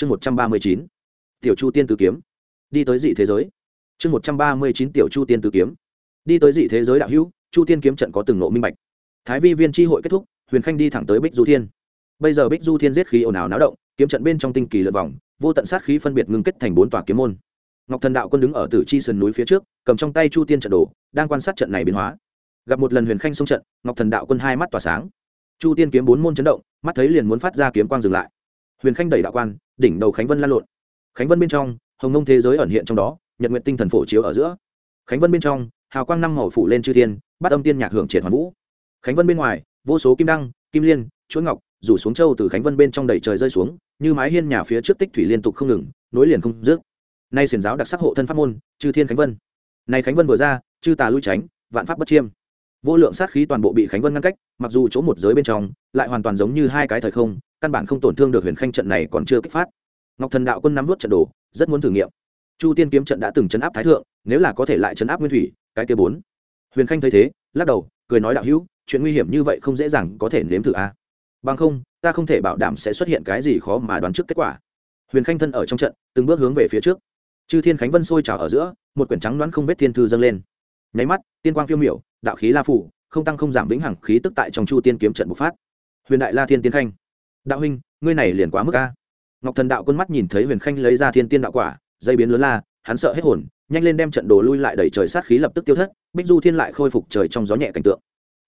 chương một trăm ba mươi chín, tiểu chu tiên tử kiếm. Đi tới dị thế giới. Chương một trăm ba mươi chín, tiểu chu tiên tử kiếm. Đi tới dị thế giới đạo hữu, chu tiên kiếm trận có từng nộ minh bạch. Thái vi viên tri hội kết thúc, huyền khanh đi thẳng tới bích du thiên. Bây giờ bích du thiên giết khí ồn ào náo động, kiếm trận bên trong tinh kỳ lượt vòng, vô tận sát khí phân biệt ngưng kết thành bốn tòa kiếm môn. Ngọc thần đạo quân đứng ở tử chi sườn núi phía trước, cầm trong tay chu tiên trận đồ, đang quan sát trận này biến hóa. Gặp một lần huyền khanh xông trận, ngọc thần đạo quân hai mắt tỏa sáng. Chu tiên kiếm bốn môn chấn động, mắt thấy liền muốn phát ra kiếm quang dừng lại huyền khanh đẩy đạo quan, đỉnh đầu khánh vân lan lộn. Khánh vân bên trong, hồng nông thế giới ẩn hiện trong đó, nhật nguyện tinh thần phổ chiếu ở giữa. Khánh vân bên trong, hào quang năm màu phủ lên chư thiên bắt âm tiên nhạc hưởng triệt hoàn vũ. Khánh vân bên ngoài, vô số kim đăng, kim liên, chuỗi ngọc, rủ xuống châu từ khánh vân bên trong đầy trời rơi xuống, như mái hiên nhà phía trước tích thủy liên tục không ngừng, nối liền không dứt. Nay xiển giáo đặc sắc hộ thân pháp môn, chư thiên khánh vân. Nay khánh vân vừa ra, chư tà lui tránh, vạn pháp bất chiêm. Vô lượng sát khí toàn bộ bị khánh vân ngăn cách, mặc dù chỗ một giới bên trong, lại hoàn toàn giống như hai cái thời không căn bản không tổn thương được huyền khanh trận này còn chưa kích phát. Ngọc thần đạo quân nắm vút trận đồ, rất muốn thử nghiệm. Chu tiên kiếm trận đã từng chấn áp thái thượng, nếu là có thể lại chấn áp nguyên thủy, cái kia bốn. Huyền khanh thấy thế, lắc đầu, cười nói đạo hữu, chuyện nguy hiểm như vậy không dễ dàng có thể nếm thử a à. bằng không, ta không thể bảo đảm sẽ xuất hiện cái gì khó mà đoán trước kết quả. Huyền khanh thân ở trong trận, từng bước hướng về phía trước. Chư thiên khánh vân sôi trào ở giữa, một quyển trắng đoán không vết thiên thư dâng lên. Nháy mắt, tiên quang phiêu miểu, đạo khí la phủ, không tăng không giảm vĩnh hằng khí tức tại trong chu tiên kiếm trận bộc phát. Huyền đại la thiên tiên khanh đạo huynh, ngươi này liền quá mức a. Ngọc thần đạo quân mắt nhìn thấy huyền khanh lấy ra thiên tiên đạo quả, dây biến lớn la, hắn sợ hết hồn, nhanh lên đem trận đồ lui lại đẩy trời sát khí lập tức tiêu thất, bích du thiên lại khôi phục trời trong gió nhẹ cảnh tượng.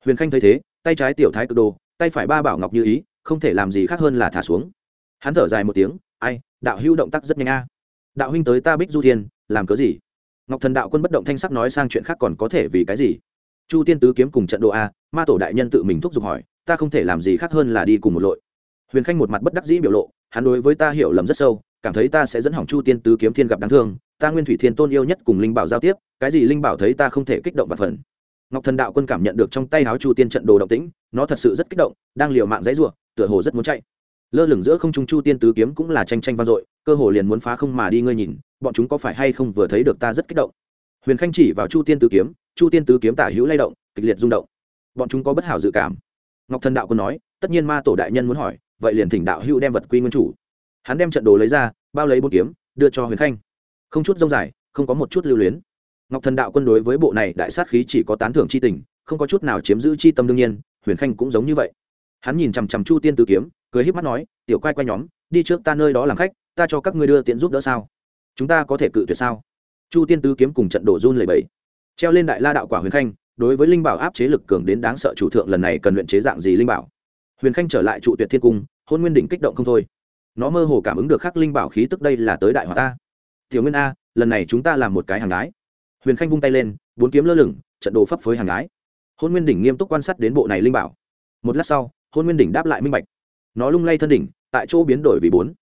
Huyền khanh thấy thế, tay trái tiểu thái cực đồ, tay phải ba bảo ngọc như ý, không thể làm gì khác hơn là thả xuống. Hắn thở dài một tiếng, ai, đạo hữu động tác rất nhanh a. Đạo huynh tới ta bích du thiên, làm cớ gì? Ngọc thần đạo quân bất động thanh sắc nói sang chuyện khác còn có thể vì cái gì? Chu tiên tứ kiếm cùng trận đồ a, ma tổ đại nhân tự mình thúc giục hỏi, ta không thể làm gì khác hơn là đi cùng một lội huyền khanh một mặt bất đắc dĩ biểu lộ, hắn đối với ta hiểu lầm rất sâu, cảm thấy ta sẽ dẫn hỏng chu tiên tứ kiếm thiên gặp đáng thương, ta nguyên thủy thiên tôn yêu nhất cùng linh bảo giao tiếp, cái gì linh bảo thấy ta không thể kích động và phần. Ngọc thần đạo quân cảm nhận được trong tay áo chu tiên trận đồ động tĩnh, nó thật sự rất kích động, đang liều mạng dãy ruộng tựa hồ rất muốn chạy. Lơ lửng giữa không trung chu tiên tứ kiếm cũng là tranh tranh vang dội, cơ hồ liền muốn phá không mà đi ngươi nhìn, bọn chúng có phải hay không vừa thấy được ta rất kích động? Huyền khanh chỉ vào chu tiên tứ kiếm, chu tiên tứ kiếm tả hữu lay động, kịch liệt rung động. Bọn chúng có bất hảo dự cảm. Ngọc thần đạo quân nói, tất nhiên ma tổ đại nhân muốn hỏi vậy liền thỉnh đạo hữu đem vật quy nguyên chủ. Hắn đem trận đồ lấy ra, bao lấy bốn kiếm, đưa cho huyền khanh. Không chút dông dài, không có một chút lưu luyến. Ngọc thần đạo quân đối với bộ này đại sát khí chỉ có tán thưởng c h i tình, không có chút nào chiếm giữ c h i tâm đương nhiên, huyền khanh cũng giống như vậy. Hắn nhìn chằm chằm chu tiên tử kiếm, cười h í p mắt nói, tiểu quay quay nhóm, đi trước ta nơi đó làm khách, ta cho các ngươi đưa tiện giúp đỡ sao? Chúng ta có thể cự tuyệt sao? Chu tiên tứ kiếm cùng trận đổ run lầy bẫy treo lên đại la đạo quả huyền khanh, đối với linh bảo áp chế lực cường đến đáng sợ chủ thượng lần này cần luyện chế dạng gì linh bảo? Huyền khanh trở lại trụ tuyệt thiên cung, hôn nguyên đỉnh kích động không thôi. Nó mơ hồ cảm ứng được khắc linh bảo khí tức đây là tới đại hòa ta. Tiểu nguyên a, lần này chúng ta làm một cái hàng gái. Huyền khanh vung tay lên, bốn kiếm lơ lửng, trận đồ phấp phới hàng gái. Hôn nguyên đỉnh nghiêm túc quan sát đến bộ này linh bảo. Một lát sau, hôn nguyên đỉnh đáp lại minh bạch. Nó lung lay thân đỉnh, tại chỗ biến đổi vì bốn.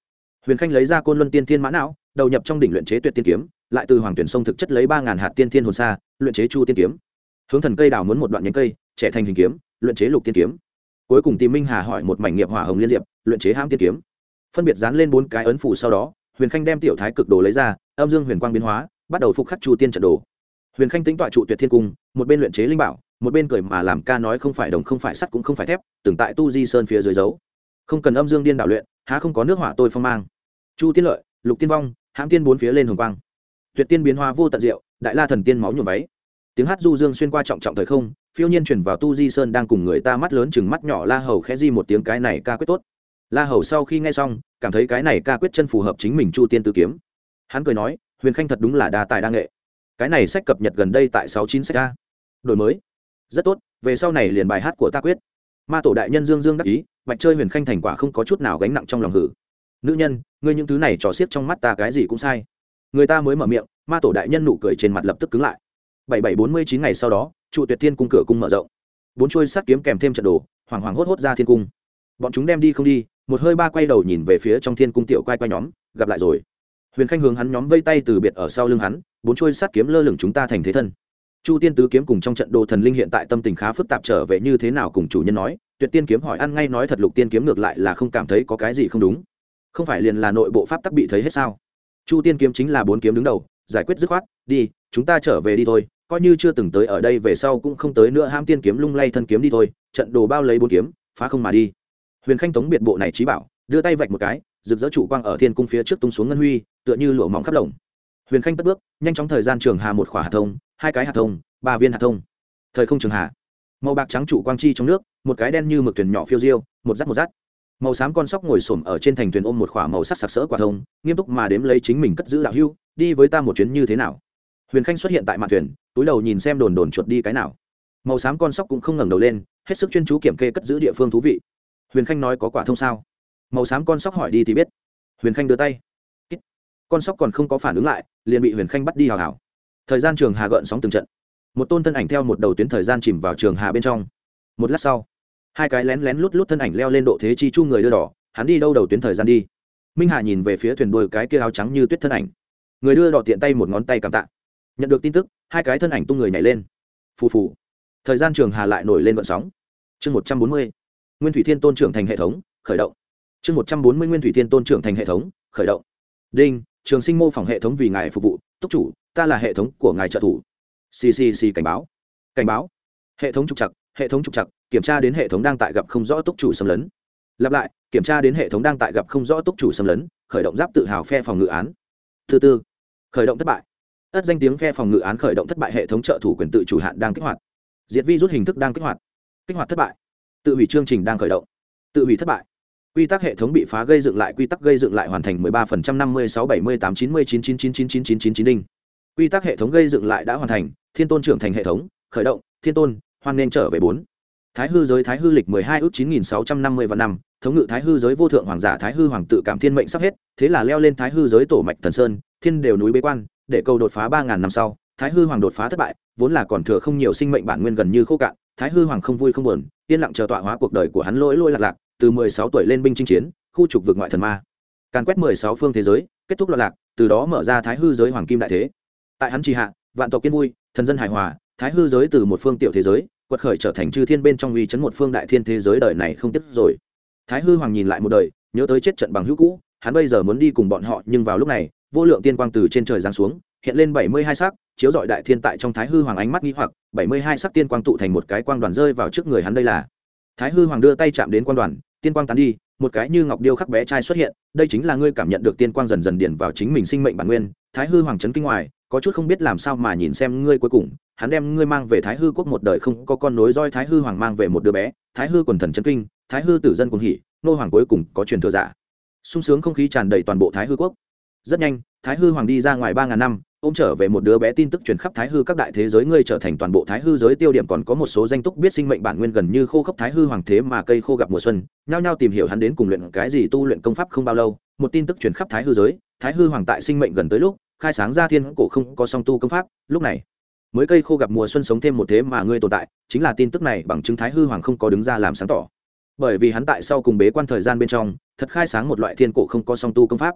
Huyền khanh lấy ra côn luân tiên thiên mã não, đầu nhập trong đỉnh luyện chế tuyệt tiên kiếm, lại từ hoàng tuyển sông thực chất lấy ba ngàn hạt tiên thiên hồn xa luyện chế chu tiên kiếm. Hướng thần cây đào muốn một đoạn nhánh cây, trẻ thành hình kiếm, luyện chế lục tiên kiếm cuối cùng tìm minh hà hỏi một mảnh nghiệp hỏa hồng liên diệp, luyện chế ham tiên kiếm. Phân biệt dán lên bốn cái ấn phủ sau đó, huyền khanh đem tiểu thái cực đồ lấy ra, âm dương huyền quang biến hóa, bắt đầu phục khắc chu tiên trận đồ. Huyền khanh tính tọa trụ tuyệt thiên cung, một bên luyện chế linh bảo, một bên cười mà làm ca nói không phải đồng không phải sắt cũng không phải thép, từng tại tu di sơn phía dưới dấu. Không cần âm dương điên đạo luyện, há không có nước hỏa tôi phong mang. Chu tiên lợi, lục tiên vong, hãm tiên bốn phía lên hồng quang. Tuyệt tiên biến hóa vô tận diệu, đại la thần tiên máu nhuộm váy. Tiếng hát du dương xuyên qua trọng trọng thời không phiêu nhiên chuyển vào tu di sơn đang cùng người ta mắt lớn chừng mắt nhỏ la hầu khẽ di một tiếng, cái này ca quyết tốt. La hầu sau khi nghe xong, cảm thấy cái này ca quyết chân phù hợp chính mình chu tiên tự kiếm. Hắn cười nói, huyền khanh thật đúng là đa tài đa nghệ. Cái này sách cập nhật gần đây tại sáu chín sách a. Đổi mới. Rất tốt, về sau này liền bài hát của ta quyết. Ma tổ đại nhân dương dương đắc ý, bạch chơi huyền khanh thành quả không có chút nào gánh nặng trong lòng hử. Nữ nhân, ngươi những thứ này trò xiết trong mắt ta cái gì cũng sai. Người ta mới mở miệng, ma tổ đại nhân nụ cười trên mặt lập tức cứng lại bảy bảy bốn mươi chín ngày sau đó, trụ tuyệt thiên cung cửa cung mở rộng. Bốn chuôi sắt kiếm kèm thêm trận đồ hoàng hoàng hốt hốt ra thiên cung. Bọn chúng đem đi không đi, một hơi ba quay đầu nhìn về phía trong thiên cung tiểu quay quay nhóm, gặp lại rồi. Huyền khanh hướng hắn nhóm vây tay từ biệt ở sau lưng hắn, bốn chuôi sắt kiếm lơ lửng chúng ta thành thế thân. Chu tiên tứ kiếm cùng trong trận đồ thần linh hiện tại tâm tình khá phức tạp trở về như thế nào cùng chủ nhân nói, tuyệt tiên kiếm hỏi ăn ngay nói thật lục tiên kiếm ngược lại là không cảm thấy có cái gì không đúng. Không phải liền là nội bộ pháp tắc bị thấy hết sao? Chu tiên kiếm chính là bốn kiếm đứng đầu, giải quyết dứt khoát, đi, chúng ta trở về đi thôi coi như chưa từng tới ở đây về sau cũng không tới nữa ham tiên kiếm lung lay thân kiếm đi thôi, trận đồ bao lấy bốn kiếm, phá không mà đi. Huyền khanh tống biệt bộ này trí bảo, đưa tay vạch một cái, rực rỡ trụ quang ở thiên cung phía trước tung xuống ngân huy, tựa như lụa mỏng khắp lồng. Huyền khanh tất bước, nhanh chóng thời gian trường hà một khỏa hạt thông, hai cái hạt thông, ba viên hạt thông. Thời không trường hà. Màu bạc trắng trụ quang chi trong nước, một cái đen như mực thuyền nhỏ phiêu diêu, một rắt một rắt màu xám con sóc ngồi xổm ở trên thành thuyền ôm một khỏa màu sắc sặc sỡ quả thông, nghiêm túc mà đếm lấy chính mình cất giữ đạo hưu đi với ta một chuyến như thế nào? Huyền khanh xuất hiện tại mạn thuyền, túi đầu nhìn xem đồn đồn chuột đi cái nào. Màu xám con sóc cũng không ngẩng đầu lên, hết sức chuyên chú kiểm kê cất giữ địa phương thú vị. Huyền khanh nói có quả thông sao? Màu xám con sóc hỏi đi thì biết. Huyền khanh đưa tay. Con sóc còn không có phản ứng lại, liền bị huyền khanh bắt đi hào hào. Thời gian trường hà gợn sóng từng trận. Một tôn thân ảnh theo một đầu tuyến thời gian chìm vào trường hà bên trong. Một lát sau, hai cái lén lén lút lút thân ảnh leo lên độ thế chi chu người đưa đỏ, hắn đi đâu đầu tuyến thời gian đi. Minh hà nhìn về phía thuyền đuôi cái kia áo trắng như tuyết thân ảnh. Người đưa đỏ tiện tay một ngón tay cảm tạ nhận được tin tức, hai cái thân ảnh tung người nhảy lên. Phù phù. Thời gian trường hà lại nổi lên vận sóng. Chương một trăm bốn mươi. Nguyên thủy thiên tôn trưởng thành hệ thống, khởi động. Chương một trăm bốn mươi nguyên thủy thiên tôn trưởng thành hệ thống, khởi động. Đinh, trường sinh mô phỏng hệ thống vì ngài phục vụ, túc chủ, ta là hệ thống của ngài trợ thủ. Ccc cảnh báo. Cảnh báo. Hệ thống trục chặt hệ thống trục chặt kiểm tra đến hệ thống đang tại gặp không rõ túc chủ xâm lấn. Lặp lại, kiểm tra đến hệ thống đang tại gặp không rõ túc chủ xâm lấn, khởi động giáp tự hào phe phòng ngự án. Thứ tư, khởi động thất bại ất danh tiếng phe phòng ngự án khởi động thất bại hệ thống trợ thủ quyền tự chủ hạn đang kích hoạt diệt vi rút hình thức đang kích hoạt kích hoạt thất bại tự hủy chương trình đang khởi động tự hủy thất bại quy tắc hệ thống bị phá gây dựng lại quy tắc gây dựng lại hoàn thành 13% 56 78 99 99 99 đinh quy tắc hệ thống gây dựng lại đã hoàn thành thiên tôn trưởng thành hệ thống khởi động thiên tôn hoan nên trở về bốn thái hư giới thái hư lịch 12 ước 9650 vạn năm thống ngự thái hư giới vô thượng hoàng giả thái hư hoàng tự cảm thiên mệnh sắp hết thế là leo lên thái hư giới tổ mạch thần sơn thiên đều núi bế quan để cầu đột phá ba ngàn năm sau, thái hư hoàng đột phá thất bại, vốn là còn thừa không nhiều sinh mệnh bản nguyên gần như khô cạn, thái hư hoàng không vui không buồn, yên lặng chờ tọa hóa cuộc đời của hắn lỗi lỗi lạc lạc, từ mười sáu tuổi lên binh chinh chiến, khu trục vực ngoại thần ma. Càn quét mười sáu phương thế giới, kết thúc loạn lạc, từ đó mở ra thái hư giới hoàng kim đại thế. Tại hắn trì hạ, vạn tộc kiên vui, thần dân hài hòa, thái hư giới từ một phương tiểu thế giới, quật khởi trở thành chư thiên bên trong uy chấn một phương đại thiên thế giới đời này không tiếp rồi. Thái hư hoàng nhìn lại một đời, nhớ tới chết trận bằng hữu cũ, hắn bây giờ muốn đi cùng bọn họ, nhưng vào lúc này vô lượng tiên quang từ trên trời giáng xuống, hiện lên bảy mươi hai sắc, chiếu dọi đại thiên tại trong thái hư hoàng ánh mắt nghi hoặc, bảy mươi hai sắc tiên quang tụ thành một cái quang đoàn rơi vào trước người hắn đây là. Thái hư hoàng đưa tay chạm đến quang đoàn, tiên quang tán đi, một cái như ngọc điêu khắc bé trai xuất hiện, đây chính là ngươi cảm nhận được tiên quang dần dần điển vào chính mình sinh mệnh bản nguyên. Thái hư hoàng trấn kinh ngoài, có chút không biết làm sao mà nhìn xem ngươi cuối cùng, hắn đem ngươi mang về thái hư quốc một đời không có con nối roi thái hư hoàng mang về một đứa bé. Thái hư quần thần trấn kinh, thái hư tử dân cùng hỉ, nô hoàng cuối cùng có truyền thừa giả. Sung sướng không khí tràn đầy toàn bộ thái hư quốc rất nhanh, thái hư hoàng đi ra ngoài ba ngàn năm, ôm trở về một đứa bé tin tức truyền khắp thái hư các đại thế giới, ngươi trở thành toàn bộ thái hư giới tiêu điểm, còn có một số danh túc biết sinh mệnh bản nguyên gần như khô khốc thái hư hoàng thế mà cây khô gặp mùa xuân, nhao nhao tìm hiểu hắn đến cùng luyện cái gì tu luyện công pháp không bao lâu, một tin tức truyền khắp thái hư giới, thái hư hoàng tại sinh mệnh gần tới lúc, khai sáng ra thiên cổ không có song tu công pháp, lúc này, mới cây khô gặp mùa xuân sống thêm một thế mà ngươi tồn tại, chính là tin tức này bằng chứng thái hư hoàng không có đứng ra làm sáng tỏ. Bởi vì hắn tại sau cùng bế quan thời gian bên trong, thật khai sáng một loại thiên cổ không có song tu công pháp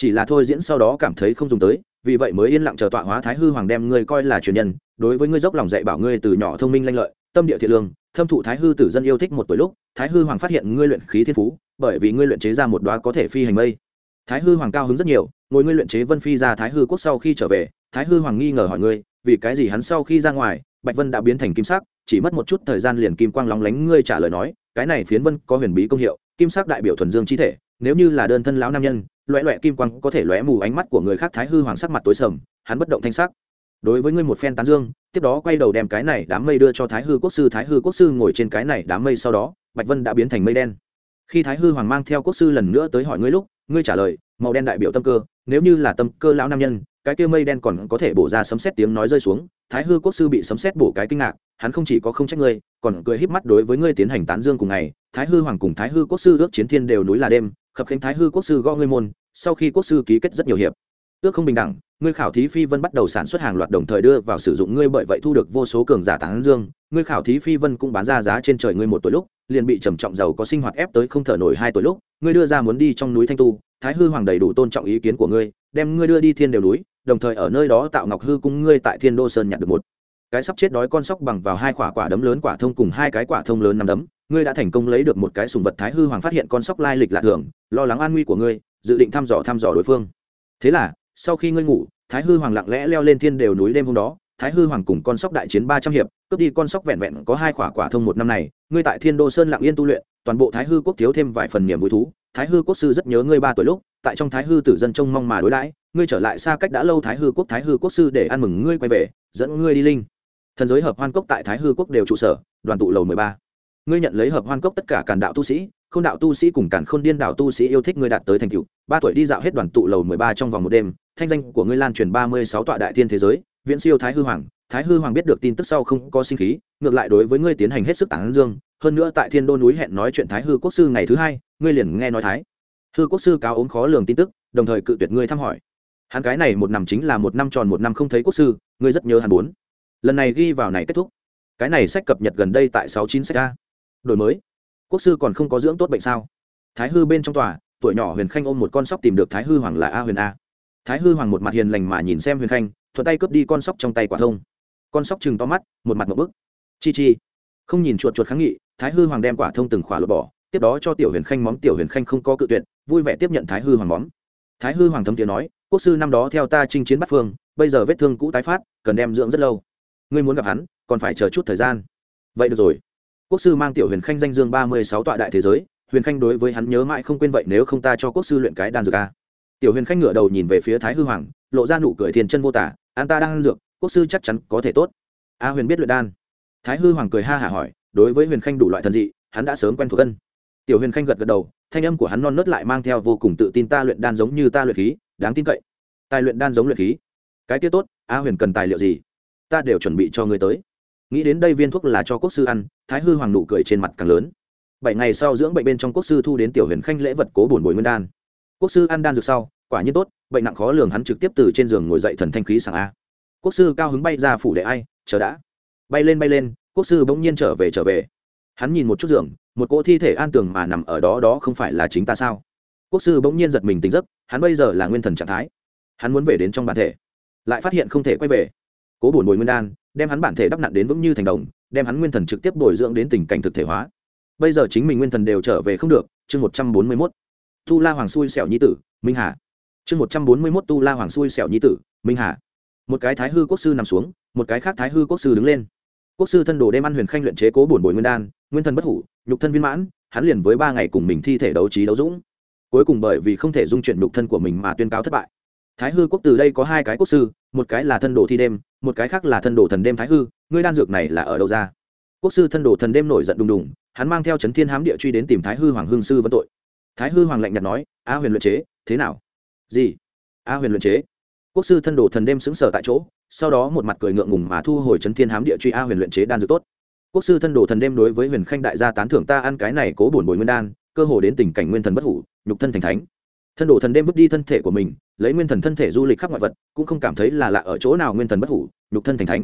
chỉ là thôi diễn sau đó cảm thấy không dùng tới, vì vậy mới yên lặng chờ tọa hóa thái hư hoàng đem ngươi coi là truyền nhân, đối với ngươi dốc lòng dạy bảo ngươi từ nhỏ thông minh lanh lợi, tâm địa thiện lương, thâm thụ thái hư tử dân yêu thích một tuổi lúc, thái hư hoàng phát hiện ngươi luyện khí thiên phú, bởi vì ngươi luyện chế ra một đoá có thể phi hành mây. Thái hư hoàng cao hứng rất nhiều, ngồi ngươi luyện chế vân phi ra thái hư quốc sau khi trở về, thái hư hoàng nghi ngờ hỏi ngươi, vì cái gì hắn sau khi ra ngoài, bạch vân đã biến thành kim sắc, chỉ mất một chút thời gian liền kim quang lóng lánh ngươi trả lời nói, cái này phiến vân có huyền bí công hiệu, kim sắc đại biểu thuần dương chi thể, nếu như là đơn thân lão nam nhân loẹ loẹ kim quang có thể lóe mù ánh mắt của người khác thái hư hoàng sắc mặt tối sầm, hắn bất động thanh sắc. Đối với ngươi một phen tán dương, tiếp đó quay đầu đem cái này đám mây đưa cho thái hư quốc sư, thái hư quốc sư ngồi trên cái này đám mây sau đó, bạch vân đã biến thành mây đen. Khi thái hư hoàng mang theo quốc sư lần nữa tới hỏi ngươi lúc, ngươi trả lời, màu đen đại biểu tâm cơ, nếu như là tâm cơ lão nam nhân, cái kia mây đen còn có thể bổ ra sấm xét tiếng nói rơi xuống. Thái hư quốc sư bị sấm xét bổ cái kinh ngạc, hắn không chỉ có không trách ngươi, còn cười híp mắt đối với ngươi tiến hành tán dương cùng ngày, thái hư hoàng cùng thái hư quốc sư ước chiến thiên đều núi là đêm khập khánh thái hư quốc sư gõ ngươi môn, sau khi quốc sư ký kết rất nhiều hiệp. Ước không bình đẳng, ngươi khảo thí phi vân bắt đầu sản xuất hàng loạt đồng thời đưa vào sử dụng ngươi bởi vậy thu được vô số cường giả tán dương. Ngươi khảo thí phi vân cũng bán ra giá trên trời ngươi một tuổi lúc, liền bị trầm trọng giàu có sinh hoạt ép tới không thở nổi hai tuổi lúc, ngươi đưa ra muốn đi trong núi thanh tu, thái hư hoàng đầy đủ tôn trọng ý kiến của ngươi, đem ngươi đưa đi thiên đều núi, đồng thời ở nơi đó tạo ngọc hư cung ngươi tại thiên đô sơn nhặt được một cái sắp chết đói con sóc bằng vào hai quả quả đấm lớn quả thông cùng hai cái quả thông lớn nằm đấm ngươi đã thành công lấy được một cái sùng vật thái hư hoàng phát hiện con sóc lai lịch lạ thường, lo lắng an nguy của ngươi, dự định thăm dò thăm dò đối phương. Thế là, sau khi ngươi ngủ, thái hư hoàng lặng lẽ leo lên thiên đều núi đêm hôm đó, thái hư hoàng cùng con sóc đại chiến ba trăm hiệp, cướp đi con sóc vẹn vẹn có hai quả quả thông một năm này, ngươi tại thiên đô sơn lặng yên tu luyện, toàn bộ thái hư quốc thiếu thêm vài phần niềm vui thú. Thái hư quốc sư rất nhớ ngươi ba tuổi lúc, tại trong thái hư tử dân trông mong mà đối đãi, ngươi trở lại xa cách đã lâu thái hư quốc, thái hư quốc sư để ăn mừng ngươi quay về, dẫn ngươi đi linh. Thần giới hợp hoan cốc tại thái hư quốc đều trụ sở, đoàn tụ lầu mười ba ngươi nhận lấy hợp hoan cốc tất cả càn đạo tu sĩ, không đạo tu sĩ cùng càn khôn điên đạo tu sĩ yêu thích ngươi đạt tới thành cựu ba tuổi đi dạo hết đoàn tụ lầu mười ba trong vòng một đêm, thanh danh của ngươi lan truyền ba mươi sáu tọa đại thiên thế giới, viễn siêu thái hư hoàng. Thái hư hoàng biết được tin tức sau không có sinh khí, ngược lại đối với ngươi tiến hành hết sức tản dương. Hơn nữa tại thiên đô núi hẹn nói chuyện thái hư quốc sư ngày thứ hai, ngươi liền nghe nói thái hư quốc sư cáo ốm khó lường tin tức, đồng thời cự tuyệt ngươi thăm hỏi. Hắn cái này một năm chính là một năm tròn một năm không thấy quốc sư, ngươi rất nhớ hắn bốn. Lần này ghi vào này kết thúc. Cái này sách cập nhật gần đây tại sáu chín sách a đổi mới. Quốc sư còn không có dưỡng tốt bệnh sao? Thái hư bên trong tòa, tuổi nhỏ huyền khanh ôm một con sóc tìm được thái hư hoàng là a huyền a. Thái hư hoàng một mặt hiền lành mà nhìn xem huyền khanh, thuận tay cướp đi con sóc trong tay quả thông. Con sóc chừng to mắt, một mặt một bức. Chi chi. Không nhìn chuột chuột kháng nghị, thái hư hoàng đem quả thông từng khỏa lột bỏ, tiếp đó cho tiểu huyền khanh móng, tiểu huyền khanh không có cự tuyệt, vui vẻ tiếp nhận thái hư hoàng móng. Thái hư hoàng thấm tiếng nói, quốc sư năm đó theo ta chinh chiến bắt phương, bây giờ vết thương cũ tái phát, cần đem dưỡng rất lâu. Ngươi muốn gặp hắn, còn phải chờ chút thời gian. Vậy được rồi quốc sư mang tiểu huyền khanh danh dương ba mươi sáu tọa đại thế giới, huyền khanh đối với hắn nhớ mãi không quên vậy nếu không ta cho quốc sư luyện cái đan dược a. Tiểu huyền khanh ngửa đầu nhìn về phía thái hư hoàng, lộ ra nụ cười thiền chân vô tả, an ta đang ăn dược, quốc sư chắc chắn có thể tốt. A huyền biết luyện đan. Thái hư hoàng cười ha hả hỏi, đối với huyền khanh đủ loại thần dị, hắn đã sớm quen thuộc cân tiểu huyền khanh gật gật đầu, thanh âm của hắn non nớt lại mang theo vô cùng tự tin ta luyện đan giống như ta luyện khí, đáng tin cậy. Tài luyện đan giống luyện khí. Cái tiết tốt, a huyền cần tài liệu gì? Ta đều chuẩn bị cho người tới nghĩ đến đây viên thuốc là cho quốc sư ăn, thái hư hoàng nụ cười trên mặt càng lớn. Bảy ngày sau dưỡng bệnh bên trong quốc sư thu đến tiểu huyền khanh lễ vật cố bổn bồi nguyên đan. Quốc sư ăn đan dược sau, quả nhiên tốt, bệnh nặng khó lường hắn trực tiếp từ trên giường ngồi dậy thần thanh khí sảng a. Quốc sư cao hứng bay ra phủ đệ ai, chờ đã. Bay lên bay lên, quốc sư bỗng nhiên trở về trở về. Hắn nhìn một chút giường, một cỗ thi thể an tường mà nằm ở đó đó không phải là chính ta sao? Quốc sư bỗng nhiên giật mình tỉnh giấc, hắn bây giờ là nguyên thần trạng thái. Hắn muốn về đến trong bản thể, lại phát hiện không thể quay về. Cố bổn bồi nguyên đan đem hắn bản thể đắp nặn đến vững như thành đồng, đem hắn nguyên thần trực tiếp bồi dưỡng đến tình cảnh thực thể hóa. Bây giờ chính mình nguyên thần đều trở về không được, chương một trăm bốn mươi mốt. Tu la hoàng xui xẻo nhi tử, minh hà. Chương một trăm bốn mươi mốt tu la hoàng xui xẻo nhi tử, minh hà. Một cái thái hư quốc sư nằm xuống, một cái khác thái hư quốc sư đứng lên. Quốc sư thân đồ đêm ăn huyền khanh luyện chế cố bổn bồi nguyên đan, nguyên thần bất hủ, nhục thân viên mãn, hắn liền với ba ngày cùng mình thi thể đấu trí đấu dũng. Cuối cùng bởi vì không thể dung chuyển nhục thân của mình mà tuyên cáo thất bại. Thái hư quốc từ đây có hai cái quốc sư, một cái là thân đồ thi đêm một cái khác là thân đồ thần đêm thái hư, ngươi đan dược này là ở đâu ra? Quốc sư thân đồ thần đêm nổi giận đùng đùng, hắn mang theo chấn thiên hám địa truy đến tìm thái hư hoàng hương sư vấn tội. Thái hư hoàng lạnh nhạt nói, a huyền luyện chế, thế nào? Gì? A huyền luyện chế? Quốc sư thân đồ thần đêm xứng sở tại chỗ, sau đó một mặt cười ngượng ngùng mà thu hồi chấn thiên hám địa truy a huyền luyện chế đan dược tốt. Quốc sư thân đồ thần đêm đối với huyền khanh đại gia tán thưởng ta ăn cái này cố bổn bồi nguyên đan, cơ hồ đến tình cảnh nguyên thần bất hủ, nhục thân thành thánh. Thân đồ thần đêm vứt đi thân thể của mình lấy nguyên thần thân thể du lịch khắp ngoại vật, cũng không cảm thấy là lạ ở chỗ nào nguyên thần bất hủ, nhục thân thành thánh.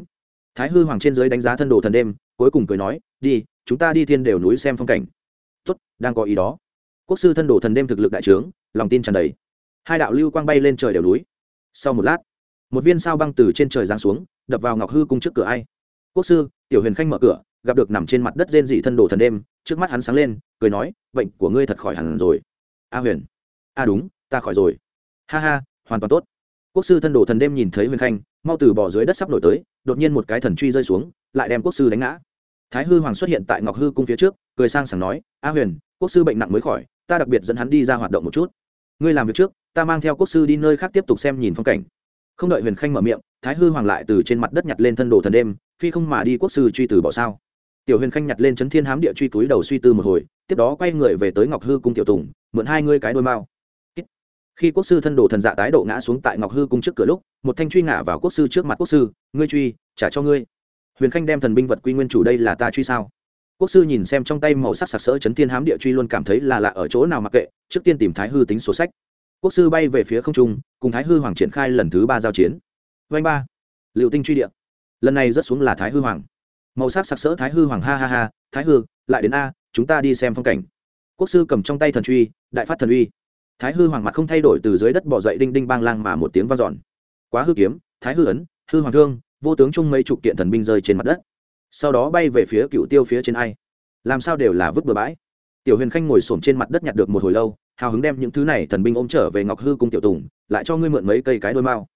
Thái hư hoàng trên giới đánh giá thân đồ thần đêm, cuối cùng cười nói, đi, chúng ta đi thiên đều núi xem phong cảnh. Tốt, đang có ý đó. Quốc sư thân đồ thần đêm thực lực đại trướng, lòng tin tràn đầy. Hai đạo lưu quang bay lên trời đều núi. Sau một lát, một viên sao băng từ trên trời giáng xuống, đập vào ngọc hư cung trước cửa ai. Quốc sư, tiểu huyền khanh mở cửa, gặp được nằm trên mặt đất rên dị thân đồ thần đêm, trước mắt hắn sáng lên, cười nói, bệnh của ngươi thật khỏi hẳn rồi. A huyền. A đúng, ta khỏi rồi ha ha, hoàn toàn tốt. Quốc sư thân đồ thần đêm nhìn thấy huyền khanh, mau từ bỏ dưới đất sắp nổi tới, đột nhiên một cái thần truy rơi xuống, lại đem quốc sư đánh ngã. Thái hư hoàng xuất hiện tại ngọc hư cung phía trước, cười sang sảng nói, a huyền, quốc sư bệnh nặng mới khỏi, ta đặc biệt dẫn hắn đi ra hoạt động một chút. Ngươi làm việc trước, ta mang theo quốc sư đi nơi khác tiếp tục xem nhìn phong cảnh. Không đợi huyền khanh mở miệng, thái hư hoàng lại từ trên mặt đất nhặt lên thân đồ thần đêm, phi không mà đi quốc sư truy từ bỏ sao? Tiểu huyền khanh nhặt lên chấn thiên hám địa truy túi đầu suy tư một hồi, tiếp đó quay người về tới ngọc hư cung tiểu tùng, mượn hai ngươi cái đôi mao khi quốc sư thân đồ thần dạ tái độ ngã xuống tại ngọc hư cung trước cửa lúc, một thanh truy ngã vào quốc sư trước mặt quốc sư, ngươi truy, trả cho ngươi. Huyền khanh đem thần binh vật quy nguyên chủ đây là ta truy sao? Quốc sư nhìn xem trong tay màu sắc sặc sỡ chấn thiên hám địa truy luôn cảm thấy là lạ ở chỗ nào mặc kệ, trước tiên tìm thái hư tính số sách. Quốc sư bay về phía không trung, cùng thái hư hoàng triển khai lần thứ ba giao chiến. Vanh ba. Liệu tinh truy địa. Lần này rớt xuống là thái hư hoàng. Màu sắc sặc sỡ thái hư hoàng, ha ha ha, thái hư, lại đến a, chúng ta đi xem phong cảnh. Quốc sư cầm trong tay thần truy, đại phát thần uy thái hư hoàng mặt không thay đổi từ dưới đất bỏ dậy đinh đinh bang lang mà một tiếng vang dọn. Quá hư kiếm, thái hư ấn, hư hoàng thương, vô tướng chung mấy chục kiện thần binh rơi trên mặt đất. Sau đó bay về phía cựu tiêu phía trên ai. Làm sao đều là vứt bừa bãi. Tiểu huyền khanh ngồi s trên mặt đất nhặt được một hồi lâu, hào hứng đem những thứ này thần binh ôm trở về ngọc hư cung tiểu tùng, lại cho ngươi mượn mấy cây cái đôi mao.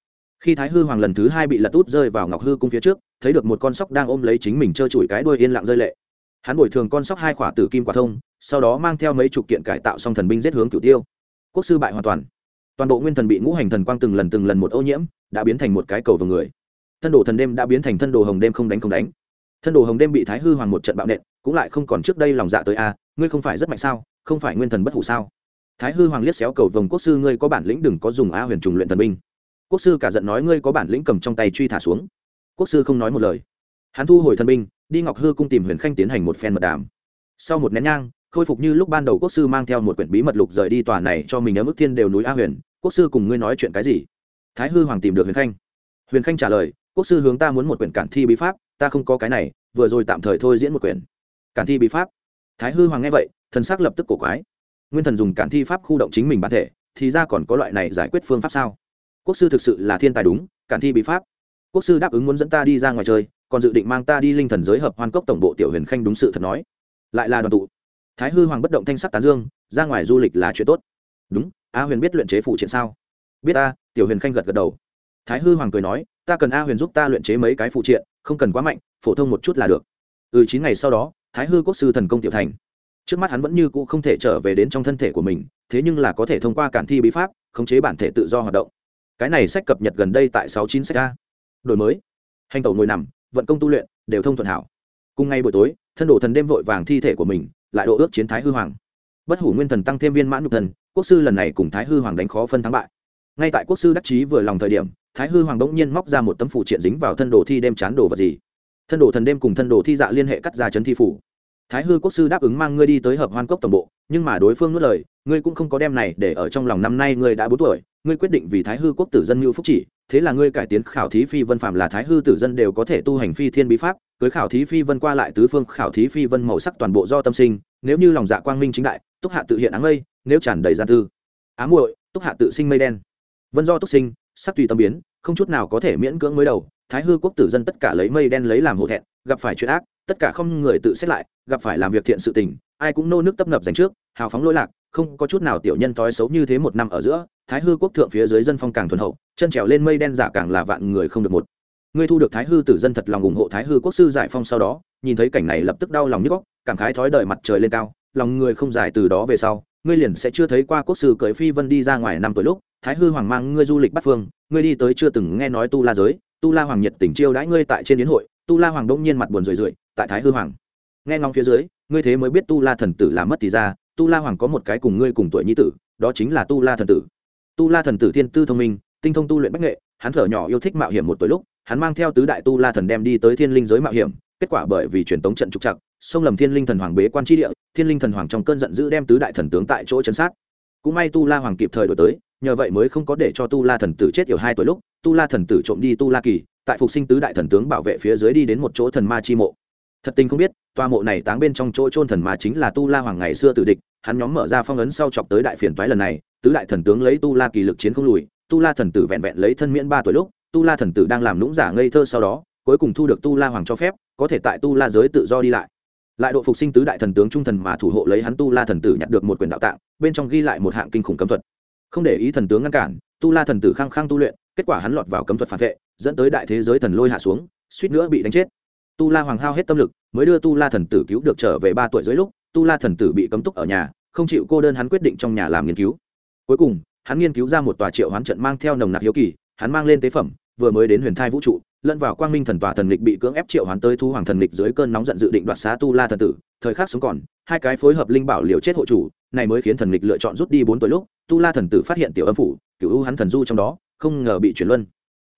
Khi thái hư hoàng lần thứ hai bị lật út rơi vào ngọc hư cung phía trước, thấy được một con sóc đang ôm lấy chính mình trơ trụi cái đuôi yên lặng rơi lệ. Hắn bồi thường con sóc hai khỏa tử kim quả thông, sau đó mang theo mấy chục kiện cải tạo xong thần binh giết hướng cửu tiêu quốc sư bại hoàn toàn. Toàn bộ nguyên thần bị ngũ hành thần quang từng lần từng lần một ô nhiễm, đã biến thành một cái cầu vào người. Thân đồ thần đêm đã biến thành thân đồ hồng đêm không đánh không đánh. Thân đồ hồng đêm bị thái hư hoàng một trận bạo nện, cũng lại không còn trước đây lòng dạ tới a, ngươi không phải rất mạnh sao? Không phải nguyên thần bất hủ sao? Thái hư hoàng liếc xéo cầu vồng quốc sư, ngươi có bản lĩnh đừng có dùng a huyền trùng luyện thần binh. Quốc sư cả giận nói, ngươi có bản lĩnh cầm trong tay truy thả xuống. Quốc sư không nói một lời. Hắn thu hồi thần binh, đi ngọc hư cung tìm huyền khanh tiến hành một phen mật đàm. Sau một nén nhang khôi phục như lúc ban đầu quốc sư mang theo một quyển bí mật lục rời đi tòa này cho mình ở mức thiên đều núi a huyền. Quốc sư cùng ngươi nói chuyện cái gì? Thái hư hoàng tìm được huyền khanh. Huyền khanh trả lời, quốc sư hướng ta muốn một quyển cản thi bí pháp, ta không có cái này, vừa rồi tạm thời thôi diễn một quyển. Cản thi bí pháp? Thái hư hoàng nghe vậy, thần sắc lập tức cổ quái. Nguyên thần dùng cản thi pháp khu động chính mình bản thể, thì ra còn có loại này giải quyết phương pháp sao? Quốc sư thực sự là thiên tài đúng, cản thi bí pháp. Quốc sư đáp ứng muốn dẫn ta đi ra ngoài chơi, còn dự định mang ta đi linh thần giới hợp hoan cốc tổng bộ tiểu huyền khanh đúng sự thật nói. Lại là đoàn tụ thái hư hoàng bất động thanh sắc tán dương, ra ngoài du lịch là chuyện tốt. Đúng, a huyền biết luyện chế phụ triện sao? Biết a tiểu huyền khanh gật gật đầu. Thái hư hoàng cười nói, ta cần a huyền giúp ta luyện chế mấy cái phụ triện, không cần quá mạnh, phổ thông một chút là được. Ừ chín ngày sau đó, thái hư quốc sư thần công tiểu thành. Trước mắt hắn vẫn như cũ không thể trở về đến trong thân thể của mình, thế nhưng là có thể thông qua cản thi bí pháp, khống chế bản thể tự do hoạt động. Cái này sách cập nhật gần đây tại sáu chín sách a. Đổi mới. Hành tẩu ngồi nằm, vận công tu luyện, đều thông thuận hảo. Cùng ngay buổi tối, thân đổ thần đêm vội vàng thi thể của mình lại độ ước chiến thái hư hoàng. Bất hủ nguyên thần tăng thêm viên mãn nhục thần, quốc sư lần này cùng thái hư hoàng đánh khó phân thắng bại. Ngay tại quốc sư đắc chí vừa lòng thời điểm, thái hư hoàng đ ỗ n g nhiên móc ra một tấm phủ triện dính vào thân đồ thi đem chán đồ vật gì. Thân đồ thần đêm cùng thân đồ thi dạ liên hệ cắt ra chấn thi phủ. Thái hư quốc sư đáp ứng mang ngươi đi tới hợp hoan cốc tổng bộ, nhưng mà đối phương nuốt lời, ngươi cũng không có đem này để ở trong lòng năm nay ngươi đã bốn tuổi ngươi quyết định vì thái hư quốc tử dân mưu phúc chỉ, thế là ngươi cải tiến khảo thí phi vân phạm là thái hư tử dân đều có thể tu hành phi thiên bí pháp, cưới khảo thí phi vân qua lại tứ phương khảo thí phi vân màu sắc toàn bộ do tâm sinh, nếu như lòng dạ quang minh chính đại, túc hạ tự hiện áng mây, nếu tràn đầy gian tư. Ám muội, túc hạ tự sinh mây đen. Vân do túc sinh, sắc tùy tâm biến, không chút nào có thể miễn cưỡng mới đầu, thái hư quốc tử dân tất cả lấy mây đen lấy làm hổ thẹn, gặp phải chuyện ác, tất cả không người tự xét lại, gặp phải làm việc thiện sự tình, ai cũng nô nước tấp nập dành trước, hào phóng lỗi lạc, không có chút nào tiểu nhân thói xấu như thế một năm ở giữa thái hư quốc thượng phía dưới dân phong càng thuần hậu, chân trèo lên mây đen giả càng là vạn người không được một. Ngươi thu được thái hư tử dân thật lòng ủng hộ thái hư quốc sư giải phong sau đó, nhìn thấy cảnh này lập tức đau lòng nhức góc cảm khái thói đợi mặt trời lên cao, lòng người không dài từ đó về sau, ngươi liền sẽ chưa thấy qua quốc sư cởi phi vân đi ra ngoài năm tuổi lúc, thái hư hoàng mang ngươi du lịch bắt phương, ngươi đi tới chưa từng nghe nói tu la giới, tu la hoàng nhiệt tình chiêu đãi ngươi tại trên yến hội, tu la hoàng đông nhiên mặt buồn rười rượi, tại thái hư hoàng. Nghe ngóng phía dưới, ngươi thế mới biết tu la thần tử làm mất thì ra, tu la hoàng có một cái cùng ngươi cùng tuổi nhi tử, đó chính là tu la thần tử tu la thần tử thiên tư thông minh, tinh thông tu luyện bách nghệ, hắn thở nhỏ yêu thích mạo hiểm một tuổi lúc, hắn mang theo tứ đại tu la thần đem đi tới thiên linh giới mạo hiểm, kết quả bởi vì truyền tống trận trục chặt xông lầm thiên linh thần hoàng bế quan tri địa, thiên linh thần hoàng trong cơn giận dữ đem tứ đại thần tướng tại chỗ chấn sát. Cũng may tu la hoàng kịp thời đổi tới, nhờ vậy mới không có để cho tu la thần tử chết yểu hai tuổi lúc, tu la thần tử trộm đi tu la kỳ, tại phục sinh tứ đại thần tướng bảo vệ phía dưới đi đến một chỗ thần ma chi mộ. Thật tình không biết toa mộ này táng bên trong chỗ trôn thần ma chính là tu la hoàng ngày xưa tử địch, hắn nhóm mở ra phong ấn sau chọc tới đại phiền toái lần này tứ đại thần tướng lấy tu la kỳ lực chiến không lùi, tu la thần tử vẹn vẹn lấy thân miễn ba tuổi lúc, tu la thần tử đang làm lũng giả ngây thơ sau đó, cuối cùng thu được tu la hoàng cho phép, có thể tại tu la giới tự do đi lại. Lại độ phục sinh tứ đại thần tướng trung thần mà thủ hộ lấy hắn tu la thần tử nhặt được một quyền đạo tạng, bên trong ghi lại một hạng kinh khủng cấm thuật. Không để ý thần tướng ngăn cản, tu la thần tử khăng khăng tu luyện, kết quả hắn lọt vào cấm thuật phản vệ, dẫn tới đại thế giới thần lôi hạ xuống, suýt nữa bị đánh chết. Tu la hoàng hao hết tâm lực, mới đưa tu la thần tử cứu được trở về ba tuổi dưới lúc, tu la thần tử bị cấm túc ở nhà, không chịu cô đơn hắn quyết định trong nhà làm nghiên cứu cuối cùng, hắn nghiên cứu ra một tòa triệu hoán trận mang theo nồng nặc hiếu kỳ, hắn mang lên tế phẩm, vừa mới đến huyền thai vũ trụ, lẫn vào quang minh thần tòa thần lịch bị cưỡng ép triệu hoán tới thu hoàng thần lịch dưới cơn nóng giận dự định đoạt xá tu la thần tử, thời khắc sống còn, hai cái phối hợp linh bảo liều chết hộ chủ, này mới khiến thần lịch lựa chọn rút đi bốn tuổi lúc, tu la thần tử phát hiện tiểu âm phủ cựu u hắn thần du trong đó, không ngờ bị chuyển luân.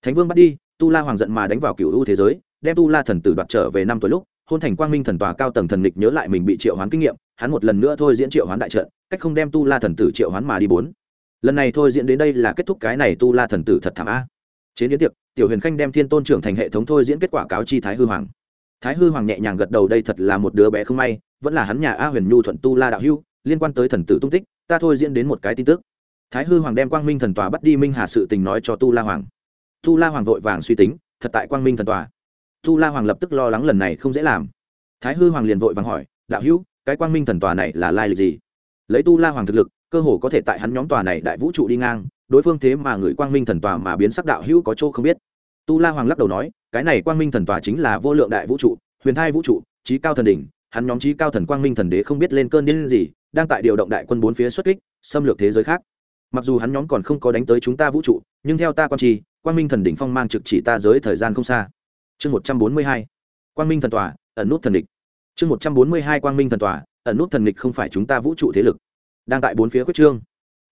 Thánh vương bắt đi, tu la hoàng giận mà đánh vào cựu u thế giới, đem tu la thần tử đoạt trở về năm tuổi lúc, hôn thành quang minh thần tòa cao tầng thần lịch nhớ lại mình bị triệu hoán kinh nghiệm, hắn một lần nữa thôi diễn triệu hoán đại trận, cách không đem tu la thần tử triệu hoán mà đi bốn lần này thôi diễn đến đây là kết thúc cái này tu la thần tử thật thảm a. Chế biến tiệc, tiểu huyền khanh đem thiên tôn trưởng thành hệ thống thôi diễn kết quả cáo chi thái hư hoàng. Thái hư hoàng nhẹ nhàng gật đầu, đây thật là một đứa bé không may, vẫn là hắn nhà a huyền nhu thuận tu la đạo hưu liên quan tới thần tử tung tích, ta thôi diễn đến một cái tin tức. Thái hư hoàng đem quang minh thần tòa bắt đi minh hà sự tình nói cho tu la hoàng. Tu la hoàng vội vàng suy tính, thật tại quang minh thần tòa. Tu la hoàng lập tức lo lắng lần này không dễ làm. Thái hư hoàng liền vội vàng hỏi, đạo hữu, cái quang minh thần tòa này là lai lịch gì? Lấy tu la hoàng thực lực cơ hồ có thể tại hắn nhóm tòa này đại vũ trụ đi ngang, đối phương thế mà người quang minh thần tòa mà biến sắc đạo hữu có chỗ không biết. Tu la hoàng lắc đầu nói, cái này quang minh thần tòa chính là vô lượng đại vũ trụ, huyền thai vũ trụ, trí cao thần đỉnh, hắn nhóm trí cao thần quang minh thần đế không biết lên cơn điên gì, đang tại điều động đại quân bốn phía xuất kích, xâm lược thế giới khác. Mặc dù hắn nhóm còn không có đánh tới chúng ta vũ trụ, nhưng theo ta quan trì, quang minh thần đỉnh phong mang trực chỉ ta giới thời gian không xa. Chương một trăm bốn mươi hai, quang minh thần tòa, ẩn nút thần địch. Chương một trăm bốn mươi hai, quang minh thần tòa, ẩn nút thần địch không phải chúng ta vũ trụ thế lực đang tại bốn phía quyết trương.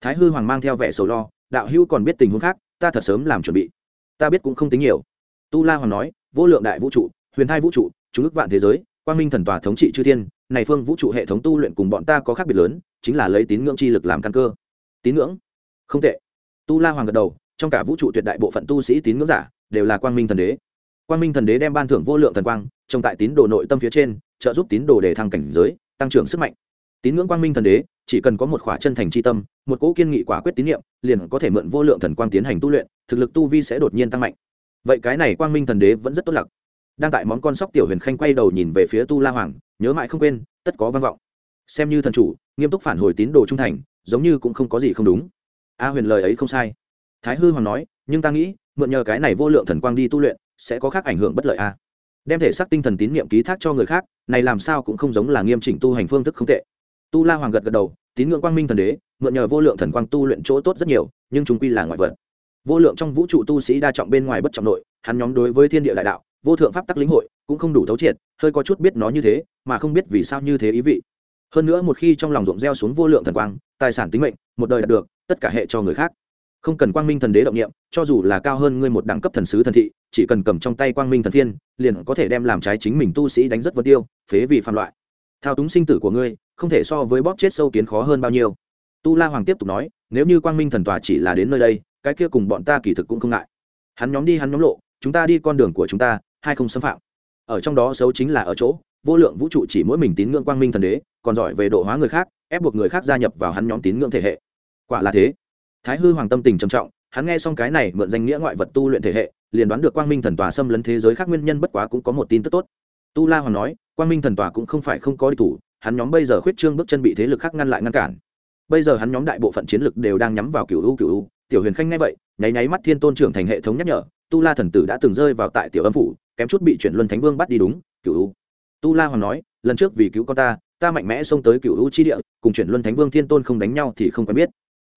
Thái hư hoàng mang theo vẻ sầu lo, đạo hữu còn biết tình huống khác, ta thật sớm làm chuẩn bị. Ta biết cũng không tính nhiều. Tu la hoàng nói, vô lượng đại vũ trụ, huyền thai vũ trụ, chúng ức vạn thế giới, quang minh thần tòa thống trị chư thiên, này phương vũ trụ hệ thống tu luyện cùng bọn ta có khác biệt lớn, chính là lấy tín ngưỡng chi lực làm căn cơ. Tín ngưỡng? Không tệ. Tu la hoàng gật đầu, trong cả vũ trụ tuyệt đại bộ phận tu sĩ tín ngưỡng giả, đều là quang minh thần đế. Quang minh thần đế đem ban thưởng vô lượng thần quang, trồng tại tín đồ nội tâm phía trên, trợ giúp tín đồ để thăng cảnh giới, tăng trưởng sức mạnh. Tín ngưỡng quang minh thần đế chỉ cần có một khỏa chân thành c h i tâm, một cỗ kiên nghị quả quyết tín nhiệm, liền có thể mượn vô lượng thần quang tiến hành tu luyện, thực lực tu vi sẽ đột nhiên tăng mạnh. Vậy cái này quang minh thần đế vẫn rất tốt lặc đang tại món con sóc tiểu huyền khanh quay đầu nhìn về phía tu la hoàng, nhớ mãi không quên, tất có văn vọng. Xem như thần chủ, nghiêm túc phản hồi tín đồ trung thành, giống như cũng không có gì không đúng. A huyền lời ấy không sai. Thái hư hoàng nói, nhưng ta nghĩ, mượn nhờ cái này vô lượng thần quang đi tu luyện, sẽ có khác ảnh hưởng bất lợi a. Đem thể xác tinh thần tín nhiệm ký thác cho người khác, này làm sao cũng không giống là nghiêm chỉnh tu hành phương thức không tệ tu la hoàng gật gật đầu, tín ngưỡng quang minh thần đế, mượn nhờ vô lượng thần quang tu luyện chỗ tốt rất nhiều, nhưng chúng quy là ngoại vật. Vô lượng trong vũ trụ tu sĩ đa trọng bên ngoài bất trọng nội, hắn nhóm đối với thiên địa đại đạo, vô thượng pháp tắc lĩnh hội, cũng không đủ thấu triệt, hơi có chút biết nó như thế, mà không biết vì sao như thế ý vị. Hơn nữa một khi trong lòng ruộng gieo xuống vô lượng thần quang, tài sản tính mệnh, một đời đạt được, tất cả hệ cho người khác. Không cần quang minh thần đế động nghiệm cho dù là cao hơn ngươi một đẳng cấp thần sứ thần thị, chỉ cần cầm trong tay quang minh thần phiên liền có thể đem làm trái chính mình tu sĩ đánh rất vân tiêu, phế vì phạm loại. Thao túng sinh tử của ngươi không thể so với bóp chết sâu kiến khó hơn bao nhiêu. Tu la hoàng tiếp tục nói, nếu như quang minh thần tòa chỉ là đến nơi đây, cái kia cùng bọn ta kỳ thực cũng không ngại. Hắn nhóm đi, hắn nhóm lộ, chúng ta đi con đường của chúng ta, hai không xâm phạm. Ở trong đó xấu chính là ở chỗ, vô lượng vũ trụ chỉ mỗi mình tín ngưỡng quang minh thần đế, còn giỏi về độ hóa người khác, ép buộc người khác gia nhập vào hắn nhóm tín ngưỡng thể hệ. Quả là thế. Thái hư hoàng tâm tình trầm trọng, hắn nghe xong cái này mượn danh nghĩa ngoại vật tu luyện thể hệ, liền đoán được quang minh thần tòa xâm lấn thế giới khác nguyên nhân bất quá cũng có một tin tức tốt. Tu la hoàng nói, quang minh thần tòa cũng không phải không có đi thủ hắn nhóm bây giờ khuyết trương bước chân bị thế lực khác ngăn lại ngăn cản. Bây giờ hắn nhóm đại bộ phận chiến lực đều đang nhắm vào cựu u cựu u. Tiểu huyền khanh nghe vậy, nháy nháy mắt thiên tôn trưởng thành hệ thống nhắc nhở, tu la thần tử đã từng rơi vào tại tiểu âm phủ, kém chút bị chuyển luân thánh vương bắt đi đúng cựu u. Tu la hoàng nói, lần trước vì cứu con ta ta mạnh mẽ xông tới cựu u chi địa, cùng chuyển luân thánh vương thiên tôn không đánh nhau thì không quen biết.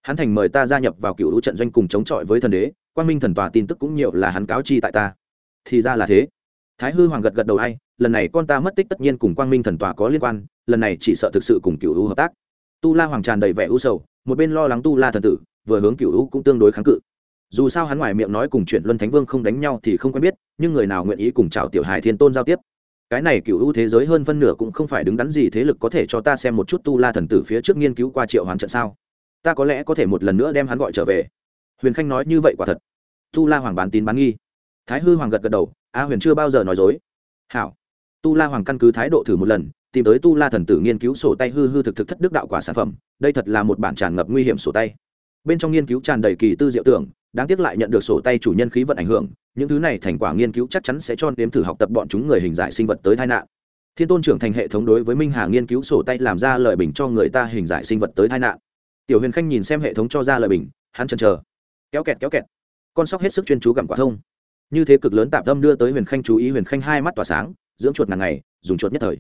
Hắn thành mời ta gia nhập vào cựu u trận doanh cùng chống chọi với thần đế, quang minh thần tòa tin tức cũng nhiều là hắn cáo chi tại ta. Thì ra là thế. Thái hư hoàng gật gật đầu hay lần này con ta mất tích tất nhiên cùng quang minh thần tòa có liên quan lần này chỉ sợ thực sự cùng cựu u hợp tác. Tu la hoàng tràn đầy vẻ u sầu, một bên lo lắng tu la thần tử, vừa hướng cựu u cũng tương đối kháng cự. Dù sao hắn ngoài miệng nói cùng chuyện luân thánh vương không đánh nhau thì không quen biết, nhưng người nào nguyện ý cùng chào tiểu hài thiên tôn giao tiếp? Cái này cựu u thế giới hơn phân nửa cũng không phải đứng đắn gì thế lực có thể cho ta xem một chút tu la thần tử phía trước nghiên cứu qua triệu hoàn trận sao? Ta có lẽ có thể một lần nữa đem hắn gọi trở về. Huyền khanh nói như vậy quả thật. Tu la hoàng bán tín bán nghi. Thái hư hoàng gật gật đầu, a huyền chưa bao giờ nói dối. Hảo. Tu la hoàng căn cứ thái độ thử một lần tìm tới tu la thần tử nghiên cứu sổ tay hư hư thực thực thất đức đạo quả sản phẩm, đây thật là một bản tràn ngập nguy hiểm sổ tay. Bên trong nghiên cứu tràn đầy kỳ tư diệu tưởng, đáng tiếc lại nhận được sổ tay chủ nhân khí vận ảnh hưởng, những thứ này thành quả nghiên cứu chắc chắn sẽ cho nếm thử học tập bọn chúng người hình giải sinh vật tới tai nạn. Thiên tôn trưởng thành hệ thống đối với minh hà nghiên cứu sổ tay làm ra lời bình cho người ta hình giải sinh vật tới tai nạn. Tiểu huyền khanh nhìn xem hệ thống cho ra lời bình, hắn chần chờ. Kéo kẹt kéo kẹt. Con sóc hết sức chuyên chú gặm quả thông. Như thế cực lớn tạm tâm đưa tới huyền khanh chú ý, huyền khanh hai mắt tỏa sáng, dưỡng chuột ngàn ngày, dùng chuột nhất thời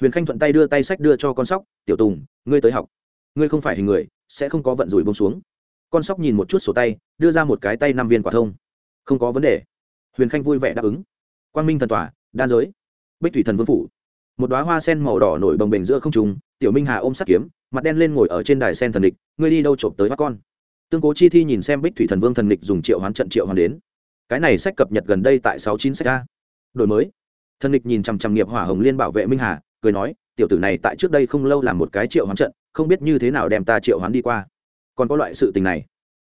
huyền khanh thuận tay đưa tay sách đưa cho con sóc, tiểu tùng, ngươi tới học. Ngươi không phải hình người, sẽ không có vận rủi bông xuống. Con sóc nhìn một chút sổ tay, đưa ra một cái tay năm viên quả thông. Không có vấn đề. Huyền khanh vui vẻ đáp ứng. Quang minh thần tỏa, đan giới. Bích thủy thần vương phủ. Một đoá hoa sen màu đỏ nổi bồng bềnh giữa không trùng tiểu minh hà ôm sắt kiếm, mặt đen lên ngồi ở trên đài sen thần địch, ngươi đi đâu trộm tới mắt con? Tương cố chi thi nhìn xem bích thủy thần vương thần địch dùng triệu hoán trận triệu hoán đến. Cái này sách cập nhật gần đây tại sáu chín sách a. Đổi mới. Thần địch nhìn chằm chằm nghiệp hỏa hồng liên bảo vệ minh hà cười nói, tiểu tử này tại trước đây không lâu làm một cái triệu hoán trận, không biết như thế nào đem ta triệu hoán đi qua. Còn có loại sự tình này.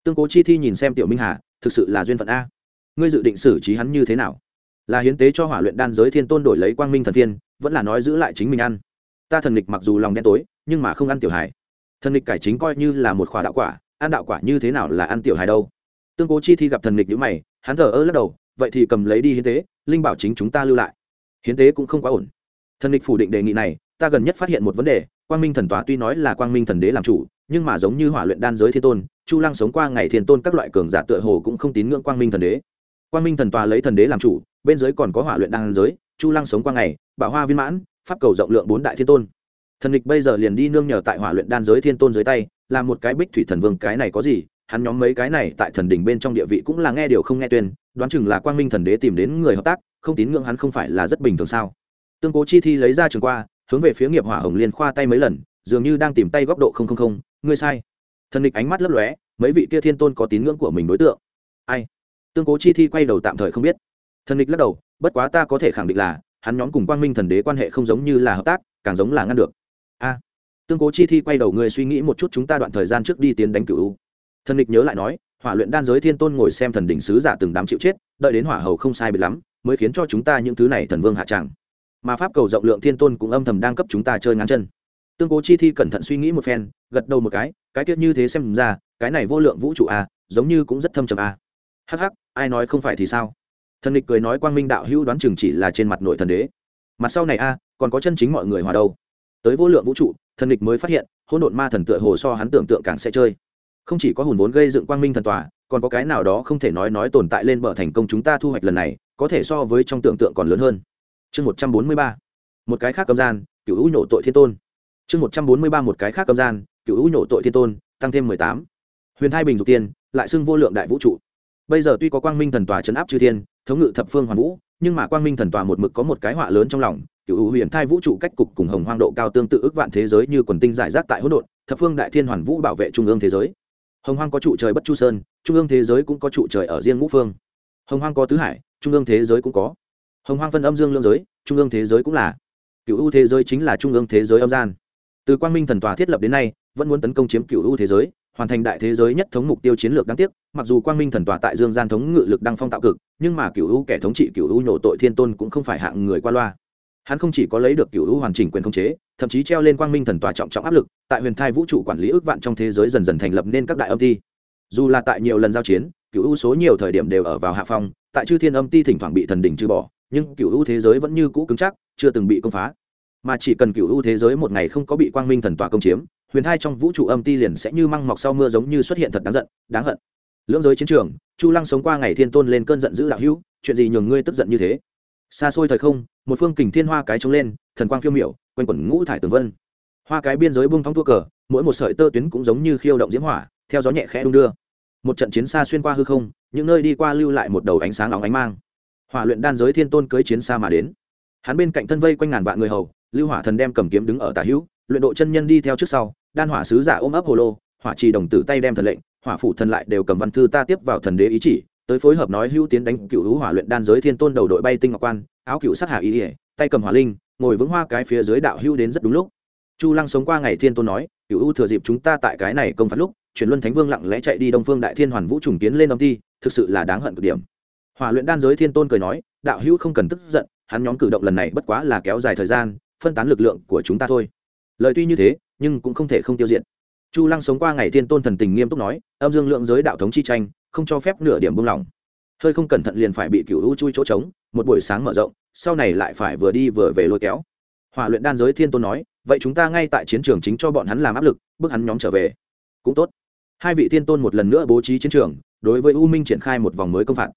Tương cố chi thi nhìn xem tiểu minh hà, thực sự là duyên phận a. Ngươi dự định xử trí hắn như thế nào? Là hiến tế cho hỏa luyện đan giới thiên tôn đổi lấy quang minh thần thiên, vẫn là nói giữ lại chính mình ăn? Ta thần lịch mặc dù lòng đen tối, nhưng mà không ăn tiểu hài. Thần lịch cải chính coi như là một khỏa đạo quả, ăn đạo quả như thế nào là ăn tiểu hài đâu? Tương cố chi thi gặp thần lịch nhữ mày, hắn thở ơ lắc đầu, vậy thì cầm lấy đi hiến tế, linh bảo chính chúng ta lưu lại. Hiến tế cũng không quá ổn thần địch phủ định đề nghị này, ta gần nhất phát hiện một vấn đề, quang minh thần tòa tuy nói là quang minh thần đế làm chủ, nhưng mà giống như hỏa luyện đan giới thiên tôn, chu lăng sống qua ngày thiên tôn các loại cường giả tựa hồ cũng không tín ngưỡng quang minh thần đế. Quang minh thần tòa lấy thần đế làm chủ, bên dưới còn có hỏa luyện đan giới, chu lăng sống qua ngày bảo hoa viên mãn, pháp cầu rộng lượng bốn đại thiên tôn. Thần địch bây giờ liền đi nương nhờ tại hỏa luyện đan giới thiên tôn dưới tay là một cái bích thủy thần vương, cái này có gì? Hắn nhóm mấy cái này tại thần đỉnh bên trong địa vị cũng là nghe điều không nghe tuyên, đoán chừng là quang minh thần đế tìm đến người hợp tác, không tín ngưỡng hắn không phải là rất bình thường sao? Tương cố chi thi lấy ra trường qua, hướng về phía nghiệp hỏa hồng liên khoa tay mấy lần, dường như đang tìm tay góc độ không không không, ngươi sai. Thần địch ánh mắt lấp lóe, mấy vị kia thiên tôn có tín ngưỡng của mình đối tượng. Ai? Tương cố chi thi quay đầu tạm thời không biết. Thần địch lắc đầu, bất quá ta có thể khẳng định là, hắn nhóm cùng quang minh thần đế quan hệ không giống như là hợp tác, càng giống là ngăn được. A. Tương cố chi thi quay đầu người suy nghĩ một chút chúng ta đoạn thời gian trước đi tiến đánh cựu thần địch nhớ lại nói, hỏa luyện đan giới thiên tôn ngồi xem thần đỉnh sứ giả từng đám chịu chết, đợi đến hỏa hầu không sai biệt lắm, mới khiến cho chúng ta những thứ này thần vương hạ tràng mà pháp cầu rộng lượng thiên tôn cũng âm thầm đang cấp chúng ta chơi ngắn chân. Tương cố chi thi cẩn thận suy nghĩ một phen, gật đầu một cái cái tiết như thế xem ra, cái này vô lượng vũ trụ a giống như cũng rất thâm trầm a hắc hắc, ai nói không phải thì sao? Thần địch cười nói quang minh đạo hữu đoán chừng chỉ là trên mặt nội thần đế. Mặt sau này a, còn có chân chính mọi người hòa đâu? Tới vô lượng vũ trụ, thần địch mới phát hiện, hỗn độn ma thần tựa hồ so hắn tưởng tượng càng sẽ chơi. Không chỉ có hùn vốn gây dựng quang minh thần tòa, còn có cái nào đó không thể nói nói tồn tại lên bờ thành công chúng ta thu hoạch lần này, có thể so với trong tưởng tượng còn lớn hơn chương một trăm bốn mươi ba. Một cái khác cầm gian, cựu hữu nhổ tội thiên tôn. Chương một trăm bốn mươi ba một cái khác cầm gian, cựu hữu nhổ tội thiên tôn, tăng thêm mười tám. Huyền thai bình dục tiên, lại xưng vô lượng đại vũ trụ. Bây giờ tuy có quang minh thần tòa chấn áp chư thiên, thống ngự thập phương hoàn vũ, nhưng mà quang minh thần tòa một mực có một cái họa lớn trong lòng, cựu huyền thai vũ trụ cách cục cùng hồng hoang độ cao tương tự ước vạn thế giới như quần tinh giải rác tại hỗn độn, thập phương đại thiên hoàn vũ bảo vệ trung ương thế giới. Hồng hoang có trụ trời bất chu sơn, trung ương thế giới cũng có trụ trời ở riêng ngũ phương. Hồng hoang có tứ hải, trung ương thế giới cũng có hồng hoang phân âm dương lương giới, trung ương thế giới cũng là. Cựu ưu thế giới chính là trung ương thế giới âm gian. Từ quang minh thần tòa thiết lập đến nay, vẫn muốn tấn công chiếm cựu ưu thế giới, hoàn thành đại thế giới nhất thống mục tiêu chiến lược đáng tiếc, mặc dù quang minh thần tòa tại dương gian thống ngự lực đăng phong tạo cực, nhưng mà cựu ưu kẻ thống trị cựu ưu nhổ tội thiên tôn cũng không phải hạng người qua loa. Hắn không chỉ có lấy được cựu ưu hoàn chỉnh quyền khống chế, thậm chí treo lên quang minh thần tòa trọng trọng áp lực, tại huyền thai vũ trụ quản lý ước vạn trong thế giới dần dần thành lập nên các đại âm ty dù là tại nhiều lần giao chiến cựu ưu số nhiều thời điểm đều ở vào hạ phong, tại chư thiên âm ty thỉnh thoảng bị thần đình trừ bỏ nhưng cựu ưu thế giới vẫn như cũ cứng chắc, chưa từng bị công phá. Mà chỉ cần cựu ưu thế giới một ngày không có bị quang minh thần tòa công chiếm, huyền thai trong vũ trụ âm ti liền sẽ như măng mọc sau mưa giống như xuất hiện thật đáng giận, đáng hận. Lưỡng giới chiến trường, chu lăng sống qua ngày thiên tôn lên cơn giận dữ đạo hữu, chuyện gì nhường ngươi tức giận như thế? Xa xôi thời không, một phương kình thiên hoa cái trống lên, thần quang phiêu miểu, quanh quẩn ngũ thải tường vân. Hoa cái biên giới bung thong thua cờ, mỗi một sợi tơ tuyến cũng giống như khiêu động diễm hỏa, theo gió nhẹ khẽ đung đưa. Một trận chiến xa xuyên qua hư không, những nơi đi qua lưu lại một đầu ánh sáng óng ánh mang hỏa luyện đan giới thiên tôn cưới chiến xa mà đến. Hắn bên cạnh thân vây quanh ngàn vạn người hầu, lưu hỏa thần đem cầm kiếm đứng ở tả hữu, luyện độ chân nhân đi theo trước sau, đan hỏa sứ giả ôm ấp hồ lô, hỏa trì đồng tử tay đem thần lệnh, hỏa phụ thần lại đều cầm văn thư ta tiếp vào thần đế ý chỉ, tới phối hợp nói hữu tiến đánh cựu hữu hỏa luyện đan giới thiên tôn đầu đội bay tinh ngọc quan, áo cựu sát hạ ý ỉa, tay cầm hỏa linh, ngồi vững hoa cái phía dưới đạo hữu đến rất đúng lúc. Chu lăng sống qua ngày thiên tôn nói, cựu hữu thừa dịp chúng ta tại cái này công phạt lúc, chuyển luân thánh vương lặng lẽ chạy đi đông phương đại thiên hoàn vũ trùng kiến lên đông ti, thực sự là đáng hận cực điểm hỏa luyện đan giới thiên tôn cười nói, đạo hữu không cần tức giận, hắn nhóm cử động lần này bất quá là kéo dài thời gian, phân tán lực lượng của chúng ta thôi. Lời tuy như thế, nhưng cũng không thể không tiêu diệt. Chu lăng sống qua ngày thiên tôn thần tình nghiêm túc nói, âm dương lượng giới đạo thống chi tranh, không cho phép nửa điểm buông lỏng. Hơi không cẩn thận liền phải bị cựu u chui chỗ trống, một buổi sáng mở rộng, sau này lại phải vừa đi vừa về lôi kéo. Hỏa luyện đan giới thiên tôn nói, vậy chúng ta ngay tại chiến trường chính cho bọn hắn làm áp lực, bước hắn nhóm trở về. Cũng tốt. Hai vị thiên tôn một lần nữa bố trí chiến trường, đối với u minh triển khai một vòng mới công phạt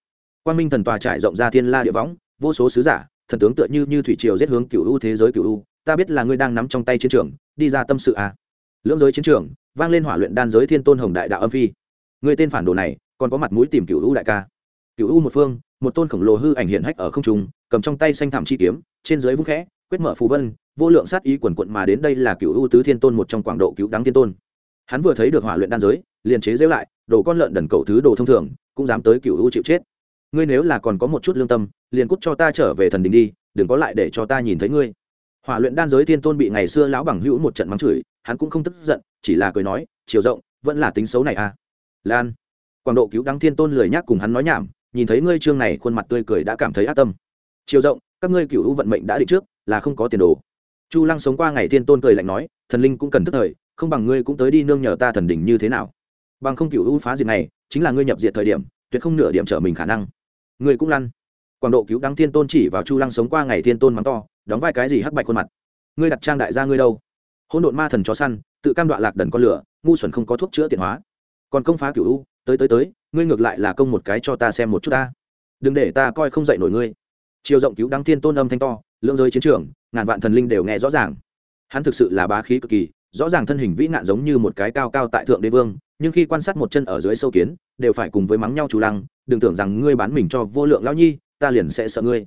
quan minh thần tòa trải rộng ra thiên la địa võng, vô số sứ giả, thần tướng tựa như như thủy triều giết hướng cựu u thế giới cựu u, ta biết là ngươi đang nắm trong tay chiến trường, đi ra tâm sự à. lưỡng giới chiến trường, vang lên hỏa luyện đan giới thiên tôn hồng đại đạo âm phi. Người tên phản đồ này, còn có mặt mũi tìm cựu u đại ca. Cựu u một phương, một tôn khổng lồ hư ảnh hiện hách ở không trung, cầm trong tay xanh thảm chi kiếm, trên dưới vung khẽ, quyết mở phù vân, vô lượng sát ý quần quận mà đến đây là cựu u tứ thiên tôn một trong quảng độ cứu đáng thiên tôn. Hắn vừa thấy được hỏa luyện đan giới, liền chế giễu lại, đồ con lợn đần cầu thứ đồ thông thường, cũng dám tới cựu u chịu chết ngươi nếu là còn có một chút lương tâm, liền cút cho ta trở về thần đình đi, đừng có lại để cho ta nhìn thấy ngươi. Hỏa luyện đan giới thiên tôn bị ngày xưa lão bằng hữu một trận mắng chửi, hắn cũng không tức giận, chỉ là cười nói, chiều rộng, vẫn là tính xấu này à. Lan quảng độ cứu đăng thiên tôn lười nhác cùng hắn nói nhảm, nhìn thấy ngươi trương này khuôn mặt tươi cười đã cảm thấy ác tâm. Chiều rộng, các ngươi cựu vận mệnh đã định trước, là không có tiền đồ. Chu lăng sống qua ngày thiên tôn cười lạnh nói, thần linh cũng cần tức thời, không bằng ngươi cũng tới đi nương nhờ ta thần đỉnh như thế nào. Bằng không cựu u phá diệt này, chính là ngươi nhập diệt thời điểm, tuyệt không nửa điểm trở mình khả năng ngươi cũng lăn. Quảng độ cứu đăng thiên tôn chỉ vào chu lăng sống qua ngày thiên tôn mắng to, đóng vai cái gì hắc bạch khuôn mặt? Ngươi đặt trang đại gia ngươi đâu? Hôn độn ma thần chó săn, tự cam đoạ lạc đần con lửa, ngu xuẩn không có thuốc chữa tiện hóa. Còn công phá cửu u, tới tới tới, ngươi ngược lại là công một cái cho ta xem một chút ta. Đừng để ta coi không dậy nổi ngươi. Chiều rộng cứu đăng thiên tôn âm thanh to, lưỡng giới chiến trường, ngàn vạn thần linh đều nghe rõ ràng. Hắn thực sự là bá khí cực kỳ, rõ ràng thân hình vĩ nạn giống như một cái cao cao tại thượng đế vương, nhưng khi quan sát một chân ở dưới sâu kiến đều phải cùng với mắng nhau chủ lăng, đừng tưởng rằng ngươi bán mình cho vô lượng lão nhi, ta liền sẽ sợ ngươi.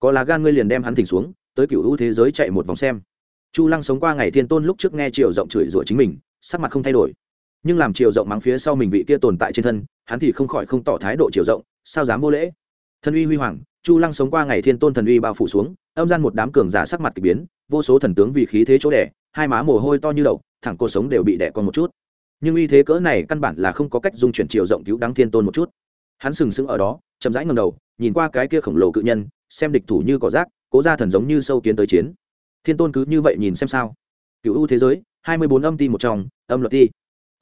Có lá gan ngươi liền đem hắn thỉnh xuống, tới cựu u thế giới chạy một vòng xem. Chu lăng sống qua ngày thiên tôn lúc trước nghe triều rộng chửi rủa chính mình, sắc mặt không thay đổi. Nhưng làm triều rộng mắng phía sau mình vị kia tồn tại trên thân, hắn thì không khỏi không tỏ thái độ triều rộng, sao dám vô lễ? Thần uy huy hoàng, chu lăng sống qua ngày thiên tôn thần uy bao phủ xuống, âm gian một đám cường giả sắc mặt k ỳ biến, vô số thần tướng vì khí thế chỗ đẻ, hai má mồ hôi to như đậu, thẳng cô sống đều bị đẻ con một chút nhưng uy thế cỡ này căn bản là không có cách dung chuyển chiều rộng cứu đáng thiên tôn một chút. Hắn sừng sững ở đó, chậm rãi ngầm đầu, nhìn qua cái kia khổng lồ cự nhân, xem địch thủ như cỏ rác, cố ra thần giống như sâu kiến tới chiến. Thiên tôn cứ như vậy nhìn xem sao? Cựu ưu thế giới, hai mươi bốn âm ti một trong, âm luật ti.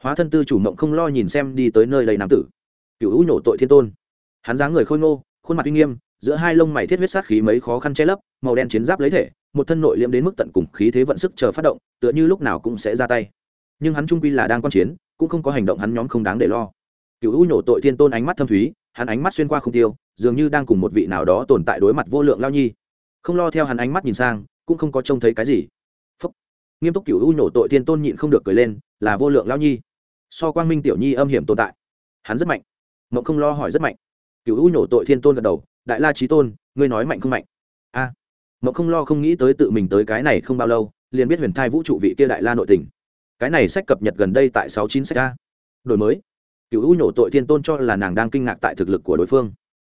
Hóa thân tư chủ mộng không lo nhìn xem đi tới nơi đầy nam tử. Cựu ưu nhổ tội thiên tôn. Hắn dáng người khôi ngô, khuôn mặt uy nghiêm, giữa hai lông mày thiết huyết sát khí mấy khó khăn che lấp, màu đen chiến giáp lấy thể, một thân nội liễm đến mức tận cùng khí thế vận sức chờ phát động, tựa như lúc nào cũng sẽ ra tay nhưng hắn trung quy là đang quan chiến, cũng không có hành động hắn nhóm không đáng để lo. Cựu u nhổ tội thiên tôn ánh mắt thâm thúy, hắn ánh mắt xuyên qua không tiêu, dường như đang cùng một vị nào đó tồn tại đối mặt vô lượng lao nhi. Không lo theo hắn ánh mắt nhìn sang, cũng không có trông thấy cái gì. Phúc. nghiêm túc cựu u nhổ tội thiên tôn nhịn không được cười lên, là vô lượng lao nhi. So quang minh tiểu nhi âm hiểm tồn tại. Hắn rất mạnh. Mộng không lo hỏi rất mạnh. Cựu u nhổ tội thiên tôn gật đầu, đại la trí tôn, ngươi nói mạnh không mạnh? A. À. mộng không lo không nghĩ tới tự mình tới cái này không bao lâu, liền biết huyền thai vũ trụ vị kia đại la nội tình cái này sách cập nhật gần đây tại sáu chín sách a. Đổi mới. Cựu u nhổ tội thiên tôn cho là nàng đang kinh ngạc tại thực lực của đối phương.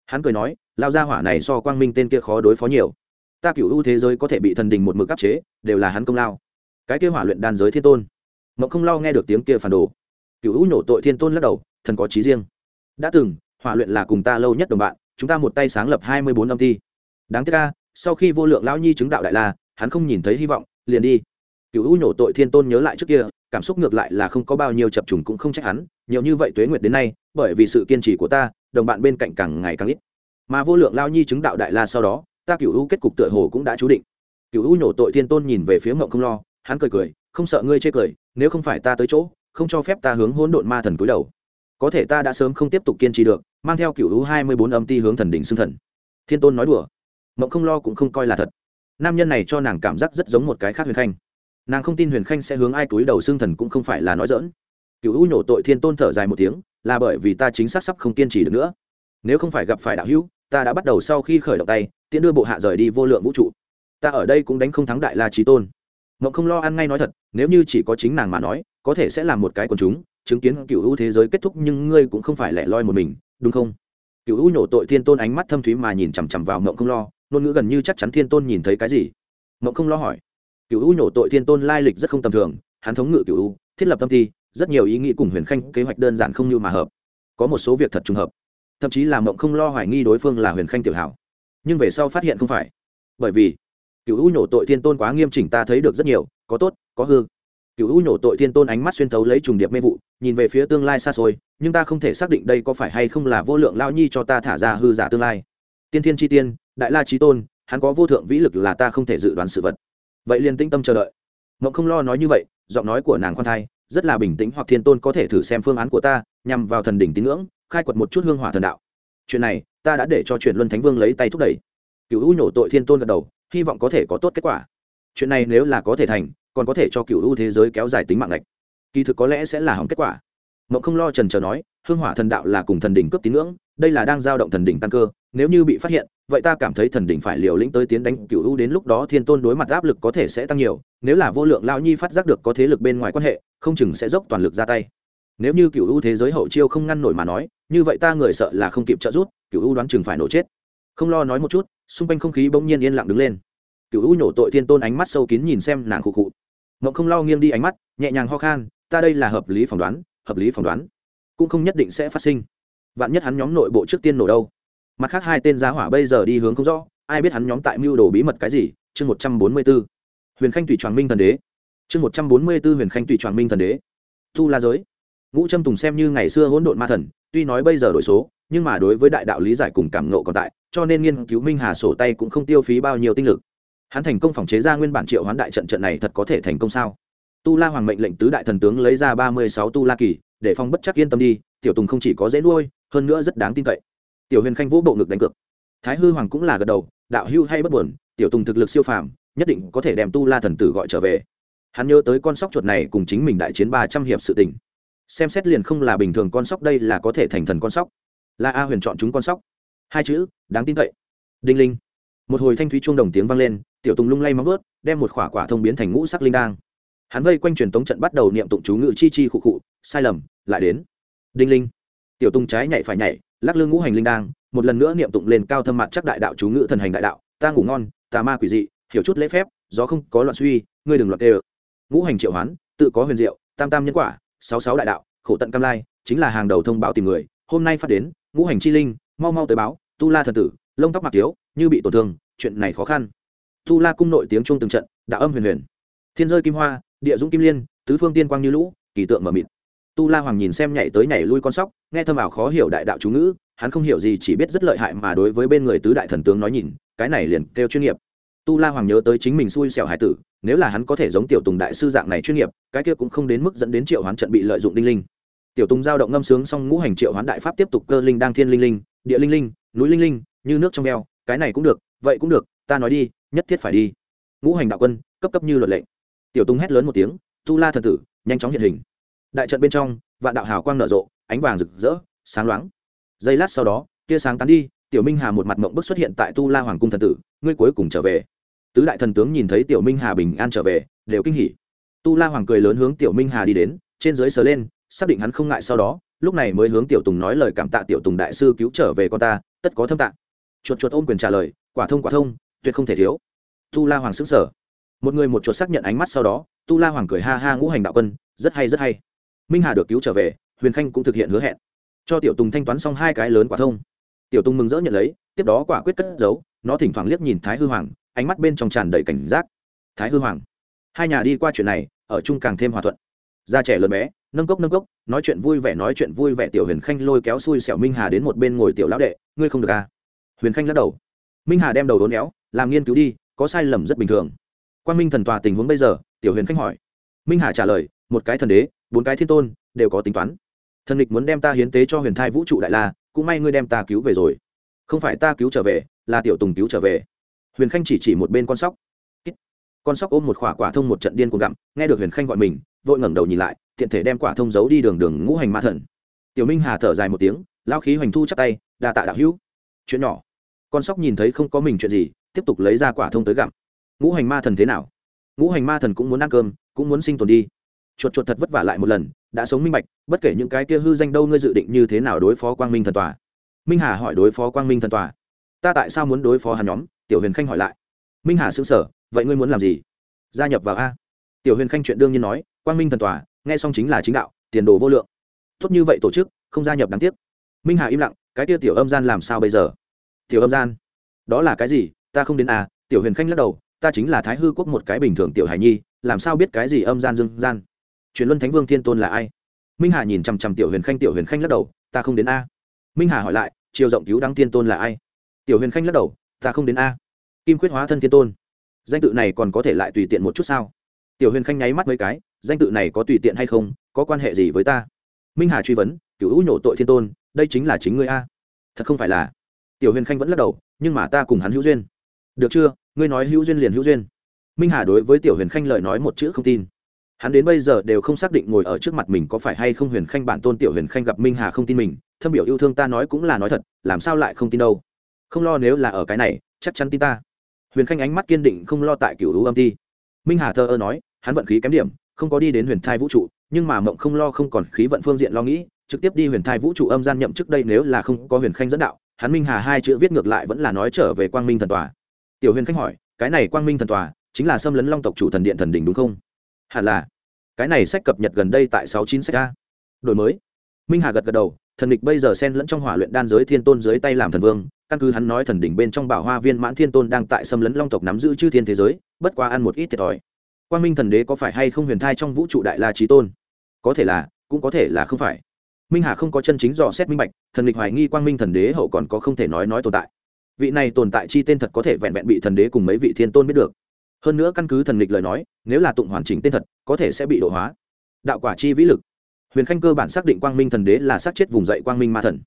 Hắn cười nói lao ra hỏa này so quang minh tên kia khó đối phó nhiều. Ta cựu u thế giới có thể bị thần đình một mực áp chế, đều là hắn công lao. Cái kia hỏa luyện đan giới thiên tôn. Mộng không lo nghe được tiếng kia phản đồ. Cựu u nhổ tội thiên tôn lắc đầu, thần có trí riêng. Đã từng, hỏa luyện là cùng ta lâu nhất đồng bạn, chúng ta một tay sáng lập hai mươi bốn âm ti. Đáng tiếc ca sau khi vô lượng lão nhi chứng đạo đại la, hắn không nhìn thấy hy vọng, liền đi cựu u nhổ tội thiên tôn nhớ lại trước kia, cảm xúc ngược lại là không có bao nhiêu chập trùng cũng không trách hắn, nhiều như vậy tuế nguyệt đến nay, bởi vì sự kiên trì của ta, đồng bạn bên cạnh càng ngày càng ít. Mà vô lượng lao nhi chứng đạo đại la sau đó, ta cựu u kết cục tựa hồ cũng đã chú định. Cựu u nhổ tội thiên tôn nhìn về phía mộng không lo, hắn cười cười, không sợ ngươi chê cười, nếu không phải ta tới chỗ, không cho phép ta hướng hỗn độn ma thần cúi đầu. Có thể ta đã sớm không tiếp tục kiên trì được, mang theo cựu u hai mươi bốn âm ti hướng thần đỉnh xưng thần. Thiên tôn nói đùa. Mộng không lo cũng không coi là thật. Nam nhân này cho nàng cảm giác rất giống một cái khác huyền khanh nàng không tin huyền khanh sẽ hướng ai túi đầu xương thần cũng không phải là nói dỡn. Cựu u nhổ tội thiên tôn thở dài một tiếng, là bởi vì ta chính xác sắp không kiên trì được nữa. Nếu không phải gặp phải đạo hữu, ta đã bắt đầu sau khi khởi động tay, tiễn đưa bộ hạ rời đi vô lượng vũ trụ. Ta ở đây cũng đánh không thắng đại la trí tôn. Mộng không lo ăn ngay nói thật, nếu như chỉ có chính nàng mà nói, có thể sẽ là một cái quần chúng, chứng kiến cựu u thế giới kết thúc nhưng ngươi cũng không phải lẻ loi một mình, đúng không? Cựu u nhổ tội thiên tôn ánh mắt thâm thúy mà nhìn chằm chằm vào mộng không lo, ngôn ngữ gần như chắc chắn thiên tôn nhìn thấy cái gì? Mộng không lo hỏi cựu u nhổ tội thiên tôn lai lịch rất không tầm thường, hắn thống ngự cựu u, thiết lập tâm thi, rất nhiều ý nghĩ cùng huyền khanh kế hoạch đơn giản không như mà hợp. Có một số việc thật trùng hợp, thậm chí là mộng không lo hoài nghi đối phương là huyền khanh tiểu hảo. Nhưng về sau phát hiện không phải. Bởi vì cựu u nhổ tội thiên tôn quá nghiêm chỉnh ta thấy được rất nhiều, có tốt, có hư. Cựu u nhổ tội thiên tôn ánh mắt xuyên thấu lấy trùng điệp mê vụ, nhìn về phía tương lai xa xôi, nhưng ta không thể xác định đây có phải hay không là vô lượng lao nhi cho ta thả ra hư giả tương lai. Tiên thiên tri tiên, đại la trí tôn, hắn có vô thượng vĩ lực là ta không thể dự đoán sự vật vậy liền tĩnh tâm chờ đợi. Mộng không lo nói như vậy, giọng nói của nàng khoan thai, rất là bình tĩnh hoặc thiên tôn có thể thử xem phương án của ta, nhằm vào thần đỉnh tín ngưỡng, khai quật một chút hương hỏa thần đạo. Chuyện này, ta đã để cho chuyện luân thánh vương lấy tay thúc đẩy. Cựu u nhổ tội thiên tôn gật đầu, hy vọng có thể có tốt kết quả. Chuyện này nếu là có thể thành, còn có thể cho cựu u thế giới kéo dài tính mạng lệch. Kỳ thực có lẽ sẽ là hỏng kết quả. Mộng không lo trần trờ nói, hương hỏa thần đạo là cùng thần đỉnh cướp tín ngưỡng, đây là đang giao động thần đỉnh tăng cơ, nếu như bị phát hiện vậy ta cảm thấy thần đỉnh phải liều lĩnh tới tiến đánh cựu u đến lúc đó thiên tôn đối mặt áp lực có thể sẽ tăng nhiều, nếu là vô lượng lao nhi phát giác được có thế lực bên ngoài quan hệ, không chừng sẽ dốc toàn lực ra tay. Nếu như cựu u thế giới hậu chiêu không ngăn nổi mà nói, như vậy ta người sợ là không kịp trợ rút cựu u đoán chừng phải nổ chết. Không lo nói một chút, xung quanh không khí bỗng nhiên yên lặng đứng lên. Cựu u nhổ tội thiên tôn ánh mắt sâu kín nhìn xem nàng khụ khụ. Ngậm không lo nghiêng đi ánh mắt, nhẹ nhàng ho khan, ta đây là hợp lý phỏng đoán, hợp lý phỏng đoán. Cũng không nhất định sẽ phát sinh. Vạn nhất hắn nhóm nội bộ trước tiên nổ đâu mặt khác hai tên giá hỏa bây giờ đi hướng không rõ, ai biết hắn nhóm tại mưu đồ bí mật cái gì? Chương một trăm bốn mươi b ố huyền khanh tùy tràng minh thần đế. Chương một trăm bốn mươi b ố huyền khanh tùy tràng minh thần đế. Thu la giới. Ngũ trâm tùng xem như ngày xưa hỗn độn ma thần, tuy nói bây giờ đổi số, nhưng mà đối với đại đạo lý giải cùng cảm nộ còn tại, cho nên nghiên cứu minh hà sổ tay cũng không tiêu phí bao nhiêu tinh lực. Hắn thành công phòng chế ra nguyên bản triệu hoán đại trận trận này thật có thể thành công sao? Tu la hoàng mệnh lệnh tứ đại thần tướng lấy ra ba mươi sáu tu la kỳ, để phong bất chắc yên tâm đi, tiểu tùng không chỉ có dễ nuôi, hơn nữa rất đáng tin cậy tiểu huyền khanh vũ bộ ngực đánh cược. Thái hư hoàng cũng là gật đầu, đạo hưu hay bất buồn, tiểu tùng thực lực siêu phàm, nhất định có thể đem tu la thần tử gọi trở về. Hắn nhớ tới con sóc chuột này cùng chính mình đại chiến ba trăm hiệp sự tình. Xem xét liền không là bình thường con sóc đây là có thể thành thần con sóc. Là a huyền chọn chúng con sóc. Hai chữ, đáng tin cậy. Đinh linh. Một hồi thanh thúy chuông đồng tiếng vang lên, tiểu tùng lung lay móng vớt đem một khỏa quả thông biến thành ngũ sắc linh đang hắn vây quanh truyền tống trận bắt đầu niệm tụng chú ngự chi chi khụ khụ, sai lầm, lại đến. Đinh linh tiểu tùng trái nhảy phải nhảy, lắc lưng ngũ hành linh đang một lần nữa niệm tụng lên cao thâm mặt chắc đại đạo chú ngự thần hành đại đạo, ta ngủ ngon, tà ma quỷ dị, hiểu chút lễ phép, gió không có loạn suy, ngươi đừng loạn đều. ngũ hành triệu hoán, tự có huyền diệu, tam tam nhân quả, sáu sáu đại đạo, khổ tận cam lai, chính là hàng đầu thông báo tìm người, hôm nay phát đến, ngũ hành chi linh, mau mau tới báo, tu la thần tử, lông tóc mặc tiếu, như bị tổn thương, chuyện này khó khăn. Tu la cung nội tiếng chuông từng trận, đạo âm huyền huyền. Thiên rơi kim hoa, địa dũng kim liên, tứ phương tiên quang như lũ, kỳ tượng mở mịt tu la hoàng nhìn xem nhảy tới nhảy lui con sóc, nghe thâm ảo khó hiểu đại đạo chú ngữ, hắn không hiểu gì, chỉ biết rất lợi hại mà đối với bên người tứ đại thần tướng nói nhìn, cái này liền kêu chuyên nghiệp. Tu la hoàng nhớ tới chính mình xui xẻo hải tử, nếu là hắn có thể giống tiểu tùng đại sư dạng này chuyên nghiệp, cái kia cũng không đến mức dẫn đến triệu hoán trận bị lợi dụng đinh linh. Tiểu tùng giao động ngâm sướng xong ngũ hành triệu hoán đại pháp tiếp tục cơ linh đang thiên linh linh, địa linh linh, núi linh linh, như nước trong veo, cái này cũng được, vậy cũng được, ta nói đi, nhất thiết phải đi. Ngũ hành đạo quân, cấp cấp như luật lệnh. Tiểu tùng hét lớn một tiếng, tu la thần tử, nhanh chóng hiện hình đại trận bên trong, vạn đạo hào quang nở rộ, ánh vàng rực rỡ, sáng loáng. Giây lát sau đó, tia sáng tán đi, tiểu minh hà một mặt mộng bức xuất hiện tại tu la hoàng cung thần tử, ngươi cuối cùng trở về. Tứ đại thần tướng nhìn thấy tiểu minh hà bình an trở về, đều kinh hỉ. Tu la hoàng cười lớn hướng tiểu minh hà đi đến, trên dưới sờ lên, xác định hắn không ngại sau đó, lúc này mới hướng tiểu tùng nói lời cảm tạ tiểu tùng đại sư cứu trở về con ta, tất có thâm tạ. Chuột chuột ôm quyền trả lời, quả thông quả thông, tuyệt không thể thiếu. Tu la hoàng xứng sở một người một chuột xác nhận ánh mắt sau đó, tu la hoàng cười ha ha ngũ hành đạo quân, rất hay rất hay minh hà được cứu trở về, huyền khanh cũng thực hiện hứa hẹn. Cho tiểu tùng thanh toán xong hai cái lớn quả thông. Tiểu tùng mừng rỡ nhận lấy, tiếp đó quả quyết cất giấu, nó thỉnh thoảng liếc nhìn thái hư hoàng, ánh mắt bên trong tràn đầy cảnh giác. Thái hư hoàng, hai nhà đi qua chuyện này, ở chung càng thêm hòa thuận. Da trẻ lớn bé, nâng cốc nâng cốc, nói chuyện vui vẻ nói chuyện vui vẻ, tiểu huyền khanh lôi kéo xui xẻo minh hà đến một bên ngồi tiểu lão đệ, ngươi không được à? Huyền khanh lắc đầu. Minh hà đem đầu đốn éo, làm nghiên cứu đi, có sai lầm rất bình thường. Quan minh thần tòa tình huống bây giờ, tiểu huyền khanh hỏi. Minh hà trả lời, một cái thần đế bốn cái thiên tôn đều có tính toán. Thần địch muốn đem ta hiến tế cho huyền thai vũ trụ đại la, cũng may ngươi đem ta cứu về rồi. Không phải ta cứu trở về, là tiểu tùng cứu trở về. Huyền khanh chỉ chỉ một bên con sóc. Con sóc ôm một quả quả thông một trận điên cuồng gặm, nghe được huyền khanh gọi mình, vội ngẩng đầu nhìn lại, tiện thể đem quả thông giấu đi đường đường ngũ hành ma thần. Tiểu minh hà thở dài một tiếng lao khí hoành thu chắc tay, đa tạ đạo hữu. Chuyện nhỏ. Con sóc nhìn thấy không có mình chuyện gì, tiếp tục lấy ra quả thông tới gặm. Ngũ hành ma thần thế nào? Ngũ hành ma thần cũng muốn ăn cơm, cũng muốn sinh tồn đi chuột chuột thật vất vả lại một lần, đã sống minh bạch, bất kể những cái kia hư danh đâu ngươi dự định như thế nào đối phó quang minh thần tòa. Minh hà hỏi đối phó quang minh thần tòa. Ta tại sao muốn đối phó hàn nhóm? Tiểu huyền khanh hỏi lại. Minh hà xứng sở vậy ngươi muốn làm gì? Gia nhập vào a. Tiểu huyền khanh chuyện đương nhiên nói, quang minh thần tòa, nghe xong chính là chính đạo, tiền đồ vô lượng. Tốt như vậy tổ chức, không gia nhập đáng tiếc. Minh hà im lặng, cái kia tiểu âm gian làm sao bây giờ? Tiểu âm gian? Đó là cái gì? Ta không đến à tiểu huyền khanh lắc đầu, ta chính là thái hư quốc một cái bình thường tiểu hải nhi, làm sao biết cái gì âm gian dương gian? Truyền luân thánh vương thiên tôn là ai? Minh hà nhìn chằm chằm tiểu huyền khanh, tiểu huyền khanh lắc đầu, ta không đến a. Minh hà hỏi lại chiều rộng cứu đăng thiên tôn là ai? Tiểu huyền khanh lắc đầu, ta không đến a. Kim quyết hóa thân thiên tôn. Danh tự này còn có thể lại tùy tiện một chút sao? Tiểu huyền khanh nháy mắt mấy cái, danh tự này có tùy tiện hay không? Có quan hệ gì với ta? Minh hà truy vấn cựu hữu nhổ tội thiên tôn, đây chính là chính ngươi a. Thật không phải là. Tiểu huyền khanh vẫn lắc đầu, nhưng mà ta cùng hắn hữu duyên. Được chưa? Ngươi nói hữu duyên liền hữu duyên. Minh hà đối với tiểu huyền khanh lời nói một chữ không tin hắn đến bây giờ đều không xác định ngồi ở trước mặt mình có phải hay không huyền khanh bản tôn tiểu huyền khanh gặp minh hà không tin mình, thâm biểu yêu thương ta nói cũng là nói thật, làm sao lại không tin đâu? Không lo nếu là ở cái này, chắc chắn tin ta. Huyền khanh ánh mắt kiên định không lo tại cựu hữu âm ti. Minh hà thơ ơ nói, hắn vận khí kém điểm, không có đi đến huyền thai vũ trụ, nhưng mà mộng không lo không còn khí vận phương diện lo nghĩ, trực tiếp đi huyền thai vũ trụ âm gian nhậm trước đây nếu là không có huyền khanh dẫn đạo, hắn minh hà hai chữ viết ngược lại vẫn là nói trở về quang minh thần tòa. Tiểu huyền khanh hỏi, cái này quang minh thần tòa, chính là xâm lấn long tộc chủ thần điện thần đình đúng không? Hẳn là. Cái này sách cập nhật gần đây tại sáu chín sách a. Đổi mới. Minh hà gật gật đầu, thần địch bây giờ xen lẫn trong hỏa luyện đan giới thiên tôn dưới tay làm thần vương, căn cứ hắn nói thần đỉnh bên trong bảo hoa viên mãn thiên tôn đang tại xâm lấn long tộc nắm giữ chư thiên thế giới, bất quá ăn một ít thiệt thòi. Quang minh thần đế có phải hay không huyền thai trong vũ trụ đại la trí tôn? Có thể là, cũng có thể là không phải. Minh hà không có chân chính dò xét minh bạch, thần địch hoài nghi quang minh thần đế hậu còn có không thể nói nói tồn tại. Vị này tồn tại chi tên thật có thể vẹn vẹn bị thần đế cùng mấy vị thiên tôn biết được hơn nữa căn cứ thần lịch lời nói, nếu là tụng hoàn chỉnh tên thật, có thể sẽ bị độ hóa. Đạo quả chi vĩ lực. Huyền khanh cơ bản xác định quang minh thần đế là sát chết vùng dậy quang minh ma thần.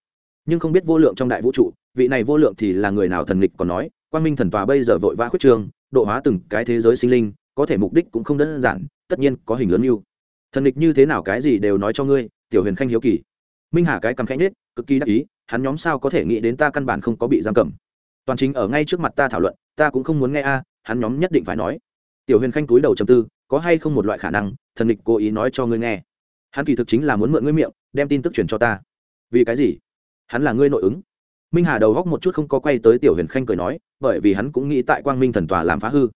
Nhưng không biết vô lượng trong đại vũ trụ, vị này vô lượng thì là người nào thần lịch còn nói, quang minh thần tòa bây giờ vội vã khuyết trường độ hóa từng cái thế giới sinh linh, có thể mục đích cũng không đơn giản, tất nhiên có hình lớn mưu thần lịch như thế nào cái gì đều nói cho ngươi, tiểu huyền khanh hiếu kỳ. Minh hà cái cầm khẽ nhất cực kỳ đắc ý, hắn nhóm sao có thể nghĩ đến ta căn bản không có bị giam cầm. Toàn chính ở ngay trước mặt ta thảo luận, ta cũng không muốn nghe a hắn nhóm nhất định phải nói. Tiểu huyền khanh túi đầu chầm tư, có hay không một loại khả năng, thần địch cố ý nói cho ngươi nghe. Hắn kỳ thực chính là muốn mượn ngươi miệng, đem tin tức truyền cho ta. Vì cái gì? Hắn là ngươi nội ứng. Minh hà đầu góc một chút không có quay tới tiểu huyền khanh cười nói, bởi vì hắn cũng nghĩ tại quang minh thần tòa làm phá hư.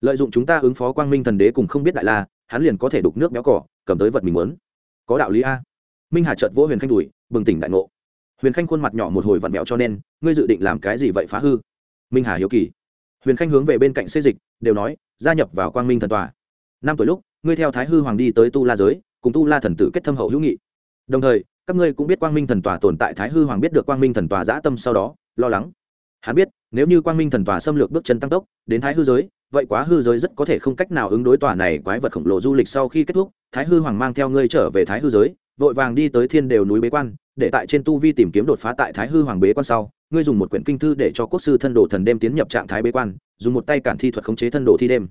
Lợi dụng chúng ta ứng phó quang minh thần đế cùng không biết đại la, hắn liền có thể đục nước béo cỏ, cầm tới vật mình muốn. Có đạo lý a. Minh hà chợt vỗ huyền khanh đùi, bừng tỉnh đại ngộ. Huyền khanh khuôn mặt nhỏ một hồi vặn vẹo cho nên, ngươi dự định làm cái gì vậy phá hư? Minh hà hiếu kỳ huyền khanh hướng về bên cạnh xây dịch, đều nói, gia nhập vào quang minh thần tòa. Năm tuổi lúc, ngươi theo thái hư hoàng đi tới tu la giới, cùng tu la thần tử kết thâm hậu hữu nghị. Đồng thời, các ngươi cũng biết quang minh thần tòa tồn tại thái hư hoàng biết được quang minh thần tòa giã tâm sau đó, lo lắng. Hắn biết, nếu như quang minh thần tòa xâm lược bước chân tăng tốc, đến thái hư giới, vậy quá hư giới rất có thể không cách nào ứng đối tòa này quái vật khổng lồ du lịch sau khi kết thúc, thái hư hoàng mang theo ngươi trở về thái hư giới, vội vàng đi tới thiên đều núi bế quan, để tại trên tu vi tìm kiếm đột phá tại thái hư hoàng bế quan sau ngươi dùng một quyển kinh thư để cho quốc sư thân đồ thần đêm tiến nhập trạng thái bế quan, dùng một tay cản thi thuật khống chế thân đồ thi đêm.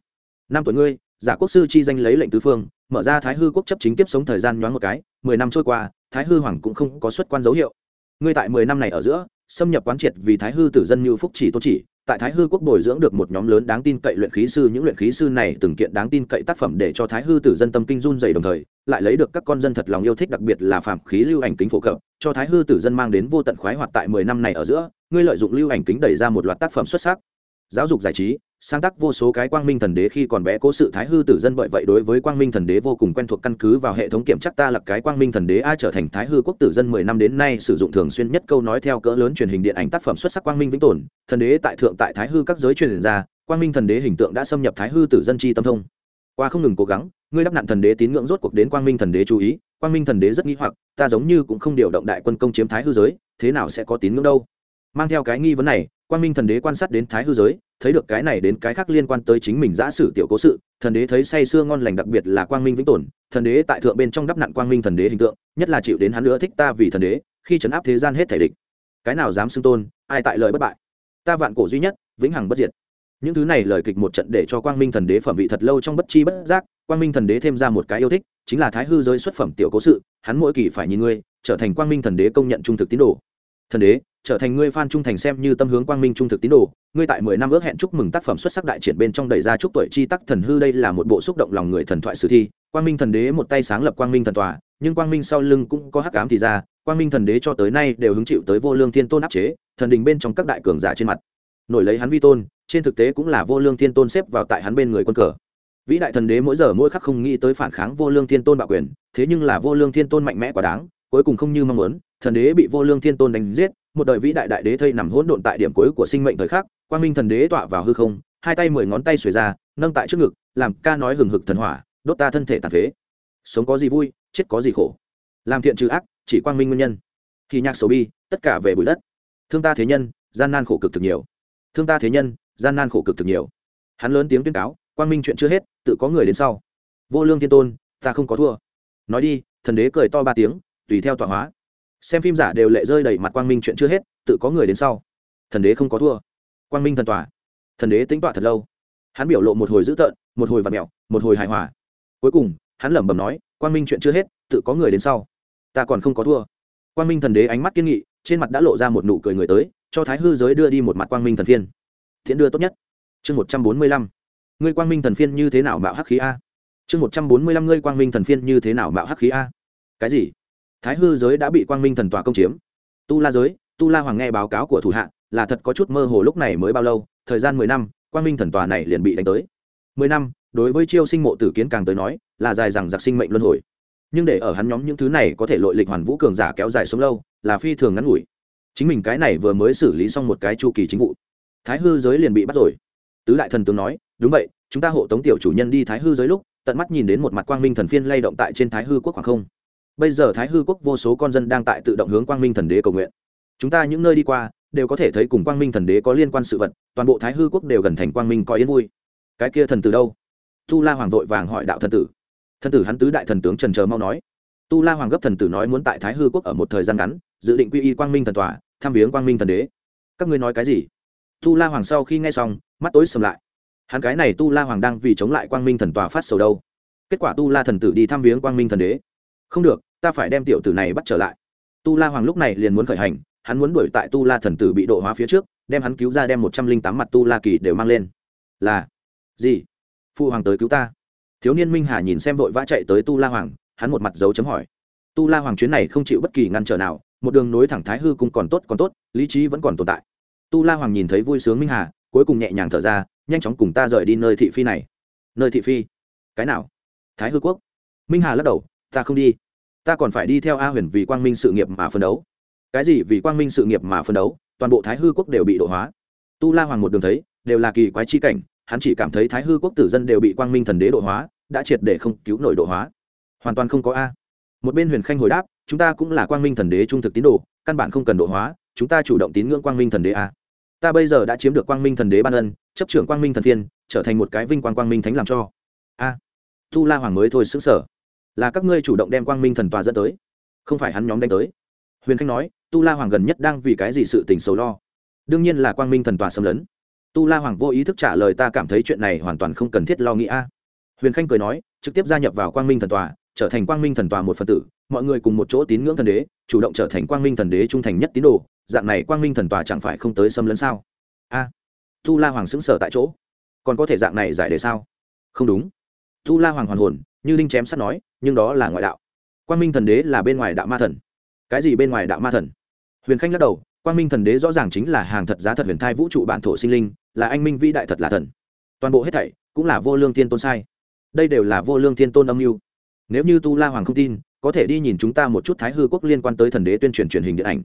Năm tuổi ngươi, giả quốc sư chi danh lấy lệnh tứ phương, mở ra thái hư quốc chấp chính tiếp sống thời gian nhoáng một cái, mười năm trôi qua, thái hư hoàng cũng không có xuất quan dấu hiệu. Ngươi tại mười năm này ở giữa, xâm nhập quán triệt vì thái hư tử dân như phúc chỉ tôn chỉ tại thái hư quốc bồi dưỡng được một nhóm lớn đáng tin cậy luyện khí sư, những luyện khí sư này từng kiện đáng tin cậy tác phẩm để cho thái hư tử dân tâm kinh run dày đồng thời, lại lấy được các con dân thật lòng yêu thích, đặc biệt là phạm khí lưu ảnh kính phổ cập, cho thái hư tử dân mang đến vô tận khoái hoạt tại mười năm này ở giữa, ngươi lợi dụng lưu ảnh kính đẩy ra một loạt tác phẩm xuất sắc. Giáo dục giải trí sáng tác vô số cái quang minh thần đế khi còn bé, cố sự thái hư tử dân bởi vậy đối với quang minh thần đế vô cùng quen thuộc căn cứ vào hệ thống kiểm chắc ta là cái quang minh thần đế ai trở thành thái hư quốc tử dân mười năm đến nay sử dụng thường xuyên nhất câu nói theo cỡ lớn truyền hình điện ảnh tác phẩm xuất sắc quang minh vĩnh tồn. Thần đế tại thượng tại thái hư các giới truyền ra, quang minh thần đế hình tượng đã xâm nhập thái hư tử dân chi tâm thông. Qua không ngừng cố gắng, ngươi đắp nạn thần đế tín ngưỡng rốt cuộc đến quang minh thần đế chú ý. Quang minh thần đế rất nghĩ hoặc, ta giống như cũng không điều động đại quân công chiếm thái hư giới, thế nào sẽ có tín ngưỡng đâu? Mang theo cái nghi vấn này quang minh thần đế quan sát đến thái hư giới, thấy được cái này đến cái khác liên quan tới chính mình giã sử tiểu cố sự, thần đế thấy say sưa ngon lành đặc biệt là quang minh vĩnh tồn, thần đế tại thượng bên trong đắp nặn quang minh thần đế hình tượng, nhất là chịu đến hắn nữa thích ta vì thần đế, khi chấn áp thế gian hết thể địch. Cái nào dám xưng tôn, ai tại lời bất bại? Ta vạn cổ duy nhất, vĩnh hằng bất diệt. Những thứ này lời kịch một trận để cho quang minh thần đế phẩm vị thật lâu trong bất chi bất giác, quang minh thần đế thêm ra một cái yêu thích, chính là thái hư giới xuất phẩm tiểu cố sự, hắn mỗi kỳ phải nhìn ngươi, trở thành quang minh thần đế công nhận trung thực tín đồ thần đế, trở thành ngươi fan trung thành xem như tâm hướng quang minh trung thực tín đồ, ngươi tại mười năm ước hẹn chúc mừng tác phẩm xuất sắc đại triển bên trong đầy ra chúc tuổi chi tắc thần hư đây là một bộ xúc động lòng người thần thoại sử thi. Quang minh thần đế một tay sáng lập quang minh thần tòa, nhưng quang minh sau lưng cũng có hắc ám thì ra, quang minh thần đế cho tới nay đều hứng chịu tới vô lương thiên tôn áp chế, thần đình bên trong các đại cường giả trên mặt. Nổi lấy hắn vi tôn, trên thực tế cũng là vô lương thiên tôn xếp vào tại hắn bên người quân cờ. Vĩ đại thần đế mỗi giờ mỗi khắc không nghĩ tới phản kháng vô lương thiên tôn bạo quyền, thế nhưng là vô lương thiên tôn mạnh mẽ quá đáng, cuối cùng không như mong muốn thần đế bị vô lương thiên tôn đánh giết, một đời vĩ đại đại đế thây nằm hỗn độn tại điểm cuối của sinh mệnh thời khắc, quang minh thần đế tọa vào hư không, hai tay mười ngón tay xuề ra, nâng tại trước ngực, làm ca nói hừng hực thần hỏa, đốt ta thân thể tàn phế. Sống có gì vui, chết có gì khổ. Làm thiện trừ ác, chỉ quang minh nguyên nhân. Khi nhạc sầu bi, tất cả về bụi đất. Thương ta thế nhân, gian nan khổ cực thực nhiều. Thương ta thế nhân, gian nan khổ cực thực nhiều. Hắn lớn tiếng tuyên cáo, quang minh chuyện chưa hết, tự có người đến sau. Vô lương thiên tôn, ta không có thua. Nói đi, thần đế cười to ba tiếng, tùy theo tọa hóa xem phim giả đều lệ rơi đầy mặt quang minh chuyện chưa hết, tự có người đến sau. Thần đế không có thua. Quang minh thần tòa thần đế tính tọa thật lâu. Hắn biểu lộ một hồi dữ tợn, một hồi vặt mẹo, một hồi hài hòa. Cuối cùng, hắn lẩm bẩm nói, quang minh chuyện chưa hết, tự có người đến sau. Ta còn không có thua. Quang minh thần đế ánh mắt kiên nghị, trên mặt đã lộ ra một nụ cười người tới, cho thái hư giới đưa đi một mặt quang minh thần phiên. Thiện đưa tốt nhất. Chương một trăm bốn mươi lăm. Ngươi quang minh thần phiên như thế nào mạo hắc khí a? Chương một trăm bốn mươi lăm, ngươi quang minh thần phiên như thế nào mạo hắc khí a? Cái gì? Thái hư giới đã bị quang minh thần tòa công chiếm. Tu la giới, tu la hoàng nghe báo cáo của thủ hạ, là thật có chút mơ hồ lúc này mới bao lâu, thời gian mười năm, quang minh thần tòa này liền bị đánh tới. Mười năm, đối với chiêu sinh mộ tử kiến càng tới nói, là dài rằng giặc sinh mệnh luân hồi. Nhưng để ở hắn nhóm những thứ này có thể lội lịch hoàn vũ cường giả kéo dài sống lâu, là phi thường ngắn ngủi. Chính mình cái này vừa mới xử lý xong một cái chu kỳ chính vụ. Thái hư giới liền bị bắt rồi. Tứ đại thần tướng nói, đúng vậy, chúng ta hộ tống tiểu chủ nhân đi thái hư giới lúc, tận mắt nhìn đến một mặt quang minh thần phiên lay động tại trên thái hư quốc khoảng không bây giờ thái hư quốc vô số con dân đang tại tự động hướng quang minh thần đế cầu nguyện. Chúng ta những nơi đi qua, đều có thể thấy cùng quang minh thần đế có liên quan sự vật, toàn bộ thái hư quốc đều gần thành quang minh coi yên vui. Cái kia thần từ đâu? Tu la hoàng vội vàng hỏi đạo thần tử. Thần tử hắn tứ đại thần tướng trần chờ mau nói. Tu la hoàng gấp thần tử nói muốn tại thái hư quốc ở một thời gian ngắn, dự định quy y quang minh thần tòa, tham viếng quang minh thần đế. Các ngươi nói cái gì? Tu la hoàng sau khi nghe xong, mắt tối sầm lại. Hắn cái này tu la hoàng đang vì chống lại quang minh thần tòa phát sầu đâu? Kết quả tu la thần tử đi thăm viếng quang minh thần đế. Không được ta phải đem tiểu tử này bắt trở lại. Tu la hoàng lúc này liền muốn khởi hành, hắn muốn đuổi tại tu la thần tử bị độ hóa phía trước, đem hắn cứu ra đem một trăm linh tám mặt tu la kỳ đều mang lên. Là, gì? Phu hoàng tới cứu ta. Thiếu niên minh hà nhìn xem vội vã chạy tới tu la hoàng, hắn một mặt dấu chấm hỏi. Tu la hoàng chuyến này không chịu bất kỳ ngăn trở nào, một đường nối thẳng thái hư cũng còn tốt còn tốt, lý trí vẫn còn tồn tại. Tu la hoàng nhìn thấy vui sướng minh hà, cuối cùng nhẹ nhàng thở ra, nhanh chóng cùng ta rời đi nơi thị phi này. Nơi thị phi? Cái nào? Thái hư quốc. Minh hà lắc đầu, ta không đi ta còn phải đi theo a huyền vì quang minh sự nghiệp mà phân đấu. Cái gì vì quang minh sự nghiệp mà phân đấu? Toàn bộ thái hư quốc đều bị độ hóa. Tu la hoàng một đường thấy, đều là kỳ quái chi cảnh, hắn chỉ cảm thấy thái hư quốc tử dân đều bị quang minh thần đế độ hóa, đã triệt để không cứu nổi độ hóa. Hoàn toàn không có a. Một bên huyền khanh hồi đáp, chúng ta cũng là quang minh thần đế trung thực tín đồ, căn bản không cần độ hóa, chúng ta chủ động tín ngưỡng quang minh thần đế a. Ta bây giờ đã chiếm được quang minh thần đế ban ân, chấp trưởng quang minh thần thiên trở thành một cái vinh quang quang minh thánh làm cho. A. Tu la hoàng mới thôi xứng sở là các ngươi chủ động đem quang minh thần tòa dẫn tới. Không phải hắn nhóm đánh tới. Huyền khanh nói, tu la hoàng gần nhất đang vì cái gì sự tình sầu lo? Đương nhiên là quang minh thần tòa xâm lấn. Tu la hoàng vô ý thức trả lời ta cảm thấy chuyện này hoàn toàn không cần thiết lo nghĩ a. Huyền khanh cười nói, trực tiếp gia nhập vào quang minh thần tòa, trở thành quang minh thần tòa một phần tử, mọi người cùng một chỗ tín ngưỡng thần đế, chủ động trở thành quang minh thần đế trung thành nhất tín đồ, dạng này quang minh thần tòa chẳng phải không tới xâm lấn sao? A. Tu la hoàng xứng sở tại chỗ. Còn có thể dạng này giải đề sao? Không đúng. Tu la hoàng hoàn hồn như linh chém sắt nói, nhưng đó là ngoại đạo. Quang minh thần đế là bên ngoài đạo ma thần. Cái gì bên ngoài đạo ma thần? Huyền khanh lắc đầu, quang minh thần đế rõ ràng chính là hàng thật giá thật huyền thai vũ trụ bản thổ sinh linh, là anh minh vĩ đại thật là thần. Toàn bộ hết thảy cũng là vô lương thiên tôn sai. Đây đều là vô lương thiên tôn âm mưu. Nếu như tu la hoàng không tin, có thể đi nhìn chúng ta một chút thái hư quốc liên quan tới thần đế tuyên truyền truyền hình điện ảnh.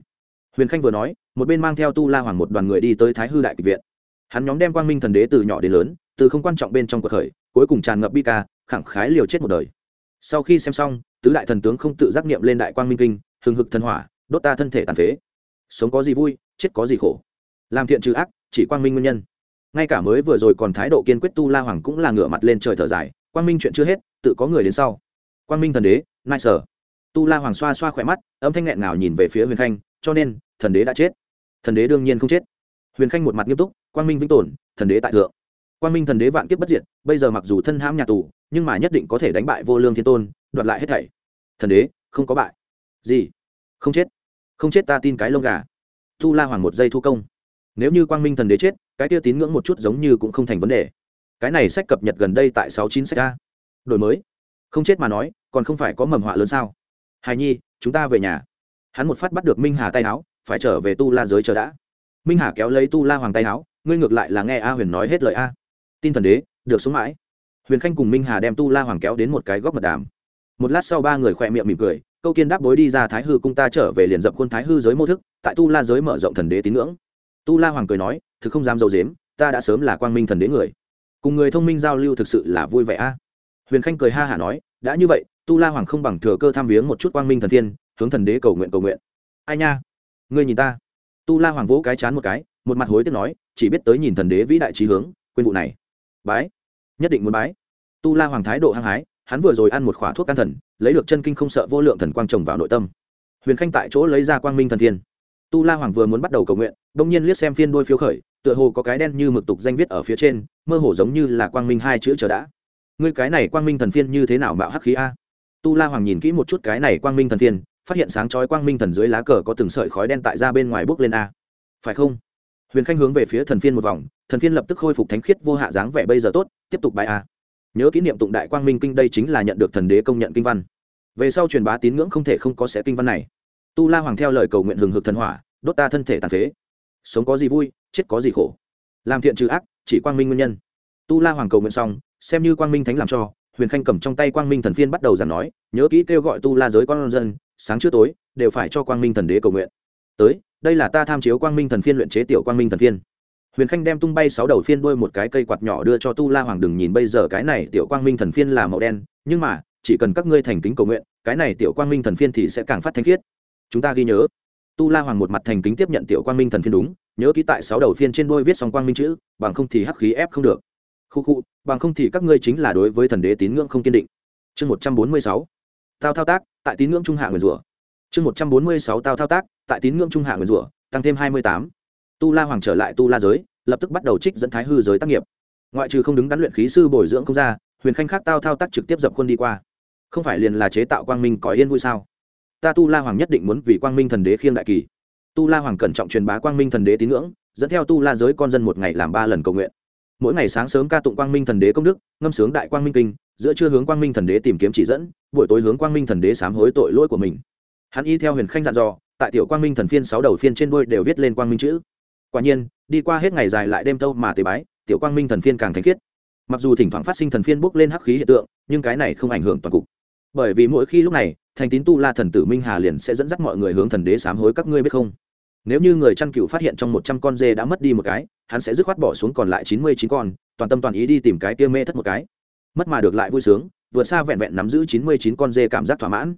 Huyền khanh vừa nói, một bên mang theo tu la hoàng một đoàn người đi tới thái hư đại kịch viện. Hắn nhóm đem quang minh thần đế từ nhỏ đến lớn, từ không quan trọng bên trong cuộc khởi, cuối cùng tràn ngập bi ca khẳng khái liều chết một đời. Sau khi xem xong, tứ đại thần tướng không tự giác niệm lên đại quang minh kinh, hừng hực thần hỏa, đốt ta thân thể tàn phế. Sống có gì vui, chết có gì khổ. Làm thiện trừ ác, chỉ quang minh nguyên nhân. Ngay cả mới vừa rồi còn thái độ kiên quyết tu la hoàng cũng là ngửa mặt lên trời thở dài, quang minh chuyện chưa hết, tự có người đến sau. Quang minh thần đế, nai sở. Tu la hoàng xoa xoa khỏe mắt, âm thanh nghẹn nào nhìn về phía huyền khanh, cho nên, thần đế đã chết. Thần đế đương nhiên không chết. Huyền khanh một mặt nghiêm túc, quang minh vĩnh tồn, thần đế tại thượng quang minh thần đế vạn kiếp bất diệt, bây giờ mặc dù thân hãm nhà tù, nhưng mà nhất định có thể đánh bại vô lương thiên tôn, đoạt lại hết thảy. Thần đế, không có bại. Gì? Không chết. Không chết ta tin cái lông gà. Tu la hoàng một giây thu công. Nếu như quang minh thần đế chết, cái kia tín ngưỡng một chút giống như cũng không thành vấn đề. Cái này sách cập nhật gần đây tại sáu chín sách a. Đổi mới. Không chết mà nói, còn không phải có mầm họa lớn sao? Hài nhi, chúng ta về nhà. Hắn một phát bắt được minh hà tay áo phải trở về tu la giới chờ đã. Minh hà kéo lấy tu la hoàng tay áo ngươi ngược lại là nghe a huyền nói hết lời a tin thần đế, được xuống mãi. Huyền khanh cùng minh hà đem tu la hoàng kéo đến một cái góc mật đàm. Một lát sau ba người khỏe miệng mỉm cười, câu kiên đáp bối đi ra thái hư cung ta trở về liền dập khuôn thái hư giới mô thức, tại tu la giới mở rộng thần đế tín ngưỡng. Tu la hoàng cười nói, thực không dám dâu dếm, ta đã sớm là quang minh thần đế người. Cùng người thông minh giao lưu thực sự là vui vẻ a. Huyền khanh cười ha hả nói, đã như vậy, tu la hoàng không bằng thừa cơ tham viếng một chút quang minh thần thiên, hướng thần đế cầu nguyện cầu nguyện. Ai nha, ngươi nhìn ta. Tu la hoàng vỗ cái chán một cái, một mặt hối tiếc nói, chỉ biết tới nhìn thần đế vĩ đại trí hướng, quên vụ này bái. Nhất định muốn bái. Tu la hoàng thái độ hăng hái, hắn vừa rồi ăn một khỏa thuốc can thần, lấy được chân kinh không sợ vô lượng thần quang trồng vào nội tâm. Huyền khanh tại chỗ lấy ra quang minh thần thiên. Tu la hoàng vừa muốn bắt đầu cầu nguyện, đông nhiên liếc xem phiên đôi phiếu khởi, tựa hồ có cái đen như mực tục danh viết ở phía trên, mơ hồ giống như là quang minh hai chữ chờ đã. Ngươi cái này quang minh thần phiên như thế nào mạo hắc khí a? Tu la hoàng nhìn kỹ một chút cái này quang minh thần phiên, phát hiện sáng chói quang minh thần dưới lá cờ có từng sợi khói đen tại ra bên ngoài bốc lên a. Phải không? Huyền khanh hướng về phía thần phiên một vòng, thần phiên lập tức khôi phục thánh khiết vô hạ dáng vẻ bây giờ tốt, tiếp tục bài a. Nhớ kỷ niệm tụng đại quang minh kinh đây chính là nhận được thần đế công nhận kinh văn. Về sau truyền bá tín ngưỡng không thể không có sẽ kinh văn này. Tu la hoàng theo lời cầu nguyện hừng hực thần hỏa, đốt ta thân thể tàn phế. Sống có gì vui, chết có gì khổ. Làm thiện trừ ác, chỉ quang minh nguyên nhân. Tu la hoàng cầu nguyện xong, xem như quang minh thánh làm cho, huyền khanh cầm trong tay quang minh thần phiên bắt đầu giảng nói, nhớ kỹ kêu gọi tu la giới con dân, sáng trước tối, đều phải cho quang minh thần đế cầu nguyện tới, đây là ta tham chiếu quang minh thần phiên luyện chế tiểu quang minh thần phiên. Huyền khanh đem tung bay sáu đầu phiên đuôi một cái cây quạt nhỏ đưa cho tu la hoàng, đừng nhìn bây giờ cái này tiểu quang minh thần phiên là màu đen, nhưng mà, chỉ cần các ngươi thành kính cầu nguyện, cái này tiểu quang minh thần phiên thì sẽ càng phát thanh khiết. Chúng ta ghi nhớ. Tu la hoàng một mặt thành kính tiếp nhận tiểu quang minh thần phiên đúng, nhớ ký tại sáu đầu phiên trên đuôi viết xong quang minh chữ, bằng không thì hắc khí ép không được. Khu khu, bằng không thì các ngươi chính là đối với thần đế tín ngưỡng không kiên định. Chương một trăm bốn mươi sáu. Tao thao tác, tại tín ngưỡng trung hạ nguyền rủa chương một trăm bốn mươi sáu tao thao tác, tại tín ngưỡng trung hạ nguyền rủa, tăng thêm hai mươi tám. Tu la hoàng trở lại tu la giới, lập tức bắt đầu trích dẫn thái hư giới tác nghiệp. Ngoại trừ không đứng đắn luyện khí sư bồi dưỡng không ra, huyền khanh khác tao thao tác trực tiếp dập khuôn đi qua. Không phải liền là chế tạo quang minh có yên vui sao? Ta tu la hoàng nhất định muốn vì quang minh thần đế khiêng đại kỳ. Tu la hoàng cẩn trọng truyền bá quang minh thần đế tín ngưỡng, dẫn theo tu la giới con dân một ngày làm ba lần cầu nguyện. Mỗi ngày sáng sớm ca tụng quang minh thần đế công đức, ngâm sướng đại quang minh kinh, giữa trưa hướng quang minh thần đế tìm kiếm chỉ dẫn, buổi tối hướng quang minh thần đế sám hối tội lỗi của mình hắn y theo huyền khanh dặn dò, tại tiểu quang minh thần phiên sáu đầu phiên trên đôi đều viết lên quang minh chữ. Quả nhiên, đi qua hết ngày dài lại đêm tâu mà tế bái, tiểu quang minh thần phiên càng thanh khiết. Mặc dù thỉnh thoảng phát sinh thần phiên bốc lên hắc khí hiện tượng, nhưng cái này không ảnh hưởng toàn cục. Bởi vì mỗi khi lúc này, thành tín tu la thần tử minh hà liền sẽ dẫn dắt mọi người hướng thần đế sám hối các ngươi biết không? Nếu như người chăn cừu phát hiện trong một trăm con dê đã mất đi một cái, hắn sẽ dứt khoát bỏ xuống còn lại chín mươi chín con, toàn tâm toàn ý đi tìm cái kia mê thất một cái. Mất mà được lại vui sướng, vượt xa vẹn vẹn nắm giữ chín mươi chín con dê cảm giác thỏa mãn.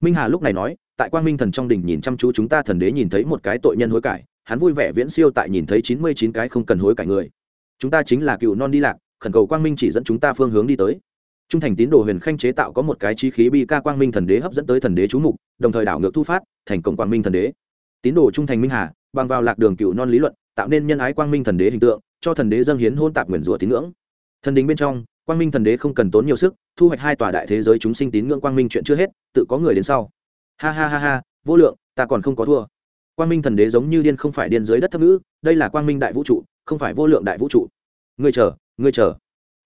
Minh hà lúc này nói tại quang minh thần trong đình nhìn chăm chú chúng ta thần đế nhìn thấy một cái tội nhân hối cải, hắn vui vẻ viễn siêu tại nhìn thấy chín mươi chín cái không cần hối cải người. Chúng ta chính là cựu non đi lạc, khẩn cầu quang minh chỉ dẫn chúng ta phương hướng đi tới. Trung thành tín đồ huyền khanh chế tạo có một cái trí khí bi ca quang minh thần đế hấp dẫn tới thần đế chú mục, đồng thời đảo ngược thu phát, thành công quang minh thần đế. Tín đồ trung thành minh hà, bằng vào lạc đường cựu non lý luận, tạo nên nhân ái quang minh thần đế hình tượng, cho thần đế dâng hiến hôn tạp nguyền rủa tín ngưỡng. Thần đình bên trong, quang minh thần đế không cần tốn nhiều sức, thu hoạch hai tòa đại thế giới chúng sinh tín ngưỡng quang minh chuyện chưa hết, tự có người đến sau ha ha ha ha, vô lượng, ta còn không có thua. Quang minh thần đế giống như điên không phải điên dưới đất thấp ngữ, đây là quang minh đại vũ trụ, không phải vô lượng đại vũ trụ. Ngươi chờ ngươi chờ.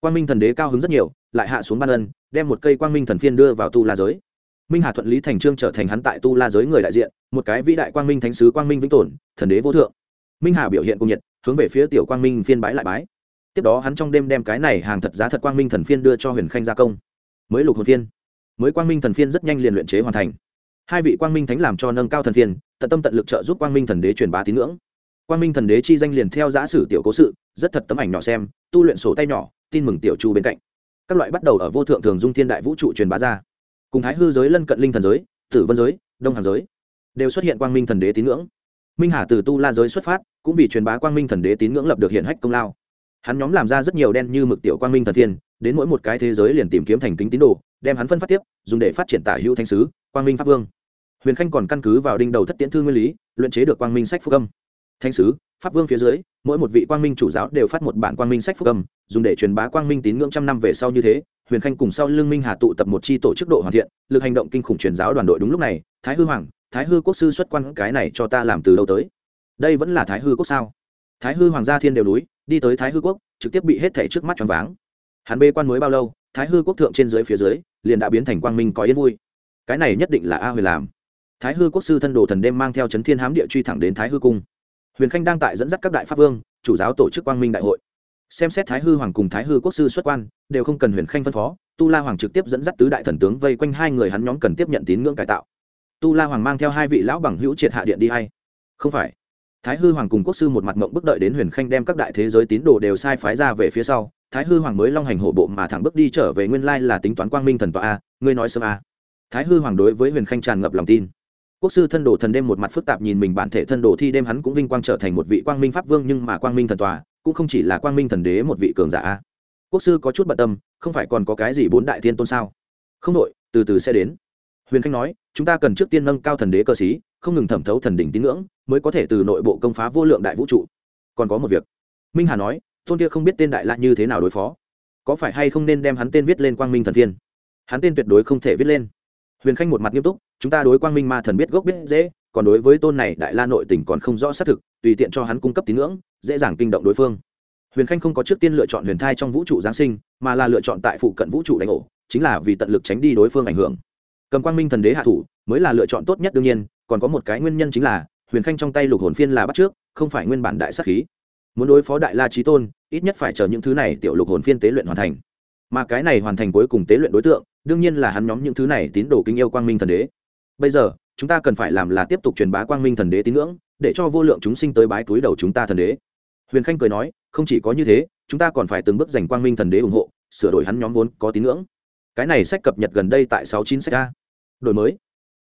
Quang minh thần đế cao hứng rất nhiều, lại hạ xuống ban ân, đem một cây quang minh thần phiên đưa vào tu la giới. Minh hà thuận lý thành trương trở thành hắn tại tu la giới người đại diện, một cái vĩ đại quang minh thánh sứ quang minh vĩnh tồn, thần đế vô thượng. Minh hà biểu hiện cung nhiệt, hướng về phía tiểu quang minh phiên bái lại bái. Tiếp đó hắn trong đêm đem cái này hàng thật giá thật quang minh thần phiên đưa cho huyền khanh gia công. Mới lục hồn phiên. Mới quang minh thần phiên rất nhanh liền luyện chế hoàn thành hai vị quang minh thánh làm cho nâng cao thần phiền, tận tâm tận lực trợ giúp quang minh thần đế truyền bá tín ngưỡng. Quang minh thần đế chi danh liền theo giã sử tiểu cố sự, rất thật tấm ảnh nhỏ xem, tu luyện sổ tay nhỏ, tin mừng tiểu chu bên cạnh. Các loại bắt đầu ở vô thượng thường dung thiên đại vũ trụ truyền bá ra. Cùng thái hư giới, lân cận linh thần giới, tử vân giới, đông hàng giới, đều xuất hiện quang minh thần đế tín ngưỡng. Minh hà từ tu la giới xuất phát, cũng vì truyền bá quang minh thần đế tín ngưỡng lập được hiện hách công lao. Hắn nhóm làm ra rất nhiều đen như mực tiểu quang minh thần thiên, đến mỗi một cái thế giới liền tìm kiếm thành kính tín đồ, đem hắn phân phát tiếp, dùng để phát triển tả hữu thanh sứ, quang minh pháp vương huyền khanh còn căn cứ vào đinh đầu thất tiễn thư nguyên lý, luyện chế được quang minh sách phúc âm. Thanh sứ, pháp vương phía dưới, mỗi một vị quang minh chủ giáo đều phát một bản quang minh sách phúc âm, dùng để truyền bá quang minh tín ngưỡng trăm năm về sau như thế. Huyền khanh cùng sau lương minh hà tụ tập một chi tổ chức độ hoàn thiện, lực hành động kinh khủng truyền giáo đoàn đội đúng lúc này, thái hư hoàng, thái hư quốc sư xuất quan, cái này cho ta làm từ đâu tới. Đây vẫn là thái hư quốc sao? Thái hư hoàng gia thiên đều núi, đi tới thái hư quốc, trực tiếp bị hết thảy trước mắt choáng váng. Hắn bê quan mới bao lâu, thái hư quốc thượng trên dưới phía dưới, liền đã biến thành quang minh có yên vui. Cái này nhất định là a huyền làm thái hư quốc sư thân đồ thần đêm mang theo chấn thiên hám địa truy thẳng đến thái hư cung. Huyền khanh đang tại dẫn dắt các đại pháp vương, chủ giáo tổ chức quang minh đại hội. Xem xét thái hư hoàng cùng thái hư quốc sư xuất quan, đều không cần huyền khanh phân phó, tu la hoàng trực tiếp dẫn dắt tứ đại thần tướng vây quanh hai người hắn nhóm cần tiếp nhận tín ngưỡng cải tạo. Tu la hoàng mang theo hai vị lão bằng hữu triệt hạ điện đi hay? Không phải. Thái hư hoàng cùng quốc sư một mặt mộng bức đợi đến huyền khanh đem các đại thế giới tín đồ đều sai phái ra về phía sau, thái hư hoàng mới long hành hổ bộ mà thẳng bước đi trở về nguyên lai là tính toán quang minh thần tọa a, ngươi nói sớm a. Thái hư hoàng đối với huyền khanh tràn ngập lòng tin quốc sư thân đồ thần đêm một mặt phức tạp nhìn mình bản thể thân đồ thi đêm hắn cũng vinh quang trở thành một vị quang minh pháp vương nhưng mà quang minh thần tòa, cũng không chỉ là quang minh thần đế một vị cường giả. Quốc sư có chút bận tâm, không phải còn có cái gì bốn đại thiên tôn sao? Không đội từ từ sẽ đến. Huyền khanh nói, chúng ta cần trước tiên nâng cao thần đế cơ sĩ, không ngừng thẩm thấu thần đỉnh tín ngưỡng, mới có thể từ nội bộ công phá vô lượng đại vũ trụ. Còn có một việc. Minh hà nói, tôn kia không biết tên đại la như thế nào đối phó. Có phải hay không nên đem hắn tên viết lên quang minh thần thiên? Hắn tên tuyệt đối không thể viết lên huyền khanh một mặt nghiêm túc, chúng ta đối quang minh ma thần biết gốc biết dễ còn đối với tôn này đại la nội tình còn không rõ xác thực, tùy tiện cho hắn cung cấp tín ngưỡng, dễ dàng kinh động đối phương. Huyền khanh không có trước tiên lựa chọn huyền thai trong vũ trụ giáng sinh, mà là lựa chọn tại phụ cận vũ trụ đánh ổ, chính là vì tận lực tránh đi đối phương ảnh hưởng. Cầm quang minh thần đế hạ thủ, mới là lựa chọn tốt nhất đương nhiên, còn có một cái nguyên nhân chính là, huyền khanh trong tay lục hồn phiên là bắt trước, không phải nguyên bản đại sắc khí. Muốn đối phó đại la trí tôn, ít nhất phải chờ những thứ này tiểu lục hồn phiên tế luyện hoàn thành mà cái này hoàn thành cuối cùng tế luyện đối tượng, đương nhiên là hắn nhóm những thứ này tín đồ kinh yêu quang minh thần đế. Bây giờ, chúng ta cần phải làm là tiếp tục truyền bá quang minh thần đế tín ngưỡng, để cho vô lượng chúng sinh tới bái túi đầu chúng ta thần đế. Huyền khanh cười nói, không chỉ có như thế, chúng ta còn phải từng bước giành quang minh thần đế ủng hộ, sửa đổi hắn nhóm vốn có tín ngưỡng. Cái này sách cập nhật gần đây tại sáu chín sách a. Đổi mới.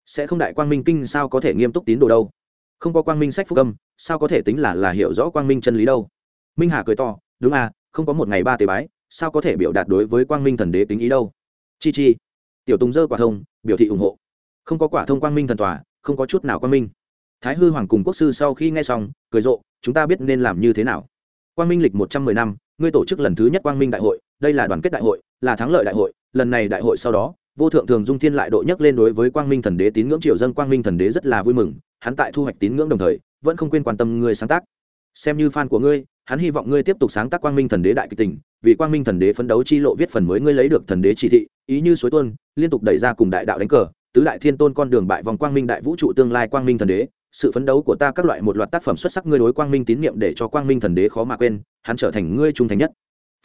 Sẽ không đại quang minh kinh sao có thể nghiêm túc tín đồ đâu? Không có quang minh sách phúc âm, sao có thể tính là là hiểu rõ quang minh chân lý đâu? Minh hà cười to, đúng à không có một ngày ba tế bái sao có thể biểu đạt đối với quang minh thần đế tính ý đâu? Chi chi, tiểu tùng dơ quả thông, biểu thị ủng hộ. Không có quả thông quang minh thần tòa, không có chút nào quang minh. Thái hư hoàng cùng quốc sư sau khi nghe xong, cười rộ, chúng ta biết nên làm như thế nào. Quang minh lịch một trăm mười năm, ngươi tổ chức lần thứ nhất quang minh đại hội, đây là đoàn kết đại hội, là thắng lợi đại hội, lần này đại hội sau đó, vô thượng thường dung thiên lại độ nhắc lên đối với quang minh thần đế tín ngưỡng triều dân, quang minh thần đế rất là vui mừng, hắn tại thu hoạch tín ngưỡng đồng thời, vẫn không quên quan tâm ngươi sáng tác. Xem như fan của ngươi, hắn hy vọng ngươi tiếp tục sáng tác quang minh thần đế đại kịch tình vì quang minh thần đế phấn đấu chi lộ viết phần mới ngươi lấy được thần đế chỉ thị, ý như suối tuôn, liên tục đẩy ra cùng đại đạo đánh cờ, tứ đại thiên tôn con đường bại vòng quang minh đại vũ trụ tương lai quang minh thần đế, sự phấn đấu của ta các loại một loạt tác phẩm xuất sắc ngươi đối quang minh tín nhiệm để cho quang minh thần đế khó mà quên, hắn trở thành ngươi trung thành nhất.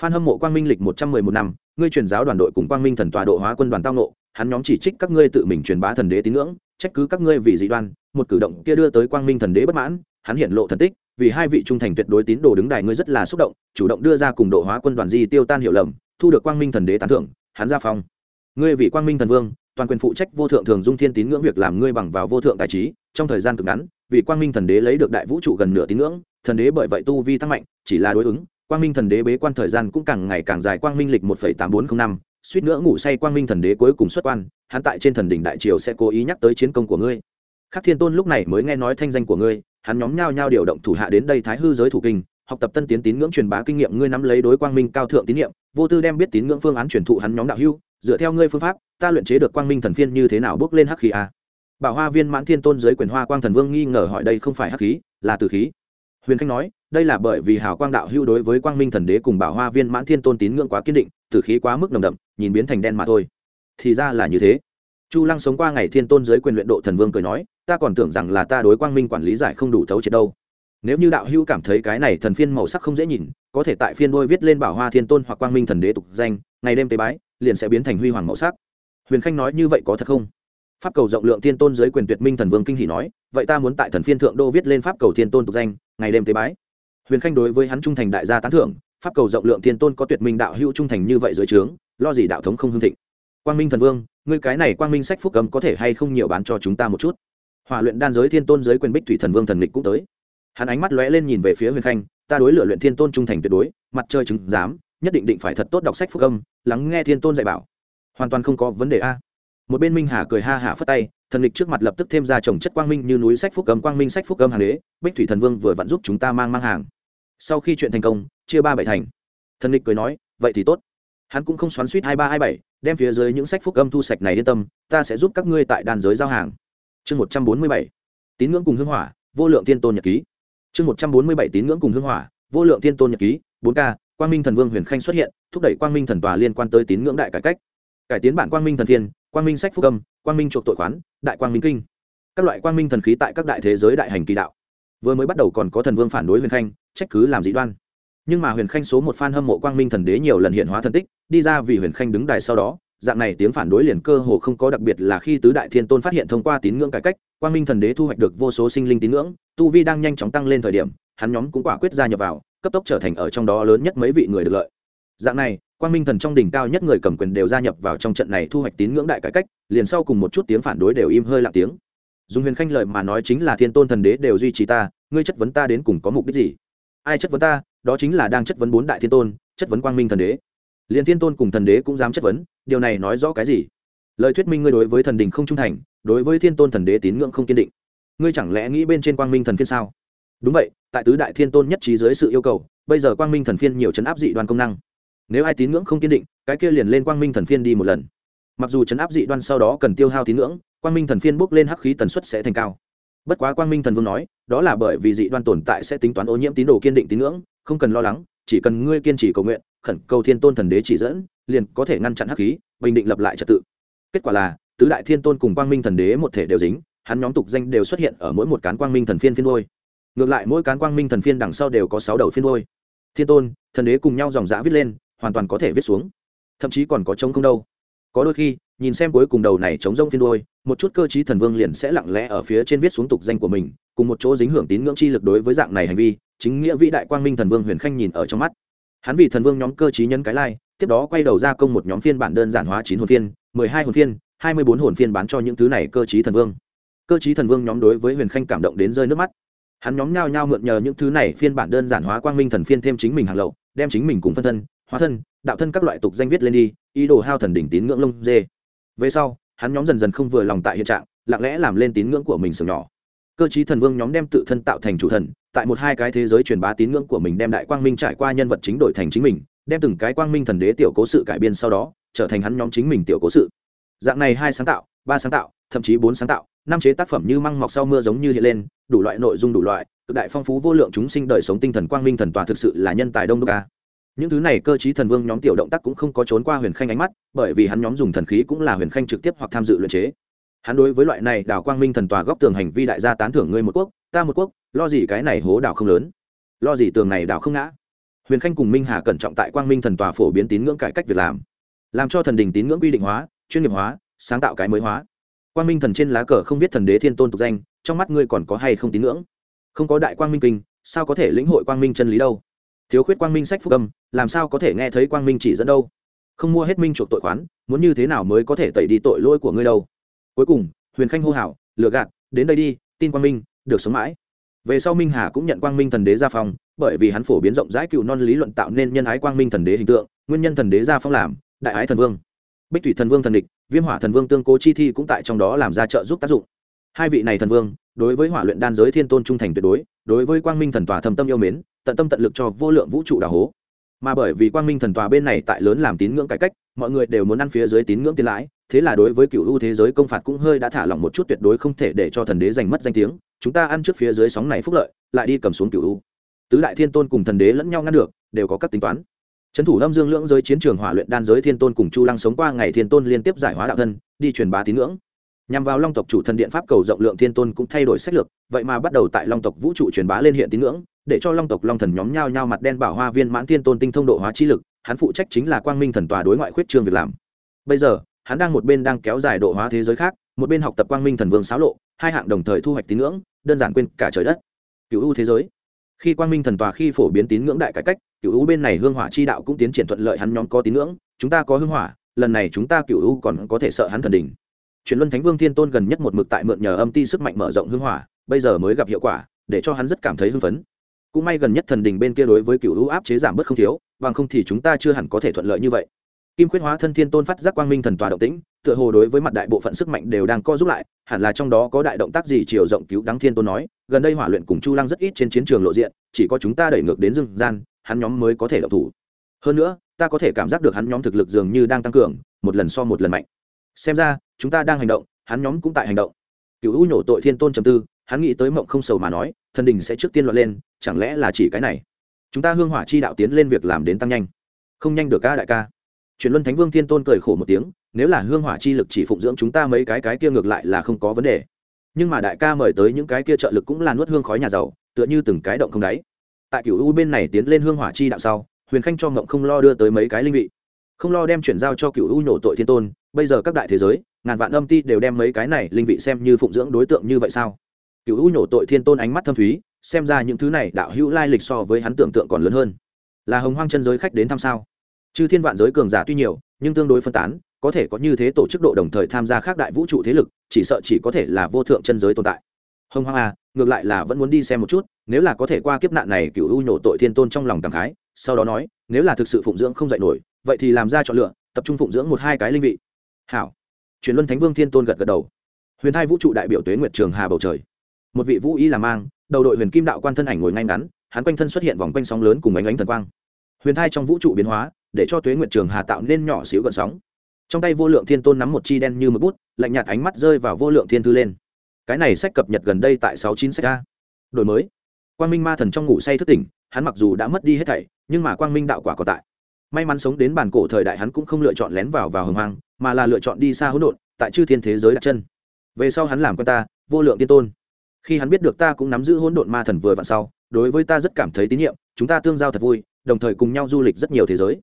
Phan hâm mộ quang minh lịch một trăm mười một năm, ngươi truyền giáo đoàn đội cùng quang minh thần tọa độ hóa quân đoàn tao nộ hắn nhóm chỉ trích các ngươi tự mình truyền bá thần đế tín ngưỡng, trách cứ các ngươi vì dị đoan, một cử động kia đưa tới quang minh thần đế bất mãn, hắn hiện lộ thần tích vì hai vị trung thành tuyệt đối tín đồ đứng đài ngươi rất là xúc động, chủ động đưa ra cùng độ hóa quân đoàn di tiêu tan hiệu lầm, thu được quang minh thần đế tán thưởng, hắn ra phong. Ngươi vì quang minh thần vương, toàn quyền phụ trách vô thượng thường dung thiên tín ngưỡng việc làm ngươi bằng vào vô thượng tài trí, trong thời gian cực ngắn, vì quang minh thần đế lấy được đại vũ trụ gần nửa tín ngưỡng, thần đế bởi vậy tu vi tăng mạnh, chỉ là đối ứng, quang minh thần đế bế quan thời gian cũng càng ngày càng dài quang minh lịch một tám bốn không năm, suýt nữa ngủ say quang minh thần đế cuối cùng xuất quan, hắn tại trên thần đỉnh đại triều sẽ cố ý nhắc tới chiến công của ngươi. Khắc thiên tôn lúc này mới nghe nói thanh danh của ngươi hắn nhóm nhao nhao điều động thủ hạ đến đây thái hư giới thủ kinh, học tập tân tiến tín ngưỡng truyền bá kinh nghiệm, ngươi nắm lấy đối quang minh cao thượng tín nhiệm vô tư đem biết tín ngưỡng phương án truyền thụ hắn nhóm đạo hưu dựa theo ngươi phương pháp, ta luyện chế được quang minh thần phiên như thế nào bước lên hắc khí a bảo hoa viên mãn thiên tôn giới quyền hoa quang thần vương nghi ngờ hỏi đây không phải hắc khí, là từ khí. Huyền khanh nói, đây là bởi vì hào quang đạo hưu đối với quang minh thần đế cùng bảo hoa viên mãn thiên tôn tín ngưỡng quá kiên định, từ khí quá mức nồng đậm, nhìn biến thành đen mà thôi. Thì ra là như thế. Chu lăng sống qua ngày thiên tôn giới quyền luyện độ thần vương cười nói ta còn tưởng rằng là ta đối quang minh quản lý giải không đủ thấu triệt đâu. Nếu như đạo hữu cảm thấy cái này thần phiên màu sắc không dễ nhìn, có thể tại phiên đôi viết lên bảo hoa thiên tôn hoặc quang minh thần đế tục danh, ngày đêm tế bái, liền sẽ biến thành huy hoàng màu sắc. Huyền khanh nói như vậy có thật không? Pháp cầu rộng lượng thiên tôn dưới quyền tuyệt minh thần vương kinh hỷ nói, vậy ta muốn tại thần phiên thượng đô viết lên pháp cầu thiên tôn tục danh, ngày đêm tế bái. Huyền khanh đối với hắn trung thành đại gia tán thưởng, pháp cầu rộng lượng thiên tôn có tuyệt minh đạo hữu trung thành như vậy dưới trướng, lo gì đạo thống không hương thịnh. Quang minh thần vương, ngươi cái này quang minh sách phúc cầm có thể hay không nhiều bán cho chúng ta một chút? Hỏa luyện đan giới thiên tôn giới quyền bích thủy thần vương thần lịch cũng tới. Hắn ánh mắt lóe lên nhìn về phía huyền khanh, ta đối lửa luyện thiên tôn trung thành tuyệt đối, mặt trời chứng giám, nhất định định phải thật tốt đọc sách phúc âm, lắng nghe thiên tôn dạy bảo. Hoàn toàn không có vấn đề a. Một bên minh hà cười ha hả phất tay, thần lịch trước mặt lập tức thêm ra trồng chất quang minh như núi sách phúc âm, quang minh sách phúc âm hàng đế, bích thủy thần vương vừa vặn giúp chúng ta mang mang hàng. Sau khi chuyện thành công, chia ba bảy thành. Thần lịch cười nói, vậy thì tốt. Hắn cũng không xoắn suýt hai ba hai bảy, đem phía dưới những sách phúc âm thu sạch này yên tâm, ta sẽ giúp các ngươi tại đàn giới giao hàng chương một trăm bốn mươi bảy, tín ngưỡng cùng hương hỏa, vô lượng tiên tôn nhật ký. Chương một trăm bốn mươi bảy, tín ngưỡng cùng hương hỏa, vô lượng tiên tôn nhật ký, bốn k, quang minh thần vương huyền khanh xuất hiện, thúc đẩy quang minh thần tòa liên quan tới tín ngưỡng đại cải cách. Cải tiến bản quang minh thần thiên, quang minh sách phúc âm, quang minh chuộc tội khoán, đại quang minh kinh. Các loại quang minh thần khí tại các đại thế giới đại hành kỳ đạo. Vừa mới bắt đầu còn có thần vương phản đối huyền khanh, trách cứ làm dị đoan. Nhưng mà huyền khanh số một fan hâm mộ quang minh thần đế nhiều lần hiện hóa thần tích, đi ra vì huyền khanh đứng đài sau đó dạng này tiếng phản đối liền cơ hồ không có đặc biệt là khi tứ đại thiên tôn phát hiện thông qua tín ngưỡng cải cách, quang minh thần đế thu hoạch được vô số sinh linh tín ngưỡng, tu vi đang nhanh chóng tăng lên thời điểm, hắn nhóm cũng quả quyết gia nhập vào, cấp tốc trở thành ở trong đó lớn nhất mấy vị người được lợi. Dạng này, quang minh thần trong đỉnh cao nhất người cầm quyền đều gia nhập vào trong trận này thu hoạch tín ngưỡng đại cải cách, liền sau cùng một chút tiếng phản đối đều im hơi lặng tiếng. Dùng huyền khanh lợi mà nói chính là thiên tôn thần đế đều duy trì ta, ngươi chất vấn ta đến cùng có mục đích gì? Ai chất vấn ta? Đó chính là đang chất vấn bốn đại thiên tôn, chất vấn quang minh thần đế liền thiên tôn cùng thần đế cũng dám chất vấn, điều này nói rõ cái gì? Lời thuyết minh ngươi đối với thần đình không trung thành, đối với thiên tôn thần đế tín ngưỡng không kiên định. Ngươi chẳng lẽ nghĩ bên trên quang minh thần phiên sao? Đúng vậy, tại tứ đại thiên tôn nhất trí dưới sự yêu cầu, bây giờ quang minh thần phiên nhiều chấn áp dị đoan công năng. Nếu ai tín ngưỡng không kiên định, cái kia liền lên quang minh thần phiên đi một lần. Mặc dù chấn áp dị đoan sau đó cần tiêu hao tín ngưỡng, quang minh thần phiên bốc lên hắc khí tần suất sẽ thành cao. Bất quá quang minh thần vương nói, đó là bởi vì dị đoan tồn tại sẽ tính toán ô nhiễm tín đồ kiên định tín ngưỡng, không cần lo lắng, chỉ cần ngươi kiên trì cầu nguyện khẩn cầu thiên tôn thần đế chỉ dẫn, liền có thể ngăn chặn hắc khí, bình định lập lại trật tự. Kết quả là, tứ đại thiên tôn cùng quang minh thần đế một thể đều dính, hắn nhóm tục danh đều xuất hiện ở mỗi một cán quang minh thần phiên phiên đôi ngược lại mỗi cán quang minh thần phiên đằng sau đều có sáu đầu phiên đôi thiên tôn, thần đế cùng nhau dòng dã viết lên, hoàn toàn có thể viết xuống. Thậm chí còn có trống không đâu. Có đôi khi, nhìn xem cuối cùng đầu này chống rông phiên đôi một chút cơ chí thần vương liền sẽ lặng lẽ ở phía trên viết xuống tục danh của mình, cùng một chỗ dính hưởng tín ngưỡng chi lực đối với dạng này hành vi, chính nghĩa vĩ đại quang minh thần vương huyền khanh nhìn ở trong mắt hắn vì thần vương nhóm cơ chí nhân cái lai, tiếp đó quay đầu ra công một nhóm phiên bản đơn giản hóa chín hồn phiên, mười hai hồn phiên, hai mươi bốn hồn phiên bán cho những thứ này cơ chí thần vương. Cơ chí thần vương nhóm đối với huyền khanh cảm động đến rơi nước mắt. Hắn nhóm nhao nhao mượn nhờ những thứ này phiên bản đơn giản hóa quang minh thần phiên thêm chính mình hàng lậu, đem chính mình cùng phân thân, hóa thân, đạo thân các loại tục danh viết lên đi, ý đồ hao thần đỉnh tín ngưỡng lông dê. Về sau, hắn nhóm dần dần không vừa lòng tại hiện trạng, lặng lẽ làm lên tín ngưỡng của mình sừng nhỏ cơ chí thần vương nhóm đem tự thân tạo thành chủ thần, tại một hai cái thế giới truyền bá tín ngưỡng của mình đem đại quang minh trải qua nhân vật chính đổi thành chính mình, đem từng cái quang minh thần đế tiểu cố sự cải biên sau đó, trở thành hắn nhóm chính mình tiểu cố sự. Dạng này hai sáng tạo, ba sáng tạo, thậm chí bốn sáng tạo, năm chế tác phẩm như măng mọc sau mưa giống như hiện lên, đủ loại nội dung đủ loại, cực đại phong phú vô lượng chúng sinh đời sống tinh thần quang minh thần tòa thực sự là nhân tài đông đô ca những thứ này cơ chí thần vương nhóm tiểu động tác cũng không có trốn qua huyền khanh ánh mắt, bởi vì hắn nhóm dùng thần khí cũng là huyền khanh trực tiếp hoặc tham dự luyện chế hắn đối với loại này đào quang minh thần tòa góc tường hành vi đại gia tán thưởng ngươi một quốc, ta một quốc, lo gì cái này hố đào không lớn? Lo gì tường này đào không ngã? Huyền khanh cùng minh hà cẩn trọng tại quang minh thần tòa phổ biến tín ngưỡng cải cách việc làm làm cho thần đình tín ngưỡng quy định hóa, chuyên nghiệp hóa, sáng tạo cái mới hóa. Quang minh thần trên lá cờ không biết thần đế thiên tôn tục danh, trong mắt ngươi còn có hay không tín ngưỡng? Không có đại quang minh kinh, sao có thể lĩnh hội quang minh chân lý đâu? Thiếu khuyết quang minh sách phúc âm, làm sao có thể nghe thấy quang minh chỉ dẫn đâu? Không mua hết minh chuộc tội khoán, muốn như thế nào mới có thể tẩy đi tội lỗi của ngươi đâu? Cuối cùng, huyền khanh hô hào lừa gạt, đến đây đi, tin quang minh, được sống mãi. Về sau minh hà cũng nhận quang minh thần đế gia phong, bởi vì hắn phổ biến rộng rãi cựu non lý luận tạo nên nhân ái quang minh thần đế hình tượng, nguyên nhân thần đế gia phong làm, đại ái thần vương. Bích thủy thần vương thần địch, viêm hỏa thần vương tương cố chi thi cũng tại trong đó làm ra trợ giúp tác dụng. Hai vị này thần vương, đối với hỏa luyện đan giới thiên tôn trung thành tuyệt đối đối với quang minh thần tòa thầm tâm yêu mến, tận tâm tận lực cho vô lượng vũ trụ đào hố. Mà bởi vì quang minh thần tòa bên này tại lớn làm tín ngưỡng cải cách, mọi người đều muốn ăn phía dưới tín ngưỡng tiền lãi thế là đối với cựu ưu thế giới công phạt cũng hơi đã thả lỏng một chút tuyệt đối không thể để cho thần đế giành mất danh tiếng, chúng ta ăn trước phía dưới sóng này phúc lợi, lại đi cầm xuống cựu ưu. Tứ đại thiên tôn cùng thần đế lẫn nhau ngăn được, đều có các tính toán. Trấn thủ lâm dương lưỡng giới chiến trường hỏa luyện đan giới thiên tôn cùng chu lăng sống qua ngày thiên tôn liên tiếp giải hóa đạo thân, đi truyền bá tín ngưỡng. Nhằm vào long tộc chủ thần điện pháp cầu rộng lượng thiên tôn cũng thay đổi sách lược, vậy mà bắt đầu tại long tộc vũ trụ truyền bá lên hiện tín ngưỡng, để cho long tộc long thần nhóm nhao nhao mặt đen bảo hoa viên mãn thiên tôn tinh thông độ hóa chi lực, hắn phụ trách chính là quang minh thần tòa đối ngoại khuyết trương việc làm. Bây giờ hắn đang một bên đang kéo dài độ hóa thế giới khác, một bên học tập quang minh thần vương xáo lộ, hai hạng đồng thời thu hoạch tín ngưỡng, đơn giản quên cả trời đất. Cựu ưu thế giới. Khi quang minh thần tòa khi phổ biến tín ngưỡng đại cải cách cựu ưu bên này hương hỏa chi đạo cũng tiến triển thuận lợi hắn nhóm có tín ngưỡng, chúng ta có hương hỏa, lần này chúng ta cựu ưu còn có thể sợ hắn thần đình. Chuyển luân thánh vương thiên tôn gần nhất một mực tại mượn nhờ âm ti sức mạnh mở rộng hương hỏa, bây giờ mới gặp hiệu quả, để cho hắn rất cảm thấy hưng phấn. Cũng may gần nhất thần đình bên kia đối với cựu ưu áp chế giảm bớt không thiếu, bằng không thì chúng ta chưa hẳn có thể thuận lợi như vậy kim khuyết hóa thân thiên tôn phát giác quang minh thần tòa động tĩnh, tựa hồ đối với mặt đại bộ phận sức mạnh đều đang co giúp lại, hẳn là trong đó có đại động tác gì chiều rộng cứu Đáng thiên tôn nói, gần đây hỏa luyện cùng chu lăng rất ít trên chiến trường lộ diện, chỉ có chúng ta đẩy ngược đến rừng gian, hắn nhóm mới có thể động thủ. Hơn nữa, ta có thể cảm giác được hắn nhóm thực lực dường như đang tăng cường, một lần so một lần mạnh. Xem ra, chúng ta đang hành động, hắn nhóm cũng tại hành động. Cựu u nhổ tội thiên tôn trầm tư, hắn nghĩ tới mộng không sầu mà nói thần đình sẽ trước tiên loạn lên, chẳng lẽ là chỉ cái này? Chúng ta hương hỏa chi đạo tiến lên việc làm đến tăng nhanh. Không nhanh được ca đại ca truyền luân thánh vương thiên tôn cười khổ một tiếng, nếu là hương hỏa chi lực chỉ phụng dưỡng chúng ta mấy cái cái kia ngược lại là không có vấn đề. Nhưng mà đại ca mời tới những cái kia trợ lực cũng là nuốt hương khói nhà giàu, tựa như từng cái động không đáy. Tại cửu u bên này tiến lên hương hỏa chi đạo sau, huyền khanh cho ngộng không lo đưa tới mấy cái linh vị. Không lo đem chuyển giao cho cựu u nhổ tội thiên tôn, bây giờ các đại thế giới, ngàn vạn âm ti đều đem mấy cái này linh vị xem như phụng dưỡng đối tượng như vậy sao? Cựu u nhổ tội thiên tôn ánh mắt thâm thúy, xem ra những thứ này đạo hữu lai lịch so với hắn tưởng tượng còn lớn hơn. Là hồng hoang chân giới khách đến thăm sao? Chư thiên vạn giới cường giả tuy nhiều, nhưng tương đối phân tán, có thể có như thế tổ chức độ đồng thời tham gia khác đại vũ trụ thế lực, chỉ sợ chỉ có thể là vô thượng chân giới tồn tại. Hông hoang à ngược lại là vẫn muốn đi xem một chút, nếu là có thể qua kiếp nạn này cựu u nhổ tội thiên tôn trong lòng cảm khái, sau đó nói, nếu là thực sự phụng dưỡng không dạy nổi, vậy thì làm ra chọn lựa, tập trung phụng dưỡng một hai cái linh vị. Hảo. Truyền luân thánh vương thiên tôn gật gật đầu. Huyền thai vũ trụ đại biểu tuế nguyệt trường hà bầu trời. Một vị vũ y làm mang, đầu đội huyền kim đạo quan thân ảnh ngồi ngay ngắn, hắn quanh thân xuất hiện vòng quanh sóng lớn cùng ánh ánh thần quang. Huyền thai trong vũ trụ biến hóa để cho tuế nguyệt trường hà tạo nên nhỏ xíu gợn sóng. Trong tay vô lượng thiên tôn nắm một chi đen như mực bút, lạnh nhạt ánh mắt rơi vào vô lượng thiên thư lên. Cái này sách cập nhật gần đây tại sáu chín sách a. Đổi mới. Quang minh ma thần trong ngủ say thức tỉnh, hắn mặc dù đã mất đi hết thảy, nhưng mà quang minh đạo quả còn tại. May mắn sống đến bản cổ thời đại hắn cũng không lựa chọn lén vào vào hồng hoang, mà là lựa chọn đi xa hỗn độn, tại chư thiên thế giới đặt chân. Về sau hắn làm con ta, vô lượng tiên tôn. Khi hắn biết được ta cũng nắm giữ hỗn độn ma thần vừa vặn sau, đối với ta rất cảm thấy tín nhiệm, chúng ta tương giao thật vui, đồng thời cùng nhau du lịch rất nhiều thế giới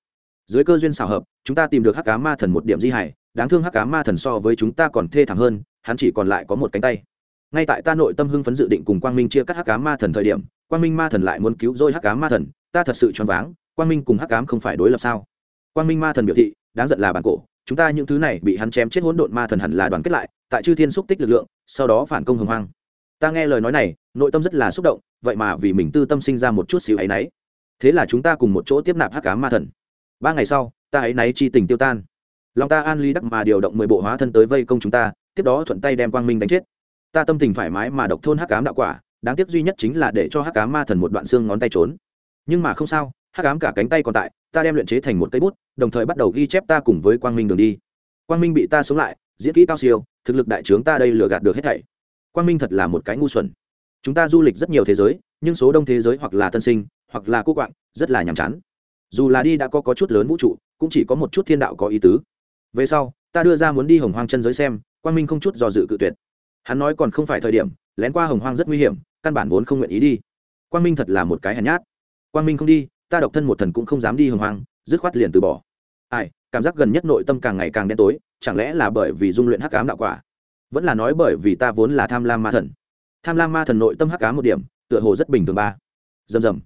dưới cơ duyên xảo hợp, chúng ta tìm được hắc cá ma thần một điểm di hải đáng thương hắc cá ma thần so với chúng ta còn thê thảm hơn, hắn chỉ còn lại có một cánh tay. Ngay tại ta nội tâm hưng phấn dự định cùng quang minh chia cắt hắc cá ma thần thời điểm, quang minh ma thần lại muốn cứu dôi hắc cá ma thần, ta thật sự choáng váng, quang minh cùng hắc cám không phải đối lập sao? Quang minh ma thần biểu thị, đáng giận là bản cổ, chúng ta những thứ này bị hắn chém chết hỗn độn ma thần hẳn là đoàn kết lại, tại chư thiên xúc tích lực lượng, sau đó phản công hồng hoang. Ta nghe lời nói này, nội tâm rất là xúc động, vậy mà vì mình tư tâm sinh ra một chút xíu áy náy. Thế là chúng ta cùng một chỗ tiếp nạp hắc cám ma thần ba ngày sau, ta ấy náy chi tình tiêu tan. Lòng ta an ly đắc mà điều động mười bộ hóa thân tới vây công chúng ta, tiếp đó thuận tay đem quang minh đánh chết. Ta tâm tình thoải mái mà độc thôn hắc cám đạo quả, đáng tiếc duy nhất chính là để cho hắc cám ma thần một đoạn xương ngón tay trốn. Nhưng mà không sao, hắc cám cả cánh tay còn tại, ta đem luyện chế thành một cây bút, đồng thời bắt đầu ghi chép ta cùng với quang minh đường đi. Quang minh bị ta sống lại, diễn kỹ cao siêu, thực lực đại trướng ta đây lừa gạt được hết thảy. Quang minh thật là một cái ngu xuẩn. Chúng ta du lịch rất nhiều thế giới, nhưng số đông thế giới hoặc là tân sinh, hoặc là cô quạng, rất là nhàm chán dù là đi đã có, có chút lớn vũ trụ cũng chỉ có một chút thiên đạo có ý tứ. Về sau ta đưa ra muốn đi hồng hoang chân giới xem quang minh không chút do dự cự tuyệt. Hắn nói còn không phải thời điểm lén qua hồng hoang rất nguy hiểm căn bản vốn không nguyện ý đi. Quang minh thật là một cái hèn nhát. Quang minh không đi ta độc thân một thần cũng không dám đi hồng hoang dứt khoát liền từ bỏ. Ai cảm giác gần nhất nội tâm càng ngày càng đen tối chẳng lẽ là bởi vì dung luyện hắc ám đạo quả? Vẫn là nói bởi vì ta vốn là tham lam ma thần. Tham lam ma thần nội tâm hắc ám một điểm tựa hồ rất bình thường ba. Dầm dầm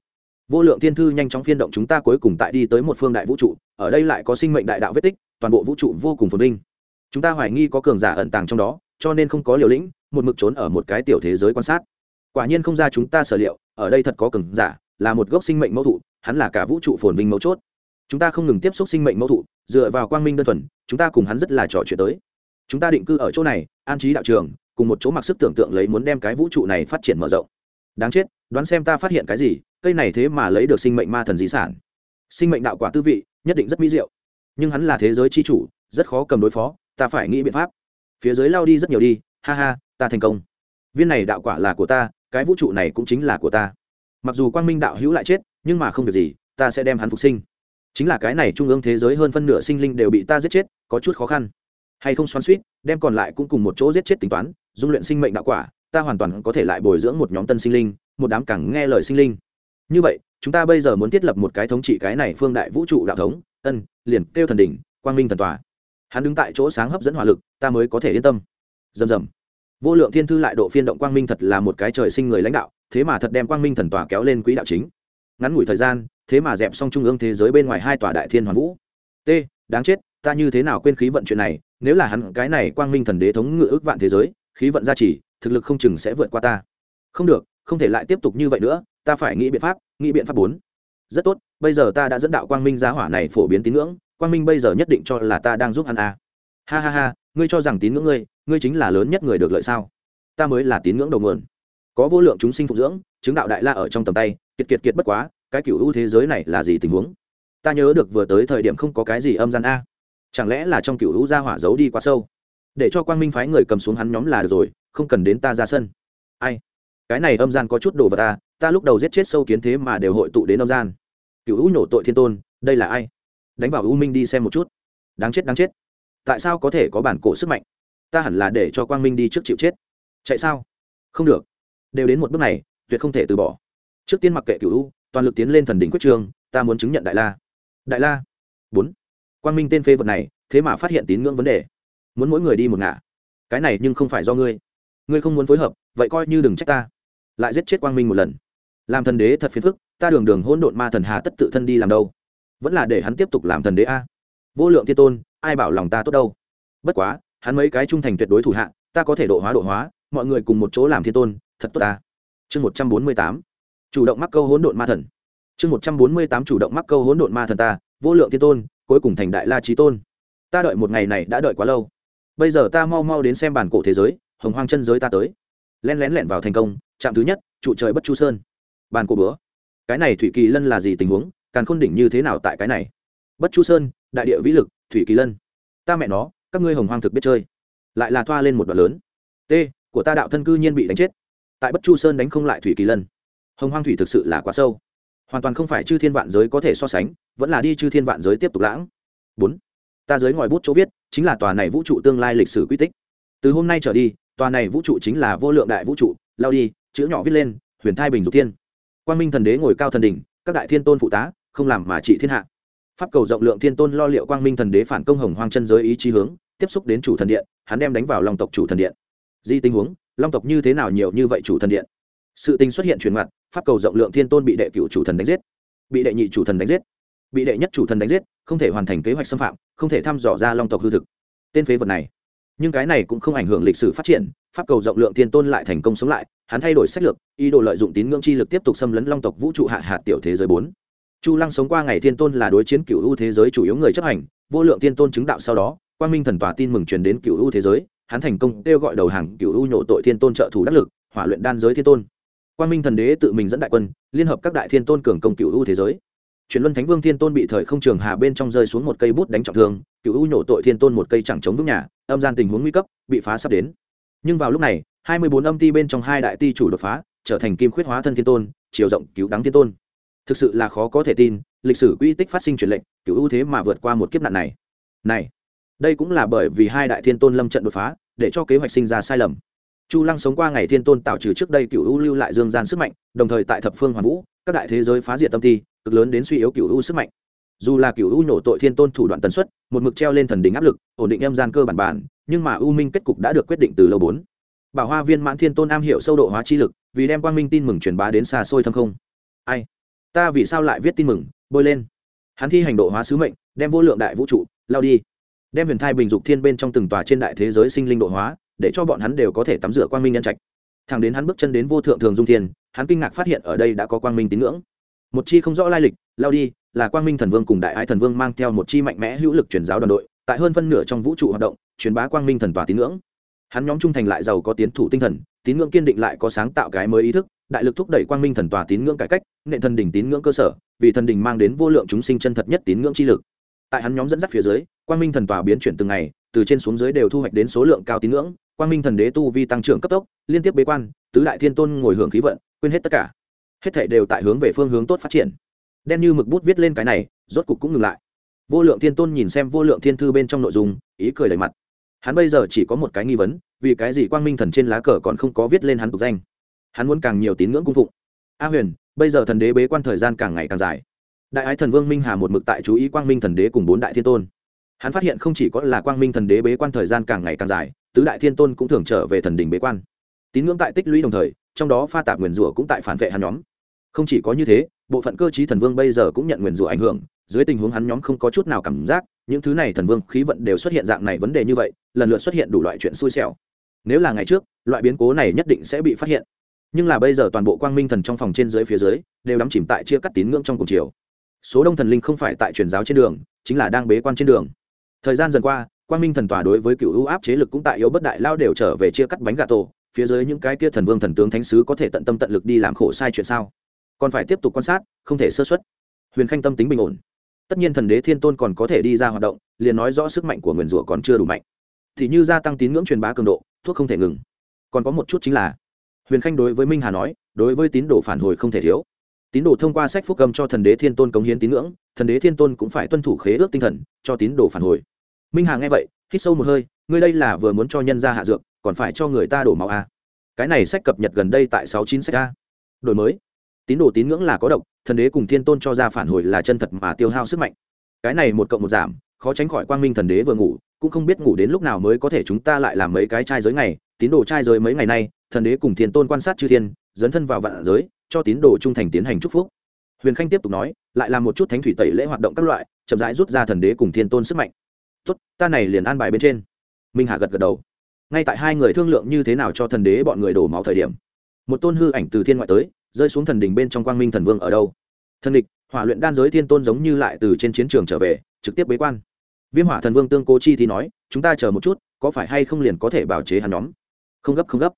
vô lượng thiên thư nhanh chóng phiên động chúng ta cuối cùng tại đi tới một phương đại vũ trụ, ở đây lại có sinh mệnh đại đạo vết tích, toàn bộ vũ trụ vô cùng phồn vinh. Chúng ta hoài nghi có cường giả ẩn tàng trong đó, cho nên không có liều lĩnh, một mực trốn ở một cái tiểu thế giới quan sát. Quả nhiên không ra chúng ta sở liệu, ở đây thật có cường giả, là một gốc sinh mệnh mẫu thụ, hắn là cả vũ trụ phồn vinh mấu chốt. Chúng ta không ngừng tiếp xúc sinh mệnh mẫu thụ, dựa vào quang minh đơn thuần, chúng ta cùng hắn rất là trò chuyện tới. Chúng ta định cư ở chỗ này, an trí đạo trường, cùng một chỗ mặc sức tưởng tượng lấy muốn đem cái vũ trụ này phát triển mở rộng. Đáng chết, đoán xem ta phát hiện cái gì cây này thế mà lấy được sinh mệnh ma thần di sản. Sinh mệnh đạo quả tư vị, nhất định rất mỹ diệu. Nhưng hắn là thế giới c h i chủ, rất khó cầm đối phó, ta phải nghĩ biện pháp. Phía dưới lao đi rất nhiều đi, ha ha, ta thành công. Viên này đạo quả là của ta, cái vũ trụ này cũng chính là của ta. Mặc dù quang minh đạo hữu lại chết, nhưng mà không việc gì, ta sẽ đem hắn phục sinh. Chính là cái này trung ương thế giới hơn phân nửa sinh linh đều bị ta giết chết, có chút khó khăn. Hay không xoắn suýt đem còn lại cũng cùng một chỗ giết chết tính toán, dung luyện sinh mệnh đạo quả, ta hoàn toàn có thể lại bồi dưỡng một nhóm tân sinh linh, một đám cẳng nghe lời sinh linh như vậy, chúng ta bây giờ muốn thiết lập một cái thống trị cái này phương đại vũ trụ đạo thống, ân, liền kêu thần đỉnh, quang minh thần tòa. Hắn đứng tại chỗ sáng hấp dẫn hỏa lực, ta mới có thể yên tâm. Dầm dầm vô lượng thiên thư lại độ phiên động quang minh thật là một cái trời sinh người lãnh đạo, thế mà thật đem quang minh thần tòa kéo lên quỹ đạo chính. Ngắn ngủi thời gian, thế mà dẹp xong trung ương thế giới bên ngoài hai tòa đại thiên hoàn vũ. T, đáng chết, ta như thế nào quên khí vận chuyện này, nếu là hắn cái này quang minh thần đế thống ngự ước vạn thế giới, khí vận gia trì, thực lực không chừng sẽ vượt qua ta. Không được, không thể lại tiếp tục như vậy nữa ta phải nghĩ biện pháp, nghĩ biện pháp bốn. Rất tốt, bây giờ ta đã dẫn đạo quang minh giá hỏa này phổ biến tín ngưỡng, quang minh bây giờ nhất định cho là ta đang giúp hắn a. Ha ha ha, ngươi cho rằng tín ngưỡng ngươi ngươi chính là lớn nhất người được lợi sao? Ta mới là tín ngưỡng đầu nguồn. Có vô lượng chúng sinh phục dưỡng, chứng đạo đại la ở trong tầm tay, kiệt kiệt kiệt bất quá, cái cựu ưu thế giới này là gì tình huống? Ta nhớ được vừa tới thời điểm không có cái gì âm gian a. Chẳng lẽ là trong cựu ưu gia hỏa giấu đi quá sâu? Để cho quang minh phái người cầm xuống hắn nhóm là được rồi, không cần đến ta ra sân. Ai? Cái này âm gian có chút đồ vật ta ta lúc đầu giết chết sâu kiến thế mà đều hội tụ đến âm gian. Cựu u nhổ tội thiên tôn, đây là ai? Đánh vào u minh đi xem một chút. Đáng chết đáng chết. Tại sao có thể có bản cổ sức mạnh? Ta hẳn là để cho quang minh đi trước chịu chết. Chạy sao? Không được. Đều đến một bước này, tuyệt không thể từ bỏ. Trước tiên mặc kệ cựu u, toàn lực tiến lên thần đỉnh quyết trường, ta muốn chứng nhận đại la. Đại la? Bốn. Quang minh tên phê vật này, thế mà phát hiện tín ngưỡng vấn đề. Muốn mỗi người đi một ngả. Cái này nhưng không phải do ngươi. Ngươi không muốn phối hợp, vậy coi như đừng trách ta. Lại giết chết quang minh một lần làm thần đế thật phiền phức, ta đường đường hôn độn ma thần hà tất tự thân đi làm đâu? Vẫn là để hắn tiếp tục làm thần đế a. Vô lượng thiên tôn, ai bảo lòng ta tốt đâu? Bất quá, hắn mấy cái trung thành tuyệt đối thủ hạ, ta có thể độ hóa độ hóa, mọi người cùng một chỗ làm thiên tôn, thật tốt ta. Chương một trăm bốn mươi tám. Chủ động mắc câu hỗn độn ma thần. Chương một trăm bốn mươi tám, chủ động mắc câu hỗn độn ma thần ta, vô lượng thiên tôn, cuối cùng thành đại la trí tôn. Ta đợi một ngày này đã đợi quá lâu. Bây giờ ta mau mau đến xem bản cổ thế giới, hồng hoang chân giới ta tới. Len lén lẻn vào thành công, trạm thứ nhất, trụ trời bất chu sơn bàn cổ bữa. Cái này thủy kỳ lân là gì tình huống? Càn khôn đỉnh như thế nào tại cái này? Bất chu sơn, đại địa vĩ lực, thủy kỳ lân. Ta mẹ nó, các ngươi hồng hoang thực biết chơi. Lại là thoa lên một đoạn lớn. T, của ta đạo thân cư nhiên bị đánh chết. Tại bất chu sơn đánh không lại thủy kỳ lân. Hồng hoang thủy thực sự là quá sâu. Hoàn toàn không phải chư thiên vạn giới có thể so sánh, vẫn là đi chư thiên vạn giới tiếp tục lãng. Bốn, ta giới ngòi bút chỗ viết, chính là tòa này vũ trụ tương lai lịch sử quy tích. Từ hôm nay trở đi, tòa này vũ trụ chính là vô lượng đại vũ trụ. Lao đi, chữ nhỏ viết lên, huyền thai bình dục tiên quan minh thần đế ngồi cao thần đỉnh, các đại thiên tôn phụ tá, không làm mà trị thiên hạ. Pháp cầu rộng lượng thiên tôn lo liệu quang minh thần đế phản công hồng hoang chân giới ý chí hướng, tiếp xúc đến chủ thần điện, hắn đem đánh vào long tộc chủ thần điện. Di tình huống, long tộc như thế nào nhiều như vậy chủ thần điện? Sự tình xuất hiện truyền mặt pháp cầu rộng lượng thiên tôn bị đệ cựu chủ thần đánh giết. Bị đệ nhị chủ thần đánh giết. Bị đệ nhất chủ thần đánh giết, không thể hoàn thành kế hoạch xâm phạm, không thể thăm dò ra long tộc hư thực. Tên phế vật này nhưng cái này cũng không ảnh hưởng lịch sử phát triển, pháp cầu rộng lượng thiên tôn lại thành công sống lại, hắn thay đổi sách lược, ý đồ lợi dụng tín ngưỡng chi lực tiếp tục xâm lấn long tộc vũ trụ hạ hạt tiểu thế giới bốn. Chu lăng sống qua ngày thiên tôn là đối chiến cựu ưu thế giới chủ yếu người chấp hành, vô lượng thiên tôn chứng đạo sau đó quan minh thần tòa tin mừng truyền đến cựu ưu thế giới, hắn thành công kêu gọi đầu hàng cựu u nhổ tội thiên tôn trợ thủ đắc lực, hỏa luyện đan giới thiên tôn. Quan minh thần đế tự mình dẫn đại quân, liên hợp các đại thiên tôn cường công cựu u thế giới chuyển luân thánh vương thiên tôn bị thời không trường hà bên trong rơi xuống một cây bút đánh trọng thương, cựu u nhổ tội thiên tôn một cây chẳng chống vững nhà, âm gian tình huống nguy cấp, bị phá sắp đến. Nhưng vào lúc này, hai mươi bốn âm ti bên trong hai đại ti chủ đột phá, trở thành kim khuyết hóa thân thiên tôn, chiều rộng cứu đắng thiên tôn. Thực sự là khó có thể tin, lịch sử quy tích phát sinh truyền lệnh, cựu ưu thế mà vượt qua một kiếp nạn này. Này, đây cũng là bởi vì hai đại thiên tôn lâm trận đột phá, để cho kế hoạch sinh ra sai lầm. Chu lăng sống qua ngày thiên tôn tạo trừ trước đây cựu ưu lưu lại dương gian sức mạnh, đồng thời tại thập phương hoàn vũ, các đại thế giới phá diệt tâm ti cực lớn đến suy yếu cựu ưu sức mạnh. Dù là cựu ưu nổ tội thiên tôn thủ đoạn tần suất, một mực treo lên thần đỉnh áp lực, ổn định em gian cơ bản bản, nhưng mà ưu minh kết cục đã được quyết định từ lâu bốn. Bảo hoa viên mãn thiên tôn am hiểu sâu độ hóa chi lực, vì đem quang minh tin mừng truyền bá đến xa xôi thâm không. Ai? Ta vì sao lại viết tin mừng? Bôi lên. Hắn thi hành độ hóa sứ mệnh, đem vô lượng đại vũ trụ, lao đi. Đem huyền thai bình dục thiên bên trong từng tòa trên đại thế giới sinh linh độ hóa, để cho bọn hắn đều có thể tắm rửa quang minh nhân trạch. Thẳng đến hắn bước chân đến vô thượng thường dung thiên, hắn kinh ngạc phát hiện ở đây đã có quang minh tín ngưỡng một chi không rõ lai lịch, lao đi, là quang minh thần vương cùng đại ái thần vương mang theo một chi mạnh mẽ hữu lực truyền giáo đoàn đội, tại hơn phân nửa trong vũ trụ hoạt động, truyền bá quang minh thần tòa tín ngưỡng. Hắn nhóm trung thành lại giàu có tiến thủ tinh thần, tín ngưỡng kiên định lại có sáng tạo cái mới ý thức, đại lực thúc đẩy quang minh thần tòa tín ngưỡng cải cách nện thần đỉnh tín ngưỡng cơ sở, vì thần đỉnh mang đến vô lượng chúng sinh chân thật nhất tín ngưỡng chi lực. Tại hắn nhóm dẫn dắt phía dưới, quang minh thần tòa biến chuyển từng ngày, từ trên xuống dưới đều thu hoạch đến số lượng cao tín ngưỡng, quang minh thần đế tu vi tăng trưởng cấp tốc, liên tiếp bế quan, tứ đại thiên tôn ngồi hưởng khí vận, quên hết tất cả hết thảy đều tại hướng về phương hướng tốt phát triển. Đen như mực bút viết lên cái này, rốt cục cũng ngừng lại. Vô lượng thiên tôn nhìn xem vô lượng thiên thư bên trong nội dung, ý cười đầy mặt. Hắn bây giờ chỉ có một cái nghi vấn, vì cái gì quang minh thần trên lá cờ còn không có viết lên hắn tục danh? Hắn muốn càng nhiều tín ngưỡng cung phụng. A huyền, bây giờ thần đế bế quan thời gian càng ngày càng dài. Đại ái thần vương minh hà một mực tại chú ý quang minh thần đế cùng bốn đại thiên tôn. Hắn phát hiện không chỉ có là quang minh thần đế bế quan thời gian càng ngày càng dài, tứ đại thiên tôn cũng thường trở về thần đình bế quan. Tín ngưỡng tại tích lũy đồng thời trong đó pha tạp nguyền rủa cũng tại phản vệ hắn nhóm. Không chỉ có như thế, bộ phận cơ chí thần vương bây giờ cũng nhận nguyền rủa ảnh hưởng, dưới tình huống hắn nhóm không có chút nào cảm giác, những thứ này thần vương khí vận đều xuất hiện dạng này vấn đề như vậy, lần lượt xuất hiện đủ loại chuyện xui xẻo. Nếu là ngày trước, loại biến cố này nhất định sẽ bị phát hiện. Nhưng là bây giờ toàn bộ quang minh thần trong phòng trên dưới phía dưới, đều đắm chìm tại chia cắt tín ngưỡng trong cùng chiều. Số đông thần linh không phải tại truyền giáo trên đường, chính là đang bế quan trên đường. Thời gian dần qua, quang minh thần tòa đối với cựu ưu áp chế lực cũng tại yếu bất đại lao đều trở về chia cắt bánh gà tổ phía dưới những cái kia thần vương thần tướng thánh sứ có thể tận tâm tận lực đi làm khổ sai chuyện sao? Còn phải tiếp tục quan sát, không thể sơ xuất huyền khanh tâm tính bình ổn. Tất nhiên thần đế thiên tôn còn có thể đi ra hoạt động, liền nói rõ sức mạnh của nguyền rủa còn chưa đủ mạnh. Thì như gia tăng tín ngưỡng truyền bá cường độ, thuốc không thể ngừng. Còn có một chút chính là, huyền khanh đối với minh hà nói, đối với tín đồ phản hồi không thể thiếu. Tín đồ thông qua sách phúc cầm cho thần đế thiên tôn cống hiến tín ngưỡng, thần đế thiên tôn cũng phải tuân thủ khế ước tinh thần, cho tín đồ phản hồi. Minh hà nghe vậy, hít sâu một hơi, ngươi đây là vừa muốn cho nhân ra hạ dược còn phải cho người ta đổ máu a à. cái này sách cập nhật gần đây tại sáu chín sách a. Đổi mới. Tín đồ tín ngưỡng là có độc, thần đế cùng thiên tôn cho ra phản hồi là chân thật mà tiêu hao sức mạnh. Cái này một cộng một giảm, khó tránh khỏi quang minh thần đế vừa ngủ, cũng không biết ngủ đến lúc nào mới có thể chúng ta lại làm mấy cái trai giới ngày. Tín đồ trai giới mấy ngày nay, thần đế cùng thiên tôn quan sát chư thiên, dấn thân vào vạn giới, cho tín đồ trung thành tiến hành chúc phúc. Huyền khanh tiếp tục nói, lại làm một chút thánh thủy tẩy lễ hoạt động các loại, chậm rãi rút ra thần đế cùng thiên tôn sức mạnh. Tốt, ta này liền an bài bên trên. Minh hà gật gật đầu ngay tại hai người thương lượng như thế nào cho thần đế bọn người đổ máu thời điểm, một tôn hư ảnh từ thiên ngoại tới, rơi xuống thần đỉnh bên trong quang minh thần vương ở đâu? Thần địch, hỏa luyện đan giới thiên tôn giống như lại từ trên chiến trường trở về, trực tiếp bế quan. Viêm hỏa thần vương tương cố chi thì nói, chúng ta chờ một chút, có phải hay không liền có thể bảo chế hắn nhóm? Không gấp không gấp.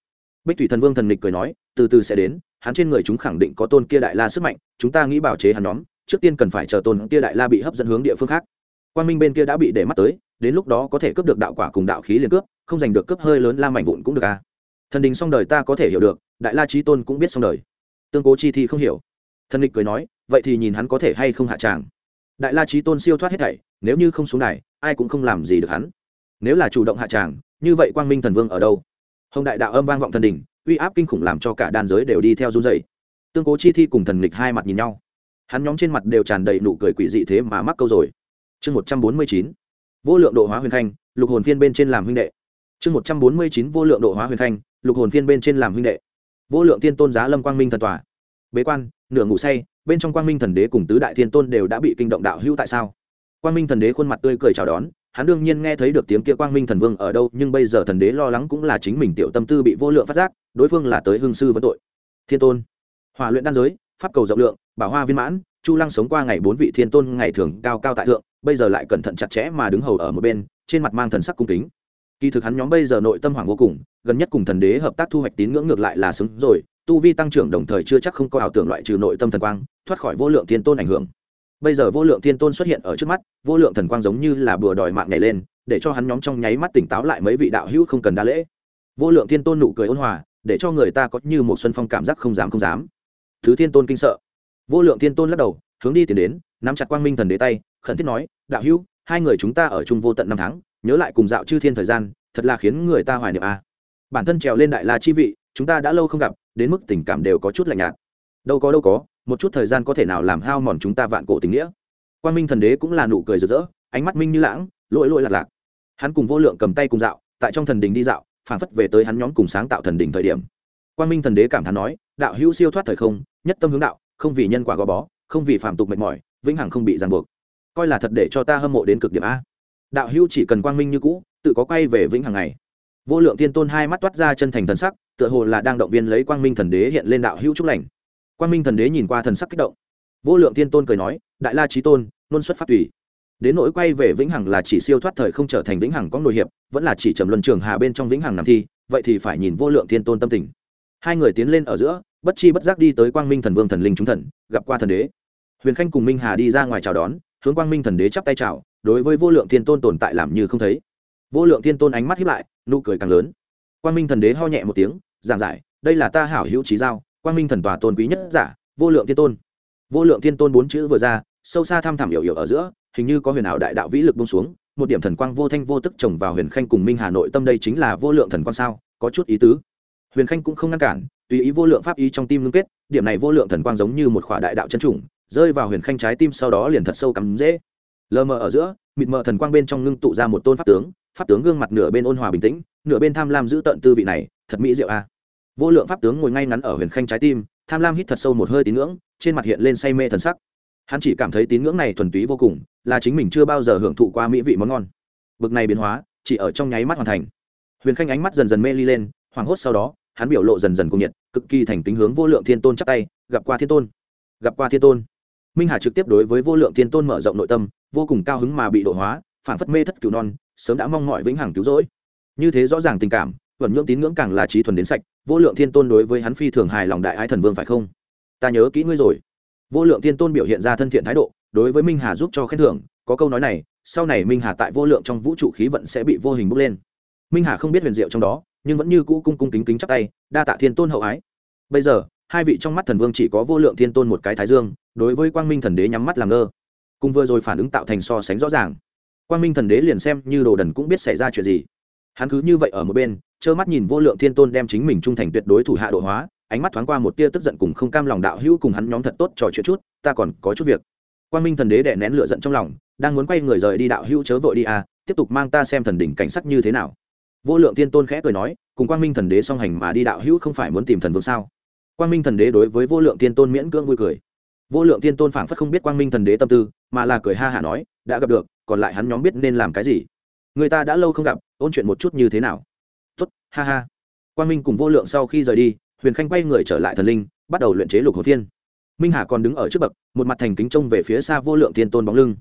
Bích thủy thần vương thần địch cười nói, từ từ sẽ đến, hắn trên người chúng khẳng định có tôn kia đại la sức mạnh, chúng ta nghĩ bảo chế hắn nhóm, trước tiên cần phải chờ tôn kia đại la bị hấp dẫn hướng địa phương khác. Quan minh bên kia đã bị để mắt tới, đến lúc đó có thể cướp được đạo quả cùng đạo khí liền cướp không giành được cướp hơi lớn la mảnh vụn cũng được à. Thần đình xong đời ta có thể hiểu được, đại la trí tôn cũng biết xong đời. Tương cố chi thi không hiểu. Thần địch cười nói, vậy thì nhìn hắn có thể hay không hạ tràng. Đại la trí tôn siêu thoát hết thảy, nếu như không xuống này ai cũng không làm gì được hắn. Nếu là chủ động hạ tràng, như vậy quang minh thần vương ở đâu? Hồng đại đạo âm vang vọng thần đình uy áp kinh khủng làm cho cả đan giới đều đi theo run dày tương cố chi thi cùng thần lịch hai mặt nhìn nhau. Hắn nhóm trên mặt đều tràn đầy nụ cười quỷ dị thế mà mắc câu rồi. Chương một trăm bốn mươi chín, vô lượng độ hóa huyền khanh lục hồn phiên bên trên làm huynh đệ chương một trăm bốn mươi chín vô lượng độ hóa huyền khanh lục hồn phiên bên trên làm huynh đệ. Vô lượng tiên tôn giá lâm quang minh thần tòa bế quan, nửa ngủ say, bên trong quang minh thần đế cùng tứ đại thiên tôn đều đã bị kinh động đạo hữu tại sao? Quang minh thần đế khuôn mặt tươi cười chào đón, hắn đương nhiên nghe thấy được tiếng kia quang minh thần vương ở đâu, nhưng bây giờ thần đế lo lắng cũng là chính mình tiểu tâm tư bị vô lượng phát giác, đối phương là tới hương sư vấn tội. Thiên tôn hòa luyện đan giới, pháp cầu rộng lượng, bảo hoa viên mãn, chu lăng sống qua ngày bốn vị thiên tôn ngày thường cao cao tại thượng, bây giờ lại cẩn thận chặt chẽ mà đứng hầu ở một bên, trên mặt mang thần sắc cung kính kỳ thực hắn nhóm bây giờ nội tâm hoảng vô cùng, gần nhất cùng thần đế hợp tác thu hoạch tín ngưỡng ngược lại là xứng rồi, tu vi tăng trưởng đồng thời chưa chắc không có ảo tưởng loại trừ nội tâm thần quang, thoát khỏi vô lượng thiên tôn ảnh hưởng. Bây giờ vô lượng thiên tôn xuất hiện ở trước mắt, vô lượng thần quang giống như là bừa đòi mạng nhảy lên, để cho hắn nhóm trong nháy mắt tỉnh táo lại mấy vị đạo hữu không cần đa lễ. Vô lượng thiên tôn nụ cười ôn hòa, để cho người ta có như một xuân phong cảm giác không dám không dám. Thứ thiên tôn kinh sợ. Vô lượng thiên tôn lắc đầu, hướng đi tiến đến, nắm chặt quang minh thần đế tay, khẩn thiết nói, đạo hữu, hai người chúng ta ở chung vô tận năm tháng nhớ lại cùng dạo chư thiên thời gian, thật là khiến người ta hoài niệm a. Bản thân trèo lên đại la chi vị, chúng ta đã lâu không gặp, đến mức tình cảm đều có chút lạnh nhạt. Đâu có đâu có, một chút thời gian có thể nào làm hao mòn chúng ta vạn cổ tình nghĩa. Quan minh thần đế cũng là nụ cười rực rỡ, ánh mắt minh như lãng, lỗi lỗi lạc lạc. Hắn cùng vô lượng cầm tay cùng dạo, tại trong thần đình đi dạo phản phất về tới hắn nhóm cùng sáng tạo thần đình thời điểm. Quan minh thần đế cảm thán nói, đạo hữu siêu thoát thời không, nhất tâm hướng đạo, không vì nhân quả gò bó, không vì phạm tục mệt mỏi, vĩnh hằng không bị ràng buộc. Coi là thật để cho ta hâm mộ đến cực điểm a đạo hữu chỉ cần quang minh như cũ, tự có quay về vĩnh hằng ngày. Vô lượng tiên tôn hai mắt toát ra chân thành thần sắc, tựa hồ là đang động viên lấy quang minh thần đế hiện lên đạo hữu trúc lành. Quang minh thần đế nhìn qua thần sắc kích động. Vô lượng tiên tôn cười nói, đại la trí tôn luôn xuất phát tùy. Đến nỗi quay về vĩnh hằng là chỉ siêu thoát thời không trở thành vĩnh hằng có nội hiệp, vẫn là chỉ trầm luân trường hà bên trong vĩnh hằng nằm thi, vậy thì phải nhìn vô lượng thiên tôn tâm tình. Hai người tiến lên ở giữa, bất chi bất giác đi tới quang minh thần vương thần linh chúng thần, gặp qua thần đế. Huyền khanh cùng minh hà đi ra ngoài chào đón hướng quang minh thần đế chắp tay chào, đối với vô lượng thiên tôn tồn tại làm như không thấy. Vô lượng thiên tôn ánh mắt hiếp lại, nụ cười càng lớn. Quang minh thần đế ho nhẹ một tiếng, giảng giải, đây là ta hảo hữu trí giao, quang minh thần tòa tôn quý nhất giả, vô lượng thiên tôn. Vô lượng thiên tôn bốn chữ vừa ra, sâu xa thăm thẳm hiểu hiểu ở giữa, hình như có huyền ảo đại đạo vĩ lực bông xuống, một điểm thần quang vô thanh vô tức trồng vào huyền khanh cùng minh hà nội tâm đây chính là vô lượng thần quang sao, có chút ý tứ. Huyền khanh cũng không ngăn cản, tùy ý vô lượng pháp ý trong tim ngưng kết, điểm này vô lượng thần quang giống như một khỏa đại đạo chân chủng rơi vào huyền khanh trái tim sau đó liền thật sâu cắm dễ. Lờ mờ ở giữa, mịt mờ thần quang bên trong ngưng tụ ra một tôn pháp tướng pháp tướng gương mặt nửa bên ôn hòa bình tĩnh, nửa bên tham lam giữ tận tư vị này, thật mỹ diệu a. Vô lượng pháp tướng ngồi ngay ngắn ở huyền khanh trái tim, tham lam hít thật sâu một hơi tín ngưỡng, trên mặt hiện lên say mê thần sắc. Hắn chỉ cảm thấy tín ngưỡng này thuần túy vô cùng, là chính mình chưa bao giờ hưởng thụ qua mỹ vị món ngon. Bực này biến hóa, chỉ ở trong nháy mắt hoàn thành. Huyền khanh ánh mắt dần dần mê ly lên, hoảng hốt sau đó, hắn biểu lộ dần dần cung nhiệt, cực kỳ thành kính hướng vô lượng thiên tôn chắc tay, gặp qua thiên tôn. Gặp qua thiên tôn minh hà trực tiếp đối với vô lượng thiên tôn mở rộng nội tâm, vô cùng cao hứng mà bị độ hóa phản phất mê thất cửu non, sớm đã mong mọi vĩnh hằng cứu rỗi. Như thế rõ ràng tình cảm vẩn nhưỡng tín ngưỡng càng là trí thuần đến sạch, vô lượng thiên tôn đối với hắn phi thường hài lòng đại ái thần vương phải không? Ta nhớ kỹ ngươi rồi. Vô lượng thiên tôn biểu hiện ra thân thiện thái độ, đối với minh hà giúp cho khen thưởng, có câu nói này, sau này minh hà tại vô lượng trong vũ trụ khí vận sẽ bị vô hình bốc lên. Minh hà không biết huyền diệu trong đó, nhưng vẫn như cũ cung cung kính kính chắc tay, đa tạ thiên tôn hậu ái. Bây giờ, hai vị trong mắt thần vương chỉ có vô lượng thiên tôn một cái thái dương đối với quang minh thần đế nhắm mắt làm ngơ, cùng vừa rồi phản ứng tạo thành so sánh rõ ràng. Quang minh thần đế liền xem như đồ đần cũng biết xảy ra chuyện gì. Hắn cứ như vậy ở một bên, trơ mắt nhìn vô lượng thiên tôn đem chính mình trung thành tuyệt đối thủ hạ độ hóa, ánh mắt thoáng qua một tia tức giận cùng không cam lòng đạo hữu cùng hắn nhóm thật tốt trò chuyện chút, ta còn có chút việc. Quang minh thần đế đè nén lửa giận trong lòng, đang muốn quay người rời đi đạo hữu chớ vội đi à tiếp tục mang ta xem thần đỉnh cảnh sắc như thế nào. Vô lượng thiên tôn khẽ cười nói, cùng quang minh thần đế song hành mà đi đạo hữu không phải muốn tìm thần vương sao? Quang minh thần đế đối với vô lượng thiên tôn miễn cưỡng vui cười vô lượng thiên tôn phảng phất không biết quang minh thần đế tâm tư, mà là cười ha hả nói, đã gặp được, còn lại hắn nhóm biết nên làm cái gì? Người ta đã lâu không gặp, ôn chuyện một chút như thế nào? Tốt, ha ha. Quang minh cùng vô lượng sau khi rời đi, huyền khanh quay người trở lại thần linh, bắt đầu luyện chế lục hồ thiên. Minh hà còn đứng ở trước bậc, một mặt thành kính trông về phía xa vô lượng thiên tôn bóng lưng.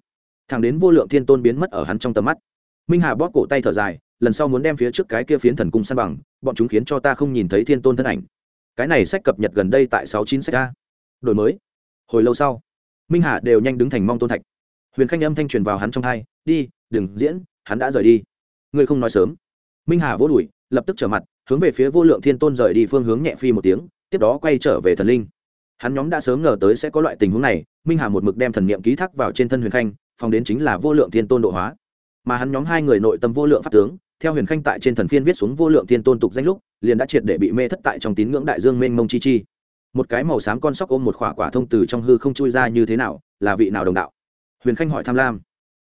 Thẳng đến vô lượng thiên tôn biến mất ở hắn trong tầm mắt, minh hà bóp cổ tay thở dài, lần sau muốn đem phía trước cái kia phiến thần cung săn bằng, bọn chúng khiến cho ta không nhìn thấy thiên tôn thân ảnh. Cái này sách cập nhật gần đây tại sáu chín sách a. Đổi mới hồi lâu sau, minh hà đều nhanh đứng thành mong tôn thạch. Huyền khanh âm thanh truyền vào hắn trong thai, đi, đừng diễn, hắn đã rời đi. Ngươi không nói sớm. Minh hà vỗ đùi, lập tức trở mặt, hướng về phía vô lượng thiên tôn rời đi phương hướng nhẹ phi một tiếng, tiếp đó quay trở về thần linh. Hắn nhóm đã sớm ngờ tới sẽ có loại tình huống này, minh hà một mực đem thần niệm ký thác vào trên thân huyền khanh, phòng đến chính là vô lượng thiên tôn độ hóa. Mà hắn nhóm hai người nội tâm vô lượng pháp tướng, theo huyền khanh tại trên thần phiên viết xuống vô lượng thiên tôn tục danh lúc, liền đã triệt để bị mê thất tại trong tín ngưỡng đại dương mênh mông chi chi một cái màu xám con sóc ôm một khỏa quả thông từ trong hư không chui ra như thế nào, là vị nào đồng đạo? Huyền khanh hỏi tham lam.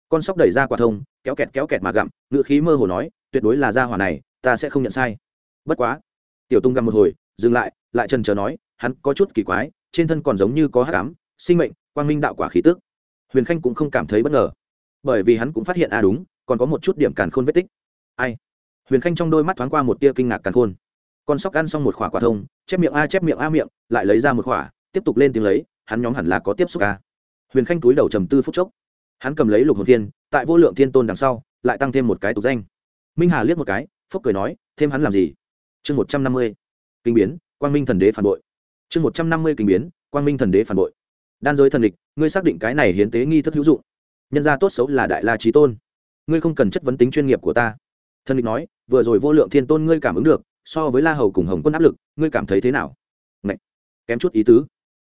Con sóc đẩy ra quả thông, kéo kẹt kéo kẹt mà gặm ngự khí mơ hồ nói, tuyệt đối là gia hỏa này, ta sẽ không nhận sai. Bất quá. Tiểu tung gặm một hồi, dừng lại lại trần chờ nói, hắn có chút kỳ quái, trên thân còn giống như có hát cám sinh mệnh, quang minh đạo quả khí tước huyền khanh cũng không cảm thấy bất ngờ. Bởi vì hắn cũng phát hiện a à đúng, còn có một chút điểm càn khôn vết tích. Ai? Huyền khanh trong đôi mắt thoáng qua một tia kinh ngạc càn khôn con sóc ăn xong một khỏa quả thông, chép miệng a, chép miệng a miệng, lại lấy ra một khỏa, tiếp tục lên tiếng lấy, hắn nhóm hẳn là có tiếp xúc a. Huyền khanh túi đầu trầm tư phút chốc. Hắn cầm lấy lục hồn thiên, tại vô lượng thiên tôn đằng sau, lại tăng thêm một cái tục danh. Minh hà liếc một cái phúc cười nói, thêm hắn làm gì? Chương một trăm năm mươi. Kinh biến, quang minh thần đế phản bội. Chương một trăm năm mươi kinh biến, quang minh thần đế phản bội. Đan giới thần địch, ngươi xác định cái này hiến tế nghi thức hữu dụng. Nhân gia tốt xấu là đại la trí tôn. Ngươi không cần chất vấn tính chuyên nghiệp của ta. Thần địch nói, vừa rồi vô lượng thiên tôn ngươi cảm ứng được so với la hầu cùng hồng quân áp lực, ngươi cảm thấy thế nào? Ngậy! kém chút ý tứ.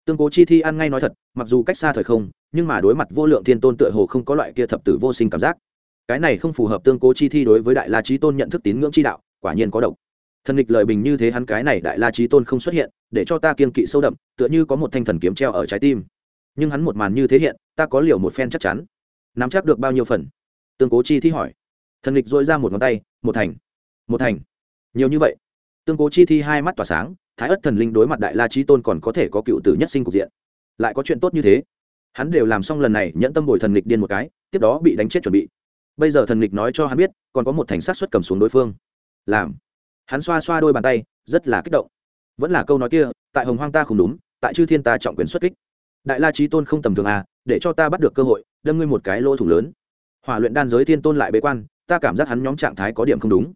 Tương cố chi thi ăn ngay nói thật, mặc dù cách xa thời không, nhưng mà đối mặt vô lượng thiên tôn tựa hồ không có loại kia thập tử vô sinh cảm giác. Cái này không phù hợp tương cố chi thi đối với đại la trí tôn nhận thức tín ngưỡng chi đạo, quả nhiên có độc. Thần nghịch lời bình như thế hắn cái này đại la trí tôn không xuất hiện, để cho ta kiên kỵ sâu đậm, tựa như có một thanh thần kiếm treo ở trái tim. Nhưng hắn một màn như thế hiện, ta có liều một phen chắc chắn. Nắm chắc được bao nhiêu phần? Tương cố chi thi hỏi. Thần nghịch dội ra một ngón tay, một thành một thành. Nhiều như vậy? Tương cố chi thi hai mắt tỏa sáng, thái ất thần linh đối mặt đại la trí tôn còn có thể có cựu tử nhất sinh cục diện. Lại có chuyện tốt như thế. Hắn đều làm xong lần này, nhẫn tâm bồi thần lịch điên một cái, tiếp đó bị đánh chết chuẩn bị. Bây giờ thần lịch nói cho hắn biết, còn có một thành sát xuất cầm xuống đối phương. Làm. Hắn xoa xoa đôi bàn tay, rất là kích động. Vẫn là câu nói kia, tại hồng hoang ta không đúng, tại chư thiên ta trọng quyền xuất kích. Đại la trí tôn không tầm thường à để cho ta bắt được cơ hội, đâm ngươi một cái lỗ thủ lớn. Hỏa luyện đan giới thiên tôn lại bế quan, ta cảm giác hắn nhóm trạng thái có điểm không đúng.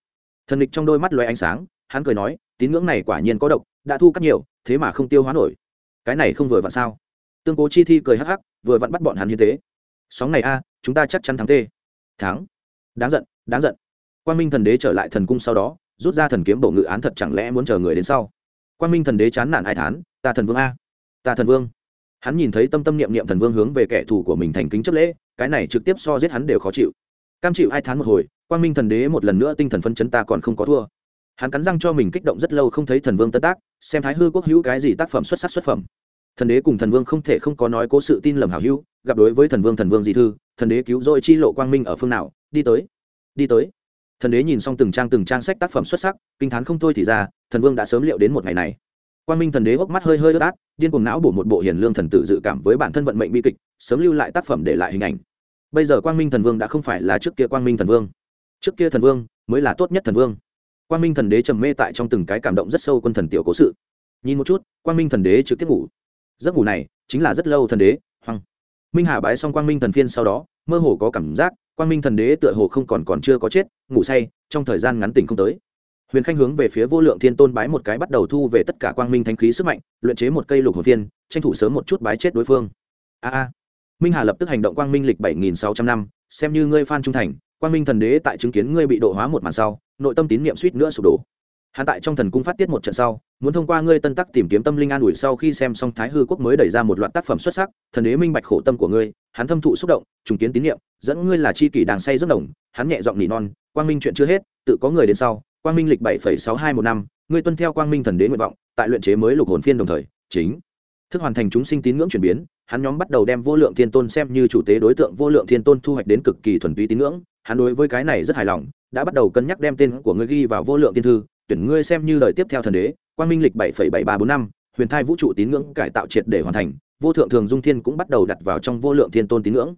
Thần lịch trong đôi mắt loay ánh sáng hắn cười nói, tín ngưỡng này quả nhiên có độc, đã thu cắt nhiều, thế mà không tiêu hóa nổi. Cái này không vừa vặn sao? Tương cố chi thi cười hắc hắc, vừa vặn bắt bọn hắn như thế. Sóng này a, chúng ta chắc chắn thắng tê. Thắng. Đáng giận đáng giận. Quan minh thần đế trở lại thần cung sau đó, rút ra thần kiếm bộ ngự án thật chẳng lẽ muốn chờ người đến sau? Quan minh thần đế chán nản ai thán, ta thần vương a, ta thần vương. Hắn nhìn thấy tâm tâm niệm niệm thần vương hướng về kẻ thù của mình thành kính chấp lễ, cái này trực tiếp so giết hắn đều khó chịu. Cam chịu ai thán một hồi quan minh thần đế một lần nữa tinh thần phân chấn, ta còn không có thua hắn cắn răng cho mình kích động rất lâu không thấy thần vương tân tác, xem thái hư quốc hữu cái gì tác phẩm xuất sắc xuất phẩm. Thần đế cùng thần vương không thể không có nói cố sự tin lầm hảo hữu, gặp đối với thần vương thần vương di thư, thần đế cứu rỗi chi lộ quang minh ở phương nào, đi tới đi tới. Thần đế nhìn xong từng trang từng trang sách tác phẩm xuất sắc, kinh t h á n không thôi thì ra, thần vương đã sớm liệu đến một ngày này. Quang minh thần đế hốc mắt hơi hơi ướt át, điên cuồng não bổ một bộ hiền lương thần tự dự cảm với bản thân vận mệnh bi kịch, sớm lưu lại tác phẩm để lại hình ảnh. Bây giờ quang minh thần vương đã không phải là trước kia quang minh thần vương. Trước kia thần vương mới là tốt nhất thần vương quang minh thần đế trầm mê tại trong từng cái cảm động rất sâu quân thần tiểu cố sự. Nhìn một chút, quang minh thần đế trực tiếp ngủ. Giấc ngủ này chính là rất lâu thần đế, hoang. Minh hà bái xong quang minh thần phiên sau đó, mơ hồ có cảm giác quang minh thần đế tựa hồ không còn còn chưa có chết, ngủ say, trong thời gian ngắn tỉnh không tới. Huyền khanh hướng về phía vô lượng thiên tôn bái một cái bắt đầu thu về tất cả quang minh thanh khí sức mạnh, luyện chế một cây lục hồn phiên, tranh thủ sớm một chút bái chết đối phương. A a. Minh hà lập tức hành động quang minh lịch bảy nghìn sáu trăm năm, xem như ngươi phan trung thành quang minh thần đế tại chứng kiến ngươi bị độ hóa một màn sau, nội tâm tín niệm suýt nữa sụp đổ. Hắn tại trong thần cung phát tiết một trận sau, muốn thông qua ngươi tân tắc tìm kiếm tâm linh an ủi sau khi xem xong thái hư quốc mới đẩy ra một loạt tác phẩm xuất sắc, thần đế minh bạch khổ tâm của ngươi, hắn thâm thụ xúc động, trùng kiến tín niệm, dẫn ngươi là chi kỷ đàng say rất đồng hắn nhẹ giọng nỉ non, quang minh chuyện chưa hết, tự có người đến sau, quang minh lịch bảy phẩy sáu hai một năm, ngươi tuân theo quang minh thần đế nguyện vọng, tại luyện chế mới lục hồn phiên đồng thời, chính thức hoàn thành chúng sinh tín ngưỡng chuyển biến, hắn nhóm bắt đầu đem vô lượng thiên tôn xem như chủ tế đối tượng, vô lượng thiên tôn thu hoạch đến cực kỳ thuần túy tín ngưỡng hắn đối với cái này rất hài lòng, đã bắt đầu cân nhắc đem tên của ngươi ghi vào vô lượng tiên thư, tuyển ngươi xem như đời tiếp theo thần đế, quang minh lịch bảy bảy ba bốn năm, huyền thai vũ trụ tín ngưỡng cải tạo triệt để hoàn thành, vô thượng thường dung thiên cũng bắt đầu đặt vào trong vô lượng thiên tôn tín ngưỡng.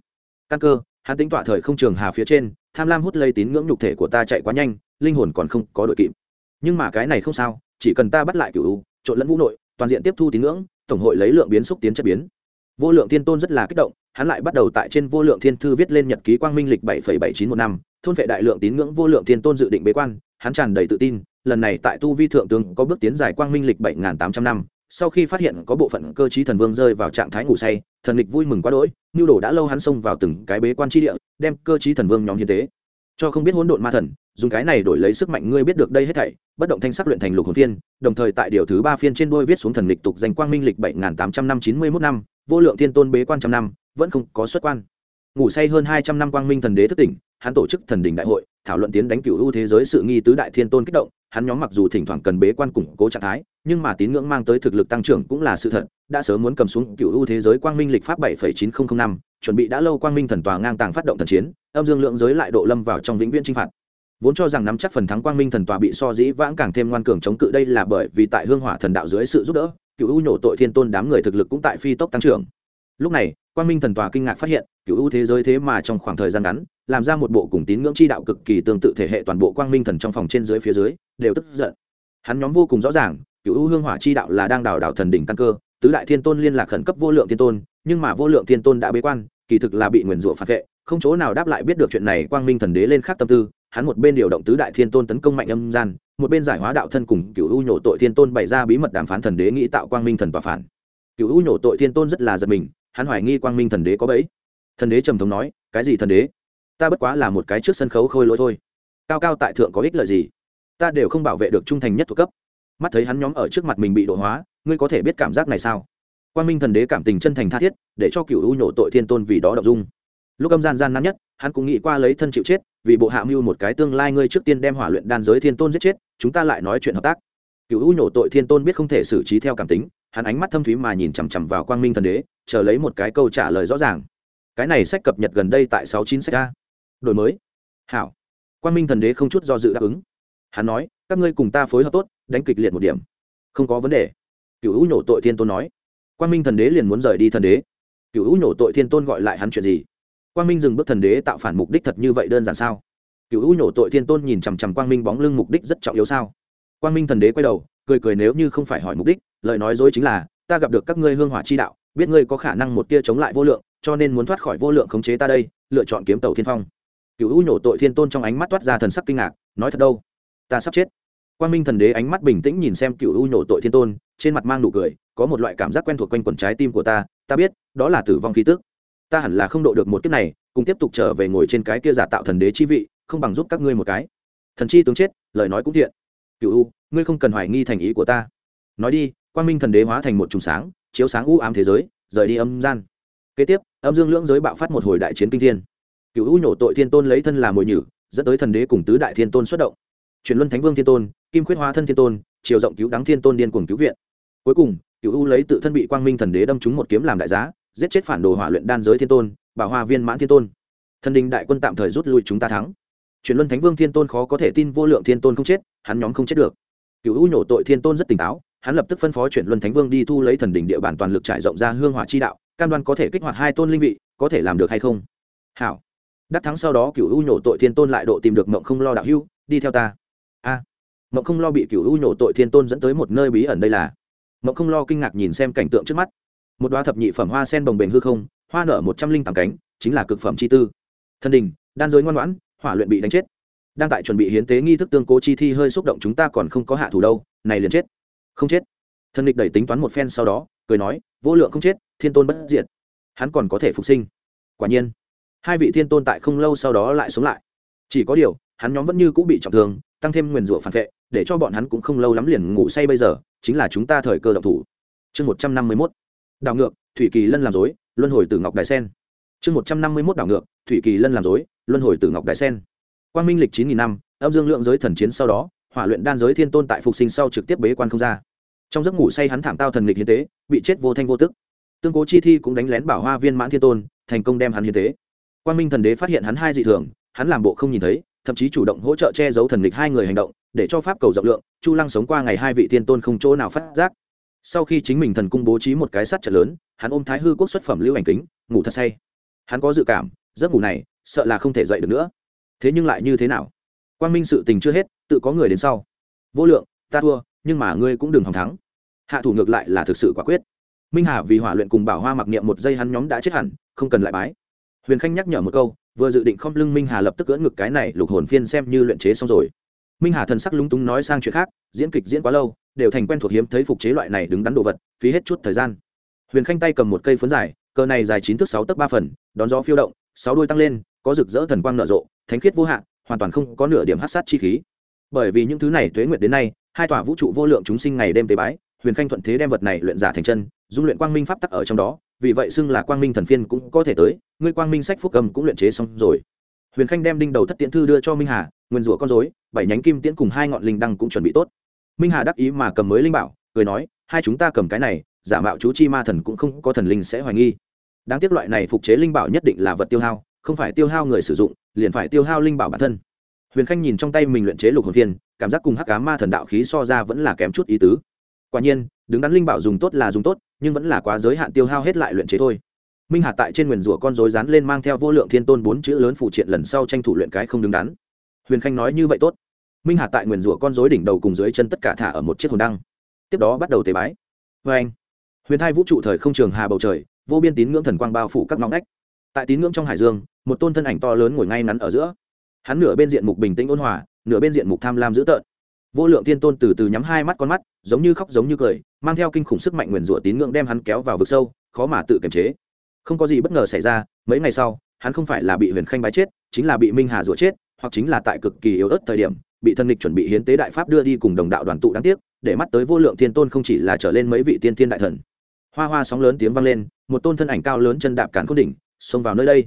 Căn cơ, hắn tính tọa thời không trường hà phía trên, tham lam hút lây tín ngưỡng nhục thể của ta chạy quá nhanh, linh hồn còn không có đội kịp. Nhưng mà cái này không sao, chỉ cần ta bắt lại cựu trộn lẫn vũ nội, toàn diện tiếp thu tín ngưỡng, tổng hội lấy lượng biến xúc tiến chất biến vô lượng thiên tôn rất là kích động, hắn lại bắt đầu tại trên vô lượng thiên thư viết lên nhật ký quang minh lịch bảy bảy chín một năm, thôn vệ đại lượng tín ngưỡng vô lượng thiên tôn dự định bế quan, hắn tràn đầy tự tin, lần này tại tu vi thượng tướng có bước tiến dài quang minh lịch bảy tám trăm năm, sau khi phát hiện có bộ phận cơ chí thần vương rơi vào trạng thái ngủ say, thần lịch vui mừng quá đỗi nhu đồ đã lâu hắn xông vào từng cái bế quan tri địa, đem cơ chí thần vương nhóm hiến tế. Cho không biết hỗn độn ma thần, dùng cái này đổi lấy sức mạnh ngươi biết được đây hết thảy, bất động thanh sắc luyện thành lục hồn phiên, đồng thời tại điều thứ ba phiên trên đôi viết xuống thần lịch tục danh quang minh lịch bảy tám trăm năm chín mươi mốt năm vô lượng thiên tôn bế quan trăm năm, vẫn không có xuất quan. Ngủ say hơn hai trăm năm quang minh thần đế thức tỉnh, hắn tổ chức thần đình đại hội, thảo luận tiến đánh cựu ưu thế giới sự nghi tứ đại thiên tôn kích động, hắn nhóm mặc dù thỉnh thoảng cần bế quan củng cố trạng thái, nhưng mà tín ngưỡng mang tới thực lực tăng trưởng cũng là sự thật, đã sớm muốn cầm xuống cựu ưu thế giới quang minh lịch pháp bảy chín nghìn năm, chuẩn bị đã lâu quang minh thần tòa ngang tàng phát động thần chiến, âm dương lượng giới lại độ lâm vào trong vĩnh viễn chinh phạt. Vốn cho rằng nắm chắc phần thắng quang minh thần tòa bị so dĩ vãng càng thêm ngoan cường chống cự đây là bởi vì tại hương hỏa thần đạo dưới sự giúp đỡ cựu U nhổ tội thiên tôn đám người thực lực cũng tại phi tốc tăng trưởng. Lúc này, quang minh thần tòa kinh ngạc phát hiện, cựu U thế giới thế mà trong khoảng thời gian ngắn, làm ra một bộ cùng tín ngưỡng chi đạo cực kỳ tương tự thể hệ toàn bộ quang minh thần trong phòng trên dưới phía dưới, đều tức giận. Hắn nhóm vô cùng rõ ràng, cựu U hương hỏa chi đạo là đang đào đảo thần đỉnh căn cơ, tứ đại thiên tôn liên lạc khẩn cấp vô lượng thiên tôn, nhưng mà vô lượng thiên tôn đã bế quan, kỳ thực là bị nguyền rủa phản vệ, không chỗ nào đáp lại biết được chuyện này quang minh thần đế lên khắc tâm tư hắn một bên điều động tứ đại thiên tôn tấn công mạnh âm gian, một bên giải hóa đạo thân cùng cựu u nhổ tội thiên tôn bày ra bí mật đàm phán thần đế nghĩ tạo quang minh thần và phản. Cựu u nhổ tội thiên tôn rất là giật mình, hắn hoài nghi quang minh thần đế có bẫy. Thần đế trầm thống nói, cái gì thần đế? Ta bất quá là một cái trước sân khấu khôi lỗi thôi. Cao cao tại thượng có ích lợi gì? Ta đều không bảo vệ được trung thành nhất thuộc cấp. Mắt thấy hắn nhóm ở trước mặt mình bị độ hóa, ngươi có thể biết cảm giác này sao? Quang minh thần đế cảm tình chân thành tha thiết, để cho cựu u nhổ tội thiên tôn vì đó đọc dung lúc âm gian gian nan nhất, hắn cũng nghĩ qua lấy thân chịu chết, vì bộ hạ mưu một cái tương lai ngươi trước tiên đem hỏa luyện đan giới thiên tôn giết chết, chúng ta lại nói chuyện hợp tác. Cựu u nhổ tội thiên tôn biết không thể xử trí theo cảm tính, hắn ánh mắt thâm thúy mà nhìn chằm chằm vào quang minh thần đế, chờ lấy một cái câu trả lời rõ ràng. Cái này sách cập nhật gần đây tại sáu chín sách a. Đổi mới. Hảo. Quang minh thần đế không chút do dự đáp ứng. Hắn nói, các ngươi cùng ta phối hợp tốt, đánh kịch liệt một điểm. Không có vấn đề. Cựu u nhổ tội thiên tôn nói. Quang minh thần đế liền muốn rời đi thần đế. Cựu u nhổ tội thiên tôn gọi lại hắn chuyện gì? Quang minh dừng bước thần đế tạo phản mục đích thật như vậy đơn giản sao? Cựu u nhổ tội thiên tôn nhìn chằm chằm quang minh bóng lưng mục đích rất trọng yếu sao? Quang minh thần đế quay đầu, cười cười nếu như không phải hỏi mục đích, lời nói dối chính là, ta gặp được các ngươi hương hỏa chi đạo, biết ngươi có khả năng một tia chống lại vô lượng, cho nên muốn thoát khỏi vô lượng khống chế ta đây, lựa chọn kiếm tàu thiên phong. Cựu u nhổ tội thiên tôn trong ánh mắt toát ra thần sắc kinh ngạc, nói thật đâu, ta sắp chết. Quang minh thần đế ánh mắt bình tĩnh nhìn xem cựu u nhổ tội thiên tôn, trên mặt mang nụ cười, có một loại cảm giác quen thuộc quanh quần trái tim của ta ta biết, đó là tử vong khí tức ta hẳn là không độ được một kiếp này, cùng tiếp tục trở về ngồi trên cái kia giả tạo thần đế chi vị, không bằng giúp các ngươi một cái. Thần chi tướng chết, lời nói cũng thiện. Cựu u, ngươi không cần hoài nghi thành ý của ta. Nói đi, quang minh thần đế hóa thành một trùng sáng, chiếu sáng u ám thế giới, rời đi âm gian. Kế tiếp, âm dương lưỡng giới bạo phát một hồi đại chiến kinh thiên. Cựu u nhổ tội thiên tôn lấy thân làm mồi nhử, dẫn tới thần đế cùng tứ đại thiên tôn xuất động. Chuyển luân thánh vương thiên tôn, kim khuyết hóa thân thiên tôn, chiều rộng cứu đắng thiên tôn điên cuồng cứu viện. Cuối cùng cựu u lấy tự thân bị quang minh thần đế đâm trúng một kiếm làm đại giá giết chết phản đồ hỏa luyện đan giới thiên tôn, bảo hoa viên mãn thiên tôn. Thần đình đại quân tạm thời rút lui chúng ta thắng. Truyền luân thánh vương thiên tôn khó có thể tin vô lượng thiên tôn không chết, hắn nhóm không chết được. Cựu u nhổ tội thiên tôn rất tỉnh táo, hắn lập tức phân phó chuyển luân thánh vương đi thu lấy thần đình địa bàn toàn lực trải rộng ra hương hỏa chi đạo, cam đoan có thể kích hoạt hai tôn linh vị, có thể làm được hay không? Hảo. Đắc thắng sau đó cựu u nhổ tội thiên tôn lại độ tìm được mộng không lo đạo hưu đi theo ta. A. Mộng không lo bị cựu u nhổ tội thiên tôn dẫn tới một nơi bí ẩn đây là. Mộng không lo kinh ngạc nhìn xem cảnh tượng trước mắt một đoá thập nhị phẩm hoa sen bồng bềnh hư không, hoa nở một trăm linh tám cánh, chính là cực phẩm chi tư. Thân đình, đan giới ngoan ngoãn, hỏa luyện bị đánh chết. Đang tại chuẩn bị hiến tế nghi thức tương cố chi thi hơi xúc động chúng ta còn không có hạ thủ đâu, này liền chết. Không chết. Thân địch đẩy tính toán một phen sau đó, cười nói, vô lượng không chết, thiên tôn bất diệt. Hắn còn có thể phục sinh. Quả nhiên, hai vị thiên tôn tại không lâu sau đó lại sống lại. Chỉ có điều, hắn nhóm vẫn như cũng bị trọng thương, tăng thêm nguyền rủa phản vệ, để cho bọn hắn cũng không lâu lắm liền ngủ say bây giờ, chính là chúng ta thời cơ động thủ. Chương một trăm năm mươi mốt đảo ngược, thủy kỳ lân làm dối luân hồi từ ngọc đài sen. Chương một trăm năm mươi mốt đảo ngược, thủy kỳ lân làm dối luân hồi từ ngọc đài sen. Quang minh lịch chín nghìn năm, âm dương lượng giới thần chiến sau đó, hỏa luyện đan giới thiên tôn tại phục sinh sau trực tiếp bế quan không ra. Trong giấc ngủ say hắn thảm tao thần lịch hiến tế, bị chết vô thanh vô tức. Tương cố chi thi cũng đánh lén bảo hoa viên mãn thiên tôn, thành công đem hắn hiến tế. Quang minh thần đế phát hiện hắn hai dị thường, hắn làm bộ không nhìn thấy, thậm chí chủ động hỗ trợ che giấu thần lịch hai người hành động, để cho pháp cầu rộng lượng, chu lăng sống qua ngày hai vị thiên tôn không chỗ nào phát giác sau khi chính mình thần cung bố trí một cái sắt trận lớn, hắn ôm thái hư quốc xuất phẩm lưu ảnh kính, ngủ thật say. Hắn có dự cảm, giấc ngủ này, sợ là không thể dậy được nữa. Thế nhưng lại như thế nào? Quang minh sự tình chưa hết, tự có người đến sau. Vô lượng, ta thua, nhưng mà ngươi cũng đừng hòng thắng. Hạ thủ ngược lại là thực sự quả quyết. Minh hà vì hỏa luyện cùng bảo hoa mặc niệm một giây hắn nhóm đã chết hẳn, không cần lại bái. Huyền khanh nhắc nhở một câu, vừa dự định không lưng minh hà lập tức cưỡn ngực cái này lục hồn phiên xem như luyện chế xong rồi minh hà thần sắc lúng túng nói sang chuyện khác, diễn kịch diễn quá lâu, đều thành quen thuộc hiếm thấy phục chế loại này đứng đắn đồ vật, phí hết chút thời gian. Huyền khanh tay cầm một cây phấn dài, cờ này dài chín thước sáu tấc ba phần, đón gió phiêu động, sáu đuôi tăng lên, có rực rỡ thần quang nở rộ, thánh khiết vô hạn hoàn toàn không có nửa điểm hát sát chi khí. Bởi vì những thứ này tuế nguyệt đến nay, hai tòa vũ trụ vô lượng chúng sinh ngày đêm tế bái, huyền khanh thuận thế đem vật này luyện giả thành chân, dung luyện quang minh pháp tắc ở trong đó, vì vậy xưng là quang minh thần phiên cũng có thể tới, ngươi quang minh sách phúc cầm cũng luyện chế xong rồi huyền khanh đem đinh đầu thất tiễn thư đưa cho minh hà, nguyên rủa con dối bảy nhánh kim tiễn cùng hai ngọn linh đăng cũng chuẩn bị tốt. Minh hà đắc ý mà cầm mới linh bảo, cười nói, hai chúng ta cầm cái này, giả mạo chú chi ma thần cũng không có thần linh sẽ hoài nghi. Đáng tiếc loại này phục chế linh bảo nhất định là vật tiêu hao, không phải tiêu hao người sử dụng, liền phải tiêu hao linh bảo bản thân. Huyền khanh nhìn trong tay mình luyện chế lục hồn phiên, cảm giác cùng hắc cá ma thần đạo khí so ra vẫn là kém chút ý tứ. Quả nhiên, đứng đắn linh bảo dùng tốt là dùng tốt, nhưng vẫn là quá giới hạn tiêu hao hết lại luyện chế thôi minh hà tại trên nguyền rủa con rối dán lên mang theo vô lượng thiên tôn bốn chữ lớn phụ triện lần sau tranh thủ luyện cái không đứng đắn. Huyền khanh nói như vậy tốt. Minh hà tại nguyền rủa con rối đỉnh đầu cùng dưới chân tất cả thả ở một chiếc hồn đăng. Tiếp đó bắt đầu tế bái. Vê anh, huyền thai vũ trụ thời không trường hà bầu trời, vô biên tín ngưỡng thần quang bao phủ các ngõ ngách. Tại tín ngưỡng trong hải dương, một tôn thân ảnh to lớn ngồi ngay ngắn ở giữa. Hắn nửa bên diện mục bình tĩnh ôn hòa, nửa bên diện mục tham lam dữ tợn. Vô lượng thiên tôn từ từ nhắm hai mắt con mắt, giống như khóc giống như cười, mang theo kinh khủng sức mạnh nguyền rủa tín ngưỡng đem hắn kéo vào vực sâu, khó mà tự kiềm chế không có gì bất ngờ xảy ra, mấy ngày sau, hắn không phải là bị huyền khanh bái chết, chính là bị minh hà rủa chết, hoặc chính là tại cực kỳ yếu ớt thời điểm, bị thân địch chuẩn bị hiến tế đại pháp đưa đi cùng đồng đạo đoàn tụ đáng tiếc, để mắt tới vô lượng thiên tôn không chỉ là trở lên mấy vị tiên thiên đại thần. Hoa hoa sóng lớn tiếng vang lên, một tôn thân ảnh cao lớn chân đạp cản cốt đỉnh, xông vào nơi đây.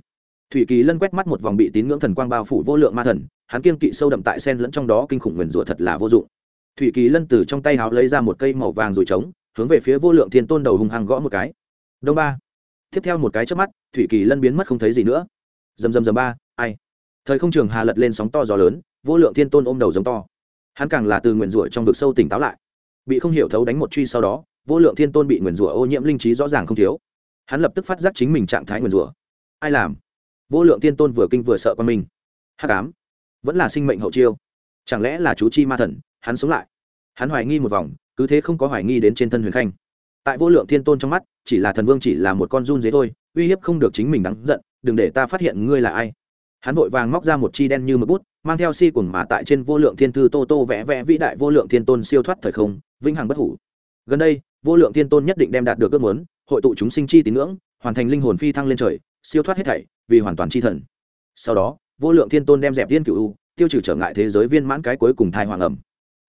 Thủy kỳ lân quét mắt một vòng bị tín ngưỡng thần quang bao phủ vô lượng ma thần, hắn kiên kỵ sâu đậm tại sen lẫn trong đó kinh khủng nguyền rủa thật là vô dụng. Thủy kỳ lân từ trong tay háo lấy ra một cây màu vàng rồi trống, hướng về phía vô lượng thiên tôn đầu hung hăng gõ một cái. Đông ba tiếp theo một cái chớp mắt, thủy kỳ lân biến mất không thấy gì nữa. Dầm dầm dầm ba, ai? Thời không trường hà lật lên sóng to gió lớn, vô lượng thiên tôn ôm đầu giống to. Hắn càng là từ nguyền rủa trong vực sâu tỉnh táo lại. Bị không hiểu thấu đánh một truy sau đó, vô lượng thiên tôn bị nguyền rủa ô nhiễm linh trí rõ ràng không thiếu. Hắn lập tức phát giác chính mình trạng thái nguyền rủa. Ai làm? Vô lượng thiên tôn vừa kinh vừa sợ con mình. Hắc ám. Vẫn là sinh mệnh hậu chiêu. Chẳng lẽ là chú chi ma thần? Hắn sống lại. Hắn hoài nghi một vòng, cứ thế không có hoài nghi đến trên thân huyền khanh. Tại vô lượng thiên tôn trong mắt chỉ là thần vương chỉ là một con run dế thôi, uy hiếp không được chính mình đáng giận, đừng để ta phát hiện ngươi là ai. Hắn vội vàng móc ra một chi đen như mực bút, mang theo si cùng mà tại trên vô lượng thiên thư tô tô vẽ vẽ vĩ đại vô lượng thiên tôn siêu thoát thời không, vĩnh hằng bất hủ. Gần đây, vô lượng thiên tôn nhất định đem đạt được ước muốn, hội tụ chúng sinh chi tín ngưỡng, hoàn thành linh hồn phi thăng lên trời, siêu thoát hết thảy, vì hoàn toàn chi thần. Sau đó, vô lượng thiên tôn đem dẹp viên cựu tiêu trừ trở ngại thế giới viên mãn cái cuối cùng thai hoàng ẩm.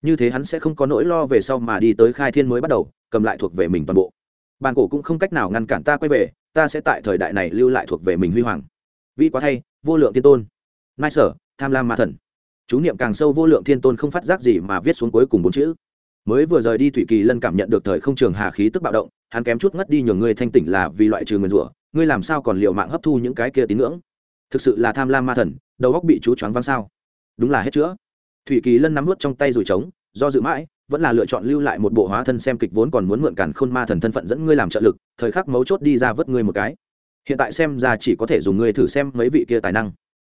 Như thế hắn sẽ không có nỗi lo về sau mà đi tới khai thiên mới bắt đầu, cầm lại thuộc về mình toàn bộ bàn cổ cũng không cách nào ngăn cản ta quay về, ta sẽ tại thời đại này lưu lại thuộc về mình huy hoàng. Vi quá thay, vô lượng thiên tôn. Nai sở, tham lam ma thần. Chú niệm càng sâu vô lượng thiên tôn không phát giác gì mà viết xuống cuối cùng bốn chữ. Mới vừa rời đi thủy kỳ lân cảm nhận được thời không trường hà khí tức bạo động, hắn kém chút ngất đi nhường ngươi thanh tỉnh là vì loại trừ nguyền rủa, ngươi làm sao còn liệu mạng hấp thu những cái kia tín ngưỡng? Thực sự là tham lam ma thần, đầu góc bị chú choáng văng sao? Đúng là hết chữa. Thủy kỳ lân nắm nuốt trong tay rồi trống, do dự mãi vẫn là lựa chọn lưu lại một bộ hóa thân xem kịch vốn còn muốn mượn cản khôn ma thần thân phận dẫn ngươi làm trợ lực, thời khắc mấu chốt đi ra vớt ngươi một cái. Hiện tại xem ra chỉ có thể dùng ngươi thử xem mấy vị kia tài năng.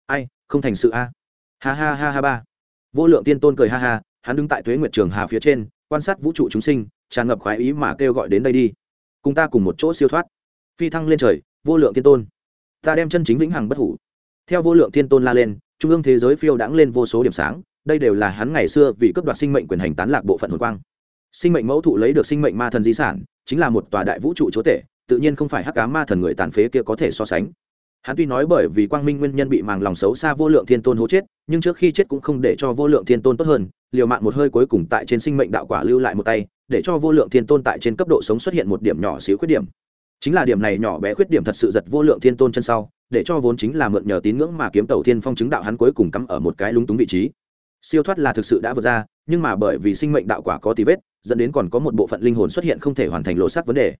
Ai, không thành sự a. Ha ha ha ha ba. Vô lượng tiên tôn cười ha ha, hắn đứng tại tuế nguyệt trường hà phía trên, quan sát vũ trụ chúng sinh, tràn ngập khoái ý mà kêu gọi đến đây đi. Cùng ta cùng một chỗ siêu thoát. Phi thăng lên trời, vô lượng tiên tôn. Ta đem chân chính vĩnh hằng bất hủ. Theo vô lượng tiên tôn la lên, trung ương thế giới phiêu đãng lên vô số điểm sáng đây đều là hắn ngày xưa vì cấp đoạt sinh mệnh quyền hành tán lạc bộ phận hồn quang. Sinh mệnh mẫu thụ lấy được sinh mệnh ma thần di sản, chính là một tòa đại vũ trụ chúa tể, tự nhiên không phải hắc cá ma thần người tàn phế kia có thể so sánh. Hắn tuy nói bởi vì quang minh nguyên nhân bị màng lòng xấu xa vô lượng thiên tôn hố chết, nhưng trước khi chết cũng không để cho vô lượng thiên tôn tốt hơn, liều mạng một hơi cuối cùng tại trên sinh mệnh đạo quả lưu lại một tay, để cho vô lượng thiên tôn tại trên cấp độ sống xuất hiện một điểm nhỏ xíu khuyết điểm. Chính là điểm này nhỏ bé khuyết điểm thật sự giật vô lượng thiên tôn chân sau, để cho vốn chính là mượn nhờ tín ngưỡng mà kiếm tàu thiên phong chứng đạo hắn cuối cùng cắm ở một cái lúng túng vị trí siêu thoát là thực sự đã vượt ra, nhưng mà bởi vì sinh mệnh đạo quả có tí vết, dẫn đến còn có một bộ phận linh hồn xuất hiện không thể hoàn thành lộ sát vấn đề.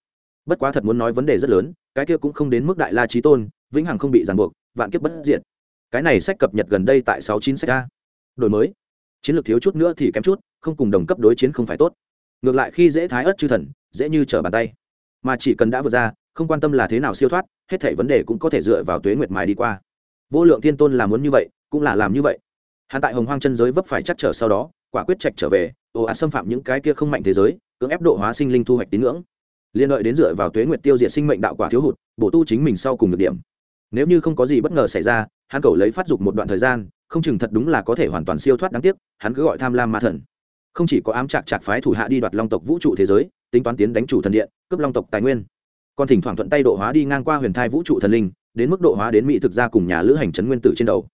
Bất quá thật muốn nói vấn đề rất lớn, cái kia cũng không đến mức đại la trí tôn, vĩnh hằng không bị ràng buộc, vạn kiếp bất diệt. Cái này sách cập nhật gần đây tại sáu chín sách a. Đổi mới. Chiến lược thiếu chút nữa thì kém chút, không cùng đồng cấp đối chiến không phải tốt. Ngược lại khi dễ thái ớt chư thần, dễ như trở bàn tay. Mà chỉ cần đã vượt ra, không quan tâm là thế nào siêu thoát, hết thảy vấn đề cũng có thể dựa vào tuế nguyệt mài đi qua. Vô lượng thiên tôn là muốn như vậy, cũng là làm như vậy hắn tại hồng hoang chân giới vấp phải chắc trở sau đó, quả quyết trạch trở về, ồ ạt xâm phạm những cái kia không mạnh thế giới, cưỡng ép độ hóa sinh linh thu hoạch tín ngưỡng. Liên lợi đến dựa vào tuế nguyệt tiêu diệt sinh mệnh đạo quả thiếu hụt, bổ tu chính mình sau cùng được điểm. Nếu như không có gì bất ngờ xảy ra, hắn cầu lấy phát dục một đoạn thời gian, không chừng thật đúng là có thể hoàn toàn siêu thoát đáng tiếc, hắn cứ gọi tham lam ma thần. Không chỉ có ám trạc chặt phái thủ hạ đi đoạt long tộc vũ trụ thế giới, tính toán tiến đánh chủ thần điện, cướp long tộc tài nguyên. Còn thỉnh thoảng thuận tay độ hóa đi ngang qua huyền thai vũ trụ thần linh, đến mức độ hóa đến mỹ thực ra cùng nhà lữ hành trấn nguyên tử trên đầu.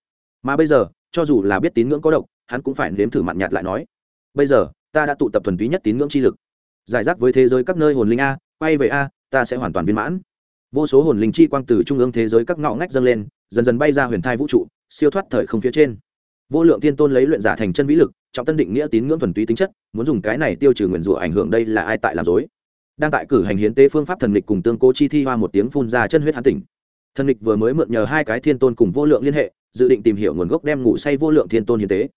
Mà bây giờ cho dù là biết tín ngưỡng có độc, hắn cũng phải nếm thử mặn nhạt lại nói, bây giờ, ta đã tụ tập thuần túy nhất tín ngưỡng chi lực. Giải rác với thế giới các nơi hồn linh a, quay về a, ta sẽ hoàn toàn viên mãn. Vô số hồn linh chi quang từ trung ương thế giới các ngõ ngách dâng lên, dần dần bay ra huyền thai vũ trụ, siêu thoát thời không phía trên. Vô lượng tiên tôn lấy luyện giả thành chân vĩ lực, trọng tân định nghĩa tín ngưỡng thuần túy tính chất, muốn dùng cái này tiêu trừ nguyền rủa ảnh hưởng đây là ai tại làm dối. Đang tại cử hành hiến tế phương pháp thần lịch cùng tương cố chi thi hoa một tiếng phun ra chân huyết hán tỉnh. Thần lịch vừa mới mượn nhờ hai cái thiên tôn cùng vô lượng liên hệ dự định tìm hiểu nguồn gốc đem ngủ say vô lượng thiên tôn hiến tế.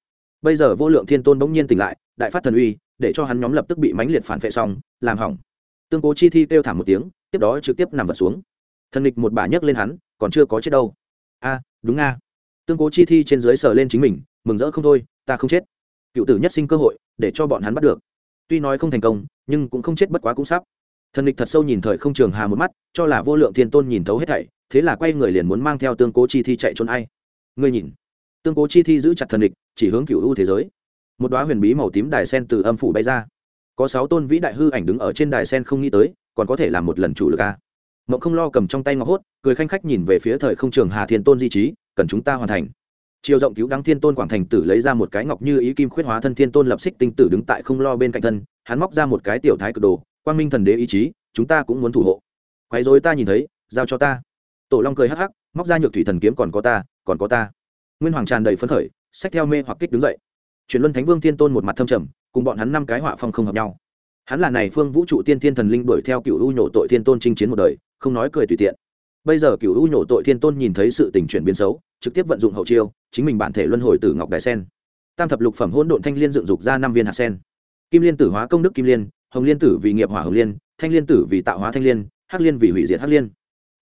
Bây giờ vô lượng thiên tôn bỗng nhiên tỉnh lại, đại phát thần uy, để cho hắn nhóm lập tức bị mãnh liệt phản vệ xong, làm hỏng. Tương cố chi thi kêu thảm một tiếng, tiếp đó trực tiếp nằm vật xuống. Thần lịch một bà nhấc lên hắn, còn chưa có chết đâu. A, đúng nga. Tương cố chi thi trên dưới sờ lên chính mình, mừng rỡ không thôi, ta không chết. Cựu tử nhất sinh cơ hội, để cho bọn hắn bắt được. Tuy nói không thành công, nhưng cũng không chết bất quá cũng sắp. Thần lịch thật sâu nhìn thời không trường hà một mắt, cho là vô lượng thiên tôn nhìn thấu hết thảy, thế là quay người liền muốn mang theo tương cố chi thi chạy trốn ai ngươi nhìn. Tương cố chi thi giữ chặt thần địch, chỉ hướng cựu u thế giới. Một đoá huyền bí màu tím đài sen từ âm phủ bay ra. Có sáu tôn vĩ đại hư ảnh đứng ở trên đài sen không nghĩ tới, còn có thể làm một lần chủ lực a. Mộng không lo cầm trong tay ngọc hốt, cười khanh khách nhìn về phía thời không trường hà thiên tôn di trí, cần chúng ta hoàn thành. Chiều rộng cứu đăng thiên tôn quảng thành tử lấy ra một cái ngọc như ý kim khuyết hóa thân thiên tôn lập xích tinh tử đứng tại không lo bên cạnh thân, hắn móc ra một cái tiểu thái cực đồ, quang minh thần đế ý chí, chúng ta cũng muốn thủ hộ. Quấy dối ta nhìn thấy, giao cho ta. Tổ long cười hắc hắc, móc ra nhược thủy thần kiếm còn có ta còn có ta. Nguyên hoàng tràn đầy phấn khởi sách theo mê hoặc kích đứng dậy. Chuyển luân thánh vương thiên tôn một mặt thâm trầm, cùng bọn hắn năm cái họa phong không hợp nhau. Hắn là này phương vũ trụ tiên thiên thần linh đuổi theo cựu u nhổ tội thiên tôn chinh chiến một đời, không nói cười tùy tiện. Bây giờ cựu u nhổ tội thiên tôn nhìn thấy sự tình chuyển biến xấu, trực tiếp vận dụng hậu chiêu, chính mình bản thể luân hồi tử ngọc đài sen. Tam thập lục phẩm hỗn độn thanh liên dựng dục ra năm viên hạt sen. Kim liên tử hóa công đức kim liên, hồng liên tử vì nghiệp hỏa hồng liên, thanh liên tử vì tạo hóa thanh liên, hắc liên vì hủy diệt hắc liên.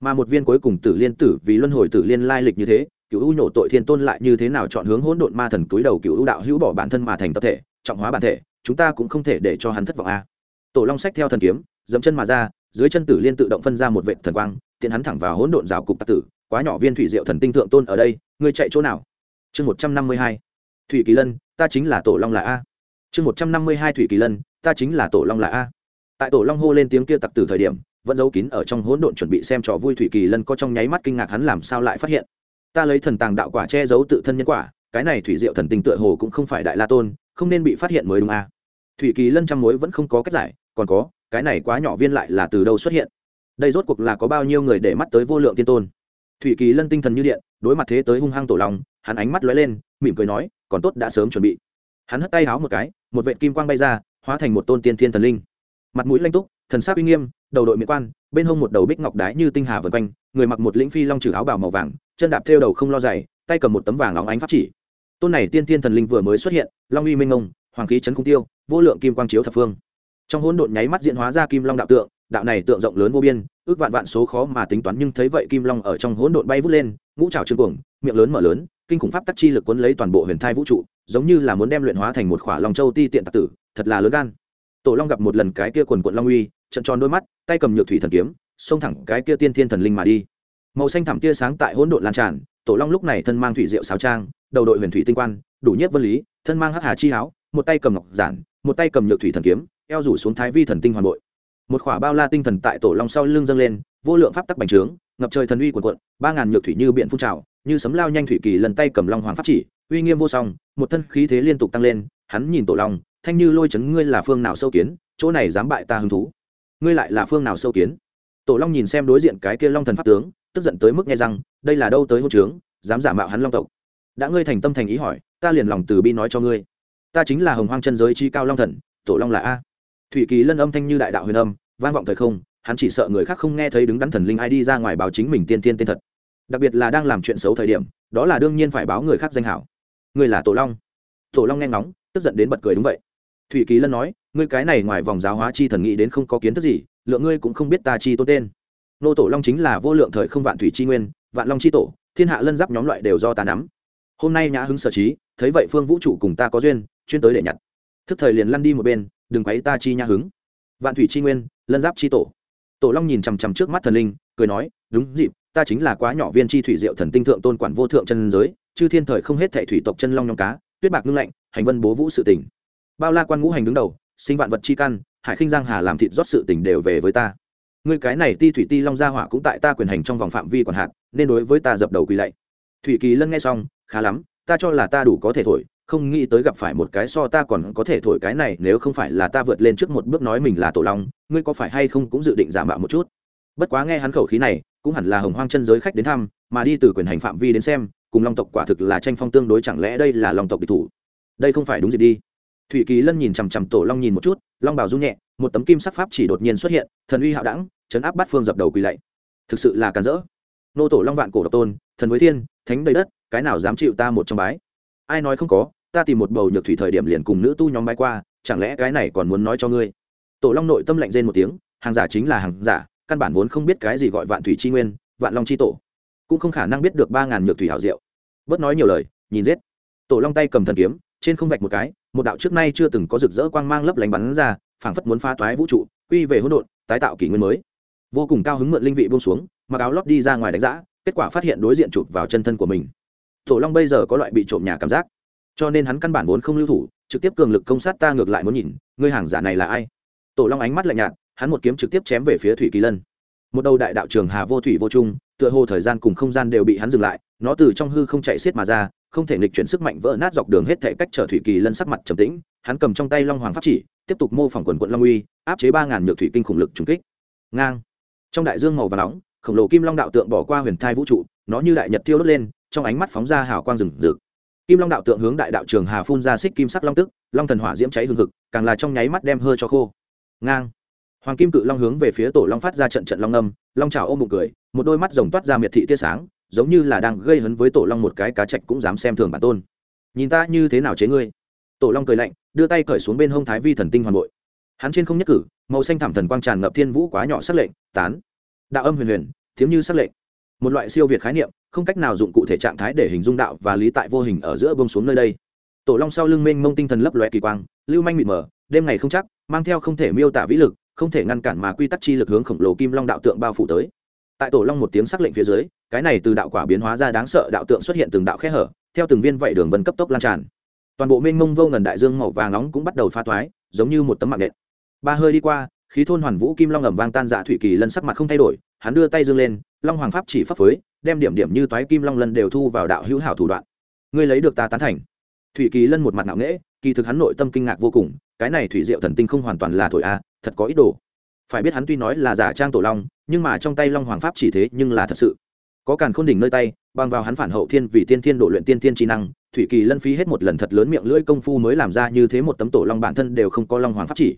Mà một viên cuối cùng tử liên tử vì luân hồi tử liên lai lịch như thế cựu u nhổ tội thiên tôn lại như thế nào chọn hướng hỗn độn ma thần túi đầu cựu u đạo hữu bỏ bản thân mà thành tập thể, trọng hóa bản thể, chúng ta cũng không thể để cho hắn thất vọng a. Tổ long sách theo thần kiếm, dẫm chân mà ra, dưới chân tử liên tự động phân ra một vệ thần quang, tiện hắn thẳng vào hỗn độn rào cục tạc tử, quá nhỏ viên thủy diệu thần tinh thượng tôn ở đây, ngươi chạy chỗ nào? Chương một trăm năm mươi hai. Thủy kỳ lân, ta chính là tổ long là a. Chương một trăm năm mươi hai thủy kỳ lân, ta chính là tổ long là a. Tại tổ long hô lên tiếng kia tặc tử thời điểm, vẫn giấu kín ở trong hỗn độn chuẩn bị xem trò vui thủy kỳ lân có trong nháy mắt kinh ngạc hắn làm sao lại phát hiện ta lấy thần tàng đạo quả che giấu tự thân nhân quả, cái này thủy diệu thần tinh tựa hồ cũng không phải đại la tôn, không nên bị phát hiện mới đúng a thủy kỳ lân trăm mối vẫn không có cách giải, còn có, cái này quá nhỏ viên lại là từ đâu xuất hiện? Đây rốt cuộc là có bao nhiêu người để mắt tới vô lượng tiên tôn? Thủy kỳ lân tinh thần như điện, đối mặt thế tới hung hăng tổ lòng, hắn ánh mắt lóe lên, mỉm cười nói, còn tốt đã sớm chuẩn bị. Hắn hất tay háo một cái, một vệ kim quang bay ra, hóa thành một tôn tiên thiên thần linh. Mặt mũi lanh túc, thần sắc uy nghiêm, đầu đội miệng quan bên hông một đầu bích ngọc đái như tinh hà vần quanh, người mặc một lĩnh phi long trừ áo bào màu vàng, chân đạp theo đầu không lo dày tay cầm một tấm vàng óng ánh pháp chỉ. Tôn này tiên thiên thần linh vừa mới xuất hiện, long uy minh ngông, hoàng khí trấn cung tiêu, vô lượng kim quang chiếu thập phương. Trong hỗn độn nháy mắt diễn hóa ra kim long đạo tượng, đạo này tượng rộng lớn vô biên, ước vạn vạn số khó mà tính toán nhưng thấy vậy kim long ở trong hỗn độn bay vút lên, ngũ trào trương cuồng, miệng lớn mở lớn, kinh khủng pháp tắc chi lực cuốn lấy toàn bộ huyền thai vũ trụ, giống như là muốn đem luyện hóa thành một khỏa long châu ti tiện tạc tử, thật là lớn gan. Tổ long gặp một lần cái kia quần quận long uy trận tròn đôi mắt, tay cầm nhược thủy thần kiếm, xông thẳng cái kia tiên thiên thần linh mà đi. Màu xanh thẳm tia sáng tại hỗn độn lan tràn, tổ long lúc này thân mang thủy diệu sáo trang, đầu đội huyền thủy tinh quan đủ nhất vân lý, thân mang hắc hà chi áo, một tay cầm ngọc giản, một tay cầm nhược thủy thần kiếm, eo rủ xuống thái vi thần tinh hoàn bội. Một khỏa bao la tinh thần tại tổ long sau lưng dâng lên, vô lượng pháp tắc bành trướng, ngập trời thần uy quần quận ba ngàn nhược thủy như biển phun trào, như sấm lao nhanh thủy kỳ lần tay cầm long hoàng pháp chỉ, uy nghiêm vô song, một thân khí thế liên tục tăng lên, hắn nhìn tổ long, thanh như lôi chấn, ngươi là phương nào sâu kiến, chỗ này dám bại ta hứng thú? Ngươi lại là phương nào sâu kiến? Tổ long nhìn xem đối diện cái kia long thần pháp tướng, tức giận tới mức nghe rằng đây là đâu tới hôn trướng, dám giả mạo hắn long tộc. Đã ngươi thành tâm thành ý hỏi, ta liền lòng từ bi nói cho ngươi. Ta chính là hồng hoang chân giới chi cao long thần, tổ long là a. Thủy kỳ lân âm thanh như đại đạo huyền âm, vang vọng thời không, hắn chỉ sợ người khác không nghe thấy đứng đắn thần linh ai đi ra ngoài báo chính mình tiên tiên tên thật. Đặc biệt là đang làm chuyện xấu thời điểm, đó là đương nhiên phải báo người khác danh hảo. Người là tổ long. Tổ long nghe ngóng, tức giận đến bật cười đúng vậy. Thủy kỳ lân nói ngươi cái này ngoài vòng giáo hóa chi thần nghĩ đến không có kiến thức gì, lượng ngươi cũng không biết ta chi tôn tên. Nô tổ long chính là vô lượng thời không vạn thủy chi nguyên, vạn long chi tổ, thiên hạ lân giáp nhóm loại đều do ta nắm. Hôm nay nhã hứng sở trí, thấy vậy phương vũ trụ cùng ta có duyên, chuyên tới để nhặt. Thức thời liền lăn đi một bên, đừng quấy ta chi nhã hứng. Vạn thủy chi nguyên, lân giáp chi tổ. Tổ long nhìn chằm chằm trước mắt thần linh, cười nói, đúng dịp, ta chính là quá nhỏ viên chi thủy diệu thần tinh thượng tôn quản vô thượng chân giới, chư thiên thời không hết thệ thủy tộc chân long nhóm cá, tuyết bạc ngưng lạnh, hành vân bố vũ sự tỉnh bao la quan ngũ hành đứng đầu sinh vạn vật chi căn, hải khinh giang hà làm thịt rót sự tình đều về với ta. Ngươi cái này ti thủy ti long gia hỏa cũng tại ta quyền hành trong vòng phạm vi còn hạn, nên đối với ta dập đầu quỳ lạy. Thủy kỳ lân nghe xong, khá lắm, ta cho là ta đủ có thể thổi, không nghĩ tới gặp phải một cái so ta còn có thể thổi cái này, nếu không phải là ta vượt lên trước một bước nói mình là tổ long, ngươi có phải hay không cũng dự định giả mạo một chút? Bất quá nghe hắn khẩu khí này, cũng hẳn là hồng hoang chân giới khách đến thăm, mà đi từ quyền hành phạm vi đến xem, cùng long tộc quả thực là tranh phong tương đối, chẳng lẽ đây là long tộc địch thủ? Đây không phải đúng gì đi thủy kỳ lân nhìn chằm chằm tổ long nhìn một chút, long bảo rung nhẹ, một tấm kim sắc pháp chỉ đột nhiên xuất hiện, thần uy hạo đẳng, chấn áp bát phương dập đầu quỳ lạy. Thực sự là càn rỡ. Nô tổ long vạn cổ độc tôn, thần với thiên, thánh đầy đất, cái nào dám chịu ta một trong bái? Ai nói không có, ta tìm một bầu nhược thủy thời điểm liền cùng nữ tu nhóm bái qua, chẳng lẽ cái này còn muốn nói cho ngươi? Tổ long nội tâm lạnh rên một tiếng, hàng giả chính là hàng giả, căn bản vốn không biết cái gì gọi vạn thủy chi nguyên, vạn long chi tổ. Cũng không khả năng biết được ba ngàn nhược thủy hảo diệu. Bớt nói nhiều lời, nhìn giết. Tổ long tay cầm thần kiếm trên không vạch một cái, một đạo trước nay chưa từng có rực rỡ quang mang lấp lánh bắn ra, phảng phất muốn phá toái vũ trụ, quy về hỗn độn, tái tạo kỷ nguyên mới. Vô cùng cao hứng mượn linh vị buông xuống, mặc áo lót đi ra ngoài đánh giã, kết quả phát hiện đối diện chụp vào chân thân của mình. Tổ long bây giờ có loại bị trộm nhà cảm giác. Cho nên hắn căn bản vốn không lưu thủ, trực tiếp cường lực công sát ta ngược lại muốn nhìn, ngươi hàng giả này là ai? Tổ long ánh mắt lạnh nhạt, hắn một kiếm trực tiếp chém về phía thủy kỳ lân. Một đầu đại đạo trường hà vô thủy vô trung, tựa hồ thời gian cùng không gian đều bị hắn dừng lại, nó từ trong hư không chạy xiết mà ra không thể nghịch chuyển sức mạnh vỡ nát dọc đường hết thể cách trở thủy kỳ lân sắc mặt trầm tĩnh, hắn cầm trong tay long hoàng pháp chỉ, tiếp tục mô phỏng quần quận long uy, áp chế ba ngàn nhược thủy kinh khủng lực trùng kích. Ngang. Trong đại dương màu và nóng, khổng lồ kim long đạo tượng bỏ qua huyền thai vũ trụ, nó như đại nhật thiêu đốt lên, trong ánh mắt phóng ra hào quang rừng rực kim long đạo tượng hướng đại đạo trường hà phun ra xích kim sắc long tức, long thần hỏa diễm cháy hương thực càng là trong nháy mắt đem hơi cho khô. Ngang. Hoàng kim cự long hướng về phía tổ long phát ra trận trận long âm, long trào ôm bụng cười, một đôi mắt rồng toát ra miệt thị tia sáng giống như là đang gây hấn với tổ long một cái cá chạch cũng dám xem thường bản tôn. Nhìn ta như thế nào chế ngươi? Tổ long cười lạnh, đưa tay cởi xuống bên hông thái vi thần tinh hoàn bội. Hắn trên không nhất cử, màu xanh thảm thần quang tràn ngập thiên vũ quá nhỏ sắc lệnh, tán. Đạo âm huyền huyền tiếng như sắc lệnh. Một loại siêu việt khái niệm, không cách nào dụng cụ thể trạng thái để hình dung đạo và lý tại vô hình ở giữa bông xuống nơi đây. Tổ long sau lưng mênh mông tinh thần lấp loe kỳ quang, lưu manh mịt mờ, đêm ngày không chắc, mang theo không thể miêu tả vĩ lực, không thể ngăn cản mà quy tắc chi lực hướng khổng lồ kim long đạo tượng bao phủ tới tại tổ long một tiếng sắc lệnh phía dưới, cái này từ đạo quả biến hóa ra đáng sợ đạo tượng xuất hiện từng đạo khe hở, theo từng viên vảy đường vân cấp tốc lan tràn. Toàn bộ mênh mông vô ngần đại dương màu vàng nóng cũng bắt đầu pha thoái giống như một tấm mạng nện. Ba hơi đi qua, khí thôn hoàn vũ kim long ẩm vang tan dạ thủy kỳ lân sắc mặt không thay đổi, hắn đưa tay dương lên, long hoàng pháp chỉ pháp phới, đem điểm điểm như toái kim long lân đều thu vào đạo hữu hảo thủ đoạn. Ngươi lấy được ta tán thành. Thủy kỳ lân một mặt ngạo nghễ, kỳ thực hắn nội tâm kinh ngạc vô cùng, cái này thủy diệu thần tinh không hoàn toàn là thổi a, thật có ý đồ. Phải biết hắn tuy nói là giả trang tổ long nhưng mà trong tay long hoàng pháp chỉ thế nhưng là thật sự. Có càn khôn đỉnh nơi tay, bằng vào hắn phản hậu thiên vì tiên thiên độ luyện tiên thiên trí năng, thủy kỳ lân phí hết một lần thật lớn miệng lưỡi công phu mới làm ra như thế một tấm tổ long bản thân đều không có long hoàng pháp chỉ.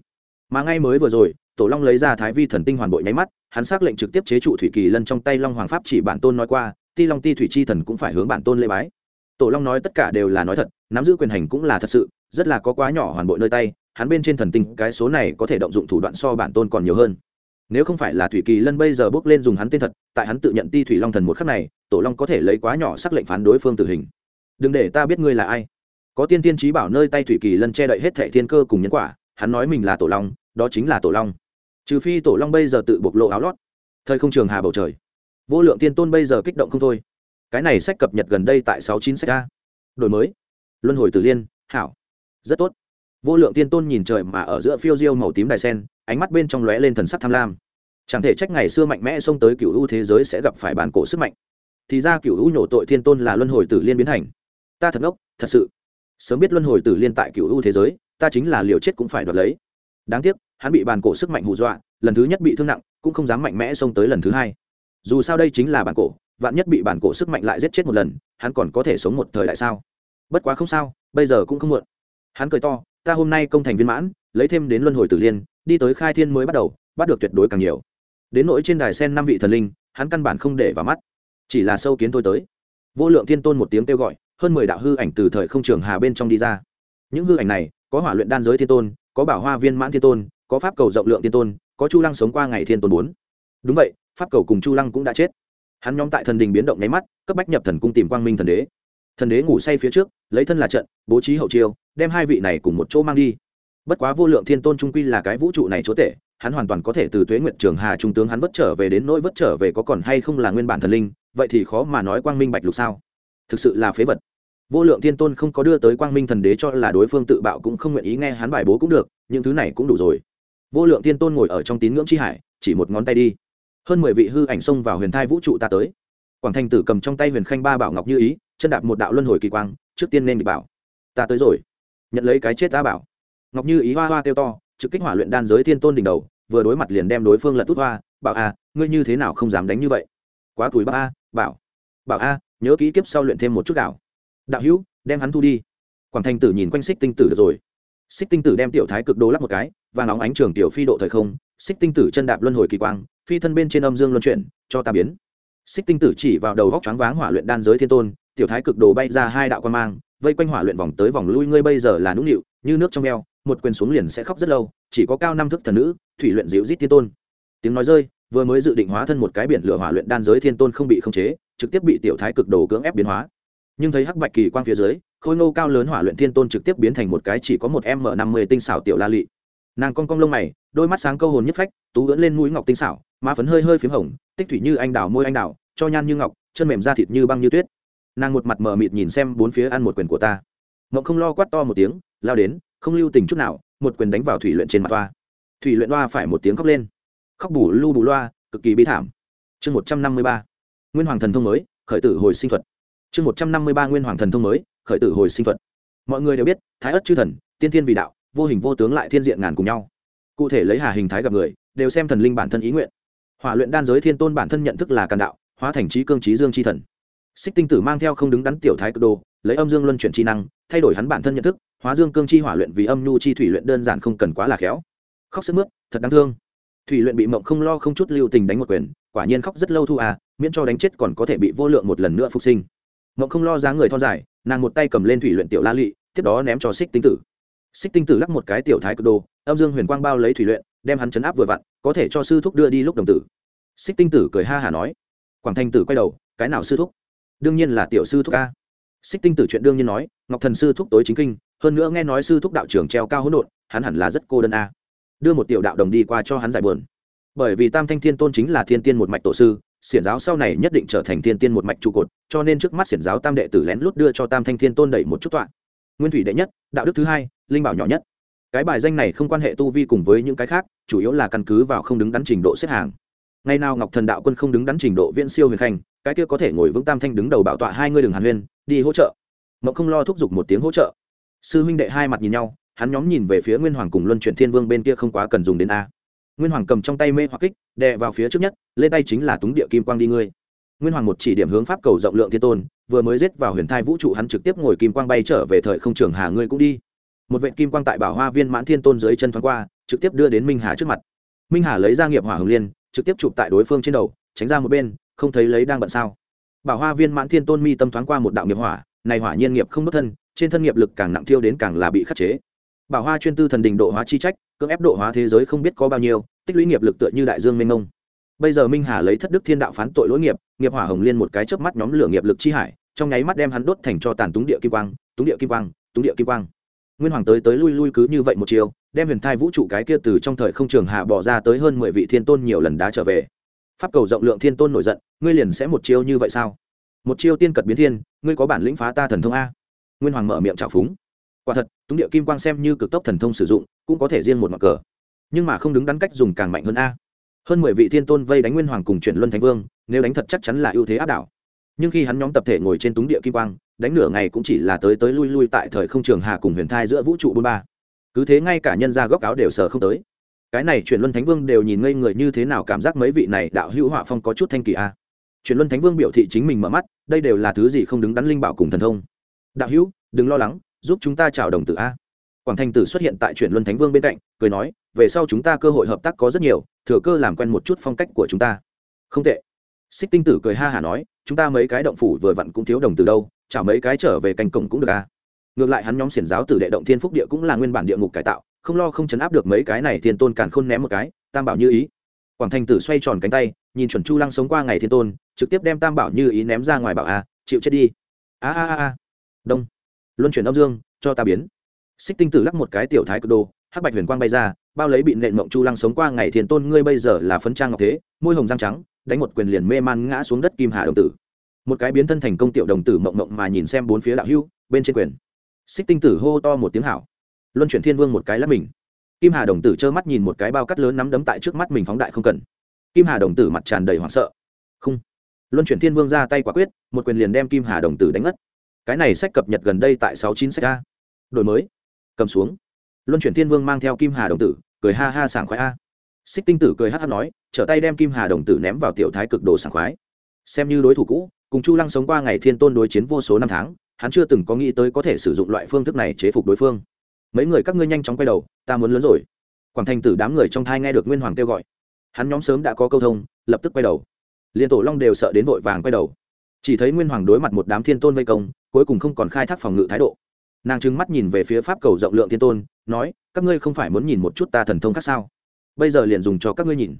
Mà ngay mới vừa rồi, tổ long lấy ra thái vi thần tinh hoàn bội nháy mắt, hắn xác lệnh trực tiếp chế trụ thủy kỳ lân trong tay long hoàng pháp chỉ bản tôn nói qua, ti long ti thủy chi thần cũng phải hướng bản tôn lễ bái. Tổ long nói tất cả đều là nói thật, nắm giữ quyền hành cũng là thật sự, rất là có quá nhỏ hoàn bội nơi tay, hắn bên trên thần tinh, cái số này có thể động dụng thủ đoạn so bản tôn còn nhiều hơn nếu không phải là thủy kỳ lân bây giờ bước lên dùng hắn tên thật, tại hắn tự nhận ti thủy long thần một khắc này, tổ long có thể lấy quá nhỏ sắc lệnh phán đối phương tử hình. Đừng để ta biết ngươi là ai. Có tiên tiên trí bảo nơi tay thủy kỳ lân che đậy hết thệ thiên cơ cùng nhân quả, hắn nói mình là tổ long, đó chính là tổ long. Trừ phi tổ long bây giờ tự bộc lộ áo lót. Thời không trường hà bầu trời. Vô lượng tiên tôn bây giờ kích động không thôi. Cái này sách cập nhật gần đây tại sáu chín sách a. Đổi mới. Luân hồi tử liên, hảo. Rất tốt. Vô lượng tiên tôn nhìn trời mà ở giữa phiêu diêu màu tím đài sen ánh mắt bên trong lóe lên thần sắc tham lam. Chẳng thể trách ngày xưa mạnh mẽ xông tới cựu u thế giới sẽ gặp phải bản cổ sức mạnh. Thì ra cựu u nhổ tội thiên tôn là luân hồi tử liên biến thành ta thật ngốc, thật sự. Sớm biết luân hồi tử liên tại cựu u thế giới, ta chính là liều chết cũng phải đoạt lấy. Đáng tiếc, hắn bị bản cổ sức mạnh hù dọa, lần thứ nhất bị thương nặng, cũng không dám mạnh mẽ xông tới lần thứ hai. Dù sao đây chính là bản cổ, vạn nhất bị bản cổ sức mạnh lại giết chết một lần, hắn còn có thể sống một thời đại sao? Bất quá không sao, bây giờ cũng không muộn. Hắn cười to, ta hôm nay công thành viên mãn, lấy thêm đến luân hồi tử liên đi tới khai thiên mới bắt đầu, bắt được tuyệt đối càng nhiều. Đến nỗi trên đài sen năm vị thần linh, hắn căn bản không để vào mắt. Chỉ là sâu kiến tôi tới. Vô lượng thiên tôn một tiếng kêu gọi, hơn mười đạo hư ảnh từ thời không trường hà bên trong đi ra. Những hư ảnh này, có hỏa luyện đan giới thiên tôn, có bảo hoa viên mãn thiên tôn, có pháp cầu rộng lượng thiên tôn, có chu lăng sống qua ngày thiên tôn bốn. Đúng vậy, pháp cầu cùng chu lăng cũng đã chết. Hắn nhóm tại thần đình biến động nháy mắt, cấp bách nhập thần cung tìm quang minh thần đế. Thần đế ngủ say phía trước, lấy thân là trận, bố trí hậu chiêu, đem hai vị này cùng một chỗ mang đi bất quá vô lượng thiên tôn trung quy là cái vũ trụ này chúa tể, hắn hoàn toàn có thể từ tuế nguyện trường hà trung tướng hắn vất trở về đến nỗi vất trở về có còn hay không là nguyên bản thần linh, vậy thì khó mà nói quang minh bạch lục sao? Thực sự là phế vật. Vô lượng thiên tôn không có đưa tới quang minh thần đế cho là đối phương tự bạo cũng không nguyện ý nghe hắn bài bố cũng được, những thứ này cũng đủ rồi. Vô lượng thiên tôn ngồi ở trong tín ngưỡng c h i hải, chỉ một ngón tay đi. Hơn mười vị hư ảnh xông vào huyền thai vũ trụ ta tới. Quảng thanh tử cầm trong tay huyền khanh ba bảo ngọc như ý, chân đạp một đạo luân hồi kỳ quang, trước tiên nên bị bảo. Ta tới rồi. Nhận lấy cái chết ta bảo ngọc như ý hoa hoa kêu to, trực kích hỏa luyện đan giới thiên tôn đỉnh đầu, vừa đối mặt liền đem đối phương lật tút hoa, bảo a, ngươi như thế nào không dám đánh như vậy? Quá tuổi ba a, bảo bảo a, nhớ kỹ kiếp sau luyện thêm một chút đảo đạo hữu, đem hắn thu đi. Quảng thanh tử nhìn quanh xích tinh tử được rồi. Xích tinh tử đem tiểu thái cực đô lắp một cái và nóng ánh trường tiểu phi độ thời không xích tinh tử chân đạp luân hồi kỳ quang, phi thân bên trên âm dương luân chuyển, cho ta biến. Xích tinh tử chỉ vào đầu góc choáng váng hỏa luyện đan giới thiên tôn, tiểu thái cực đồ bay ra hai đạo quan mang, vây quanh hỏa luyện vòng tới vòng lui, ngươi bây giờ là nũng nịu, như nước trong eo một quyền xuống liền sẽ khóc rất lâu, chỉ có cao năm thức thần nữ, thủy luyện dịu rít thiên tôn. Tiếng nói rơi, vừa mới dự định hóa thân một cái biển lửa hỏa luyện đan giới thiên tôn không bị khống chế, trực tiếp bị tiểu thái cực đồ cưỡng ép biến hóa. Nhưng thấy hắc bạch kỳ quang phía dưới, khôi ngô cao lớn hỏa luyện thiên tôn trực tiếp biến thành một cái chỉ có một m năm mươi tinh xảo tiểu la lị. Nàng con cong lông mày, đôi mắt sáng câu hồn nhất phách, tú ưỡn lên mũi ngọc tinh xảo, má phấn hơi hơi p h í m hồng, tích thủy như anh đào môi anh đào, cho nhan như ngọc, chân mềm da thịt như băng như tuyết. Nàng một mặt mờ mịt nhìn xem bốn phía ăn một quyền của ta. Ngọc không lo quát to một tiếng, lao đến không lưu tình chút nào, một quyền đánh vào thủy luyện trên mặt toa. Thủy luyện loa phải một tiếng khóc lên. Khóc bù lu bù loa, cực kỳ bi thảm. Chương một trăm năm mươi ba, nguyên hoàng thần thông mới, khởi tử hồi sinh thuật. Chương một trăm năm mươi ba, nguyên hoàng thần thông mới, khởi tử hồi sinh thuật. Mọi người đều biết, thái ất chư thần, tiên thiên vì đạo, vô hình vô tướng lại thiên diện ngàn cùng nhau. Cụ thể lấy hà hình thái gặp người, đều xem thần linh bản thân ý nguyện. Hỏa luyện đan giới thiên tôn bản thân nhận thức là càn đạo, hóa thành trí cương trí dương chi thần. Xích tinh tử mang theo không đứng đắn tiểu thái cực đồ lấy âm dương luân chuyển chi năng, thay đổi hắn bản thân nhận thức, hóa dương cương chi hỏa luyện vì âm nhu chi thủy luyện đơn giản không cần quá là khéo. Khóc sức mướt, thật đáng thương. Thủy luyện bị mộng không lo không chút lưu tình đánh một quyền, quả nhiên khóc rất lâu thu à miễn cho đánh chết còn có thể bị vô lượng một lần nữa phục sinh. Mộng không lo dáng người thon dài, nàng một tay cầm lên thủy luyện tiểu la lị, tiếp đó ném cho xích tinh tử. Xích tinh tử lắc một cái tiểu thái cực đồ, âm dương huyền quang bao lấy thủy luyện, đem hắn chấn áp vừa vặn, có thể cho sư thúc đưa đi lúc đồng tử. Xích tinh tử cười ha hả nói. Quảng thanh tử quay đầu, cái nào sư thúc? Đương nhiên là tiểu sư thúc a xích tinh tử chuyện đương nhiên nói, ngọc thần sư thúc tối chính kinh, hơn nữa nghe nói sư thúc đạo trưởng treo cao hỗn độn, hắn hẳn là rất cô đơn a. Đưa một tiểu đạo đồng đi qua cho hắn giải buồn. Bởi vì tam thanh thiên tôn chính là thiên tiên một mạch tổ sư, xiển giáo sau này nhất định trở thành thiên tiên một mạch trụ cột, cho nên trước mắt xiển giáo tam đệ tử lén lút đưa cho tam thanh thiên tôn đẩy một chút tọa. Nguyên thủy đệ nhất, đạo đức thứ hai, linh bảo nhỏ nhất. Cái bài danh này không quan hệ tu vi cùng với những cái khác, chủ yếu là căn cứ vào không đứng đắn trình độ xếp hàng. Ngày nào ngọc thần đạo quân không đứng đắn trình độ viễn siêu huyền khanh, cái kia có thể ngồi vững tam thanh đứng đầu bảo tọa hai ngươi đường hàn huyên đi hỗ trợ. Ngọc không lo thúc giục một tiếng hỗ trợ. Sư huynh đệ hai mặt nhìn nhau, hắn nhóm nhìn về phía nguyên hoàng cùng luân chuyển thiên vương bên kia không quá cần dùng đến a. Nguyên hoàng cầm trong tay mê hoặc kích, đè vào phía trước nhất, lên tay chính là túng địa kim quang đi ngươi. Nguyên hoàng một chỉ điểm hướng pháp cầu rộng lượng thiên tôn, vừa mới giết vào huyền thai vũ trụ hắn trực tiếp ngồi kim quang bay trở về thời không trường hà ngươi cũng đi. Một vệ kim quang tại bảo hoa viên mãn thiên tôn dưới chân thoáng qua, trực tiếp đưa đến minh hà trước mặt. Minh hà lấy ra nghiệp hỏa hồng liên, trực tiếp chụp tại đối phương trên đầu, tránh ra một bên, không thấy lấy đang bận sao bảo hoa viên mãn thiên tôn mi tâm thoáng qua một đạo nghiệp hỏa, này hỏa nhiên nghiệp không đốt thân, trên thân nghiệp lực càng nặng thiêu đến càng là bị khắc chế. Bảo hoa chuyên tư thần đình độ hóa chi trách, cưỡng ép độ hóa thế giới không biết có bao nhiêu, tích lũy nghiệp lực tựa như đại dương mênh mông. Bây giờ minh hà lấy thất đức thiên đạo phán tội lỗi nghiệp nghiệp hỏa hồng liên một cái chớp mắt nhóm lửa nghiệp lực chi hải, trong nháy mắt đem hắn đốt thành cho tàn túng địa kim quang, túng địa kim quang, túng địa kim quang. Nguyên hoàng tới tới lui lui cứ như vậy một chiều, đem huyền thai vũ trụ cái kia từ trong thời không trường hạ bỏ ra tới hơn mười vị thiên tôn nhiều lần đá trở về pháp cầu rộng lượng thiên tôn nổi giận, ngươi liền sẽ một chiêu như vậy sao? Một chiêu tiên cật biến thiên, ngươi có bản lĩnh phá ta thần thông a? Nguyên hoàng mở miệng trào phúng. Quả thật, túng địa kim quang xem như cực tốc thần thông sử dụng, cũng có thể riêng một mặt cờ. Nhưng mà không đứng đắn cách dùng càng mạnh hơn a. Hơn mười vị thiên tôn vây đánh nguyên hoàng cùng chuyển luân thánh vương, nếu đánh thật chắc chắn là ưu thế áp đảo. Nhưng khi hắn nhóm tập thể ngồi trên túng địa kim quang, đánh nửa ngày cũng chỉ là tới tới lui lui tại thời không trường hà cùng huyền thai giữa vũ trụ bôn ba. Cứ thế ngay cả nhân gia góc áo đều sờ không tới cái này chuyển luân thánh vương đều nhìn ngây người như thế nào cảm giác mấy vị này đạo hữu họa phong có chút thanh kỳ a. Chuyển luân thánh vương biểu thị chính mình mở mắt, đây đều là thứ gì không đứng đắn linh bảo cùng thần thông. Đạo hữu, đừng lo lắng, giúp chúng ta chào đồng tử a. Quảng thành tử xuất hiện tại chuyển luân thánh vương bên cạnh, cười nói, về sau chúng ta cơ hội hợp tác có rất nhiều, thừa cơ làm quen một chút phong cách của chúng ta. Không tệ. Xích tinh tử cười ha hả nói, chúng ta mấy cái động phủ vừa vặn cũng thiếu đồng từ đâu, chả mấy cái trở về canh cổng cũng được à ngược lại hắn nhóm xiển giáo tử đệ động thiên phúc địa cũng là nguyên bản địa ngục cải tạo, không lo không chấn áp được mấy cái này thiên tôn càn khôn ném một cái, tam bảo như ý. Quảng thành tử xoay tròn cánh tay, nhìn chuẩn chu lăng sống qua ngày thiên tôn, trực tiếp đem tam bảo như ý ném ra ngoài bảo a, chịu chết đi. A a a a. Đông. Luân chuyển âm dương, cho ta biến. Xích tinh tử lắc một cái tiểu thái cực đồ, hắc bạch huyền quang bay ra, bao lấy bị nện mộng chu lăng sống qua ngày thiên tôn, ngươi bây giờ là phấn trang ngọc thế, môi hồng răng trắng, đánh một quyền liền mê man ngã xuống đất kim hà đồng tử. Một cái biến thân thành công tiểu đồng tử mộng mộng mà nhìn xem bốn phía đạo hưu, bên trên quyền xích tinh tử hô to một tiếng hảo. Luân chuyển thiên vương một cái lắp mình. Kim hà đồng tử trơ mắt nhìn một cái bao cắt lớn nắm đấm tại trước mắt mình phóng đại không cần. Kim hà đồng tử mặt tràn đầy hoảng sợ. Không. Luân chuyển thiên vương ra tay quả quyết, một quyền liền đem kim hà đồng tử đánh ngất. Cái này sách cập nhật gần đây tại sáu chín sách a. Đổi mới. Cầm xuống. Luân chuyển thiên vương mang theo kim hà đồng tử, cười ha ha sảng khoái a. Xích tinh tử cười hát hát nói, trở tay đem kim hà đồng tử ném vào tiểu thái cực đồ sảng khoái. Xem như đối thủ cũ, cùng chu lăng sống qua ngày thiên tôn đối chiến vô số năm tháng hắn chưa từng có nghĩ tới có thể sử dụng loại phương thức này chế phục đối phương. Mấy người các ngươi nhanh chóng quay đầu, ta muốn lớn rồi. Quảng thành tử đám người trong thai nghe được nguyên hoàng kêu gọi. Hắn nhóm sớm đã có câu thông, lập tức quay đầu. Liên tổ long đều sợ đến vội vàng quay đầu. Chỉ thấy nguyên hoàng đối mặt một đám thiên tôn vây công, cuối cùng không còn khai thác phòng ngự thái độ. Nàng trừng mắt nhìn về phía pháp cầu rộng lượng thiên tôn, nói, các ngươi không phải muốn nhìn một chút ta thần thông khác sao? Bây giờ liền dùng cho các ngươi nhìn.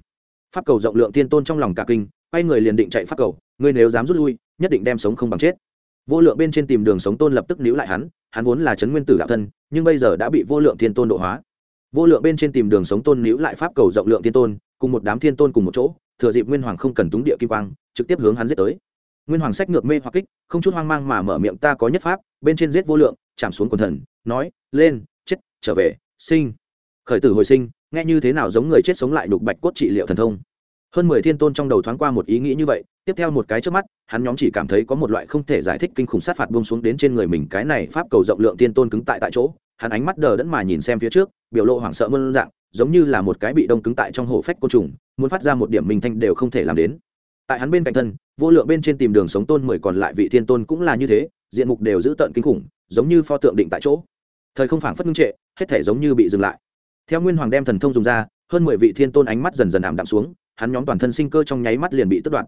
Pháp cầu rộng lượng thiên tôn trong lòng cả kinh, quay người liền định chạy pháp cầu, ngươi nếu dám rút lui, nhất định đem sống không bằng chết vô lượng bên trên tìm đường sống tôn lập tức níu lại hắn hắn vốn là trấn nguyên tử đạo thân, nhưng bây giờ đã bị vô lượng thiên tôn độ hóa. Vô lượng bên trên tìm đường sống tôn níu lại pháp cầu rộng lượng thiên tôn, cùng một đám thiên tôn cùng một chỗ, thừa dịp nguyên hoàng không cần túng địa kim quang, trực tiếp hướng hắn giết tới. Nguyên hoàng sách ngược mê hoặc kích, không chút hoang mang mà mở miệng, ta có nhất pháp. Bên trên giết vô lượng, chạm xuống quần thần, nói, lên, chết, trở về, sinh. Khởi tử hồi sinh, nghe như thế nào giống người chết sống lại đục bạch cốt trị liệu thần thông hơn mười thiên tôn trong đầu thoáng qua một ý nghĩ như vậy, tiếp theo một cái trước mắt, hắn nhóm chỉ cảm thấy có một loại không thể giải thích kinh khủng sát phạt buông xuống đến trên người mình cái này pháp cầu rộng lượng tiên tôn cứng tại tại chỗ. Hắn ánh mắt đờ đẫn mà nhìn xem phía trước, biểu lộ hoảng sợ mơn dạng, giống như là một cái bị đông cứng tại trong hồ phách côn trùng, muốn phát ra một điểm minh thanh đều không thể làm đến. Tại hắn bên cạnh thân, vô lượng bên trên tìm đường sống tôn mười còn lại vị thiên tôn cũng là như thế, diện mục đều giữ tợn kinh khủng, giống như pho tượng định tại chỗ. Thời không phảng phất ngưng trệ, hết thể giống như bị dừng lại. Theo nguyên hoàng đem thần thông dùng ra, hơn mười vị thiên tôn ánh mắt dần dần ảm đạm xuống hắn nhóm toàn thân sinh cơ trong nháy mắt liền bị tước đoạn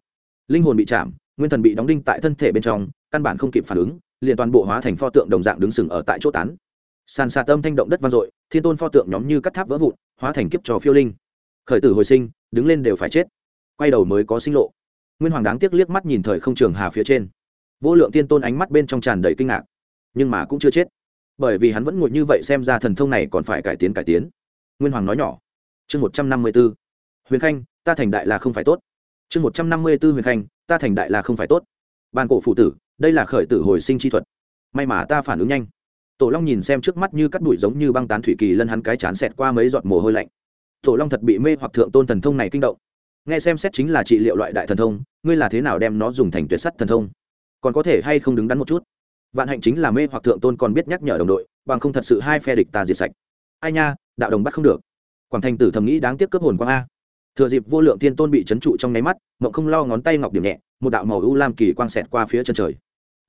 linh hồn bị chạm, nguyên thần bị đóng đinh tại thân thể bên trong, căn bản không kịp phản ứng, liền toàn bộ hóa thành pho tượng đồng dạng đứng sừng ở tại chỗ tán. Sàn xà tâm thanh động đất vang dội, thiên tôn pho tượng nhóm như cắt tháp vỡ vụn, hóa thành kiếp trò phiêu linh. Khởi tử hồi sinh, đứng lên đều phải chết. Quay đầu mới có sinh lộ. Nguyên hoàng đáng tiếc liếc mắt nhìn thời không trường hà phía trên. Vô lượng tiên tôn ánh mắt bên trong tràn đầy kinh ngạc. Nhưng mà cũng chưa chết. Bởi vì hắn vẫn ngồi như vậy xem ra thần thông này còn phải cải tiến cải tiến. Nguyên hoàng nói nhỏ. Chương một trăm năm mươi b ố huyền khanh ta thành đại là không phải tốt. Chương một trăm năm mươi b ố huyền khanh, ta thành đại là không phải tốt. Bàn cổ phụ tử, đây là khởi tử hồi sinh chi thuật. May mà ta phản ứng nhanh. Tổ long nhìn xem trước mắt như cắt đuổi giống như băng tán thủy kỳ lân hắn cái chán xẹt qua mấy giọt mồ hôi lạnh. Tổ long thật bị mê hoặc thượng tôn thần thông này kinh động. Nghe xem xét chính là trị liệu loại đại thần thông, ngươi là thế nào đem nó dùng thành tuyệt sắt thần thông? Còn có thể hay không đứng đắn một chút? Vạn hạnh chính là mê hoặc thượng tôn còn biết nhắc nhở đồng đội, bằng không thật sự hai phe địch ta diệt sạch. Ai nha, đạo đồng bắt không được. Quảng thành tử thầm nghĩ đáng tiếc cướp hồn quang a thừa dịp vô lượng tiên tôn bị trấn trụ trong nháy mắt, mộng không lo ngón tay ngọc điểm nhẹ, một đạo màu u lam kỳ quang xẹt qua phía chân trời.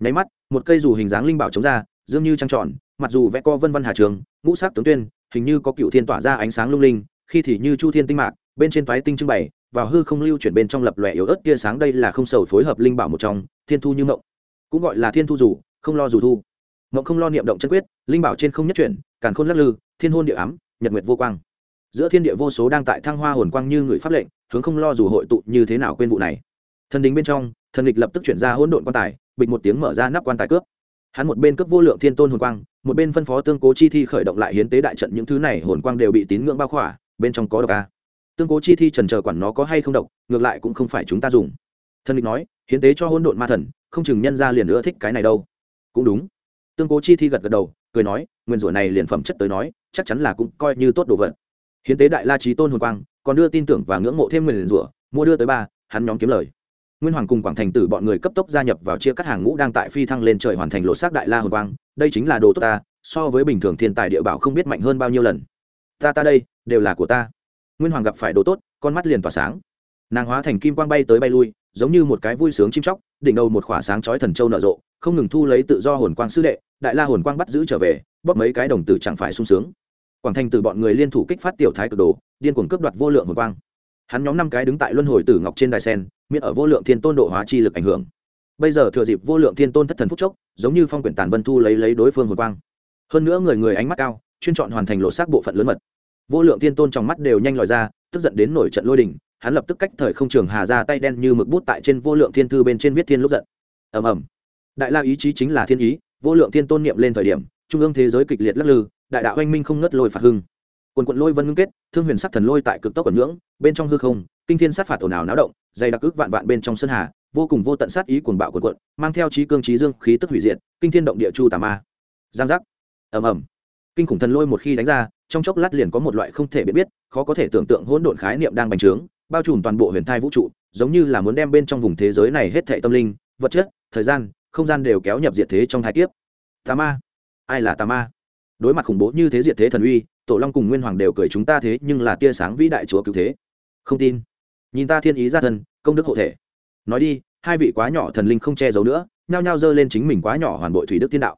Nháy mắt, một cây dù hình dáng linh bảo chống ra, dương như trăng tròn, mặc dù vẽ co vân văn hà trường, ngũ sắc tướng tuyên, hình như có cựu thiên tỏa ra ánh sáng lung linh, khi thì như chu thiên tinh mạc, bên trên toái tinh trưng bày, vào hư không lưu chuyển bên trong lập lòe yếu ớt tia sáng đây là không sầu phối hợp linh bảo một trong, thiên thu như mộng. Cũng gọi là thiên thu dù, không lo dù thu. Mộng không lo niệm động chân quyết, linh bảo trên không nhất chuyển, càn khôn lắc lư, thiên hôn địa ám, nhật nguyệt vô quang giữa thiên địa vô số đang tại thăng hoa hồn quang như người pháp lệnh, hướng không lo dù hội tụ như thế nào quên vụ này. Thần đình bên trong, thần địch lập tức chuyển ra hỗn độn quan tài, bịch một tiếng mở ra nắp quan tài cướp. Hắn một bên cướp vô lượng thiên tôn hồn quang, một bên phân phó tương cố chi thi khởi động lại hiến tế đại trận những thứ này hồn quang đều bị tín ngưỡng bao khỏa, bên trong có độc a. Tương cố chi thi trần chờ quản nó có hay không độc, ngược lại cũng không phải chúng ta dùng. Thần địch nói, hiến tế cho hỗn độn ma thần, không chừng nhân ra liền nữa thích cái này đâu. Cũng đúng. Tương cố chi thi gật gật đầu, cười nói, nguyên rủa này liền phẩm chất tới nói, chắc chắn là cũng coi như tốt đồ vật hiến tế đại la trí tôn hồn quang, còn đưa tin tưởng và ngưỡng mộ thêm nguyên rủa, mua đưa tới ba, hắn nhóm kiếm lời. Nguyên hoàng cùng quảng thành tử bọn người cấp tốc gia nhập vào chia cắt hàng ngũ đang tại phi thăng lên trời hoàn thành lộ xác đại la hồn quang, đây chính là đồ tốt ta, so với bình thường thiên tài địa bảo không biết mạnh hơn bao nhiêu lần. Ta ta đây, đều là của ta. Nguyên hoàng gặp phải đồ tốt, con mắt liền tỏa sáng. Nàng hóa thành kim quang bay tới bay lui, giống như một cái vui sướng chim chóc, đỉnh đầu một khỏa sáng chói thần châu nở rộ, không ngừng thu lấy tự do hồn quang sư đệ, đại la hồn quang bắt giữ trở về, bóp mấy cái đồng tử chẳng phải sung sướng quảng thành từ bọn người liên thủ kích phát tiểu thái cực đồ, điên cuồng cướp đoạt vô lượng hồn quang. Hắn nhóm năm cái đứng tại luân hồi tử ngọc trên đài sen, miễn ở vô lượng thiên tôn độ hóa chi lực ảnh hưởng. Bây giờ thừa dịp vô lượng thiên tôn thất thần phúc chốc, giống như phong quyển tàn vân thu lấy lấy đối phương hồn quang. Hơn nữa người người ánh mắt cao, chuyên chọn hoàn thành lộ xác bộ phận lớn mật. Vô lượng thiên tôn trong mắt đều nhanh lòi ra, tức giận đến nổi trận lôi đình, hắn lập tức cách thời không trường hà ra tay đen như mực bút tại trên vô lượng thiên thư bên trên viết thiên lúc giận. Ầm ầm. Đại la ý chí chính là thiên ý, vô lượng thiên tôn niệm lên thời điểm, trung ương thế giới kịch liệt lắc lư đại đạo oanh minh không ngất lôi phạt hưng. Quần quận lôi vân ngưng kết, thương huyền sắc thần lôi tại cực tốc ẩn nhưỡng bên trong hư không, kinh thiên sát phạt ồn ào náo động, dày đặc ước vạn vạn bên trong sân hà, vô cùng vô tận sát ý cuồng bạo quần quận, mang theo trí cương trí dương, khí tức hủy diệt, kinh thiên động địa chu tà ma. Giang giác. Ầm ầm. Kinh khủng thần lôi một khi đánh ra, trong chốc lát liền có một loại không thể biết biết, khó có thể tưởng tượng hỗn độn khái niệm đang bành trướng, bao trùm toàn bộ huyền thai vũ trụ, giống như là muốn đem bên trong vùng thế giới này hết thệ tâm linh, vật chất, thời gian, không gian đều kéo nhập diệt thế trong hai kiếp. Tà ma. Ai là tà ma? Đối mặt khủng bố như thế diệt thế thần uy, tổ long cùng nguyên hoàng đều cười chúng ta thế, nhưng là tia sáng vĩ đại chúa cứu thế. Không tin. Nhìn ta thiên ý ra thân, công đức hộ thể. Nói đi, hai vị quá nhỏ thần linh không che giấu nữa, nhao nhao giơ lên chính mình quá nhỏ hoàn bội thủy đức thiên đạo.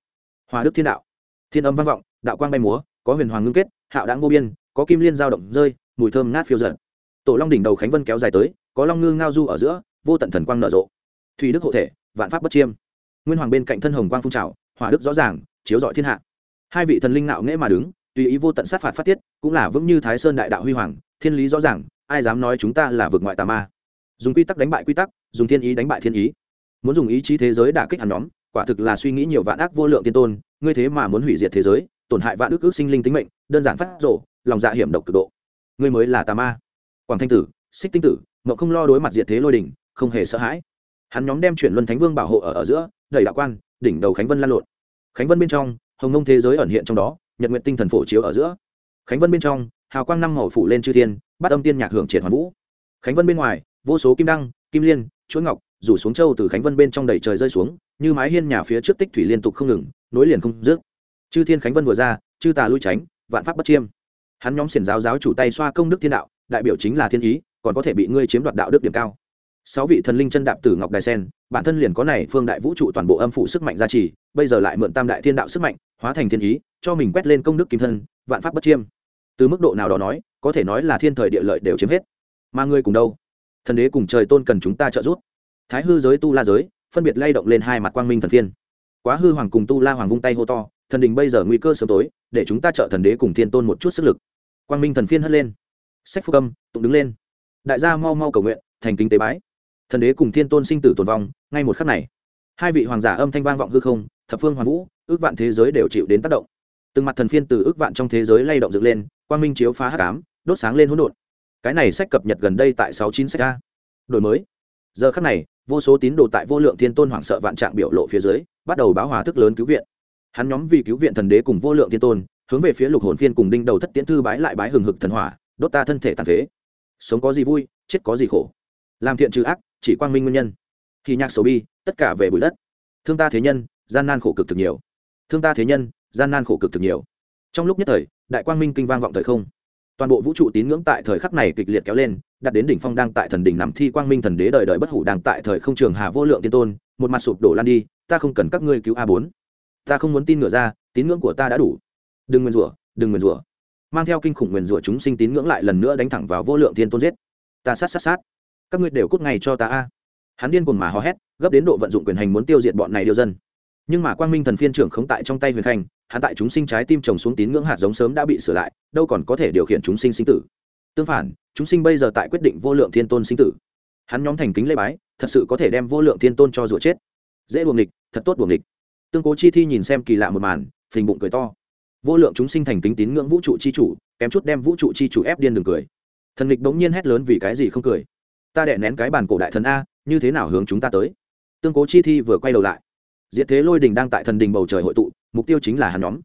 Hòa đức thiên đạo. Thiên âm vang vọng, đạo quang bay múa, có huyền hoàng ngưng kết, hạo đáng vô biên, có kim liên giao động rơi, mùi thơm ngát phiêu dần tổ long đỉnh đầu khánh vân kéo dài tới, có long ngư ngao du ở giữa, vô tận thần quang nở rộ. Thủy đức hộ thể, vạn pháp bất chiêm. Nguyên hoàng bên cạnh thân hồng quang phun trào, hỏa đức rõ ràng, chiếu rọi thiên hạ hai vị thần linh nạo nghễ mà đứng, tùy ý vô tận sát phạt phát tiết, cũng là vững như thái sơn đại đạo huy hoàng, thiên lý rõ ràng, ai dám nói chúng ta là vượt ngoại tà ma. Dùng quy tắc đánh bại quy tắc, dùng thiên ý đánh bại thiên ý. Muốn dùng ý chí thế giới đả kích hàn nhóm, quả thực là suy nghĩ nhiều vạn ác vô lượng tiên tôn, ngươi thế mà muốn hủy diệt thế giới, tổn hại vạn ước ước sinh linh tính mệnh, đơn giản phát rộ lòng dạ hiểm độc cực độ. Ngươi mới là tà ma. Quảng thanh tử, xích tinh tử, mậu không lo đối mặt diệt thế lôi đình không hề sợ hãi. Hắn nhóm đem chuyển luân thánh vương bảo hộ ở ở giữa, đầy đạo quan, đỉnh đầu khánh vân lan lộn. Khánh vân bên trong hồng nông thế giới ẩn hiện trong đó, nhật nguyện tinh thần phổ chiếu ở giữa. Khánh vân bên trong, hào quang năm màu phủ lên chư thiên bắt âm tiên nhạc hưởng triển hoàn vũ. Khánh vân bên ngoài, vô số kim đăng, kim liên, chuỗi ngọc, rủ xuống châu từ khánh vân bên trong đầy trời rơi xuống, như mái hiên nhà phía trước tích thủy liên tục không ngừng, nối liền không dứt. Chư thiên khánh vân vừa ra, chư tà lui tránh, vạn pháp bất chiêm. Hắn nhóm xiển giáo giáo chủ tay xoa công đức thiên đạo, đại biểu chính là thiên ý, còn có thể bị ngươi chiếm đoạt đạo đức điểm cao sáu vị thần linh chân đạp tử ngọc đài sen, bản thân liền có này phương đại vũ trụ toàn bộ âm phụ sức mạnh gia trì, bây giờ lại mượn tam đại thiên đạo sức mạnh, hóa thành thiên ý, cho mình quét lên công đức kim thân, vạn pháp bất chiêm. Từ mức độ nào đó nói, có thể nói là thiên thời địa lợi đều chiếm hết. Mà ngươi cùng đâu? Thần đế cùng trời tôn cần chúng ta trợ giúp. Thái hư giới tu la giới, phân biệt lay động lên hai mặt quang minh thần thiên. Quá hư hoàng cùng tu la hoàng vung tay hô to, thần đình bây giờ nguy cơ sớm tối, để chúng ta trợ thần đế cùng thiên tôn một chút sức lực. Quang minh thần phiên hất lên. Sách phúc âm, tụng đứng lên. Đại gia mau mau cầu nguyện, thành kính tế bái thần đế cùng thiên tôn sinh tử tồn vong, ngay một khắc này, hai vị hoàng giả âm thanh vang vọng hư không, thập phương hoàng vũ, ước vạn thế giới đều chịu đến tác động. Từng mặt thần phiên từ ước vạn trong thế giới lay động dựng lên, quang minh chiếu phá hát cám đốt sáng lên hỗn độn. Cái này sách cập nhật gần đây tại sáu chín sách a. Đổi mới. Giờ khắc này, vô số tín đồ tại vô lượng thiên tôn hoảng sợ vạn trạng biểu lộ phía dưới, bắt đầu báo hòa thức lớn cứu viện. Hắn nhóm vì cứu viện thần đế cùng vô lượng thiên tôn, hướng về phía lục hồn phiên cùng đinh đầu thất tiễn thư bái lại bái hừng hực thần hỏa, đốt ta thân thể tàn phế. Sống có gì vui, chết có gì khổ. Làm thiện trừ ác chỉ quang minh nguyên nhân. Thì nhạc sầu bi, tất cả về bụi đất. Thương ta thế nhân, gian nan khổ cực thực nhiều. Thương ta thế nhân, gian nan khổ cực thực nhiều. Trong lúc nhất thời, đại quang minh kinh vang vọng thời không. Toàn bộ vũ trụ tín ngưỡng tại thời khắc này kịch liệt kéo lên, đặt đến đỉnh phong đang tại thần đỉnh nằm thi quang minh thần đế đời đời bất hủ đang tại thời không trường hà vô lượng tiên tôn, một mặt sụp đổ lan đi, ta không cần các ngươi cứu a bốn. Ta không muốn tin ngựa ra, tín ngưỡng của ta đã đủ. Đừng nguyền rủa, đừng nguyền rủa. Mang theo kinh khủng nguyền rủa chúng sinh tín ngưỡng lại lần nữa đánh thẳng vào vô lượng tiên tôn giết. Ta sát sát sát các ngươi đều cút ngay cho ta a. Hắn điên cuồng mà hò hét, gấp đến độ vận dụng quyền hành muốn tiêu diệt bọn này điêu dân. Nhưng mà quang minh thần phiên trưởng khống tại trong tay huyền khanh, hắn tại chúng sinh trái tim trồng xuống tín ngưỡng hạt giống sớm đã bị sửa lại, đâu còn có thể điều khiển chúng sinh sinh tử. Tương phản, chúng sinh bây giờ tại quyết định vô lượng thiên tôn sinh tử. Hắn nhóm thành kính lễ bái, thật sự có thể đem vô lượng thiên tôn cho rủa chết. Dễ buồng địch thật tốt buồng địch tương cố chi thi nhìn xem kỳ lạ một màn, phình bụng cười to. Vô lượng chúng sinh thành kính tín ngưỡng vũ trụ chi chủ, kém chút đem vũ trụ chi chủ ép điên đường cười. Thần địch bỗng nhiên hét lớn vì cái gì không cười ta đệ nén cái bàn cổ đại thần a, như thế nào hướng chúng ta tới? Tương cố chi thi vừa quay đầu lại. Diệt thế lôi đình đang tại thần đình bầu trời hội tụ, mục tiêu chính là hắn nhóm.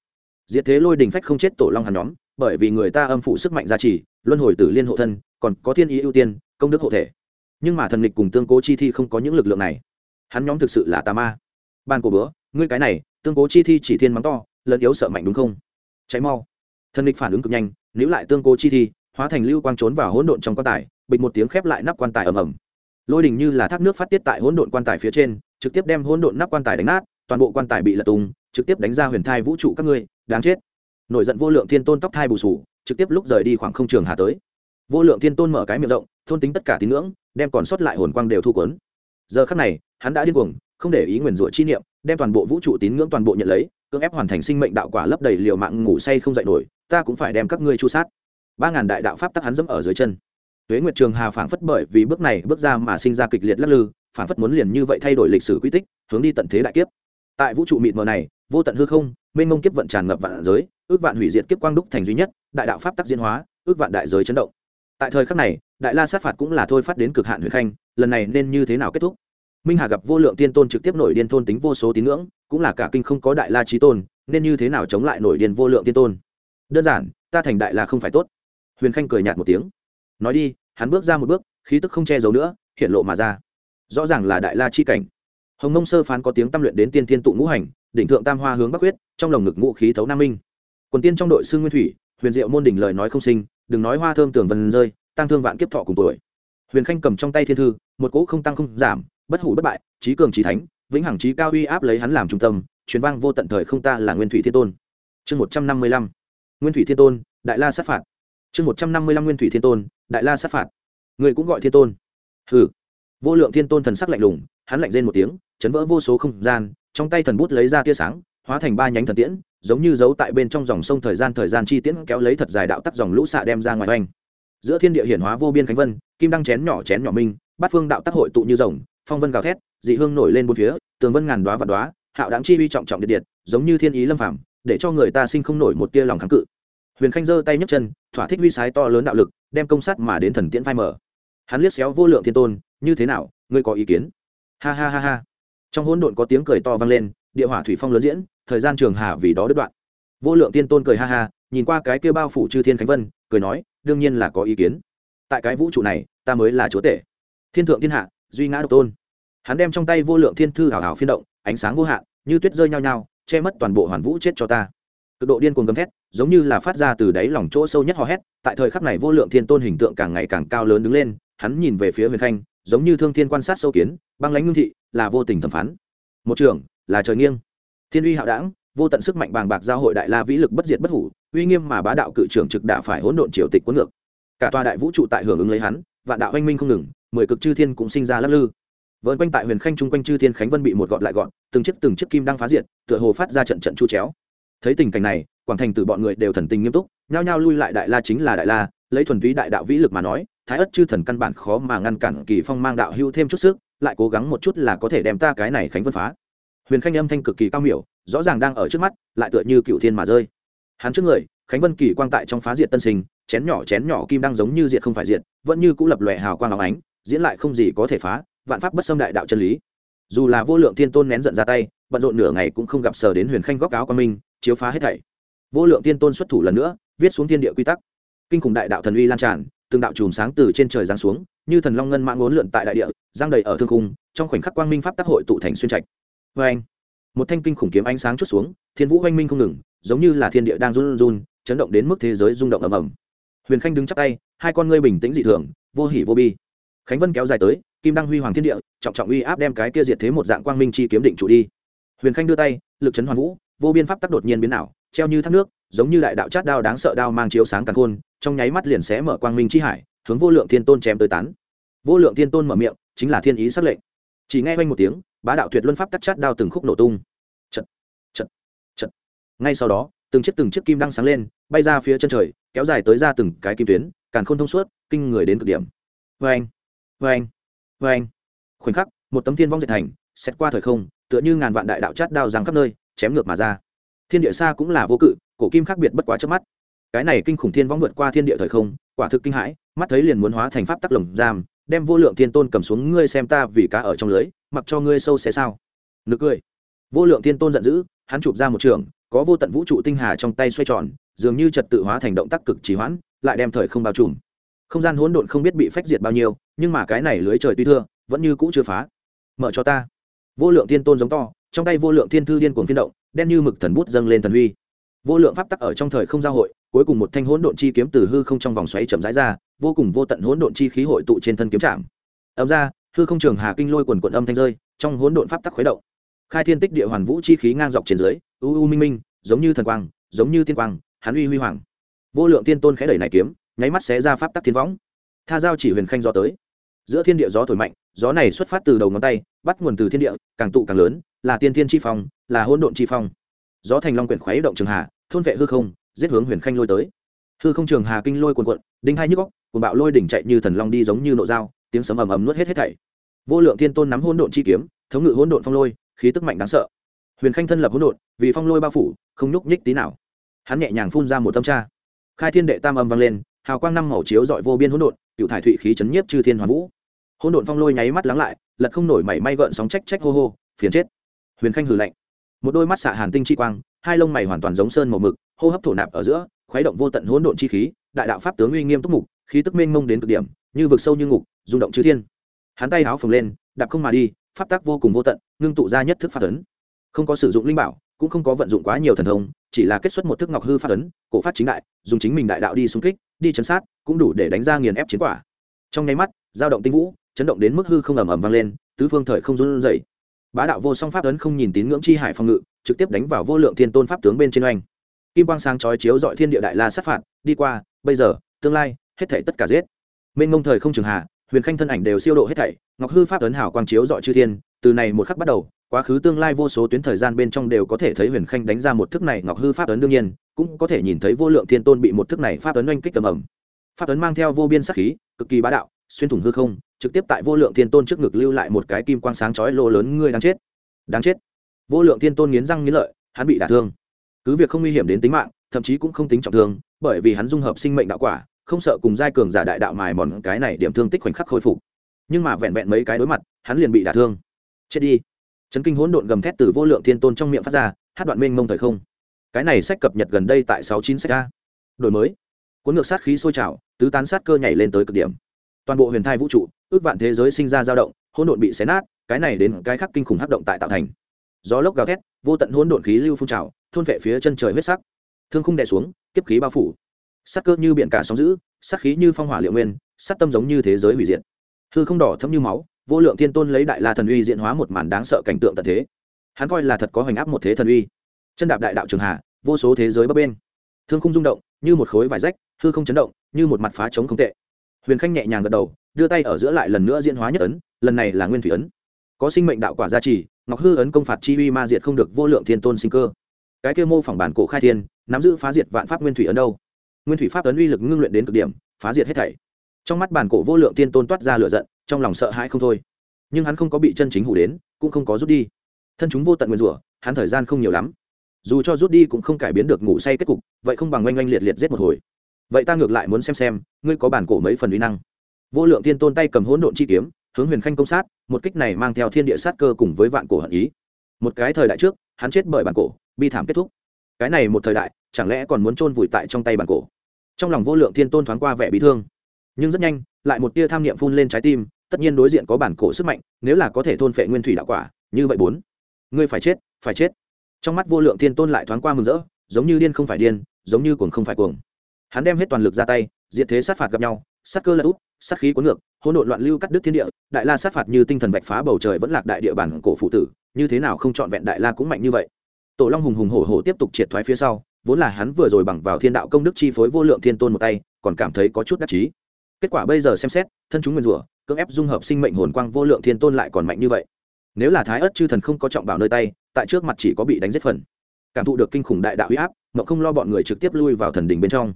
Diệt thế lôi đình phách không chết tổ long hắn nhóm, bởi vì người ta âm phụ sức mạnh gia trì, luân hồi tử liên hộ thân, còn có thiên ý ưu tiên, công đức hộ thể. Nhưng mà thần lịch cùng tương cố chi thi không có những lực lượng này. Hắn nhóm thực sự là tà ma. Ban cổ bữa, ngươi cái này, tương cố chi thi chỉ thiên mắng to, lẫn yếu sợ mạnh đúng không? Cháy mau. Thần lịch phản ứng cực nhanh, níu lại tương cố chi thi, hóa thành lưu quang trốn vào hỗn độn trong quan tài bịch một tiếng khép lại nắp quan tài ầm ầm. Lôi đình như là thác nước phát tiết tại hỗn độn quan tài phía trên, trực tiếp đem hỗn độn nắp quan tài đánh nát, toàn bộ quan tài bị lật tung, trực tiếp đánh ra huyền thai vũ trụ các ngươi, đáng chết. Nổi giận vô lượng thiên tôn tóc thai bù sù, trực tiếp lúc rời đi khoảng không trường hà tới. Vô lượng thiên tôn mở cái miệng rộng, thôn tính tất cả tín ngưỡng, đem còn sót lại hồn quang đều thu quấn giờ khắc này, hắn đã điên cuồng, không để ý nguyền rủa chi niệm, đem toàn bộ vũ trụ tín ngưỡng toàn bộ nhận lấy, cưỡng ép hoàn thành sinh mệnh đạo quả lấp đầy liều mạng ngủ say không dậy nổi, ta cũng phải đem các ngươi chu sát. Ba ngàn đại đạo pháp tắc hắn dẫm ở dưới chân tuế nguyệt trường hà phảng phất bởi vì bước này bước ra mà sinh ra kịch liệt lắc lư, phảng phất muốn liền như vậy thay đổi lịch sử quy tích, hướng đi tận thế đại kiếp. Tại vũ trụ mịt mờ này, vô tận hư không, mênh mông kiếp vận tràn ngập vạn giới, ước vạn hủy diệt kiếp quang đúc thành duy nhất, đại đạo pháp tắc diễn hóa, ước vạn đại giới chấn động. Tại thời khắc này, đại la sát phạt cũng là thôi phát đến cực hạn huyền khanh, lần này nên như thế nào kết thúc? Minh hà gặp vô lượng tiên tôn trực tiếp nổi điên thôn tính vô số tín ngưỡng, cũng là cả kinh không có đại la trí tôn, nên như thế nào chống lại nổi điên vô lượng tiên tôn? Đơn giản, ta thành đại la không phải tốt. Huyền khanh cười nhạt một tiếng nói đi, hắn bước ra một bước, khí tức không che giấu nữa, hiện lộ mà ra. Rõ ràng là đại la chi cảnh. Hồng nông sơ phán có tiếng tâm luyện đến tiên thiên tụ ngũ hành, đỉnh thượng tam hoa hướng bắc huyết, trong lồng ngực ngũ khí thấu nam minh. Quần tiên trong đội sư nguyên thủy, huyền diệu môn đỉnh lời nói không sinh, đừng nói hoa thơm tưởng vần rơi, tăng thương vạn kiếp thọ cùng tuổi. Huyền khanh cầm trong tay thiên thư, một cỗ không tăng không giảm, bất hủ bất bại, trí cường trí thánh, vĩnh hằng trí cao uy áp lấy hắn làm trung tâm, truyền vang vô tận thời không ta là nguyên thủy thiên tôn. Chương một trăm năm mươi lăm. Nguyên thủy thiên tôn, đại la sát phạt chương một trăm năm mươi lăm nguyên thủy thiên tôn, đại la sát phạt. Người cũng gọi thiên tôn. Hừ. Vô lượng thiên tôn thần sắc lạnh lùng, hắn lạnh rên một tiếng, chấn vỡ vô số không gian, trong tay thần bút lấy ra tia sáng, hóa thành ba nhánh thần tiễn, giống như giấu tại bên trong dòng sông thời gian thời gian chi tiễn kéo lấy thật dài đạo tắc dòng lũ xạ đem ra ngoài oanh. Giữa thiên địa hiển hóa vô biên khánh vân, kim đăng chén nhỏ chén nhỏ minh, bát phương đạo tắc hội tụ như rồng, phong vân gào thét, dị hương nổi lên bốn phía, tường vân ngàn đoá và đoá hạo đáng chi vi trọng trọng điện điện giống như thiên ý lâm phàm, để cho người ta sinh không nổi một tia lòng kháng cự huyền khanh giơ tay nhấc chân, thỏa thích huy sái to lớn đạo lực, đem công sát mà đến thần tiễn phai mở hắn liếc xéo vô lượng thiên tôn, như thế nào, ngươi có ý kiến? Ha ha ha ha. Trong hỗn độn có tiếng cười to vang lên, địa hỏa thủy phong lớn diễn, thời gian trường hà vì đó đứt đoạn. Vô lượng tiên tôn cười ha ha, nhìn qua cái kia bao phủ chư thiên khánh vân, cười nói, đương nhiên là có ý kiến. Tại cái vũ trụ này, ta mới là chúa tể. Thiên thượng thiên hạ, duy ngã độc tôn. Hắn đem trong tay vô lượng thiên thư hào hào phiên động, ánh sáng vô hạn, như tuyết rơi nhao nhao, che mất toàn bộ hoàn vũ chết cho ta cực độ điên cuồng gầm thét, giống như là phát ra từ đáy lòng chỗ sâu nhất hò hét, tại thời khắc này vô lượng thiên tôn hình tượng càng ngày càng cao lớn đứng lên, hắn nhìn về phía huyền khanh, giống như thương thiên quan sát sâu kiến, băng lãnh ngưng thị, là vô tình thẩm phán. Một trường, là trời nghiêng. Thiên uy hạo đảng, vô tận sức mạnh bàng bạc giao hội đại la vĩ lực bất diệt bất hủ, uy nghiêm mà bá đạo cự trưởng trực đạo phải hỗn độn triều tịch cuốn ngược. Cả tòa đại vũ trụ tại hưởng ứng lấy hắn, vạn đạo anh minh không ngừng, mười cực chư thiên cũng sinh ra lắc lư. Vợn quanh tại huyền khanh chung quanh chư thiên khánh vân bị một gọn lại gọn, từng chiếc từng chiếc kim đang phá diệt, tựa hồ phát ra trận trận chu chéo thấy tình cảnh này, quảng thành từ bọn người đều thần tình nghiêm túc, nhao nhao lui lại đại la chính là đại la, lấy thuần túy đại đạo vĩ lực mà nói, thái ất chư thần căn bản khó mà ngăn cản kỳ phong mang đạo hưu thêm chút sức, lại cố gắng một chút là có thể đem ta cái này khánh vân phá. Huyền khanh âm thanh cực kỳ cao miểu, rõ ràng đang ở trước mắt, lại tựa như cựu thiên mà rơi. Hắn trước người, khánh vân kỳ quang tại trong phá diệt tân sinh, chén nhỏ chén nhỏ kim đang giống như diệt không phải diệt, vẫn như cũ lập lòe hào quang áo ánh, diễn lại không gì có thể phá, vạn pháp bất xâm đại đạo chân lý. Dù là vô lượng thiên tôn nén giận ra tay, bận rộn nửa ngày cũng không gặp sờ đến huyền khanh góc áo quan minh chiếu phá hết thảy. Vô lượng tiên tôn xuất thủ lần nữa, viết xuống thiên địa quy tắc. Kinh khủng đại đạo thần uy lan tràn, từng đạo chùm sáng từ trên trời giáng xuống, như thần long ngân mã ngốn lượn tại đại địa, giang đầy ở thương khung, trong khoảnh khắc quang minh pháp tác hội tụ thành xuyên trạch. Vê anh, một thanh kinh khủng kiếm ánh sáng chút xuống, thiên vũ oanh minh không ngừng, giống như là thiên địa đang run run chấn động đến mức thế giới rung động ầm ầm. Huyền khanh đứng chắp tay, hai con ngươi bình tĩnh dị thường, vô hỉ vô bi. Khánh vân kéo dài tới, kim đăng huy hoàng thiên địa, trọng trọng uy áp đem cái kia diệt thế một dạng quang minh chi kiếm định chủ đi. Huyền khanh đưa tay, lực chấn hoàn vũ vô biên pháp tắc đột nhiên biến ảo, treo như thác nước, giống như đại đạo chát đao đáng sợ đao mang chiếu sáng càng khôn, trong nháy mắt liền sẽ mở quang minh chi hải, hướng vô lượng thiên tôn chém tới tán. Vô lượng thiên tôn mở miệng, chính là thiên ý sắc lệnh. Chỉ nghe quanh một tiếng, bá đạo tuyệt luân pháp tắc chát đao từng khúc nổ tung. Trận trận trận ngay sau đó, từng chiếc từng chiếc kim đang sáng lên, bay ra phía chân trời, kéo dài tới ra từng cái kim tuyến càng không thông suốt, kinh người đến cực điểm. Vê anh vê anh vê anh khoảnh khắc, một tấm thiên vong diệt thành xét qua thời không, tựa như ngàn vạn đại đạo chát đao giáng khắp nơi chém ngược mà ra. Thiên địa xa cũng là vô cự, cổ kim khác biệt bất quá trước mắt. Cái này kinh khủng thiên vong vượt qua thiên địa thời không, quả thực kinh hãi, mắt thấy liền muốn hóa thành pháp tắc lồng giam, đem vô lượng thiên tôn cầm xuống ngươi xem ta vì cá ở trong lưới, mặc cho ngươi sâu xé sao. Nực cười. Vô lượng thiên tôn giận dữ, hắn chụp ra một trường, có vô tận vũ trụ tinh hà trong tay xoay tròn, dường như trật tự hóa thành động tác cực trì hoãn, lại đem thời không bao trùm. Không gian hỗn độn không biết bị phách diệt bao nhiêu, nhưng mà cái này lưới trời tuy thưa, vẫn như cũ chưa phá. Mở cho ta. Vô lượng thiên tôn giống to trong tay vô lượng thiên thư điên cuồng phiên động, đen như mực thần bút dâng lên thần huy. Vô lượng pháp tắc ở trong thời không giao hội, cuối cùng một thanh hỗn độn chi kiếm từ hư không trong vòng xoáy chậm rãi ra, vô cùng vô tận hỗn độn chi khí hội tụ trên thân kiếm trạm ấm ra, hư không trường hà kinh lôi quần quận âm thanh rơi, trong hỗn độn pháp tắc khuấy động. Khai thiên tích địa hoàn vũ chi khí ngang dọc trên dưới, u u minh minh, giống như thần quang, giống như tiên quang, hắn uy huy hoàng. Vô lượng tiên tôn khẽ đẩy này kiếm, nháy mắt xé ra pháp tắc thiên võng. Tha giao chỉ huyền khanh gió tới. Giữa thiên địa gió thổi mạnh, gió này xuất phát từ đầu ngón tay, bắt nguồn từ thiên địa, càng tụ càng lớn là tiên thiên chi phong, là hỗn độn chi phong. Gió thành long quyển khuấy động trường hà, thôn vệ hư không, giết hướng huyền khanh lôi tới. Hư không trường hà kinh lôi cuồn cuộn, đinh hai nhức góc cùng bạo lôi đỉnh chạy như thần long đi giống như nộ dao, tiếng sấm ầm ầm nuốt hết hết thảy. Vô lượng thiên tôn nắm hỗn độn chi kiếm, thống ngự hỗn độn phong lôi, khí tức mạnh đáng sợ. Huyền khanh thân lập hỗn độn, vì phong lôi bao phủ, không nhúc nhích tí nào. Hắn nhẹ nhàng phun ra một tâm tra. Khai thiên đệ tam âm vang lên, hào quang năm màu chiếu dọi vô biên hỗn độn cựu thải thụy khí chấn nhiếp chư thiên hoàn vũ. Hỗn độn phong lôi nháy mắt lắng lại, lật không nổi mảy may gợn sóng trách trách hô hô, phiền chết huyền khanh hừ lạnh. Một đôi mắt xạ hàn tinh chi quang, hai lông mày hoàn toàn giống sơn màu mực, hô hấp thổ nạp ở giữa, khuấy động vô tận hỗn độn chi khí, đại đạo pháp tướng uy nghiêm túc mục, khí tức mênh mông đến cực điểm, như vực sâu như ngục, rung động chư thiên. Hắn tay áo phồng lên, đạp không mà đi, pháp tác vô cùng vô tận, ngưng tụ ra nhất thức pháp ấn. Không có sử dụng linh bảo, cũng không có vận dụng quá nhiều thần thông, chỉ là kết xuất một thức ngọc hư pháp ấn, cổ phát chính đại, dùng chính mình đại đạo đi xung kích, đi chấn sát, cũng đủ để đánh ra nghiền ép chiến quả. Trong nháy mắt, dao động tinh vũ, chấn động đến mức hư không ầm ầm vang lên, tứ phương thời không run rẩy bá đạo vô song pháp ấn không nhìn tín ngưỡng chi hải phòng ngự, trực tiếp đánh vào vô lượng thiên tôn pháp tướng bên trên oanh. Kim quang sáng chói chiếu dọi thiên địa đại la sát phạt, đi qua, bây giờ, tương lai, hết thảy tất cả giết. Mênh mông thời không trường hạ, huyền khanh thân ảnh đều siêu độ hết thảy, ngọc hư pháp ấn hảo quang chiếu dọi chư thiên, từ này một khắc bắt đầu, quá khứ tương lai vô số tuyến thời gian bên trong đều có thể thấy huyền khanh đánh ra một thức này ngọc hư pháp ấn đương nhiên, cũng có thể nhìn thấy vô lượng thiên tôn bị một thức này pháp ấn oanh kích tầm ẩm pháp ấn mang theo vô biên sắc khí, cực kỳ bá đạo xuyên thủng hư không, trực tiếp tại vô lượng thiên tôn trước ngực lưu lại một cái kim quang sáng chói lô lớn, ngươi đáng chết đáng chết. Vô lượng thiên tôn nghiến răng nghiến lợi, hắn bị đả thương. Cứ việc không nguy hiểm đến tính mạng, thậm chí cũng không tính trọng thương, bởi vì hắn dung hợp sinh mệnh đạo quả, không sợ cùng giai cường giả đại đạo mài mòn cái này điểm thương tích khoảnh khắc khôi phục. Nhưng mà vẹn vẹn mấy cái đối mặt, hắn liền bị đả thương. Chết đi. Chấn kinh hỗn độn gầm thét từ vô lượng thiên tôn trong miệng phát ra, hát đoạn mênh mông thời không. Cái này sách cập nhật gần đây tại sáu chín sách a. Đổi mới. Cuốn ngược sát khí sôi trào, tứ tán sát cơ nhảy lên tới cực điểm toàn bộ huyền thai vũ trụ, ước vạn thế giới sinh ra dao động, hỗn độn bị xé nát, cái này đến cái khác kinh khủng hắc động tại tạo thành. Gió lốc gào thét, vô tận hỗn độn khí lưu phun trào, thôn vệ phía chân trời huyết sắc. Thương khung đè xuống, kiếp khí bao phủ. Sắc cơ như biển cả sóng giữ sắc khí như phong hỏa liệu nguyên, sắc tâm giống như thế giới hủy diệt. Hư không đỏ thấm như máu, vô lượng thiên tôn lấy đại la thần uy diện hóa một màn đáng sợ cảnh tượng tận thế. Hắn coi là thật có hoành áp một thế thần uy. Chân đạp đại đạo trường hạ, vô số thế giới bấp bên thương khung rung động, như một khối vải rách, hư không chấn động, như một mặt phá trống không tệ huyền khanh nhẹ nhàng gật đầu, đưa tay ở giữa lại lần nữa diễn hóa nhất ấn, lần này là nguyên thủy ấn. Có sinh mệnh đạo quả gia trì, ngọc hư ấn công phạt chi uy ma diệt không được vô lượng thiên tôn sinh cơ. Cái kia mô phỏng bản cổ khai thiên, nắm giữ phá diệt vạn pháp nguyên thủy ấn đâu? Nguyên thủy pháp ấn uy lực ngưng luyện đến cực điểm, phá diệt hết thảy. Trong mắt bản cổ vô lượng thiên tôn toát ra lửa giận, trong lòng sợ hãi không thôi. Nhưng hắn không có bị chân chính hủ đến, cũng không có rút đi. Thân chúng vô tận nguyên rủa, hắn thời gian không nhiều lắm. Dù cho rút đi cũng không cải biến được ngủ say kết cục, vậy không bằng oanh oanh liệt liệt giết một hồi vậy ta ngược lại muốn xem xem, ngươi có bản cổ mấy phần uy năng. Vô lượng tiên tôn tay cầm hỗn độn chi kiếm, hướng huyền khanh công sát, một kích này mang theo thiên địa sát cơ cùng với vạn cổ hận ý. Một cái thời đại trước, hắn chết bởi bản cổ, bi thảm kết thúc. Cái này một thời đại, chẳng lẽ còn muốn chôn vùi tại trong tay bản cổ? Trong lòng vô lượng thiên tôn thoáng qua vẻ bị thương. Nhưng rất nhanh, lại một tia tham niệm phun lên trái tim, tất nhiên đối diện có bản cổ sức mạnh, nếu là có thể thôn phệ nguyên thủy đạo quả, như vậy bốn. Ngươi phải chết phải chết. Trong mắt vô lượng thiên tôn lại thoáng qua mừng rỡ, giống như điên không phải điên, giống như cuồng không phải cuồng hắn đem hết toàn lực ra tay diện thế sát phạt gặp nhau, sát cơ lật út sát khí cuốn ngược, hỗn độn loạn lưu cắt đứt thiên địa, đại la sát phạt như tinh thần vạch phá bầu trời vẫn lạc đại địa bản cổ phụ tử, như thế nào không chọn vẹn đại la cũng mạnh như vậy. Tổ long hùng hùng hổ hổ tiếp tục triệt thoái phía sau, vốn là hắn vừa rồi bằng vào thiên đạo công đức chi phối vô lượng thiên tôn một tay, còn cảm thấy có chút đắc chí. Kết quả bây giờ xem xét, thân chúng nguyên rủa, cưỡng ép dung hợp sinh mệnh hồn quang vô lượng thiên tôn lại còn mạnh như vậy. Nếu là thái ớt chư thần không có trọng bảo nơi tay, tại trước mặt chỉ có bị đánh giết phần. Cảm thụ được kinh khủng đại đạo huy áp mậu không lo bọn người trực tiếp lui vào thần đình bên trong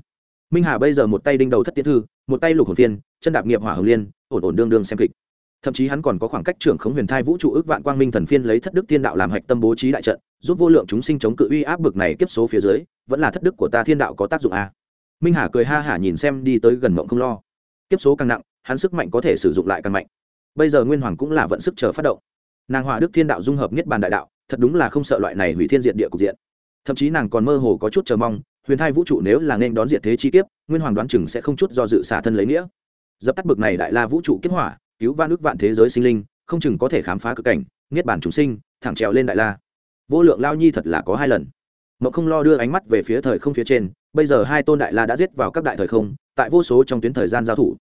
minh hà bây giờ một tay đinh đầu thất tiến thư, một tay lục hồn phiên, chân đạp nghiệp hỏa hồng liên, ổn ổn đương đương xem kịch. Thậm chí hắn còn có khoảng cách trưởng khống huyền thai vũ trụ ước vạn quang minh thần phiên lấy thất đức thiên đạo làm hạch tâm bố trí đại trận, giúp vô lượng chúng sinh chống cự uy áp bực này kiếp số phía dưới, vẫn là thất đức của ta thiên đạo có tác dụng à. minh hà cười ha hả nhìn xem đi tới gần mộng không lo. Kiếp số càng nặng, hắn sức mạnh có thể sử dụng lại càng mạnh. Bây giờ nguyên hoàng cũng là vận sức chờ phát động. Nàng hòa đức thiên đạo dung hợp nhất bàn đại đạo, thật đúng là không sợ loại này hủy thiên diện địa cục diện. Thậm chí nàng còn mơ hồ có chút chờ mong huyền thai vũ trụ nếu là nên đón diện thế chi kiếp, nguyên hoàng đoán chừng sẽ không chút do dự xả thân lấy nghĩa. Dập tắt bực này đại la vũ trụ kiếp hỏa, cứu van ước vạn thế giới sinh linh, không chừng có thể khám phá cực cảnh, niết bản chúng sinh, thẳng trèo lên đại la. Vô lượng lao nhi thật là có hai lần. Mậu không lo đưa ánh mắt về phía thời không phía trên, bây giờ hai tôn đại la đã giết vào các đại thời không, tại vô số trong tuyến thời gian giao thủ.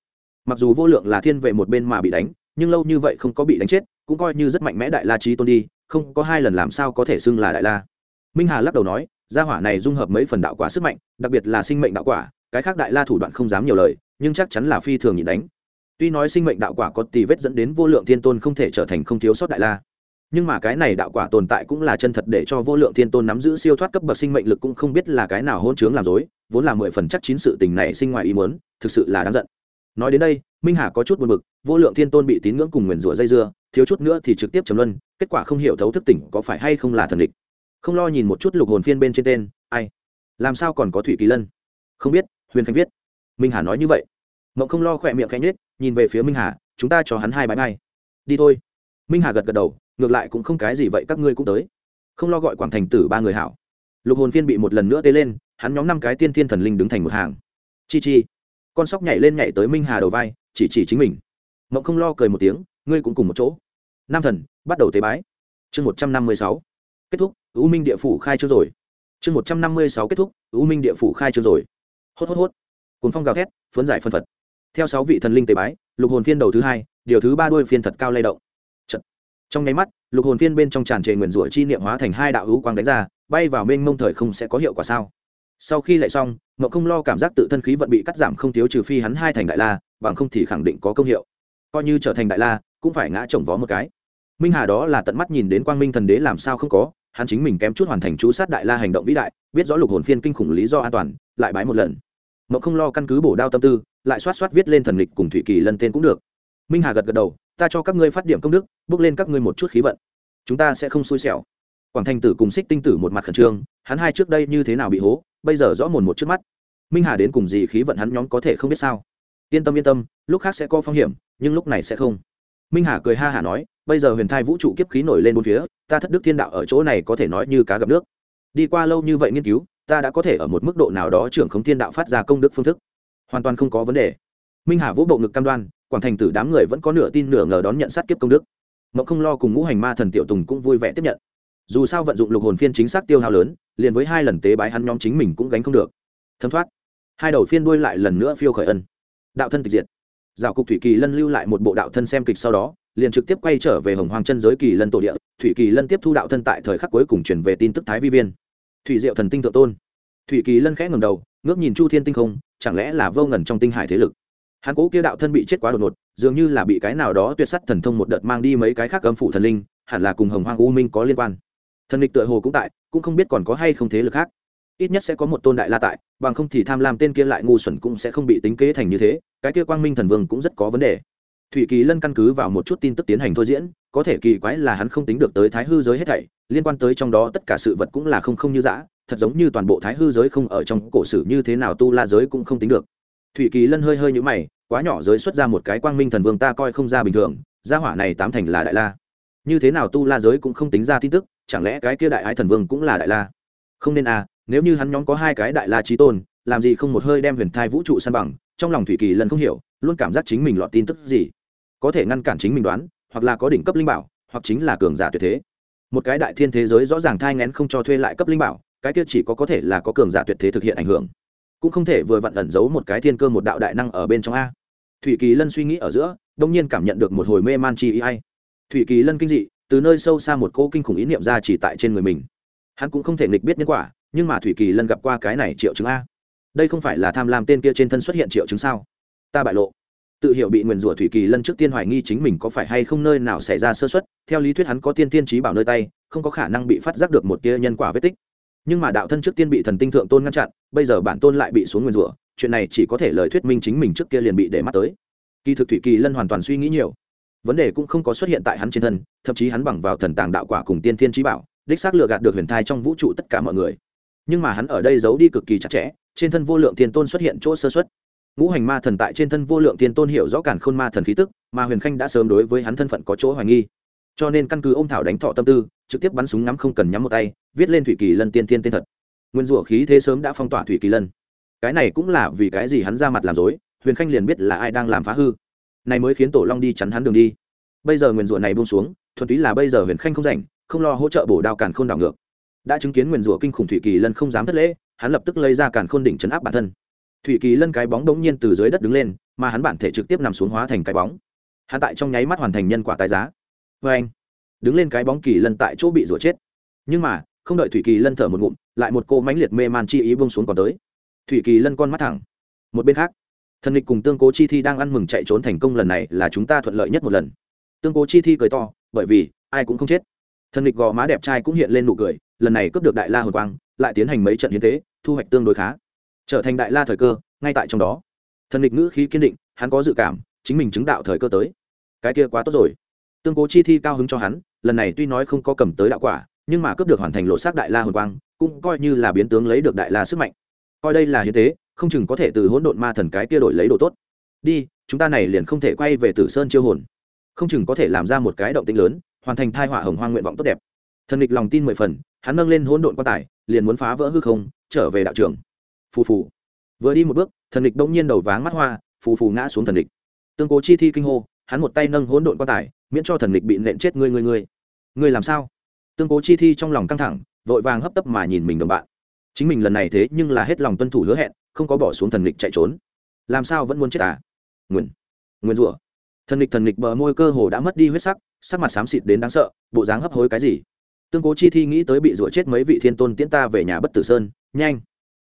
Mặc dù vô lượng là thiên vệ một bên mà bị đánh, nhưng lâu như vậy không có bị đánh chết, cũng coi như rất mạnh mẽ đại la trí tôn đi, không có hai lần làm sao có thể xưng là đại la. Minh hà lắc đầu nói gia hỏa này dung hợp mấy phần đạo quả sức mạnh, đặc biệt là sinh mệnh đạo quả, cái khác đại la thủ đoạn không dám nhiều lời, nhưng chắc chắn là phi thường nhịn đánh. Tuy nói sinh mệnh đạo quả có tì vết dẫn đến vô lượng thiên tôn không thể trở thành không thiếu sót đại la, nhưng mà cái này đạo quả tồn tại cũng là chân thật để cho vô lượng thiên tôn nắm giữ siêu thoát cấp bậc sinh mệnh lực cũng không biết là cái nào hôn chướng làm dối vốn là mười phần chắc chín sự tình này sinh ngoài ý muốn, thực sự là đáng giận. Nói đến đây, minh hà có chút buồn bực, vô lượng thiên tôn bị tín ngưỡng cùng nguyền rủa dây dưa, thiếu chút nữa thì trực tiếp chấm luân, kết quả không hiểu thấu thức tỉnh có phải hay không là thần địch không lo nhìn một chút lục hồn phiên bên trên tên, ai? Làm sao còn có thủy kỳ lân? Không biết, huyền khánh viết. Minh hà nói như vậy. Mộng không lo khỏe miệng khẽ nhết nhìn về phía minh hà, chúng ta cho hắn hai bãi bay đi thôi. Minh hà gật gật đầu, ngược lại cũng không cái gì vậy, các ngươi cũng tới. Không lo gọi quảng thành tử ba người hảo. Lục hồn phiên bị một lần nữa tê lên, hắn nhóm năm cái tiên thiên thần linh đứng thành một hàng. Chi chi. Con sóc nhảy lên nhảy tới minh hà đầu vai, chỉ chỉ chính mình. Mộng không lo cười một tiếng, ngươi cũng cùng một chỗ. Nam thần, bắt đầu tế bái. Chương một trăm năm mươi sáu. Kết thúc u minh địa phủ khai chưa rồi. Chương một trăm năm mươi sáu kết thúc, u minh địa phủ khai chưa rồi. Hốt hốt hốt. Cồn phong gào thét, phấn giải phân phật. Theo sáu vị thần linh tế bái, lục hồn phiên đầu thứ hai, điều thứ ba đuôi phiên thật cao lay động. Chật. trong nháy mắt, lục hồn phiên bên trong tràn trề nguyền rủa chi niệm hóa thành hai đạo hữu quang đánh ra, bay vào mênh mông thời không sẽ có hiệu quả sao? Sau khi lại xong ngậu không lo cảm giác tự thân khí vận bị cắt giảm không thiếu trừ phi hắn hai thành đại la, bằng không thì khẳng định có công hiệu. Coi như trở thành đại la, cũng phải ngã chồng vó một cái. Minh hà đó là tận mắt nhìn đến quang minh thần đế làm sao không có hắn chính mình kém chút hoàn thành chú sát đại la hành động vĩ đại, biết rõ lục hồn phiên kinh khủng lý do an toàn, lại bái một lần. Mậu không lo căn cứ bổ đao tâm tư, lại xoát xoát viết lên thần lịch cùng thủy kỳ lân tên cũng được. Minh hà gật gật đầu, ta cho các ngươi phát điểm công đức, bước lên các ngươi một chút khí vận. Chúng ta sẽ không xui xẻo. Quảng thành tử cùng xích tinh tử một mặt khẩn trương, hắn hai trước đây như thế nào bị hố, bây giờ rõ mồn một trước mắt. Minh hà đến cùng gì khí vận hắn nhóm có thể không biết sao? Yên tâm yên tâm, lúc khác sẽ có phong hiểm, nhưng lúc này sẽ không minh hà cười ha hả nói, bây giờ huyền thai vũ trụ kiếp khí nổi lên bốn phía, ta thất đức thiên đạo ở chỗ này có thể nói như cá gặp nước. Đi qua lâu như vậy nghiên cứu, ta đã có thể ở một mức độ nào đó trưởng khống thiên đạo phát ra công đức phương thức. Hoàn toàn không có vấn đề. Minh hà vũ bộ ngực cam đoan, quảng thành tử đám người vẫn có nửa tin nửa ngờ đón nhận sát kiếp công đức. Mộng không lo cùng ngũ hành ma thần tiểu tùng cũng vui vẻ tiếp nhận. Dù sao vận dụng lục hồn phiên chính xác tiêu hao lớn, liền với hai lần tế bái hắn nhóm chính mình cũng gánh không được. Thấm thoát. Hai đầu phiên đuôi lại lần nữa phiêu khởi ân. Đạo thân tịch diệt dạo cục thủy kỳ lân lưu lại một bộ đạo thân xem kịch sau đó, liền trực tiếp quay trở về hồng hoàng chân giới kỳ lân tổ địa, thủy kỳ lân tiếp thu đạo thân tại thời khắc cuối cùng chuyển về tin tức thái vi viên. Thủy diệu thần tinh thượng tôn. Thủy kỳ lân khẽ ngầm đầu, ngước nhìn chu thiên tinh không, chẳng lẽ là vô ngần trong tinh hải thế lực? Hắn cố kia đạo thân bị chết quá đột ngột, dường như là bị cái nào đó tuyệt sắt thần thông một đợt mang đi mấy cái khác âm phủ thần linh, hẳn là cùng hồng hoang u minh có liên quan. Thần địch tựa hồ cũng tại, cũng không biết còn có hay không thế lực khác ít nhất sẽ có một tôn đại la tại, bằng không thì tham lam tên kia lại ngu xuẩn cũng sẽ không bị tính kế thành như thế, cái kia quang minh thần vương cũng rất có vấn đề. Thủy kỳ lân căn cứ vào một chút tin tức tiến hành thôi diễn, có thể kỳ quái là hắn không tính được tới thái hư giới hết thảy, liên quan tới trong đó tất cả sự vật cũng là không không như dã, thật giống như toàn bộ thái hư giới không ở trong cổ sử như thế nào tu la giới cũng không tính được. Thủy kỳ lân hơi hơi nhũ mày, quá nhỏ giới xuất ra một cái quang minh thần vương ta coi không ra bình thường, gia hỏa này tám thành là đại la. Như thế nào tu la giới cũng không tính ra tin tức, chẳng lẽ cái kia đại ái thần vương cũng là đại la? Không nên à nếu như hắn nhóm có hai cái đại la trí tôn, làm gì không một hơi đem huyền thai vũ trụ san bằng, trong lòng thủy kỳ lân không hiểu, luôn cảm giác chính mình lọt tin tức gì. Có thể ngăn cản chính mình đoán, hoặc là có đỉnh cấp linh bảo, hoặc chính là cường giả tuyệt thế. Một cái đại thiên thế giới rõ ràng thai ngén không cho thuê lại cấp linh bảo, cái kia chỉ có có thể là có cường giả tuyệt thế thực hiện ảnh hưởng. Cũng không thể vừa vặn ẩn giấu một cái thiên cơ một đạo đại năng ở bên trong a. Thủy kỳ lân suy nghĩ ở giữa, đông nhiên cảm nhận được một hồi mê man chi ý hay. Thủy kỳ lân kinh dị, từ nơi sâu xa một cô kinh khủng ý niệm ra chỉ tại trên người mình. Hắn cũng không thể nghịch biết nhân quả nhưng mà thủy kỳ lân gặp qua cái này triệu chứng a đây không phải là tham lam tên kia trên thân xuất hiện triệu chứng sao ta bại lộ tự hiểu bị nguyền rủa thủy kỳ lân trước tiên hoài nghi chính mình có phải hay không nơi nào xảy ra sơ xuất theo lý thuyết hắn có tiên tiên trí bảo nơi tay không có khả năng bị phát giác được một tia nhân quả vết tích nhưng mà đạo thân trước tiên bị thần tinh thượng tôn ngăn chặn bây giờ bản tôn lại bị xuống nguyền rủa chuyện này chỉ có thể lời thuyết minh chính mình trước kia liền bị để mắt tới kỳ thực thủy kỳ lân hoàn toàn suy nghĩ nhiều vấn đề cũng không có xuất hiện tại hắn trên thân thậm chí hắn bằng vào thần tàng đạo quả cùng tiên thiên trí bảo đích xác lừa gạt được huyền thai trong vũ trụ tất cả mọi người nhưng mà hắn ở đây giấu đi cực kỳ chặt chẽ, trên thân vô lượng thiên tôn xuất hiện chỗ sơ xuất. Ngũ hành ma thần tại trên thân vô lượng thiên tôn hiểu rõ cản khôn ma thần khí tức, mà huyền khanh đã sớm đối với hắn thân phận có chỗ hoài nghi. Cho nên căn cứ ô m thảo đánh thọ tâm tư, trực tiếp bắn súng ngắm không cần nhắm một tay, viết lên thủy kỳ lân tiên tiên tên thật. Nguyên rủa khí thế sớm đã phong tỏa thủy kỳ lân. Cái này cũng là vì cái gì hắn ra mặt làm dối huyền khanh liền biết là ai đang làm phá hư. Này mới khiến tổ long đi chắn hắn đường đi. Bây giờ nguyên rủa này buông xuống, thuần túy là bây giờ huyền khanh không rảnh, không lo hỗ trợ bổ đao càn khôn đảo ngược đã chứng kiến nguyền rủa kinh khủng thủy kỳ lân không dám thất lễ, hắn lập tức lấy ra càn khôn đỉnh chấn áp bản thân. Thủy kỳ lân cái bóng đống nhiên từ dưới đất đứng lên, mà hắn bản thể trực tiếp nằm xuống hóa thành cái bóng. Hắn tại trong nháy mắt hoàn thành nhân quả tài giá. Vê anh, đứng lên cái bóng kỳ lân tại chỗ bị rủa chết. Nhưng mà, không đợi thủy kỳ lân thở một ngụm, lại một cô mãnh liệt mê man chi ý bông xuống còn tới. Thủy kỳ lân con mắt thẳng, một bên khác, thần địch cùng tương cố chi thi đang ăn mừng chạy trốn thành công lần này là chúng ta thuận lợi nhất một lần. Tương cố chi thi cười to, bởi vì, ai cũng không chết. Thần địch gò má đẹp trai cũng hiện lên nụ cười lần này cướp được đại la hồn quang, lại tiến hành mấy trận hiến tế, thu hoạch tương đối khá. Trở thành đại la thời cơ, ngay tại trong đó. Thần địch ngữ khí kiên định, hắn có dự cảm, chính mình chứng đạo thời cơ tới. Cái kia quá tốt rồi. Tương cố chi thi cao hứng cho hắn, lần này tuy nói không có cầm tới đạo quả, nhưng mà cướp được hoàn thành lộ xác đại la hồn quang, cũng coi như là biến tướng lấy được đại la sức mạnh. Coi đây là hiến tế, không chừng có thể từ hỗn độn ma thần cái kia đổi lấy đồ tốt. Đi, chúng ta này liền không thể quay về tử sơn chiêu hồn. Không chừng có thể làm ra một cái động tĩnh lớn, hoàn thành thai họa hồng hoang nguyện vọng tốt đẹp. Thần địch lòng tin mười phần hắn nâng lên hỗn độn quan tài, liền muốn phá vỡ hư không, trở về đạo trường. Phù phù. Vừa đi một bước, thần địch đông nhiên đầu váng mắt hoa, phù phù ngã xuống thần địch. Tương cố chi thi kinh hô, hắn một tay nâng hỗn độn quan tài, miễn cho thần địch bị nện chết ngươi ngươi ngươi. Ngươi làm sao? Tương cố chi thi trong lòng căng thẳng, vội vàng hấp tấp mà nhìn mình đồng bạn. Chính mình lần này thế nhưng là hết lòng tuân thủ hứa hẹn, không có bỏ xuống thần địch chạy trốn. Làm sao vẫn muốn chết à? Nguyền. Nguyền rủa. Thần địch thần địch bờ môi cơ hồ đã mất đi huyết sắc sắc mặt xám xịt đến đáng sợ, bộ dáng hấp hối cái gì? Tương cố chi thi nghĩ tới bị rủa chết mấy vị thiên tôn tiễn ta về nhà bất tử sơn, nhanh.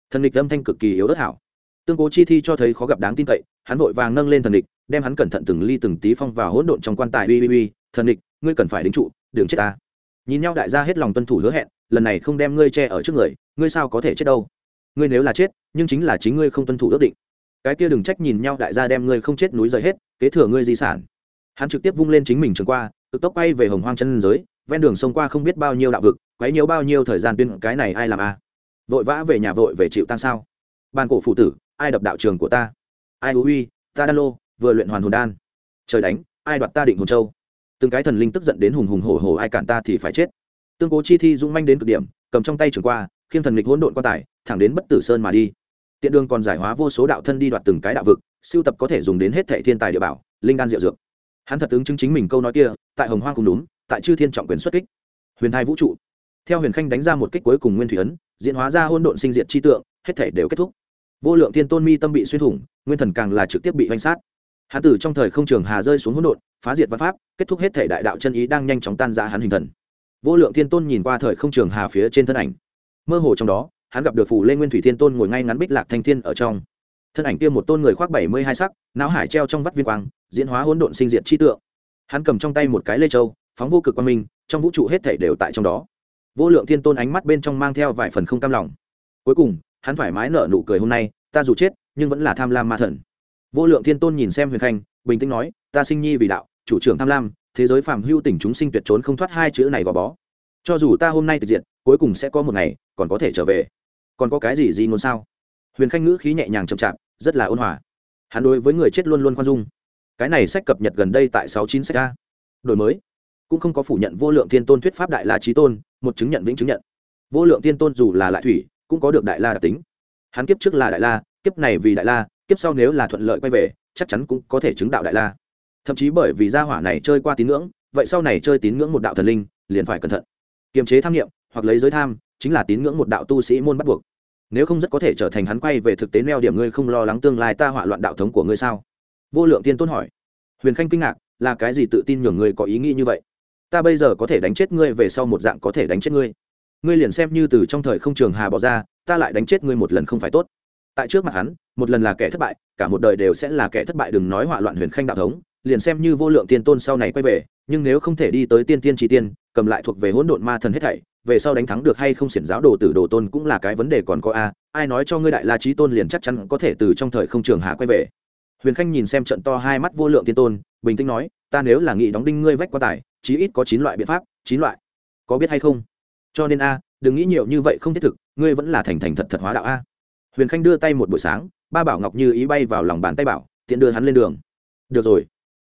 Thần địch âm thanh cực kỳ yếu ớt hảo. Tương cố chi thi cho thấy khó gặp đáng tin cậy, hắn vội vàng nâng lên thần địch đem hắn cẩn thận từng ly từng tí phong vào hỗn độn trong quan tài. Uy uy uy, thần địch ngươi cần phải đính trụ, đừng chết ta. Nhìn nhau đại gia hết lòng tuân thủ hứa hẹn, lần này không đem ngươi che ở trước người, ngươi sao có thể chết đâu? Ngươi nếu là chết, nhưng chính là chính ngươi không tuân thủ ước định. Cái kia đừng trách nhìn nhau đại gia đem ngươi không chết núi rời hết, kế thừa ngươi di sản. Hắn trực tiếp vung lên chính mình trường qua, cực tốc bay về hồng hoang chân giới ven đường sông qua không biết bao nhiêu đạo vực, quấy nhiêu bao nhiêu thời gian tuyên cái này ai làm à? Vội vã về nhà vội về chịu tăng sao? Ban cổ phụ tử, ai đập đạo trường của ta? Ai hú uy, ta đan lô, vừa luyện hoàn hồn đan. Trời đánh, ai đoạt ta định hồn châu? Từng cái thần linh tức giận đến hùng hùng hổ hổ, ai cản ta thì phải chết. Tương cố chi thi dũng manh đến cực điểm, cầm trong tay trường qua, khiêng thần lịch hỗn độn quan tài, thẳng đến bất tử sơn mà đi. Tiện đường còn giải hóa vô số đạo thân đi đoạt từng cái đạo vực, siêu tập có thể dùng đến hết thệ thiên tài địa bảo, linh đan diệu dược. Hắn thật ứng chứng chính mình câu nói kia, tại hồng hoang cùng đúng tại chư thiên trọng quyền xuất kích. Huyền thai vũ trụ. Theo huyền khanh đánh ra một kích cuối cùng nguyên thủy ấn, diễn hóa ra hôn độn sinh diệt chi tượng, hết thể đều kết thúc. Vô lượng thiên tôn mi tâm bị xuyên thủng, nguyên thần càng là trực tiếp bị oanh sát. Hán tử trong thời không trường hà rơi xuống hỗn độn, phá diệt văn pháp, kết thúc hết thể đại đạo chân ý đang nhanh chóng tan ra hắn hình thần. Vô lượng thiên tôn nhìn qua thời không trường hà phía trên thân ảnh. Mơ hồ trong đó, hắn gặp được phủ lê nguyên thủy thiên tôn ngồi ngay ngắn bích lạc thanh thiên ở trong. Thân ảnh kia một tôn người khoác bảy mươi hai sắc, não hải treo trong vắt viên quang, diễn hóa hỗn độn sinh diệt chi tượng. Hắn cầm trong tay một cái lê châu phóng vô cực quang minh, trong vũ trụ hết thể đều tại trong đó. Vô lượng thiên tôn ánh mắt bên trong mang theo vài phần không cam lòng. Cuối cùng, hắn thoải mái nở nụ cười hôm nay, ta dù chết, nhưng vẫn là tham lam ma thần. Vô lượng thiên tôn nhìn xem huyền khanh, bình tĩnh nói, ta sinh nhi vì đạo, chủ trưởng tham lam, thế giới phàm hưu tỉnh chúng sinh tuyệt trốn không thoát hai chữ này gò bó. Cho dù ta hôm nay thực diện cuối cùng sẽ có một ngày, còn có thể trở về. Còn có cái gì gì ngôn sao? Huyền khanh ngữ khí nhẹ nhàng chậm chạp, rất là ôn hòa. Hắn đối với người chết luôn luôn khoan dung. Cái này sách cập nhật gần đây tại sáu chín sách a. Đổi mới cũng không có phủ nhận vô lượng thiên tôn thuyết pháp đại la trí tôn, một chứng nhận vĩnh chứng nhận. Vô lượng thiên tôn dù là lại thủy, cũng có được đại la đặc tính. Hắn kiếp trước là đại la, kiếp này vì đại la, kiếp sau nếu là thuận lợi quay về, chắc chắn cũng có thể chứng đạo đại la. Thậm chí bởi vì gia hỏa này chơi qua tín ngưỡng, vậy sau này chơi tín ngưỡng một đạo thần linh, liền phải cẩn thận. Kiềm chế tham nghiệm hoặc lấy giới tham, chính là tín ngưỡng một đạo tu sĩ môn bắt buộc. Nếu không rất có thể trở thành hắn quay về thực tế neo điểm ngươi không lo lắng tương lai ta hỏa loạn đạo thống của ngươi sao? Vô lượng tiên tôn hỏi. Huyền khanh kinh ngạc, là cái gì tự tin nhường ngươi có ý nghĩ như vậy? Ta bây giờ có thể đánh chết ngươi về sau một dạng có thể đánh chết ngươi. Ngươi liền xem như từ trong thời không trường hà bỏ ra, ta lại đánh chết ngươi một lần không phải tốt. Tại trước mặt hắn, một lần là kẻ thất bại, cả một đời đều sẽ là kẻ thất bại đừng nói hỏa loạn huyền khanh đạo thống, liền xem như vô lượng tiên tôn sau này quay về, nhưng nếu không thể đi tới tiên tiên tri tiên, cầm lại thuộc về hỗn độn ma thần hết thảy, về sau đánh thắng được hay không xiển giáo đồ tử đồ tôn cũng là cái vấn đề còn có a, ai nói cho ngươi đại la trí tôn liền chắc chắn có thể từ trong thời không trường hà quay về. Huyền khanh nhìn xem trận to hai mắt vô lượng tiên tôn, bình tĩnh nói, ta nếu là nghị đóng đinh ngươi vách quan tài chí ít có chín loại biện pháp, chín loại. Có biết hay không? Cho nên a, đừng nghĩ nhiều như vậy không thiết thực, ngươi vẫn là thành thành thật thật hóa đạo a. Huyền khanh đưa tay một buổi sáng, ba bảo ngọc như ý bay vào lòng bàn tay bảo, tiện đưa hắn lên đường. Được rồi.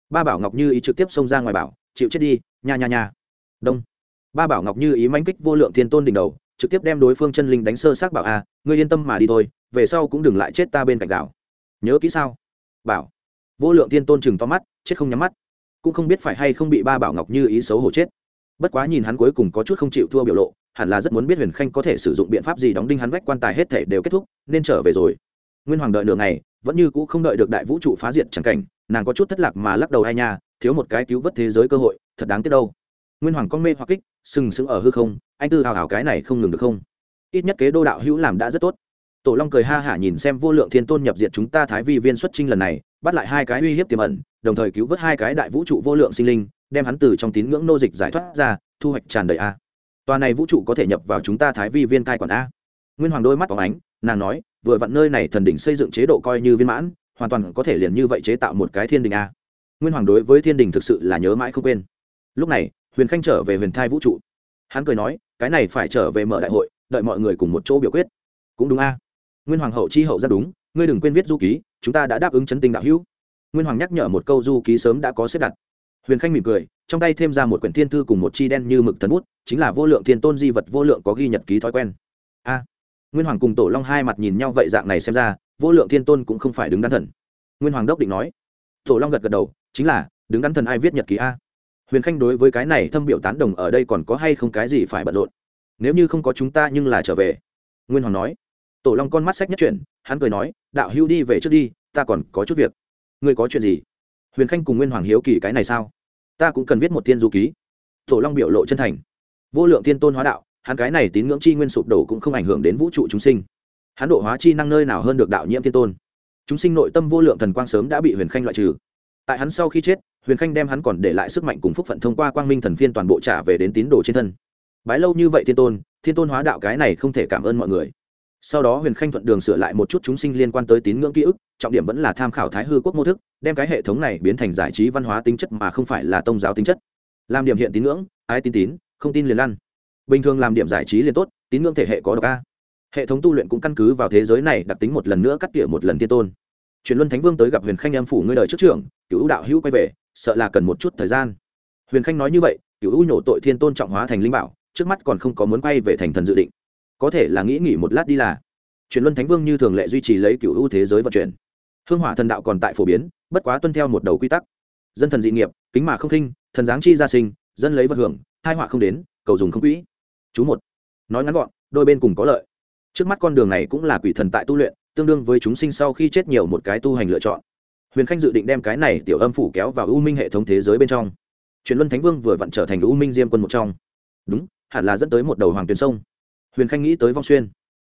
Ba bảo ngọc như ý trực tiếp xông ra ngoài bảo, chịu chết đi, nha nha nha. Đông. Ba bảo ngọc như ý manh kích vô lượng thiên tôn đỉnh đầu, trực tiếp đem đối phương chân linh đánh sơ xác bảo a, ngươi yên tâm mà đi thôi, về sau cũng đừng lại chết ta bên cạnh đảo nhớ kỹ sao? Bảo. Vô lượng thiên tôn chừng to mắt, chết không nhắm mắt cũng không biết phải hay không bị ba bảo ngọc như ý xấu hổ chết. Bất quá nhìn hắn cuối cùng có chút không chịu thua biểu lộ, hẳn là rất muốn biết huyền khanh có thể sử dụng biện pháp gì đóng đinh hắn vách quan tài hết thể đều kết thúc, nên trở về rồi. Nguyên hoàng đợi nửa ngày, vẫn như cũ không đợi được đại vũ trụ phá diệt chẳng cảnh, nàng có chút thất lạc mà lắc đầu ai nha, thiếu một cái cứu vớt thế giới cơ hội, thật đáng tiếc đâu. Nguyên hoàng con mê hoặc kích, sừng sững ở hư không, anh tư hào hào cái này không ngừng được không? Ít nhất kế đô đạo hữu làm đã rất tốt. Tổ long cười ha hả nhìn xem vô lượng thiên tôn nhập diện chúng ta thái vi viên xuất trinh lần này bắt lại hai cái uy hiếp tiềm ẩn, đồng thời cứu vớt hai cái đại vũ trụ vô lượng sinh linh, đem hắn từ trong tín ngưỡng nô dịch giải thoát ra, thu hoạch tràn đầy a. Tòa này vũ trụ có thể nhập vào chúng ta thái vi viên cai quản a. Nguyên hoàng đôi mắt phóng ánh, nàng nói, vừa vặn nơi này thần đỉnh xây dựng chế độ coi như viên mãn, hoàn toàn có thể liền như vậy chế tạo một cái thiên đình a. Nguyên hoàng đối với thiên đình thực sự là nhớ mãi không quên. Lúc này, huyền khanh trở về huyền thai vũ trụ. Hắn cười nói, cái này phải trở về mở đại hội, đợi mọi người cùng một chỗ biểu quyết. Cũng đúng a. Nguyên hoàng hậu chi hậu ra đúng ngươi đừng quên viết du ký, chúng ta đã đáp ứng chấn tinh đạo hữu. Nguyên hoàng nhắc nhở một câu du ký sớm đã có xếp đặt. Huyền khanh mỉm cười, trong tay thêm ra một quyển thiên thư cùng một chi đen như mực thần bút, chính là vô lượng thiên tôn di vật vô lượng có ghi nhật ký thói quen. A. Nguyên hoàng cùng tổ long hai mặt nhìn nhau vậy dạng này xem ra, vô lượng thiên tôn cũng không phải đứng đắn thần. Nguyên hoàng đốc định nói. Tổ long gật gật đầu, chính là, đứng đắn thần ai viết nhật ký a? Huyền khanh đối với cái này thâm biểu tán đồng ở đây còn có hay không cái gì phải bận rộn? Nếu như không có chúng ta nhưng là trở về. Nguyên hoàng nói tổ long con mắt sách nhất chuyển, hắn cười nói, đạo hưu đi về trước đi, ta còn có chút việc. Ngươi có chuyện gì? Huyền khanh cùng nguyên hoàng hiếu kỳ cái này sao? Ta cũng cần viết một tiên du ký. Tổ long biểu lộ chân thành. Vô lượng thiên tôn hóa đạo, hắn cái này tín ngưỡng chi nguyên sụp đổ cũng không ảnh hưởng đến vũ trụ chúng sinh. Hắn độ hóa chi năng nơi nào hơn được đạo nhiễm thiên tôn? Chúng sinh nội tâm vô lượng thần quang sớm đã bị huyền khanh loại trừ. Tại hắn sau khi chết, huyền khanh đem hắn còn để lại sức mạnh cùng phúc phận thông qua quang minh thần phiên toàn bộ trả về đến tín đồ trên thân. Bái lâu như vậy thiên tôn thiên tôn hóa đạo cái này không thể cảm ơn mọi người sau đó huyền khanh thuận đường sửa lại một chút chúng sinh liên quan tới tín ngưỡng ký ức, trọng điểm vẫn là tham khảo thái hư quốc mô thức, đem cái hệ thống này biến thành giải trí văn hóa tính chất mà không phải là tôn giáo tính chất. Làm điểm hiện tín ngưỡng, ai tin tín, không tin liền lăn. Bình thường làm điểm giải trí liền tốt, tín ngưỡng thể hệ có độc a. Hệ thống tu luyện cũng căn cứ vào thế giới này đặc tính một lần nữa cắt tỉa một lần thiên tôn. Truyền luân thánh vương tới gặp huyền khanh em phủ ngươi đời trước trưởng cựu đạo hữu quay về, sợ là cần một chút thời gian. Huyền khanh nói như vậy cựu u nhổ tội thiên tôn trọng hóa thành linh bảo, trước mắt còn không có muốn quay về thành thần dự định có thể là nghĩ nghỉ một lát đi là. Chuyển luân thánh vương như thường lệ duy trì lấy cựu ưu thế giới vận chuyển. Hương hỏa thần đạo còn tại phổ biến, bất quá tuân theo một đầu quy tắc. Dân thần dị nghiệp, kính mà không khinh, thần giáng chi gia sinh, dân lấy vật hưởng hai họa không đến, cầu dùng không quỹ. Chú một. Nói ngắn gọn, đôi bên cùng có lợi. Trước mắt con đường này cũng là quỷ thần tại tu luyện, tương đương với chúng sinh sau khi chết nhiều một cái tu hành lựa chọn. Huyền khanh dự định đem cái này tiểu âm phủ kéo vào u minh hệ thống thế giới bên trong. Truyền luân thánh vương vừa vặn trở thành u minh diêm quân một trong. Đúng, hẳn là dẫn tới một đầu hoàng tuyền sông huyền khanh nghĩ tới vong xuyên.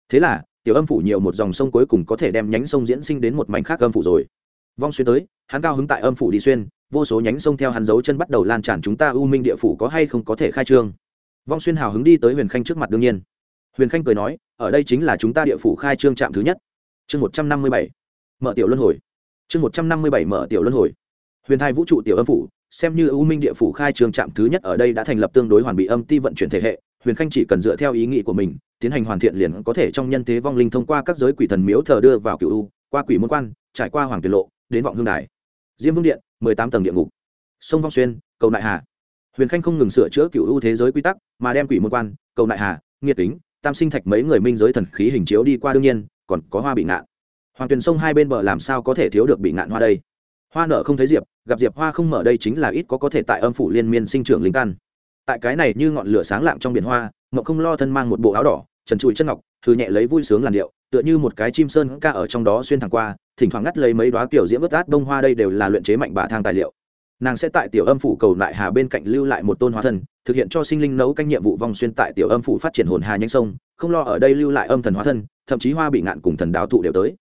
Thế là, tiểu âm phủ nhiều một dòng sông cuối cùng có thể đem nhánh sông diễn sinh đến một mảnh khác âm phủ rồi. Vong xuyên tới, hắn cao hứng tại âm phủ đi xuyên, vô số nhánh sông theo hắn dấu chân bắt đầu lan tràn chúng ta u minh địa phủ có hay không có thể khai trương. Vong xuyên hào hứng đi tới huyền khanh trước mặt đương nhiên. Huyền khanh cười nói, ở đây chính là chúng ta địa phủ khai trương trạm thứ nhất. Chương một trăm năm mươi bảy, mở tiểu luân hồi. Chương một trăm năm mươi bảy, mở tiểu luân hồi. Huyền thai vũ trụ tiểu âm phủ, xem như u minh địa phủ khai trương trạm thứ nhất ở đây đã thành lập tương đối hoàn bị âm ti vận chuyển thể hệ huyền khanh chỉ cần dựa theo ý nghĩ của mình, tiến hành hoàn thiện liền có thể trong nhân thế vong linh thông qua các giới quỷ thần miếu thờ đưa vào cựu u, qua quỷ môn quan, trải qua hoàng tiền lộ, đến vọng hương đài. Diêm vương điện, mười tám tầng địa ngục. Sông vong xuyên, cầu nại hà. Huyền khanh không ngừng sửa chữa cựu u thế giới quy tắc, mà đem quỷ môn quan, cầu nại hà, nghiệt tính tam sinh thạch mấy người minh giới thần khí hình chiếu đi qua đương nhiên, còn có hoa bị ngạn. Hoàng tuyền sông hai bên bờ làm sao có thể thiếu được bị ngạn hoa đây? Hoa nợ không thấy diệp, gặp diệp hoa không mở đây chính là ít có có thể tại âm phủ liên miên sinh trưởng linh căn tại cái này như ngọn lửa sáng lạng trong biển hoa, ngọc không lo thân mang một bộ áo đỏ, trần trụi chân ngọc thư nhẹ lấy vui sướng làn điệu, tựa như một cái chim sơn ca ở trong đó xuyên thẳng qua, thỉnh thoảng ngắt lấy mấy đoá kiểu diễm ướt át bông hoa đây đều là luyện chế mạnh bà thang tài liệu. Nàng sẽ tại tiểu âm phủ cầu lại hà bên cạnh lưu lại một tôn hóa thân, thực hiện cho sinh linh nấu canh nhiệm vụ vong xuyên tại tiểu âm phủ phát triển hồn hà nhanh sông, không lo ở đây lưu lại âm thần hóa thân, thậm chí hoa bị ngạn cùng thần đáo thụ đều tới.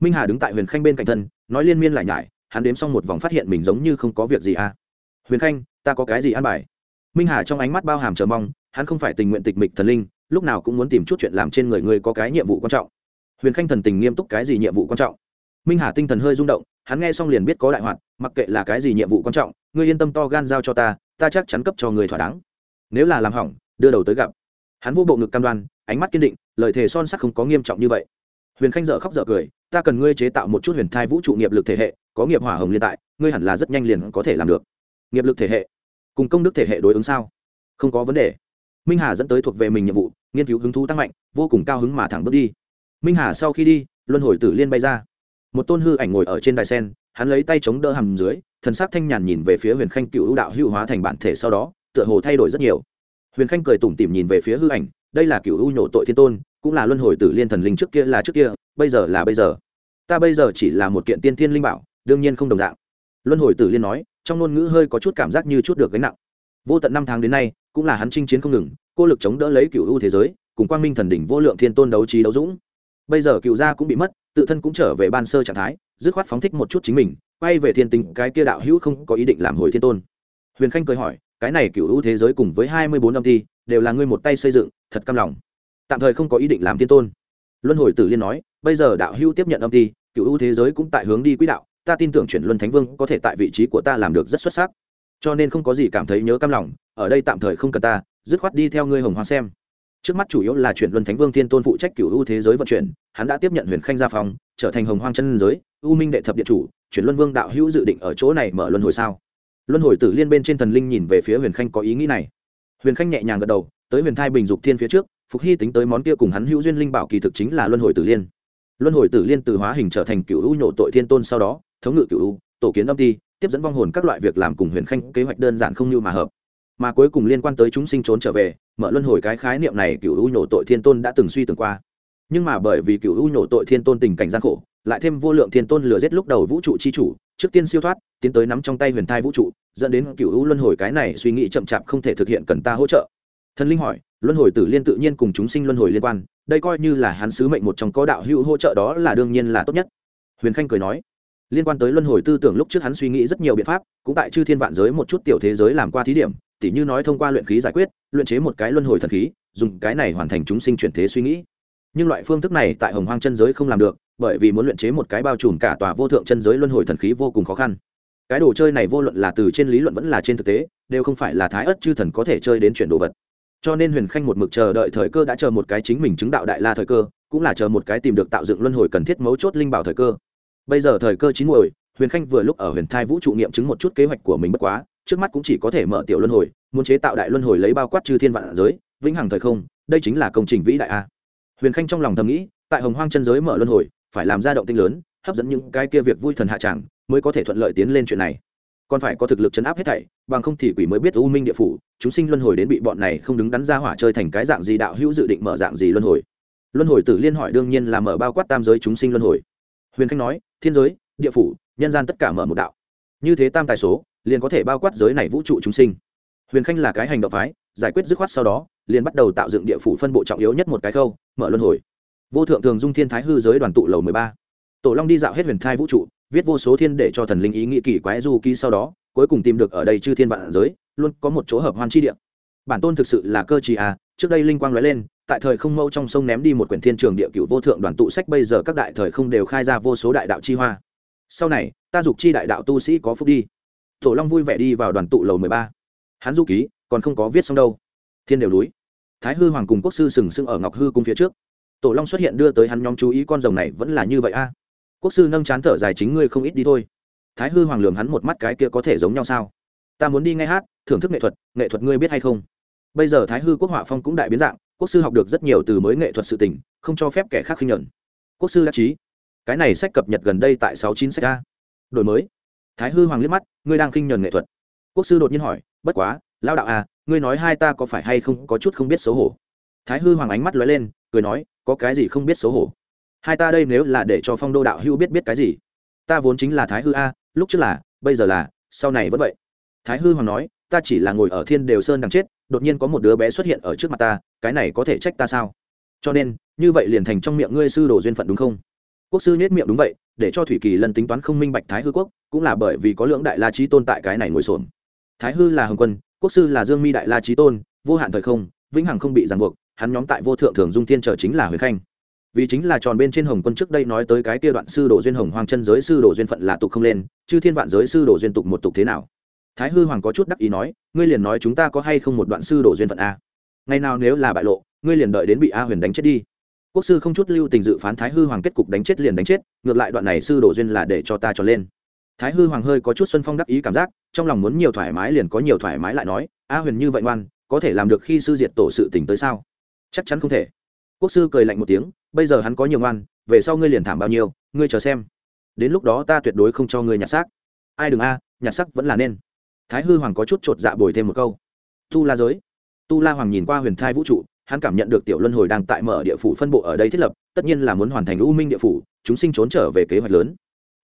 Minh hà đứng tại huyền khanh bên cạnh thân, nói liên miên lại nhải, hắn đếm xong một vòng phát hiện mình giống như không có việc gì à. Huyền khanh, ta có cái gì ăn bài? Minh hà trong ánh mắt bao hàm chờ mong, hắn không phải tình nguyện tịch mịch thần linh, lúc nào cũng muốn tìm chút chuyện làm trên người ngươi có cái nhiệm vụ quan trọng. Huyền khanh thần tình nghiêm túc cái gì nhiệm vụ quan trọng? Minh hà tinh thần hơi rung động, hắn nghe xong liền biết có đại hoạt, mặc kệ là cái gì nhiệm vụ quan trọng, ngươi yên tâm to gan giao cho ta ta chắc chắn cấp cho người thỏa đáng. Nếu là làm hỏng, đưa đầu tới gặp. Hắn vô bộ ngực cam đoan, ánh mắt kiên định, lời thề son sắc không có nghiêm trọng như vậy. Huyền khanh dợ khóc dợ cười, ta cần ngươi chế tạo một chút huyền thai vũ trụ nghiệp lực thể hệ, có nghiệp hỏa hồng liên tại, ngươi hẳn là rất nhanh liền có thể làm được. Nghiệp lực thể hệ cùng công đức thể hệ đối ứng sao? Không có vấn đề. Minh hà dẫn tới thuộc về mình nhiệm vụ, nghiên cứu hứng thú tăng mạnh, vô cùng cao hứng mà thẳng bước đi. Minh hà sau khi đi, luân hồi tử liên bay ra. Một tôn hư ảnh ngồi ở trên đài sen, hắn lấy tay chống đỡ hầm dưới, thần sắc thanh nhàn nhìn về phía huyền khanh cựu đạo hữu hóa thành bản thể sau đó, tựa hồ thay đổi rất nhiều. Huyền khanh cười tủm tỉm nhìn về phía hư ảnh, đây là cựu u nhổ tội thiên tôn, cũng là luân hồi tử liên thần linh trước kia là trước kia, bây giờ là bây giờ. Ta bây giờ chỉ là một kiện tiên thiên linh bảo, đương nhiên không đồng dạng. Luân hồi tử liên nói trong ngôn ngữ hơi có chút cảm giác như chút được gánh nặng. Vô tận năm tháng đến nay, cũng là hắn chinh chiến không ngừng, cô lực chống đỡ lấy cựu u thế giới, cùng quang minh thần đỉnh vô lượng thiên tôn đấu trí đấu dũng. Bây giờ cựu gia cũng bị mất, tự thân cũng trở về ban sơ trạng thái, dứt khoát phóng thích một chút chính mình, quay về thiên tình cái kia đạo hữu không có ý định làm hồi thiên tôn. Huyền khanh cười hỏi, cái này cựu u thế giới cùng với hai mươi bốn năm thi, đều là ngươi một tay xây dựng, thật căm lòng. Tạm thời không có ý định làm thiên tôn. Luân hồi tử liên nói, bây giờ đạo hữu tiếp nhận âm ti cựu u thế giới cũng tại hướng đi quỹ đạo ta tin tưởng chuyển luân thánh vương có thể tại vị trí của ta làm được rất xuất sắc. Cho nên không có gì cảm thấy nhớ cam lòng, ở đây tạm thời không cần ta, dứt khoát đi theo ngươi hồng hoa xem. Trước mắt chủ yếu là chuyển luân thánh vương thiên tôn phụ trách cựu u thế giới vận chuyển, hắn đã tiếp nhận huyền khanh gia phòng trở thành hồng hoang chân giới u minh đệ thập địa chủ, chuyển luân vương đạo hữu dự định ở chỗ này mở luân hồi sao? Luân hồi tử liên bên trên thần linh nhìn về phía huyền khanh có ý nghĩ này. Huyền khanh nhẹ nhàng gật đầu, tới huyền thai bình dục thiên phía trước, phục hy tính tới món kia cùng hắn hữu duyên linh bảo kỳ thực chính là luân hồi tử liên. Luân hồi tử liên từ hóa hình trở thành cựu u nhộ tội thiên tôn sau đó thống ngự cựu u, tổ kiến âm ti, tiếp dẫn vong hồn các loại việc làm cùng huyền khanh kế hoạch đơn giản không như mà hợp. Mà cuối cùng liên quan tới chúng sinh trốn trở về mở luân hồi cái khái niệm này cựu u nhổ tội thiên tôn đã từng suy tưởng qua. Nhưng mà bởi vì cựu u nhổ tội thiên tôn tình cảnh gian khổ, lại thêm vô lượng thiên tôn lừa giết lúc đầu vũ trụ chi chủ, trước tiên siêu thoát, tiến tới nắm trong tay huyền thai vũ trụ, dẫn đến cựu u luân hồi cái này suy nghĩ chậm chạp không thể thực hiện cần ta hỗ trợ. Thần linh hỏi, luân hồi tử liên tự nhiên cùng chúng sinh luân hồi liên quan, đây coi như là hắn sứ mệnh một trong có đạo hữu hỗ trợ đó là đương nhiên là tốt nhất. Huyền khanh cười nói liên quan tới luân hồi tư tưởng lúc trước hắn suy nghĩ rất nhiều biện pháp, cũng tại chư thiên vạn giới một chút tiểu thế giới làm qua thí điểm, tỉ như nói thông qua luyện khí giải quyết, luyện chế một cái luân hồi thần khí, dùng cái này hoàn thành chúng sinh chuyển thế suy nghĩ. Nhưng loại phương thức này tại hồng hoang chân giới không làm được, bởi vì muốn luyện chế một cái bao trùm cả tòa vô thượng chân giới luân hồi thần khí vô cùng khó khăn. Cái đồ chơi này vô luận là từ trên lý luận vẫn là trên thực tế, đều không phải là thái ớt chư thần có thể chơi đến chuyển đồ vật. Cho nên huyền khanh một mực chờ đợi thời cơ đã chờ một cái chính mình chứng đạo đại la thời cơ, cũng là chờ một cái tìm được tạo dựng luân hồi cần thiết mấu chốt linh bảo thời cơ bây giờ thời cơ chín muồi, huyền khanh vừa lúc ở huyền thai vũ trụ nghiệm chứng một chút kế hoạch của mình bất quá, trước mắt cũng chỉ có thể mở tiểu luân hồi, muốn chế tạo đại luân hồi lấy bao quát chư thiên vạn giới, vĩnh hằng thời không, đây chính là công trình vĩ đại a. Huyền khanh trong lòng thầm nghĩ, tại hồng hoang chân giới mở luân hồi, phải làm ra động tinh lớn, hấp dẫn những cái kia việc vui thần hạ tràng, mới có thể thuận lợi tiến lên chuyện này. Còn phải có thực lực chấn áp hết thảy, bằng không thì quỷ mới biết u minh địa phủ, chúng sinh luân hồi đến bị bọn này không đứng đắn ra hỏa chơi thành cái dạng gì đạo hữu dự định mở dạng gì luân hồi. Luân hồi tử liên hỏi đương nhiên là mở bao quát tam giới chúng sinh luân hồi huyền khanh nói, thiên giới, địa phủ, nhân gian tất cả mở một đạo. Như thế tam tài số, liền có thể bao quát giới này vũ trụ chúng sinh. Huyền khanh là cái hành động phái, giải quyết dứt khoát sau đó, liền bắt đầu tạo dựng địa phủ phân bộ trọng yếu nhất một cái khâu, mở luân hồi. Vô thượng thường dung thiên thái hư giới đoàn tụ lầu mười ba. Tổ long đi dạo hết huyền thai vũ trụ, viết vô số thiên để cho thần linh ý nghĩ kỳ quái du ký sau đó, cuối cùng tìm được ở đây chư thiên vạn giới, luôn có một chỗ hợp hoan chi địa. Bản tôn thực sự là cơ trì à trước đây linh quang nói lên, tại thời không mâu trong sông ném đi một quyển thiên trường địa cựu vô thượng đoàn tụ sách, bây giờ các đại thời không đều khai ra vô số đại đạo chi hoa. Sau này, ta dục chi đại đạo tu sĩ có phúc đi. Tổ long vui vẻ đi vào đoàn tụ lầu mười ba. Hắn du ký, còn không có viết xong đâu. Thiên đều núi. Thái hư hoàng cùng quốc sư sừng sững ở ngọc hư cung phía trước. Tổ long xuất hiện đưa tới hắn nhóm chú ý con rồng này vẫn là như vậy a. Quốc sư nâng chán thở dài chính ngươi không ít đi thôi. Thái hư hoàng lường hắn một mắt cái kia có thể giống nhau sao? Ta muốn đi ngay hát, thưởng thức nghệ thuật nghệ thuật ngươi biết hay không? Bây giờ thái hư quốc họa phong cũng đại biến dạng, quốc sư học được rất nhiều từ mới nghệ thuật sự tình, không cho phép kẻ khác khinh nhuận. Quốc sư đã trí, cái này sách cập nhật gần đây tại sáu chín sách a. Đổi mới. Thái hư hoàng liếc mắt, ngươi đang khinh nhuận nghệ thuật. Quốc sư đột nhiên hỏi, bất quá lao đạo à ngươi nói hai ta có phải hay không có chút không biết xấu hổ? Thái hư hoàng ánh mắt lóe lên, cười nói, có cái gì không biết xấu hổ? Hai ta đây nếu là để cho phong đô đạo hưu biết biết cái gì? Ta vốn chính là thái hư a, lúc trước là, bây giờ là, sau này vẫn vậy. Thái hư hoàng nói, ta chỉ là ngồi ở thiên đều sơn đằng chết đột nhiên có một đứa bé xuất hiện ở trước mặt ta, cái này có thể trách ta sao? Cho nên, như vậy liền thành trong miệng ngươi sư đồ duyên phận đúng không? Quốc sư nhét miệng đúng vậy, để cho thủy kỳ lần tính toán không minh bạch thái hư quốc, cũng là bởi vì có lượng đại la trí tôn tại cái này ngồi xổm. Thái hư là hồng quân, quốc sư là dương mi đại la trí tôn, vô hạn thời không, vĩnh hằng không bị ràng buộc, hắn nhóm tại vô thượng thường dung thiên trở chính là huyền khanh. Vì chính là tròn bên trên hồng quân trước đây nói tới cái kia đoạn sư đồ duyên hồng hoàng chân giới sư đồ duyên phận là tục không lên chứ thiên vạn giới sư đồ duyên tục một tục thế nào? Thái hư hoàng có chút đắc ý nói, ngươi liền nói chúng ta có hay không một đoạn sư đồ duyên phận a? Ngày nào nếu là bại lộ, ngươi liền đợi đến bị a huyền đánh chết đi. Quốc sư không chút lưu tình dự phán thái hư hoàng kết cục đánh chết liền đánh chết, ngược lại đoạn này sư đồ duyên là để cho ta tròn lên. Thái hư hoàng hơi có chút xuân phong đắc ý cảm giác, trong lòng muốn nhiều thoải mái liền có nhiều thoải mái lại nói, a huyền như vậy ngoan, có thể làm được khi sư diệt tổ sự tỉnh tới sao? Chắc chắn không thể. Quốc sư cười lạnh một tiếng, bây giờ hắn có nhiều ngoan, về sau ngươi liền thảm bao nhiêu, ngươi chờ xem. Đến lúc đó ta tuyệt đối không cho ngươi nhặt xác. Ai đừng a, nhặt xác vẫn là nên thái hư hoàng có chút chột dạ bồi thêm một câu. Tu la giới. Tu la hoàng nhìn qua huyền thai vũ trụ, hắn cảm nhận được tiểu luân hồi đang tại mở địa phủ phân bộ ở đây thiết lập, tất nhiên là muốn hoàn thành u minh địa phủ, chúng sinh trốn trở về kế hoạch lớn.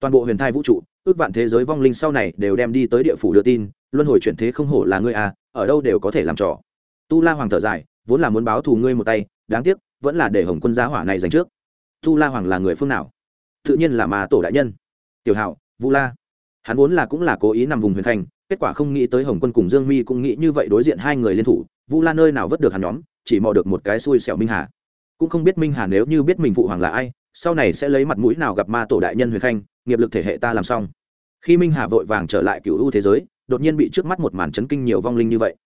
Toàn bộ huyền thai vũ trụ, ước vạn thế giới vong linh sau này đều đem đi tới địa phủ đưa tin, luân hồi chuyển thế không hổ là ngươi à ở đâu đều có thể làm trò. Tu la hoàng thở dài, vốn là muốn báo thù ngươi một tay, đáng tiếc, vẫn là để hồng quân giá hỏa này dành trước. Tu la hoàng là người phương nào? Tự nhiên là ma tổ đại nhân. Tiểu hảo vu la. Hắn vốn là cũng là cố ý nằm vùng huyền Thành kết quả không nghĩ tới hồng quân cùng dương mi cũng nghĩ như vậy đối diện hai người liên thủ, vu Lan nơi nào vớt được hắn nhóm, chỉ mò được một cái xui xẻo minh hà. Cũng không biết minh hà nếu như biết mình phụ hoàng là ai, sau này sẽ lấy mặt mũi nào gặp ma tổ đại nhân huyền khanh, nghiệp lực thể hệ ta làm xong. Khi minh hà vội vàng trở lại cựu u thế giới, đột nhiên bị trước mắt một màn chấn kinh nhiều vong linh như vậy.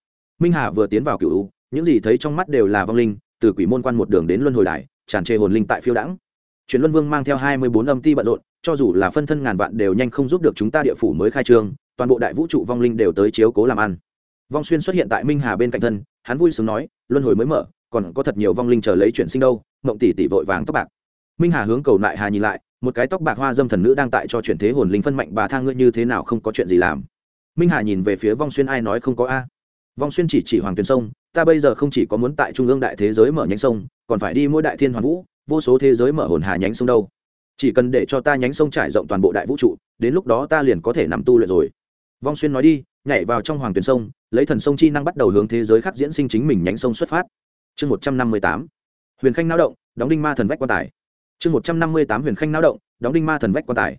Minh hà vừa tiến vào cựu u, những gì thấy trong mắt đều là vong linh, từ quỷ môn quan một đường đến luân hồi đài, tràn trề hồn linh tại phiêu đãng. Chuyển luân vương mang theo hai mươi bốn âm ti bận rộn, cho dù là phân thân ngàn vạn đều nhanh không giúp được chúng ta địa phủ mới khai trương toàn bộ đại vũ trụ vong linh đều tới chiếu cố làm ăn. Vong xuyên xuất hiện tại minh hà bên cạnh thân, hắn vui sướng nói, luân hồi mới mở, còn có thật nhiều vong linh chờ lấy chuyển sinh đâu, mộng tỷ tỷ vội vàng tóc bạc. Minh hà hướng cầu lại hà nhìn lại, một cái tóc bạc hoa dâm thần nữ đang tại cho chuyển thế hồn linh phân mạnh, bà thang ngươi như thế nào không có chuyện gì làm? Minh hà nhìn về phía vong xuyên, ai nói không có a? Vong xuyên chỉ chỉ hoàng tuyền sông, ta bây giờ không chỉ có muốn tại trung ương đại thế giới mở nhánh sông, còn phải đi mỗi đại thiên hoàn vũ, vô số thế giới mở hồn hà nhánh sông đâu. Chỉ cần để cho ta nhánh sông trải rộng toàn bộ đại vũ trụ, đến lúc đó ta liền có thể nằm tu luyện rồi vong xuyên nói đi, nhảy vào trong hoàng tuyền sông, lấy thần sông chi năng bắt đầu hướng thế giới khác diễn sinh chính mình nhánh sông xuất phát. Chương một trăm năm mươi tám, huyền khanh nao động, đóng đinh ma thần vách quan tài. Chương một trăm năm mươi tám, huyền khanh nao động, đóng đinh ma thần vách quan tài.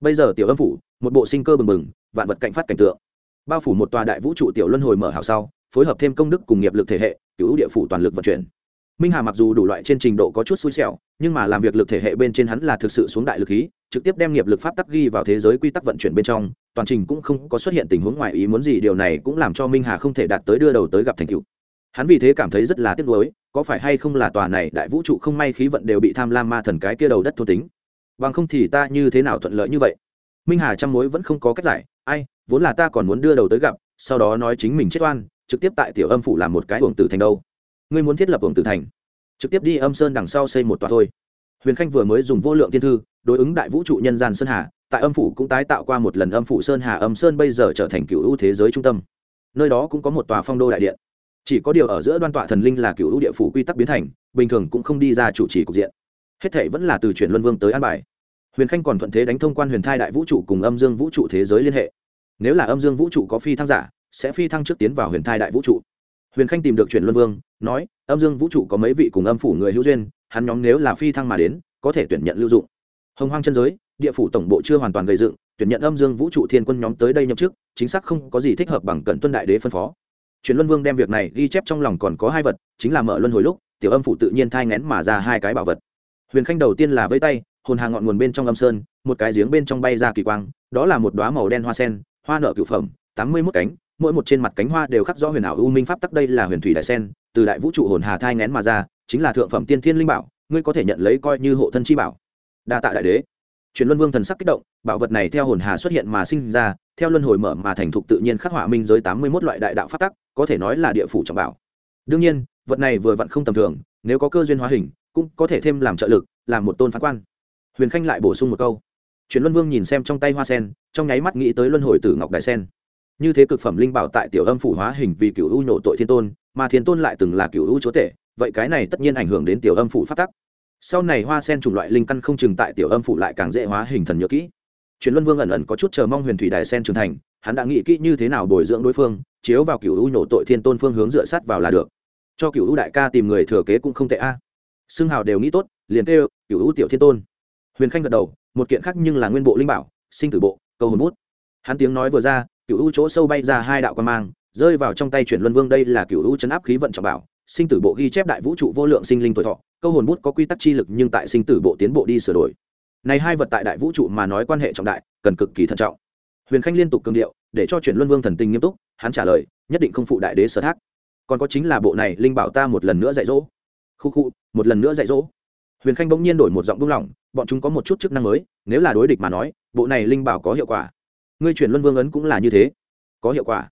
Bây giờ tiểu âm phủ, một bộ sinh cơ bừng bừng, vạn vật cạnh phát cảnh tượng. Bao phủ một tòa đại vũ trụ tiểu luân hồi mở hào sau, phối hợp thêm công đức cùng nghiệp lực thể hệ cứu địa phủ toàn lực vận chuyển. Minh hà mặc dù đủ loại trên trình độ có chút xui xẻo, nhưng mà làm việc lực thể hệ bên trên hắn là thực sự xuống đại lực khí, trực tiếp đem nghiệp lực pháp tắc ghi vào thế giới quy tắc vận chuyển bên trong toàn trình cũng không có xuất hiện tình huống ngoài ý muốn gì, điều này cũng làm cho minh hà không thể đạt tới đưa đầu tới gặp thành Cựu. hắn vì thế cảm thấy rất là tiếc nuối, có phải hay không là tòa này đại vũ trụ không may khí vận đều bị tham lam ma thần cái kia đầu đất thô tính? Bằng không thì ta như thế nào thuận lợi như vậy? Minh hà trăm mối vẫn không có cách giải, ai, vốn là ta còn muốn đưa đầu tới gặp, sau đó nói chính mình chết oan, trực tiếp tại tiểu âm phủ làm một cái uổng tử thành đâu. Ngươi muốn thiết lập uổng tử thành? Trực tiếp đi âm sơn đằng sau xây một tòa thôi. Huyền khanh vừa mới dùng vô lượng thiên thư, đối ứng đại vũ trụ nhân gian sơn hà tại âm phủ cũng tái tạo qua một lần âm phủ sơn hà âm sơn bây giờ trở thành cựu ưu thế giới trung tâm. Nơi đó cũng có một tòa phong đô đại điện. Chỉ có điều ở giữa đoan tọa thần linh là cựu ưu địa phủ quy tắc biến thành, bình thường cũng không đi ra chủ trì cục diện. Hết thể vẫn là từ chuyển luân vương tới an bài. Huyền khanh còn thuận thế đánh thông quan huyền thai đại vũ trụ cùng âm dương vũ trụ thế giới liên hệ. Nếu là âm dương vũ trụ có phi thăng giả, sẽ phi thăng trước tiến vào huyền thai đại vũ trụ. Huyền khanh tìm được chuyển luân vương, nói, âm dương vũ trụ có mấy vị cùng âm phủ người hữu duyên, hắn nhóm nếu là phi thăng mà đến, có thể tuyển nhận lưu dụng. Hồng hoang chân giới địa phủ tổng bộ chưa hoàn toàn gây dựng, tuyển nhận âm dương vũ trụ thiên quân nhóm tới đây nhậm chức, chính xác không có gì thích hợp bằng cận tuân đại đế phân phó. Truyền luân vương đem việc này ghi chép trong lòng còn có hai vật, chính là mở luân hồi lúc, tiểu âm phủ tự nhiên thai ngén mà ra hai cái bảo vật. Huyền khanh đầu tiên là vây tay, hồn hàng ngọn nguồn bên trong âm sơn, một cái giếng bên trong bay ra kỳ quang, đó là một đoá màu đen hoa sen, hoa nợ cửu phẩm, tám mươi mốt cánh, mỗi một trên mặt cánh hoa đều khắc rõ huyền ảo u minh pháp tắc, đây là huyền thủy đại sen, từ đại vũ trụ hồn hà thai ngén mà ra, chính là thượng phẩm tiên thiên linh bảo, ngươi có thể nhận lấy coi như hộ thân chi bảo. Đa tạ đại đế truyền luân vương thần sắc kích động, bảo vật này theo hồn hà xuất hiện mà sinh ra, theo luân hồi mở mà thành thục tự nhiên khắc họa minh giới tám mươi mốt loại đại đạo pháp tắc, có thể nói là địa phủ trọng bảo. Đương nhiên, vật này vừa vặn không tầm thường, nếu có cơ duyên hóa hình, cũng có thể thêm làm trợ lực, làm một tôn phán quan. Huyền khanh lại bổ sung một câu. Truyền luân vương nhìn xem trong tay hoa sen, trong nháy mắt nghĩ tới luân hồi tử ngọc đại sen. Như thế cực phẩm linh bảo tại tiểu âm phủ hóa hình vì cựu u nhổ tội thiên tôn, mà thiên tôn lại từng là cựu u chúa tể, vậy cái này tất nhiên ảnh hưởng đến tiểu âm phủ phát tắc sau này hoa sen chủng loại linh căn không chừng tại tiểu âm phụ lại càng dễ hóa hình thần nhớ kỹ. Truyền luân vương ẩn ẩn có chút chờ mong huyền thủy đại sen trưởng thành, hắn đã nghĩ kỹ như thế nào bồi dưỡng đối phương, chiếu vào cựu u nhổ tội thiên tôn phương hướng dựa sát vào là được. Cho cựu u đại ca tìm người thừa kế cũng không tệ a. Xưng hào đều nghĩ tốt, liền kêu cựu u tiểu thiên tôn. Huyền khanh gật đầu, một kiện khác nhưng là nguyên bộ linh bảo, sinh tử bộ câu hồn bút. Hắn tiếng nói vừa ra cựu u chỗ sâu bay ra hai đạo quan mang, rơi vào trong tay chuyển luân vương đây là cựu u chấn áp khí vận trọng bảo sinh tử bộ ghi chép đại vũ trụ vô lượng sinh linh tuổi thọ, câu hồn bút có quy tắc chi lực nhưng tại sinh tử bộ tiến bộ đi sửa đổi. Này hai vật tại đại vũ trụ mà nói quan hệ trọng đại, cần cực kỳ thận trọng. Huyền khanh liên tục cường điệu, để cho chuyển luân vương thần tình nghiêm túc, hắn trả lời, nhất định không phụ đại đế sở thác. Còn có chính là bộ này linh bảo ta một lần nữa dạy dỗ. Khu khu, một lần nữa dạy dỗ. Huyền khanh bỗng nhiên đổi một giọng buông lỏng, bọn chúng có một chút chức năng mới, nếu là đối địch mà nói, bộ này linh bảo có hiệu quả. Ngươi chuyển luân vương ấn cũng là như thế. Có hiệu quả.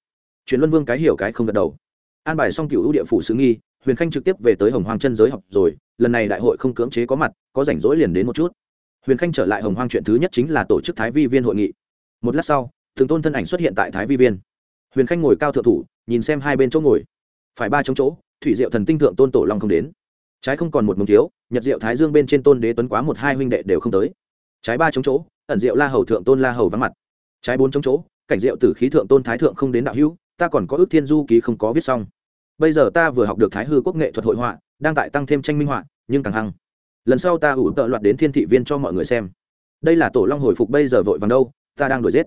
Chuyển luân vương cái hiểu cái không gật đầu. An bài xong cựu ưu địa phủ xứ nghi huyền khanh trực tiếp về tới hồng hoang chân giới học rồi, lần này đại hội không cưỡng chế có mặt, có rảnh rỗi liền đến một chút. Huyền khanh trở lại hồng hoang chuyện thứ nhất chính là tổ chức thái vi viên hội nghị. Một lát sau, thường tôn thân ảnh xuất hiện tại thái vi viên. Huyền khanh ngồi cao thượng thủ, nhìn xem hai bên chỗ ngồi. Phải ba chống chỗ, thủy diệu thần tinh thượng tôn tổ long không đến. Trái không còn một mông thiếu, nhật diệu thái dương bên trên tôn đế tuấn quá một hai huynh đệ đều không tới. Trái ba chống chỗ, ẩn diệu la hầu thượng tôn la hầu vắng mặt. Trái bốn chống chỗ, cảnh diệu tử khí thượng tôn thái thượng không đến đạo hữu, ta còn có ước thiên du ký không có viết xong bây giờ ta vừa học được thái hư quốc nghệ thuật hội họa, đang tại tăng thêm tranh minh họa, nhưng càng hăng. Lần sau ta ủ tợ loạt đến thiên thị viên cho mọi người xem. Đây là tổ long hồi phục bây giờ vội vàng đâu, ta đang đuổi giết.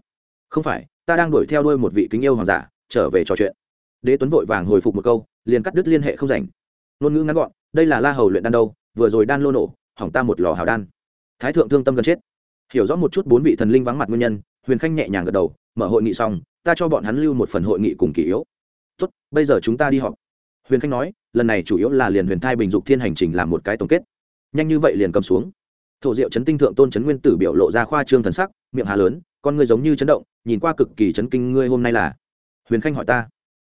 Không phải, ta đang đuổi theo đuôi một vị kính yêu hoàng giả, trở về trò chuyện. Đế tuấn vội vàng hồi phục một câu, liền cắt đứt liên hệ không rảnh. Ngôn ngữ ngắn gọn, đây là la hầu luyện đan đâu, vừa rồi đan lô nổ, hỏng ta một lò hào đan. Thái thượng thương tâm gần chết. Hiểu rõ một chút bốn vị thần linh vắng mặt nguyên nhân, huyền khanh nhẹ nhàng gật đầu, mở hội nghị xong, ta cho bọn hắn lưu một phần hội nghị cùng kỷ yếu. Tốt, bây giờ chúng ta đi họp huyền khanh nói, lần này chủ yếu là liền huyền thai bình dục thiên hành trình làm một cái tổng kết. Nhanh như vậy liền cầm xuống. Thổ diệu chấn tinh thượng tôn chấn nguyên tử biểu lộ ra khoa trương thần sắc, miệng hà lớn, con ngươi giống như chấn động, nhìn qua cực kỳ chấn kinh ngươi hôm nay là. Huyền khanh hỏi ta.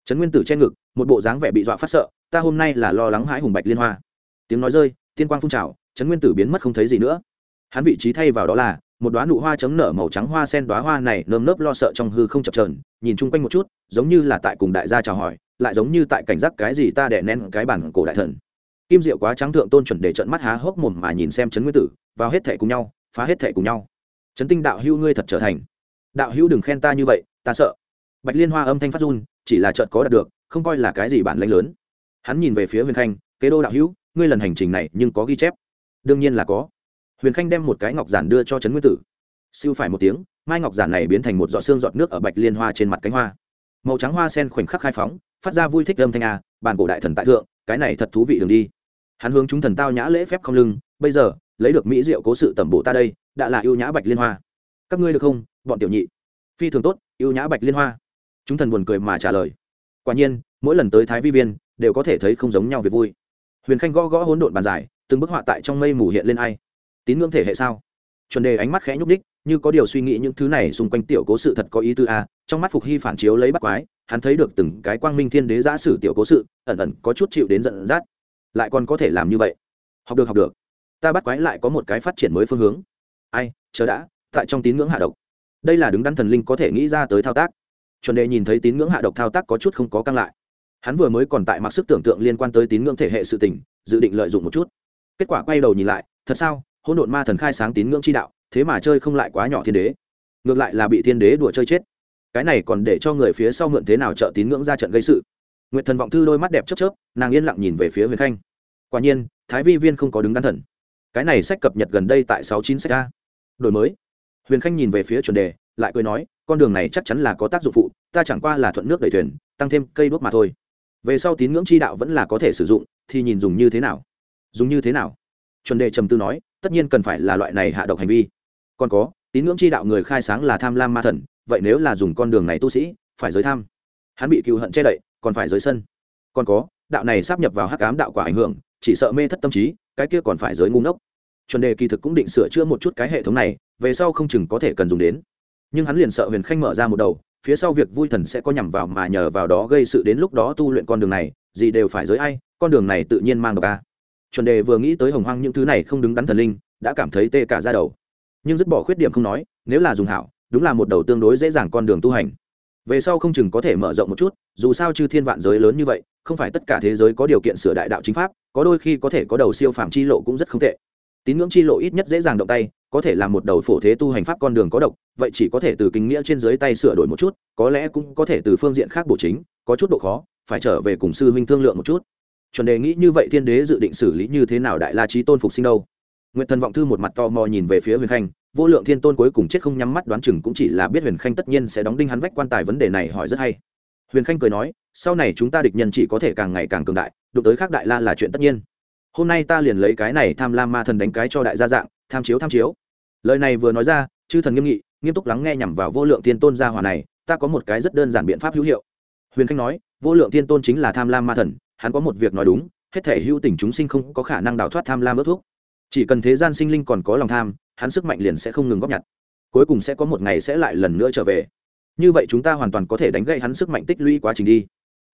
Chấn nguyên tử che ngực, một bộ dáng vẻ bị dọa phát sợ, ta hôm nay là lo lắng hãi hùng bạch liên hoa. Tiếng nói rơi, tiên quang phun trào, chấn nguyên tử biến mất không thấy gì nữa. Hắn vị trí thay vào đó là, một đoá nụ hoa chấm nở màu trắng hoa sen đoá hoa này nơm nớp lo sợ trong hư không chập trờn nhìn chung quanh một chút, giống như là tại cùng đại gia chào hỏi lại giống như tại cảnh giác cái gì ta đè nén cái bản cổ đại thần. Kim diệu quá trắng thượng tôn chuẩn để trận mắt há hốc mồm mà nhìn xem trấn nguyên tử, vào hết thể cùng nhau, phá hết thể cùng nhau. Trấn tinh đạo hữu ngươi thật trở thành. Đạo hữu đừng khen ta như vậy, ta sợ. Bạch liên hoa âm thanh phát run, chỉ là trợt có đạt được, không coi là cái gì bản lãnh lớn. Hắn nhìn về phía huyền khanh, kế đô đạo hữu, ngươi lần hành trình này nhưng có ghi chép? Đương nhiên là có. Huyền khanh đem một cái ngọc giản đưa cho trấn nguyên tử. Siêu phải một tiếng, mai ngọc giản này biến thành một giọt xương giọt nước ở bạch liên hoa trên mặt cánh hoa. Màu trắng hoa sen khoảnh khắc khai phóng phát ra vui thích âm thanh a à, bàn cổ đại thần tại thượng cái này thật thú vị đường đi. Hắn hướng chúng thần tao nhã lễ phép không lưng bây giờ lấy được mỹ diệu cố sự tẩm bổ ta đây đã là ưu nhã bạch liên hoa. Các ngươi được không bọn tiểu nhị? Phi thường tốt ưu nhã bạch liên hoa. Chúng thần buồn cười mà trả lời. Quả nhiên mỗi lần tới thái vi viên đều có thể thấy không giống nhau việc vui. Huyền khanh gõ gõ hỗn độn bàn giải từng bức họa tại trong mây mù hiện lên ai? Tín ngưỡng thể hệ sao? Chuẩn đề ánh mắt khẽ nhúc đích như có điều suy nghĩ những thứ này xung quanh tiểu cố sự thật có ý tư a, trong mắt phục hy phản chiếu lấy bắt quái, hắn thấy được từng cái quang minh thiên đế giã sử tiểu cố sự, ẩn ẩn có chút chịu đến giận dắt. Lại còn có thể làm như vậy. Học được học được. Ta bắt quái lại có một cái phát triển mới phương hướng. Ai, chờ đã, tại trong tín ngưỡng hạ độc. Đây là đứng đắn thần linh có thể nghĩ ra tới thao tác. Chuẩn đề nhìn thấy tín ngưỡng hạ độc thao tác có chút không có căng lại. Hắn vừa mới còn tại mặc sức tưởng tượng liên quan tới tín ngưỡng thể hệ sự tình, dự định lợi dụng một chút. Kết quả quay đầu nhìn lại, thật sao? Hỗn độn ma thần khai sáng tín ngưỡng chi đạo thế mà chơi không lại quá nhỏ thiên đế. Ngược lại là bị thiên đế đùa chơi chết. Cái này còn để cho người phía sau mượn thế nào trợ tín ngưỡng ra trận gây sự. Nguyệt thần vọng thư đôi mắt đẹp chớp chớp, nàng yên lặng nhìn về phía huyền khanh. Quả nhiên, thái vi viên không có đứng đắn thần. Cái này sách cập nhật gần đây tại sáu chín sách a. Đổi mới. Huyền khanh nhìn về phía chuẩn đề, lại cười nói, con đường này chắc chắn là có tác dụng phụ, ta chẳng qua là thuận nước đầy thuyền, tăng thêm cây đuốc mà thôi. Về sau tín ngưỡng chi đạo vẫn là có thể sử dụng, thì nhìn dùng như thế nào. Dùng như thế nào? Chuẩn đề trầm tư nói, tất nhiên cần phải là loại này hạ độc hành vi còn có, tín ngưỡng chi đạo người khai sáng là tham lam ma thần, vậy nếu là dùng con đường này tu sĩ, phải giới tham. Hắn bị cựu hận che đậy, còn phải giới sân. Còn có, đạo này sắp nhập vào hắc ám đạo quả ảnh hưởng, chỉ sợ mê thất tâm trí, cái kia còn phải giới ngu ngốc. Chuẩn đề kỳ thực cũng định sửa chữa một chút cái hệ thống này, về sau không chừng có thể cần dùng đến. Nhưng hắn liền sợ huyền khanh mở ra một đầu, phía sau việc vui thần sẽ có nhằm vào mà nhờ vào đó gây sự đến lúc đó tu luyện con đường này, gì đều phải giới ai, con đường này tự nhiên mang độc a. Chuẩn đề vừa nghĩ tới hồng hoang những thứ này không đứng đắn thần linh, đã cảm thấy tê cả ra đầu nhưng dứt bỏ khuyết điểm không nói, nếu là dùng hảo, đúng là một đầu tương đối dễ dàng con đường tu hành. Về sau không chừng có thể mở rộng một chút, dù sao chư thiên vạn giới lớn như vậy, không phải tất cả thế giới có điều kiện sửa đại đạo chính pháp, có đôi khi có thể có đầu siêu phạm chi lộ cũng rất không tệ. Tín ngưỡng chi lộ ít nhất dễ dàng động tay, có thể làm một đầu phổ thế tu hành pháp con đường có độc, vậy chỉ có thể từ kinh nghĩa trên dưới tay sửa đổi một chút, có lẽ cũng có thể từ phương diện khác bổ chính, có chút độ khó, phải trở về cùng sư huynh thương lượng một chút. Chuẩn đề nghĩ như vậy thiên đế dự định xử lý như thế nào đại la trí tôn phục sinh đâu? Nguyện thần vọng thư một mặt to mò nhìn về phía huyền khanh vô lượng thiên tôn cuối cùng chết không nhắm mắt đoán chừng cũng chỉ là biết huyền khanh tất nhiên sẽ đóng đinh hắn vách quan tài vấn đề này hỏi rất hay. Huyền khanh cười nói, sau này chúng ta địch nhân chỉ có thể càng ngày càng cường đại, đụng tới khác đại la là chuyện tất nhiên. Hôm nay ta liền lấy cái này tham lam ma thần đánh cái cho đại gia dạng, tham chiếu tham chiếu. Lời này vừa nói ra, chư thần nghiêm nghị, nghiêm túc lắng nghe nhằm vào vô lượng thiên tôn gia hòa này, ta có một cái rất đơn giản biện pháp hữu hiệu. Huyền khanh nói, vô lượng thiên tôn chính là tham lam ma thần, hắn có một việc nói đúng, hết thể hữu tình chúng sinh không có khả năng đào thoát tham lam ước thuốc. Chỉ cần thế gian sinh linh còn có lòng tham hắn sức mạnh liền sẽ không ngừng góp nhặt. Cuối cùng sẽ có một ngày sẽ lại lần nữa trở về. Như vậy chúng ta hoàn toàn có thể đánh gãy hắn sức mạnh tích lũy quá trình đi.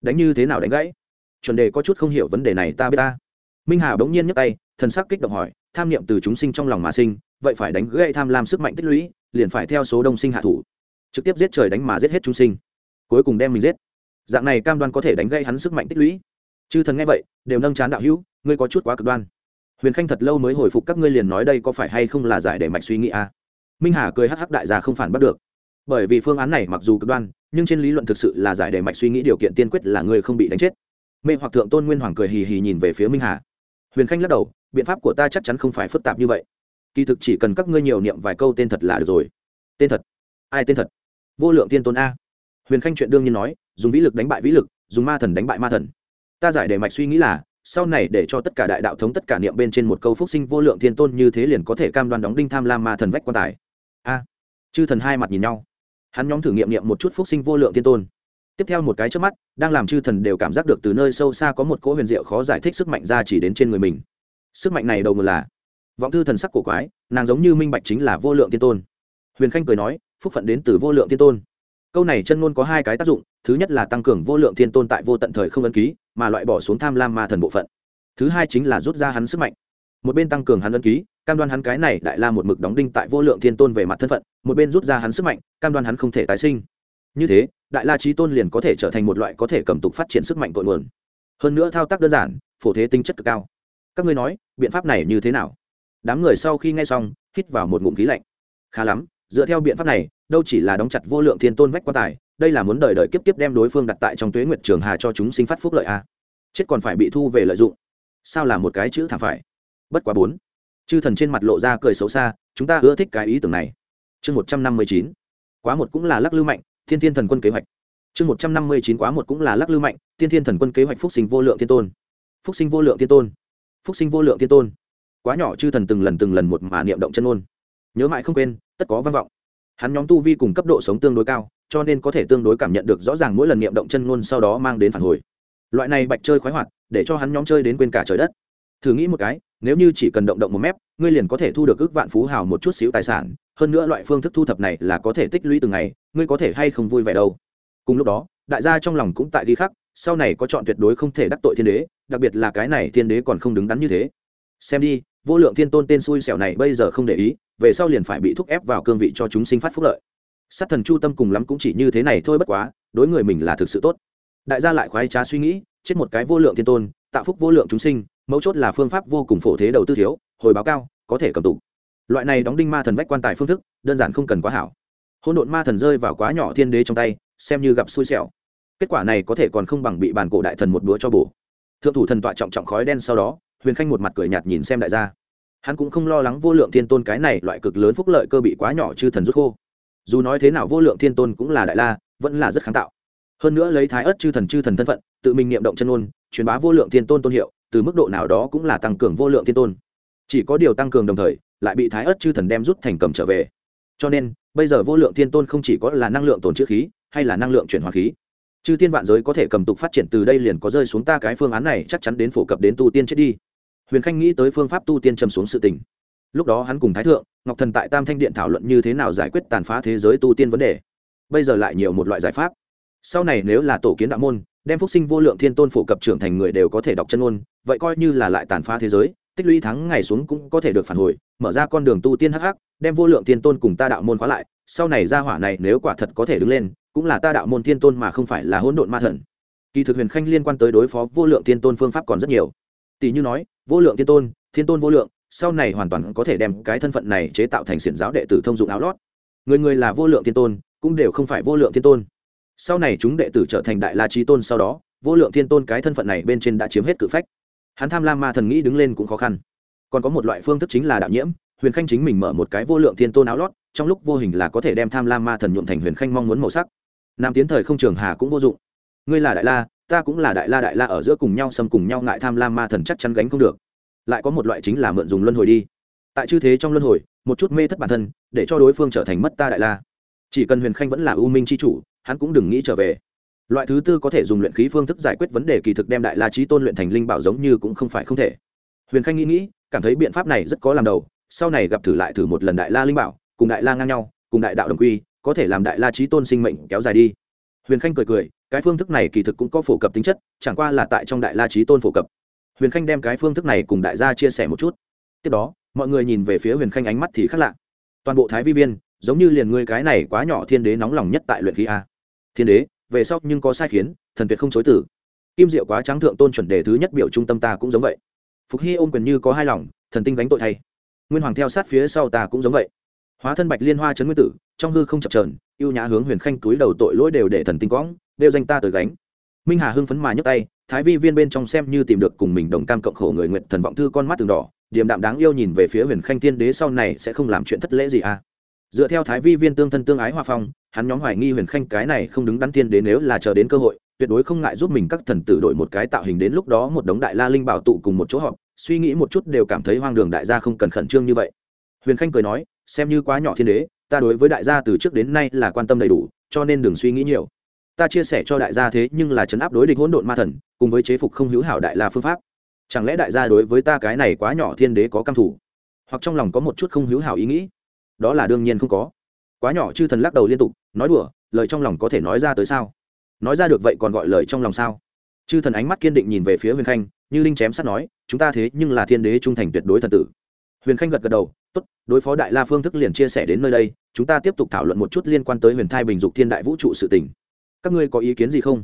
Đánh như thế nào đánh gãy? Chuẩn đề có chút không hiểu vấn đề này, ta biết ta. Minh hà bỗng nhiên nhấc tay, thần sắc kích động hỏi, tham niệm từ chúng sinh trong lòng mà sinh, vậy phải đánh gãy tham lam sức mạnh tích lũy, liền phải theo số đông sinh hạ thủ. Trực tiếp giết trời đánh mà giết hết chúng sinh. Cuối cùng đem mình giết. Dạng này cam đoan có thể đánh gây hắn sức mạnh tích lũy. Chư thần nghe vậy, đều nâng chán đạo hữu, ngươi có chút quá cực đoan huyền khanh thật lâu mới hồi phục các ngươi liền nói đây có phải hay không là giải để mạch suy nghĩ à? minh hà cười hắc hắc đại gia không phản bắt được. Bởi vì phương án này mặc dù cực đoan, nhưng trên lý luận thực sự là giải để mạch suy nghĩ điều kiện tiên quyết là người không bị đánh chết. Mê hoặc thượng tôn nguyên hoàng cười hì hì nhìn về phía minh hà. Huyền khanh lắc đầu, biện pháp của ta chắc chắn không phải phức tạp như vậy. Kỳ thực chỉ cần các ngươi nhiều niệm vài câu tên thật là được rồi. Tên thật? Ai tên thật? Vô lượng tiên tôn a. Huyền khanh chuyện đương nhiên nói, dùng vĩ lực đánh bại vĩ lực, dùng ma thần đánh bại ma thần. Ta giải để mạch suy nghĩ là sau này để cho tất cả đại đạo thống tất cả niệm bên trên một câu phúc sinh vô lượng thiên tôn như thế liền có thể cam đoan đóng đinh tham lam ma thần vách quan tài. A. Chư thần hai mặt nhìn nhau. Hắn nhóm thử nghiệm niệm một chút phúc sinh vô lượng thiên tôn. Tiếp theo một cái trước mắt, đang làm chư thần đều cảm giác được từ nơi sâu xa có một cỗ huyền diệu khó giải thích sức mạnh ra chỉ đến trên người mình. Sức mạnh này đầu nguồn là vọng thư thần sắc cổ quái, nàng giống như minh bạch chính là vô lượng thiên tôn. Huyền khanh cười nói, phúc phận đến từ vô lượng thiên tôn. Câu này chân ngôn có hai cái tác dụng, thứ nhất là tăng cường vô lượng thiên tôn tại vô tận thời không ấn ký mà loại bỏ xuống tham lam ma thần bộ phận. Thứ hai chính là rút ra hắn sức mạnh. Một bên tăng cường hắn ân ký, cam đoan hắn cái này đại la một mực đóng đinh tại vô lượng thiên tôn về mặt thân phận, một bên rút ra hắn sức mạnh, cam đoan hắn không thể tái sinh. Như thế, đại la trí tôn liền có thể trở thành một loại có thể cầm tục phát triển sức mạnh cội nguồn. Hơn nữa thao tác đơn giản, phổ thế tinh chất cực cao. Các ngươi nói, biện pháp này như thế nào? Đám người sau khi nghe xong, hít vào một ngụm khí lạnh. Khá lắm, dựa theo biện pháp này đâu chỉ là đóng chặt vô lượng thiên tôn vách quan tài, đây là muốn đời đời kiếp kiếp đem đối phương đặt tại trong tuế nguyệt trường hà cho chúng sinh phát phúc lợi a. À. chết còn phải bị thu về lợi dụng. Sao là một cái chữ thảm phải? Bất quá bốn. Chư thần trên mặt lộ ra cười xấu xa, chúng ta ưa thích cái ý tưởng này. Chương một trăm năm mươi chín. Quá một cũng là lắc lư mạnh, thiên thiên thần quân kế hoạch. Chương một trăm năm mươi chín quá một cũng là lắc lư mạnh, thiên thiên thần quân kế hoạch phúc sinh vô lượng thiên tôn. Phúc sinh vô lượng thiên tôn. Phúc sinh vô lượng thiên tôn. Quá nhỏ chư thần từng lần từng lần một mà niệm động chân ôn nhớ mãi không quên, tất có văn vọng hắn nhóm tu vi cùng cấp độ sống tương đối cao, cho nên có thể tương đối cảm nhận được rõ ràng mỗi lần niệm động chân ngôn sau đó mang đến phản hồi. Loại này bạch chơi khoái hoạt, để cho hắn nhóm chơi đến quên cả trời đất. Thử nghĩ một cái, nếu như chỉ cần động động một mép, ngươi liền có thể thu được ước vạn phú hào một chút xíu tài sản, hơn nữa loại phương thức thu thập này là có thể tích lũy từng ngày, ngươi có thể hay không vui vẻ đâu. Cùng lúc đó, đại gia trong lòng cũng tại ghi khắc, sau này có chọn tuyệt đối không thể đắc tội thiên đế, đặc biệt là cái này thiên đế còn không đứng đắn như thế. Xem đi vô lượng thiên tôn tên xui xẻo này bây giờ không để ý, về sau liền phải bị thúc ép vào cương vị cho chúng sinh phát phúc lợi. Sát thần chu tâm cùng lắm cũng chỉ như thế này thôi bất quá, đối người mình là thực sự tốt. Đại gia lại khoái trá suy nghĩ, chết một cái vô lượng thiên tôn, tạo phúc vô lượng chúng sinh, mấu chốt là phương pháp vô cùng phổ thế đầu tư thiếu, hồi báo cao, có thể cầm tụ loại này đóng đinh ma thần vách quan tài phương thức, đơn giản không cần quá hảo. Hôn độn ma thần rơi vào quá nhỏ thiên đế trong tay, xem như gặp xui xẻo. Kết quả này có thể còn không bằng bị bàn cổ đại thần một búa cho bổ. Thượng thủ thần tọa trọng trọng khói đen sau đó huyền khanh một mặt cười nhạt nhìn xem đại gia. Hắn cũng không lo lắng vô lượng thiên tôn cái này loại cực lớn phúc lợi cơ bị quá nhỏ chư thần rút khô. Dù nói thế nào vô lượng thiên tôn cũng là đại la, vẫn là rất kháng tạo. Hơn nữa lấy thái ớt chư thần chư thần thân phận, tự mình niệm động chân ôn truyền bá vô lượng thiên tôn tôn hiệu, từ mức độ nào đó cũng là tăng cường vô lượng thiên tôn. Chỉ có điều tăng cường đồng thời, lại bị thái ớt chư thần đem rút thành cầm trở về. Cho nên, bây giờ vô lượng thiên tôn không chỉ có là năng lượng tồn chữ khí, hay là năng lượng chuyển hóa khí, chư thiên vạn giới có thể cầm tục phát triển từ đây liền có rơi xuống ta cái phương án này chắc chắn đến phổ cập đến tu tiên chết đi huyền khanh nghĩ tới phương pháp tu tiên trầm xuống sự tình. Lúc đó hắn cùng thái thượng, ngọc thần tại tam thanh điện thảo luận như thế nào giải quyết tàn phá thế giới tu tiên vấn đề. Bây giờ lại nhiều một loại giải pháp. Sau này nếu là tổ kiến đạo môn, đem phúc sinh vô lượng thiên tôn phổ cập trưởng thành người đều có thể đọc chân ôn vậy coi như là lại tàn phá thế giới, tích lũy thắng ngày xuống cũng có thể được phản hồi, mở ra con đường tu tiên hắc hắc, đem vô lượng thiên tôn cùng ta đạo môn khóa lại, sau này ra hỏa này nếu quả thật có thể đứng lên, cũng là ta đạo môn thiên tôn mà không phải là hỗn độn ma thần. Kỳ thực huyền khanh liên quan tới đối phó vô lượng thiên tôn phương pháp còn rất nhiều tỷ như nói, vô lượng thiên tôn thiên tôn vô lượng, sau này hoàn toàn có thể đem cái thân phận này chế tạo thành xiển giáo đệ tử thông dụng áo lót. Người người là vô lượng thiên tôn, cũng đều không phải vô lượng thiên tôn. Sau này chúng đệ tử trở thành đại la trí tôn sau đó, vô lượng thiên tôn cái thân phận này bên trên đã chiếm hết cự phách. Hắn tham lam ma thần nghĩ đứng lên cũng khó khăn. Còn có một loại phương thức chính là đạo nhiễm, huyền khanh chính mình mở một cái vô lượng thiên tôn áo lót, trong lúc vô hình là có thể đem tham lam ma thần nhuộm thành huyền khanh mong muốn màu sắc. Nam tiến thời không trường hà cũng vô dụng. Ngươi là đại la ta cũng là đại la đại la ở giữa cùng nhau xâm cùng nhau ngại tham lam ma thần chắc chắn gánh không được. Lại có một loại chính là mượn dùng luân hồi đi. Tại chư thế trong luân hồi, một chút mê thất bản thân, để cho đối phương trở thành mất ta đại la. Chỉ cần huyền khanh vẫn là ưu minh c h i chủ, hắn cũng đừng nghĩ trở về. Loại thứ tư có thể dùng luyện khí phương thức giải quyết vấn đề kỳ thực đem đại la trí tôn luyện thành linh bảo giống như cũng không phải không thể. Huyền khanh nghĩ nghĩ, cảm thấy biện pháp này rất có làm đầu, sau này gặp thử lại thử một lần đại la linh bảo, cùng đại la ngang nhau, cùng đại đạo đồng quy, có thể làm đại la trí tôn sinh mệnh kéo dài đi huyền khanh cười cười, cái phương thức này kỳ thực cũng có phổ cập tính chất, chẳng qua là tại trong đại la trí tôn phổ cập. Huyền khanh đem cái phương thức này cùng đại gia chia sẻ một chút. Tiếp đó, mọi người nhìn về phía huyền khanh ánh mắt thì khác lạ. Toàn bộ thái vi viên, giống như liền ngươi cái này quá nhỏ thiên đế nóng lòng nhất tại luyện khí a. Thiên đế, về sau nhưng có sai khiến, thần tuyệt không chối tử kim diệu quá trắng thượng tôn chuẩn đề thứ nhất biểu trung tâm ta cũng giống vậy. Phục hy ôm quyền như có hai lòng, thần tinh gánh tội thay. Nguyên hoàng theo sát phía sau ta cũng giống vậy hóa thân bạch liên hoa trấn nguyên tử, trong hư không chập trờn ưu nhã hướng huyền khanh túi đầu tội lỗi đều để thần tinh quõng, đều danh ta tới gánh. Minh hà hưng phấn mà nhấc tay, thái vi viên bên trong xem như tìm được cùng mình đồng cam cộng khổ người nguyện thần vọng thư con mắt từng đỏ, điềm đạm đáng yêu nhìn về phía huyền khanh tiên đế sau này sẽ không làm chuyện thất lễ gì à. Dựa theo thái vi viên tương thân tương ái hoa phong, hắn nhóm hoài nghi huyền khanh cái này không đứng đắn tiên đế nếu là chờ đến cơ hội, tuyệt đối không ngại giúp mình các thần tử đổi một cái tạo hình đến lúc đó một đống đại la linh bảo tụ cùng một chỗ họp, suy nghĩ một chút đều cảm thấy hoang đường đại gia không cần khẩn trương như vậy. Huyền khanh cười nói xem như quá nhỏ thiên đế, ta đối với đại gia từ trước đến nay là quan tâm đầy đủ, cho nên đừng suy nghĩ nhiều. Ta chia sẻ cho đại gia thế nhưng là chấn áp đối địch hỗn độn ma thần, cùng với chế phục không hữu hảo đại la phương pháp. Chẳng lẽ đại gia đối với ta cái này quá nhỏ thiên đế có căm thủ hoặc trong lòng có một chút không hữu hảo ý nghĩ? Đó là đương nhiên không có. Quá nhỏ chư thần lắc đầu liên tục, nói đùa, lời trong lòng có thể nói ra tới sao? Nói ra được vậy còn gọi lời trong lòng sao? Chư thần ánh mắt kiên định nhìn về phía huyền khanh, như linh chém sắt nói, chúng ta thế nhưng là thiên đế trung thành tuyệt đối thần tử. Huyền khanh gật gật đầu tốt, đối phó đại la phương thức liền chia sẻ đến nơi đây, chúng ta tiếp tục thảo luận một chút liên quan tới huyền thai bình dục thiên đại vũ trụ sự tình. Các ngươi có ý kiến gì không?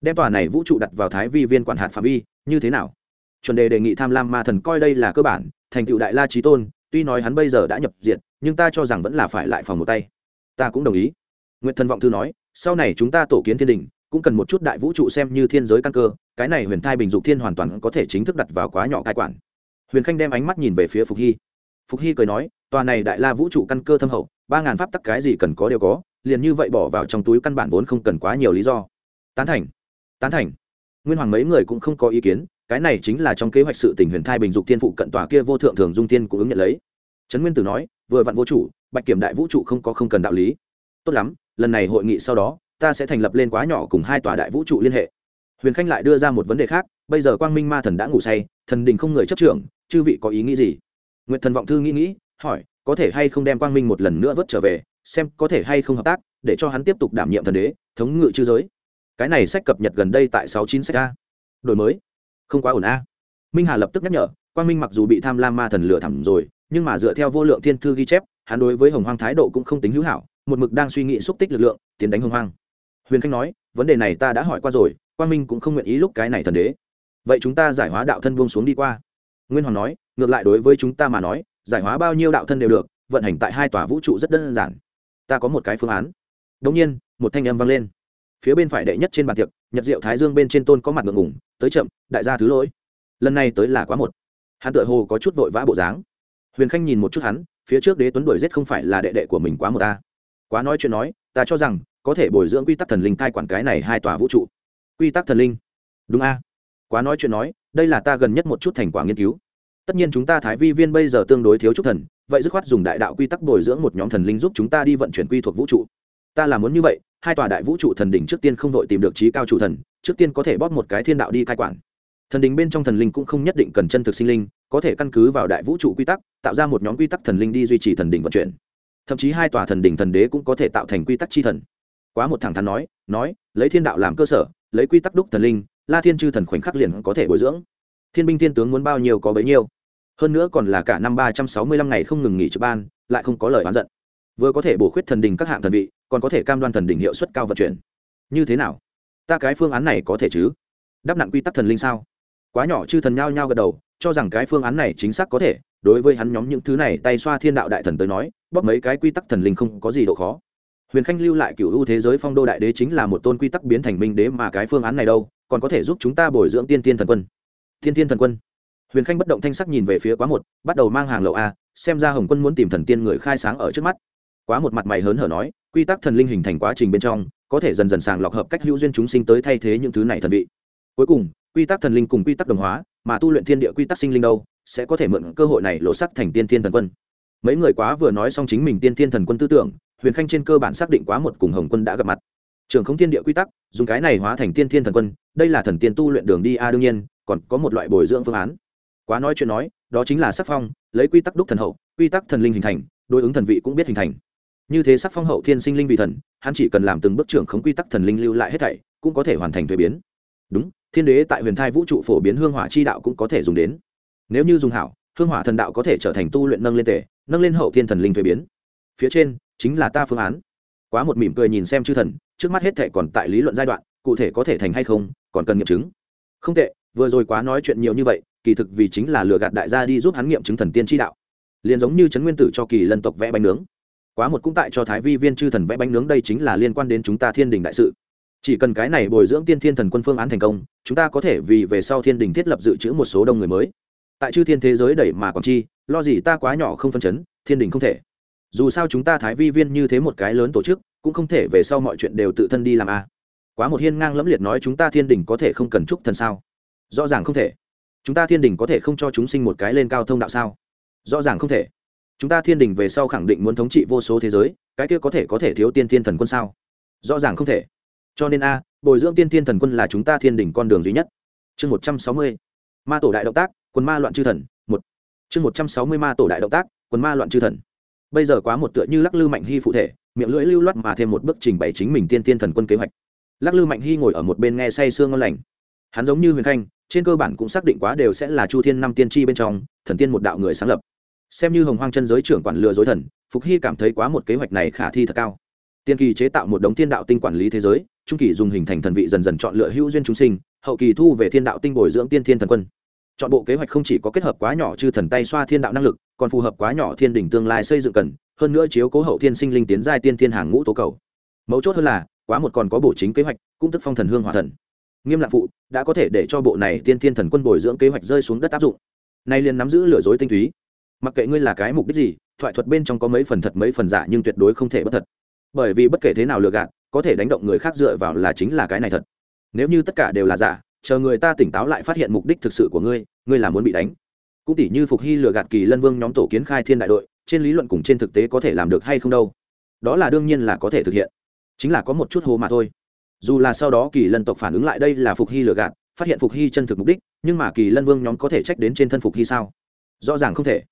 Đem tòa này vũ trụ đặt vào thái vi viên quản hạt phạm vi, như thế nào? Chuẩn đề đề nghị tham lam ma thần coi đây là cơ bản, thành tựu đại la trí tôn, tuy nói hắn bây giờ đã nhập diện nhưng ta cho rằng vẫn là phải lại phòng một tay. Ta cũng đồng ý. Nguyện thần vọng thư nói, sau này chúng ta tổ kiến thiên đình, cũng cần một chút đại vũ trụ xem như thiên giới căn cơ, cái này huyền thai bình dục thiên hoàn toàn có thể chính thức đặt vào quá nhỏ cai quản. Huyền khanh đem ánh mắt nhìn về phía phục hy phục hy cười nói, tòa này đại la vũ trụ căn cơ thâm hậu, ba ngàn pháp tắc cái gì cần có đều có, liền như vậy bỏ vào trong túi căn bản vốn không cần quá nhiều lý do. Tán thành tán thành. Nguyên hoàng mấy người cũng không có ý kiến, cái này chính là trong kế hoạch sự tình huyền thai bình dục thiên phụ cận tòa kia vô thượng thường dung tiên cũng ứng nhận lấy. Trấn nguyên tử nói, vừa vặn vô chủ, bạch kiểm đại vũ trụ không có không cần đạo lý. Tốt lắm, lần này hội nghị sau đó, ta sẽ thành lập lên quá nhỏ cùng hai tòa đại vũ trụ liên hệ. Huyền khanh lại đưa ra một vấn đề khác, bây giờ quang minh ma thần đã ngủ say, thần đình không người chấp trưởng, chư vị có ý nghĩ gì? Nguyện thần vọng thư nghĩ nghĩ, hỏi, có thể hay không đem quang minh một lần nữa vớt trở về, xem có thể hay không hợp tác, để cho hắn tiếp tục đảm nhiệm thần đế, thống ngự chư giới. Cái này sách cập nhật gần đây tại sáu chín sách a. Đổi mới. Không quá ổn a. Minh hà lập tức nhắc nhở, quang minh mặc dù bị tham lam ma thần lừa thẳm rồi, nhưng mà dựa theo vô lượng thiên thư ghi chép, hắn đối với hồng hoang thái độ cũng không tính hữu hảo, một mực đang suy nghĩ xúc tích lực lượng, tiến đánh hồng hoang. Huyền khanh nói, vấn đề này ta đã hỏi qua rồi, quang minh cũng không nguyện ý lúc cái này thần đế. Vậy chúng ta giải hóa đạo thân buông xuống đi qua nguyên hoàng nói, ngược lại đối với chúng ta mà nói, giải hóa bao nhiêu đạo thân đều được, vận hành tại hai tòa vũ trụ rất đơn giản. Ta có một cái phương án. Đống nhiên, một thanh âm vang lên. Phía bên phải đệ nhất trên bàn tiệc, nhật diệu thái dương bên trên tôn có mặt ngượng ngủng tới chậm, đại gia thứ lỗi. Lần này tới là quá một hắn tựa hồ có chút vội vã bộ dáng. Huyền khanh nhìn một chút hắn, phía trước đế tuấn đuổi giết không phải là đệ đệ của mình quá một ta. Quá nói chuyện nói, ta cho rằng, có thể bồi dưỡng quy tắc thần linh cai quản cái này hai tòa vũ trụ. Quy tắc thần linh. Đúng a. Quá nói chuyện nói đây là ta gần nhất một chút thành quả nghiên cứu. Tất nhiên chúng ta thái vi viên bây giờ tương đối thiếu trúc thần, vậy dứt khoát dùng đại đạo quy tắc bồi dưỡng một nhóm thần linh giúp chúng ta đi vận chuyển quy thuộc vũ trụ. Ta là muốn như vậy, hai tòa đại vũ trụ thần đỉnh trước tiên không vội tìm được trí cao chủ thần, trước tiên có thể bóp một cái thiên đạo đi cai quản. Thần đỉnh bên trong thần linh cũng không nhất định cần chân thực sinh linh, có thể căn cứ vào đại vũ trụ quy tắc, tạo ra một nhóm quy tắc thần linh đi duy trì thần đỉnh vận chuyển. Thậm chí hai tòa thần đỉnh thần đế cũng có thể tạo thành quy tắc chi thần. Quá một thẳng thắn nói nói, lấy thiên đạo làm cơ sở, lấy quy tắc đúc thần linh la thiên chư thần khoảnh khắc liền có thể bồi dưỡng. Thiên binh thiên tướng muốn bao nhiêu có bấy nhiêu. Hơn nữa còn là cả năm ba trăm sáu mươi lăm ngày không ngừng nghỉ trực ban, lại không có lời oán giận. Vừa có thể bổ khuyết thần đình các hạng thần vị, còn có thể cam đoan thần đình hiệu suất cao vận chuyển. Như thế nào? Ta cái phương án này có thể chứ? Đắp nặng quy tắc thần linh sao? Quá nhỏ chư thần nhao nhao gật đầu, cho rằng cái phương án này chính xác có thể. Đối với hắn nhóm những thứ này tay xoa thiên đạo đại thần tới nói, bóp mấy cái quy tắc thần linh không có gì độ khó huyền khanh lưu lại cựu ưu thế giới phong đô đại đế chính là một tôn quy tắc biến thành minh đế mà cái phương án này đâu, còn có thể giúp chúng ta bồi dưỡng tiên tiên thần quân. Tiên tiên thần quân. Huyền khanh bất động thanh sắc nhìn về phía quá một, bắt đầu mang hàng lậu a, xem ra hồng quân muốn tìm thần tiên người khai sáng ở trước mắt. Quá một mặt mày hớn hở nói, quy tắc thần linh hình thành quá trình bên trong, có thể dần dần sàng lọc hợp cách hữu duyên chúng sinh tới thay thế những thứ này thần vị. Cuối cùng, quy tắc thần linh cùng quy tắc đồng hóa, mà tu luyện thiên địa quy tắc sinh linh đâu, sẽ có thể mượn cơ hội này lộ sắc thành tiên thiên thần quân. Mấy người quá vừa nói xong chính mình tiên thiên thần quân tư tưởng huyền khanh trên cơ bản xác định quá một cùng hồng quân đã gặp mặt. Trường không thiên địa quy tắc, dùng cái này hóa thành tiên thiên thần quân, đây là thần tiên tu luyện đường đi a, đương nhiên, còn có một loại bồi dưỡng phương án. Quá nói chuyện nói, đó chính là sắc phong, lấy quy tắc đúc thần hậu, quy tắc thần linh hình thành, đối ứng thần vị cũng biết hình thành. Như thế sắc phong hậu thiên sinh linh vị thần, hắn chỉ cần làm từng bước trưởng khống quy tắc thần linh lưu lại hết thảy, cũng có thể hoàn thành thuế biến. Đúng, thiên đế tại huyền thai vũ trụ phổ biến hương hỏa chi đạo cũng có thể dùng đến. Nếu như dùng hảo, hương hỏa thần đạo có thể trở thành tu luyện nâng lên tể nâng lên hậu thiên thần linh thuế biến. Phía trên chính là ta phương án. Quá một mỉm cười nhìn xem chư thần, trước mắt hết thệ còn tại lý luận giai đoạn, cụ thể có thể thành hay không, còn cần nghiệm chứng. Không tệ, vừa rồi quá nói chuyện nhiều như vậy, kỳ thực vì chính là lừa gạt đại gia đi giúp hắn nghiệm chứng thần tiên tri đạo. Liền giống như trấn nguyên tử cho kỳ lân tộc vẽ bánh nướng. Quá một cũng tại cho thái vi viên chư thần vẽ bánh nướng đây chính là liên quan đến chúng ta thiên đình đại sự. Chỉ cần cái này bồi dưỡng tiên thiên thần quân phương án thành công, chúng ta có thể vì về sau thiên đình thiết lập dự trữ một số đông người mới. Tại chư thiên thế giới đẩy mà còn chi, lo gì ta quá nhỏ không phân chấn, thiên đình không thể dù sao chúng ta thái vi viên như thế một cái lớn tổ chức, cũng không thể về sau mọi chuyện đều tự thân đi làm a quá một hiên ngang lẫm liệt nói chúng ta thiên đình có thể không cần chúc thần sao? Rõ ràng không thể. Chúng ta thiên đình có thể không cho chúng sinh một cái lên cao thông đạo sao? Rõ ràng không thể. Chúng ta thiên đình về sau khẳng định muốn thống trị vô số thế giới, cái kia có thể có thể thiếu tiên thiên thần quân sao? Rõ ràng không thể. Cho nên a, bồi dưỡng tiên thiên thần quân là chúng ta thiên đình con đường duy nhất. Chương một trăm sáu mươi, ma tổ đại động tác, quân ma loạn chư thần, một. Chương một trăm sáu mươi ma tổ đại động tác, quân ma loạn chư thần bây giờ quá một tựa như lắc lư mạnh hy phụ thể, miệng lưỡi lưu loát mà thêm một bước trình bày chính mình tiên tiên thần quân kế hoạch. Lắc lư mạnh hy ngồi ở một bên nghe say sương ngon lành. Hắn giống như huyền khanh, trên cơ bản cũng xác định quá đều sẽ là chu thiên năm tiên tri bên trong, thần tiên một đạo người sáng lập. Xem như hồng hoang chân giới trưởng quản lừa dối thần, phục hy cảm thấy quá một kế hoạch này khả thi thật cao. Tiên kỳ chế tạo một đống thiên đạo tinh quản lý thế giới, trung kỳ dùng hình thành thần vị dần dần chọn lựa hữu duyên chúng sinh, hậu kỳ thu về thiên đạo tinh bồi dưỡng tiên thiên thần quân chọn bộ kế hoạch không chỉ có kết hợp quá nhỏ chư thần tay xoa thiên đạo năng lực, còn phù hợp quá nhỏ thiên đỉnh tương lai xây dựng cần, hơn nữa chiếu cố hậu thiên sinh linh tiến giai tiên thiên hàng ngũ tố cầu. Mấu chốt hơn là, quá một còn có bổ chính kế hoạch, cũng tức phong thần hương hòa thần. Nghiêm lạc phụ đã có thể để cho bộ này tiên thiên thần quân bồi dưỡng kế hoạch rơi xuống đất áp dụng. Nay liền nắm giữ lừa dối tinh túy. Mặc kệ ngươi là cái mục đích gì, thoại thuật bên trong có mấy phần thật mấy phần giả nhưng tuyệt đối không thể bất thật. Bởi vì bất kể thế nào lừa gạt, có thể đánh động người khác dựa vào là chính là cái này thật. Nếu như tất cả đều là giả chờ người ta tỉnh táo lại phát hiện mục đích thực sự của ngươi ngươi là muốn bị đánh. Cũng tỷ như phục hy lừa gạt kỳ lân vương nhóm tổ kiến khai thiên đại đội, trên lý luận cùng trên thực tế có thể làm được hay không đâu. Đó là đương nhiên là có thể thực hiện. Chính là có một chút hồ mà thôi. Dù là sau đó kỳ lân tộc phản ứng lại đây là phục hy lừa gạt, phát hiện phục hy chân thực mục đích, nhưng mà kỳ lân vương nhóm có thể trách đến trên thân phục hy sao? Rõ ràng không thể.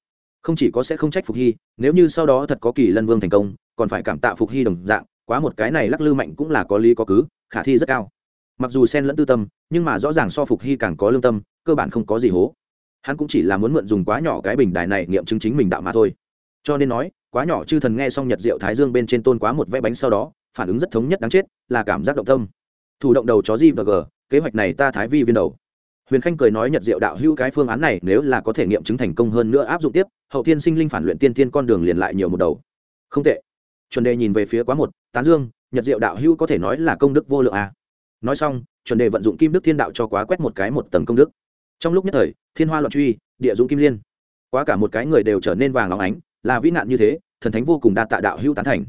Không chỉ có sẽ không trách phục hy, nếu như sau đó thật có kỳ lân vương thành công, còn phải cảm tạ phục hy đồng dạng, quá một cái này lắc lư mạnh cũng là có lý có cứ, khả thi rất cao. Mặc dù sen lẫn tư tâm nhưng mà rõ ràng so phục hy càng có lương tâm, cơ bản không có gì hố. Hắn cũng chỉ là muốn mượn dùng quá nhỏ cái bình đài này nghiệm chứng chính mình đạo mà thôi. Cho nên nói, quá nhỏ chư thần nghe xong nhật diệu thái dương bên trên tôn quá một vẽ bánh sau đó, phản ứng rất thống nhất đáng chết, là cảm giác động tâm. Thủ động đầu chó di và g, kế hoạch này ta thái vi viên đầu. Huyền khanh cười nói nhật diệu đạo hữu cái phương án này nếu là có thể nghiệm chứng thành công hơn nữa áp dụng tiếp, hậu thiên sinh linh phản luyện tiên tiên con đường liền lại nhiều một đầu. Không tệ. Chuẩn đề nhìn về phía quá một, tán dương, nhật diệu đạo hữu có thể nói là công đức vô lượng à. nói xong chuẩn đề vận dụng kim đức thiên đạo cho quá quét một cái một tầng công đức. Trong lúc nhất thời, thiên hoa loạn truy, địa dũng kim liên. Quá cả một cái người đều trở nên vàng óng ánh, là vĩ nạn như thế, thần thánh vô cùng đa tạ đạo hữu tán thành.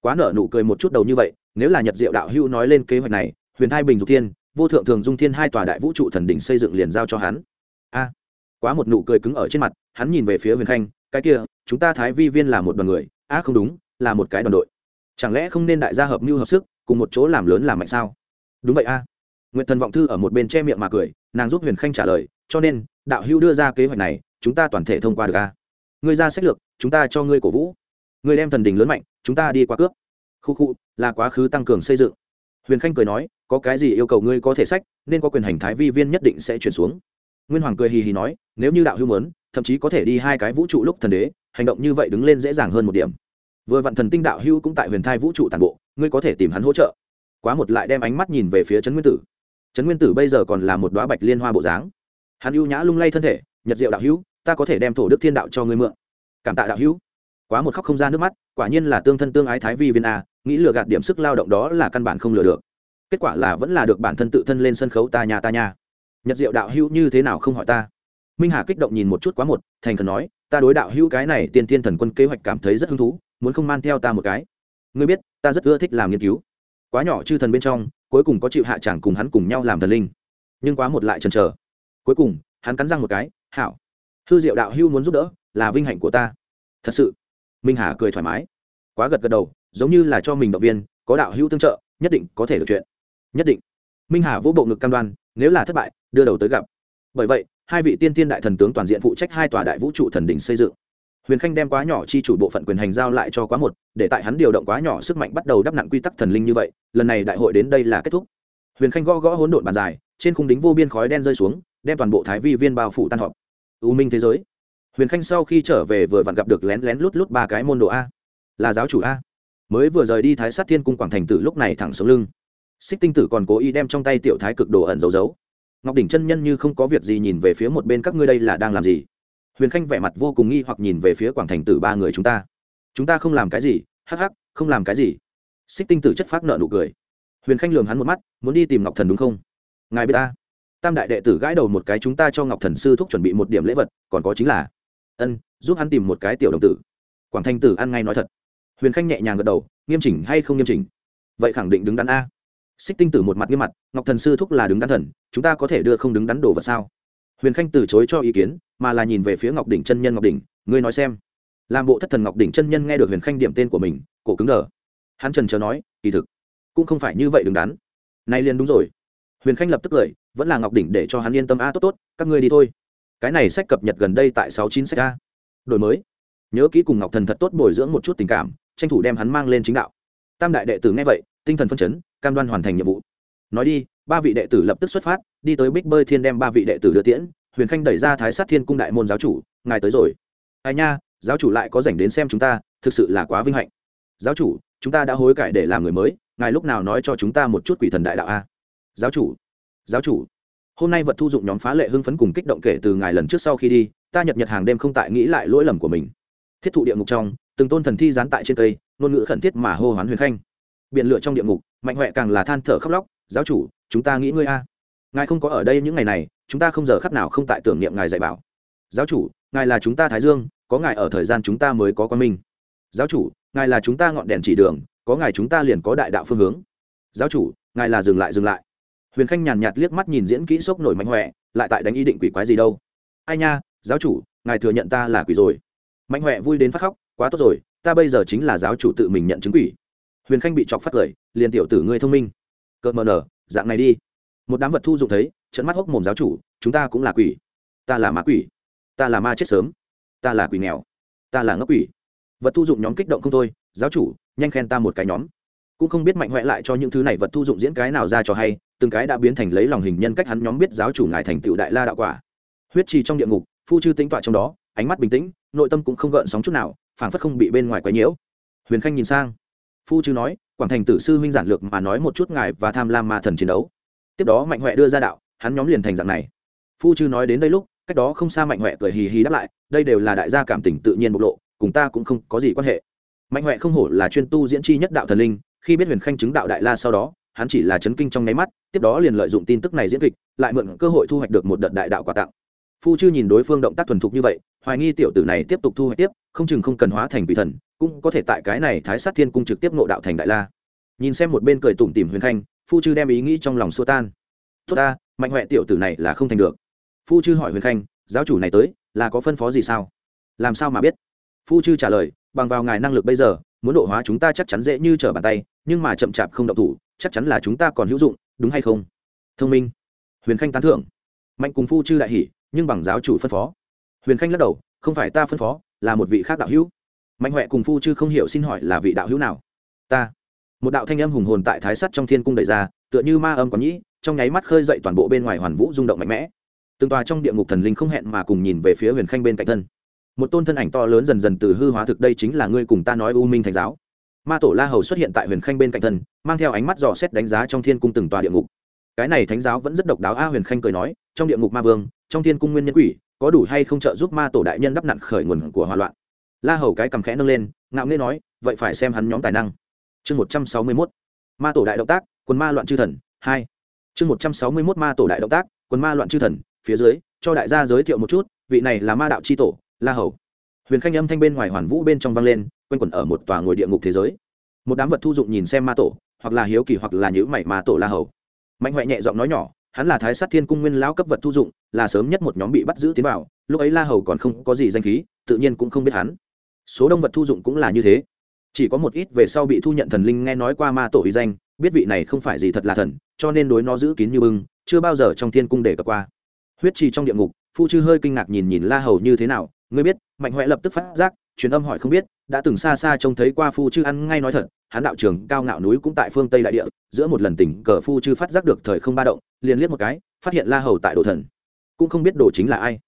Quá nở nụ cười một chút đầu như vậy, nếu là nhật diệu đạo hữu nói lên kế hoạch này, huyền thai bình dục thiên, vô thượng thường dung thiên hai tòa đại vũ trụ thần đỉnh xây dựng liền giao cho hắn. A! Quá một nụ cười cứng ở trên mặt, hắn nhìn về phía huyền khanh, cái kia, chúng ta thái vi viên là một đoàn người, a, không đúng, là một cái đoàn đội. Chẳng lẽ không nên đại gia hợp mưu hợp sức, cùng một chỗ làm lớn làm mạnh sao? Đúng vậy a. à nguyện thần vọng thư ở một bên che miệng mà cười, nàng giúp huyền khanh trả lời, cho nên, đạo hữu đưa ra kế hoạch này, chúng ta toàn thể thông qua được a ngươi ra sách lược, chúng ta cho ngươi cổ vũ. Ngươi đem thần đình lớn mạnh, chúng ta đi qua cướp. Khu khu, là quá khứ tăng cường xây dựng. Huyền khanh cười nói, có cái gì yêu cầu ngươi có thể sách, nên có quyền hành thái vi viên nhất định sẽ chuyển xuống. Nguyên hoàng cười hì hì nói, nếu như đạo hữu muốn, thậm chí có thể đi hai cái vũ trụ lúc thần đế, hành động như vậy đứng lên dễ dàng hơn một điểm. Vừa vặn thần tinh đạo hữu cũng tại huyền thai vũ trụ tàn bộ, ngươi có thể tìm hắn hỗ trợ. Quá một lại đem ánh mắt nhìn về phía trấn nguyên tử trấn nguyên tử bây giờ còn là một đoá bạch liên hoa bộ dáng. Hắn ưu nhã lung lay thân thể, nhật diệu đạo hữu, ta có thể đem thổ đức thiên đạo cho ngươi mượn. Cảm tạ đạo hữu. Quá một khóc không ra nước mắt, quả nhiên là tương thân tương ái thái vi viên a, nghĩ lừa gạt điểm sức lao động đó là căn bản không lừa được. Kết quả là vẫn là được bản thân tự thân lên sân khấu ta nhà ta nhà. Nhật diệu đạo hữu như thế nào không hỏi ta? Minh hà kích động nhìn một chút quá một, thành thần nói, ta đối đạo hữu cái này tiên thiên thần quân kế hoạch cảm thấy rất hứng thú, muốn không man theo ta một cái. Ngươi biết, ta rất ưa thích làm nghiên cứu. Quá nhỏ chư thần bên trong cuối cùng có chịu hạ chẳng cùng hắn cùng nhau làm thần linh. Nhưng quá một lại chần chờ. Cuối cùng, hắn cắn răng một cái, hảo, hư diệu đạo hưu muốn giúp đỡ, là vinh hạnh của ta. Thật sự? Minh hà cười thoải mái. Quá gật gật đầu, giống như là cho mình động viên, có đạo hưu tương trợ, nhất định có thể được chuyện. Nhất định. Minh hà vỗ bộ ngực cam đoan, nếu là thất bại, đưa đầu tới gặp. Bởi vậy, hai vị tiên tiên đại thần tướng toàn diện phụ trách hai tòa đại vũ trụ thần đỉnh xây dựng huyền khanh đem quá nhỏ chi chủ bộ phận quyền hành giao lại cho quá một, để tại hắn điều động quá nhỏ sức mạnh bắt đầu đắp nặn quy tắc thần linh như vậy, lần này đại hội đến đây là kết thúc. Huyền khanh gõ gõ hỗn độn bàn dài, trên khung đính vô biên khói đen rơi xuống, đem toàn bộ thái vi viên bao phủ tan họp. U minh thế giới. Huyền khanh sau khi trở về vừa vặn gặp được lén lén lút lút ba cái môn đồ a. Là giáo chủ a. Mới vừa rời đi thái sát thiên cung quảng thành tử lúc này thẳng xuống lưng. Xích tinh tử còn cố ý đem trong tay tiểu thái cực đồ ẩn giấu giấu. Ngọc đỉnh chân nhân như không có việc gì nhìn về phía một bên, các ngươi đây là đang làm gì? Huyền khanh vẻ mặt vô cùng nghi hoặc nhìn về phía quảng thành tử ba người chúng ta. Chúng ta không làm cái gì, hắc hắc, không làm cái gì. Xích tinh tử chất phát nợ nụ cười. Huyền khanh lường hắn một mắt, muốn đi tìm ngọc thần đúng không? Ngài biết ta. Tam đại đệ tử gãi đầu một cái chúng ta cho ngọc thần sư thúc chuẩn bị một điểm lễ vật, còn có chính là, ân, giúp hắn tìm một cái tiểu đồng tử. Quảng thanh tử ăn ngay nói thật. Huyền khanh nhẹ nhàng gật đầu, nghiêm chỉnh hay không nghiêm chỉnh? Vậy khẳng định đứng đắn a. Xích tinh tử một mặt nghiêm mặt, ngọc thần sư thúc là đứng đắn thần, chúng ta có thể đưa không đứng đắn đồ vật sao? Huyền khanh từ chối cho ý kiến, mà là nhìn về phía ngọc đỉnh chân nhân ngọc đỉnh, ngươi nói xem. Làm bộ thất thần ngọc đỉnh chân nhân nghe được huyền khanh điểm tên của mình, cổ cứng đờ. Hắn trần chờ nói, kỳ thực, cũng không phải như vậy đứng đắn. Nay liền đúng rồi. Huyền khanh lập tức cười, vẫn là ngọc đỉnh để cho hắn yên tâm. A, tốt tốt, các ngươi đi thôi. Cái này sách cập nhật gần đây tại sáu chín sách a. Đổi mới. Nhớ kỹ cùng ngọc thần thật tốt bồi dưỡng một chút tình cảm, tranh thủ đem hắn mang lên chính đạo. Tam đại đệ tử nghe vậy, tinh thần phân chấn, cam đoan hoàn thành nhiệm vụ. Nói đi, ba vị đệ tử lập tức xuất phát đi tới bích bơi thiên đem ba vị đệ tử đưa tiễn, huyền khanh đẩy ra thái sát thiên cung đại môn giáo chủ, ngài tới rồi. Ai nha, giáo chủ lại có dành đến xem chúng ta, thực sự là quá vinh hạnh. Giáo chủ, chúng ta đã hối cải để làm người mới, ngài lúc nào nói cho chúng ta một chút quỷ thần đại đạo a? Giáo chủ giáo chủ, hôm nay vật thu dụng nhóm phá lệ hưng phấn cùng kích động kể từ ngài lần trước sau khi đi, ta nhật nhật hàng đêm không tại nghĩ lại lỗi lầm của mình. Thiết thụ địa ngục trong, từng tôn thần thi gián tại trên cây, ngôn ngữ khẩn thiết mà hô hoán huyền khanh. Biện lựa trong địa ngục, mạnh huệ càng là than thở khóc lóc, giáo chủ, chúng ta nghĩ ngươi a ngài không có ở đây những ngày này, chúng ta không giờ khắc nào không tại tưởng niệm ngài dạy bảo. Giáo chủ, ngài là chúng ta thái dương, có ngài ở thời gian chúng ta mới có quan minh. Giáo chủ, ngài là chúng ta ngọn đèn chỉ đường, có ngài chúng ta liền có đại đạo phương hướng. Giáo chủ, ngài là dừng lại dừng lại. Huyền khanh nhàn nhạt liếc mắt nhìn diễn kỹ sốc nổi mạnh huệ lại tại đánh ý định quỷ quái gì đâu. Ai nha, giáo chủ, ngài thừa nhận ta là quỷ rồi. Mạnh huệ vui đến phát khóc, quá tốt rồi, ta bây giờ chính là giáo chủ tự mình nhận chứng quỷ. Huyền khanh bị chọc phát cười, liền tiểu tử ngươi thông minh. Cợt mờ nở, dạng này đi một đám vật thu dụng thấy trận mắt hốc mồm giáo chủ, chúng ta cũng là quỷ. Ta là ma quỷ. Ta là ma chết sớm. Ta là quỷ nghèo. Ta là ngốc quỷ. Vật thu dụng nhóm kích động không thôi, giáo chủ, nhanh khen ta một cái nhóm. Cũng không biết mạnh huệ lại cho những thứ này vật thu dụng diễn cái nào ra cho hay, từng cái đã biến thành lấy lòng hình nhân cách hắn nhóm biết giáo chủ ngài thành tựu đại la đạo quả. Huyết trì trong địa ngục, phu chư tính tọa trong đó, ánh mắt bình tĩnh, nội tâm cũng không gợn sóng chút nào, phảng phất không bị bên ngoài quấy nhiễu. Huyền khanh nhìn sang, phu chư nói, quảng thành tử sư huynh giản lược mà nói một chút ngài và tham lam ma thần chiến đấu tiếp đó mạnh huệ đưa ra đạo, hắn nhóm liền thành dạng này. Phu chư nói đến đây lúc, cách đó không xa mạnh huệ cười hì hì đáp lại, đây đều là đại gia cảm tình tự nhiên bộc lộ, cùng ta cũng không có gì quan hệ. Mạnh huệ không hổ là chuyên tu diễn chi nhất đạo thần linh, khi biết huyền khanh chứng đạo đại la sau đó, hắn chỉ là chấn kinh trong nháy mắt, tiếp đó liền lợi dụng tin tức này diễn kịch, lại mượn cơ hội thu hoạch được một đợt đại đạo quà tặng. Phu chư nhìn đối phương động tác thuần thục như vậy, hoài nghi tiểu tử này tiếp tục thu hoạch tiếp, không chừng không cần hóa thành quỷ thần, cũng có thể tại cái này thái sát thiên cung trực tiếp ngộ đạo thành đại la. Nhìn xem một bên cười tủm tìm huyền khanh phu chư đem ý nghĩ trong lòng xua tan. Tốt ta, mạnh huệ tiểu tử này là không thành được. Phu chư hỏi huyền khanh, giáo chủ này tới, là có phân phó gì sao? Làm sao mà biết? Phu chư trả lời, bằng vào ngài năng lực bây giờ, muốn độ hóa chúng ta chắc chắn dễ như trở bàn tay, nhưng mà chậm chạp không động thủ, chắc chắn là chúng ta còn hữu dụng, đúng hay không? Thông minh. Huyền khanh tán thưởng. Mạnh cùng phu chư đại hỷ nhưng bằng giáo chủ phân phó. Huyền khanh lắc đầu, không phải ta phân phó, là một vị khác đạo hữu. Mạnh huệ cùng phu chư không hiểu xin hỏi là vị đạo hữu nào. Ta một đạo thanh âm hùng hồn tại thái sắt trong thiên cung đẩy ra, tựa như ma âm có nhĩ, trong nháy mắt khơi dậy toàn bộ bên ngoài hoàn vũ rung động mạnh mẽ. Từng tòa trong địa ngục thần linh không hẹn mà cùng nhìn về phía huyền khanh bên cạnh thân. Một tôn thân ảnh to lớn dần dần từ hư hóa thực đây chính là ngươi cùng ta nói u minh thành giáo. Ma tổ la hầu xuất hiện tại huyền khanh bên cạnh thân, mang theo ánh mắt dò xét đánh giá trong thiên cung từng tòa địa ngục. Cái này thánh giáo vẫn rất độc đáo a, huyền khanh cười nói, trong địa ngục ma vương, trong thiên cung nguyên nhân quỷ, có đủ hay không trợ giúp ma tổ đại nhân đắp nặn khởi nguồn của hòa loạn? La hầu cái cầm khẽ nâng lên, ngạo nghễ nói, vậy phải xem hắn nhóm tài năng chương một trăm sáu mươi mốt. Ma tổ đại động tác, quần ma loạn chư thần, hai. Chương một trăm sáu mươi mốt ma tổ đại động tác, quần ma loạn chư thần, phía dưới, cho đại gia giới thiệu một chút, vị này là ma đạo c h i tổ, la hầu. Huyền khanh âm thanh bên ngoài hoàn vũ bên trong vang lên q u a n quẩn ở một tòa ngồi địa ngục thế giới. Một đám vật thu dụng nhìn xem ma tổ, hoặc là hiếu kỳ hoặc là nhữ mảy ma tổ la hầu. Mạnh huệ nhẹ giọng nói nhỏ, hắn là thái sát thiên cung nguyên lão cấp vật thu dụng, là sớm nhất một nhóm bị bắt giữ tiến vào, lúc ấy la hầu còn không có gì danh khí, tự nhiên cũng không biết hắn. Số đông vật thu dụng cũng là như thế chỉ có một ít về sau bị thu nhận thần linh nghe nói qua ma tổ uy danh, biết vị này không phải gì thật là thần, cho nên đối nó giữ kín như bưng, chưa bao giờ trong thiên cung để cập qua. Huyết trì trong địa ngục, phu chư hơi kinh ngạc nhìn nhìn la hầu như thế nào, ngươi biết, mạnh huệ lập tức phát giác, truyền âm hỏi không biết, đã từng xa xa trông thấy qua phu chư ăn ngay nói thật, hắn đạo trường cao ngạo núi cũng tại phương tây đại địa, giữa một lần tỉnh cờ phu chư phát giác được thời không ba động, liền liếc một cái, phát hiện la hầu tại đồ thần. Cũng không biết đồ chính là ai.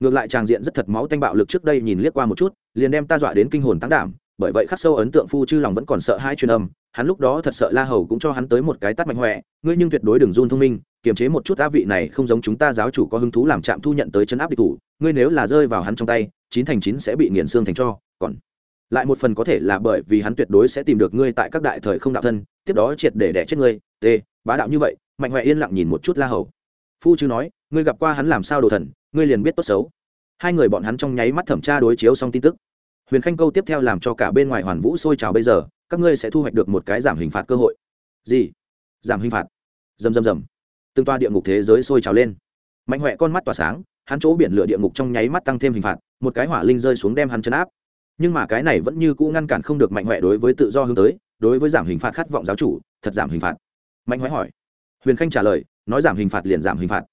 Ngược lại tràng diện rất thật máu tanh bạo lực trước đây nhìn liếc qua một chút, liền đem ta dọa đến kinh hồn tăng đảm bởi vậy khắc sâu ấn tượng phu chư lòng vẫn còn sợ hai truyền âm, hắn lúc đó thật sợ la hầu cũng cho hắn tới một cái tắt mạnh huệ ngươi nhưng tuyệt đối đừng run thông minh, kiềm chế một chút á vị này không giống chúng ta giáo chủ có hứng thú làm trạm thu nhận tới chân áp địch thủ, ngươi nếu là rơi vào hắn trong tay, chín thành chín sẽ bị nghiền xương thành cho, còn lại một phần có thể là bởi vì hắn tuyệt đối sẽ tìm được ngươi tại các đại thời không đạo thân, tiếp đó triệt để đẻ chết ngươi. T bá đạo như vậy, mạnh huệ yên lặng nhìn một chút la hầu. Phu chư nói, ngươi gặp qua hắn làm sao đồ thần, ngươi liền biết tốt xấu. Hai người bọn hắn trong nháy mắt thẩm tra đối chiếu xong tin tức huyền khanh câu tiếp theo làm cho cả bên ngoài hoàn vũ sôi trào bây giờ, các ngươi sẽ thu hoạch được một cái giảm hình phạt cơ hội. Gì? Giảm hình phạt? Dầm dầm dầm từng toa địa ngục thế giới sôi trào lên. Mạnh huệ con mắt tỏa sáng, hắn chỗ biển lửa địa ngục trong nháy mắt tăng thêm hình phạt, một cái hỏa linh rơi xuống đem hắn chấn áp. Nhưng mà cái này vẫn như cũ ngăn cản không được mạnh huệ đối với tự do hướng tới, đối với giảm hình phạt khát vọng giáo chủ, thật giảm hình phạt. Mạnh huệ hỏi. Huyền khanh trả lời, nói giảm hình phạt liền giảm hình phạt.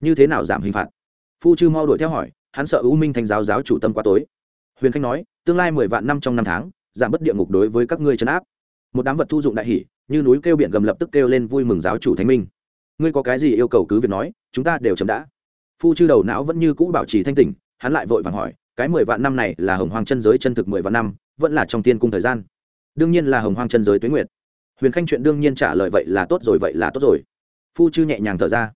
Như thế nào giảm hình phạt? Phu chư mau đuổi theo hỏi, hắn sợ u minh thành giáo giáo chủ tâm quá tối huyền khanh nói, tương lai mười vạn năm trong năm tháng, giảm bất địa ngục đối với các ngươi chấn áp. Một đám vật thu dụng đại hỷ, như núi kêu biển gầm lập tức kêu lên vui mừng giáo chủ thánh minh. Ngươi có cái gì yêu cầu cứ việc nói, chúng ta đều chấm đã. Phu chư đầu não vẫn như cũ bảo trì thanh tỉnh, hắn lại vội vàng hỏi, cái mười vạn năm này là hồng hoang chân giới chân thực mười vạn năm, vẫn là trong tiên cung thời gian? Đương nhiên là hồng hoang chân giới tuế nguyệt. Huyền khanh chuyện đương nhiên trả lời vậy là tốt rồi, vậy là tốt rồi. Phu chư nhẹ nhàng thở ra.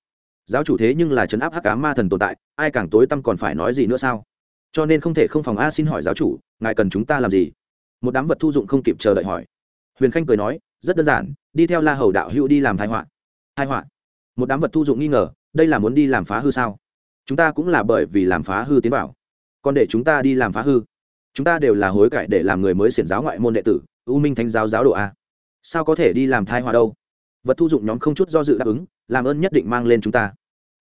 Giáo chủ thế nhưng là chấn áp hắc cá ma thần tồn tại, ai càng tối tâm còn phải nói gì nữa sao? Cho nên không thể không phòng a xin hỏi giáo chủ, ngài cần chúng ta làm gì? Một đám vật thu dụng không kịp chờ đợi hỏi. Huyền khanh cười nói, rất đơn giản, đi theo la hầu đạo hữu đi làm thái họa. Thái họa? Một đám vật thu dụng nghi ngờ, đây là muốn đi làm phá hư sao? Chúng ta cũng là bởi vì làm phá hư tiến bảo. Còn để chúng ta đi làm phá hư. Chúng ta đều là hối cải để làm người mới xiển giáo ngoại môn đệ tử ưu minh thánh giáo giáo độ a. Sao có thể đi làm thai họa đâu? Vật thu dụng nhóm không chút do dự đáp ứng, làm ơn nhất định mang lên chúng ta.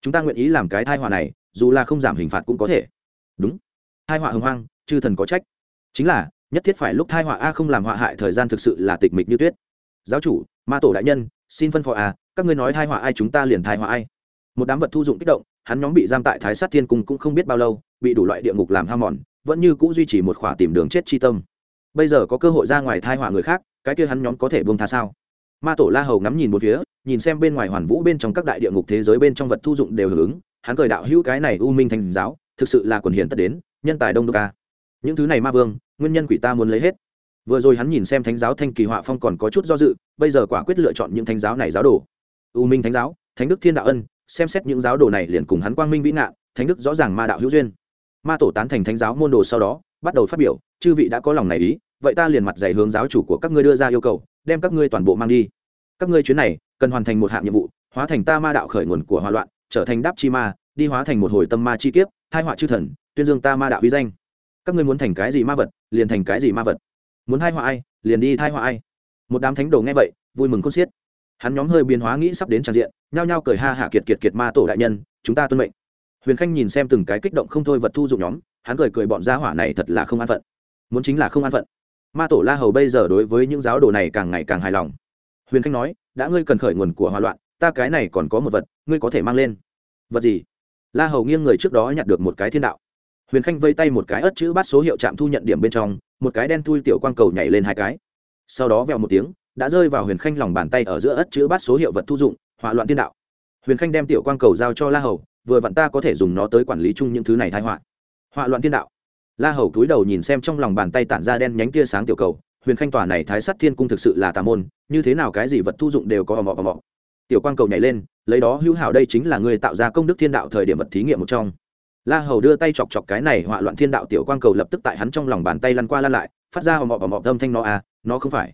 Chúng ta nguyện ý làm cái thai họa này, dù là không giảm hình phạt cũng có thể. Đúng thai họa hồng hoang, chư thần có trách. Chính là, nhất thiết phải lúc thai họa a không làm họa hại thời gian thực sự là tịch mịch như tuyết. Giáo chủ, ma tổ đại nhân, xin phân phò a, các ngươi nói thai họa ai chúng ta liền thai họa ai. Một đám vật thu dụng kích động, hắn nhóm bị giam tại thái sát thiên cung cũng không biết bao lâu, bị đủ loại địa ngục làm ham mòn, vẫn như cũ duy trì một khỏa tìm đường chết chi tâm. Bây giờ có cơ hội ra ngoài thai họa người khác, cái kia hắn nhóm có thể buông tha sao? Ma tổ la hầu ngắm nhìn một phía, nhìn xem bên ngoài hoàn vũ bên trong các đại địa ngục thế giới bên trong vật thu dụng đều hưởng ứng, hắn cười đạo hữu cái này u minh thành giáo, thực sự là quần hiền tất đến nhân tài đông đô ca. Những thứ này ma vương, nguyên nhân quỷ ta muốn lấy hết. Vừa rồi hắn nhìn xem thánh giáo thanh kỳ họa phong còn có chút do dự, bây giờ quả quyết lựa chọn những thánh giáo này giáo đồ. U minh thánh giáo, thánh đức thiên đạo ân, xem xét những giáo đồ này liền cùng hắn quang minh vĩ ngạn, thánh đức rõ ràng ma đạo hữu duyên. Ma tổ tán thành thánh giáo môn đồ sau đó, bắt đầu phát biểu, chư vị đã có lòng này ý, vậy ta liền mặt dạy hướng giáo chủ của các ngươi đưa ra yêu cầu, đem các ngươi toàn bộ mang đi. Các ngươi chuyến này, cần hoàn thành một hạng nhiệm vụ, hóa thành ta ma đạo khởi nguồn của hòa loạn, trở thành đáp chi ma, đi hóa thành một hồi tâm ma chi kiếp hai họa chư thần, tuyên dương ta ma đạo uy danh. Các ngươi muốn thành cái gì ma vật, liền thành cái gì ma vật. Muốn hai họa ai, liền đi thai họa ai. Một đám thánh đồ nghe vậy, vui mừng khôn xiết. Hắn nhóm hơi biến hóa nghĩ sắp đến tràn diện, nhao nhao cười ha hạ kiệt kiệt kiệt ma tổ đại nhân, chúng ta tuân mệnh. Huyền khanh nhìn xem từng cái kích động không thôi vật thu dụng nhóm, hắn cười cười bọn gia hỏa này thật là không an phận. Muốn chính là không an phận. Ma tổ la hầu bây giờ đối với những giáo đồ này càng ngày càng hài lòng. Huyền khanh nói, đã ngươi cần khởi nguồn của hòa loạn, ta cái này còn có một vật, ngươi có thể mang lên. Vật gì? La hầu nghiêng người trước đó nhặt được một cái thiên đạo. Huyền khanh vây tay một cái ớt chữ bát số hiệu trạm thu nhận điểm bên trong, một cái đen thui tiểu quang cầu nhảy lên hai cái. Sau đó vèo một tiếng, đã rơi vào huyền khanh lòng bàn tay ở giữa ớt chữ bát số hiệu vật thu dụng, hỏa loạn thiên đạo. Huyền khanh đem tiểu quang cầu giao cho la hầu, vừa vặn ta có thể dùng nó tới quản lý chung những thứ này thai họa. Họa loạn thiên đạo. La hầu cúi đầu nhìn xem trong lòng bàn tay tản ra đen nhánh tia sáng tiểu cầu, huyền khanh tòa này thái sắt thiên cung thực sự là tà môn, như thế nào cái gì vật thu dụng đều có ầm ầm ầm tiểu quang cầu nhảy lên, lấy đó hữu hảo đây chính là người tạo ra công đức thiên đạo thời điểm vật thí nghiệm một trong. La hầu đưa tay chọc chọc cái này họa loạn thiên đạo tiểu quang cầu lập tức tại hắn trong lòng bàn tay lăn qua lăn lại, phát ra ầm hòm ầm âm thanh nó à nó không phải.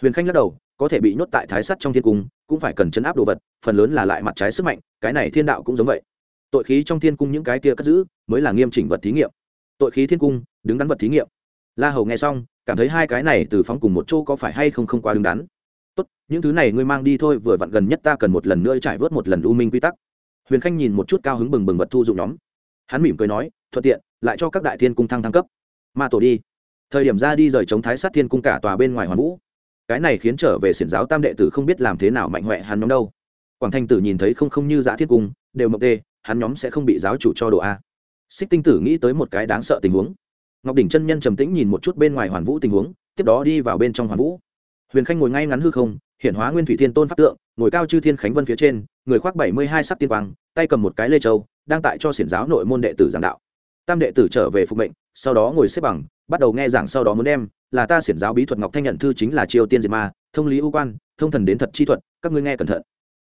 Huyền khanh lắc đầu, có thể bị nhốt tại thái sắt trong thiên cung, cũng phải cần chấn áp đồ vật, phần lớn là lại mặt trái sức mạnh, cái này thiên đạo cũng giống vậy. Tội khí trong thiên cung những cái kia cất giữ, mới là nghiêm chỉnh vật thí nghiệm. Tội khí thiên cung, đứng đắn vật thí nghiệm. La hầu nghe xong, cảm thấy hai cái này từ phóng cùng một chỗ có phải hay không không quá đứng đắn tốt, những thứ này ngươi mang đi thôi, vừa vặn gần nhất ta cần một lần nữa trải vớt một lần u minh quy tắc. Huyền khanh nhìn một chút cao hứng bừng bừng vật thu dụng nhóm. Hắn mỉm cười nói, thuận tiện, lại cho các đại thiên cung thăng thăng cấp. Ma tổ đi. Thời điểm ra đi rời chống thái sát thiên cung cả tòa bên ngoài hoàn vũ. Cái này khiến trở về xiển giáo tam đệ tử không biết làm thế nào mạnh huệ hắn nhóm đâu. Quảng thanh tử nhìn thấy không không như dạ giã thiết cung, đều mộng tê, hắn nhóm sẽ không bị giáo chủ cho độ a. Xích tinh tử nghĩ tới một cái đáng sợ tình huống. Ngọc đỉnh chân nhân trầm tĩnh nhìn một chút bên ngoài hoàn vũ tình huống, tiếp đó đi vào bên trong hoàn vũ huyền khanh ngồi ngay ngắn hư không hiện hóa nguyên thủy thiên tôn pháp tượng, ngồi cao chư thiên khánh vân phía trên, người khoác bảy mươi hai sắc tiên quang, tay cầm một cái lê châu, đang tại cho xiển giáo nội môn đệ tử giảng đạo. Tam đệ tử trở về phục mệnh, sau đó ngồi xếp bằng, bắt đầu nghe giảng sau đó muốn đem, là ta xiển giáo bí thuật ngọc thanh nhận thư chính là triều tiên diệt ma, thông lý ưu quan, thông thần đến thật chi thuật, các ngươi nghe cẩn thận.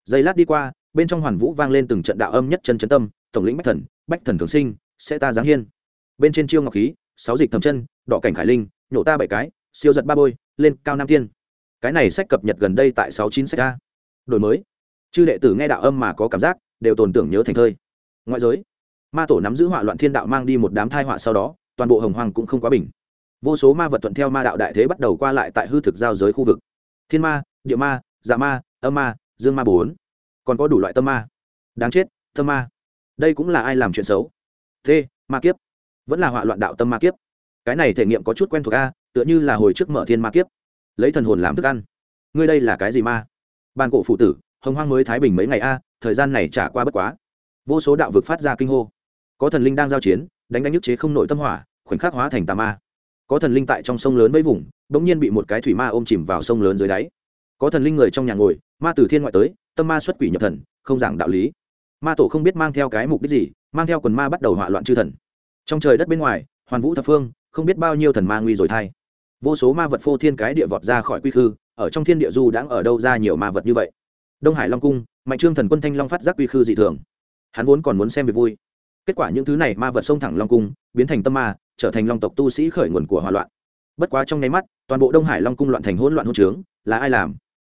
Giây lát đi qua, bên trong hoàn vũ vang lên từng trận đạo âm nhất chân chấn tâm, tổng lĩnh bách thần bách thần thường sinh, sẽ ta giáng hiên. Bên trên chiêu ngọc khí, sáu dịch thầm chân đọ cảnh khải linh, nhổ ta bảy cái, siêu giật ba bôi, lên cao nam tiên cái này sách cập nhật gần đây tại sáu chín sách a. Đổi mới. Chư đệ tử nghe đạo âm mà có cảm giác, đều tồn tưởng nhớ thành thơi. Ngoại giới. Ma tổ nắm giữ họa loạn thiên đạo mang đi một đám thai họa sau đó, toàn bộ hồng hoàng cũng không quá bình. Vô số ma vật thuận theo ma đạo đại thế bắt đầu qua lại tại hư thực giao giới khu vực. Thiên ma, địa ma dạ ma, âm ma, dương ma bốn. Còn có đủ loại tâm ma. Đáng chết, tâm ma. Đây cũng là ai làm chuyện xấu? T ma kiếp. Vẫn là họa loạn đạo tâm ma kiếp. Cái này thể nghiệm có chút quen thuộc a, tựa như là hồi trước mở thiên ma kiếp lấy thần hồn làm thức ăn. Ngươi đây là cái gì ma? Ban cổ phụ tử, hồng hoang mới thái bình mấy ngày a, thời gian này trả qua bất quá. Vô số đạo vực phát ra kinh hô. Có thần linh đang giao chiến, đánh đánh nhức chế không nội tâm hỏa, khoảnh khắc hóa thành tà ma. Có thần linh tại trong sông lớn với vùng đ ỗ n g nhiên bị một cái thủy ma ôm chìm vào sông lớn dưới đáy. Có thần linh người trong nhà ngồi, ma từ thiên ngoại tới, tâm ma xuất quỷ nhập thần, không giảng đạo lý. Ma tổ không biết mang theo cái mục đích gì, mang theo quần ma bắt đầu hỏa loạn chư thần. Trong trời đất bên ngoài, hoàn vũ thập phương, không biết bao nhiêu thần ma nguy rồi thay vô số ma vật phô thiên cái địa vọt ra khỏi quy khư, ở trong thiên địa du đãng ở đâu ra nhiều ma vật như vậy. Đông hải long cung, mạnh trương thần quân thanh long phát giác quy khư dị thường. Hắn vốn còn muốn xem việc vui. Kết quả những thứ này ma vật xông thẳng long cung, biến thành tâm ma, trở thành long tộc tu sĩ khởi nguồn của hòa loạn. Bất quá trong nháy mắt, toàn bộ đông hải long cung loạn thành hỗn loạn hỗn trướng, là ai làm?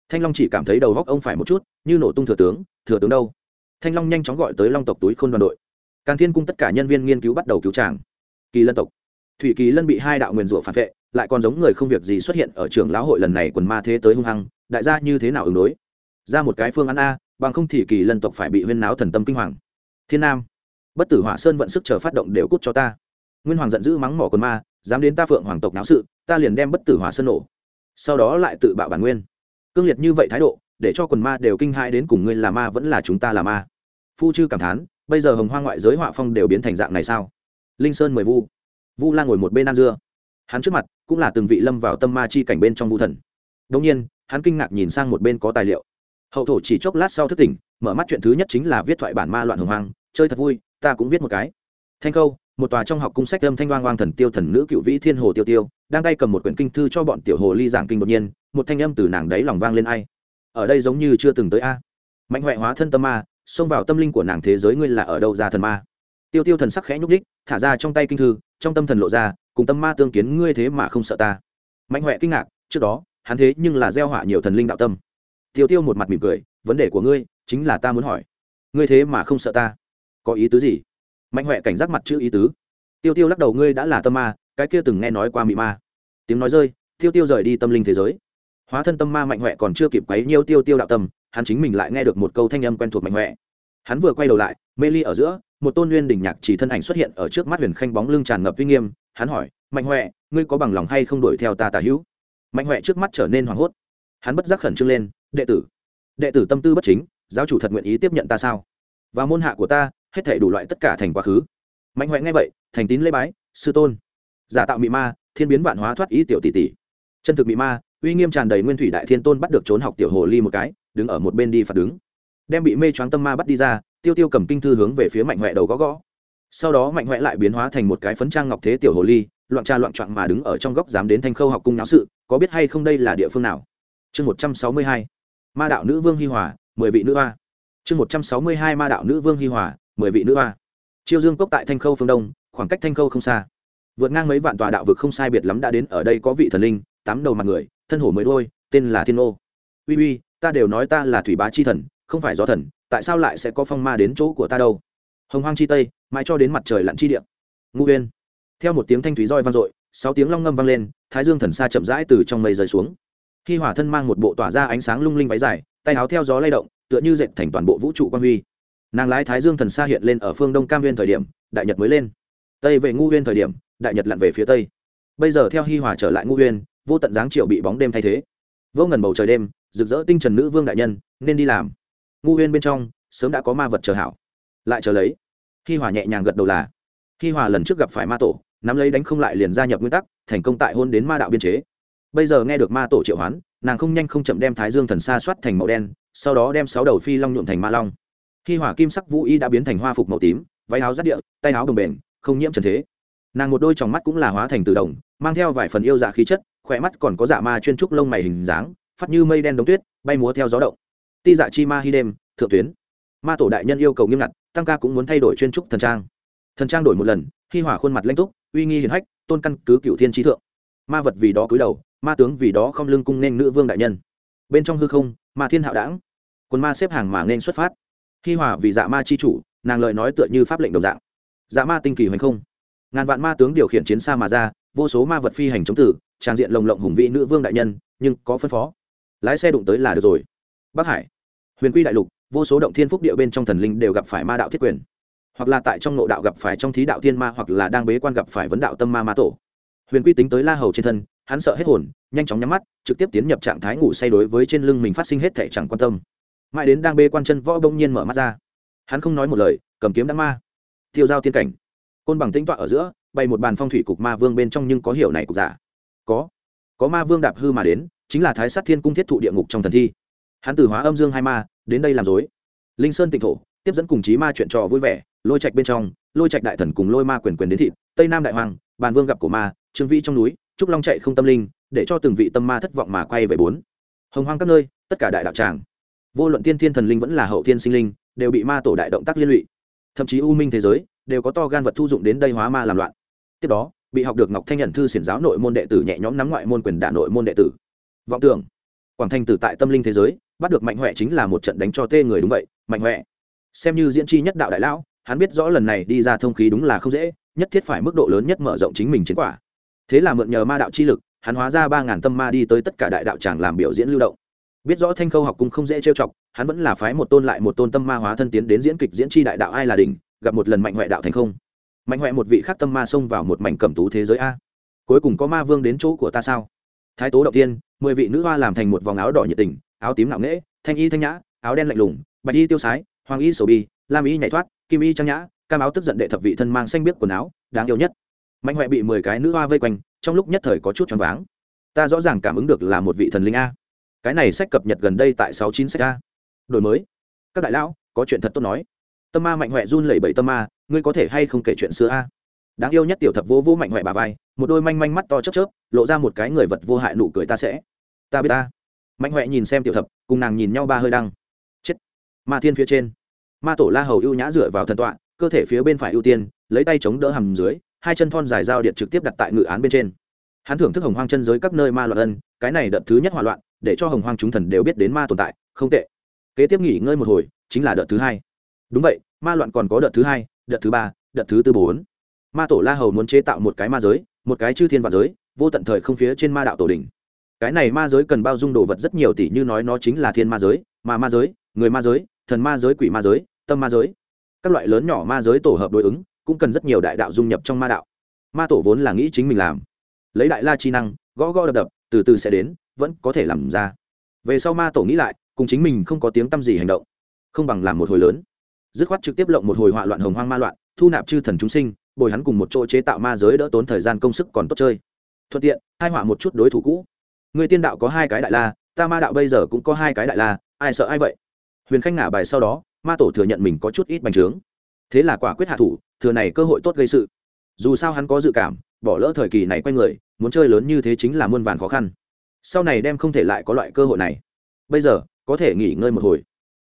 Thanh long chỉ cảm thấy đầu góc ông phải một chút, như nổ tung thừa tướng thừa tướng đâu? Thanh long nhanh chóng gọi tới long tộc túi khôn đoàn đội. Càng thiên cung tất cả nhân viên nghiên cứu bắt đầu cứu tràng. Kỳ lân tộc. Thủy kỳ lân bị hai đạo nguyền rủa phản vệ lại còn giống người không việc gì xuất hiện ở trường lão hội lần này quần ma thế tới hung hăng, đại gia như thế nào ứng đối? Ra một cái phương án a, bằng không thì kỳ lân tộc phải bị huyên náo thần tâm kinh hoàng. Thiên nam, bất tử hỏa sơn vận sức chờ phát động đều cút cho ta. Nguyên hoàng giận dữ mắng mỏ quần ma, dám đến ta phượng hoàng tộc náo sự, ta liền đem bất tử hỏa sơn nổ. Sau đó lại tự bạo bản nguyên. Cương liệt như vậy thái độ, để cho quần ma đều kinh hãi đến cùng ngươi là ma vẫn là chúng ta là ma. Phu chư cảm thán, bây giờ hồng hoa ngoại giới họa phong đều biến thành dạng này sao? Linh sơn mười vu. Vu la ngồi một bên ăn dưa. Hắn trước mặt cũng là từng vị lâm vào tâm ma chi cảnh bên trong vu thần. Đông nhiên, hắn kinh ngạc nhìn sang một bên có tài liệu. Hậu thổ chỉ chốc lát sau thức tỉnh, mở mắt chuyện thứ nhất chính là viết thoại bản ma loạn hồng hoang, chơi thật vui, ta cũng viết một cái. Thanh câu một tòa trong học cung sách âm thanh oang oang thần tiêu thần nữ cựu vĩ thiên hồ tiêu tiêu, đang tay cầm một quyển kinh thư cho bọn tiểu hồ ly giảng kinh đột nhiên, một thanh âm từ nàng đấy lòng vang lên ai? Ở đây giống như chưa từng tới a. Mạnh huệ hóa thân tâm ma, xông vào tâm linh của nàng thế giới ngươi là ở đâu ra thần ma? Tiêu tiêu thần sắc khẽ nhúc đích thả ra trong tay kinh thư, trong tâm thần lộ ra cùng tâm ma tương kiến, ngươi thế mà không sợ ta. Mạnh huệ kinh ngạc, trước đó, hắn thế nhưng là gieo họa nhiều thần linh đạo tâm. Tiêu tiêu một mặt mỉm cười, vấn đề của ngươi chính là ta muốn hỏi, ngươi thế mà không sợ ta? Có ý tứ gì? Mạnh huệ cảnh giác mặt chữ ý tứ. Tiêu tiêu lắc đầu, ngươi đã là tâm ma, cái kia từng nghe nói qua mị ma. Tiếng nói rơi, tiêu tiêu rời đi tâm linh thế giới. Hóa thân tâm ma mạnh huệ còn chưa kịp quấy nhiêu tiêu tiêu đạo tâm, hắn chính mình lại nghe được một câu thanh âm quen thuộc mạnh huệ. Hắn vừa quay đầu lại, mê ly ở giữa, một tôn nguyên đỉnh nhạc chỉ thân ảnh xuất hiện ở trước mắt huyền khanh bóng lưng tràn ngập uy nghiêm hắn hỏi, mạnh huệ, ngươi có bằng lòng hay không đuổi theo ta tả hữu? Mạnh huệ trước mắt trở nên hoảng hốt. Hắn bất giác khẩn trương lên, đệ tử đệ tử tâm tư bất chính, giáo chủ thật nguyện ý tiếp nhận ta sao? Và môn hạ của ta, hết thể đủ loại tất cả thành quá khứ. Mạnh huệ nghe vậy, thành tín lễ bái, sư tôn, giả tạo mị ma, thiên biến vạn hóa thoát ý tiểu tỷ tỷ. Chân thực mị ma, uy nghiêm tràn đầy nguyên thủy đại thiên tôn bắt được trốn học tiểu hồ ly một cái, đứng ở một bên đi phạt đứng. Đem bị mê choáng tâm ma bắt đi ra, tiêu tiêu cầm kinh thư hướng về phía mạnh huệ đầu gõ gõ sau đó mạnh mẽ lại biến hóa thành một cái phấn trang ngọc thế tiểu hồ ly, loạn tra loạn trọn mà đứng ở trong góc dám đến thanh khâu học cung náo sự, có biết hay không đây là địa phương nào? Chương một trăm sáu mươi hai, ma đạo nữ vương hi hòa, mười vị nữ hoa. Chương một trăm sáu mươi hai, ma đạo nữ vương hi hòa, mười vị nữ hoa. Chiêu dương cốc tại thanh khâu phương đông, khoảng cách thanh khâu không xa. Vượt ngang mấy vạn tòa đạo vực không sai biệt lắm đã đến ở đây có vị thần linh, tám đầu mặt người, thân hổ mới đôi, tên là thiên ô uy uy, ta đều nói ta là thủy bá chi thần, không phải gió thần, tại sao lại sẽ có phong ma đến chỗ của ta đâu? Hồng hoang chi tây, mãi cho đến mặt trời lặn chi điện ngu uyên. Theo một tiếng thanh thúy roi vang dội, sáu tiếng long ngâm vang lên, thái dương thần xa chậm rãi từ trong mây rơi xuống. Khi hỏa thân mang một bộ tỏa ra ánh sáng lung linh váy dài, tay áo theo gió lay động, tựa như dệt thành toàn bộ vũ trụ quan huy. Nàng lái thái dương thần xa hiện lên ở phương đông cam uyên thời điểm, đại nhật mới lên. Tây về ngu uyên thời điểm, đại nhật lặn về phía tây. Bây giờ theo hi hòa trở lại ngu uyên, vô tận dáng triệu bị bóng đêm thay thế. Vô ngần bầu trời đêm, rực rỡ tinh trần nữ vương đại nhân, nên đi làm. Ngu uyên bên trong, sớm đã có ma vật chờ hảo lại chờ lấy. Hi hòa nhẹ nhàng gật đầu là, hi hòa lần trước gặp phải ma tổ, nắm lấy đánh không lại liền gia nhập nguyên tắc, thành công tại hôn đến ma đạo biên chế. Bây giờ nghe được ma tổ triệu hoán, nàng không nhanh không chậm đem thái dương thần xa soát thành màu đen, sau đó đem sáu đầu phi long nhuộm thành ma long. Khi hỏa kim sắc vũ y đã biến thành hoa phục màu tím, váy áo rắt địa, tay áo đồng bền không nhiễm trần thế. Nàng một đôi tròng mắt cũng là hóa thành từ đồng, mang theo vài phần yêu dạ khí chất, khỏe mắt còn có dạ ma chuyên trúc lông mày hình dáng, phát như mây đen đống tuyết, bay múa theo gió động. Ti dạ chi ma hi đêm, thượng tuyến ma tổ đại nhân yêu cầu nghiêm ngặt, tăng ca cũng muốn thay đổi chuyên trúc thần trang. Thần trang đổi một lần, khi hỏa khuôn mặt lãnh túc, uy nghi hiền hách, tôn căn cứ cựu thiên trí thượng. Ma vật vì đó cúi đầu, ma tướng vì đó không lưng cung nên nữ vương đại nhân. Bên trong hư không, ma thiên hạo đảng quân ma xếp hàng mà nên xuất phát. Khi hỏa vì dạ ma chi chủ, nàng lời nói tựa như pháp lệnh đồng dạng. Dạ ma tinh kỳ hoành không. Ngàn vạn ma tướng điều khiển chiến xa mà ra, vô số ma vật phi hành chống tử, trang diện lồng lộng hùng vĩ nữ vương đại nhân, nhưng có phân phó. Lái xe đụng tới là được rồi. Bắc hải. Huyền quy đại lục vô số động thiên phúc địa bên trong thần linh đều gặp phải ma đạo thiết quyền. Hoặc là tại trong nội đạo gặp phải trong thí đạo thiên ma, hoặc là đang bế quan gặp phải vấn đạo tâm ma ma tổ. Huyền quy tính tới la hầu trên thân, hắn sợ hết hồn, nhanh chóng nhắm mắt, trực tiếp tiến nhập trạng thái ngủ say đối với trên lưng mình phát sinh hết thể chẳng quan tâm. Mãi đến đang bê quan chân võ bỗng nhiên mở mắt ra. Hắn không nói một lời, cầm kiếm đã ma. Tiêu giao tiên cảnh. Côn bằng tĩnh tọa ở giữa, bày một bàn phong thủy cục ma vương bên trong nhưng có hiểu này cục giả. Có. Có ma vương đạp hư mà đến, chính là thái sát thiên cung thiết thụ địa ngục trong thần thi. Hắn từ hóa âm dương hai ma đến đây làm dối. Linh sơn tịnh thổ, tiếp dẫn cùng chí ma chuyện trò vui vẻ, lôi trạch bên trong, lôi trạch đại thần cùng lôi ma quyền quyền đến thịt, tây nam đại hoàng, bàn vương gặp cổ ma, trương vĩ trong núi, trúc long chạy không tâm linh, để cho từng vị tâm ma thất vọng mà quay về bốn. Hồng hoang các nơi, tất cả đại đạo tràng. Vô luận tiên thiên thần linh vẫn là hậu thiên sinh linh, đều bị ma tổ đại động tác liên lụy. Thậm chí u minh thế giới, đều có to gan vật thu dụng đến đây hóa ma làm loạn. Tiếp đó, bị học được ngọc thanh nhận thư xiển giáo nội môn đệ tử nhẹ nhõm nắm ngoại môn quyền đả nội môn đệ tử. Vọng tưởng. Quảng thanh tử tại tâm linh thế giới bắt được mạnh huệ chính là một trận đánh cho tê người đúng vậy, mạnh huệ. Xem như diễn chi nhất đạo đại lão, hắn biết rõ lần này đi ra thông khí đúng là không dễ, nhất thiết phải mức độ lớn nhất mở rộng chính mình chiến quả. Thế là mượn nhờ ma đạo chi lực, hắn hóa ra ba ngàn tâm ma đi tới tất cả đại đạo tràng làm biểu diễn lưu động. Biết rõ thanh khâu học cung không dễ trêu chọc, hắn vẫn là phái một tôn lại một tôn tâm ma hóa thân tiến đến diễn kịch diễn chi đại đạo ai là đỉnh, gặp một lần mạnh huệ đạo thành không. Mạnh huệ một vị khắc tâm ma xông vào một mảnh cẩm tú thế giới a. Cuối cùng có ma vương đến chỗ của ta sao? Thái tố đầu tiên, mười vị nữ hoa làm thành một vòng áo đỏ nhiệt tình áo tím nặng nghễ, thanh y thanh nhã, áo đen lạnh lùng, bạch y tiêu sái, hoàng y sầu bi, lam y nhảy thoát, kim y trang nhã, cam áo tức giận đệ thập vị thân mang xanh biếc quần áo, đáng yêu nhất. Mạnh huệ bị mười cái nữ hoa vây quanh, trong lúc nhất thời có chút choáng váng. Ta rõ ràng cảm ứng được là một vị thần linh a. Cái này sách cập nhật gần đây tại sáu chín sách a. Đổi mới. Các đại lão, có chuyện thật tốt nói. Tâm ma mạnh huệ run lẩy bẩy tâm ma, ngươi có thể hay không kể chuyện xưa a? Đáng yêu nhất tiểu thập vô vô mạnh huệ bà vai, một đôi manh manh mắt to chớp chớp, lộ ra một cái người vật vô hại nụ cười ta sẽ. Ta biết ta mạnh huệ nhìn xem tiểu thập, cùng nàng nhìn nhau ba hơi đăng. Chết. Ma thiên phía trên. Ma tổ la hầu ưu nhã dựa vào thần tọa, cơ thể phía bên phải ưu tiên, lấy tay chống đỡ hầm dưới, hai chân thon dài dao điện trực tiếp đặt tại ngự án bên trên. Hắn thưởng thức hồng hoang chân giới các nơi ma loạn ân, cái này đợt thứ nhất hỏa loạn, để cho hồng hoang chúng thần đều biết đến ma tồn tại, không tệ. Kế tiếp nghỉ ngơi một hồi, chính là đợt thứ hai. Đúng vậy, ma loạn còn có đợt thứ hai, đợt thứ ba, đợt thứ tư bốn. Ma tổ la hầu muốn chế tạo một cái ma giới, một cái chư thiên vạn giới, vô tận thời không phía trên ma đạo tổ đình cái này ma giới cần bao dung đồ vật rất nhiều tỷ như nói nó chính là thiên ma giới, mà ma giới, người ma giới, thần ma giới, quỷ ma giới, tâm ma giới. Các loại lớn nhỏ ma giới tổ hợp đối ứng, cũng cần rất nhiều đại đạo dung nhập trong ma đạo. Ma tổ vốn là nghĩ chính mình làm. Lấy đại la chi năng, gõ gõ đập đập, từ từ sẽ đến, vẫn có thể làm ra. Về sau ma tổ nghĩ lại, cùng chính mình không có tiếng t â m gì hành động. Không bằng làm một hồi lớn. Dứt khoát trực tiếp lộng một hồi họa loạn hồng hoang ma loạn, thu nạp chư thần chúng sinh, bồi hắn cùng một chỗ chế tạo ma giới đỡ tốn thời gian công sức còn tốt chơi. Thuận tiện, hai họa một chút đối thủ cũ người tiên đạo có hai cái đại la, ta ma đạo bây giờ cũng có hai cái đại la, ai sợ ai vậy? Huyền khanh ngả bài sau đó, ma tổ thừa nhận mình có chút ít bành trướng. Thế là quả quyết hạ thủ, thừa này cơ hội tốt gây sự. Dù sao hắn có dự cảm, bỏ lỡ thời kỳ này quay người, muốn chơi lớn như thế chính là muôn vàn khó khăn. Sau này đem không thể lại có loại cơ hội này. Bây giờ, có thể nghỉ ngơi một hồi.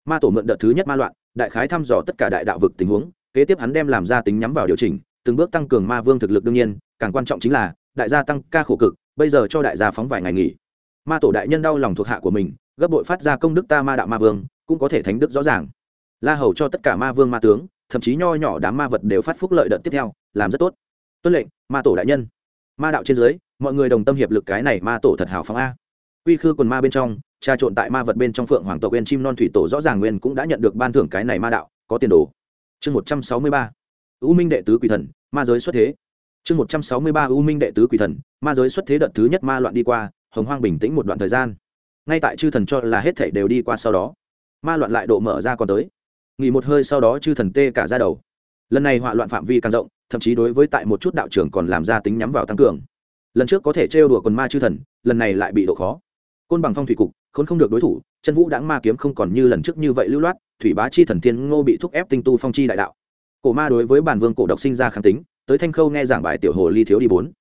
Ma tổ mượn đợt thứ nhất ma loạn, đại khái thăm dò tất cả đại đạo vực tình huống, kế tiếp hắn đem làm ra tính nhắm vào điều chỉnh từng bước tăng cường ma vương thực lực đương nhiên, càng quan trọng chính là, đại gia tăng ca khổ cực, bây giờ cho đại gia phóng vài ngày nghỉ. Ma tổ đại nhân đau lòng thuộc hạ của mình, gấp bội phát ra công đức ta ma đạo ma vương, cũng có thể thánh đức rõ ràng. La hầu cho tất cả ma vương ma tướng, thậm chí nho nhỏ đám ma vật đều phát phúc lợi đợt tiếp theo, làm rất tốt. Tuân lệnh, ma tổ đại nhân. Ma đạo trên dưới, mọi người đồng tâm hiệp lực cái này ma tổ thật hào phóng a. Quy khư quần ma bên trong trà trộn tại ma vật bên trong phượng hoàng tộc nguyên chim non thủy tổ rõ ràng nguyên cũng đã nhận được ban thưởng cái này ma đạo, có tiền đồ. Chương một trăm sáu mươi ba u minh đệ tứ quỷ thần, ma giới xuất thế. Chương một trăm sáu mươi ba, u minh đệ tứ quỷ thần, ma giới xuất thế đợt thứ nhất ma loạn đi qua, hồng hoang bình tĩnh một đoạn thời gian. Ngay tại chư thần cho là hết thảy đều đi qua sau đó, ma loạn lại độ mở ra còn tới. Nghỉ một hơi sau đó chư thần tê cả ra đầu. Lần này họa loạn phạm vi càng rộng, thậm chí đối với tại một chút đạo trưởng còn làm ra tính nhắm vào tăng cường. Lần trước có thể trêu đùa quần ma chư thần, lần này lại bị độ khó. Côn bằng phong thủy cục, khốn không được đối thủ, chân vũ đãng ma kiếm không còn như lần trước như vậy lưu loát, thủy bá chi thần thiên ngô bị thúc ép tinh tu phong chi đại đạo cổ ma đối với bản vương cổ độc sinh ra kháng tính, tới thanh khâu nghe giảng bài tiểu hồ ly thiếu đi bốn.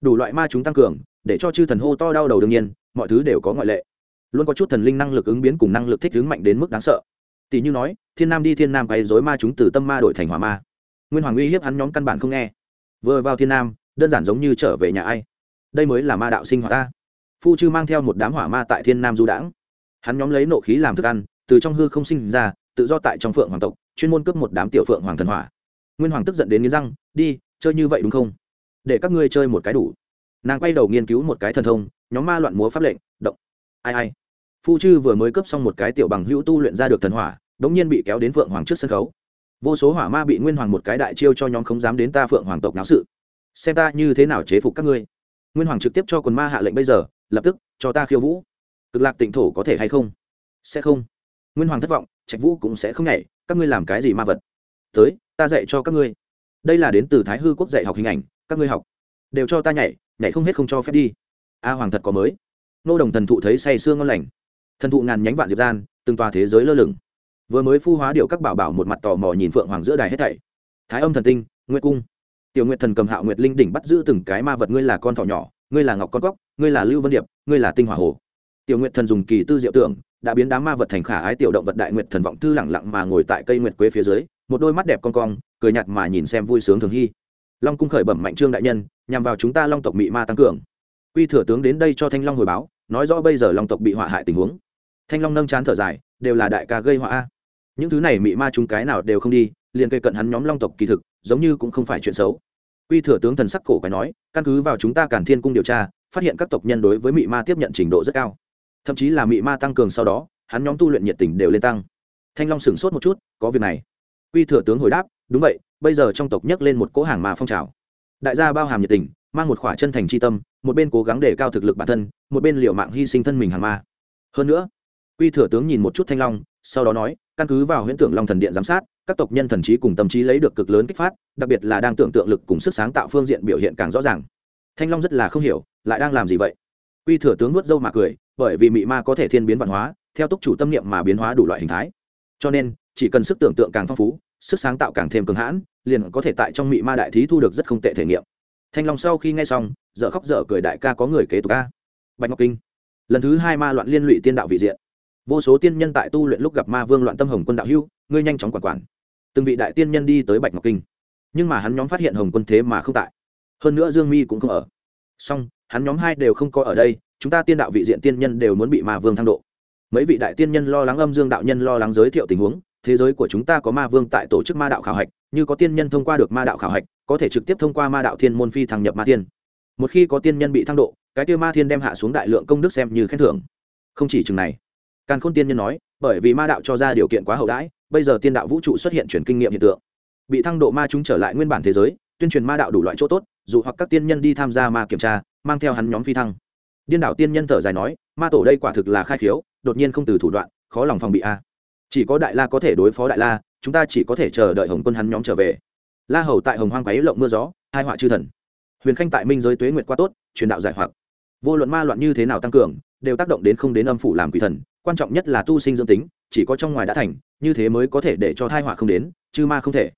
Đủ loại ma chúng tăng cường, để cho chư thần hô to đau đầu đương nhiên, mọi thứ đều có ngoại lệ. Luôn có chút thần linh năng lực ứng biến cùng năng lực thích ứng mạnh đến mức đáng sợ. Tỷ như nói, thiên nam đi thiên nam quay dối ma chúng từ tâm ma đổi thành hỏa ma. Nguyên hoàng uy hiếp hắn nhóm căn bản không nghe. Vừa vào thiên nam, đơn giản giống như trở về nhà ai. Đây mới là ma đạo sinh hoạt ta. Phu chư mang theo một đám hỏa ma tại thiên nam du đãng. Hắn nhóm lấy nộ khí làm thức ăn, từ trong hư không sinh ra, tự do tại trong phượng hoàng tộc chuyên môn cướp một đám tiểu phượng hoàng thần hỏa. Nguyên hoàng tức giận đến nghiến răng, đi, chơi như vậy đúng không? Để các ngươi chơi một cái đủ. Nàng quay đầu nghiên cứu một cái thần thông, nhóm ma loạn múa pháp lệnh, động. Ai ai. Phu chư vừa mới cướp xong một cái tiểu bằng hữu tu luyện ra được thần hỏa, đống nhiên bị kéo đến phượng hoàng trước sân khấu. Vô số hỏa ma bị nguyên hoàng một cái đại chiêu cho nhóm không dám đến ta phượng hoàng tộc náo sự. Xem ta như thế nào chế phục các ngươi. Nguyên hoàng trực tiếp cho quần ma hạ lệnh bây giờ, lập tức, cho ta khiêu vũ. Cực lạc tịnh thổ có thể hay không? Sẽ không. Nguyên hoàng thất vọng, trạch vũ cũng sẽ không nhảy các ngươi làm cái gì ma vật? Tới, ta dạy cho các ngươi. Đây là đến từ thái hư quốc dạy học hình ảnh, các ngươi học. Đều cho ta nhảy nhảy không hết không cho phép đi. A hoàng thật có mới. Nô đồng thần thụ thấy say sương ngon lành. Thần thụ ngàn nhánh vạn diệp gian, từng tòa thế giới lơ lửng. Vừa mới phu hóa điệu các bảo bảo một mặt tò mò nhìn phượng hoàng giữa đài hết thảy. Thái âm thần tinh, nguyệt cung. Tiểu nguyệt thần cầm hạo nguyệt linh đỉnh bắt giữ từng cái ma vật, ngươi là con thỏ nhỏ, ngươi là ngọc con góc ngươi là lưu vân điệp, ngươi là tinh hỏa hồ. Tiểu nguyệt thần dùng kỳ tư diệu tưởng đã biến đám ma vật thành khả ái tiểu động vật đại nguyệt thần vọng thư lẳng lặng mà ngồi tại cây nguyệt quế phía dưới, một đôi mắt đẹp con cong, cười nhạt mà nhìn xem vui sướng thường hy. Long cung khởi bẩm mạnh trương đại nhân, nhằm vào chúng ta long tộc bị ma tăng cường. Quy thừa tướng đến đây cho thanh long hồi báo, nói rõ bây giờ long tộc bị hỏa hại tình huống. Thanh long nâng chán thở dài, đều là đại ca gây họa a. Những thứ này mị ma chúng cái nào đều không đi, liền cây cận hắn nhóm long tộc kỳ thực, giống như cũng không phải chuyện xấu. Quy thừa tướng thần sắc cổ quái nói, căn cứ vào chúng ta cản thiên cung điều tra, phát hiện các tộc nhân đối với mị ma tiếp nhận trình độ rất cao thậm chí là mị ma tăng cường sau đó, hắn nhóm tu luyện nhiệt tình đều lên tăng. Thanh long sửng sốt một chút, có việc này. Quy thừa tướng hồi đáp, đúng vậy, bây giờ trong tộc nhấc lên một cỗ hàng mà phong trào. Đại gia bao hàm nhiệt tình, mang một khỏa chân thành c tâm, một bên cố gắng để cao thực lực bản thân, một bên liệu mạng hy sinh thân mình hàng ma. Hơn nữa, quy thừa tướng nhìn một chút thanh long, sau đó nói, căn cứ vào huyễn tưởng long thần điện giám sát, các tộc nhân thần trí cùng tâm trí lấy được cực lớn kích phát, đặc biệt là đang tưởng tượng lực cùng sức sáng tạo phương diện biểu hiện càng rõ ràng. Thanh long rất là không hiểu, lại đang làm gì vậy? Quy thừa tướng nuốt dâu mà cười bởi vì mị ma có thể thiên biến văn hóa, theo túc chủ tâm niệm mà biến hóa đủ loại hình thái. Cho nên, chỉ cần sức tưởng tượng càng phong phú, sức sáng tạo càng thêm cường hãn, liền có thể tại trong mị ma đại thí thu được rất không tệ thể nghiệm. Thanh long sau khi nghe xong, dở khóc dở cười đại ca có người kế tục ca. Bạch ngọc kinh. Lần thứ hai ma loạn liên lụy tiên đạo vị diện. Vô số tiên nhân tại tu luyện lúc gặp ma vương loạn tâm hồng quân đạo hưu, ngươi nhanh chóng quản quản. Từng vị đại tiên nhân đi tới bạch ngọc kinh. Nhưng mà hắn nhóm phát hiện hồng quân thế mà không tại. Hơn nữa dương mi cũng không ở. Song hắn nhóm hai đều không có ở đây chúng ta tiên đạo vị diện tiên nhân đều muốn bị ma vương thăng độ. Mấy vị đại tiên nhân lo lắng âm dương đạo nhân lo lắng giới thiệu tình huống, thế giới của chúng ta có ma vương tại tổ chức ma đạo khảo hạch, như có tiên nhân thông qua được ma đạo khảo hạch, có thể trực tiếp thông qua ma đạo thiên môn phi thăng nhập ma thiên. một khi có tiên nhân bị thăng độ, cái tiêu ma thiên đem hạ xuống đại lượng công đức xem như khen thưởng. Không chỉ chừng này, càn khôn tiên nhân nói, bởi vì ma đạo cho ra điều kiện quá hậu đãi, bây giờ tiên đạo vũ trụ xuất hiện chuyển kinh nghiệm hiện tượng. Bị thăng độ ma chúng trở lại nguyên bản thế giới, tuyên truyền ma đạo đủ loại chỗ tốt, dù hoặc các tiên nhân đi tham gia ma kiểm tra, mang theo hắn nhóm phi thăng điên đảo tiên nhân thở dài nói, ma tổ đây quả thực là khai khiếu, đột nhiên không từ thủ đoạn, khó lòng phòng bị a. Chỉ có đại la có thể đối phó đại la, chúng ta chỉ có thể chờ đợi hồng quân hắn nhóm trở về. La hầu tại hồng hoang quấy lộng mưa gió, hai họa chư thần. Huyền khanh tại minh giới tuế nguyệt qua tốt, truyền đạo giải hoặc. Vô luận ma loạn như thế nào tăng cường, đều tác động đến không đến âm phủ làm quỷ thần, quan trọng nhất là tu sinh dương tính, chỉ có trong ngoài đã thành, như thế mới có thể để cho thai họa không đến chứ ma không thể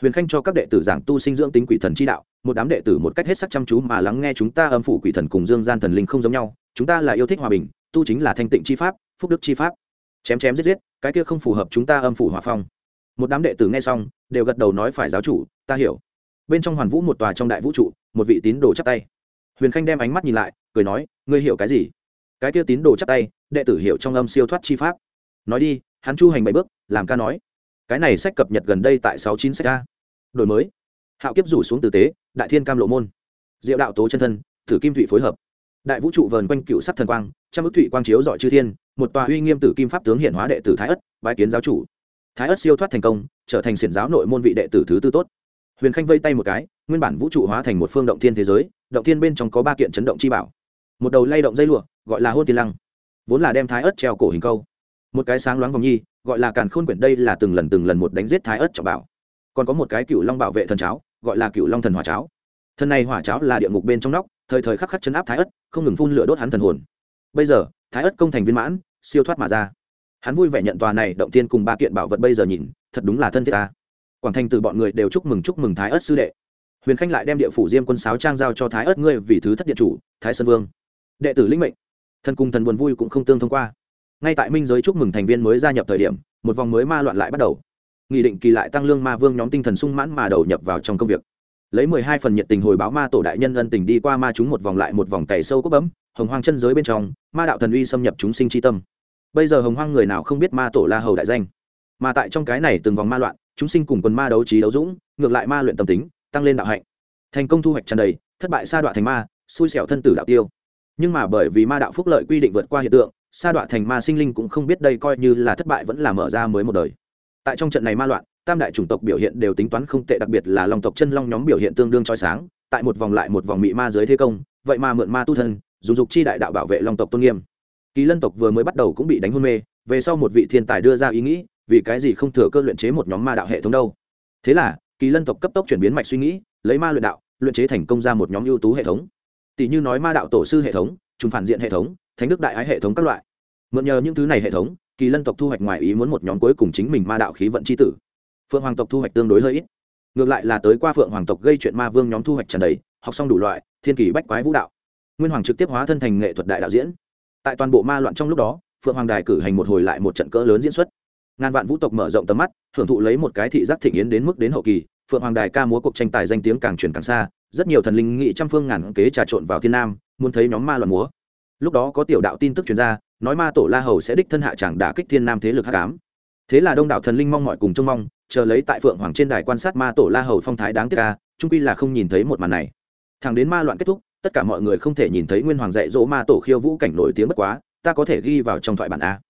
huyền khanh cho các đệ tử giảng tu sinh dưỡng tính quỷ thần chi đạo, một đám đệ tử một cách hết sắc chăm chú mà lắng nghe chúng ta âm phủ quỷ thần cùng dương gian thần linh không giống nhau, chúng ta là yêu thích hòa bình, tu chính là thanh tịnh chi pháp, phúc đức chi pháp. Chém chém giết giết, cái kia không phù hợp chúng ta âm phủ hòa phong. Một đám đệ tử nghe xong, đều gật đầu nói phải giáo chủ, ta hiểu. Bên trong hoàn vũ một tòa trong đại vũ trụ, một vị tín đồ chắp tay. Huyền khanh đem ánh mắt nhìn lại, cười nói, ngươi hiểu cái gì? Cái kia tín đồ chắp tay, đệ tử hiểu trong âm siêu thoát chi pháp. Nói đi, hắn chu hành bảy bước, làm ca nói cái này sách cập nhật gần đây tại sáu chín sách a. Đổi mới. Hạo kiếp rủ xuống tử tế, đại thiên cam lộ môn. Diệu đạo tố chân thân thử kim thụy phối hợp. Đại vũ trụ vờn quanh cựu sắc thần quang, trăm ức thụy quang chiếu dọi chư thiên, một tòa uy nghiêm tử kim pháp tướng hiện hóa đệ tử thái ất, bái kiến giáo chủ. Thái ất siêu thoát thành công, trở thành xiển giáo nội môn vị đệ tử thứ tư tốt. Huyền khanh vây tay một cái, nguyên bản vũ trụ hóa thành một phương động thiên thế giới, động thiên bên trong có ba kiện chấn động chi bảo. Một đầu lay động dây lụa, gọi là hôn tiên lăng. Vốn là đem thái ớt treo cổ hình câu. Một cái sáng loáng vòng nhi gọi là càn khôn quyển đây là từng lần từng lần một đánh giết thái ớt trọng bảo. Còn có một cái cựu long bảo vệ thần cháo, gọi là cựu long thần hỏa cháo. Thần này hỏa cháo là địa ngục bên trong nóc, thời thời khắc khắc chấn áp thái ớt, không ngừng phun lửa đốt hắn thần hồn. Bây giờ, thái ớt công thành viên mãn, siêu thoát mà ra. Hắn vui vẻ nhận tòa này, động tiên cùng ba kiện bảo vật bây giờ nhìn, thật đúng là thân thiết ta. Quảng thành từ bọn người đều chúc mừng chúc mừng thái ớt sư đệ. Huyền khanh lại đem địa phủ diêm quân sáo trang giao cho thái ớt ngươi vì thứ thất điện chủ, thái sơn vương. Đệ tử linh mệnh. Thần cùng thần buồn vui cũng không tương thông qua ngay tại minh giới chúc mừng thành viên mới gia nhập thời điểm, một vòng mới ma loạn lại bắt đầu. Nghị định kỳ lại tăng lương ma vương nhóm tinh thần sung mãn mà đầu nhập vào trong công việc. Lấy mười hai phần nhiệt tình hồi báo ma tổ đại nhân ân tình đi qua ma chúng một vòng lại một vòng cày sâu cốc bấm, hồng hoang chân giới bên trong, ma đạo thần uy xâm nhập chúng sinh tri tâm. Bây giờ hồng hoang người nào không biết ma tổ la hầu đại danh? Mà tại trong cái này từng vòng ma loạn, chúng sinh cùng quần ma đấu trí đấu dũng, ngược lại ma luyện tâm tính, tăng lên đạo hạnh. Thành công thu hoạch tràn đầy, thất bại sa đoạn thành ma, xui xẻo thân tử đạo tiêu. Nhưng mà bởi vì ma đạo phúc lợi quy định vượt qua hiện tượng sa đoạn thành ma sinh linh cũng không biết đây coi như là thất bại vẫn là mở ra mới một đời. Tại trong trận này ma loạn, tam đại chủng tộc biểu hiện đều tính toán không tệ, đặc biệt là lòng tộc chân long nhóm biểu hiện tương đương trói sáng, tại một vòng lại một vòng mị ma dưới thế công, vậy mà mượn ma tu thân, dùng dục chi đại đạo bảo vệ long tộc tôn nghiêm. Kỳ lân tộc vừa mới bắt đầu cũng bị đánh hôn mê, về sau một vị thiên tài đưa ra ý nghĩ, vì cái gì không thừa cơ luyện chế một nhóm ma đạo hệ thống đâu? Thế là, kỳ lân tộc cấp tốc chuyển biến mạch suy nghĩ, lấy ma luyện đạo, luyện chế thành công ra một nhóm ưu tú hệ thống. Tỷ như nói ma đạo tổ sư hệ thống, trùng phản diện hệ thống, thánh đức đại ái hệ thống các loại mượn nhờ những thứ này hệ thống, kỳ lân tộc thu hoạch ngoài ý muốn một nhóm cuối cùng chính mình ma đạo khí vận c h i tử. Phượng hoàng tộc thu hoạch tương đối hơi ít. Ngược lại là tới qua phượng hoàng tộc gây chuyện ma vương nhóm thu hoạch trần đầy, học xong đủ loại, thiên kỳ bách quái vũ đạo. Nguyên hoàng trực tiếp hóa thân thành nghệ thuật đại đạo diễn. Tại toàn bộ ma loạn trong lúc đó, phượng hoàng đài cử hành một hồi lại một trận cỡ lớn diễn xuất. Ngàn vạn vũ tộc mở rộng tầm mắt thưởng thụ lấy một cái thị giác thịnh yến đến mức đến hậu kỳ, phượng hoàng đài ca múa cuộc tranh tài danh tiếng càng truyền càng xa, rất nhiều thần linh nghị trăm phương ngàn kế trà trộn vào thiên nam, muốn thấy nhóm ma loạn múa. Lúc đó có tiểu đạo tin tức truyền ra nói ma tổ la hầu sẽ đích thân hạ chẳng đả kích thiên nam thế lực hắc ám. Thế là đông đảo thần linh mong mọi cùng trông mong, chờ lấy tại phượng hoàng trên đài quan sát ma tổ la hầu phong thái đáng tiếc ca trung quy là không nhìn thấy một màn này. Thằng đến ma loạn kết thúc, tất cả mọi người không thể nhìn thấy nguyên hoàng dạy dỗ ma tổ khiêu vũ cảnh nổi tiếng bất quá, ta có thể ghi vào trong thoại bản a.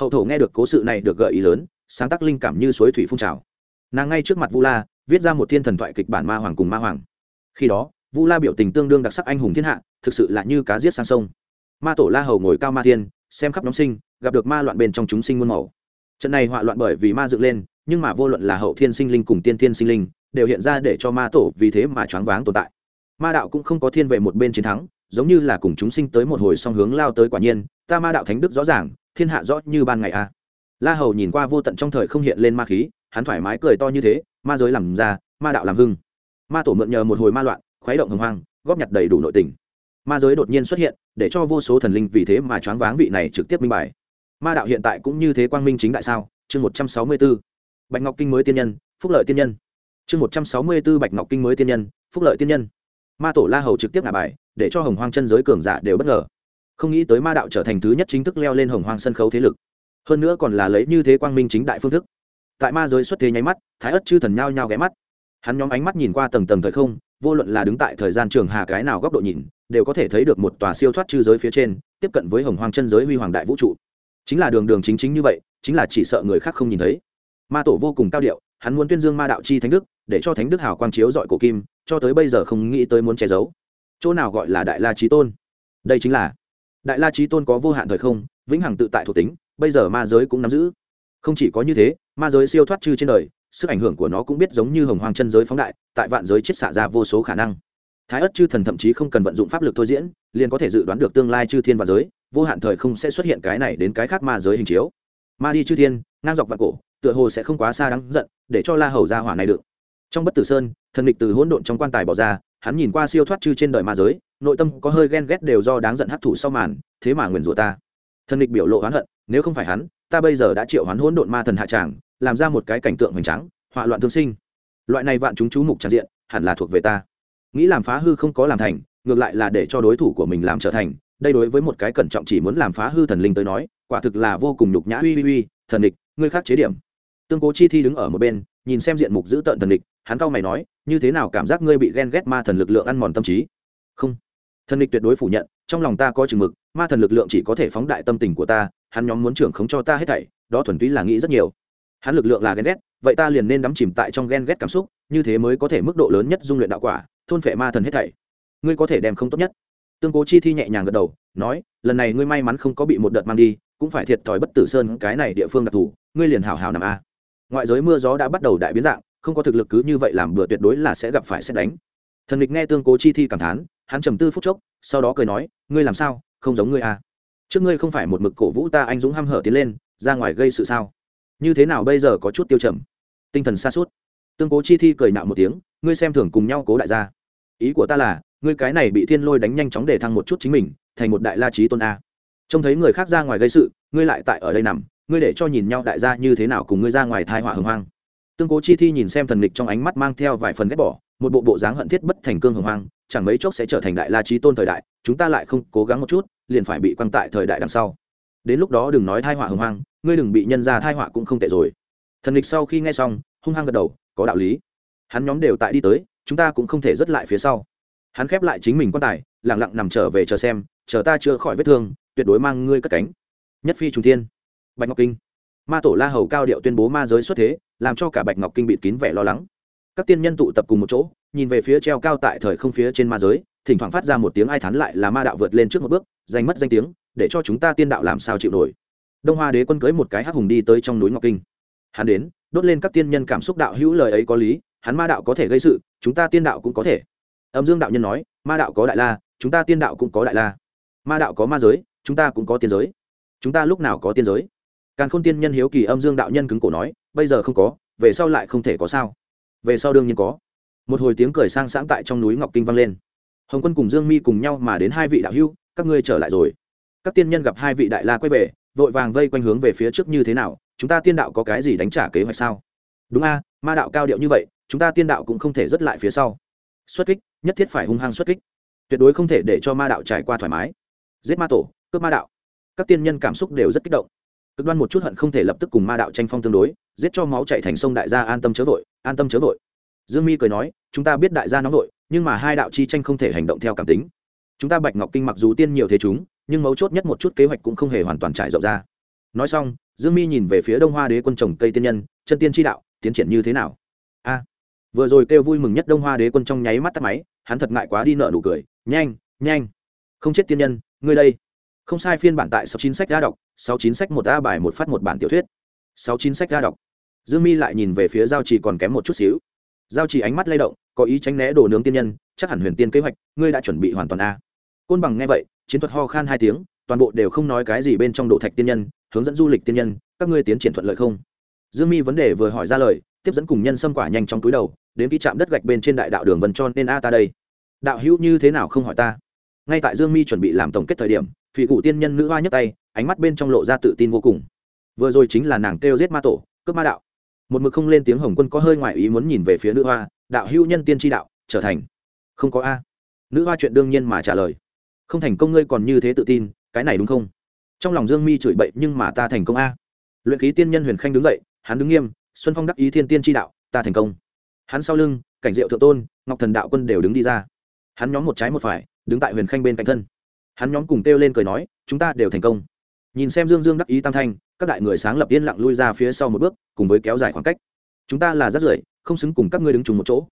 Hậu thổ nghe được cố sự này được gợi ý lớn, sáng tác linh cảm như suối thủy phun trào. Nàng ngay trước mặt vu la, viết ra một thiên thần thoại kịch bản ma hoàng cùng ma hoàng. Khi đó, vu la biểu tình tương đương đặc sắc anh hùng thiên hạ, thực sự là như cá giết sang sông. Ma tổ la hầu ngồi cao ma thiên xem khắp nhóm sinh, gặp được ma loạn bên trong chúng sinh muôn màu. Trận này họa loạn bởi vì ma dựng lên, nhưng mà vô luận là hậu thiên sinh linh cùng tiên thiên sinh linh, đều hiện ra để cho ma tổ vì thế mà choáng váng tồn tại. Ma đạo cũng không có thiên về một bên chiến thắng, giống như là cùng chúng sinh tới một hồi song hướng lao tới quả nhiên, ta ma đạo thánh đức rõ ràng, thiên hạ rõ như ban ngày a. La hầu nhìn qua vô tận trong thời không hiện lên ma khí, hắn thoải mái cười to như thế, ma giới làm ra, ma đạo làm hưng. Ma tổ mượn nhờ một hồi ma loạn, khuấy động hồng hoang, góp nhặt đầy đủ nội tình ma giới đột nhiên xuất hiện, để cho vô số thần linh vì thế mà choáng váng vị này trực tiếp minh bài. Ma đạo hiện tại cũng như thế quang minh chính đại sao? Chương một trăm sáu mươi b ố bạch ngọc kinh mới tiên nhân, phúc lợi tiên nhân. Chương một trăm sáu mươi b ố bạch ngọc kinh mới tiên nhân, phúc lợi tiên nhân. Ma tổ la hầu trực tiếp ngả bài, để cho hồng hoang chân giới cường giả đều bất ngờ. Không nghĩ tới ma đạo trở thành thứ nhất chính thức leo lên hồng hoang sân khấu thế lực. Hơn nữa còn là lấy như thế quang minh chính đại phương thức. Tại ma giới xuất thế nháy mắt, thái ất chư thần nhao nhao ghé mắt. Hắn nhóm ánh mắt nhìn qua tầng tầng thời không, vô luận là đứng tại thời gian trường hà cái nào góc độ nhìn đều có thể thấy được một tòa siêu thoát chư giới phía trên, tiếp cận với hồng hoang chân giới huy hoàng đại vũ trụ. Chính là đường đường chính chính như vậy, chính là chỉ sợ người khác không nhìn thấy. Ma tổ vô cùng cao điệu, hắn muốn tuyên dương ma đạo chi thánh đức, để cho thánh đức hào quang chiếu dọi cổ kim, cho tới bây giờ không nghĩ tới muốn che giấu. Chỗ nào gọi là đại la trí tôn? Đây chính là đại la trí tôn có vô hạn thời không, vĩnh hằng tự tại thuộc tính, bây giờ ma giới cũng nắm giữ. Không chỉ có như thế, ma giới siêu thoát chư trên đời, sức ảnh hưởng của nó cũng biết giống như hồng hoàng chân giới phóng đại, tại vạn giới chiết xạ ra vô số khả năng thái ất chư thần thậm chí không cần vận dụng pháp lực thôi diễn, liền có thể dự đoán được tương lai chư thiên và giới, vô hạn thời không sẽ xuất hiện cái này đến cái khác ma giới hình chiếu. Ma đi chư thiên, ngang dọc vạn cổ, tựa hồ sẽ không quá xa đáng giận, để cho la hầu ra hỏa này được. Trong bất tử sơn, thần địch từ hỗn độn trong quan tài bỏ ra, hắn nhìn qua siêu thoát chư trên đời ma giới, nội tâm có hơi ghen ghét đều do đáng giận hấp thụ sau màn, thế mà nguyền rủa ta. Thần địch biểu lộ oán hận, nếu không phải hắn, ta bây giờ đã triệu hắn hỗn độn ma thần hạ tràng, làm ra một cái cảnh tượng hoành tráng họa loạn thương sinh. Loại này vạn chúng chú mục tràn diện, hẳn là thuộc về ta nghĩ làm phá hư không có làm thành, ngược lại là để cho đối thủ của mình làm trở thành. Đây đối với một cái cẩn trọng chỉ muốn làm phá hư thần linh tới nói, quả thực là vô cùng nhục nhã. Uy uy uy, thần địch, ngươi khác chế điểm. Tương cố chi thi đứng ở một bên, nhìn xem diện mục giữ tợn thần địch, hắn cau mày nói, như thế nào cảm giác ngươi bị ghen ghét ma thần lực lượng ăn mòn tâm trí? Không. Thần địch tuyệt đối phủ nhận, trong lòng ta có chừng mực, ma thần lực lượng chỉ có thể phóng đại tâm tình của ta, hắn nhóm muốn trưởng khống cho ta hết thảy, đó thuần túy là nghĩ rất nhiều. Hắn lực lượng là ghen ghét, vậy ta liền nên đắm chìm tại trong ghen ghét cảm xúc, như thế mới có thể mức độ lớn nhất dung luyện đạo quả thôn phệ ma thần hết thảy. Ngươi có thể đem không tốt nhất. Tương cố chi thi nhẹ nhàng gật đầu, nói, lần này ngươi may mắn không có bị một đợt mang đi, cũng phải thiệt thòi bất tử sơn cái này địa phương đặc thù, ngươi liền hào hào nằm a. Ngoại giới mưa gió đã bắt đầu đại biến dạng, không có thực lực cứ như vậy làm bừa tuyệt đối là sẽ gặp phải xét đánh. Thần địch nghe tương cố chi thi cảm thán, hắn trầm tư phút chốc, sau đó cười nói, ngươi làm sao, không giống ngươi a. Trước ngươi không phải một mực cổ vũ ta anh dũng h hở tiến lên, ra ngoài gây sự sao? Như thế nào bây giờ có chút tiêu trầm? Tinh thần xa suốt tương cố chi thi cười nạo một tiếng, ngươi xem thường cùng nhau cố đại gia ý của ta là, ngươi cái này bị thiên lôi đánh nhanh chóng để thăng một chút chính mình, thành một đại la trí tôn a. Trông thấy người khác ra ngoài gây sự, ngươi lại tại ở đây nằm, ngươi để cho nhìn nhau đại gia như thế nào cùng ngươi ra ngoài thai họa hưng hoang. Tương cố chi thi nhìn xem thần địch trong ánh mắt mang theo vài phần ghét bỏ, một bộ bộ dáng hận thiết bất thành cương hưng hoang, chẳng mấy chốc sẽ trở thành đại la trí tôn thời đại, chúng ta lại không cố gắng một chút, liền phải bị quăng tại thời đại đằng sau. Đến lúc đó đừng nói thai họa hưng hoang, ngươi đừng bị nhân ra thai họa cũng không tệ rồi. Thần địch sau khi nghe xong, hung hăng gật đầu, có đạo lý. Hắn nhóm đều tại đi tới chúng ta cũng không thể dứt lại phía sau. Hắn khép lại chính mình quan tài lẳng lặng nằm trở về chờ xem, chờ ta chưa khỏi vết thương, tuyệt đối mang ngươi cất cánh. Nhất phi trung thiên, bạch ngọc kinh. Ma tổ la hầu cao điệu tuyên bố ma giới xuất thế, làm cho cả bạch ngọc kinh bịt kín vẻ lo lắng. Các tiên nhân tụ tập cùng một chỗ, nhìn về phía treo cao tại thời không phía trên ma giới, thỉnh thoảng phát ra một tiếng ai thắn lại là ma đạo vượt lên trước một bước giành mất danh tiếng, để cho chúng ta tiên đạo làm sao chịu nổi. Đông hoa đế quân cưới một cái hắc hùng đi tới trong núi ngọc kinh. Hắn đến, đốt lên các tiên nhân cảm xúc đạo hữu lời ấy có lý hắn ma đạo có thể gây sự, chúng ta tiên đạo cũng có thể. Âm dương đạo nhân nói, ma đạo có đại la, chúng ta tiên đạo cũng có đại la. Ma đạo có ma giới, chúng ta cũng có tiên giới. Chúng ta lúc nào có tiên giới? Càn khôn tiên nhân hiếu kỳ âm dương đạo nhân cứng cổ nói, bây giờ không có, về sau lại không thể có sao? Về sau đương nhiên có. Một hồi tiếng cười sang sáng tại trong núi ngọc kinh vang lên. Hồng quân cùng dương mi cùng nhau mà đến hai vị đạo hưu các ngươi trở lại rồi. Các tiên nhân gặp hai vị đại la quay về, vội vàng vây quanh hướng về phía trước như thế nào, chúng ta tiên đạo có cái gì đánh trả kế hoạch sao? Đúng a, ma đạo cao điệu như vậy chúng ta tiên đạo cũng không thể rất lại phía sau. Xuất kích, nhất thiết phải hung hăng xuất kích. Tuyệt đối không thể để cho ma đạo trải qua thoải mái. Giết ma tổ, cướp ma đạo. Các tiên nhân cảm xúc đều rất kích động. Cực đoan một chút hận không thể lập tức cùng ma đạo tranh phong tương đối, giết cho máu chạy thành sông đại gia an tâm chớ vội, an tâm chớ vội. Dương mi cười nói, chúng ta biết đại gia nóng vội, nhưng mà hai đạo chi tranh không thể hành động theo cảm tính. Chúng ta bạch ngọc kinh mặc dù tiên nhiều thế chúng, nhưng mấu chốt nhất một chút kế hoạch cũng không hề hoàn toàn trải rộng ra. Nói xong, dương mi nhìn về phía đông hoa đế quân trồng cây tiên nhân, chân tiên tri đạo, tiến triển như thế nào? Vừa rồi kêu vui mừng nhất đông hoa đế quân trong nháy mắt tắt máy, hắn thật ngại quá đi nợ nụ cười. Nhanh nhanh. Không chết tiên nhân, ngươi đây. Không sai phiên bản tại sáu chín sách đã đọc, sáu chín sách một a bài một phát một bản tiểu thuyết. sáu chín sách ra đọc. Dương mi lại nhìn về phía giao chỉ còn kém một chút xíu. Giao chỉ ánh mắt lay động, có ý tránh né đồ nướng tiên nhân, chắc hẳn huyền tiên kế hoạch, ngươi đã chuẩn bị hoàn toàn a. Côn bằng nghe vậy, chiến thuật ho khan hai tiếng, toàn bộ đều không nói cái gì bên trong đồ thạch tiên nhân, hướng dẫn du lịch tiên nhân, các ngươi tiến triển thuận lợi không? Dương mi vấn đề vừa hỏi ra lời, tiếp dẫn cùng nhân xâm quả nhanh trong túi đầu đến khi chạm đất gạch bên trên đại đạo đường vân cho nên a ta đây. Đạo hữu như thế nào không hỏi ta? Ngay tại dương mi chuẩn bị làm tổng kết thời điểm, phỉ cụ tiên nhân nữ hoa nhấc tay, ánh mắt bên trong lộ ra tự tin vô cùng. Vừa rồi chính là nàng kêu giết ma tổ, cướp ma đạo. Một mực không lên tiếng hồng quân có hơi ngoại ý muốn nhìn về phía nữ hoa, đạo hữu nhân tiên tri đạo, trở thành. Không có a. Nữ hoa chuyện đương nhiên mà trả lời. Không thành công ngươi còn như thế tự tin, cái này đúng không? Trong lòng dương mi chửi bậy nhưng mà ta thành công a. Luyện ký tiên nhân huyền khanh đứng dậy, hắn đứng nghiêm, xuân phong đắc ý thiên tiên tri đạo, ta thành công hắn sau lưng, cảnh diệu thượng tôn, ngọc thần đạo quân đều đứng đi ra. Hắn nhóm một trái một phải, đứng tại huyền khanh bên cạnh thân. Hắn nhóm cùng kêu lên cười nói, chúng ta đều thành công. Nhìn xem dương dương đắc ý tam thanh, các đại người sáng lập yên lặng lui ra phía sau một bước, cùng với kéo dài khoảng cách. Chúng ta là rất rưởi, không xứng cùng các ngươi đứng chung một chỗ.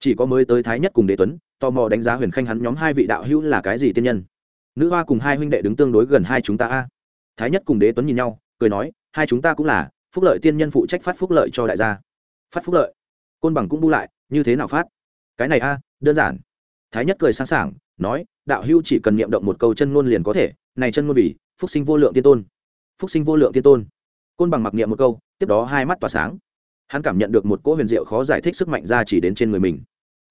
Chỉ có mới tới thái nhất cùng đế tuấn, tò mò đánh giá huyền khanh hắn nhóm hai vị đạo hữu là cái gì tiên nhân. Nữ hoa cùng hai huynh đệ đứng tương đối gần hai chúng ta a. Thái nhất cùng đế tuấn nhìn nhau, cười nói, hai chúng ta cũng là, phúc lợi tiên nhân phụ trách phát phúc lợi cho đại gia. Phát phúc lợi? Côn bằng cũng bu lại, như thế nào phát? Cái này a, đơn giản. Thái nhất cười sáng sảng, nói, đạo hưu chỉ cần niệm động một câu chân ngôn liền có thể, này chân ngôn vì, phúc sinh vô lượng tiên tôn. Phúc sinh vô lượng tiên tôn. Côn bằng mặc niệm một câu, tiếp đó hai mắt tỏa sáng. Hắn cảm nhận được một cỗ huyền diệu khó giải thích sức mạnh ra chỉ đến trên người mình.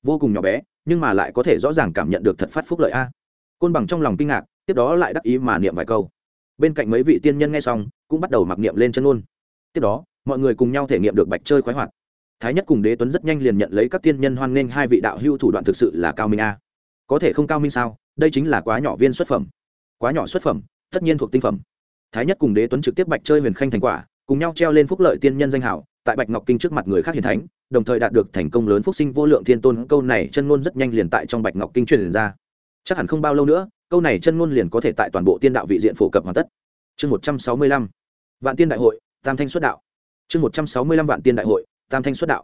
Vô cùng nhỏ bé, nhưng mà lại có thể rõ ràng cảm nhận được thật phát phúc lợi a. Côn bằng trong lòng kinh ngạc, tiếp đó lại đắc ý mà niệm vài câu. Bên cạnh mấy vị tiên nhân nghe xong, cũng bắt đầu mặc niệm lên chân ngôn. Tiếp đó, mọi người cùng nhau thể nghiệm được bạch chơi khoái hoạt thái nhất cùng đế tuấn rất nhanh liền nhận lấy các tiên nhân hoan nghênh hai vị đạo hưu thủ đoạn thực sự là cao minh a. Có thể không cao minh sao? Đây chính là quá nhỏ viên xuất phẩm. Quá nhỏ xuất phẩm, tất nhiên thuộc tinh phẩm. Thái nhất cùng đế tuấn trực tiếp bạch chơi huyền khanh thành quả, cùng nhau treo lên phúc lợi tiên nhân danh hảo tại bạch ngọc kinh trước mặt người khác hiền thánh, đồng thời đạt được thành công lớn phúc sinh vô lượng thiên tôn. Câu này chân ngôn rất nhanh liền tại trong bạch ngọc kinh truyền ra. Chắc hẳn không bao lâu nữa, câu này chân ngôn liền có thể tại toàn bộ tiên đạo vị diện phổ cập hoàn tất. Chương một trăm sáu mươi lăm. Vạn tiên đại hội, tam thanh xuất đạo. Chương một trăm sáu mươi lăm vạn tiên đại hội tam thanh xuất đạo.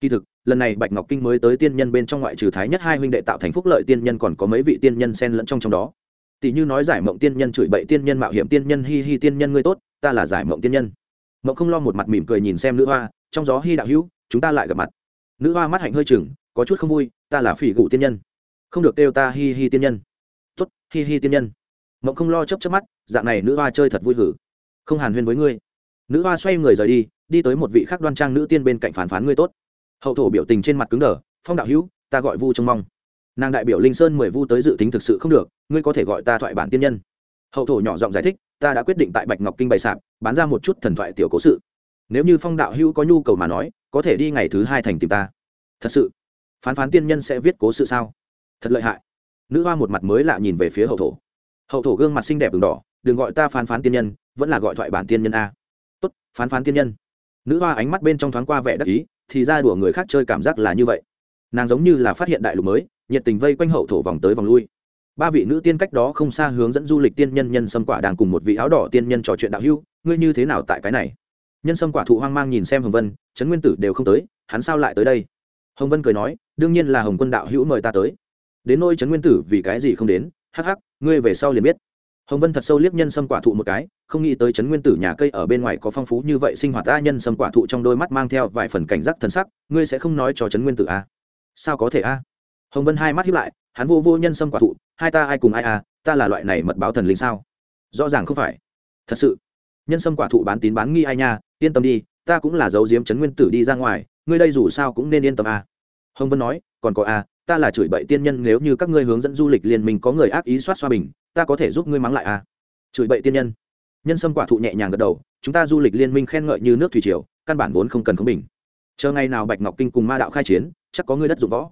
Kỳ thực, lần này bạch ngọc kinh mới tới tiên nhân bên trong ngoại trừ thái nhất hai huynh đệ tạo thành phúc lợi tiên nhân còn có mấy vị tiên nhân xen lẫn trong trong đó. Tỷ như nói giải mộng tiên nhân chửi bậy tiên nhân mạo hiểm tiên nhân hi hi tiên nhân ngươi tốt, ta là giải mộng tiên nhân. Mộng không lo một mặt mỉm cười nhìn xem nữ hoa, trong gió hi đạo hữu, chúng ta lại gặp mặt. Nữ hoa mắt hạnh hơi chừng, có chút không vui, ta là phỉ gụ tiên nhân. Không được kêu ta hi hi tiên nhân. Tốt, hi hi tiên nhân. Mộng không lo chấp chấp mắt, dạng này nữ hoa chơi thật vui hử. Không hàn huyên với ngươi. Nữ hoa xoay người rời đi đi tới một vị khác đoan trang nữ tiên bên cạnh phản phán ngươi tốt. Hậu thổ biểu tình trên mặt cứng đờ, phong đạo hữu, ta gọi vu trông mong. Nàng đại biểu linh sơn mười vu tới dự tính thực sự không được, ngươi có thể gọi ta thoại bản tiên nhân. Hậu thổ nhỏ giọng giải thích, ta đã quyết định tại bạch ngọc kinh bày sạp, bán ra một chút thần thoại tiểu cố sự. Nếu như phong đạo hữu có nhu cầu mà nói, có thể đi ngày thứ hai thành tìm ta. Thật sự? Phán phán tiên nhân sẽ viết cố sự sao? Thật lợi hại. Nữ hoa một mặt mới lạ nhìn về phía hậu thổ. Hậu thổ gương mặt xinh đẹp đường đỏ, đừng gọi ta phán phán tiên nhân, vẫn là gọi thoại bản tiên nhân a. Tốt, phán phán tiên nhân nữ hoa ánh mắt bên trong thoáng qua vẻ đắc ý, thì ra đùa người khác chơi cảm giác là như vậy. Nàng giống như là phát hiện đại lục mới, nhiệt tình vây quanh hậu thổ vòng tới vòng lui. Ba vị nữ tiên cách đó không xa hướng dẫn du lịch tiên nhân nhân sâm quả đang cùng một vị áo đỏ tiên nhân trò chuyện đạo hưu ngươi như thế nào tại cái này? Nhân sâm quả thụ hoang mang nhìn xem hồng vân, trấn nguyên tử đều không tới, hắn sao lại tới đây? Hồng vân cười nói, đương nhiên là hồng quân đạo hữu mời ta tới. Đến nôi trấn nguyên tử vì cái gì không đến, hắc hắc, ngươi về sau liền biết. Hồng vân thật sâu liếc nhân sâm quả thụ một cái không nghĩ tới trấn nguyên tử nhà cây ở bên ngoài có phong phú như vậy sinh hoạt ta nhân sâm quả thụ trong đôi mắt mang theo vài phần cảnh giác thần sắc, ngươi sẽ không nói cho trấn nguyên tử a à? sao có thể a à? hồng vân hai mắt hiếp lại, hắn vô vô nhân sâm quả thụ, hai ta ai cùng ai à ta là loại này mật báo thần linh sao rõ ràng không phải thật sự, nhân sâm quả thụ bán tín bán nghi ai nha, yên tâm đi, ta cũng là dấu diếm trấn nguyên tử đi ra ngoài, ngươi đây dù sao cũng nên yên tâm à. hồng vân nói, còn có à ta là chửi bậy tiên nhân nếu như các ngươi hướng dẫn du lịch liên minh có người ác ý soát xoa bình, ta có thể giúp ngươi mắng lại à chửi bậy tiên nhân nhân sâm quả thụ nhẹ nhàng gật đầu, chúng ta du lịch liên minh khen ngợi như nước thủy triều, căn bản vốn không cần khống bình. Chờ ngày nào bạch ngọc kinh cùng ma đạo khai chiến, chắc có ngươi đất dụng võ.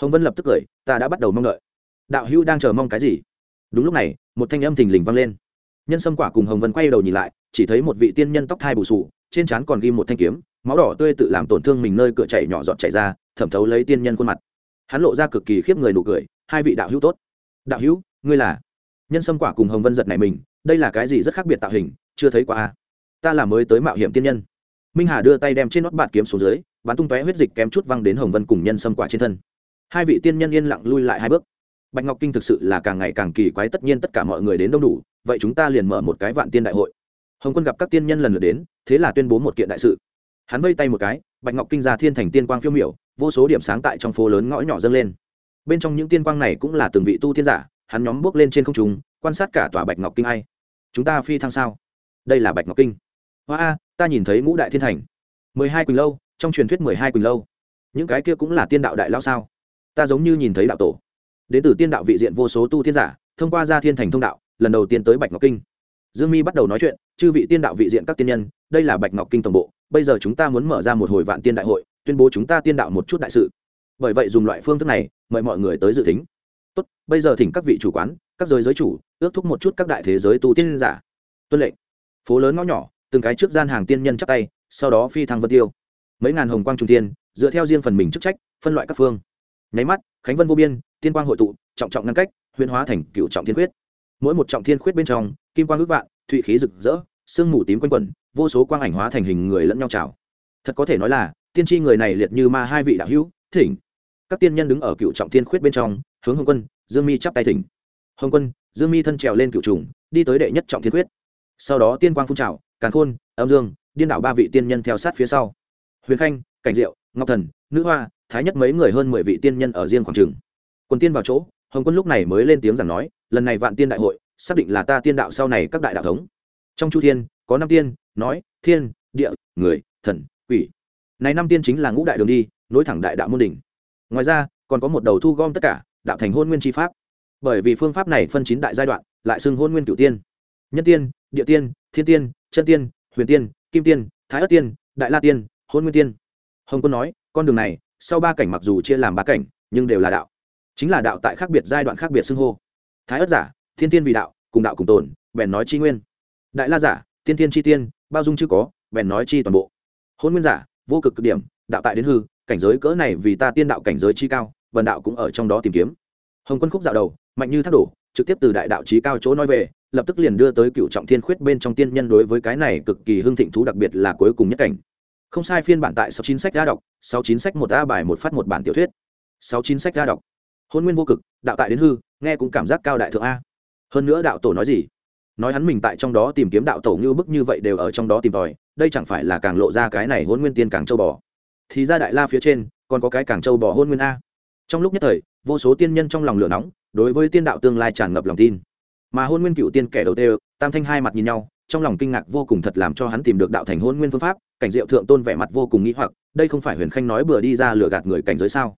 Hồng vân lập tức cười, ta đã bắt đầu mong đợi. Đạo hữu đang chờ mong cái gì? Đúng lúc này, một thanh âm thình lình vang lên. Nhân sâm quả cùng hồng vân quay đầu nhìn lại, chỉ thấy một vị tiên nhân tóc thai bù sù, trên trán còn ghi một thanh kiếm, máu đỏ tươi tự làm tổn thương mình nơi cửa chảy nhỏ giọt chảy ra, thẩm thấu lấy tiên nhân khuôn mặt. Hắn lộ ra cực kỳ khiếp người nụ cười, hai vị đạo hữu tốt. Đạo hữu, ngươi là? Nhân sâm quả cùng hồng vân giật này mình đây là cái gì rất khác biệt tạo hình, chưa thấy qua a ta là mới tới mạo hiểm tiên nhân. Minh hà đưa tay đem trên nót bạt kiếm xuống dưới, bắn tung tóe huyết dịch kém chút văng đến hồng vân cùng nhân xâm quả trên thân. Hai vị tiên nhân yên lặng lui lại hai bước. Bạch ngọc kinh thực sự là càng ngày càng kỳ quái, tất nhiên tất cả mọi người đến đông đủ, vậy chúng ta liền mở một cái vạn tiên đại hội. Hồng quân gặp các tiên nhân lần lượt đến, thế là tuyên bố một kiện đại sự. Hắn vây tay một cái, bạch ngọc kinh ra thiên thành tiên quang phiêu miểu, vô số điểm sáng tại trong phố lớn ngõ nhỏ dâng lên. Bên trong những tiên quang này cũng là từng vị tu tiên giả, hắn nhóm bước lên trên không trung, quan sát cả tòa bạch ngọc kinh ai chúng ta phi thăng sao? Đây là bạch ngọc kinh. Hoa a, ta nhìn thấy ngũ đại thiên thành. Mười hai quỳnh lâu, trong truyền thuyết mười hai quỳnh lâu. Những cái kia cũng là tiên đạo đại lao sao? Ta giống như nhìn thấy đạo tổ. Đến từ tiên đạo vị diện vô số tu tiên giả, thông qua ra thiên thành thông đạo, lần đầu tiên tới bạch ngọc kinh. Dương mi bắt đầu nói chuyện, chư vị tiên đạo vị diện các tiên nhân, đây là bạch ngọc kinh tổng bộ, bây giờ chúng ta muốn mở ra một hồi vạn tiên đại hội, tuyên bố chúng ta tiên đạo một chút đại sự. Bởi vậy dùng loại phương thức này, mời mọi người tới dự tính tốt, bây giờ thỉnh các vị chủ quán các giới giới chủ, ước thúc một chút các đại thế giới tu tiên giả. Tuân lệnh. Phố lớn ngõ nhỏ, từng cái trước gian hàng tiên nhân chắp tay, sau đó phi thăng vân tiêu. Mấy ngàn hồng quang trung tiên dựa theo riêng phần mình chức trách, phân loại các phương. Nháy mắt, khánh vân vô biên, tiên quang hội tụ, trọng trọng ngăn cách huyễn hóa thành cựu trọng thiên khuyết. Mỗi một trọng thiên khuyết bên trong, kim quang ước vạn, thụy khí rực rỡ, sương mù tím quanh quẩn, vô số quang ảnh hóa thành hình người lẫn nhau trào. Thật có thể nói là, tiên tri người này liệt như ma hai vị đạo hữu, thỉnh. Các tiên nhân đứng ở cựu trọng thiên khuyết bên trong, hướng hồng quân, dương mi chắp tay thỉnh hồng quân, dương mi thân trèo lên cựu trùng, đi tới đệ nhất trọng thiên quyết. sau đó tiên quang phun trào, càn khôn, âm dương, điên đảo ba vị tiên nhân theo sát phía sau. Huyền khanh, cảnh diệu, ngọc thần, nữ hoa, thái nhất mấy người hơn mười vị tiên nhân ở riêng khoảng trường. Quân tiên vào chỗ, hồng quân lúc này mới lên tiếng giảng nói, lần này vạn tiên đại hội, xác định là ta tiên đạo sau này các đại đạo thống. Trong chu thiên, có năm tiên, nói, thiên, địa, người, thần, quỷ. Này năm tiên chính là ngũ đại đường đi, nối thẳng đại đạo môn đỉnh. Ngoài ra, còn có một đầu thu gom tất cả, đạo thành hôn nguyên tri pháp bởi vì phương pháp này phân chín đại giai đoạn, lại xưng hôn nguyên cửu tiên. Nhân tiên, địa tiên, thiên tiên, chân tiên, huyền tiên, kim tiên, thái ất tiên, đại la tiên, hôn nguyên tiên. Hồng quân nói, con đường này, sau ba cảnh mặc dù chia làm ba cảnh, nhưng đều là đạo. Chính là đạo tại khác biệt giai đoạn khác biệt xưng hô. Thái ất giả, thiên tiên vì đạo, cùng đạo cùng tồn, bèn nói chi nguyên. Đại la giả tiên tiên chi tiên, bao dung chưa có, bèn nói chi toàn bộ. Hôn nguyên giả, vô cực cực điểm, đạo tại đến hư, cảnh giới cỡ này vì ta tiên đạo cảnh giới chi cao, vần đạo cũng ở trong đó tìm kiếm. Hồng quân khúc dạo đầu mạnh như thác đổ, trực tiếp từ đại đạo trí cao chỗ nói về, lập tức liền đưa tới cựu trọng thiên khuyết bên trong tiên nhân đối với cái này cực kỳ hưng thịnh thú đặc biệt là cuối cùng nhất cảnh. Không sai phiên bản tại sáu chín sách đã đọc, sáu chín sách một a bài một phát một bản tiểu thuyết. Sáu chín sách đã đọc. Hôn nguyên vô cực, đạo tại đến hư, nghe cũng cảm giác cao đại thượng a. Hơn nữa đạo tổ nói gì? Nói hắn mình tại trong đó tìm kiếm đạo tổ như bức như vậy đều ở trong đó tìm tòi, đây chẳng phải là càng lộ ra cái này hôn nguyên tiên càng châu bò. Thì ra đại la phía trên, còn có cái càng châu bò hôn nguyên a. Trong lúc nhất thời, vô số tiên nhân trong lòng lửa nóng đối với tiên đạo tương lai tràn ngập lòng tin. Mà hôn nguyên cựu tiên kẻ đầu tiên tam thanh hai mặt nhìn nhau, trong lòng kinh ngạc vô cùng thật làm cho hắn tìm được đạo thành hôn nguyên phương pháp, cảnh diệu thượng tôn vẻ mặt vô cùng nghĩ hoặc, đây không phải huyền khanh nói bừa đi ra lừa gạt người cảnh giới sao?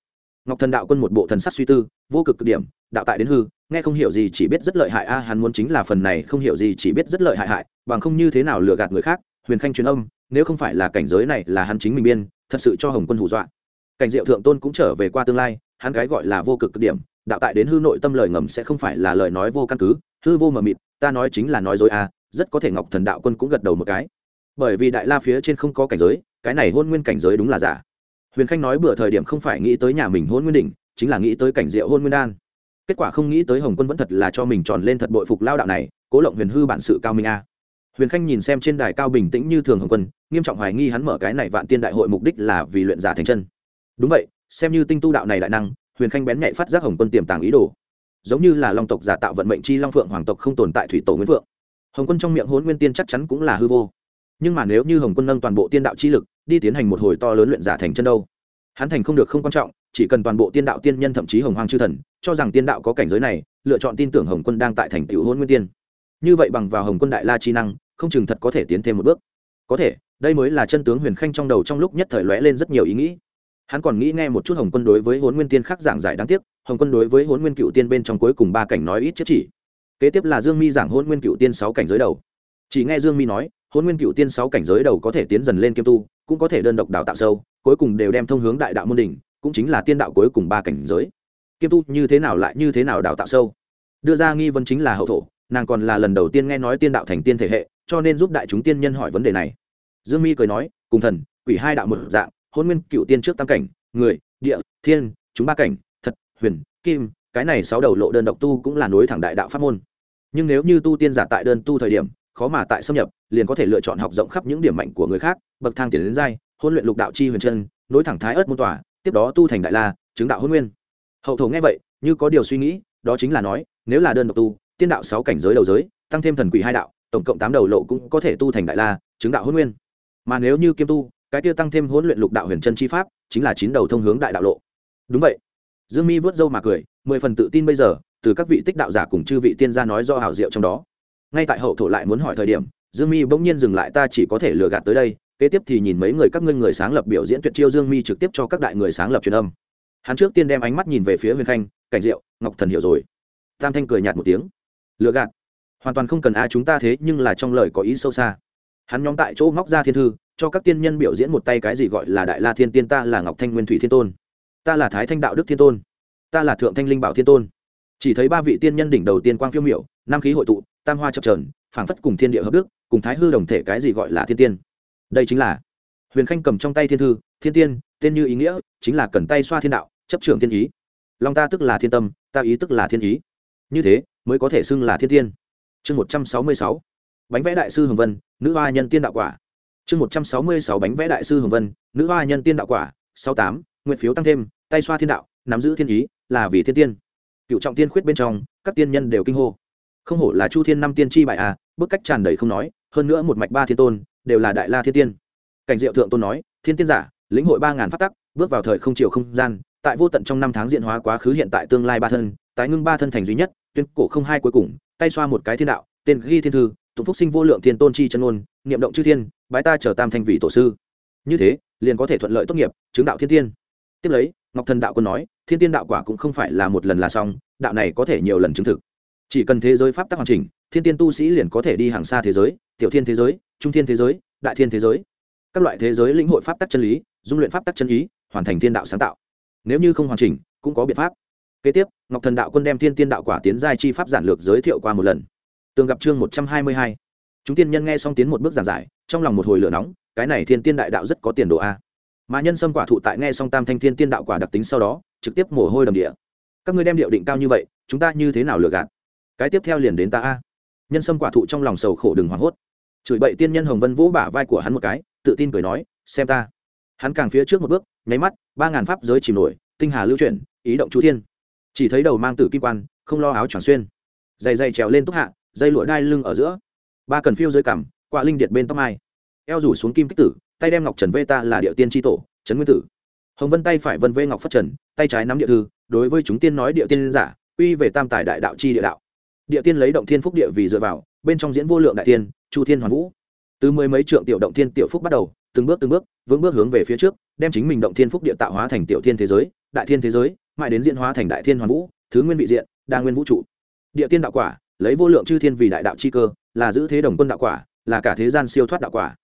Ngọc thần đạo quân một bộ thần sắc suy tư, vô cực cực điểm, đạo tại đến hư, nghe không hiểu gì chỉ biết rất lợi hại a, hắn muốn chính là phần này không hiểu gì chỉ biết rất lợi hại hại, bằng không như thế nào lừa gạt người khác, huyền khanh truyền âm, nếu không phải là cảnh giới này là hắn chính mình biên, thật sự cho hồng quân hù dọa. Cảnh diệu thượng tôn cũng trở về qua tương lai, hắn cái gọi là vô cực cực điểm đạo tại đến hư nội tâm lời ngầm sẽ không phải là lời nói vô căn cứ, hư vô mờ mịt, ta nói chính là nói dối à rất có thể ngọc thần đạo quân cũng gật đầu một cái. Bởi vì đại la phía trên không có cảnh giới, cái này hôn nguyên cảnh giới đúng là giả. Huyền khanh nói bữa thời điểm không phải nghĩ tới nhà mình hôn nguyên đỉnh, chính là nghĩ tới cảnh diệu hôn nguyên đan. Kết quả không nghĩ tới hồng quân vẫn thật là cho mình tròn lên thật bội phục lao đạo này, cố lộng huyền hư bản sự cao minh a huyền khanh nhìn xem trên đài cao bình tĩnh như thường hồng quân, nghiêm trọng hoài nghi hắn mở cái này vạn tiên đại hội mục đích là vì luyện giả thành chân. Đúng vậy, xem như tinh tu đạo này đại năng huyền khanh bén nhạy phát giác hồng quân tiềm tàng ý đồ. Giống như là long tộc giả tạo vận mệnh chi long phượng hoàng tộc không tồn tại thủy tổ nguyễn phượng. Hồng quân trong miệng hôn nguyên tiên chắc chắn cũng là hư vô. Nhưng mà nếu như hồng quân nâng toàn bộ tiên đạo chi lực, đi tiến hành một hồi to lớn luyện giả thành chân đâu? Hắn thành không được không quan trọng, chỉ cần toàn bộ tiên đạo tiên nhân thậm chí hồng hoàng chư thần, cho rằng tiên đạo có cảnh giới này, lựa chọn tin tưởng hồng quân đang tại thành tựu hôn nguyên tiên. Như vậy bằng vào hồng quân đại la chi năng, không chừng thật có thể tiến thêm một bước. Có thể, đây mới là chân tướng huyền khanh trong đầu trong lúc nhất thời lóe lên rất nhiều ý nghĩ hắn còn nghĩ nghe một chút hồng quân đối với hôn nguyên tiên khác giảng giải đáng tiếc, hồng quân đối với hôn nguyên cựu tiên bên trong cuối cùng ba cảnh nói ít chết chỉ. Kế tiếp là dương mi giảng hôn nguyên cựu tiên sáu cảnh giới đầu. Chỉ nghe dương mi nói hôn nguyên cựu tiên sáu cảnh giới đầu có thể tiến dần lên kiêm tu, cũng có thể đơn độc đào tạo sâu, cuối cùng đều đem thông hướng đại đạo môn đỉnh, cũng chính là tiên đạo cuối cùng ba cảnh giới. Kiêm tu như thế nào lại như thế nào đào tạo sâu? Đưa ra nghi vấn chính là hậu thổ, nàng còn là lần đầu tiên nghe nói tiên đạo thành tiên thể hệ, cho nên giúp đại chúng tiên nhân hỏi vấn đề này. Dương mi cười nói, cùng thần, quỷ hai đạo một dạng hôn nguyên cựu tiên trước tam cảnh, người, địa, thiên, chúng ba cảnh, thật, huyền, kim, cái này sáu đầu lộ đơn độc tu cũng là nối thẳng đại đạo pháp môn. Nhưng nếu như tu tiên giả tại đơn tu thời điểm, khó mà tại xâm nhập, liền có thể lựa chọn học rộng khắp những điểm mạnh của người khác, bậc thang tiền đến giai, hôn luyện lục đạo chi huyền chân, nối thẳng thái ớt môn tỏa tiếp đó tu thành đại la, chứng đạo hôn nguyên. Hậu thổ nghe vậy, như có điều suy nghĩ, đó chính là nói, nếu là đơn độc tu, tiên đạo sáu cảnh giới đầu giới, tăng thêm thần quỷ hai đạo, tổng cộng tám đầu lộ cũng có thể tu thành đại la, chứng đạo hôn nguyên. Mà nếu như kiêm tu cái tiêu tăng thêm hỗn luyện lục đạo huyền chân chi pháp, chính là chín đầu thông hướng đại đạo lộ. Đúng vậy. Dương mi vớt râu mà cười, mười phần tự tin bây giờ, từ các vị tích đạo giả cùng chư vị tiên gia nói do hảo diệu trong đó. Ngay tại hậu thổ lại muốn hỏi thời điểm, dương mi bỗng nhiên dừng lại, ta chỉ có thể lừa gạt tới đây, kế tiếp thì nhìn mấy người các ngươi người sáng lập biểu diễn tuyệt chiêu dương mi trực tiếp cho các đại người sáng lập truyền âm. Hắn trước tiên đem ánh mắt nhìn về phía huyền khanh, cảnh diệu, ngọc thần hiểu rồi. Tam thanh cười nhạt một tiếng, lừa gạt? Hoàn toàn không cần a, chúng ta thế nhưng là trong lời có ý sâu xa. Hắn nhóm tại chỗ ngóc ra thiên thư cho các tiên nhân biểu diễn một tay cái gì gọi là đại la thiên tiên, ta là ngọc thanh nguyên thủy thiên tôn. Ta là thái thanh đạo đức thiên tôn. Ta là thượng thanh linh bảo thiên tôn. Chỉ thấy ba vị tiên nhân đỉnh đầu tiên quang phiêu miểu nam khí hội tụ, tam hoa chập trờn phảng phất cùng thiên địa hợp đức, cùng thái hư đồng thể cái gì gọi là thiên tiên. Đây chính là huyền khanh cầm trong tay thiên thư, thiên tiên, tên như ý nghĩa, chính là cần tay xoa thiên đạo, chấp trưởng thiên ý. Long ta tức là thiên tâm, ta ý tức là thiên ý. Như thế mới có thể xưng là thiên tiên. Chương một trăm sáu mươi sáu. Bánh vẽ đại sư hồng vân, nữ hoa nhân tiên đạo quả chương một trăm sáu mươi sáu bánh vẽ đại sư hồng vân, nữ hoa nhân tiên đạo quả, sáu tám, nguyện phiếu tăng thêm, tay xoa thiên đạo, nắm giữ thiên ý, là vì thiên tiên. Cựu trọng tiên khuyết bên trong, các tiên nhân đều kinh hô. Không hổ là chu thiên năm tiên tri bại à bức cách tràn đầy không nói, hơn nữa một mạch ba thiên tôn, đều là đại la thiên tiên. Cảnh diệu thượng tôn nói, thiên tiên giả, lĩnh hội ba ngàn phát tắc, bước vào thời không chiều không gian, tại vô tận trong năm tháng diện hóa quá khứ hiện tại tương lai ba thân, tái ngưng ba thân thành duy nhất, tuyên cổ không hai cuối cùng, tay xoa một cái thiên đạo, tên ghi thiên thư, tụng phúc sinh vô lượng thiên tôn chi chân ngôn, niệm động chư thiên bái ta chờ tam thanh vị tổ sư. Như thế, liền có thể thuận lợi tốt nghiệp, chứng đạo thiên tiên. Tiếp lấy, ngọc thần đạo quân nói, thiên tiên đạo quả cũng không phải là một lần là xong, đạo này có thể nhiều lần chứng thực. Chỉ cần thế giới pháp tắc hoàn chỉnh, thiên tiên tu sĩ liền có thể đi hàng xa thế giới, tiểu thiên thế giới, trung thiên thế giới, đại thiên thế giới. Các loại thế giới lĩnh hội pháp tắc chân lý, dung luyện pháp tắc chân ý, hoàn thành thiên đạo sáng tạo. Nếu như không hoàn chỉnh, cũng có biện pháp. Kế tiếp, ngọc thần đạo quân đem thiên tiên đạo quả tiến giai chi pháp giản lược giới thiệu qua một lần. Tường gặp chương một trăm hai mươi hai chúng tiên nhân nghe xong tiến một bước giảng giải, trong lòng một hồi lửa nóng, cái này thiên tiên đại đạo rất có tiền đồ a. Mà nhân sâm quả thụ tại nghe xong tam thanh thiên tiên đạo quả đặc tính sau đó, trực tiếp mồ hôi đầm địa. Các ngươi đem điệu định cao như vậy, chúng ta như thế nào lừa gạt? Cái tiếp theo liền đến ta a. Nhân sâm quả thụ trong lòng sầu khổ đừng hoảng hốt. Chửi bậy tiên nhân hồng vân vỗ bả vai của hắn một cái, tự tin cười nói, xem ta. Hắn càng phía trước một bước, nháy mắt, ba ngàn pháp giới chìm nổi, tinh hà lưu chuyển, ý động chú thiên. Chỉ thấy đầu mang tử kim quan, không lo áo choàng xuyên. Dày dày trèo lên túc hạ, dây lụa đai lưng ở giữa ba cần phiêu dưới cằm, quạ linh điện bên tóc mai. Eo rủ xuống kim kích tử, tay đem ngọc trần vê ta là địa tiên tri tổ, trấn nguyên tử. Hồng vân tay phải vân vê ngọc phát trần, tay trái nắm địa thư, đối với chúng tiên nói địa tiên giả uy về tam tài đại đạo chi địa đạo. Địa tiên lấy động thiên phúc địa vì dựa vào, bên trong diễn vô lượng đại tiên, chu thiên hoàn vũ. Từ mười mấy trượng tiểu động thiên tiểu phúc bắt đầu, từng bước từng bước, vững bước hướng về phía trước, đem chính mình động thiên phúc địa tạo hóa thành tiểu thiên thế giới, đại thiên thế giới, mãi đến diễn hóa thành đại thiên hoàn vũ, thứ nguyên vị diện, đa nguyên vũ trụ. Địa tiên đạo quả, lấy vô lượng chư thiên vì đại đạo chi cơ là giữ thế đồng quân đạo quả, là cả thế gian siêu thoát đạo quả.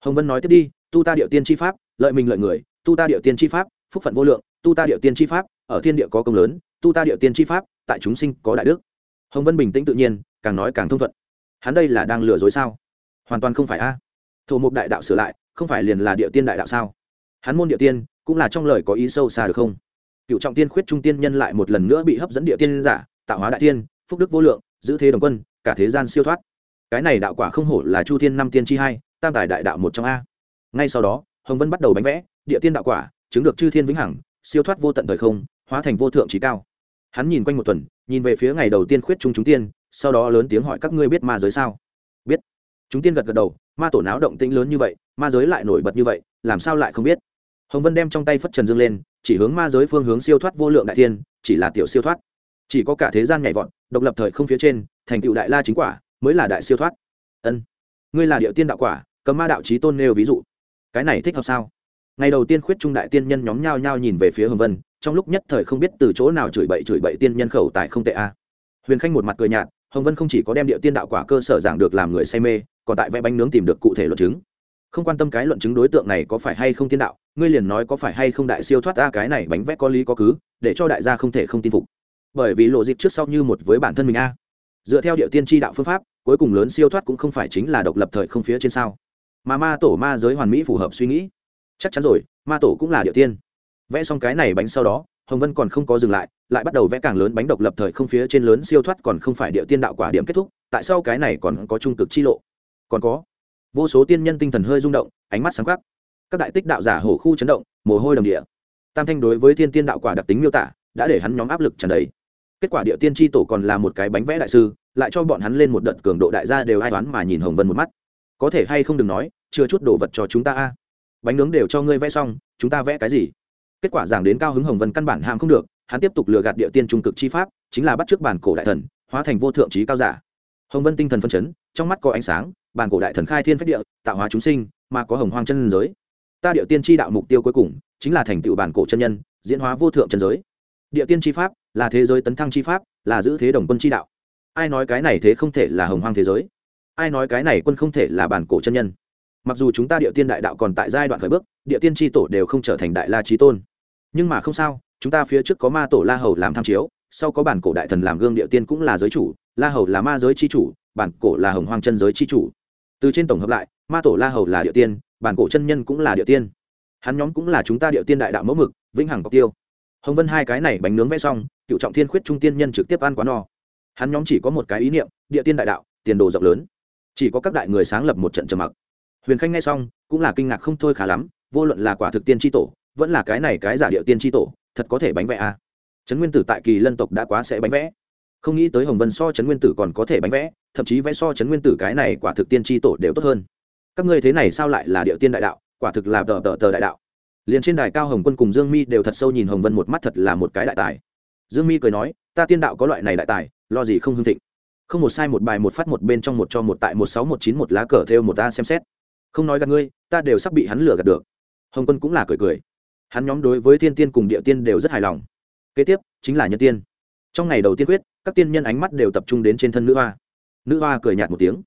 Hồng vân nói tiếp đi, tu ta địa tiên chi pháp, lợi mình lợi người, tu ta địa tiên chi pháp, phúc phận vô lượng, tu ta địa tiên chi pháp, ở thiên địa có công lớn, tu ta địa tiên chi pháp, tại chúng sinh có đại đức. Hồng vân bình tĩnh tự nhiên, càng nói càng thông thuận. Hắn đây là đang lừa dối sao? Hoàn toàn không phải a. À. thổ mục đại đạo sửa lại, không phải liền là địa tiên đại đạo sao? Hắn môn địa tiên, cũng là trong lời có ý sâu xa được không? Cựu trọng tiên khuyết trung tiên nhân lại một lần nữa bị hấp dẫn địa tiên giả, tạo hóa đại tiên, phúc đức vô lượng, giữ thế đồng quân, cả thế gian siêu thoát cái này đạo quả không hổ là chu thiên năm tiên chi hai, tam tài đại đạo một trong a. Ngay sau đó, hồng vân bắt đầu bánh vẽ, địa tiên đạo quả, chứng được chư thiên vĩnh hằng, siêu thoát vô tận thời không, hóa thành vô thượng trí cao. Hắn nhìn quanh một tuần, nhìn về phía ngày đầu tiên khuyết trung chúng tiên, sau đó lớn tiếng hỏi các ngươi biết ma giới sao? Biết. Chúng tiên gật gật đầu, ma tổ náo động tĩnh lớn như vậy, ma giới lại nổi bật như vậy, làm sao lại không biết? Hồng vân đem trong tay phất trần dương lên, chỉ hướng ma giới phương hướng siêu thoát vô lượng đại thiên, chỉ là tiểu siêu thoát. Chỉ có cả thế gian nhảy vọt, độc lập thời không phía trên, thành tựu đại la chính quả mới là đại siêu thoát. Ân, ngươi là địa tiên đạo quả cấm ma đạo trí tôn nêu ví dụ. Cái này thích hợp sao? Ngày đầu tiên khuyết trung đại tiên nhân nhóm nhao nhao nhìn về phía hồng vân, trong lúc nhất thời không biết từ chỗ nào chửi bậy chửi bậy tiên nhân khẩu tại không tệ a. Huyền khanh một mặt cười nhạt, hồng vân không chỉ có đem địa tiên đạo quả cơ sở giảng được làm người say mê, còn tại vẽ bánh nướng tìm được cụ thể luận chứng. Không quan tâm cái luận chứng đối tượng này có phải hay không tiên đạo, ngươi liền nói có phải hay không đại siêu thoát ra cái này bánh vẽ có lý có cứ, để cho đại gia không thể không tin phục. Bởi vì lộ dịp trước sau như một với bản thân mình a dựa theo địa tiên tri đạo phương pháp, cuối cùng lớn siêu thoát cũng không phải chính là độc lập thời không phía trên sao? Mà ma tổ ma giới hoàn mỹ phù hợp suy nghĩ. Chắc chắn rồi, ma tổ cũng là địa tiên. Vẽ xong cái này bánh sau đó, hồng vân còn không có dừng lại lại bắt đầu vẽ càng lớn bánh độc lập thời không phía trên lớn siêu thoát còn không phải địa tiên đạo quả điểm kết thúc, tại sao cái này còn có trung cực chi lộ? Còn có. Vô số tiên nhân tinh thần hơi rung động, ánh mắt sáng khắc các đại tích đạo giả hổ khu chấn động, mồ hôi đầm địa. Tam thanh đối với thiên tiên đạo quả đặc tính miêu tả, đã để hắn nhóm áp lực trần đấy kết quả địa tiên tri tổ còn là một cái bánh vẽ đại sư, lại cho bọn hắn lên một đợt cường độ đại gia đều ai toán mà nhìn hồng vân một mắt. Có thể hay không đừng nói, chưa chút đồ vật cho chúng ta a. Bánh nướng đều cho ngươi vẽ xong, chúng ta vẽ cái gì? Kết quả giảng đến cao hứng hồng vân căn bản hạng không được, hắn tiếp tục lừa gạt địa tiên trung cực chi pháp, chính là bắt trước bản cổ đại thần, hóa thành vô thượng trí cao giả. Hồng vân tinh thần phân chấn, trong mắt có ánh sáng, bản cổ đại thần khai thiên phách địa, tạo hóa chúng sinh, mà có hồng hoang chân giới. Ta địa tiên tri đạo mục tiêu cuối cùng, chính là thành tựu bản cổ chân nhân, diễn hóa vô thượng chân giới. Địa tiên tri pháp là thế giới tấn thăng chi pháp, là giữ thế đồng quân chi đạo. Ai nói cái này thế không thể là hồng hoang thế giới? Ai nói cái này quân không thể là bản cổ chân nhân? Mặc dù chúng ta địa tiên đại đạo còn tại giai đoạn khởi bước, địa tiên tri tổ đều không trở thành đại la trí tôn. Nhưng mà không sao, chúng ta phía trước có ma tổ la hầu làm tham chiếu, sau có bản cổ đại thần làm gương địa tiên cũng là giới chủ, la hầu là ma giới chi chủ, bản cổ là hồng hoang chân giới chi chủ. Từ trên tổng hợp lại, ma tổ la hầu là địa tiên, bản cổ chân nhân cũng là địa tiên. Hắn nhóm cũng là chúng ta địa tiên đại đạo mẫu mực, vĩnh hằng cọc tiêu. Hồng vân hai cái này bánh nướng vẽ xong cựu trọng thiên khuyết trung tiên nhân trực tiếp ăn quá no. Hắn nhóm chỉ có một cái ý niệm, địa tiên đại đạo, tiền đồ rộng lớn. Chỉ có các đại người sáng lập một trận trầm mặc. Huyền khanh nghe xong, cũng là kinh ngạc không thôi khá lắm, vô luận là quả thực tiên tri tổ, vẫn là cái này cái giả địa tiên tri tổ, thật có thể bánh vẽ à. trấn nguyên tử tại kỳ lân tộc đã quá sẽ bánh vẽ. Không nghĩ tới hồng vân so trấn nguyên tử còn có thể bánh vẽ, thậm chí vẽ so trấn nguyên tử cái này quả thực tiên tri tổ đều tốt hơn. Các ngươi thế này sao lại là địa tiên đại đạo, quả thực là tờ tờ tờ đại đạo? Liền trên đài cao hồng quân cùng dương mi đều thật sâu nhìn hồng vân một mắt thật là một cái đại tài dương mi cười nói, ta tiên đạo có loại này đại tài, lo gì không hưng thịnh. Không một sai một bài một phát một bên trong một cho một tại một sáu một chín một lá cờ theo một ta xem xét. Không nói gạt ngươi, ta đều sắp bị hắn lừa gạt được. Hồng quân cũng là cười cười. Hắn nhóm đối với thiên tiên cùng địa tiên đều rất hài lòng. Kế tiếp, chính là nhân tiên. Trong ngày đầu tiên quyết, các tiên nhân ánh mắt đều tập trung đến trên thân nữ hoa. Nữ hoa cười nhạt một tiếng.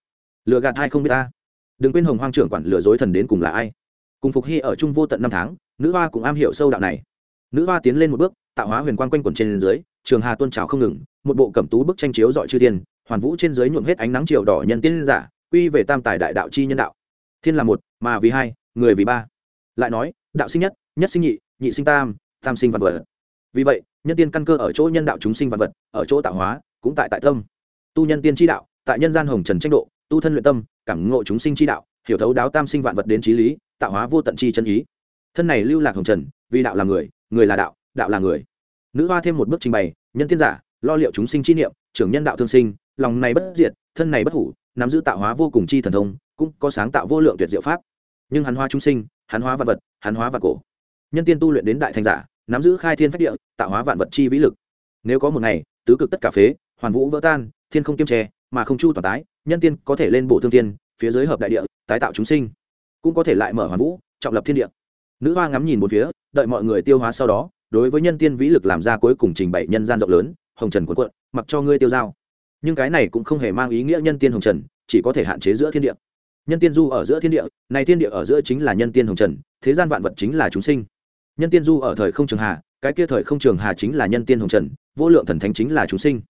Lừa gạt ai không biết ta? Đừng quên hồng hoang trưởng quản lừa dối thần đến cùng là ai. Cùng phục hy ở chung vô tận năm tháng, nữ hoa cũng am hiểu sâu đạo này. Nữ hoa tiến lên một bước tạo hóa huyền quang quanh quẩn trên dưới, trường hà tuôn trào không ngừng, một bộ cẩm tú bức tranh chiếu dọi chư thiên, hoàn vũ trên dưới nhuộm hết ánh nắng chiều đỏ nhân tiên giả, quy về tam tài đại đạo chi nhân đạo. Thiên là một, mà vì hai, người vì ba. Lại nói, đạo sinh nhất nhất sinh nhị nhị sinh tam tam sinh vạn vật. Vì vậy, nhân tiên căn cơ ở chỗ nhân đạo chúng sinh vạn vật, ở chỗ tạo hóa, cũng tại tại tâm. Tu nhân tiên tri đạo, tại nhân gian hồng trần tranh độ, tu thân luyện tâm, cảm ngộ chúng sinh tri đạo, hiểu thấu đáo tam sinh vạn vật đến trí lý, tạo hóa vô tận chi chân ý. Thân này lưu lạc hồng trần, vì đạo là người người là đạo đạo là người. Nữ hoa thêm một bước trình bày, nhân tiên giả, lo liệu chúng sinh chi niệm, trưởng nhân đạo thương sinh, lòng này bất diệt, thân này bất hủ, nắm giữ tạo hóa vô cùng chi thần thông, cũng có sáng tạo vô lượng tuyệt diệu pháp. Nhưng hắn hóa chúng sinh, hắn hóa vạn vật, hắn hóa vạn cổ. Nhân tiên tu luyện đến đại thành giả, nắm giữ khai thiên phách địa, tạo hóa vạn vật chi vĩ lực. Nếu có một ngày, tứ cực tất cả phế, hoàn vũ vỡ tan, thiên không kiêm tre mà không chu toàn tái, nhân tiên có thể lên bổ thương tiên, phía dưới hợp đại địa, tái tạo chúng sinh. Cũng có thể lại mở hoàn vũ, trọng lập thiên địa. Nữ hoa ngắm nhìn một phía, đợi mọi người tiêu hóa sau đó đối với nhân tiên vĩ lực làm ra cuối cùng trình bày nhân gian rộng lớn, hồng trần cuộn cuộn, mặc cho ngươi tiêu dao. Nhưng cái này cũng không hề mang ý nghĩa nhân tiên hồng trần, chỉ có thể hạn chế giữa thiên địa. Nhân tiên du ở giữa thiên địa, này thiên địa ở giữa chính là nhân tiên hồng trần, thế gian vạn vật chính là chúng sinh. Nhân tiên du ở thời không trường hà, cái kia thời không trường hà chính là nhân tiên hồng trần, vô lượng thần thánh chính là chúng sinh.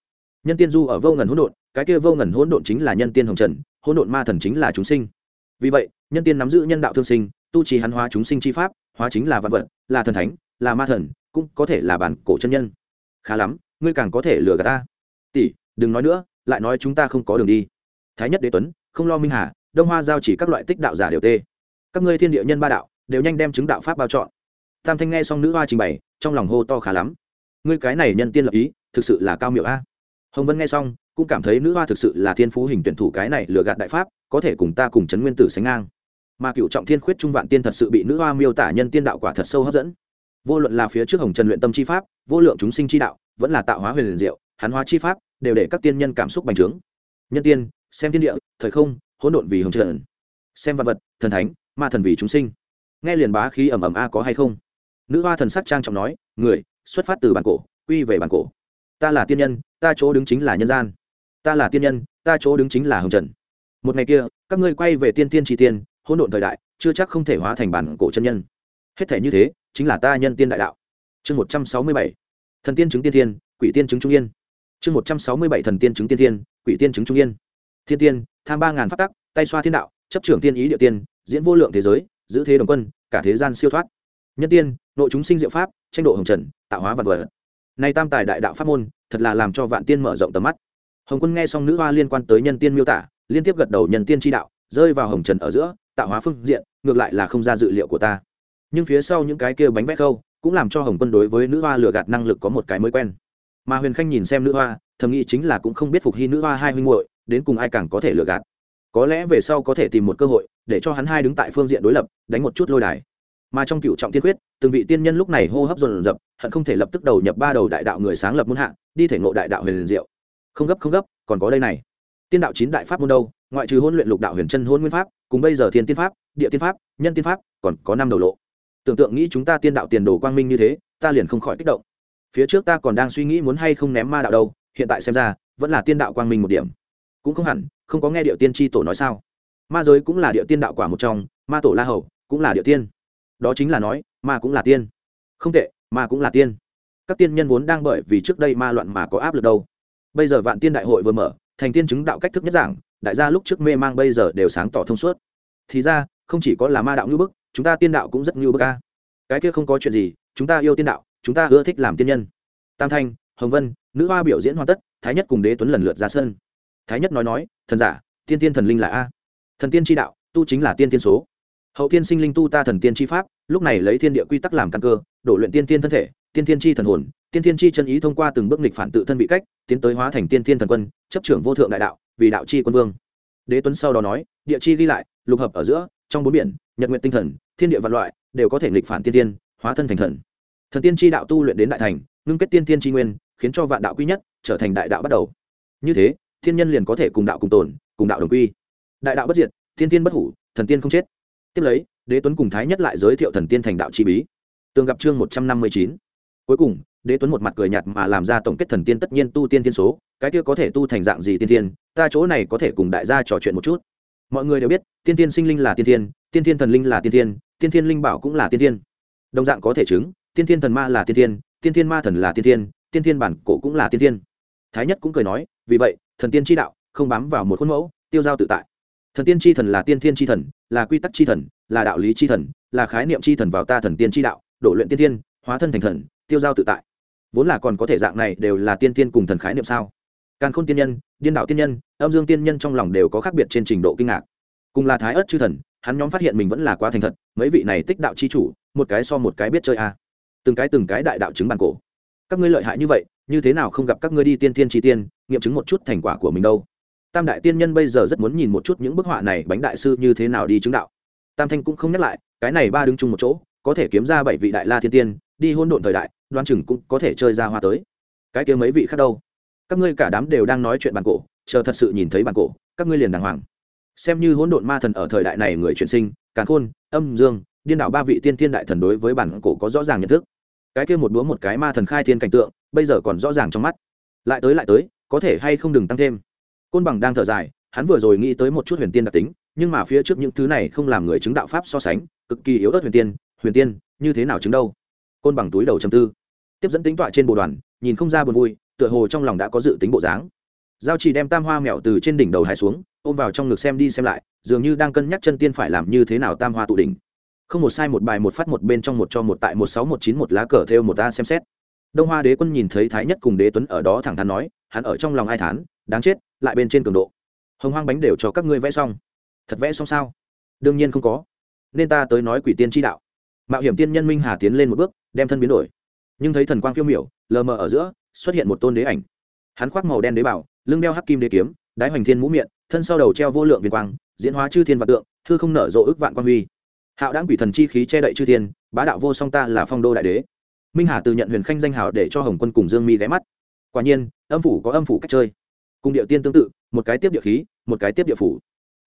Nhân tiên du ở vô ngần hỗn độn, cái kia vô ngần hỗn độn chính là nhân tiên hồng trần, hỗn độn ma thần chính là chúng sinh. Vì vậy, nhân tiên nắm giữ nhân đạo thương sinh, tu trì hắn hóa chúng sinh chi pháp, hóa chính là vạn vật, là thần thánh, là ma thần cũng có thể là bản cổ chân nhân. Khá lắm, ngươi càng có thể lừa gạt ta. Tỷ, đừng nói nữa, lại nói chúng ta không có đường đi. Thái nhất đế tuấn, không lo minh hà, đông hoa giao chỉ các loại tích đạo giả đều tê. Các ngươi thiên địa nhân ba đạo, đều nhanh đem chứng đạo pháp bao chọn. Tam thanh nghe xong nữ hoa trình bày, trong lòng hô to khá lắm. Ngươi cái này nhân tiên lập ý, thực sự là cao miệu a. Hồng vân nghe xong, cũng cảm thấy nữ hoa thực sự là thiên phú hình tuyển thủ cái này lừa gạt đại pháp, có thể cùng ta cùng trấn nguyên tử sánh ngang. Mà cựu trọng thiên khuyết trung vạn tiên thật sự bị nữ hoa miêu tả nhân tiên đạo quả thật sâu hấp dẫn vô luận là phía trước hồng trần luyện tâm chi pháp, vô lượng chúng sinh chi đạo, vẫn là tạo hóa huyền liền diệu, hắn hóa chi pháp, đều để các tiên nhân cảm xúc bành trướng. Nhân tiên, xem thiên địa, thời không, hỗn độn vì hồng trần. Xem vật vật, thần thánh, ma thần vì chúng sinh. Nghe liền bá khí ẩm ẩm a có hay không? Nữ hoa thần sắc trang trọng nói, người, xuất phát từ bản cổ, quy về bản cổ. Ta là tiên nhân, ta chỗ đứng chính là nhân gian. Ta là tiên nhân, ta chỗ đứng chính là hồng trần. Một ngày kia, các ngươi quay về tiên tiên tri tiên, hỗn độn thời đại, chưa chắc không thể hóa thành bản cổ chân nhân. Hết thể như thế chính là ta nhân tiên đại đạo. Chương một trăm sáu mươi bảy. Thần tiên chứng tiên thiên, quỷ tiên chứng trung yên. Chương một trăm sáu mươi bảy. Thần tiên chứng tiên thiên, quỷ tiên chứng trung yên. Thiên tiên, tham ba ngàn phát tắc, tay xoa thiên đạo, chấp trưởng tiên ý địa tiên, diễn vô lượng thế giới, giữ thế đồng quân, cả thế gian siêu thoát. Nhân tiên, nội chúng sinh diệu pháp, tranh độ hồng trần, tạo hóa vật vật. Nay tam tài đại đạo pháp môn, thật là làm cho vạn tiên mở rộng tầm mắt. Hồng quân nghe xong nữ hoa liên quan tới nhân tiên miêu tả, liên tiếp gật đầu nhân tiên tri đạo, rơi vào hồng trần ở giữa, tạo hóa phương diện, ngược lại là không ra dự liệu của ta nhưng phía sau những cái kia bánh vét khâu cũng làm cho hồng quân đối với nữ hoa lừa gạt năng lực có một cái mới quen. Mà huyền khanh nhìn xem nữ hoa thầm nghĩ chính là cũng không biết phục hy nữ hoa hai huynh muội đến cùng ai càng có thể lừa gạt. Có lẽ về sau có thể tìm một cơ hội để cho hắn hai đứng tại phương diện đối lập đánh một chút lôi đài. Mà trong cựu trọng tiên quyết từng vị tiên nhân lúc này hô hấp dồn dập hận không thể lập tức đầu nhập ba đầu đại đạo người sáng lập môn hạng, đi thể ngộ đại đạo huyền liền diệu. Không gấp không gấp còn có đây này. Tiên đạo chín đại pháp môn đâu ngoại trừ hôn luyện lục đạo huyền chân hôn nguyên pháp cùng bây giờ thiên tiên pháp địa tiên pháp nhân tiên pháp còn có năm đầu lộ tưởng tượng nghĩ chúng ta tiên đạo tiền đồ quang minh như thế, ta liền không khỏi kích động. Phía trước ta còn đang suy nghĩ muốn hay không ném ma đạo đâu, hiện tại xem ra, vẫn là tiên đạo quang minh một điểm. Cũng không hẳn, không có nghe điệu tiên tri tổ nói sao. Ma giới cũng là điệu tiên đạo quả một trong, ma tổ la hầu cũng là điệu tiên. Đó chính là nói, ma cũng là tiên. Không tệ, ma cũng là tiên. Các tiên nhân vốn đang bởi vì trước đây ma loạn mà có áp lực đâu. Bây giờ vạn tiên đại hội vừa mở, thành tiên chứng đạo cách thức nhất giảng, đại gia lúc trước mê mang bây giờ đều sáng tỏ thông suốt. Thì ra, không chỉ có là ma đạo ngữ bức chúng ta tiên đạo cũng rất ngữ bức ca cái kia không có chuyện gì, chúng ta yêu tiên đạo, chúng ta ưa thích làm tiên nhân. Tam thanh, hồng vân, nữ hoa biểu diễn hoàn tất, thái nhất cùng đế tuấn lần lượt ra sân. Thái nhất nói nói, thần giả, tiên tiên thần linh là a. Thần tiên tri đạo, tu chính là tiên tiên số. Hậu tiên sinh linh tu ta thần tiên tri pháp, lúc này lấy thiên địa quy tắc làm căn cơ, đổ luyện tiên tiên thân thể, tiên tiên tri thần hồn, tiên tiên tri chân ý thông qua từng bước nghịch phản tự thân bị cách, tiến tới hóa thành tiên tiên thần quân, chấp trưởng vô thượng đại đạo, vì đạo chi quân vương. Đế tuấn sau đó nói, địa chi ghi lại, lục hợp ở giữa trong bốn biển, nhật nguyện tinh thần, thiên địa vạn loại, đều có thể nghịch phản tiên tiên, hóa thân thành thần. Thần tiên tri đạo tu luyện đến đại thành, ngưng kết tiên tiên tri nguyên, khiến cho vạn đạo quy nhất trở thành đại đạo bắt đầu. Như thế, thiên nhân liền có thể cùng đạo cùng tồn, cùng đạo đồng quy. Đại đạo bất diệt, thiên tiên bất hủ, thần tiên không chết. Tiếp lấy, đế tuấn cùng thái nhất lại giới thiệu thần tiên thành đạo chi bí. Tường gặp chương một trăm năm mươi chín. Cuối cùng, đế tuấn một mặt cười nhạt mà làm ra tổng kết thần tiên tất nhiên tu tiên thiên số, cái kia có thể tu thành dạng gì tiên tiên, ta chỗ này có thể cùng đại gia trò chuyện một chút mọi người đều biết, tiên tiên sinh linh là tiên tiên tiên tiên thần linh là tiên tiên tiên tiên linh bảo cũng là tiên tiên đồng dạng có thể chứng, tiên tiên thần ma là tiên tiên tiên tiên ma thần là tiên tiên tiên tiên bản cổ cũng là tiên tiên thái nhất cũng cười nói, vì vậy, thần tiên tri đạo không bám vào một khuôn mẫu, tiêu giao tự tại. Thần tiên tri thần là tiên thiên tri thần, là quy tắc tri thần, là đạo lý tri thần, là khái niệm tri thần vào ta thần tiên tri đạo độ luyện tiên tiên hóa thân thành thần, tiêu giao tự tại. Vốn là còn có thể dạng này đều là tiên tiên cùng thần khái niệm sao? Càn khôn tiên nhân, điên đạo tiên nhân, âm dương tiên nhân trong lòng đều có khác biệt trên trình độ kinh ngạc. Cùng là thái ớt chư thần, hắn nhóm phát hiện mình vẫn là quá thành thật, mấy vị này tích đạo chi chủ, một cái so một cái biết chơi a. Từng cái từng cái đại đạo chứng bàn cổ. Các ngươi lợi hại như vậy, như thế nào không gặp các ngươi đi tiên tiên chi tiên, nghiệm chứng một chút thành quả của mình đâu. Tam đại tiên nhân bây giờ rất muốn nhìn một chút những bức họa này bánh đại sư như thế nào đi chứng đạo. Tam thanh cũng không nhắc lại, cái này ba đứng chung một chỗ, có thể kiếm ra bảy vị đại la thiên tiên, đi hôn độn thời đại, đoan chừng cũng có thể chơi ra hoa tới. Cái kia mấy vị khác đâu? Các ngươi cả đám đều đang nói chuyện bản cổ, chờ thật sự nhìn thấy bản cổ, các ngươi liền đàng hoàng. Xem như hỗn độn ma thần ở thời đại này người chuyển sinh, càn khôn, âm dương, điên đảo ba vị tiên thiên đại thần đối với bản cổ có rõ ràng nhận thức. Cái kia một búa một cái ma thần khai thiên cảnh tượng, bây giờ còn rõ ràng trong mắt. Lại tới lại tới, có thể hay không đừng tăng thêm. Côn bằng đang thở dài, hắn vừa rồi nghĩ tới một chút huyền tiên đặc tính, nhưng mà phía trước những thứ này không làm người chứng đạo pháp so sánh, cực kỳ yếu ớt huyền tiên huyền tiên, như thế nào chứng đâu? Côn bằng túi đầu chầm tư, tiếp dẫn tính tọa trên bộ đoàn, nhìn không ra buồn vui tựa hồ trong lòng đã có dự tính bộ dáng. Giao chỉ đem tam hoa mèo từ trên đỉnh đầu hai xuống, ôm vào trong ngực xem đi xem lại, dường như đang cân nhắc chân tiên phải làm như thế nào tam hoa tụ đỉnh. Không một sai một bài một phát một bên trong một cho một tại một sáu một chín một lá cờ theo một ta xem xét. Đông hoa đế quân nhìn thấy thái nhất cùng đế tuấn ở đó thẳng thắn nói, hắn ở trong lòng ai thán, đáng chết, lại bên trên cường độ. Hồng hoang bánh đều cho các ngươi vẽ xong. Thật vẽ xong sao? Đương nhiên không có. Nên ta tới nói quỷ tiên tri đạo. Mạo hiểm tiên nhân minh hà tiến lên một bước, đem thân biến đổi. Nhưng thấy thần quang phiêu miểu, lờ mờ ở giữa xuất hiện một tôn đế ảnh. Hắn khoác màu đen đế bảo, lưng đeo hắc kim đế kiếm, đái hoành thiên mũ miệng, thân sau đầu treo vô lượng viên quang, diễn hóa chư thiên vạn tượng, thư không nở rộ ức vạn quang huy. Hạo đáng quỷ thần chi khí che đậy chư thiên, bá đạo vô song ta là phong đô đại đế. Minh hà từ nhận huyền khanh danh hào để cho hồng quân cùng dương mi ghé mắt. Quả nhiên, âm phủ có âm phủ cách chơi. Cùng điệu tiên tương tự, một cái tiếp địa khí, một cái tiếp địa phủ.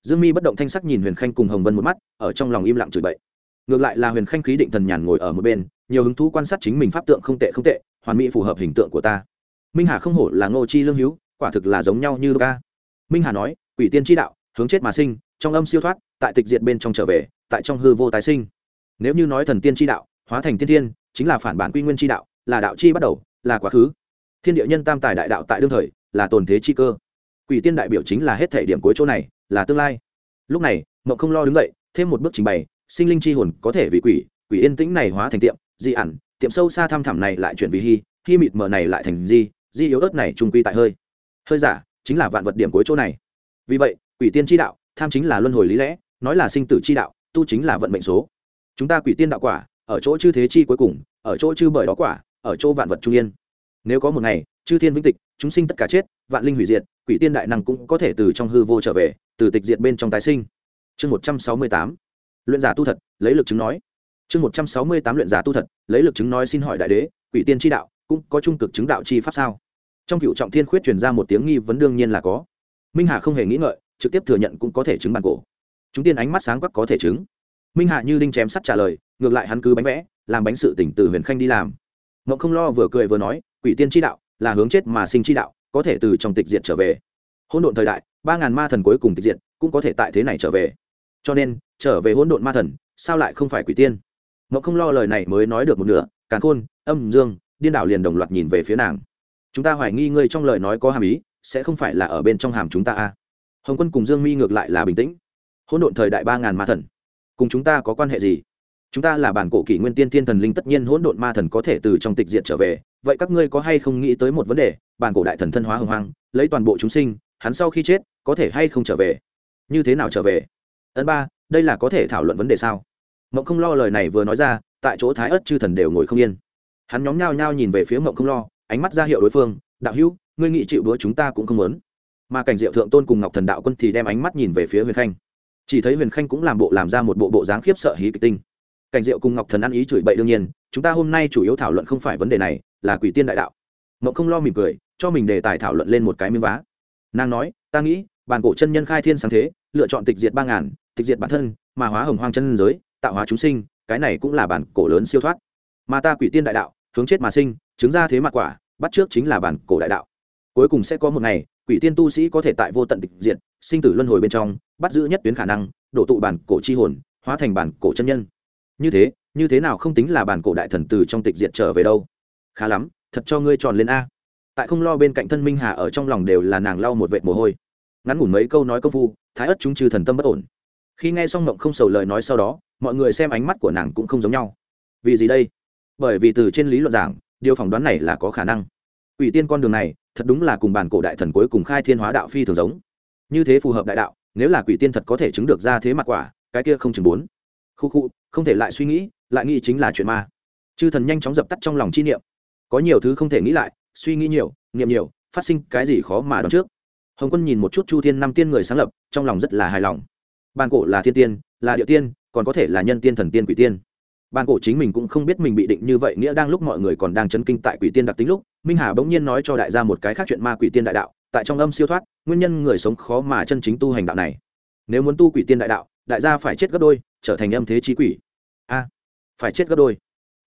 Dương mi bất động thanh sắc nhìn huyền khanh cùng hồng vân một mắt, ở trong lòng im lặng chửi bậy. Ngược lại là huyền khanh khí định thần nhàn ngồi ở một bên nhiều hứng thú quan sát chính mình pháp tượng không tệ không tệ, hoàn mỹ phù hợp hình tượng của ta. Minh hà không hổ là ngô chi lương hữu quả thực là giống nhau như ca minh hà nói, quỷ tiên tri đạo, hướng chết mà sinh, trong âm siêu thoát, tại tịch diệt bên trong trở về, tại trong hư vô tái sinh. Nếu như nói thần tiên tri đạo, hóa thành tiên tiên, chính là phản bản quy nguyên tri đạo, là đạo chi bắt đầu, là quá khứ. Thiên địa nhân tam tài đại đạo tại đương thời, là tồn thế chi cơ. Quỷ tiên đại biểu chính là hết thể điểm cuối chỗ này, là tương lai. Lúc này, mộng không lo đứng dậy, thêm một bước trình bày, sinh linh chi hồn có thể vì quỷ quỷ yên tĩnh này hóa thành tiệm di ẩn, tiệm sâu xa thăm thẳm này lại chuyển vì hy hy mịt mờ này lại thành di di yếu ớt này trung quy tại hơi. Hơi giả, chính là vạn vật điểm cuối chỗ này. Vì vậy, quỷ tiên chi đạo, tham chính là luân hồi lý lẽ, nói là sinh tử chi đạo, tu chính là vận mệnh số. Chúng ta quỷ tiên đạo quả, ở chỗ chư thế chi cuối cùng, ở chỗ chư bởi đó quả, ở chỗ vạn vật trung yên. Nếu có một ngày, chư thiên vĩnh tịch, chúng sinh tất cả chết, vạn linh hủy diệt, quỷ tiên đại năng cũng có thể từ trong hư vô trở về, từ tịch diệt bên trong tái sinh. Chương một trăm sáu mươi tám. Luyện giả tu thật, lấy lực chứng nói chương một trăm sáu mươi tám luyện giả tu thật, lấy lực chứng nói xin hỏi đại đế, quỷ tiên tri đạo, cũng có trung cực chứng đạo chi pháp sao? Trong cựu trọng thiên khuyết truyền ra một tiếng nghi vấn đương nhiên là có. Minh hà không hề nghĩ ngợi, trực tiếp thừa nhận cũng có thể chứng bản cổ. Chúng tiên ánh mắt sáng quắc có thể chứng. Minh hà như đinh chém sắt trả lời, ngược lại hắn cứ bánh vẽ, làm bánh sự tỉnh từ huyền khanh đi làm. Ngộng không lo vừa cười vừa nói, quỷ tiên tri đạo, là hướng chết mà sinh tri đạo, có thể từ trong tịch diệt trở về. Hỗn độn thời đại, ba ngàn ma thần cuối cùng tịch diệt, cũng có thể tại thế này trở về. Cho nên, trở về hỗn độn ma thần, sao lại không phải quỷ tiên? Ngọc không lo lời này mới nói được một nửa, càn khôn, âm dương, điên đảo liền đồng loạt nhìn về phía nàng. Chúng ta hoài nghi ngươi trong lời nói có hàm ý, sẽ không phải là ở bên trong hàm chúng ta a à. hồng quân cùng dương mi ngược lại là bình tĩnh. Hỗn độn thời đại ba ngàn ma thần. Cùng chúng ta có quan hệ gì? Chúng ta là bản cổ kỷ nguyên tiên thiên thần linh tất nhiên hỗn độn ma thần có thể từ trong tịch diệt trở về. Vậy các ngươi có hay không nghĩ tới một vấn đề? Bản cổ đại thần thân hóa hồng hoang, lấy toàn bộ chúng sinh, hắn sau khi chết, có thể hay không trở về? Như thế nào trở về? Ấn ba, đây là có thể thảo luận vấn đề sao? Mộng không lo lời này vừa nói ra, tại chỗ thái ớt chư thần đều ngồi không yên. Hắn nhóm nhao nhao nhìn về phía mộng không lo, ánh mắt ra hiệu đối phương, đạo hữu, ngươi nghị chịu đũa chúng ta cũng không muốn. Mà cảnh diệu thượng tôn cùng ngọc thần đạo quân thì đem ánh mắt nhìn về phía huyền khanh. Chỉ thấy huyền khanh cũng làm bộ làm ra một bộ bộ dáng khiếp sợ hí kịch tinh. Cảnh diệu cùng ngọc thần ăn ý chửi bậy đương nhiên, chúng ta hôm nay chủ yếu thảo luận không phải vấn đề này, là quỷ tiên đại đạo. Mộng không lo mỉm cười, cho mình đề tài thảo luận lên một cái miếng vá. Nàng nói, ta nghĩ bản cổ chân nhân khai thiên sáng thế, lựa chọn tịch diệt ba ngàn, tịch diệt bản thân, mà hóa hồng hoang chân giới tạo hóa chúng sinh, cái này cũng là bản cổ lớn siêu thoát. Mà ta quỷ tiên đại đạo, hướng chết mà sinh, chứng ra thế mặt quả, bắt trước chính là bản cổ đại đạo. Cuối cùng sẽ có một ngày, quỷ tiên tu sĩ có thể tại vô tận tịch diệt, sinh tử luân hồi bên trong, bắt giữ nhất tuyến khả năng, đổ tụ bản cổ chi hồn, hóa thành bản cổ chân nhân. Như thế như thế nào không tính là bản cổ đại thần từ trong tịch diệt trở về đâu? Khá lắm, thật cho ngươi tròn lên a. Tại không lo bên cạnh thân minh hà ở trong lòng đều là nàng lau một vệt mồ hôi. Ngắn ngủn mấy câu nói công phu, thái ất chúng trừ thần tâm bất ổn khi nghe xong mộng không sầu lời nói sau đó, mọi người xem ánh mắt của nàng cũng không giống nhau. Vì gì đây? Bởi vì từ trên lý luận giảng, điều phỏng đoán này là có khả năng. Ủy tiên con đường này, thật đúng là cùng bản cổ đại thần cuối cùng khai thiên hóa đạo phi thường giống. Như thế phù hợp đại đạo, nếu là quỷ tiên thật có thể chứng được ra thế mặt quả, cái kia không chừng bốn. Khu khu, không thể lại suy nghĩ, lại nghĩ chính là chuyện ma. Chư thần nhanh chóng dập tắt trong lòng chi niệm. Có nhiều thứ không thể nghĩ lại, suy nghĩ nhiều, niệm nhiều, phát sinh cái gì khó mà đoán trước. Hồng quân nhìn một chút chu thiên năm tiên người sáng lập, trong lòng rất là hài lòng ban cổ là thiên tiên, là địa tiên, còn có thể là nhân tiên thần tiên quỷ tiên. Ban cổ chính mình cũng không biết mình bị định như vậy nghĩa đang lúc mọi người còn đang chấn kinh tại quỷ tiên đặc tính lúc, minh hà bỗng nhiên nói cho đại gia một cái khác chuyện ma quỷ tiên đại đạo, tại trong âm siêu thoát, nguyên nhân người sống khó mà chân chính tu hành đạo này. Nếu muốn tu quỷ tiên đại đạo, đại gia phải chết gấp đôi, trở thành âm thế trí quỷ. A, phải chết gấp đôi.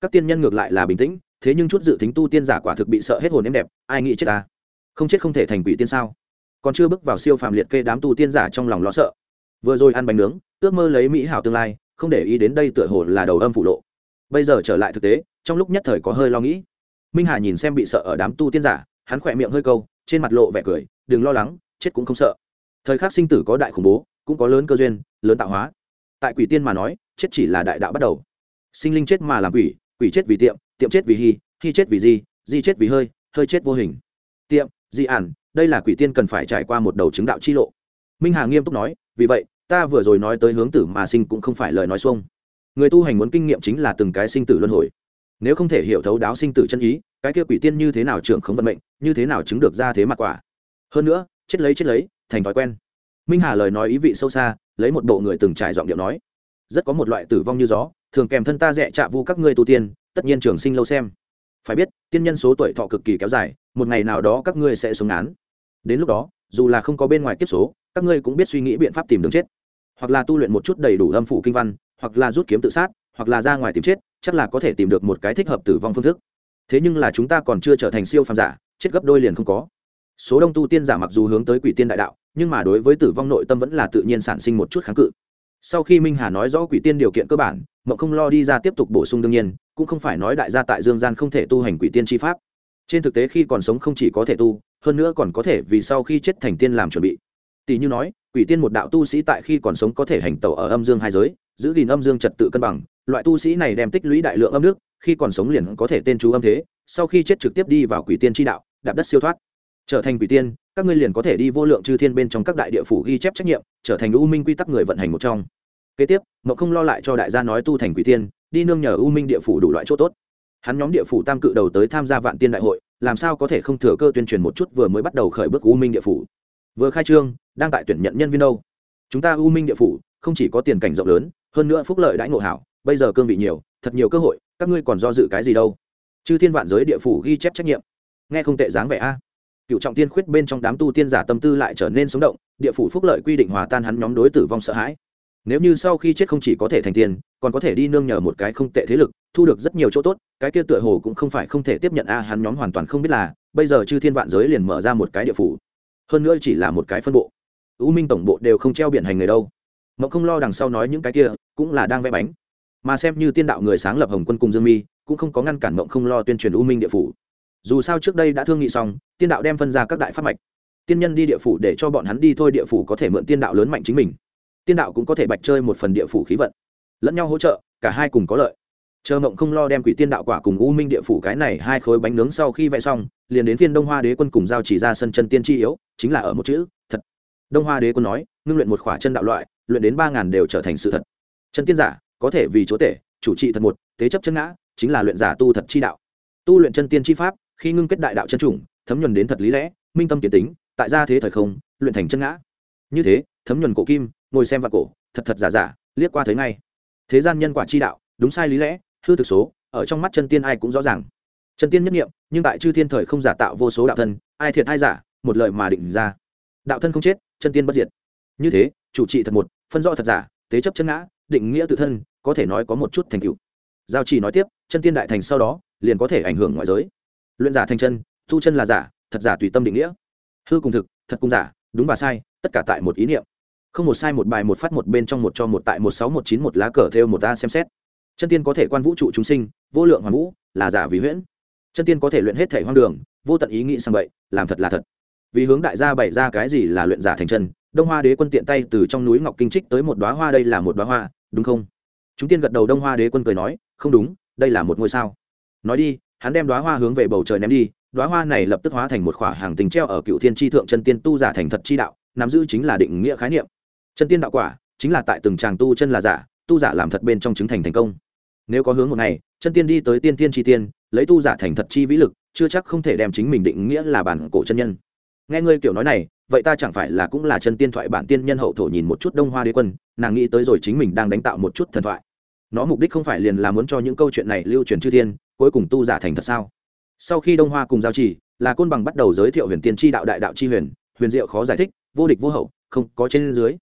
Các tiên nhân ngược lại là bình tĩnh, thế nhưng chút dự tính tu tiên giả quả thực bị sợ hết hồn em đẹp, ai nghĩ chết ta? Không chết không thể thành quỷ tiên sao? Còn chưa bước vào siêu phàm liệt kê đám tu tiên giả trong lòng lo sợ vừa rồi ăn bánh nướng, ước mơ lấy mỹ hảo tương lai, không để ý đến đây tựa hồ là đầu âm phụ lộ. Bây giờ trở lại thực tế, trong lúc nhất thời có hơi lo nghĩ. Minh hà nhìn xem bị sợ ở đám tu tiên giả, hắn khỏe miệng hơi câu, trên mặt lộ vẻ cười, đừng lo lắng, chết cũng không sợ. Thời khắc sinh tử có đại khủng bố, cũng có lớn cơ duyên, lớn tạo hóa. Tại quỷ tiên mà nói, chết chỉ là đại đạo bắt đầu. Sinh linh chết mà làm quỷ quỷ chết vì tiệm tiệm chết vì hy hy chết vì di di chết vì hơi hơi chết vô hình. Tiệm, di ản, đây là quỷ tiên cần phải trải qua một đầu chứng đạo chi lộ. Minh hà nghiêm túc nói, vì vậy ta vừa rồi nói tới hướng tử mà sinh cũng không phải lời nói xuông. Người tu hành muốn kinh nghiệm chính là từng cái sinh tử luân hồi. Nếu không thể hiểu thấu đáo sinh tử chân ý, cái kia quỷ tiên như thế nào trưởng không vận mệnh, như thế nào chứng được ra thế mặt quả. Hơn nữa, chết lấy chết lấy, thành thói quen. Minh hà lời nói ý vị sâu xa, lấy một bộ người từng trải giọng điệu nói. Rất có một loại tử vong như gió, thường kèm thân ta rẻ chạ vu các ngươi tu tiên, tất nhiên trường sinh lâu xem. Phải biết, tiên nhân số tuổi thọ cực kỳ kéo dài, một ngày nào đó các ngươi sẽ xuống án đến lúc đó, dù là không có bên ngoài kiếp số, các ngươi cũng biết suy nghĩ biện pháp tìm đường chết hoặc là tu luyện một chút đầy đủ âm phủ kinh văn, hoặc là rút kiếm tự sát, hoặc là ra ngoài tìm chết, chắc là có thể tìm được một cái thích hợp tử vong phương thức. Thế nhưng là chúng ta còn chưa trở thành siêu phàm giả, chết gấp đôi liền không có. Số đông tu tiên giả mặc dù hướng tới quỷ tiên đại đạo, nhưng mà đối với tử vong nội tâm vẫn là tự nhiên sản sinh một chút kháng cự. Sau khi minh hà nói rõ quỷ tiên điều kiện cơ bản Mậu không lo đi ra tiếp tục bổ sung đương nhiên, cũng không phải nói đại gia tại dương gian không thể tu hành quỷ tiên chi pháp. Trên thực tế khi còn sống không chỉ có thể tu, hơn nữa còn có thể vì sau khi chết thành tiên làm chuẩn bị. Tỷ như nói quỷ tiên một đạo tu sĩ tại khi còn sống có thể hành tẩu ở âm dương hai giới, giữ gìn âm dương trật tự cân bằng. Loại tu sĩ này đem tích lũy đại lượng âm nước, khi còn sống liền có thể tên chú âm thế, sau khi chết trực tiếp đi vào quỷ tiên tri đạo, đạp đất siêu thoát. Trở thành quỷ tiên, các ngươi liền có thể đi vô lượng chư thiên bên trong các đại địa phủ ghi chép trách nhiệm, trở thành u minh quy tắc người vận hành một trong. Kế tiếp mậu không lo lại cho đại gia nói tu thành quỷ tiên, đi nương nhờ u minh địa phủ đủ loại chỗ tốt. Hắn nhóm địa phủ tam cự đầu tới tham gia vạn tiên đại hội, làm sao có thể không thừa cơ tuyên truyền một chút vừa mới bắt đầu khởi bước u minh địa phủ vừa khai trương, đang tại tuyển nhận nhân viên đâu. Chúng ta u minh địa phủ, không chỉ có tiền cảnh rộng lớn, hơn nữa phúc lợi đãi ngộ hảo, bây giờ cương vị nhiều, thật nhiều cơ hội, các ngươi còn do dự cái gì đâu. Chư thiên vạn giới địa phủ ghi chép trách nhiệm. Nghe không tệ dáng vẻ a. Cựu trọng tiên khuyết bên trong đám tu tiên giả tâm tư lại trở nên sống động, địa phủ phúc lợi quy định hòa tan hắn nhóm đối tử vong sợ hãi. Nếu như sau khi chết không chỉ có thể thành tiền, còn có thể đi nương nhờ một cái không tệ thế lực, thu được rất nhiều chỗ tốt, cái kia tựa hồ cũng không phải không thể tiếp nhận a, hắn nhóm hoàn toàn không biết là, bây giờ chư thiên vạn giới liền mở ra một cái địa phủ hơn nữa chỉ là một cái phân bộ. U minh tổng bộ đều không treo biển hành người đâu. Mậu không lo đằng sau nói những cái kia, cũng là đang vẽ bánh. Mà xem như tiên đạo người sáng lập hồng quân cùng dương mi, cũng không có ngăn cản mộng không lo tuyên truyền u minh địa phủ. Dù sao trước đây đã thương nghị xong, tiên đạo đem phân ra các đại pháp mạch. Tiên nhân đi địa phủ để cho bọn hắn đi thôi địa phủ có thể mượn tiên đạo lớn mạnh chính mình. Tiên đạo cũng có thể bạch chơi một phần địa phủ khí vận. Lẫn nhau hỗ trợ, cả hai cùng có lợi. Chờ mộng không lo đem quỷ tiên đạo quả cùng u minh địa phủ cái này hai khối bánh nướng sau khi vẽ xong, liền đến phiên đông hoa đế quân cùng giao chỉ ra sân chân tiên chi yếu chính là ở một chữ, thật. Đông hoa đế quân nói, ngưng luyện một khỏa chân đạo loại, luyện đến ba ngàn đều trở thành sự thật. Chân tiên giả, có thể vì chúa tể, chủ trị thật một tế chấp chân ngã, chính là luyện giả tu thật chi đạo. Tu luyện chân tiên chi pháp, khi ngưng kết đại đạo chân chủng, thấm nhuần đến thật lý lẽ, minh tâm kiến tính, tại gia thế thời không, luyện thành chân ngã. Như thế, thấm nhuần cổ kim, ngồi xem vào cổ, thật thật giả giả, liếc qua thấy ngay. Thế gian nhân quả chi đạo, đúng sai lý lẽ, hư thực số, ở trong mắt chân tiên ai cũng rõ ràng. Chân tiên nhất nghiệm, nhưng tại chư thiên thời không giả tạo vô số đạo thân, ai thiệt ai giả một lời mà định ra. Đạo thân không chết, chân tiên bất diệt. Như thế, chủ trị thật một, phân rõ thật giả tế chấp chân ngã, định nghĩa tự thân, có thể nói có một chút thành tựu. Giao chỉ nói tiếp, chân tiên đại thành sau đó, liền có thể ảnh hưởng ngoại giới. Luyện giả thành chân, thu chân là giả, thật giả tùy tâm định nghĩa. Hư cùng thực, thật cùng giả, đúng và sai, tất cả tại một ý niệm. Không một sai một bài một phát một bên trong một cho một tại một sáu một chín một lá cờ theo một ta xem xét. Chân tiên có thể quan vũ trụ chúng sinh, vô lượng hoàn vũ, là giả vì huyễn. Chân tiên có thể luyện hết thể hoang đường, vô tận ý nghĩ sang vậy làm thật là thật vì hướng đại gia bày ra cái gì là luyện giả thành chân, đông hoa đế quân tiện tay từ trong núi ngọc kinh trích tới một đoá hoa, đây là một đoá hoa, đúng không? Chúng tiên gật đầu, đông hoa đế quân cười nói, không đúng, đây là một ngôi sao. Nói đi, hắn đem đoá hoa hướng về bầu trời ném đi đoá hoa này lập tức hóa thành một khỏa hàng tình treo ở cựu thiên tri thượng chân tiên tu giả thành thật chi đạo, nắm giữ chính là định nghĩa khái niệm. Chân tiên đạo quả, chính là tại từng tràng tu chân là giả, tu giả làm thật bên trong chứng thành thành công. Nếu có hướng một ngày, chân tiên đi tới tiên tiên tri tiên, lấy tu giả thành thật chi vĩ lực, chưa chắc không thể đem chính mình định nghĩa là bản cổ chân nhân nghe ngươi kiểu nói này vậy ta chẳng phải là cũng là chân tiên thoại bản tiên nhân hậu thổ nhìn một chút đông hoa đế quân nàng nghĩ tới rồi chính mình đang đánh tạo một chút thần thoại. Nó mục đích không phải liền là muốn cho những câu chuyện này lưu truyền chư thiên cuối cùng tu giả thành thật sao? Sau khi đông hoa cùng giao trì, là côn bằng bắt đầu giới thiệu huyền tiên tri đạo đại đạo chi huyền huyền diệu khó giải thích vô địch vô hậu không có trên dưới.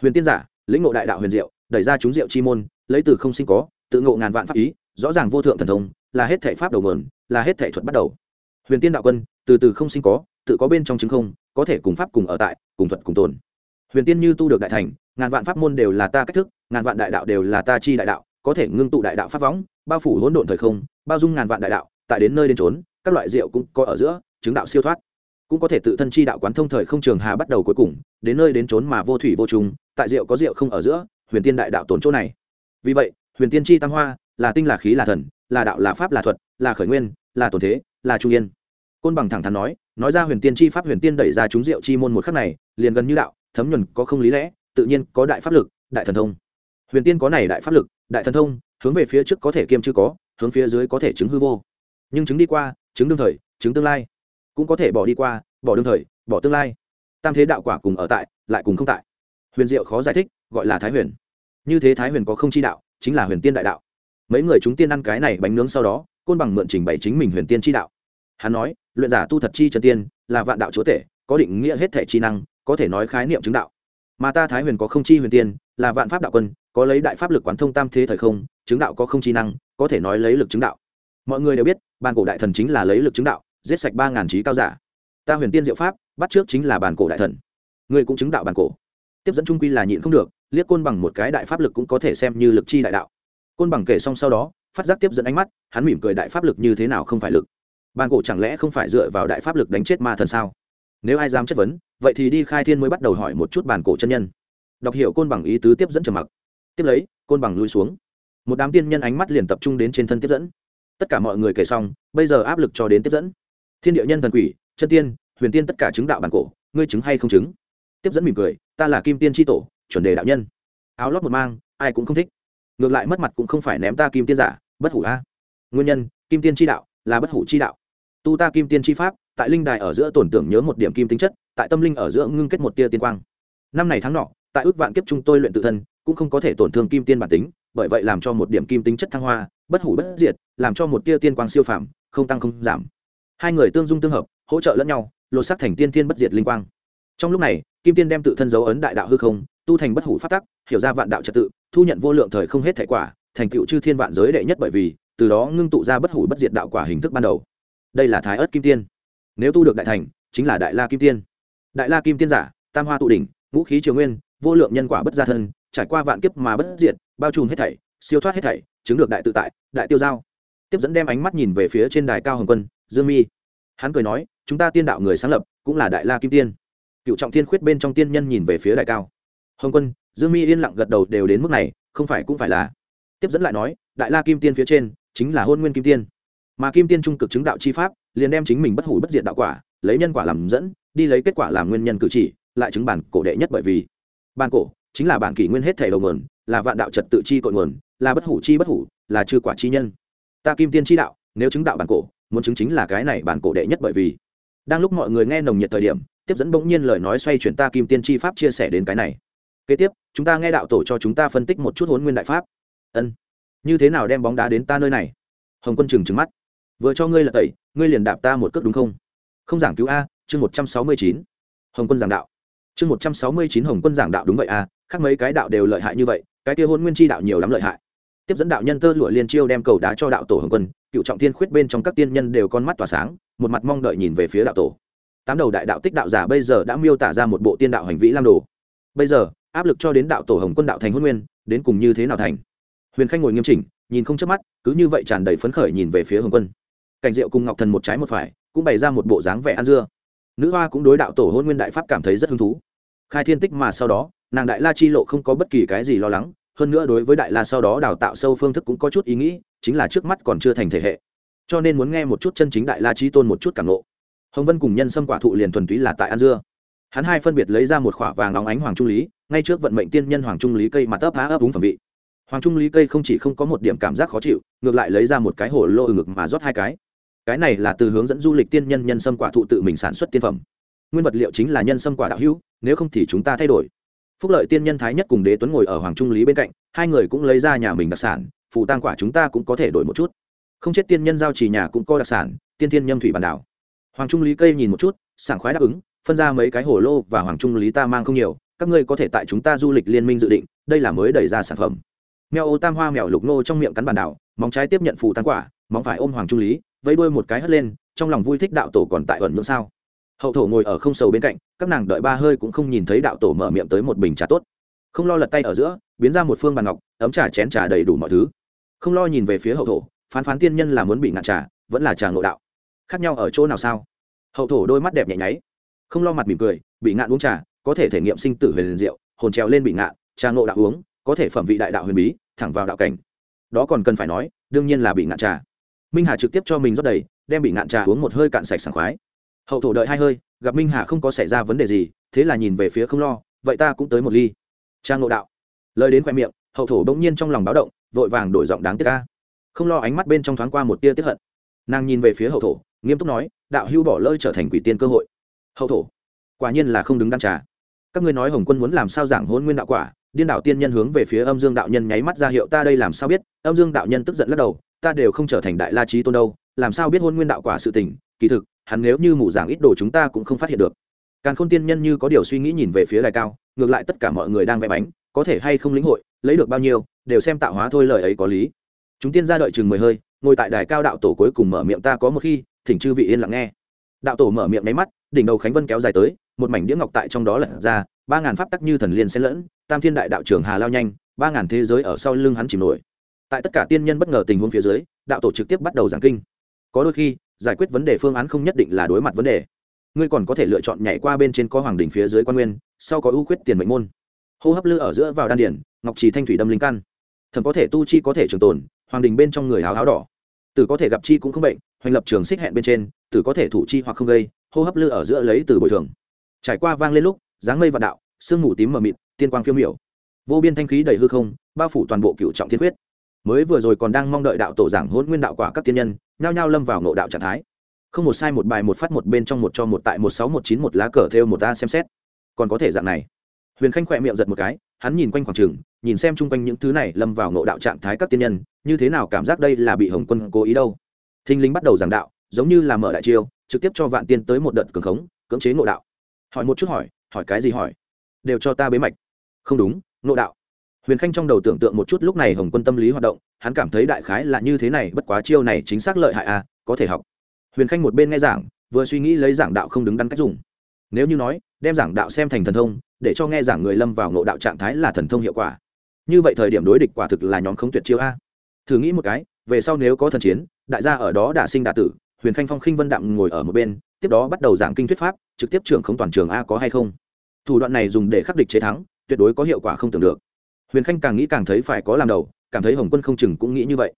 Huyền tiên giả lĩnh ngộ đại đạo huyền diệu đẩy ra chúng diệu chi môn lấy từ không sinh có tự ngộ ngàn vạn pháp ý rõ ràng vô thượng thần thông là hết thể pháp đầu mườn là hết thể thuật bắt đầu. Huyền tiên đạo quân từ từ không sinh có tự có bên trong chứng không, có thể cùng pháp cùng ở tại, cùng thuật cùng tồn. Huyền tiên như tu được đại thành, ngàn vạn pháp môn đều là ta cách thức, ngàn vạn đại đạo đều là ta chi đại đạo, có thể ngưng tụ đại đạo pháp võng, bao phủ hỗn độn thời không, bao dung ngàn vạn đại đạo, tại đến nơi đến trốn các loại rượu cũng có ở giữa, chứng đạo siêu thoát. Cũng có thể tự thân chi đạo quán thông thời không trường hà bắt đầu cuối cùng, đến nơi đến trốn mà vô thủy vô trùng, tại rượu có rượu không ở giữa, huyền tiên đại đạo tồn chỗ này. Vì vậy, huyền tiên chi tam hoa, là tinh là khí là thần, là đạo là pháp là thuật, là khởi nguyên, là tồn thế, là trung yên. Côn bằng thẳng thắn nói nói ra huyền tiên chi pháp huyền tiên đẩy ra chúng rượu chi môn một khắc này, liền gần như đạo, thấm nhuần có không lý lẽ, tự nhiên có đại pháp lực, đại thần thông. Huyền tiên có này đại pháp lực, đại thần thông, hướng về phía trước có thể kiêm chưa có, hướng phía dưới có thể chứng hư vô. Nhưng chứng đi qua, chứng đương thời, chứng tương lai. Cũng có thể bỏ đi qua, bỏ đương thời, bỏ tương lai. Tam thế đạo quả cùng ở tại, lại cùng không tại. Huyền diệu khó giải thích, gọi là thái huyền. Như thế thái huyền có không chi đạo, chính là huyền tiên đại đạo. Mấy người chúng tiên ăn cái này bánh nướng sau đó, côn bằng mượn trình bày chính mình huyền tiên chi đạo. Hắn nói luyện giả tu thật chi trần tiên, là vạn đạo chúa tể, có định nghĩa hết thể chi năng, có thể nói khái niệm chứng đạo. Mà ta thái huyền có không chi huyền tiên, là vạn pháp đạo quân, có lấy đại pháp lực quán thông tam thế thời không, chứng đạo có không chi năng, có thể nói lấy lực chứng đạo. Mọi người đều biết bàn cổ đại thần chính là lấy lực chứng đạo, giết sạch ba ngàn trí cao giả. Ta huyền tiên diệu pháp, bắt trước chính là bàn cổ đại thần. Ngươi cũng chứng đạo bàn cổ. Tiếp dẫn trung quy là nhịn không được, liếc côn bằng một cái đại pháp lực cũng có thể xem như lực chi đại đạo. Côn bằng kể xong sau đó, phát giác tiếp dẫn ánh mắt, hắn mỉm cười đại pháp lực như thế nào không phải lực bàn cổ chẳng lẽ không phải dựa vào đại pháp lực đánh chết ma thần sao? Nếu ai dám chất vấn, vậy thì đi khai thiên mới bắt đầu hỏi một chút bàn cổ chân nhân. Đọc hiểu côn bằng ý tứ tiếp dẫn trầm mặc. Tiếp lấy, côn bằng lui xuống. Một đám tiên nhân ánh mắt liền tập trung đến trên thân tiếp dẫn. Tất cả mọi người kể xong, bây giờ áp lực cho đến tiếp dẫn. Thiên địa nhân thần quỷ, chân tiên, huyền tiên tất cả chứng đạo bản cổ, ngươi chứng hay không chứng? Tiếp dẫn mỉm cười, ta là kim tiên tri tổ, chuẩn đề đạo nhân. Áo lót một mang, ai cũng không thích. Ngược lại mất mặt cũng không phải ném ta kim tiên giả, bất hủ a. Nguyên nhân, kim tiên tri đạo là bất hủ chi đạo tu ta kim tiên chi pháp, tại linh đài ở giữa tổn tưởng nhớ một điểm kim tính chất, tại tâm linh ở giữa ngưng kết một tia tiên quang. Năm này tháng nọ, tại ước vạn kiếp chúng tôi luyện tự thân, cũng không có thể tổn thương kim tiên bản tính, bởi vậy làm cho một điểm kim tính chất thăng hoa, bất hủ bất diệt, làm cho một tia tiên quang siêu phàm, không tăng không giảm. Hai người tương dung tương hợp, hỗ trợ lẫn nhau, lột xác thành tiên thiên bất diệt linh quang. Trong lúc này, kim tiên đem tự thân dấu ấn đại đạo hư không, tu thành bất hủ phát tắc, hiểu ra vạn đạo trật tự, thu nhận vô lượng thời không hết thể quả, thành tựu chư thiên vạn giới đệ nhất bởi vì, từ đó ngưng tụ ra bất hủ bất diệt đạo quả hình thức ban đầu đây là thái ớt kim tiên. Nếu tu được đại thành, chính là đại la kim tiên. Đại la kim tiên giả, tam hoa tụ đỉnh, ngũ khí triều nguyên, vô lượng nhân quả bất gia thân, trải qua vạn kiếp mà bất diệt, bao trùm hết thảy, siêu thoát hết thảy, chứng được đại tự tại, đại tiêu giao. Tiếp dẫn đem ánh mắt nhìn về phía trên đài cao hồng quân, dương mi. Hắn cười nói, chúng ta tiên đạo người sáng lập, cũng là đại la kim tiên. Cựu trọng thiên khuyết bên trong tiên nhân nhìn về phía đại cao. Hồng quân, dương mi yên lặng gật đầu đều đến mức này, không phải cũng phải là. Tiếp dẫn lại nói, đại la kim tiên phía trên, chính là hôn nguyên kim tiên mà kim tiên trung cực chứng đạo chi pháp liền đem chính mình bất hủ bất diệt đạo quả lấy nhân quả làm dẫn đi lấy kết quả làm nguyên nhân cử chỉ lại chứng bản cổ đệ nhất bởi vì bản cổ chính là bản kỷ nguyên hết thể đầu nguồn là vạn đạo trật tự chi cội nguồn là bất hủ chi bất hủ là chư quả chi nhân ta kim tiên chi đạo nếu chứng đạo bản cổ muốn chứng chính là cái này bản cổ đệ nhất bởi vì đang lúc mọi người nghe nồng nhiệt thời điểm tiếp dẫn bỗng nhiên lời nói xoay chuyển ta kim tiên chi pháp chia sẻ đến cái này kế tiếp chúng ta nghe đạo tổ cho chúng ta phân tích một chút hốn nguyên đại pháp ân như thế nào đem bóng đá đến ta nơi này hồng quân trừng trừng mắt vừa cho ngươi là tẩy, ngươi liền đạp ta một cước đúng không? Không giảng cứu a, chương một trăm sáu mươi chín. Hồng quân giảng đạo. Chương một trăm sáu mươi chín hồng quân giảng đạo đúng vậy a, khác mấy cái đạo đều lợi hại như vậy, cái kia hôn nguyên chi đạo nhiều lắm lợi hại. Tiếp dẫn đạo nhân tơ lụa liên chiêu đem cầu đá cho đạo tổ hồng quân, cựu trọng thiên khuyết bên trong các tiên nhân đều con mắt tỏa sáng, một mặt mong đợi nhìn về phía đạo tổ. Tám đầu đại đạo tích đạo giả bây giờ đã miêu tả ra một bộ tiên đạo hành vĩ lam đồ. Bây giờ, áp lực cho đến đạo tổ hồng quân đạo thành hôn nguyên, đến cùng như thế nào thành? Huyền khanh ngồi nghiêm chỉnh, nhìn không chớp mắt, cứ như vậy tràn đầy phấn khởi nhìn về phía hồng quân cảnh diệu cùng ngọc thần một trái một phải, cũng bày ra một bộ dáng vẻ ăn dưa. Nữ hoa cũng đối đạo tổ hôn nguyên đại pháp cảm thấy rất hứng thú. Khai thiên tích mà sau đó, nàng đại la chi lộ không có bất kỳ cái gì lo lắng, hơn nữa đối với đại la sau đó đào tạo sâu phương thức cũng có chút ý nghĩ, chính là trước mắt còn chưa thành thể hệ. Cho nên muốn nghe một chút chân chính đại la chi tôn một chút cảm lộ hồng vân cùng nhân sâm quả thụ liền thuần túy là tại ăn dưa. Hắn hai phân biệt lấy ra một khỏa vàng óng ánh hoàng trung lý, ngay trước vận mệnh tiên nhân hoàng trung lý cây mặt ấp há ấp đúng phẩm vị. Hoàng trung lý cây không chỉ không có một điểm cảm giác khó chịu, ngược lại lấy ra một cái hồ lô ngực mà rót hai cái cái này là từ hướng dẫn du lịch tiên nhân nhân sâm quả thụ tự mình sản xuất tiên phẩm. Nguyên vật liệu chính là nhân sâm quả đạo hữu, nếu không thì chúng ta thay đổi. Phúc lợi tiên nhân thái nhất cùng đế tuấn ngồi ở hoàng trung lý bên cạnh, hai người cũng lấy ra nhà mình đặc sản phụ tăng quả chúng ta cũng có thể đổi một chút. Không chết tiên nhân giao chỉ nhà cũng có đặc sản, tiên thiên nhâm thủy bản đảo. Hoàng trung lý cây nhìn một chút, sảng khoái đáp ứng, phân ra mấy cái hồ lô và hoàng trung lý ta mang không nhiều, các ngươi có thể tại chúng ta du lịch liên minh dự định, đây là mới đẩy ra sản phẩm. Mèo ô tam hoa mèo lục nô trong miệng cắn bản đảo, móng trái tiếp nhận phụ tăng quả, móng phải ôm hoàng trung lý vẫy đuôi một cái hất lên, trong lòng vui thích đạo tổ còn tại ẩn ngưỡng sao? Hậu thổ ngồi ở không sầu bên cạnh, các nàng đợi ba hơi cũng không nhìn thấy đạo tổ mở miệng tới một bình trà tốt. Không lo lật tay ở giữa, biến ra một phương bàn ngọc, ấm trà chén trà đầy đủ mọi thứ. Không lo nhìn về phía hậu thổ, phán phán tiên nhân là muốn bị ngạn trà, vẫn là trà ngộ đạo. Khác nhau ở chỗ nào sao? Hậu thổ đôi mắt đẹp nhẹ nháy, không lo mặt mỉm cười, bị ngạn uống trà, có thể thể nghiệm sinh tử huyền diệu, hồn trèo lên bị ngạn, trà ngộ đạo uống, có thể phẩm vị đại đạo huyền bí, thẳng vào đạo cảnh. Đó còn cần phải nói, đương nhiên là bị ngạn trà minh hà trực tiếp cho mình rót đầy, đem bị ngạn trà uống một hơi cạn sạch sảng khoái. Hậu thổ đợi hai hơi, gặp minh hà không có xảy ra vấn đề gì, thế là nhìn về phía không lo, vậy ta cũng tới một ly. Trang ngộ đạo. Lời đến khoe miệng, hậu thổ bỗng nhiên trong lòng báo động, vội vàng đổi giọng đáng tiếc ca. Không lo ánh mắt bên trong thoáng qua một tia tiếp hận. Nàng nhìn về phía hậu thổ, nghiêm túc nói, đạo hưu bỏ lơi trở thành quỷ tiên cơ hội. Hậu thổ, quả nhiên là không đứng đan trà. Các ngươi nói hồng quân muốn làm sao giảng hôn nguyên đạo quả, điên đạo tiên nhân hướng về phía âm dương đạo nhân nháy mắt ra hiệu, ta đây làm sao biết? Âm dương đạo nhân tức giận lắc đầu ta đều không trở thành đại la trí tôn đâu, làm sao biết hôn nguyên đạo quả sự tình? Kỳ thực, hắn nếu như mù giảng ít đồ chúng ta cũng không phát hiện được. Càng khôn tiên nhân như có điều suy nghĩ nhìn về phía đài cao, ngược lại tất cả mọi người đang vẽ bánh, có thể hay không lĩnh hội, lấy được bao nhiêu, đều xem tạo hóa thôi lời ấy có lý. Chúng tiên ra đợi chừng mười hơi, ngồi tại đài cao đạo tổ cuối cùng mở miệng ta có một khi, thỉnh chư vị yên lặng nghe. Đạo tổ mở miệng nháy mắt, đỉnh đầu khánh vân kéo dài tới, một mảnh đĩa ngọc tại trong đó lật ra, ba ngàn pháp tắc như thần liên xen lẫn, tam thiên đại đạo trường hà lao nhanh, ba ngàn thế giới ở sau lưng hắn chìm nổi tại tất cả tiên nhân bất ngờ tình huống phía dưới, đạo tổ trực tiếp bắt đầu giảng kinh. Có đôi khi, giải quyết vấn đề phương án không nhất định là đối mặt vấn đề. Ngươi còn có thể lựa chọn nhảy qua bên trên có hoàng đỉnh phía dưới quan nguyên, sau có ưu khuyết tiền mệnh môn. Hô hấp lư ở giữa vào đan điển, ngọc trì thanh thủy đâm linh căn. Thần có thể tu chi có thể trường tồn, hoàng đình bên trong người háo háo đỏ. Tử có thể gặp chi cũng không bệnh, hoành lập trường xích hẹn bên trên, tử có thể thủ chi hoặc không gây, hô hấp lư ở giữa lấy từ bồi thường. Trải qua vang lên lúc, dáng mây và đạo, sương mù tím mờ mịt, tiên quang phiêu miểu. Vô biên thanh khí đầy hư không, bao phủ toàn bộ cựu trọng thiên quyết mới vừa rồi còn đang mong đợi đạo tổ giảng hôn nguyên đạo quả các tiên nhân, nhao nhao lâm vào ngộ đạo trạng thái. Không một sai một bài một phát một bên trong một cho một tại một sáu một chín một lá cờ theo một ta xem xét. Còn có thể dạng này. Huyền khanh khỏe miệng giật một cái, hắn nhìn quanh khoảng trường, nhìn xem chung quanh những thứ này lâm vào ngộ đạo trạng thái các tiên nhân, như thế nào cảm giác đây là bị hồng quân cố ý đâu? Thinh linh bắt đầu giảng đạo, giống như là mở đại chiêu, trực tiếp cho vạn tiên tới một đợt cường khống, cưỡng chế ngộ đạo. Hỏi một chút hỏi hỏi cái gì hỏi? Đều cho ta bế mạch. Không đúng, ngộ đạo huyền khanh trong đầu tưởng tượng một chút lúc này hồng quân tâm lý hoạt động, hắn cảm thấy đại khái là như thế này, bất quá chiêu này chính xác lợi hại à có thể học. Huyền khanh một bên nghe giảng, vừa suy nghĩ lấy giảng đạo không đứng đắn cách dùng. Nếu như nói, đem giảng đạo xem thành thần thông, để cho nghe giảng người lâm vào ngộ đạo trạng thái là thần thông hiệu quả. Như vậy thời điểm đối địch quả thực là nhóm không tuyệt chiêu a. Thử nghĩ một cái, về sau nếu có thần chiến, đại gia ở đó đả sinh đả tử, huyền khanh phong khinh vân đạm ngồi ở một bên, tiếp đó bắt đầu giảng kinh thuyết pháp, trực tiếp trưởng không toàn trường a có hay không. Thủ đoạn này dùng để khắc địch chế thắng, tuyệt đối có hiệu quả không tưởng được huyền khanh càng nghĩ càng thấy phải có làm đầu, cảm thấy hồng quân không chừng cũng nghĩ như vậy.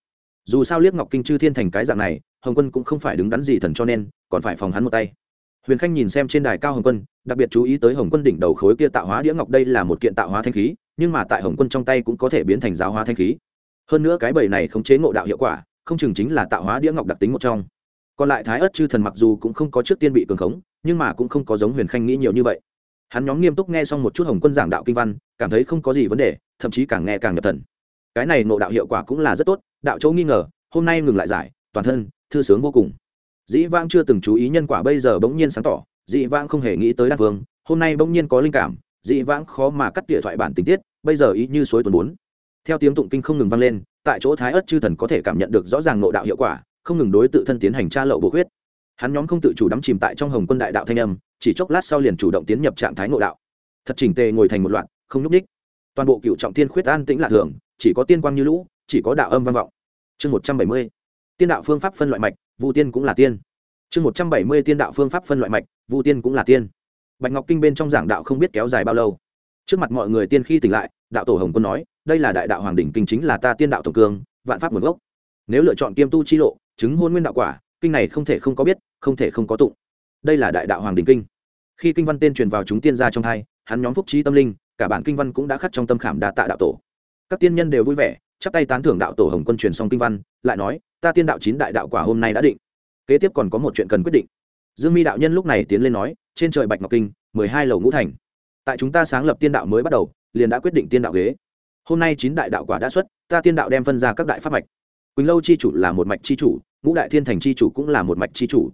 Dù sao liếc ngọc kinh chư thiên thành cái dạng này, hồng quân cũng không phải đứng đắn gì thần cho nên, còn phải phòng hắn một tay. Huyền khanh nhìn xem trên đài cao hồng quân, đặc biệt chú ý tới hồng quân đỉnh đầu khối kia tạo hóa đĩa ngọc đây là một kiện tạo hóa thanh khí, nhưng mà tại hồng quân trong tay cũng có thể biến thành giáo hóa thanh khí. Hơn nữa cái bầy này khống chế ngộ đạo hiệu quả, không chừng chính là tạo hóa đĩa ngọc đặc tính một trong. Còn lại thái ớt chư thần mặc dù cũng không có trước tiên bị cường khống, nhưng mà cũng không có giống huyền khanh nghĩ nhiều như vậy hắn nhóm nghiêm túc nghe xong một chút hồng quân giảng đạo kinh văn, cảm thấy không có gì vấn đề, thậm chí càng nghe càng nhập thần. Cái này nộ đạo hiệu quả cũng là rất tốt, đạo chỗ nghi ngờ, hôm nay ngừng lại giải, toàn thân, thư sướng vô cùng. Dĩ vãng chưa từng chú ý nhân quả bây giờ bỗng nhiên sáng tỏ, dĩ vãng không hề nghĩ tới đan vương, hôm nay bỗng nhiên có linh cảm, dĩ vãng khó mà cắt tỉa thoại bản tình tiết, bây giờ ý như suối tuần bốn. Theo tiếng tụng kinh không ngừng vang lên, tại chỗ thái ớt chư thần có thể cảm nhận được rõ ràng nội đạo hiệu quả, không ngừng đối tự thân tiến hành tra lậu bổ huyết hắn nhóm không tự chủ đắm chìm tại trong hồng quân đại đạo thanh âm chỉ chốc lát sau liền chủ động tiến nhập trạng thái ngộ đạo. Thật chỉnh tề ngồi thành một loạt, không nhúc ních toàn bộ cựu trọng tiên khuyết an tĩnh lạ thường, chỉ có tiên quang như lũ, chỉ có đạo âm vang vọng. Chương một trăm bảy mươi, tiên đạo phương pháp phân loại mạch, vu tiên cũng là tiên. Chương một trăm bảy mươi, tiên đạo phương pháp phân loại mạch, vu tiên cũng là tiên. Bạch ngọc kinh bên trong giảng đạo không biết kéo dài bao lâu. Trước mặt mọi người tiên khi tỉnh lại, đạo tổ hồng quân nói, đây là đại đạo hoàng đỉnh kinh chính là ta tiên đạo tổng cương, vạn pháp nguồn gốc. Nếu lựa chọn kiêm tu chi lộ, chứng hôn nguyên đạo quả, kinh này không thể không có biết, không thể không có tụng. Đây là đại đạo hoàng đỉnh kinh khi kinh văn tên truyền vào chúng tiên gia trong thai hắn nhóm phúc trí tâm linh, cả bản kinh văn cũng đã khắc trong tâm khảm đa tạ đạo tổ. Các tiên nhân đều vui vẻ, chắp tay tán thưởng đạo tổ hồng quân truyền xong kinh văn, lại nói, ta tiên đạo chín đại đạo quả hôm nay đã định. Kế tiếp còn có một chuyện cần quyết định. Dương mi đạo nhân lúc này tiến lên nói, trên trời bạch ngọc kinh, mười hai lầu ngũ thành. Tại chúng ta sáng lập tiên đạo mới bắt đầu, liền đã quyết định tiên đạo ghế. Hôm nay chín đại đạo quả đã xuất, ta tiên đạo đem phân ra các đại pháp mạch. Quỳnh lâu chi chủ là một mạch chi chủ, ngũ đại thiên thành chi chủ cũng là một mạch chi chủ.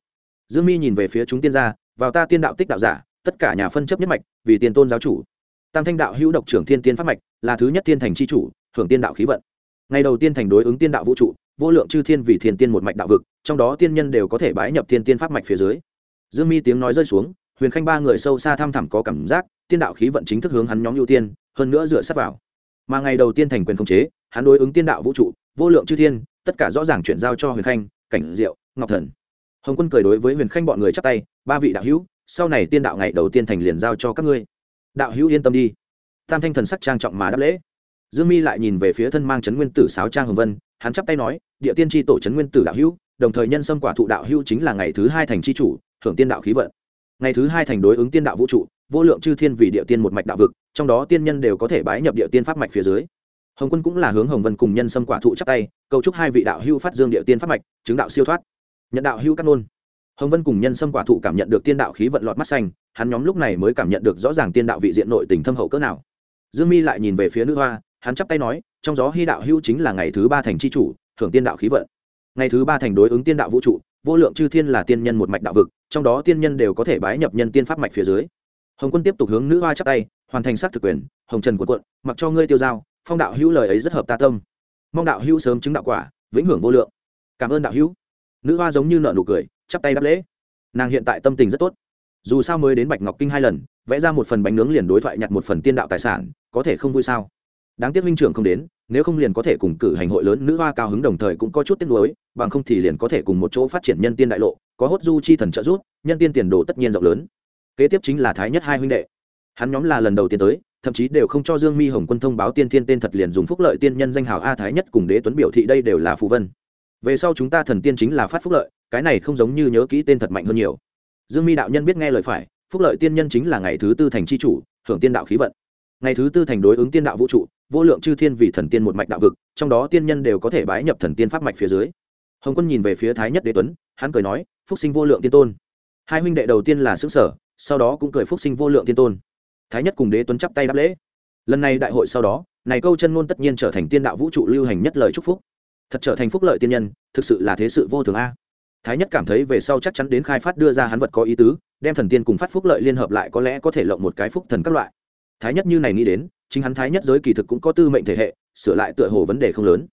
Dương mi nhìn về phía chúng tiên gia vào ta tiên đạo tích đạo giả, tất cả nhà phân chấp nhất mạch, vì tiền tôn giáo chủ. Tam thanh đạo hữu độc trưởng thiên tiên pháp mạch, là thứ nhất thiên thành chi chủ, hưởng tiên đạo khí vận. Ngày đầu tiên thành đối ứng tiên đạo vũ trụ, vô lượng chư thiên vì thiên tiên một mạch đạo vực, trong đó tiên nhân đều có thể bái nhập thiên tiên pháp mạch phía dưới. Dương mi tiếng nói rơi xuống, huyền khanh ba người sâu xa thăm thẳm có cảm giác, tiên đạo khí vận chính thức hướng hắn nhóm ưu tiên, hơn nữa dựa sát vào. Mà ngày đầu tiên thành quyền khống chế, hắn đối ứng tiên đạo vũ trụ, vô lượng chư thiên, tất cả rõ ràng chuyển giao cho huyền khanh, cảnh diệu, ngọc thần hồng quân cười đối với huyền khanh bọn người chắp tay, ba vị đạo hữu, sau này tiên đạo ngày đầu tiên thành liền giao cho các ngươi. Đạo hữu yên tâm đi. Tam thanh thần sắc trang trọng mà đáp lễ. Dương mi lại nhìn về phía thân mang trấn nguyên tử sáo trang hồng vân, hắn chắp tay nói, địa tiên tri tổ trấn nguyên tử đạo hữu, đồng thời nhân sâm quả thụ đạo hữu chính là ngày thứ hai thành tri chủ, thưởng tiên đạo khí vận. Ngày thứ hai thành đối ứng tiên đạo vũ trụ, vô lượng chư thiên vì địa tiên một mạch đạo vực, trong đó tiên nhân đều có thể bái nhập địa tiên pháp mạch phía dưới. Hồng quân cũng là hướng hồng vân cùng nhân sâm quả thụ chắp tay, cầu chúc hai vị đạo hữu phát dương địa tiên pháp mạch, chứng đạo siêu thoát nhận đạo hữu cắt nôn. Hồng vân cùng nhân sâm quả thụ cảm nhận được tiên đạo khí vận lọt mắt xanh, hắn nhóm lúc này mới cảm nhận được rõ ràng tiên đạo vị diện nội tình thâm hậu cỡ nào. Dương mi lại nhìn về phía nữ hoa, hắn chắp tay nói, trong gió hy đạo hữu chính là ngày thứ ba thành c h i chủ thưởng tiên đạo khí vận. Ngày thứ ba thành đối ứng tiên đạo vũ trụ, vô lượng chư thiên là tiên nhân một mạch đạo vực, trong đó tiên nhân đều có thể bái nhập nhân tiên pháp mạch phía dưới. Hồng quân tiếp tục hướng nữ hoa chắp tay, hoàn thành sát thực quyền, hồng trần của quận, mặc cho ngươi tiêu giao, phong đạo hữu lời ấy rất hợp ta tâm. Mong đạo hữu sớm chứng đạo quả, vĩnh hưởng vô lượng. Cảm ơn đạo hữu nữ hoa giống như nợ nụ cười, chắp tay đáp lễ. Nàng hiện tại tâm tình rất tốt. Dù sao mới đến bạch ngọc kinh hai lần, vẽ ra một phần bánh nướng liền đối thoại nhặt một phần tiên đạo tài sản, có thể không vui sao? Đáng tiếc minh trưởng không đến, nếu không liền có thể cùng cử hành hội lớn nữ hoa cao hứng đồng thời cũng có chút tiếc nuối, bằng không thì liền có thể cùng một chỗ phát triển nhân tiên đại lộ, có hốt du chi thần trợ giúp, nhân tiên tiền đồ tất nhiên rộng lớn. Kế tiếp chính là thái nhất hai huynh đệ. Hắn nhóm là lần đầu tiên tới, thậm chí đều không cho dương mi hồng quân thông báo tiên thiên tên thật liền dùng phúc lợi tiên nhân danh hào a thái nhất cùng đế tuấn biểu thị đây đều là phù vân về sau chúng ta thần tiên chính là phát phúc lợi, cái này không giống như nhớ kỹ tên thật mạnh hơn nhiều. Dương mi đạo nhân biết nghe lời phải, phúc lợi tiên nhân chính là ngày thứ tư thành c h i chủ, hưởng tiên đạo khí vận. Ngày thứ tư thành đối ứng tiên đạo vũ trụ, vô lượng chư thiên vì thần tiên một mạch đạo vực, trong đó tiên nhân đều có thể bái nhập thần tiên pháp mạch phía dưới. Hồng quân nhìn về phía thái nhất đế tuấn, hắn cười nói, phúc sinh vô lượng tiên tôn. Hai huynh đệ đầu tiên là xứng sở, sau đó cũng cười phúc sinh vô lượng tiên tôn. Thái nhất cùng đế tuấn chắp tay đáp lễ. Lần này đại hội sau đó, này câu chân ngôn tất nhiên trở thành tiên đạo vũ trụ lưu hành nhất lời chúc phúc thật trở thành phúc lợi tiên nhân, thực sự là thế sự vô thường a. Thái nhất cảm thấy về sau chắc chắn đến khai phát đưa ra hắn vật có ý tứ, đem thần tiên cùng phát phúc lợi liên hợp lại có lẽ có thể lộng một cái phúc thần các loại. Thái nhất như này nghĩ đến, chính hắn thái nhất giới kỳ thực cũng có tư mệnh thể hệ, sửa lại tựa hồ vấn đề không lớn.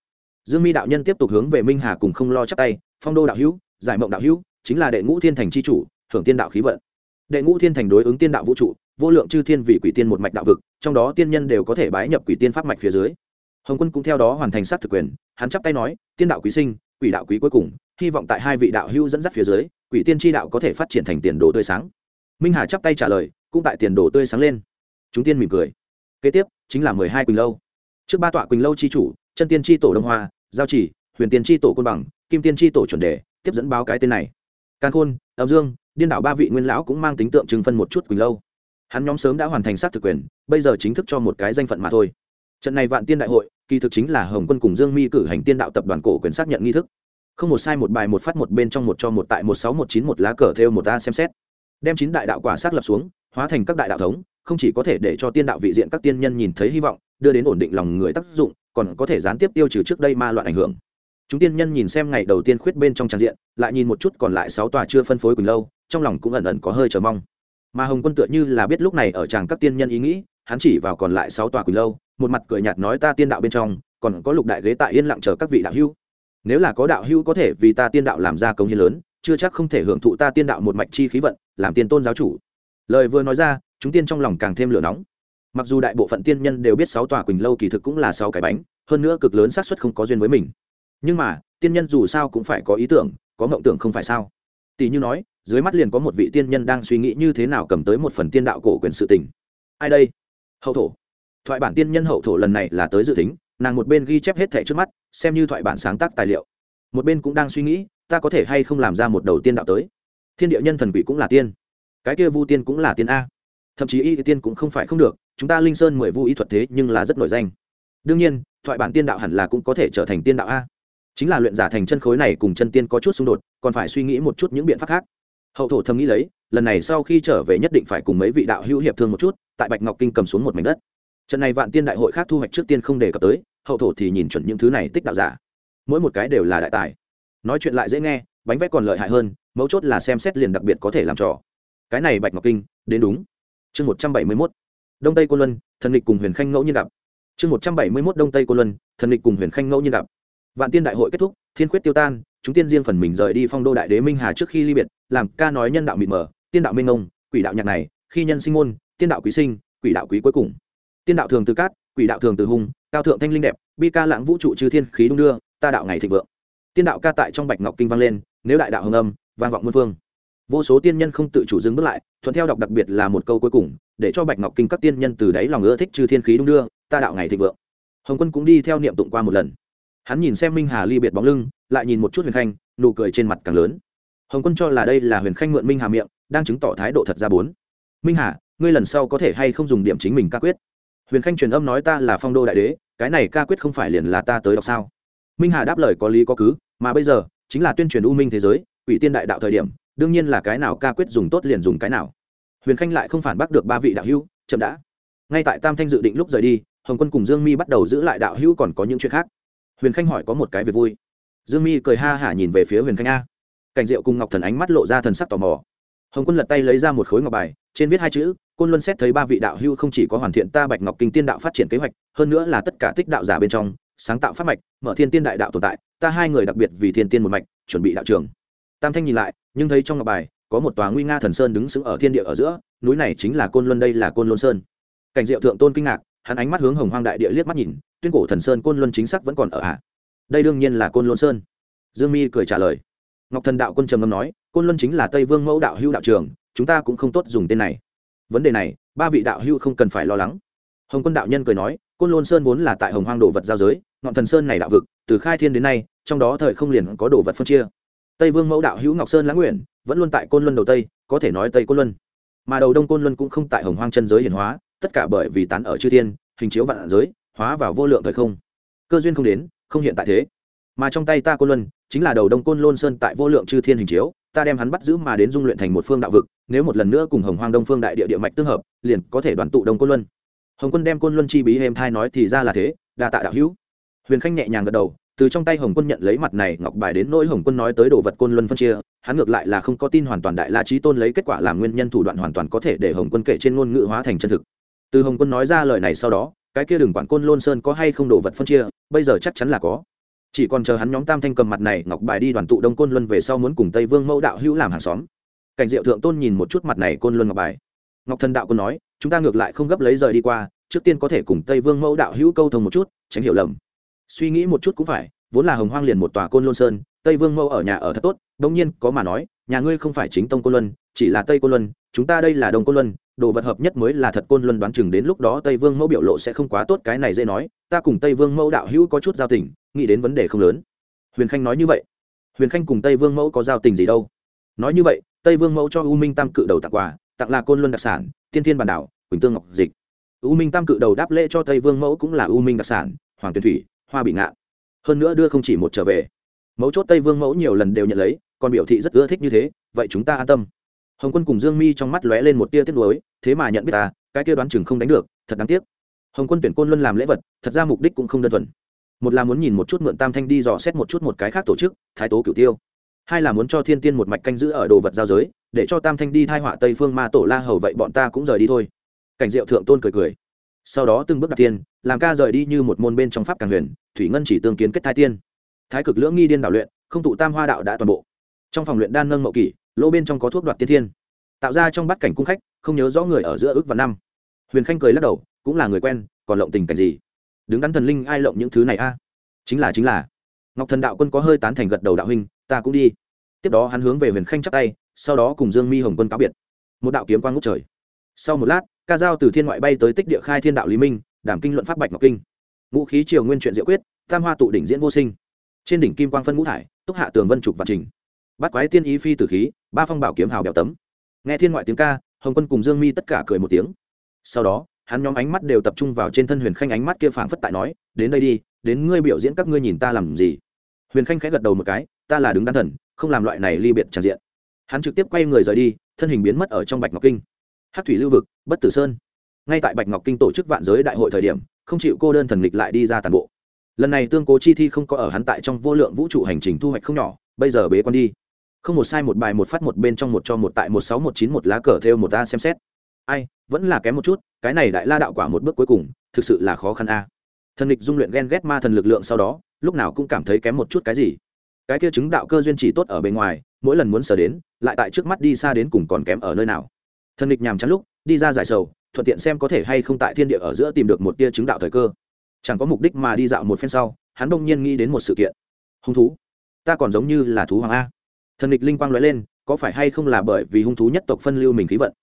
Dương mi đạo nhân tiếp tục hướng về minh hà cùng không lo chắc tay, phong đô đạo hữu, giải mộng đạo hữu, chính là đệ ngũ thiên thành c h i chủ, hưởng tiên đạo khí vận. Đệ ngũ thiên thành đối ứng tiên đạo vũ trụ, vô lượng chư thiên vị quỷ tiên một mạch đạo vực, trong đó tiên nhân đều có thể bái nhập quỷ tiên pháp mạch phía dưới. Hồng quân cũng theo đó hoàn thành sát thực quyền hắn chắp tay nói, tiên đạo quý sinh, quỷ đạo quý cuối cùng, hy vọng tại hai vị đạo hữu dẫn dắt phía dưới, quỷ tiên tri đạo có thể phát triển thành tiền đồ tươi sáng. Minh hà chắp tay trả lời, cũng tại tiền đồ tươi sáng lên. Chúng tiên mỉm cười. Kế tiếp, chính là mười hai quỳnh lâu. Trước ba tọa quỳnh lâu tri chủ, chân tiên tri tổ đông hoa, giao chỉ, huyền tiên tri tổ côn bằng, kim tiên tri tổ chuẩn đề, tiếp dẫn báo cái tên này. Can khôn, âm dương, điên đảo ba vị nguyên lão cũng mang tính tượng trưng phân một chút quỳnh lâu. Hắn nhóm sớm đã hoàn thành sát thực quyền, bây giờ chính thức cho một cái danh phận mà thôi trận này vạn tiên đại hội, kỳ thực chính là hồng quân cùng dương mi cử hành tiên đạo tập đoàn cổ quyền xác nhận nghi thức. Không một sai một bài, một phát, một bên trong, một cho, một tại, một sáu, một chín, một lá cờ theo một ta xem xét. Đem chín đại đạo quả xác lập xuống, hóa thành các đại đạo thống, không chỉ có thể để cho tiên đạo vị diện các tiên nhân nhìn thấy hy vọng, đưa đến ổn định lòng người tác dụng, còn có thể gián tiếp tiêu trừ trước đây ma loạn ảnh hưởng. Chúng tiên nhân nhìn xem ngày đầu tiên khuyết bên trong trang diện, lại nhìn một chút còn lại sáu tòa chưa phân phối quỳnh lâu, trong lòng cũng ẩn ẩn có hơi chờ mong. Mà hồng quân tựa như là biết lúc này ở chàng các tiên nhân ý nghĩ, hắn chỉ vào còn lại sáu tòa quỳnh lâu một mặt cười nhạt nói ta tiên đạo bên trong, còn có lục đại ghế tại yên lặng chờ các vị đạo hữu. Nếu là có đạo hữu có thể vì ta tiên đạo làm ra công hiến lớn, chưa chắc không thể hưởng thụ ta tiên đạo một mạch chi khí vận, làm tiên tôn giáo chủ. Lời vừa nói ra, chúng tiên trong lòng càng thêm lửa nóng. Mặc dù đại bộ phận tiên nhân đều biết sáu tòa quỳnh lâu kỳ thực cũng là sáu cái bánh, hơn nữa cực lớn xác suất không có duyên với mình. Nhưng mà, tiên nhân dù sao cũng phải có ý tưởng, có mộng tưởng không phải sao? Tỷ như nói, dưới mắt liền có một vị tiên nhân đang suy nghĩ như thế nào cầm tới một phần tiên đạo cổ quyền sự tình. Ai đây? Hậu thổ thoại bản tiên nhân hậu thổ lần này là tới dự tính, nàng một bên ghi chép hết thẻ trước mắt, xem như thoại bản sáng tác tài liệu. Một bên cũng đang suy nghĩ, ta có thể hay không làm ra một đầu tiên đạo tới. Thiên địa nhân thần quỷ cũng là tiên. Cái kia vu tiên cũng là tiên a. Thậm chí y tiên cũng không phải không được, chúng ta linh sơn mười vu y thuật thế nhưng là rất nổi danh. Đương nhiên, thoại bản tiên đạo hẳn là cũng có thể trở thành tiên đạo a. Chính là luyện giả thành chân khối này cùng chân tiên có chút xung đột, còn phải suy nghĩ một chút những biện pháp khác. Hậu thổ thầm nghĩ lấy, lần này sau khi trở về nhất định phải cùng mấy vị đạo hữu hiệp thương một chút, tại bạch ngọc kinh cầm xuống một mảnh đất trận này vạn tiên đại hội khác thu hoạch trước tiên không đề cập tới, hậu thổ thì nhìn chuẩn những thứ này tích đạo giả. Mỗi một cái đều là đại tài. Nói chuyện lại dễ nghe, bánh vẽ còn lợi hại hơn, mấu chốt là xem xét liền đặc biệt có thể làm trò. Cái này bạch ngọc kinh, đến đúng. Chương một trăm bảy mươi mốt. Đông tây cô luân, thần địch cùng huyền khanh ngẫu nhiên gặp. Chương một trăm bảy mươi mốt đông tây cô luân, thần địch cùng huyền khanh ngẫu nhiên gặp. Vạn tiên đại hội kết thúc, thiên quyết tiêu tan, chúng tiên riêng phần mình rời đi phong đô đại đế minh hà trước khi ly biệt, làm ca nói nhân đạo mịt mờ, tiên đạo minh ông quỷ đạo nhạc này, khi nhân sinh môn, tiên đạo quý sinh, quỷ đạo quý cuối cùng tiên đạo thường từ cát, quỷ đạo thường từ hung, cao thượng thanh linh đẹp, bi ca lãng vũ trụ chư thiên khí đung đưa, ta đạo ngày thịnh vượng. Tiên đạo ca tại trong bạch ngọc kinh vang lên, nếu đại đạo hồng âm, vang vọng muôn phương. Vô số tiên nhân không tự chủ dừng bước lại, thuận theo đọc đặc biệt là một câu cuối cùng, để cho bạch ngọc kinh các tiên nhân từ đáy lòng ưa thích chư thiên khí đung đưa, ta đạo ngày thịnh vượng. Hồng quân cũng đi theo niệm tụng qua một lần. Hắn nhìn xem minh hà ly biệt bóng lưng, lại nhìn một chút huyền khanh, nụ cười trên mặt càng lớn. Hồng quân cho là đây là huyền khanh mượn minh hà miệng, đang chứng tỏ thái độ thật ra bốn. Minh hà, ngươi lần sau có thể hay không dùng điểm chính mình ca quyết? Huyền khanh truyền âm nói ta là phong đô đại đế, cái này ca quyết không phải liền là ta tới đọc sao? Minh hà đáp lời có lý có cứ, mà bây giờ, chính là tuyên truyền u minh thế giới ủy tiên đại đạo thời điểm, đương nhiên là cái nào ca quyết dùng tốt liền dùng cái nào. Huyền khanh lại không phản bác được ba vị đạo hữu, chậm đã. Ngay tại tam thanh dự định lúc rời đi, hồng quân cùng dương mi bắt đầu giữ lại đạo hữu còn có những chuyện khác. Huyền khanh hỏi có một cái việc vui. Dương mi cười ha hả nhìn về phía huyền khanh a. Cảnh diệu cùng ngọc thần ánh mắt lộ ra thần sắc tò mò. Hồng quân lật tay lấy ra một khối ngọc bài, trên viết hai chữ côn luân xét thấy ba vị đạo hưu không chỉ có hoàn thiện ta bạch ngọc kinh tiên đạo phát triển kế hoạch, hơn nữa là tất cả tích đạo giả bên trong, sáng tạo phát mạch, mở thiên tiên đại đạo tồn tại, ta hai người đặc biệt vì thiên tiên một mạch, chuẩn bị đạo trường. Tam thanh nhìn lại, nhưng thấy trong ngọc bài, có một tòa nguy nga thần sơn đứng sững ở thiên địa ở giữa, núi này chính là côn luân đây là côn luân sơn. Cảnh diệu thượng tôn kinh ngạc, hắn ánh mắt hướng hồng hoang đại địa liếc mắt nhìn, tuyên cổ thần sơn côn luân chính xác vẫn còn ở ạ à? đây đương nhiên là côn luân sơn. Dương mi cười trả lời. Ngọc thần đạo quân trầm ngâm nói, côn luân chính là tây vương mẫu đạo hưu đạo trường, chúng ta cũng không tốt dùng tên này vấn đề này, ba vị đạo hưu không cần phải lo lắng. Hồng quân đạo nhân cười nói, côn luân sơn vốn là tại hồng hoang đồ vật giao giới, ngọn thần sơn này đạo vực, từ khai thiên đến nay, trong đó thời không liền có đồ vật phân chia. Tây vương mẫu đạo hữu ngọc sơn lãng nguyện, vẫn luôn tại côn luân đầu tây, có thể nói tây côn luân. Mà đầu đông côn luân cũng không tại hồng hoang chân giới hiển hóa, tất cả bởi vì tán ở chư thiên, hình chiếu vạn giới, hóa vào vô lượng thời không. Cơ duyên không đến, không hiện tại thế. Mà trong tay ta côn luân, chính là đầu đông côn lôn sơn tại vô lượng chư thiên hình chiếu ta đem hắn bắt giữ mà đến dung luyện thành một phương đạo vực, nếu một lần nữa cùng hồng hoang đông phương đại địa địa mạch tương hợp, liền có thể đoàn tụ đông côn luân. Hồng quân đem côn luân chi bí êm thai nói thì ra là thế, đa tạ đạo hữu. Huyền khanh nhẹ nhàng gật đầu, từ trong tay hồng quân nhận lấy mặt này ngọc bài đến nỗi hồng quân nói tới đồ vật côn luân phân chia, hắn ngược lại là không có tin hoàn toàn đại la trí tôn lấy kết quả làm nguyên nhân thủ đoạn hoàn toàn có thể để hồng quân kể trên ngôn ngữ hóa thành chân thực. Từ hồng quân nói ra lời này sau đó, cái kia đừng quản côn lôn sơn có hay không đồ vật phân chia, bây giờ chắc chắn là có chỉ còn chờ hắn nhóm tam thanh cầm mặt này, ngọc bài đi đoàn tụ đông côn luân về sau muốn cùng tây vương mẫu đạo hữu làm hàng xóm. Cảnh diệu thượng tôn nhìn một chút mặt này côn luân ngọc bài. Ngọc thần đạo quân nói, chúng ta ngược lại không gấp lấy rời đi qua, trước tiên có thể cùng tây vương mẫu đạo hữu câu thông một chút, tránh hiểu lầm. Suy nghĩ một chút cũng phải, vốn là hồng hoang liền một tòa côn lôn sơn, tây vương mẫu ở nhà ở thật tốt đông nhiên có mà nói, nhà ngươi không phải chính tông côn luân, chỉ là tây côn luân, chúng ta đây là đông côn luân, đồ vật hợp nhất mới là thật côn luân đoán chừng đến lúc đó tây vương mẫu biểu lộ sẽ không quá tốt, cái này dễ nói, ta cùng tây vương mẫu đạo hữu có chút giao tình nghĩ đến vấn đề không lớn. Huyền khanh nói như vậy. Huyền khanh cùng tây vương mẫu có giao tình gì đâu? Nói như vậy, tây vương mẫu cho u minh tam cự đầu tặng quà, tặng là côn luân đặc sản, tiên thiên bản đảo, quỳnh tương ngọc dịch. U minh tam cự đầu đáp lễ cho tây vương mẫu cũng là u minh đặc sản, hoàng tuyền thủy, hoa bị ngạn. Hơn nữa đưa không chỉ một trở về. Mẫu chốt tây vương mẫu nhiều lần đều nhận lấy, còn biểu thị rất ưa thích như thế, vậy chúng ta an tâm. Hồng quân cùng dương mi trong mắt lóe lên một tia tiếc nuối, thế mà nhận biết ta, cái kia đoán chừng không đánh được, thật đáng tiếc. Hồng quân tuyển côn luân làm lễ vật, thật ra mục đích cũng không đơn thuần một là muốn nhìn một chút mượn tam thanh đi dò xét một chút một cái khác tổ chức, thái tố cửu tiêu. Hai là muốn cho thiên tiên một mạch canh giữ ở đồ vật giao giới, để cho tam thanh đi thai họa tây phương ma tổ la hầu vậy bọn ta cũng rời đi thôi. Cảnh diệu thượng tôn cười cười. Sau đó từng bước đặt tiên làm ca rời đi như một môn bên trong pháp càng huyền, thủy ngân chỉ tương kiến kết thái tiên. Thái cực lưỡng nghi điên đạo luyện, không tụ tam hoa đạo đã toàn bộ. Trong phòng luyện đan nâng mậu kỷ, lỗ bên trong có thuốc đoạt tiên thiên. Tạo ra trong bắt cảnh cung khách, không nhớ rõ người ở giữa ước và năm. Huyền khanh cười lắc đầu, cũng là người quen, còn lộng tình cảnh gì? Đứng đắn thần linh ai lộng những thứ này a? Chính là chính là. Ngọc thần đạo quân có hơi tán thành gật đầu đạo huynh, ta cũng đi. Tiếp đó hắn hướng về huyền khanh chắp tay, sau đó cùng dương mi hồng quân cáo biệt. Một đạo kiếm quang ngút trời. Sau một lát, ca dao từ thiên ngoại bay tới tích địa khai thiên đạo lý minh đảm kinh luận pháp bạch ngọc kinh. Ngũ khí triều nguyên truyện diệu quyết, tam hoa tụ đỉnh diễn vô sinh. Trên đỉnh kim quang phân ngũ thải, túc hạ tường vân trục và trình. Bắt quái tiên ý phi tử khí, ba phong bảo kiếm hào bèo tấm. Nghe thiên ngoại tiếng ca, hồng quân cùng dương mi tất cả cười một tiếng. Sau đó hắn nhóm ánh mắt đều tập trung vào trên thân huyền khanh ánh mắt kia phảng phất tại nói, đến đây đi, đến ngươi biểu diễn các ngươi nhìn ta làm gì? Huyền khanh khẽ gật đầu một cái, ta là đứng đan thần, không làm loại này ly biệt tràn diện. Hắn trực tiếp quay người rời đi, thân hình biến mất ở trong bạch ngọc kinh. Hát thủy lưu vực, bất tử sơn. Ngay tại bạch ngọc kinh tổ chức vạn giới đại hội thời điểm, không chịu cô đơn thần lịch lại đi ra tàn bộ. Lần này tương cố chi thi không có ở hắn tại trong vô lượng vũ trụ hành trình thu hoạch không nhỏ, bây giờ bế con đi. Không một sai một bài một phát một bên trong một cho một tại một sáu một chín một lá cờ theo một ta xem xét ai, vẫn là kém một chút, cái này đại la đạo quả một bước cuối cùng, thực sự là khó khăn a. Thần địch dung luyện ghen ghét ma thần lực lượng sau đó, lúc nào cũng cảm thấy kém một chút cái gì. Cái kia chứng đạo cơ duyên chỉ tốt ở bên ngoài, mỗi lần muốn sờ đến, lại tại trước mắt đi xa đến cùng còn kém ở nơi nào. Thần địch nhàm chán lúc, đi ra giải sầu, thuận tiện xem có thể hay không tại thiên địa ở giữa tìm được một tia chứng đạo thời cơ. Chẳng có mục đích mà đi dạo một phen sau, hắn đông nhiên nghĩ đến một sự kiện. Hung thú. Ta còn giống như là thú hoàng a. Thần địch linh quang nói lên, có phải hay không là bởi vì hung thú nhất tộc phân lưu mình khí vận?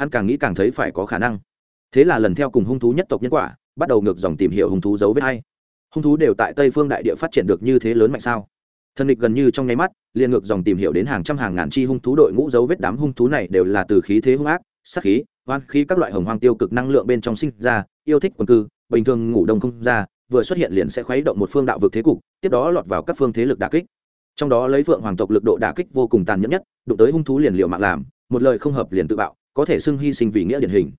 Hắn càng nghĩ càng thấy phải có khả năng. Thế là lần theo cùng hung thú nhất tộc nhân quả, bắt đầu ngược dòng tìm hiểu hung thú dấu vết hay. Hung thú đều tại tây phương đại địa phát triển được như thế lớn mạnh sao? Thần địch gần như trong nháy mắt, liền ngược dòng tìm hiểu đến hàng trăm hàng ngàn chi hung thú đội ngũ dấu vết đám hung thú này đều là từ khí thế hung ác sắc khí hoan khí các loại hồng hoang tiêu cực năng lượng bên trong sinh ra, yêu thích quần cư, bình thường ngủ đông không ra, vừa xuất hiện liền sẽ khuấy động một phương đạo vực thế cục, tiếp đó lọt vào các phương thế lực đà kích. Trong đó lấy vượng hoàng tộc lực độ đả kích vô cùng tàn nhẫn nhất, đụng tới hung thú liền liệu mạng làm, một lời không hợp liền tự bạo có thể xưng hy sinh vì nghĩa điển hình,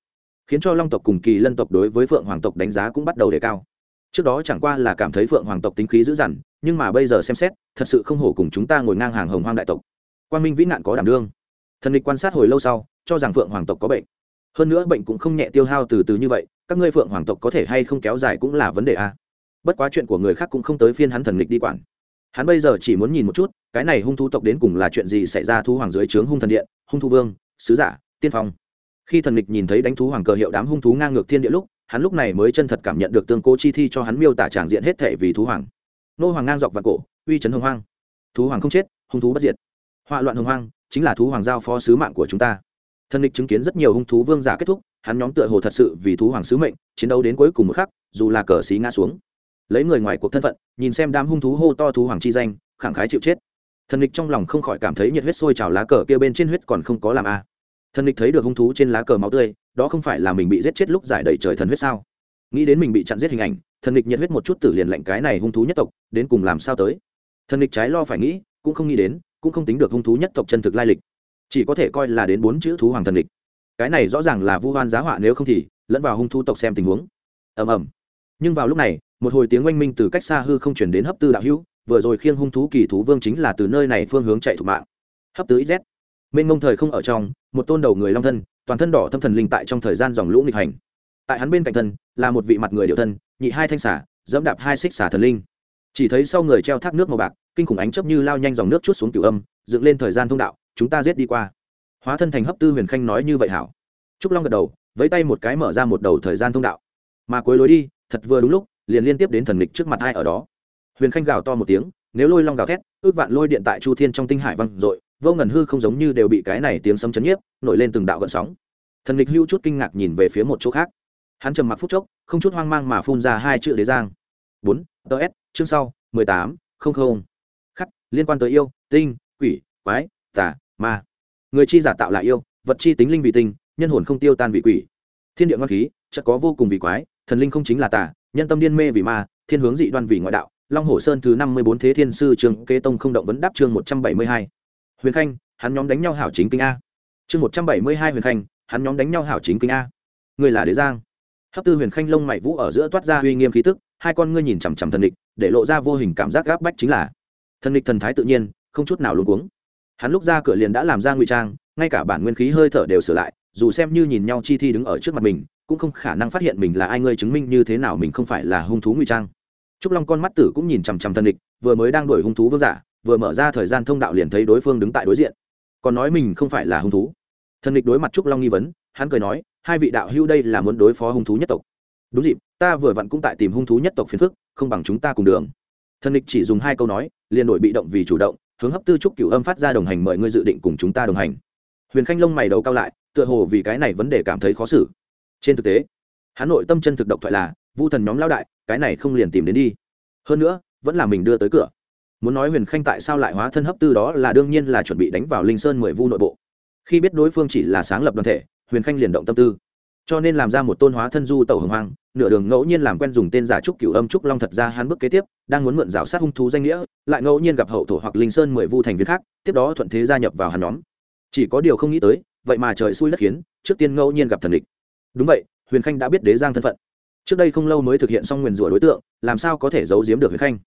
khiến cho long tộc cùng kỳ lân tộc đối với phượng hoàng tộc đánh giá cũng bắt đầu đề cao. Trước đó chẳng qua là cảm thấy phượng hoàng tộc tính khí dữ dằn, nhưng mà bây giờ xem xét, thật sự không hổ cùng chúng ta ngồi ngang hàng hồng hoang đại tộc. Quan minh vĩ nạn có đảm đương. Thần địch quan sát hồi lâu sau, cho rằng phượng hoàng tộc có bệnh. Hơn nữa bệnh cũng không nhẹ tiêu hao từ từ như vậy, các ngươi phượng hoàng tộc có thể hay không kéo dài cũng là vấn đề a. Bất quá chuyện của người khác cũng không tới phiên hắn thần địch đi quản. Hắn bây giờ chỉ muốn nhìn một chút, cái này hung thú tộc đến cùng là chuyện gì xảy ra thu hoàng dưới trướng hung thần điện, hung thú vương, sứ giả tiên phong. Khi thần lịch nhìn thấy đánh thú hoàng cờ hiệu đám hung thú ngang ngược thiên địa lúc, hắn lúc này mới chân thật cảm nhận được tương cố chi thi cho hắn miêu tả tràng diện hết thể vì thú hoàng. Nô hoàng ngang dọc vạn cổ, uy chấn hồng hoang. Thú hoàng không chết, hung thú bất diệt. Họa loạn hồng hoang, chính là thú hoàng giao phó sứ mạng của chúng ta. Thần lịch chứng kiến rất nhiều hung thú vương giả kết thúc, hắn nhóm tựa hồ thật sự vì thú hoàng sứ mệnh, chiến đấu đến cuối cùng một khắc, dù là cờ xí ngã xuống. Lấy người ngoài cuộc thân phận, nhìn xem đám hung thú hô to thú hoàng chi danh, khẳng khái chịu chết. Thần lịch trong lòng không khỏi cảm thấy nhiệt huyết sôi trào lá cờ kia bên trên huyết còn không có làm a. à thần địch thấy được hung thú trên lá cờ máu tươi, đó không phải là mình bị giết chết lúc giải đầy trời thần huyết sao? Nghĩ đến mình bị chặn giết hình ảnh, thần địch nhiệt huyết một chút tử liền lệnh cái này hung thú nhất tộc, đến cùng làm sao tới? Thần địch trái lo phải nghĩ, cũng không nghĩ đến, cũng không tính được hung thú nhất tộc chân thực lai lịch. Chỉ có thể coi là đến bốn chữ thú hoàng thần địch cái này rõ ràng là vu hoan giá họa nếu không thì, lẫn vào hung thú tộc xem tình huống. Ầm ầm. Nhưng vào lúc này, một hồi tiếng oanh minh từ cách xa hư không chuyển đến hấp tư đạo hữu, vừa rồi khiêng hung thú kỳ thú vương chính là từ nơi này phương hướng chạy thủ mạng. Hấp tứ z mênh mông thời không ở trong một tôn đầu người long thân, toàn thân đỏ thâm thần linh tại trong thời gian dòng lũ nghịch hành. Tại hắn bên cạnh thân, là một vị mặt người điệu thân, nhị hai thanh xả dẫm đạp hai xích xả thần linh. Chỉ thấy sau người treo thác nước màu bạc, kinh khủng ánh chấp như lao nhanh dòng nước chút xuống cửu âm, dựng lên thời gian thông đạo, chúng ta giết đi qua. Hóa thân thành hấp tư huyền khanh nói như vậy hảo. Trúc long gật đầu với tay một cái mở ra một đầu thời gian thông đạo. Mà cuối lối đi, thật vừa đúng lúc, liền liên tiếp đến thần lịch trước mặt hai ở đó. Huyền khanh gào to một tiếng, nếu lôi long gào thét, ước vạn lôi điện tại chu thiên trong tinh hải văng r ộ i vô ngần hư không giống như đều bị cái này tiếng sấm chấn nhiếp, nổi lên từng đạo gợn sóng. Thần lịch hưu chút kinh ngạc nhìn về phía một chỗ khác. Hắn trầm mặc phút chốc, không chút hoang mang mà phun ra hai chữ đế giang. Bốn ts chương sau, mười tám, không không. Khắc, liên quan tới yêu, tinh, quỷ, quái, tà, ma. Người chi giả tạo lại yêu, vật chi tính linh vị tinh, nhân hồn không tiêu tan vị quỷ. Thiên địa ngoan khí, chợt có vô cùng vị quái, thần linh không chính là tà, nhân tâm điên mê vì ma, thiên hướng dị đoan vì ngoại đạo. Long hồ sơn thứ năm mươi bốn thế thiên sư trường kế tông không động vấn đáp chương một trăm bảy mươi hai huyền khanh, hắn nhóm đánh nhau hảo chính kinh a. Chương một trăm bảy mươi hai huyền khanh, hắn nhóm đánh nhau hảo chính kinh a. Người là đế giang. Hấp tư huyền khanh lông mày vũ ở giữa toát ra uy nghiêm khí tức, hai con ngươi nhìn chằm chằm thần địch để lộ ra vô hình cảm giác gáp bách chính là thần địch thần thái tự nhiên, không chút nào luôn cuống. Hắn lúc ra cửa liền đã làm ra ngụy trang, ngay cả bản nguyên khí hơi thở đều sửa lại, dù xem như nhìn nhau chi thi đứng ở trước mặt mình, cũng không khả năng phát hiện mình là ai ngươi chứng minh như thế nào mình không phải là hung thú ngụy trang. Trúc long con mắt tử cũng nhìn chằm chằm thần địch vừa mới đang đuổi hung thú vương giả vừa mở ra thời gian thông đạo liền thấy đối phương đứng tại đối diện. Còn nói mình không phải là hung thú. Thần địch đối mặt trúc long nghi vấn, hắn cười nói, hai vị đạo hữu đây là muốn đối phó hung thú nhất tộc. Đúng dịp, ta vừa vặn cũng tại tìm hung thú nhất tộc phiền phức, không bằng chúng ta cùng đường. Thần địch chỉ dùng hai câu nói, liền đổi bị động vì chủ động, hướng hấp tư trúc cửu âm phát ra đồng hành mời ngươi dự định cùng chúng ta đồng hành. Huyền khanh lông mày đầu cao lại, tựa hồ vì cái này vấn đề cảm thấy khó xử. Trên thực tế, hắn nội tâm chân thực độc thoại là, vu thần nhóm lao đại, cái này không liền tìm đến đi. Hơn nữa, vẫn là mình đưa tới cửa muốn nói huyền khanh tại sao lại hóa thân hấp tư đó là đương nhiên là chuẩn bị đánh vào linh sơn mười vu nội bộ. Khi biết đối phương chỉ là sáng lập đoàn thể, huyền khanh liền động tâm tư. Cho nên làm ra một tôn hóa thân du tẩu hồng hoang, nửa đường ngẫu nhiên làm quen dùng tên giả trúc cửu âm trúc long thật ra hắn bước kế tiếp, đang muốn mượn rào sát hung thú danh nghĩa, lại ngẫu nhiên gặp hậu thổ hoặc linh sơn mười vu thành viên khác, tiếp đó thuận thế gia nhập vào hắn nhóm. Chỉ có điều không nghĩ tới, vậy mà trời xui đất khiến, trước tiên ngẫu nhiên gặp thần địch. Đúng vậy, huyền khanh đã biết đế giang thân phận. Trước đây không lâu mới thực hiện xong nguyền rủa đối tượng, làm sao có thể giấu giếm được huyền khanh?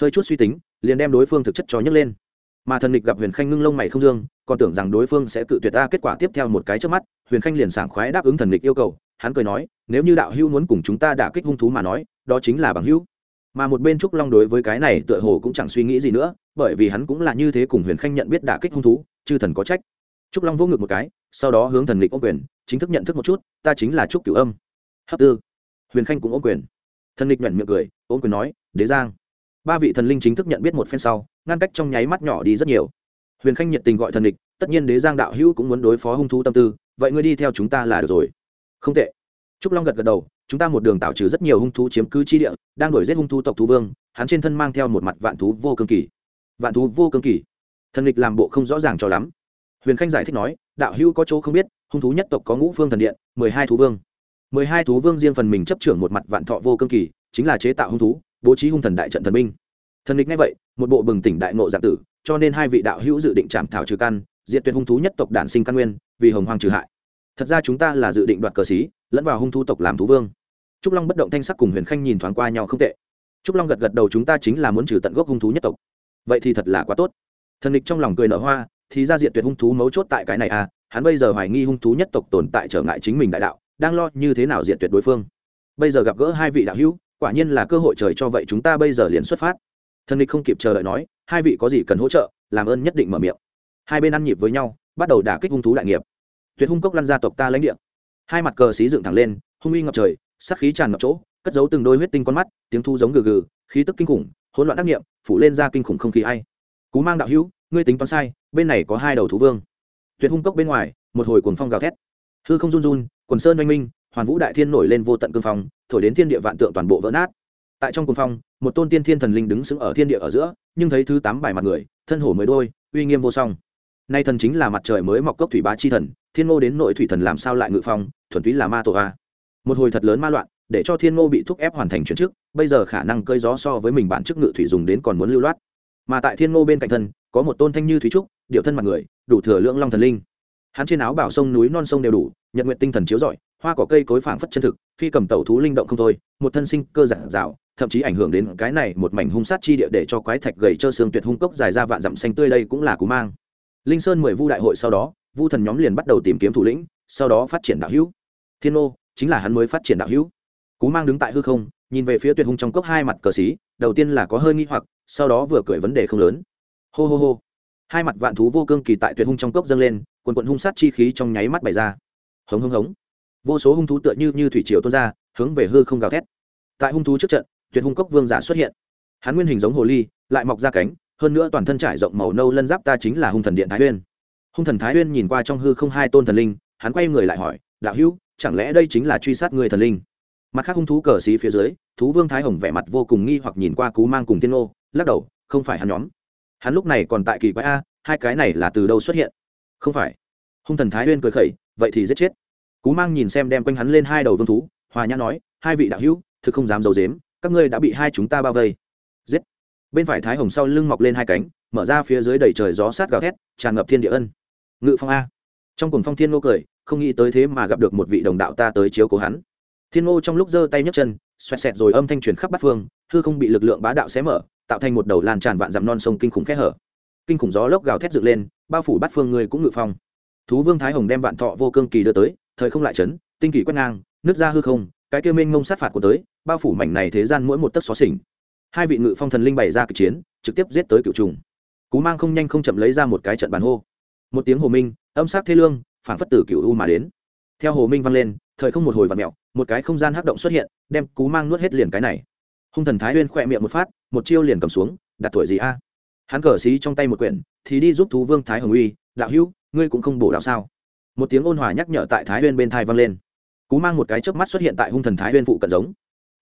Hơi chút suy tính, liền đem đối phương thực chất cho nhấc lên. Mà thần địch gặp huyền khanh ngưng lông mày không dương, còn tưởng rằng đối phương sẽ cự tuyệt ta kết quả tiếp theo một cái trước mắt, huyền khanh liền sảng khoái đáp ứng thần địch yêu cầu. Hắn cười nói, nếu như đạo hữu muốn cùng chúng ta đả kích hung thú mà nói, đó chính là bằng hữu. Mà một bên trúc long đối với cái này tựa hồ cũng chẳng suy nghĩ gì nữa, bởi vì hắn cũng là như thế cùng huyền khanh nhận biết đả kích hung thú, chư thần có trách. Trúc long vô ngực một cái, sau đó hướng thần địch ô quyền, chính thức nhận thức một chút, ta chính là trúc cửu âm. Hấp tư. Huyền khanh cũng ô quyền. Thần địch nhuận miệng cười, ôm quyền nói, đế giang ba vị thần linh chính thức nhận biết một phen sau, ngăn cách trong nháy mắt nhỏ đi rất nhiều. Huyền khanh nhiệt tình gọi thần địch, tất nhiên đế giang đạo hữu cũng muốn đối phó hung thú tâm tư, vậy ngươi đi theo chúng ta là được rồi. Không tệ. Trúc long gật gật đầu, chúng ta một đường tạo trừ rất nhiều hung thú chiếm cứ chi địa, đang đuổi giết hung thú tộc thú vương, hắn trên thân mang theo một mặt vạn thú vô cương kỳ. Vạn thú vô cương kỳ? Thần địch làm bộ không rõ ràng cho lắm. Huyền khanh giải thích nói, đạo hữu có chỗ không biết, hung thú nhất tộc có ngũ phương thần điện, mười hai thú vương. Mười hai thú vương riêng phần mình chấp trưởng một mặt vạn thọ vô cương kỳ, chính là chế tạo hung thú bố trí hung thần đại trận thần minh thần địch ngay vậy, một bộ bừng tỉnh đại ngộ giả tử, cho nên hai vị đạo hữu dự định chạm thảo trừ căn, diệt tuyệt hung thú nhất tộc đản sinh căn nguyên, vì hồng hoàng trừ hại. Thật ra chúng ta là dự định đoạt cờ xí, lẫn vào hung thú tộc làm thú vương. Trúc long bất động thanh sắc cùng huyền khanh nhìn thoáng qua nhau không tệ. Trúc long gật gật đầu, chúng ta chính là muốn trừ tận gốc hung thú nhất tộc. Vậy thì thật là quá tốt. Thần địch trong lòng cười nở hoa, thì ra diện tuyệt hung thú mấu chốt tại cái này à hắn bây giờ hoài nghi hung thú nhất tộc tồn tại trở ngại chính mình đại đạo, đang lo như thế nào diện tuyệt đối phương. Bây giờ gặp gỡ hai vị đạo hữu quả nhiên là cơ hội trời cho vậy chúng ta bây giờ liền xuất phát. Thần địch không kịp chờ đợi nói, hai vị có gì cần hỗ trợ, làm ơn nhất định mở miệng. Hai bên ăn nhịp với nhau, bắt đầu đả kích hung thú đại nghiệp. Tuyệt hung cốc lăn ra tộc ta lãnh địa. Hai mặt cờ xí dựng thẳng lên, hung uy ngập trời sắc khí tràn ngập chỗ, cất giấu từng đôi huyết tinh con mắt, tiếng thu giống gừ gừ, khí tức kinh khủng, hỗn loạn đắc nghiệm, phủ lên ra kinh khủng không khí ai. Cú mang đạo hữu, ngươi tính toán sai, bên này có hai đầu thú vương. Tuyệt hung cốc bên ngoài, một hồi cuồng phong gào thét. Hư không run run, quần sơn oanh minh hoàn vũ đại thiên nổi lên vô tận cương phong, thổi đến thiên địa vạn tượng toàn bộ vỡ nát. Tại trong cương phong, một tôn tiên thiên thần linh đứng sững ở thiên địa ở giữa, nhưng thấy thứ tám bài mặt người, thân hổ mới đôi, uy nghiêm vô song. Nay thần chính là mặt trời mới mọc cốc thủy bá chi thần, thiên ngô đến nội thủy thần làm sao lại ngự phong, thuần túy là ma tổ a. Một hồi thật lớn ma loạn, để cho thiên ngô bị thúc ép hoàn thành chuyển chức, bây giờ khả năng cơi gió so với mình bản chức ngự thủy dùng đến còn muốn lưu loát. Mà tại thiên ngô bên cạnh thân, có một tôn thanh như thúy trúc, điệu thân mặt người, đủ thừa lượng long thần linh. Hắn trên áo bảo sông núi non sông đều đủ nhận nguyện tinh thần chiếu rọi hoa cỏ cây cối phảng phất chân thực, phi cầm tẩu thú linh động không thôi, một thân sinh cơ giản dạo thậm chí ảnh hưởng đến cái này một mảnh hung sát chi địa để cho quái thạch gầy trơ xương tuyệt hung cốc dài ra vạn dặm xanh tươi đây cũng là cú mang. Linh sơn mười vu đại hội sau đó, vu thần nhóm liền bắt đầu tìm kiếm thủ lĩnh, sau đó phát triển đạo hữu. Thiên ô chính là hắn mới phát triển đạo hữu. Cú mang đứng tại hư không, nhìn về phía tuyệt hung trong cốc hai mặt cờ xí, đầu tiên là có hơi nghi hoặc, sau đó vừa cười vấn đề không lớn. Hô hô hô. Hai mặt vạn thú vô cương kỳ tại tuyệt hung trong cốc dâng lên, quần quận hung sát chi khí trong nháy mắt bày ra. Hống hống hống vô số hung thú tựa như như thủy triều tuôn ra, hướng về hư không gào thét. Tại hung thú trước trận, tuyệt hung cốc vương giả xuất hiện. Hắn nguyên hình giống hồ ly, lại mọc ra cánh, hơn nữa toàn thân trải rộng màu nâu lân giáp ta chính là hung thần điện thái uyên. Hung thần thái uyên nhìn qua trong hư không hai tôn thần linh, hắn quay người lại hỏi, đạo hữu, chẳng lẽ đây chính là truy sát người thần linh? Mặt khác hung thú cờ xí phía dưới, thú vương thái hồng vẻ mặt vô cùng nghi hoặc nhìn qua cú mang cùng tiên ô lắc đầu, không phải hắn nhóm. Hắn lúc này còn tại kỳ quái a, hai cái này là từ đâu xuất hiện? Không phải. Hung thần thái uyên cười khẩy, vậy thì giết chết cú mang nhìn xem đem quanh hắn lên hai đầu vương thú, hòa nhã nói, hai vị đạo hữu, thực không dám d i ấ u dếm các ngươi đã bị hai chúng ta bao vây. Giết. Bên phải thái hồng sau lưng mọc lên hai cánh, mở ra phía dưới đầy trời gió sát gào thét, tràn ngập thiên địa ân. Ngự phong a. Trong cùng phong thiên ngô cười, không nghĩ tới thế mà gặp được một vị đồng đạo ta tới chiếu cố hắn. Thiên ngô trong lúc giơ tay nhấc chân, xoẹt xẹt rồi âm thanh truyền khắp bát phương, hư không bị lực lượng bá đạo xé mở, tạo thành một đầu lan tràn vạn dặm non sông kinh khủng khẽ hở. Kinh khủng gió lốc gào thét dựng lên, bao phủ bát phương người cũng ngự phong. Thú vương thái hồng đem vạn thọ vô cương kỳ đưa tới thời không lại chấn, tinh kỳ quét ngang nước ra hư không, cái kia minh ngông sát phạt của tới, bao phủ mảnh này thế gian mỗi một tấc xó xỉnh. Hai vị ngự phong thần linh bày ra kịch chiến, trực tiếp giết tới cựu trùng. Cú mang không nhanh không chậm lấy ra một cái trận bàn hô. Một tiếng hồ minh, âm sắc thế lương, phản phất tử cựu u mà đến. Theo hồ minh vang lên, thời không một hồi vặn mẹo một cái không gian hắc động xuất hiện, đem cú mang nuốt hết liền cái này. Hung thần thái huyên khỏe miệng một phát, một chiêu liền cầm xuống, đặt tuổi gì a? Hắn cờ xí trong tay một quyển, thì đi giúp thú vương thái hồng uy, đạo hữu, ngươi cũng không bổ đạo sao? Một tiếng ôn hòa nhắc nhở tại thái huyên bên thai vang lên. Cú mang một cái chớp mắt xuất hiện tại hung thần thái huyên phụ cận giống.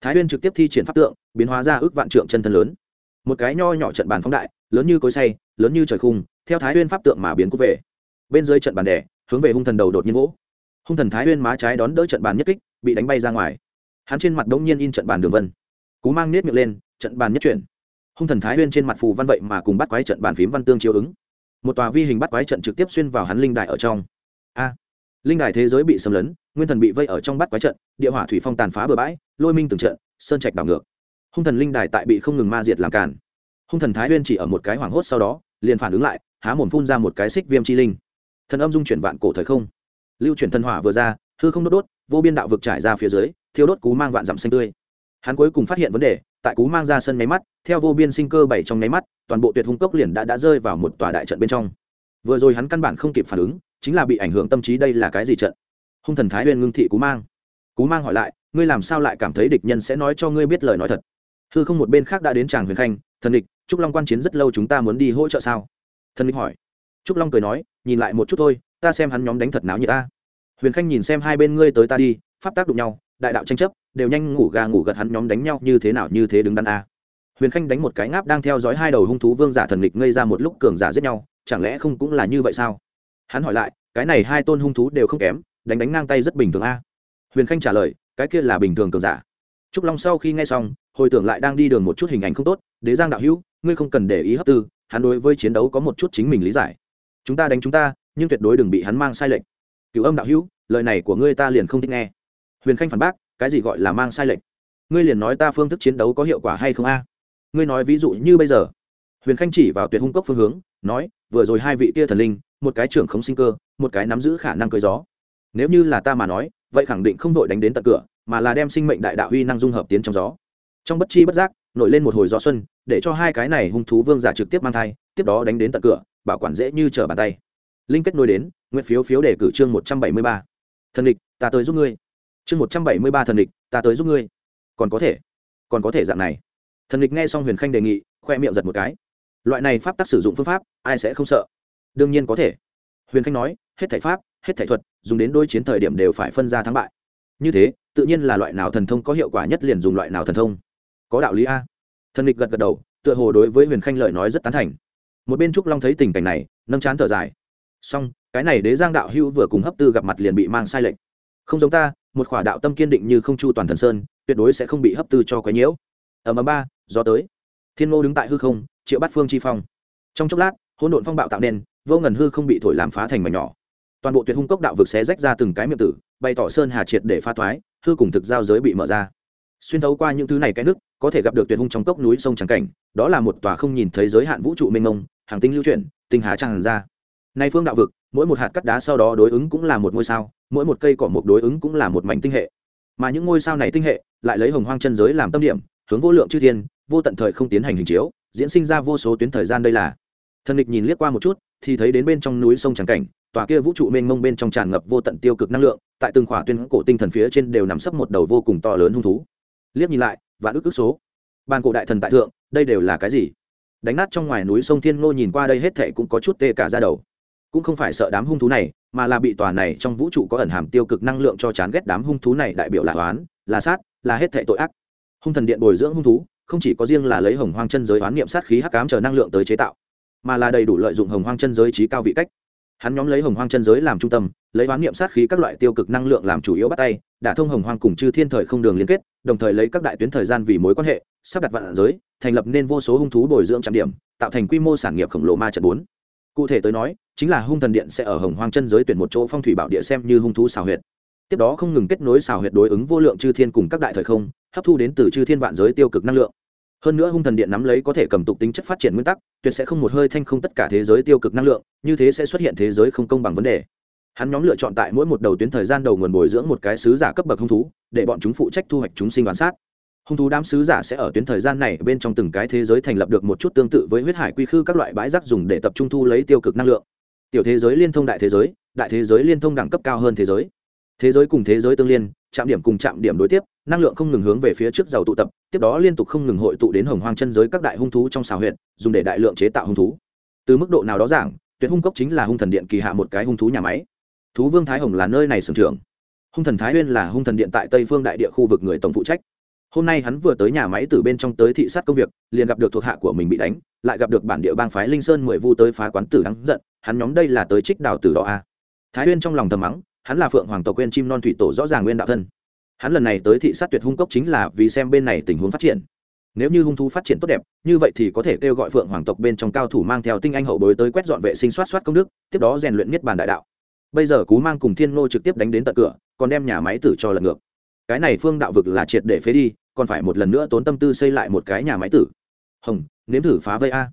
Thái huyên trực tiếp thi triển pháp tượng, biến hóa ra ước vạn trượng chân thân lớn. Một cái nho nhỏ trận bàn phóng đại, lớn như cối say lớn như trời khung, theo thái huyên pháp tượng mà biến cú về. Bên dưới trận bàn đẻ hướng về hung thần đầu đột nhiên vỗ. Hung thần thái huyên má trái đón đỡ trận bàn nhất kích, bị đánh bay ra ngoài. Hắn trên mặt đống nhiên in trận bàn đường vân. Cú mang nết miệng lên, trận bàn nhất chuyển. Hung thần thái huyên trên mặt phù văn vậy mà cùng bắt quái trận bàn phím văn tương chiếu ứng. Một tòa vi hình bắt quái trận trực tiếp xuyên vào hắn linh đại ở trong a. Linh đài thế giới bị xâm lấn, nguyên thần bị vây ở trong bắt quái trận, địa hỏa thủy phong tàn phá bừa bãi, lôi minh từng trận, sơn trạch đảo ngược. Hung thần linh đài tại bị không ngừng ma diệt làm cản hung thần thái huyên chỉ ở một cái hoảng hốt sau đó, liền phản ứng lại, há mồm phun ra một cái xích viêm chi linh. Thần âm dung chuyển vạn cổ thời không. Lưu chuyển thần hỏa vừa ra, hư không đốt đốt, vô biên đạo vực trải ra phía dưới thiếu đốt cú mang vạn dặm xanh tươi. Hắn cuối cùng phát hiện vấn đề, tại cú mang ra sân nháy mắt, theo vô biên sinh cơ bảy trong nháy mắt, toàn bộ tuyệt hung cốc liền đã đã rơi vào một tòa đại trận bên trong. Vừa rồi hắn căn bản không kịp phản ứng chính là bị ảnh hưởng tâm trí đây là cái gì trận? Hung thần thái huyền ngưng thị cú mang. Cú mang hỏi lại, ngươi làm sao lại cảm thấy địch nhân sẽ nói cho ngươi biết lời nói thật? Hư không một bên khác đã đến tràng huyền khanh, thần địch, trúc long quan chiến rất lâu chúng ta muốn đi hỗ trợ sao? Thần địch hỏi. Trúc long cười nói, nhìn lại một chút thôi, ta xem hắn nhóm đánh thật náo như ta. Huyền khanh nhìn xem hai bên ngươi tới ta đi, pháp tác đụng nhau, đại đạo tranh chấp, đều nhanh ngủ gà ngủ gật hắn nhóm đánh nhau như thế nào như thế đứng đắn a. Huyền khanh đánh một cái ngáp đang theo dõi hai đầu hung thú vương giả thần địch ngây ra một lúc cường giả giết nhau, chẳng lẽ không cũng là như vậy sao? Hắn hỏi lại, cái này hai tôn hung thú đều không kém, đánh đánh ngang tay rất bình thường a. Huyền khanh trả lời, cái kia là bình thường cường giả. Trúc long sau khi nghe xong, hồi tưởng lại đang đi đường một chút hình ảnh không tốt, đế giang đạo hữu, ngươi không cần để ý hấp tư, hắn đối với chiến đấu có một chút chính mình lý giải. Chúng ta đánh chúng ta, nhưng tuyệt đối đừng bị hắn mang sai lệch. Cựu âm đạo hữu, lời này của ngươi ta liền không thích nghe. Huyền khanh phản bác, cái gì gọi là mang sai lệch? Ngươi liền nói ta phương thức chiến đấu có hiệu quả hay không a? Ngươi nói ví dụ như bây giờ. Huyền khanh chỉ vào tuyệt hung cốc phương hướng, nói vừa rồi hai vị kia thần linh, một cái trưởng khống sinh cơ, một cái nắm giữ khả năng cưới gió. Nếu như là ta mà nói, vậy khẳng định không vội đánh đến tận cửa, mà là đem sinh mệnh đại đạo huy năng dung hợp tiến trong gió. Trong bất chi bất giác, nổi lên một hồi gió xuân, để cho hai cái này hung thú vương giả trực tiếp mang thai, tiếp đó đánh đến tận cửa, bảo quản dễ như trở bàn tay. Linh kết nối đến nguyện phiếu phiếu để cử chương một trăm bảy mươi ba. Thần địch, ta tới giúp ngươi. Chương một trăm bảy mươi ba thần địch, ta tới giúp ngươi. Còn có thể, còn có thể dạng này. Thần địch nghe xong huyền khanh đề nghị, khoe miệng giật một cái loại này pháp tắc sử dụng phương pháp, ai sẽ không sợ? Đương nhiên có thể. Huyền khanh nói, hết thảy pháp, hết thảy thuật, dùng đến đôi chiến thời điểm đều phải phân ra thắng bại. Như thế, tự nhiên là loại nào thần thông có hiệu quả nhất liền dùng loại nào thần thông. Có đạo lý a. Thần địch gật gật đầu, tựa hồ đối với huyền khanh lời nói rất tán thành. Một bên trúc long thấy tình cảnh này, nâng chán thở dài. Song cái này đế giang đạo hưu vừa cùng hấp tư gặp mặt liền bị mang sai lệch không giống ta, một khỏa đạo tâm kiên định như không chu toàn thần sơn, tuyệt đối sẽ không bị hấp tư cho quấy nhiễu. Ở mờ ba do tới thiên ngô đứng tại hư không, triệu bát phương chi phong. Trong chốc lát, hỗn độn phong bạo tạo nên, vô ngần hư không bị thổi làm phá thành mảnh nhỏ. Toàn bộ tuyệt hung cốc đạo vực xé rách ra từng cái miệng tử, bày tỏ sơn hà triệt để pha thoái, hư cùng thực giao giới bị mở ra. Xuyên thấu qua những thứ này cái nước, có thể gặp được tuyệt hung trong cốc núi sông trắng cảnh, đó là một tòa không nhìn thấy giới hạn vũ trụ mênh mông, hàng tinh lưu chuyển, tinh hà tràn ra. Nay phương đạo vực, mỗi một hạt cắt đá sau đó đối ứng cũng là một ngôi sao, mỗi một cây cỏ một đối ứng cũng là một mảnh tinh hệ. Mà những ngôi sao này tinh hệ, lại lấy hồng hoang chân giới làm tâm điểm, hướng vô lượng chư thiên vô tận thời không tiến hành hình chiếu, diễn sinh ra vô số tuyến thời gian đây là. Thần địch nhìn liếc qua một chút, thì thấy đến bên trong núi sông tràng cảnh, tòa kia vũ trụ mênh mông bên trong tràn ngập vô tận tiêu cực năng lượng, tại từng khỏa tuyên cổ tinh thần phía trên đều nằm sấp một đầu vô cùng to lớn hung thú. Liếc nhìn lại và ước ước số. Bàn cổ đại thần tại thượng, đây đều là cái gì? Đánh nát trong ngoài núi sông thiên ngô nhìn qua đây hết thệ cũng có chút tê cả ra đầu. Cũng không phải sợ đám hung thú này, mà là bị tòa này trong vũ trụ có ẩn hàm tiêu cực năng lượng cho chán ghét đám hung thú này đại biểu là oán, là sát, là hết thệ tội ác. Hung thần điện bồi dưỡng hung thú không chỉ có riêng là lấy hồng hoang chân giới oán niệm sát khí hắc cám chờ năng lượng tới chế tạo, mà là đầy đủ lợi dụng hồng hoang chân giới trí cao vị cách. Hắn nhóm lấy hồng hoang chân giới làm trung tâm, lấy oán niệm sát khí các loại tiêu cực năng lượng làm chủ yếu bắt tay, đả thông hồng hoang cùng chư thiên thời không đường liên kết, đồng thời lấy các đại tuyến thời gian vì mối quan hệ, sắp đặt vạn giới, thành lập nên vô số hung thú bồi dưỡng trạm điểm, tạo thành quy mô sản nghiệp khổng lồ ma trận bốn. Cụ thể tới nói, chính là hung thần điện sẽ ở hồng hoang chân giới tuyển một chỗ phong thủy bảo địa xem như hung thú xào huyệt tiếp đó không ngừng kết nối xào huyệt đối ứng vô lượng chư thiên cùng các đại thời không, hấp thu đến từ chư thiên vạn giới tiêu cực năng lượng. Hơn nữa hung thần điện nắm lấy có thể cầm tục tính chất phát triển nguyên tắc, tuyệt sẽ không một hơi thanh không tất cả thế giới tiêu cực năng lượng, như thế sẽ xuất hiện thế giới không công bằng vấn đề. Hắn nhóm lựa chọn tại mỗi một đầu tuyến thời gian đầu nguồn bồi dưỡng một cái sứ giả cấp bậc hung thú, để bọn chúng phụ trách thu hoạch chúng sinh đoán sát. Hung thú đám sứ giả sẽ ở tuyến thời gian này bên trong từng cái thế giới thành lập được một chút tương tự với huyết hải quy khư các loại bãi rác dùng để tập trung thu lấy tiêu cực năng lượng. Tiểu thế giới liên thông đại thế giới, đại thế giới liên thông đẳng cấp cao hơn thế giới thế giới cùng thế giới tương liên, chạm điểm cùng chạm điểm đối tiếp, năng lượng không ngừng hướng về phía trước giàu tụ tập, tiếp đó liên tục không ngừng hội tụ đến hồng hoang chân giới các đại hung thú trong xào huyện dùng để đại lượng chế tạo hung thú. Từ mức độ nào đó giảng, tuyệt hung cốc chính là hung thần điện kỳ hạ một cái hung thú nhà máy. Thú vương thái hồng là nơi này sưởng trưởng. Hung thần thái huyên là hung thần điện tại tây phương đại địa khu vực người tổng phụ trách. Hôm nay hắn vừa tới nhà máy từ bên trong tới thị sát công việc, liền gặp được thuộc hạ của mình bị đánh, lại gặp được bản địa bang phái linh sơn mười vu tới phá quán tử đáng giận, hắn nhóm đây là tới trích đào tử đó a à. thái huyên trong lòng thầm mắng hắn là phượng hoàng tộc quên chim non thủy tổ rõ ràng nguyên đạo thân. Hắn lần này tới thị sát tuyệt hung cốc chính là vì xem bên này tình huống phát triển. Nếu như hung thú phát triển tốt đẹp, như vậy thì có thể kêu gọi phượng hoàng tộc bên trong cao thủ mang theo tinh anh hậu bối tới quét dọn vệ sinh soát soát công đức, tiếp đó rèn luyện niết bàn đại đạo. Bây giờ cú mang cùng thiên nô trực tiếp đánh đến tận cửa, còn đem nhà máy tử cho lần ngược. Cái này phương đạo vực là triệt để phế đi, còn phải một lần nữa tốn tâm tư xây lại một cái nhà máy tử. Hồng, nếm thử phá vây a.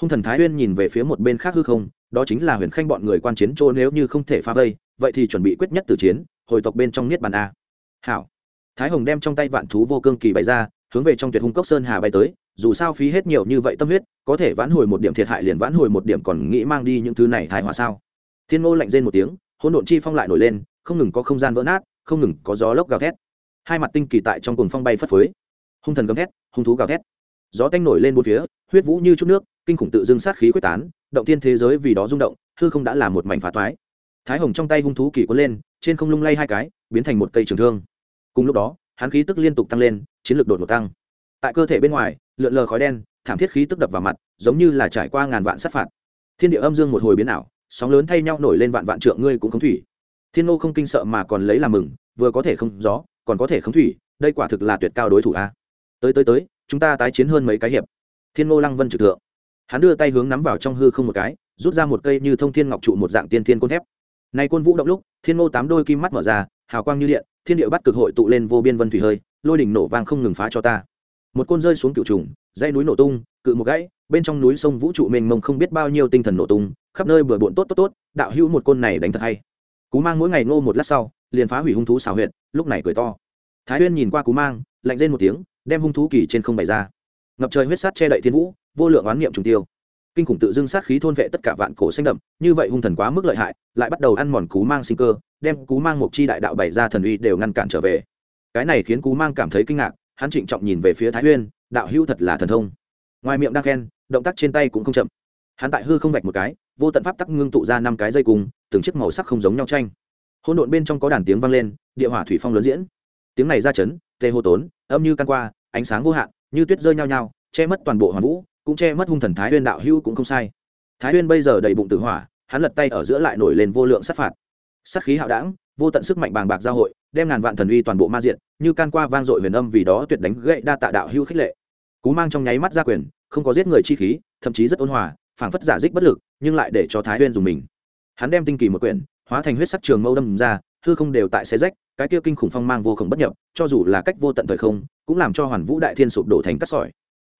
Hung thần thái huyên nhìn về phía một bên khác hư không, đó chính là huyền khanh bọn người quan chiến chỗ nếu như không thể phá vây vậy thì chuẩn bị quyết nhất tử chiến, hồi tộc bên trong niết bàn a. Hảo. Thái hồng đem trong tay vạn thú vô cương kỳ bày ra, hướng về trong tuyệt hung cốc sơn hà bay tới, dù sao phí hết nhiều như vậy tâm huyết, có thể vãn hồi một điểm thiệt hại liền vãn hồi một điểm còn nghĩ mang đi những thứ này thái hòa sao? Thiên ngô lạnh rên một tiếng, hỗn độn chi phong lại nổi lên, không ngừng có không gian vỡ nát, không ngừng có gió lốc gào thét. Hai mặt tinh kỳ tại trong cuồng phong bay phất phới. Hung thần gầm thét, hung thú gào thét. Gió tanh nổi lên bốn phía, huyết vũ như chút nước, kinh khủng tự dưng sát khí quyết tán, động tiên thế giới vì đó rung động, hư không đã là một mảnh phá toái thái hồng trong tay hung thú kỳ cuốn lên, trên không lung lay hai cái, biến thành một cây trường thương. Cùng lúc đó, hắn khí tức liên tục tăng lên, chiến lược đột ngột tăng. Tại cơ thể bên ngoài, lượn lờ khói đen, thảm thiết khí tức đập vào mặt, giống như là trải qua ngàn vạn sát phạt. Thiên địa âm dương một hồi biến ảo, sóng lớn thay nhau nổi lên vạn vạn trượng ngươi cũng không thủy. Thiên nô không kinh sợ mà còn lấy làm mừng, vừa có thể không gió, còn có thể không thủy, đây quả thực là tuyệt cao đối thủ a. Tới tới tới, chúng ta tái chiến hơn mấy cái hiệp. Thiên nô lăng vân trực thượng. Hắn đưa tay hướng nắm vào trong hư không một cái, rút ra một cây như thông thiên ngọc trụ một dạng tiên thiên côn thép này côn vũ động lúc, thiên nô tám đôi kim mắt mở ra, hào quang như điện, thiên địa bắt cực hội tụ lên vô biên vân thủy hơi, lôi đỉnh nổ vang không ngừng phá cho ta. Một côn rơi xuống cựu trùng, dãy núi nổ tung, cự một gãy, bên trong núi sông vũ trụ mênh mông không biết bao nhiêu tinh thần nổ tung, khắp nơi bừa bộn tốt tốt tốt, đạo hữu một côn này đánh thật hay. Cú mang mỗi ngày ngô một lát sau, liền phá hủy hung thú xào huyệt, lúc này cười to. Thái huyên nhìn qua cú mang, lạnh rên một tiếng, đem hung thú kỳ trên không bày ra. Ngập trời huyết sát che đậy thiên vũ, vô lượng oán niệm trùng tiêu kinh khủng tự dưng sát khí thôn vệ tất cả vạn cổ xanh đậm, như vậy hung thần quá mức lợi hại, lại bắt đầu ăn mòn cú mang sinh cơ, đem cú mang một chi đại đạo bày ra thần uy đều ngăn cản trở về. Cái này khiến cú mang cảm thấy kinh ngạc, hắn trịnh trọng nhìn về phía thái uyên đạo hữu thật là thần thông. Ngoài miệng đang khen, động tác trên tay cũng không chậm. Hắn tại hư không vạch một cái, vô tận pháp tắc ngưng tụ ra năm cái dây cùng, từng chiếc màu sắc không giống nhau tranh. Hỗn độn bên trong có đàn tiếng vang lên, địa hỏa thủy phong lớn diễn. Tiếng này ra chấn, tê hô tốn, âm như căn qua, ánh sáng vô hạn, như tuyết rơi nhau nhau che mất toàn bộ hoàn vũ cũng che mất hung thần thái huyên đạo hữu cũng không sai. Thái huyên bây giờ đầy bụng tử hỏa, hắn lật tay ở giữa lại nổi lên vô lượng sát phạt. Sát khí hạo đảng vô tận sức mạnh bàng bạc giao hội, đem ngàn vạn thần uy toàn bộ ma diện như can qua vang dội huyền âm vì đó tuyệt đánh gậy đa tạ đạo hữu khích lệ. Cú mang trong nháy mắt ra quyền, không có giết người chi khí, thậm chí rất ôn hòa, phảng phất giả dích bất lực, nhưng lại để cho thái huyên dùng mình. Hắn đem tinh kỳ một quyển, hóa thành huyết sắc trường mâu đâm ra, hư không đều tại xe rách, cái kia kinh khủng phong mang vô khổng bất nhập, cho dù là cách vô tận thời không, cũng làm cho hoàn vũ đại thiên sụp đổ thành cát sỏi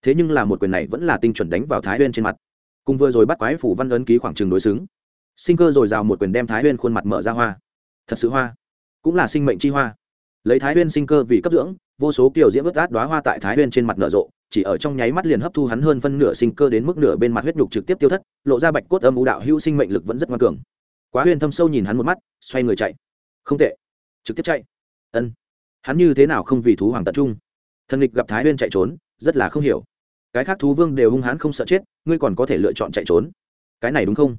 thế nhưng là một quyền này vẫn là tinh chuẩn đánh vào thái huyên trên mặt. Cùng vừa rồi bắt quái phủ văn ấn ký khoảng trừng đối xứng. Sinh cơ dồi dào một quyền đem thái huyên khuôn mặt mở ra hoa. Thật sự hoa. Cũng là sinh mệnh chi hoa. Lấy thái huyên sinh cơ vì cấp dưỡng, vô số kiểu diễm ướt át đoá hoa tại thái huyên trên mặt nở rộ, chỉ ở trong nháy mắt liền hấp thu hắn hơn phân nửa sinh cơ đến mức nửa bên mặt huyết nhục trực tiếp tiêu thất, lộ ra bạch cốt âm u đạo hữu sinh mệnh lực vẫn rất ngoan cường. Quá huyền thâm sâu nhìn hắn một mắt, xoay người chạy. Không tệ. Trực tiếp chạy. Ân. Hắn như thế nào không vì thú hoàng tập trung? Thần địch gặp thái huyên chạy trốn, rất là không hiểu cái khác thú vương đều hung hãn không sợ chết, ngươi còn có thể lựa chọn chạy trốn. Cái này đúng không?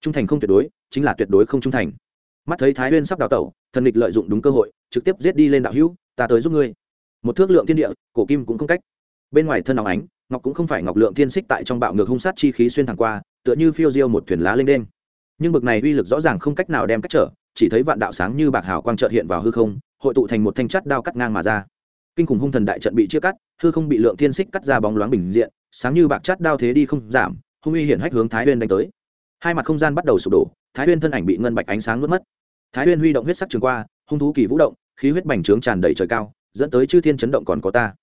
Trung thành không tuyệt đối, chính là tuyệt đối không trung thành. Mắt thấy thái huyên sắp đào tẩu, thần địch lợi dụng đúng cơ hội, trực tiếp giết đi lên đạo hữu, ta tới giúp ngươi. Một thước lượng thiên địa, cổ kim cũng không cách. Bên ngoài thân óng ánh, ngọc cũng không phải ngọc lượng thiên xích tại trong bạo ngược hung sát chi khí xuyên thẳng qua, tựa như phiêu diêu một thuyền lá lênh đen nhưng bực này uy lực rõ ràng không cách nào đem cách trở, chỉ thấy vạn đạo sáng như bạc hào quang trợt hiện vào hư không, hội tụ thành một thanh chất đao cắt ngang mà ra kinh khủng hung thần đại trận bị chia cắt, hư không bị lượng thiên xích cắt ra bóng loáng bình diện, sáng như bạc chát đao thế đi không giảm, hung uy hiển hách hướng thái huyên đánh tới. Hai mặt không gian bắt đầu sụp đổ, thái huyên thân ảnh bị ngân bạch ánh sáng nuốt mất. Thái huyên huy động huyết sắc trường qua, hung thú kỳ vũ động, khí huyết bành trướng tràn đầy trời cao, dẫn tới chư thiên chấn động còn có ta.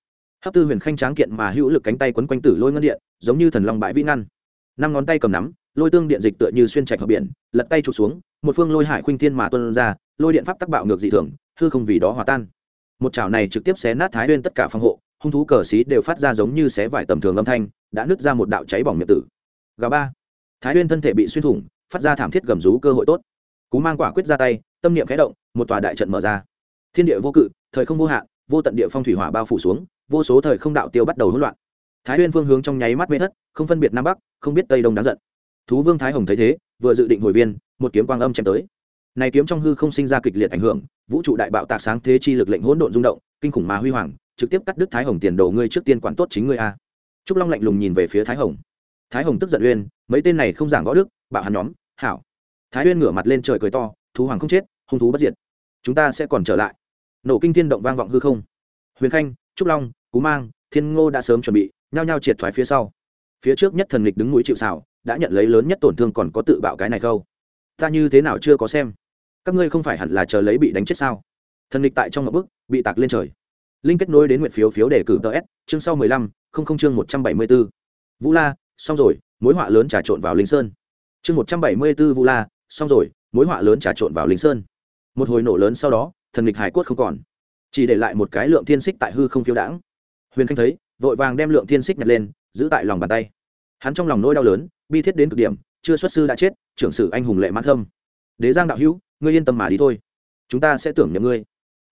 Hấp tư huyền khanh tráng kiện mà hữu lực cánh tay quấn quanh tử lôi ngân điện, giống như thần long bãi vĩ ngăn. Năm ngón tay cầm nắm, lôi tương điện dịch tựa như xuyên trạch hợp biển, lật tay trục xuống, một phương lôi hải khuynh thiên mà tuân ra, lôi điện pháp tắc bạo ngược dị thường, hư không vì đó hòa tan một chảo này trực tiếp xé nát thái nguyên tất cả phòng hộ, hung thú cờ xí đều phát ra giống như xé vải tầm thường âm thanh, đã nứt ra một đạo cháy bỏng miệng tử. Gà ba. Thái nguyên thân thể bị xuyên thủng, phát ra thảm thiết gầm rú cơ hội tốt. Cú mang quả quyết ra tay, tâm niệm khẽ động, một tòa đại trận mở ra. Thiên địa vô cự, thời không vô hạn, vô tận địa phong thủy hỏa bao phủ xuống, vô số thời không đạo tiêu bắt đầu hỗn loạn. Thái nguyên phương hướng trong nháy mắt mê thất, không phân biệt nam bắc, không biết tây đông đáng giận. Thú vương thái hồng thấy thế, vừa dự định hồi viên, một kiếm quang âm chém tới này kiếm trong hư không sinh ra kịch liệt ảnh hưởng, vũ trụ đại bạo tạc sáng thế chi lực lệnh hỗn độn rung động, kinh khủng mà huy hoàng, trực tiếp cắt đứt thái hồng tiền đồ ngươi trước tiên quản tốt chính ngươi a. Trúc long lạnh lùng nhìn về phía thái hồng. Thái hồng tức giận uyên, mấy tên này không giảng võ đức, bạo hắn nhóm, hảo. Thái uyên ngửa mặt lên trời cười to, thú hoàng không chết, hung thú bất diệt. Chúng ta sẽ còn trở lại. Nổ kinh thiên động vang vọng hư không. Huyền khanh, trúc long, cú mang, thiên ngô đã sớm chuẩn bị, nhao nhao triệt thoái phía sau. Phía trước nhất thần lịch đứng mũi chịu xảo đã nhận lấy lớn nhất tổn thương còn có tự bạo cái này khâu ta như thế nào chưa có xem? Các ngươi không phải hẳn là chờ lấy bị đánh chết sao? Thần lịch tại trong một bức, bị tạc lên trời. Linh kết nối đến nguyện phiếu phiếu đề cử tờ s, chương sau mười lăm, không không chương một trăm bảy mươi b ố vũ la, xong rồi, mối họa lớn trà trộn vào linh sơn. Chương một trăm bảy mươi b ố vũ la, xong rồi, mối họa lớn trà trộn vào linh sơn. Một hồi nổ lớn sau đó, thần lịch hải quất không còn. Chỉ để lại một cái lượng thiên xích tại hư không phiếu đãng. Huyền khanh thấy, vội vàng đem lượng thiên xích nhặt lên, giữ tại lòng bàn tay. Hắn trong lòng nỗi đau lớn, bi thiết đến cực điểm, chưa xuất sư đã chết, trưởng sử anh hùng lệ mãn thâm. Đế giang đạo hữu ngươi yên tâm mà đi thôi. Chúng ta sẽ tưởng nhầm ngươi.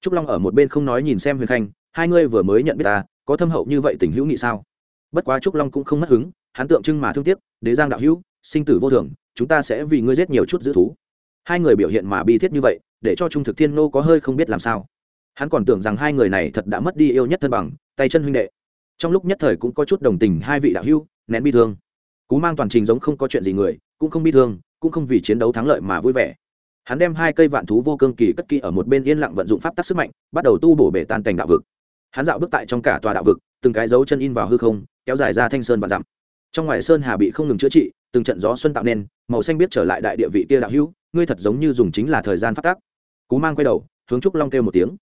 Trúc long ở một bên không nói nhìn xem huyền khanh, hai ngươi vừa mới nhận biết ta, có thâm hậu như vậy tình hữu nghị sao? Bất quá trúc long cũng không mất hứng, hắn tượng trưng mà thương tiếc, đế giang đạo hữu, sinh tử vô thường, chúng ta sẽ vì ngươi giết nhiều chút giữ thú. Hai người biểu hiện mà bi thiết như vậy, để cho trung thực thiên nô có hơi không biết làm sao. Hắn còn tưởng rằng hai người này thật đã mất đi yêu nhất thân bằng, tay chân huynh đệ. Trong lúc nhất thời cũng có chút đồng tình hai vị đạo hữu, nén bi thương. Cú mang toàn trình giống không có chuyện gì người, cũng không bi thương, cũng không vì chiến đấu thắng lợi mà vui vẻ hắn đem hai cây vạn thú vô cương kỳ cất kỹ ở một bên yên lặng vận dụng pháp tắc sức mạnh, bắt đầu tu bổ bể tan cảnh đạo vực. Hắn dạo bước tại trong cả tòa đạo vực, từng cái dấu chân in vào hư không, kéo dài ra thanh sơn và dặm. Trong ngoài sơn hà bị không ngừng chữa trị, từng trận gió xuân tạo nên, màu xanh biết trở lại đại địa vị kia đạo hữu, ngươi thật giống như dùng chính là thời gian phát tác cú mang quay đầu, hướng trúc long kêu một tiếng.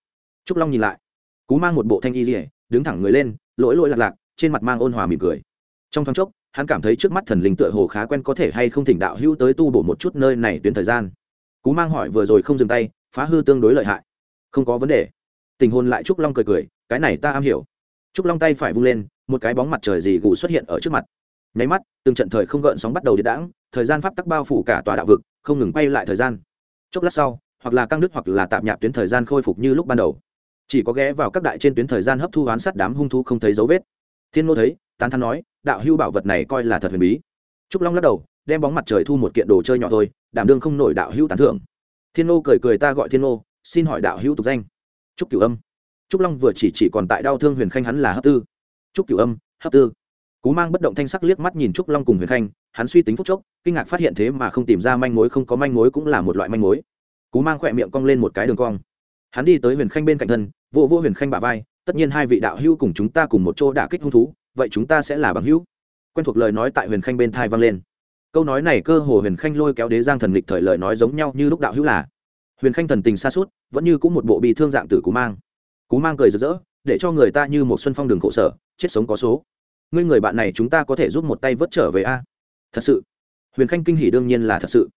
Trúc long nhìn lại. Cú mang một bộ thanh y dỉa đứng thẳng người lên, lỗi lỗi lạc lạc, trên mặt mang ôn hòa mỉm cười. Trong thoáng chốc, hắn cảm thấy trước mắt thần linh tựa hồ khá quen có thể hay không thỉnh đạo hữu tới tu bổ một chút nơi này tuyến thời gian cú mang hỏi vừa rồi không dừng tay, phá hư tương đối lợi hại. Không có vấn đề. Tình hôn lại trúc long cười cười, cái này ta am hiểu. Trúc long tay phải vung lên, một cái bóng mặt trời gì gù xuất hiện ở trước mặt. Nháy mắt, từng trận thời không gợn sóng bắt đầu điện đãng, thời gian pháp tắc bao phủ cả tòa đạo vực, không ngừng quay lại thời gian. Chốc lát sau, hoặc là căng đứt hoặc là tạm nhạp tuyến thời gian khôi phục như lúc ban đầu. Chỉ có ghé vào các đại trên tuyến thời gian hấp thu oán sát đám hung thú không thấy dấu vết. Thiên nô thấy, tán thắn nói, đạo hưu bảo vật này coi là thật huyền bí. Trúc long lắc đầu, đem bóng mặt trời thu một kiện đồ chơi nhỏ thôi đảm đương không nổi đạo hữu tán thưởng. Thiên ngô cười cười ta gọi thiên ngô xin hỏi đạo hữu tục danh. Trúc cửu âm. Trúc long vừa chỉ chỉ còn tại đau thương huyền khanh hắn là hấp tư. Trúc cửu âm, hấp tư. Cú mang bất động thanh sắc liếc mắt nhìn trúc long cùng huyền khanh, hắn suy tính phúc chốc, kinh ngạc phát hiện thế mà không tìm ra manh mối, không có manh mối cũng là một loại manh mối. Cú mang khỏe miệng cong lên một cái đường cong. Hắn đi tới huyền khanh bên cạnh thân vô vô huyền khanh bà vai, tất nhiên hai vị đạo hữu cùng chúng ta cùng một chỗ đả kích hung thú, vậy chúng ta sẽ là bằng hữu. Quen thuộc lời nói tại huyền khanh bên thai vang lên câu nói này cơ hồ huyền khanh lôi kéo đế giang thần lịch thời lời nói giống nhau như lúc đạo hữu là, huyền khanh thần tình xa suốt vẫn như cũng một bộ bị thương dạng tử cú mang. Cú mang cười rực rỡ, để cho người ta như một xuân phong đường khổ sở, chết sống có số. Ngươi người bạn này chúng ta có thể giúp một tay vớt trở về a? Thật sự. Huyền khanh kinh hỉ đương nhiên là thật sự.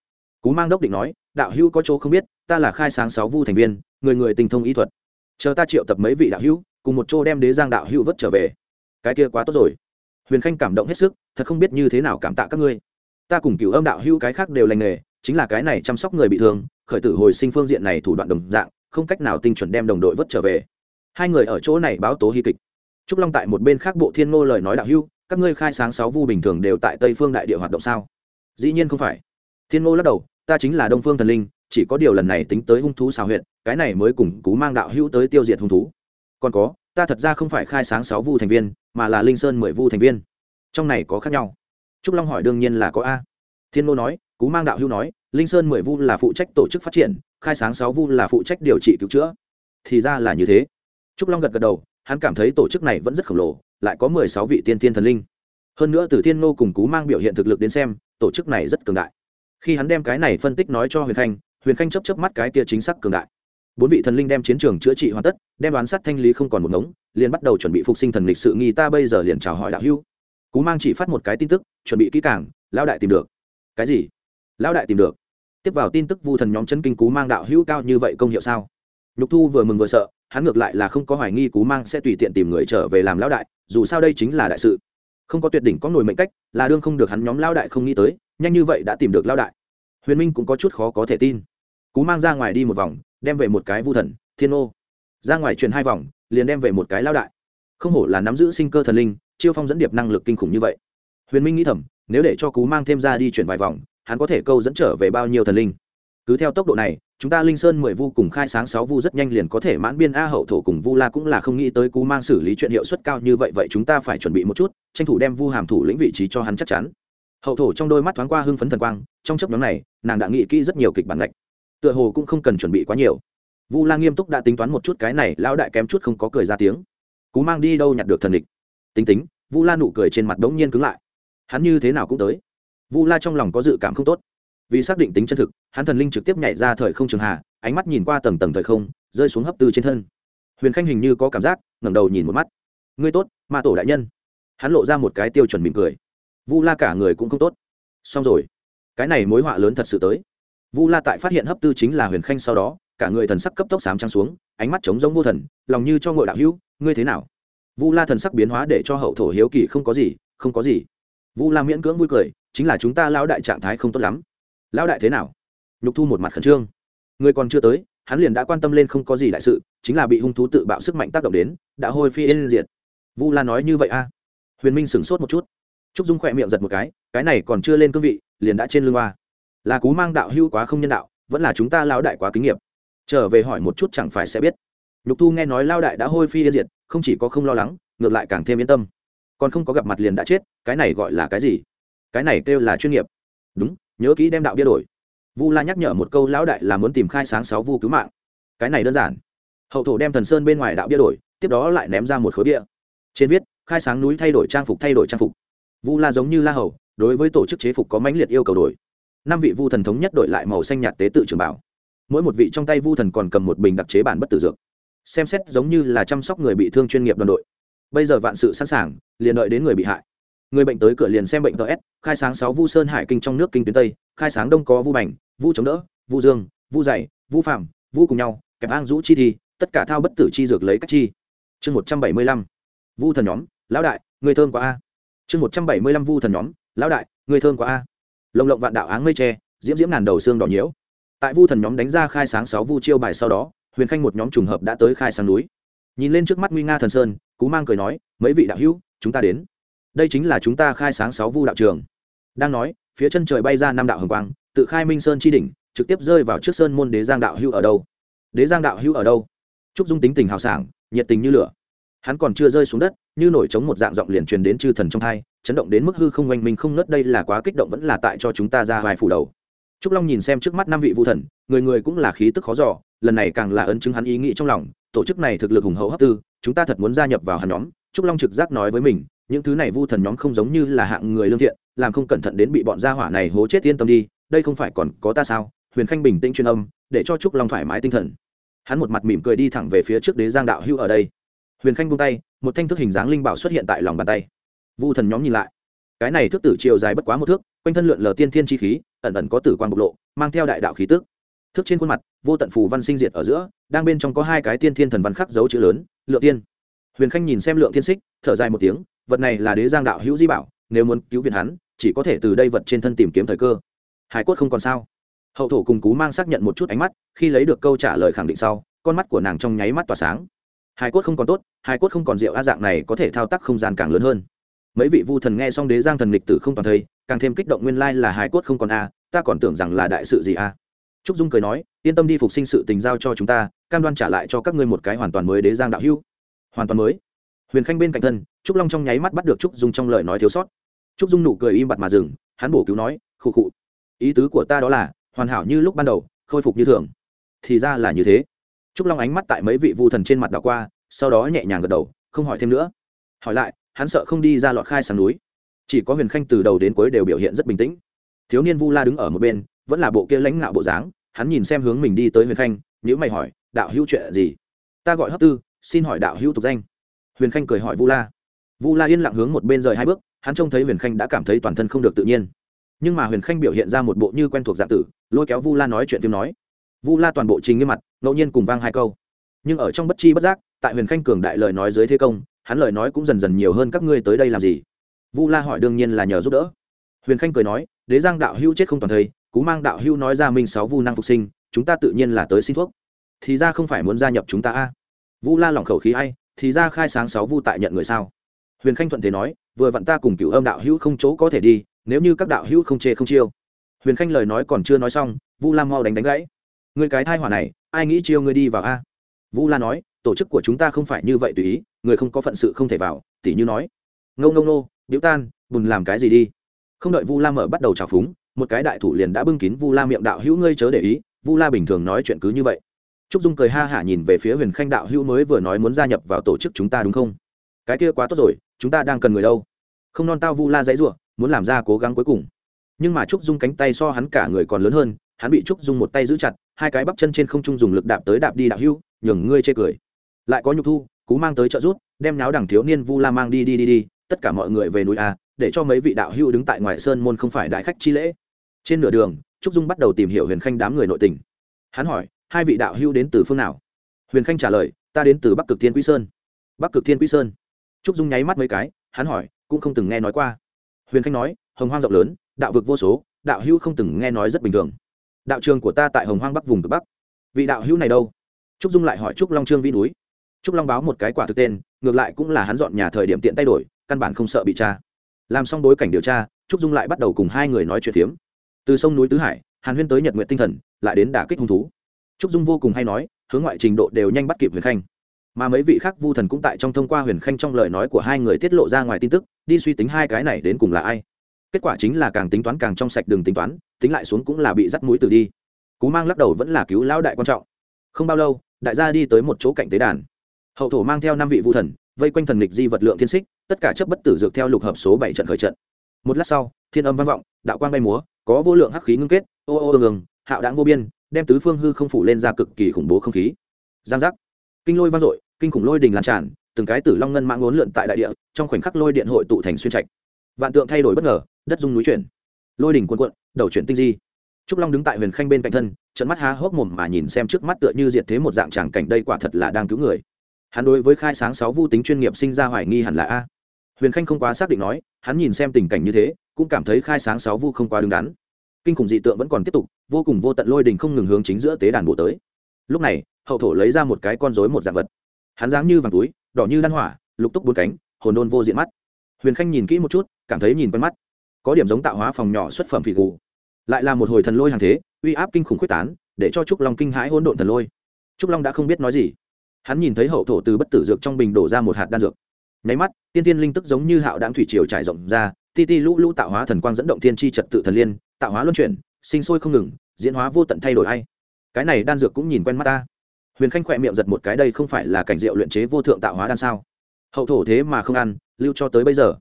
Cú mang đốc định nói, đạo hữu có chỗ không biết, ta là khai sáng sáu vu thành viên, người người tình thông ý thuật. Chờ ta triệu tập mấy vị đạo hữu, cùng một chỗ đem đế giang đạo hữu vớt trở về. Cái kia quá tốt rồi. Huyền khanh cảm động hết sức, thật không biết như thế nào cảm tạ các ngươi ta cùng cựu âm đạo hữu cái khác đều lành nghề, chính là cái này chăm sóc người bị thương, khởi tử hồi sinh phương diện này thủ đoạn đồng dạng, không cách nào tinh chuẩn đem đồng đội vớt trở về. Hai người ở chỗ này báo tố hy kịch. Trúc long tại một bên khác bộ thiên ngô lời nói đạo hữu, các ngươi khai sáng sáu vu bình thường đều tại tây phương đại địa hoạt động sao? Dĩ nhiên không phải. Thiên ngô lắc đầu, ta chính là đông phương thần linh, chỉ có điều lần này tính tới hung thú xào huyện cái này mới cùng cú mang đạo hữu tới tiêu diệt hung thú. Còn có, ta thật ra không phải khai sáng sáu vu thành viên, mà là linh sơn mười vu thành viên. Trong này có khác nhau trúc long hỏi đương nhiên là có a. Thiên ngô nói, cú mang đạo hưu nói, linh sơn mười vu là phụ trách tổ chức phát triển, khai sáng sáu vu là phụ trách điều trị cứu chữa. Thì ra là như thế. Trúc long gật gật đầu, hắn cảm thấy tổ chức này vẫn rất khổng lồ, lại có mười sáu vị tiên tiên thần linh. Hơn nữa từ thiên ngô cùng cú mang biểu hiện thực lực đến xem, tổ chức này rất cường đại. Khi hắn đem cái này phân tích nói cho huyền khanh huyền khanh chấp chấp mắt cái kia chính xác cường đại. Bốn vị thần linh đem chiến trường chữa trị hoàn tất, đem đoán sát thanh lý không còn một ngống, liền bắt đầu chuẩn bị phục sinh thần lịch sự nghi ta bây giờ liền chào hỏi đạo hưu cú mang chỉ phát một cái tin tức, chuẩn bị kỹ càng, lão đại tìm được. Cái gì? Lão đại tìm được. Tiếp vào tin tức vu thần nhóm chân kinh cú mang đạo hữu cao như vậy công hiệu sao? Nhục thu vừa mừng vừa sợ, hắn ngược lại là không có hoài nghi cú mang sẽ tùy tiện tìm người trở về làm lão đại, dù sao đây chính là đại sự. Không có tuyệt đỉnh có nổi mệnh cách, là đương không được hắn nhóm lão đại không nghĩ tới, nhanh như vậy đã tìm được lão đại. Huyền minh cũng có chút khó có thể tin. Cú mang ra ngoài đi một vòng, đem về một cái vu thần, thiên ô. Ra ngoài truyền hai vòng, liền đem về một cái lão đại. Không hổ là nắm giữ sinh cơ thần linh chiêu phong dẫn điệp năng lực kinh khủng như vậy. Huyền minh nghĩ thầm, nếu để cho cú mang thêm ra đi chuyển vài vòng, hắn có thể câu dẫn trở về bao nhiêu thần linh? Cứ theo tốc độ này, chúng ta linh sơn mười vu cùng khai sáng sáu vu rất nhanh liền có thể mãn biên a hậu thổ cùng vu la cũng là không nghĩ tới cú mang xử lý chuyện hiệu suất cao như vậy vậy chúng ta phải chuẩn bị một chút, tranh thủ đem vu hàm thủ lĩnh vị trí cho hắn chắc chắn. Hậu thổ trong đôi mắt thoáng qua hưng phấn thần quang, trong chấp nhóm này, nàng đã nghĩ kỹ rất nhiều kịch bản lệch tựa hồ cũng không cần chuẩn bị quá nhiều. Vu la nghiêm túc đã tính toán một chút cái này, lão đại kém chút không có cười ra tiếng. Cú mang đi đâu nhặt được thần địch? Tính tính, vu la nụ cười trên mặt đống nhiên cứng lại. Hắn như thế nào cũng tới. Vu la trong lòng có dự cảm không tốt. Vì xác định tính chân thực, hắn thần linh trực tiếp nhảy ra thời không trường hạ ánh mắt nhìn qua tầng tầng thời không, rơi xuống hấp tư trên thân. Huyền khanh hình như có cảm giác, ngẩng đầu nhìn một mắt. Ngươi tốt, ma tổ đại nhân. Hắn lộ ra một cái tiêu chuẩn mỉm cười. Vu la cả người cũng không tốt. Xong rồi. Cái này mối họa lớn thật sự tới. Vu la tại phát hiện hấp tư chính là huyền khanh sau đó, cả người thần sắc cấp tốc sám trăng xuống, ánh mắt trống giống vô thần, lòng như cho ngội đạo hữu, ngươi thế nào? Vu la thần sắc biến hóa để cho hậu thổ hiếu kỳ không có gì, không có gì. Vu la miễn cưỡng vui cười, chính là chúng ta lão đại trạng thái không tốt lắm. Lão đại thế nào? Nhục thu một mặt khẩn trương. Người còn chưa tới, hắn liền đã quan tâm lên không có gì đại sự, chính là bị hung thú tự bạo sức mạnh tác động đến, đã hôi phi yên diệt. Vu la nói như vậy a. Huyền minh sửng sốt một chút. Trúc dung khỏe miệng giật một cái cái này còn chưa lên cương vị, liền đã trên lưng hoa. Là cú mang đạo hưu quá không nhân đạo, vẫn là chúng ta lao đại quá kinh nghiệm trở về hỏi một chút chẳng phải sẽ biết nhục thu nghe nói lao đại đã hôi phi yên diệt, không chỉ có không lo lắng, ngược lại càng thêm yên tâm. Còn không có gặp mặt liền đã chết, cái này gọi là cái gì? Cái này kêu là chuyên nghiệp. Đúng, nhớ kỹ đem đạo bia đổi. Vu la nhắc nhở một câu lão đại là muốn tìm khai sáng sáu vu cứu mạng. Cái này đơn giản. Hậu thổ đem thần sơn bên ngoài đạo bia đổi, tiếp đó lại ném ra một khối bia. Trên viết, khai sáng núi thay đổi trang phục thay đổi trang phục. Vu la giống như la hầu, đối với tổ chức chế phục có mãnh liệt yêu cầu đổi. Năm vị vu thần thống nhất đổi lại màu xanh nhạt tế tự trường bảo. Mỗi một vị trong tay vu thần còn cầm một bình đặc chế bản bất tử dược xem xét giống như là chăm sóc người bị thương chuyên nghiệp đoàn đội. Bây giờ vạn sự sẵn sàng, liền đợi đến người bị hại. Người bệnh tới cửa liền xem bệnh ts khai sáng sáu vu sơn hải kinh trong nước kinh tuyến tây, khai sáng đông có vu bành, vu chống đỡ, vu dương, vu dày, vu phạm, vu cùng nhau, kẹp an rũ chi thi, tất cả thao bất tử chi dược lấy cách chi. Chương một trăm bảy mươi lăm, vu thần nhóm, lão đại, người thơm quá a. Chương một trăm bảy mươi lăm vu thần nhóm, lão đại, người thơm quá a. Lồng lộng vạn đạo áng mây tre, diễm diễm ngàn đầu xương đỏ nhiễu. Tại vu thần nhóm đánh ra khai sáng sáu vu chiêu bài sau đó huyền khanh một nhóm trùng hợp đã tới khai sáng núi nhìn lên trước mắt nguy nga thần sơn cú mang cười nói mấy vị đạo hữu chúng ta đến đây chính là chúng ta khai sáng sáu vu đạo trường đang nói phía chân trời bay ra năm đạo hồng quang tự khai minh sơn chi đỉnh trực tiếp rơi vào trước sơn môn đế giang đạo hữu ở đâu đế giang đạo hữu ở đâu trúc dung tính tình hào sảng nhiệt tình như lửa hắn còn chưa rơi xuống đất như nổi trống một dạng giọng liền truyền đến chư thần trong thai chấn động đến mức hư không oanh minh không nớt đây là quá kích động vẫn là tại cho chúng ta ra vài phủ đầu trúc long nhìn xem trước mắt năm vị vũ thần người người cũng là khí tức khó giỏ lần này càng là ấn chứng hắn ý nghĩ trong lòng, tổ chức này thực lực hùng hậu hấp tư, chúng ta thật muốn gia nhập vào hắn nhóm. Trúc long trực giác nói với mình, những thứ này vu thần nhóm không giống như là hạng người lương thiện, làm không cẩn thận đến bị bọn gia hỏa này hố chết yên tâm đi, đây không phải còn có ta sao? Huyền khanh bình tĩnh truyền âm, để cho trúc long thoải mái tinh thần. Hắn một mặt mỉm cười đi thẳng về phía trước đế giang đạo hưu ở đây. Huyền khanh buông tay, một thanh thức hình dáng linh bảo xuất hiện tại lòng bàn tay. Vu thần nhóm nhìn lại. Cái này thước tử chiều dài bất quá một thước, quanh thân lượn lờ tiên thiên chi khí, ẩn ẩn có tử quan bộc lộ, mang theo đại đạo khí tức thức trên khuôn mặt, vô tận phù văn sinh diệt ở giữa, đang bên trong có hai cái tiên thiên thần văn khắc dấu chữ lớn, lượng tiên. Huyền khanh nhìn xem lượng tiên xích thở dài một tiếng, vật này là đế giang đạo hữu di bảo, nếu muốn cứu viện hắn, chỉ có thể từ đây vật trên thân tìm kiếm thời cơ. Hải cốt không còn sao. Hậu thổ cùng cú mang xác nhận một chút ánh mắt, khi lấy được câu trả lời khẳng định sau, con mắt của nàng trong nháy mắt tỏa sáng. Hải cốt không còn tốt, hải cốt không còn rượu a dạng này có thể thao tác không gian càng lớn hơn. Mấy vị vu thần nghe xong đế giang thần lịch tử không toàn thây càng thêm kích động nguyên lai là hải cốt không còn a, ta còn tưởng rằng là đại sự gì a trúc dung cười nói, yên tâm đi, phục sinh sự tình giao cho chúng ta, cam đoan trả lại cho các ngươi một cái hoàn toàn mới đế giang đạo hữu. Hoàn toàn mới? Huyền khanh bên cạnh thân, trúc long trong nháy mắt bắt được trúc dung trong lời nói thiếu sót. Trúc dung nụ cười im bặt mà dừng, hắn bổ cứu nói, khụ khụ, ý tứ của ta đó là, hoàn hảo như lúc ban đầu, khôi phục như thường. Thì ra là như thế. Trúc long ánh mắt tại mấy vị vu thần trên mặt đảo qua, sau đó nhẹ nhàng gật đầu, không hỏi thêm nữa. Hỏi lại, hắn sợ không đi ra lọt khai sang núi. Chỉ có huyền khanh từ đầu đến cuối đều biểu hiện rất bình tĩnh. Thiếu niên vu la đứng ở một bên vẫn là bộ kia lãnh ngạo bộ dáng, hắn nhìn xem hướng mình đi tới huyền khanh nếu mày hỏi, đạo hữu chuyện gì? Ta gọi hấp tư, xin hỏi đạo hữu tục danh. Huyền khanh cười hỏi vu la. Vu la yên lặng hướng một bên rời hai bước, hắn trông thấy huyền khanh đã cảm thấy toàn thân không được tự nhiên. Nhưng mà huyền khanh biểu hiện ra một bộ như quen thuộc dạng tử, lôi kéo vu la nói chuyện phim nói. Vu la toàn bộ trình nghiêm mặt, ngẫu nhiên cùng vang hai câu. Nhưng ở trong bất chi bất giác, tại huyền khanh cường đại lời nói dưới thế công, hắn lời nói cũng dần dần nhiều hơn các ngươi tới đây làm gì. Vu la hỏi đương nhiên là nhờ giúp đỡ. Huyền khanh cười nói, đế giang đạo hữu chết không toàn thây cú mang đạo hưu nói ra minh sáu vu năng phục sinh, chúng ta tự nhiên là tới xin thuốc. Thì ra không phải muốn gia nhập chúng ta a. Vu la lỏng khẩu khí ai, thì ra khai sáng sáu vu tại nhận người sao? Huyền khanh thuận thế nói, vừa vặn ta cùng cửu âm đạo hữu không chỗ có thể đi, nếu như các đạo hữu không chê không chiêu. Huyền khanh lời nói còn chưa nói xong, vu la mau đánh đánh gãy. Người cái thai hỏa này, ai nghĩ chiêu ngươi đi vào a? Vu la nói, tổ chức của chúng ta không phải như vậy tùy ý, người không có phận sự không thể vào, tỉ như nói. Ngâu ngâu nô điếu tan, bùn làm cái gì đi? Không đợi vu la mở bắt đầu trào phúng một cái đại thủ liền đã bưng kín vu la miệng đạo hữu ngươi chớ để ý, vu la bình thường nói chuyện cứ như vậy. Trúc dung cười ha hả nhìn về phía huyền khanh đạo hữu mới vừa nói muốn gia nhập vào tổ chức chúng ta đúng không? Cái kia quá tốt rồi, chúng ta đang cần người đâu? Không non tao vu la dãy ruộng, muốn làm ra cố gắng cuối cùng. Nhưng mà trúc dung cánh tay so hắn cả người còn lớn hơn, hắn bị trúc dung một tay giữ chặt, hai cái bắp chân trên không trung dùng lực đạp tới đạp đi đạo hữu, nhường ngươi chê cười. Lại có nhục thu, cú mang tới trợ rút đem náo đẳng thiếu niên vu la mang đi đi đi đi, tất cả mọi người về núi a để cho mấy vị đạo hữu đứng tại ngoài sơn môn không phải đại khách chi lễ trên nửa đường, trúc dung bắt đầu tìm hiểu huyền khanh đám người nội tình. Hắn hỏi, hai vị đạo hữu đến từ phương nào? Huyền khanh trả lời, ta đến từ bắc cực thiên quý sơn. Bắc cực thiên quý sơn. Trúc dung nháy mắt mấy cái, hắn hỏi, cũng không từng nghe nói qua. Huyền khanh nói, hồng hoang rộng lớn, đạo vực vô số, đạo hữu không từng nghe nói rất bình thường. Đạo trường của ta tại hồng hoang bắc vùng cực bắc. Vị đạo hữu này đâu? Trúc dung lại hỏi trúc long trương vĩ núi. Trúc long báo một cái quả thực tên, ngược lại cũng là hắn dọn nhà thời điểm tiện tay đổi, căn bản không sợ bị tra. Làm xong bối cảnh điều tra, trúc dung lại bắt đầu cùng hai người nói chuyện phiếm từ sông núi tứ hải, hàn huyên tới nhật nguyện tinh thần, lại đến đả kích hung thú. Trúc dung vô cùng hay nói, hướng ngoại trình độ đều nhanh bắt kịp huyền khanh. Mà mấy vị khác vu thần cũng tại trong thông qua huyền khanh trong lời nói của hai người tiết lộ ra ngoài tin tức, đi suy tính hai cái này đến cùng là ai. Kết quả chính là càng tính toán càng trong sạch đường tính toán, tính lại xuống cũng là bị dắt mũi từ đi. Cú mang lắc đầu vẫn là cứu lão đại quan trọng. Không bao lâu, đại gia đi tới một chỗ cạnh tế đàn. Hậu thổ mang theo năm vị vu thần, vây quanh thần lịch di vật lượng thiên xích, tất cả chấp bất tử dược theo lục hợp số bảy trận khởi trận. Một lát sau, thiên âm vang vọng, đạo quang bay múa có vô lượng hắc khí ngưng kết, ô ô ngừng, hạo đáng vô biên, đem tứ phương hư không phủ lên ra cực kỳ khủng bố không khí. Giang giác. Kinh lôi vang dội, kinh khủng lôi đình lan tràn, từng cái tử long ngân mạng ngốn lượn tại đại địa, trong khoảnh khắc lôi điện hội tụ thành xuyên trạch. Vạn tượng thay đổi bất ngờ, đất dung núi chuyển. Lôi đỉnh cuộn cuộn, đầu chuyển tinh di. Trúc long đứng tại huyền khanh bên cạnh thân trận mắt há hốc mồm mà nhìn xem trước mắt tựa như diệt thế một dạng tràng cảnh đây quả thật là đang cứu người. Hắn đối với khai sáng sáu vu tính chuyên nghiệp sinh ra hoài nghi hẳn là a. Huyền khanh không quá xác định nói, hắn nhìn xem tình cảnh như thế cũng cảm thấy khai sáng sáu vu không quá đứng đắn. Kinh khủng dị tượng vẫn còn tiếp tục, vô cùng vô tận lôi đình không ngừng hướng chính giữa tế đàn bộ tới. Lúc này, hậu thổ lấy ra một cái con rối một dạng vật. Hắn dáng như vàng túi, đỏ như đan hỏa, lục túc bốn cánh, hồn đôn vô diện mắt. Huyền khanh nhìn kỹ một chút, cảm thấy nhìn quen mắt. Có điểm giống tạo hóa phòng nhỏ xuất phẩm phỉ gù. Lại là một hồi thần lôi hàng thế, uy áp kinh khủng quyết tán, để cho trúc long kinh hãi hỗn độn thần lôi. Trúc long đã không biết nói gì. Hắn nhìn thấy hậu thổ từ bất tử dược trong bình đổ ra một hạt đan dược. Nháy mắt, tiên tiên linh tức giống như hạo đáng thủy triều trải rộng ra ti ti lũ lũ tạo hóa thần quang dẫn động thiên tri trật tự thần liên, tạo hóa luân chuyển, sinh sôi không ngừng, diễn hóa vô tận thay đổi hay cái này đan dược cũng nhìn quen mắt ta. Huyền khanh khỏe miệng giật một cái, đây không phải là cảnh diệu luyện chế vô thượng tạo hóa đan sao? Hậu thổ thế mà không ăn, lưu cho tới bây giờ.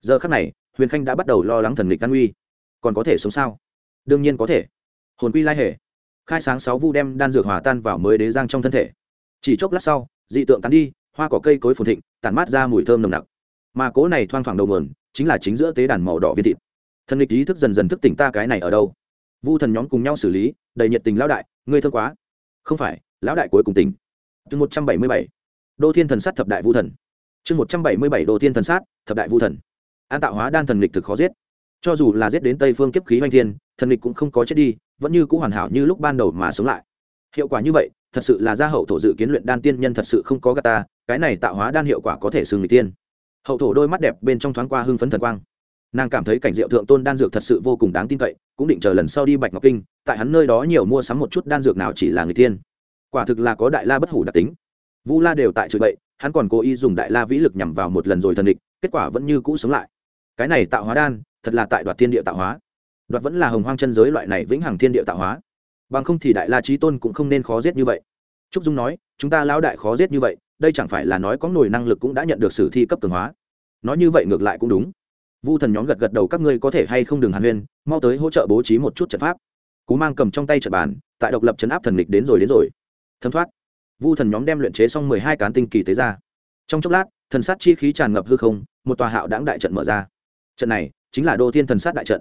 Giờ khắc này, huyền khanh đã bắt đầu lo lắng thần nghịch an uy còn có thể sống sao? Đương nhiên có thể. Hồn quy lai hề. Khai sáng sáu vu đem đan dược hòa tan vào mới đế giang trong thân thể. Chỉ chốc lát sau, dị tượng tán đi, hoa cỏ cây cối phồn thịnh, tản mát ra mùi thơm nồng nặc. Mà cố này thoang thoảng đầu mườn chính là chính giữa tế đàn màu đỏ viên thịt. Thần lịch ý thức dần dần thức tỉnh ta cái này ở đâu? Vu thần nhóm cùng nhau xử lý, đầy nhiệt tình lão đại, ngươi thương quá. Không phải, lão đại cuối cùng tỉnh. Chương một trăm bảy mươi bảy. Đô thiên thần sát thập đại vu thần. Chương một trăm bảy mươi bảy đô thiên thần sát thập đại vu thần. An tạo hóa đan thần lịch thực khó giết. Cho dù là giết đến tây phương kiếp khí hoành thiên, thần lịch cũng không có chết đi, vẫn như c ũ hoàn hảo như lúc ban đầu mà sống lại. Hiệu quả như vậy, thật sự là gia hậu thổ dự kiến luyện đan tiên nhân thật sự không có gà ta, cái này tạo hóa đan hiệu quả có thể xưng người tiên hậu thổ đôi mắt đẹp bên trong thoáng qua hưng phấn thần quang. Nàng cảm thấy cảnh diệu thượng tôn đan dược thật sự vô cùng đáng tin cậy, cũng định chờ lần sau đi bạch ngọc kinh, tại hắn nơi đó nhiều mua sắm một chút đan dược nào chỉ là người tiên. Quả thực là có đại la bất hủ đặc tính. Vu la đều tại chửi bậy, hắn còn cố ý dùng đại la vĩ lực nhằm vào một lần rồi thần địch, kết quả vẫn như cũ sống lại. Cái này tạo hóa đan, thật là tại đoạt thiên địa tạo hóa. Đoạt vẫn là hồng hoang chân giới loại này vĩnh hằng thiên địa tạo hóa. Bằng không thì đại la trí tôn cũng không nên khó giết như vậy. Trúc dung nói, chúng ta lão đại khó giết như vậy đây chẳng phải là nói có nồi năng lực cũng đã nhận được sử thi cấp cường hóa. Nói như vậy ngược lại cũng đúng. Vu thần nhóm gật gật đầu, các ngươi có thể hay không đừng hàn huyên, mau tới hỗ trợ bố trí một chút trận pháp. Cú mang cầm trong tay trận bàn, tại độc lập chấn áp thần lịch đến rồi đến rồi. Thấm thoát. Vu thần nhóm đem luyện chế xong mười hai cán tinh kỳ tế ra. Trong chốc lát, thần sát chi khí tràn ngập hư không, một tòa hạo đáng đại trận mở ra. Trận này chính là đô thiên thần sát đại trận.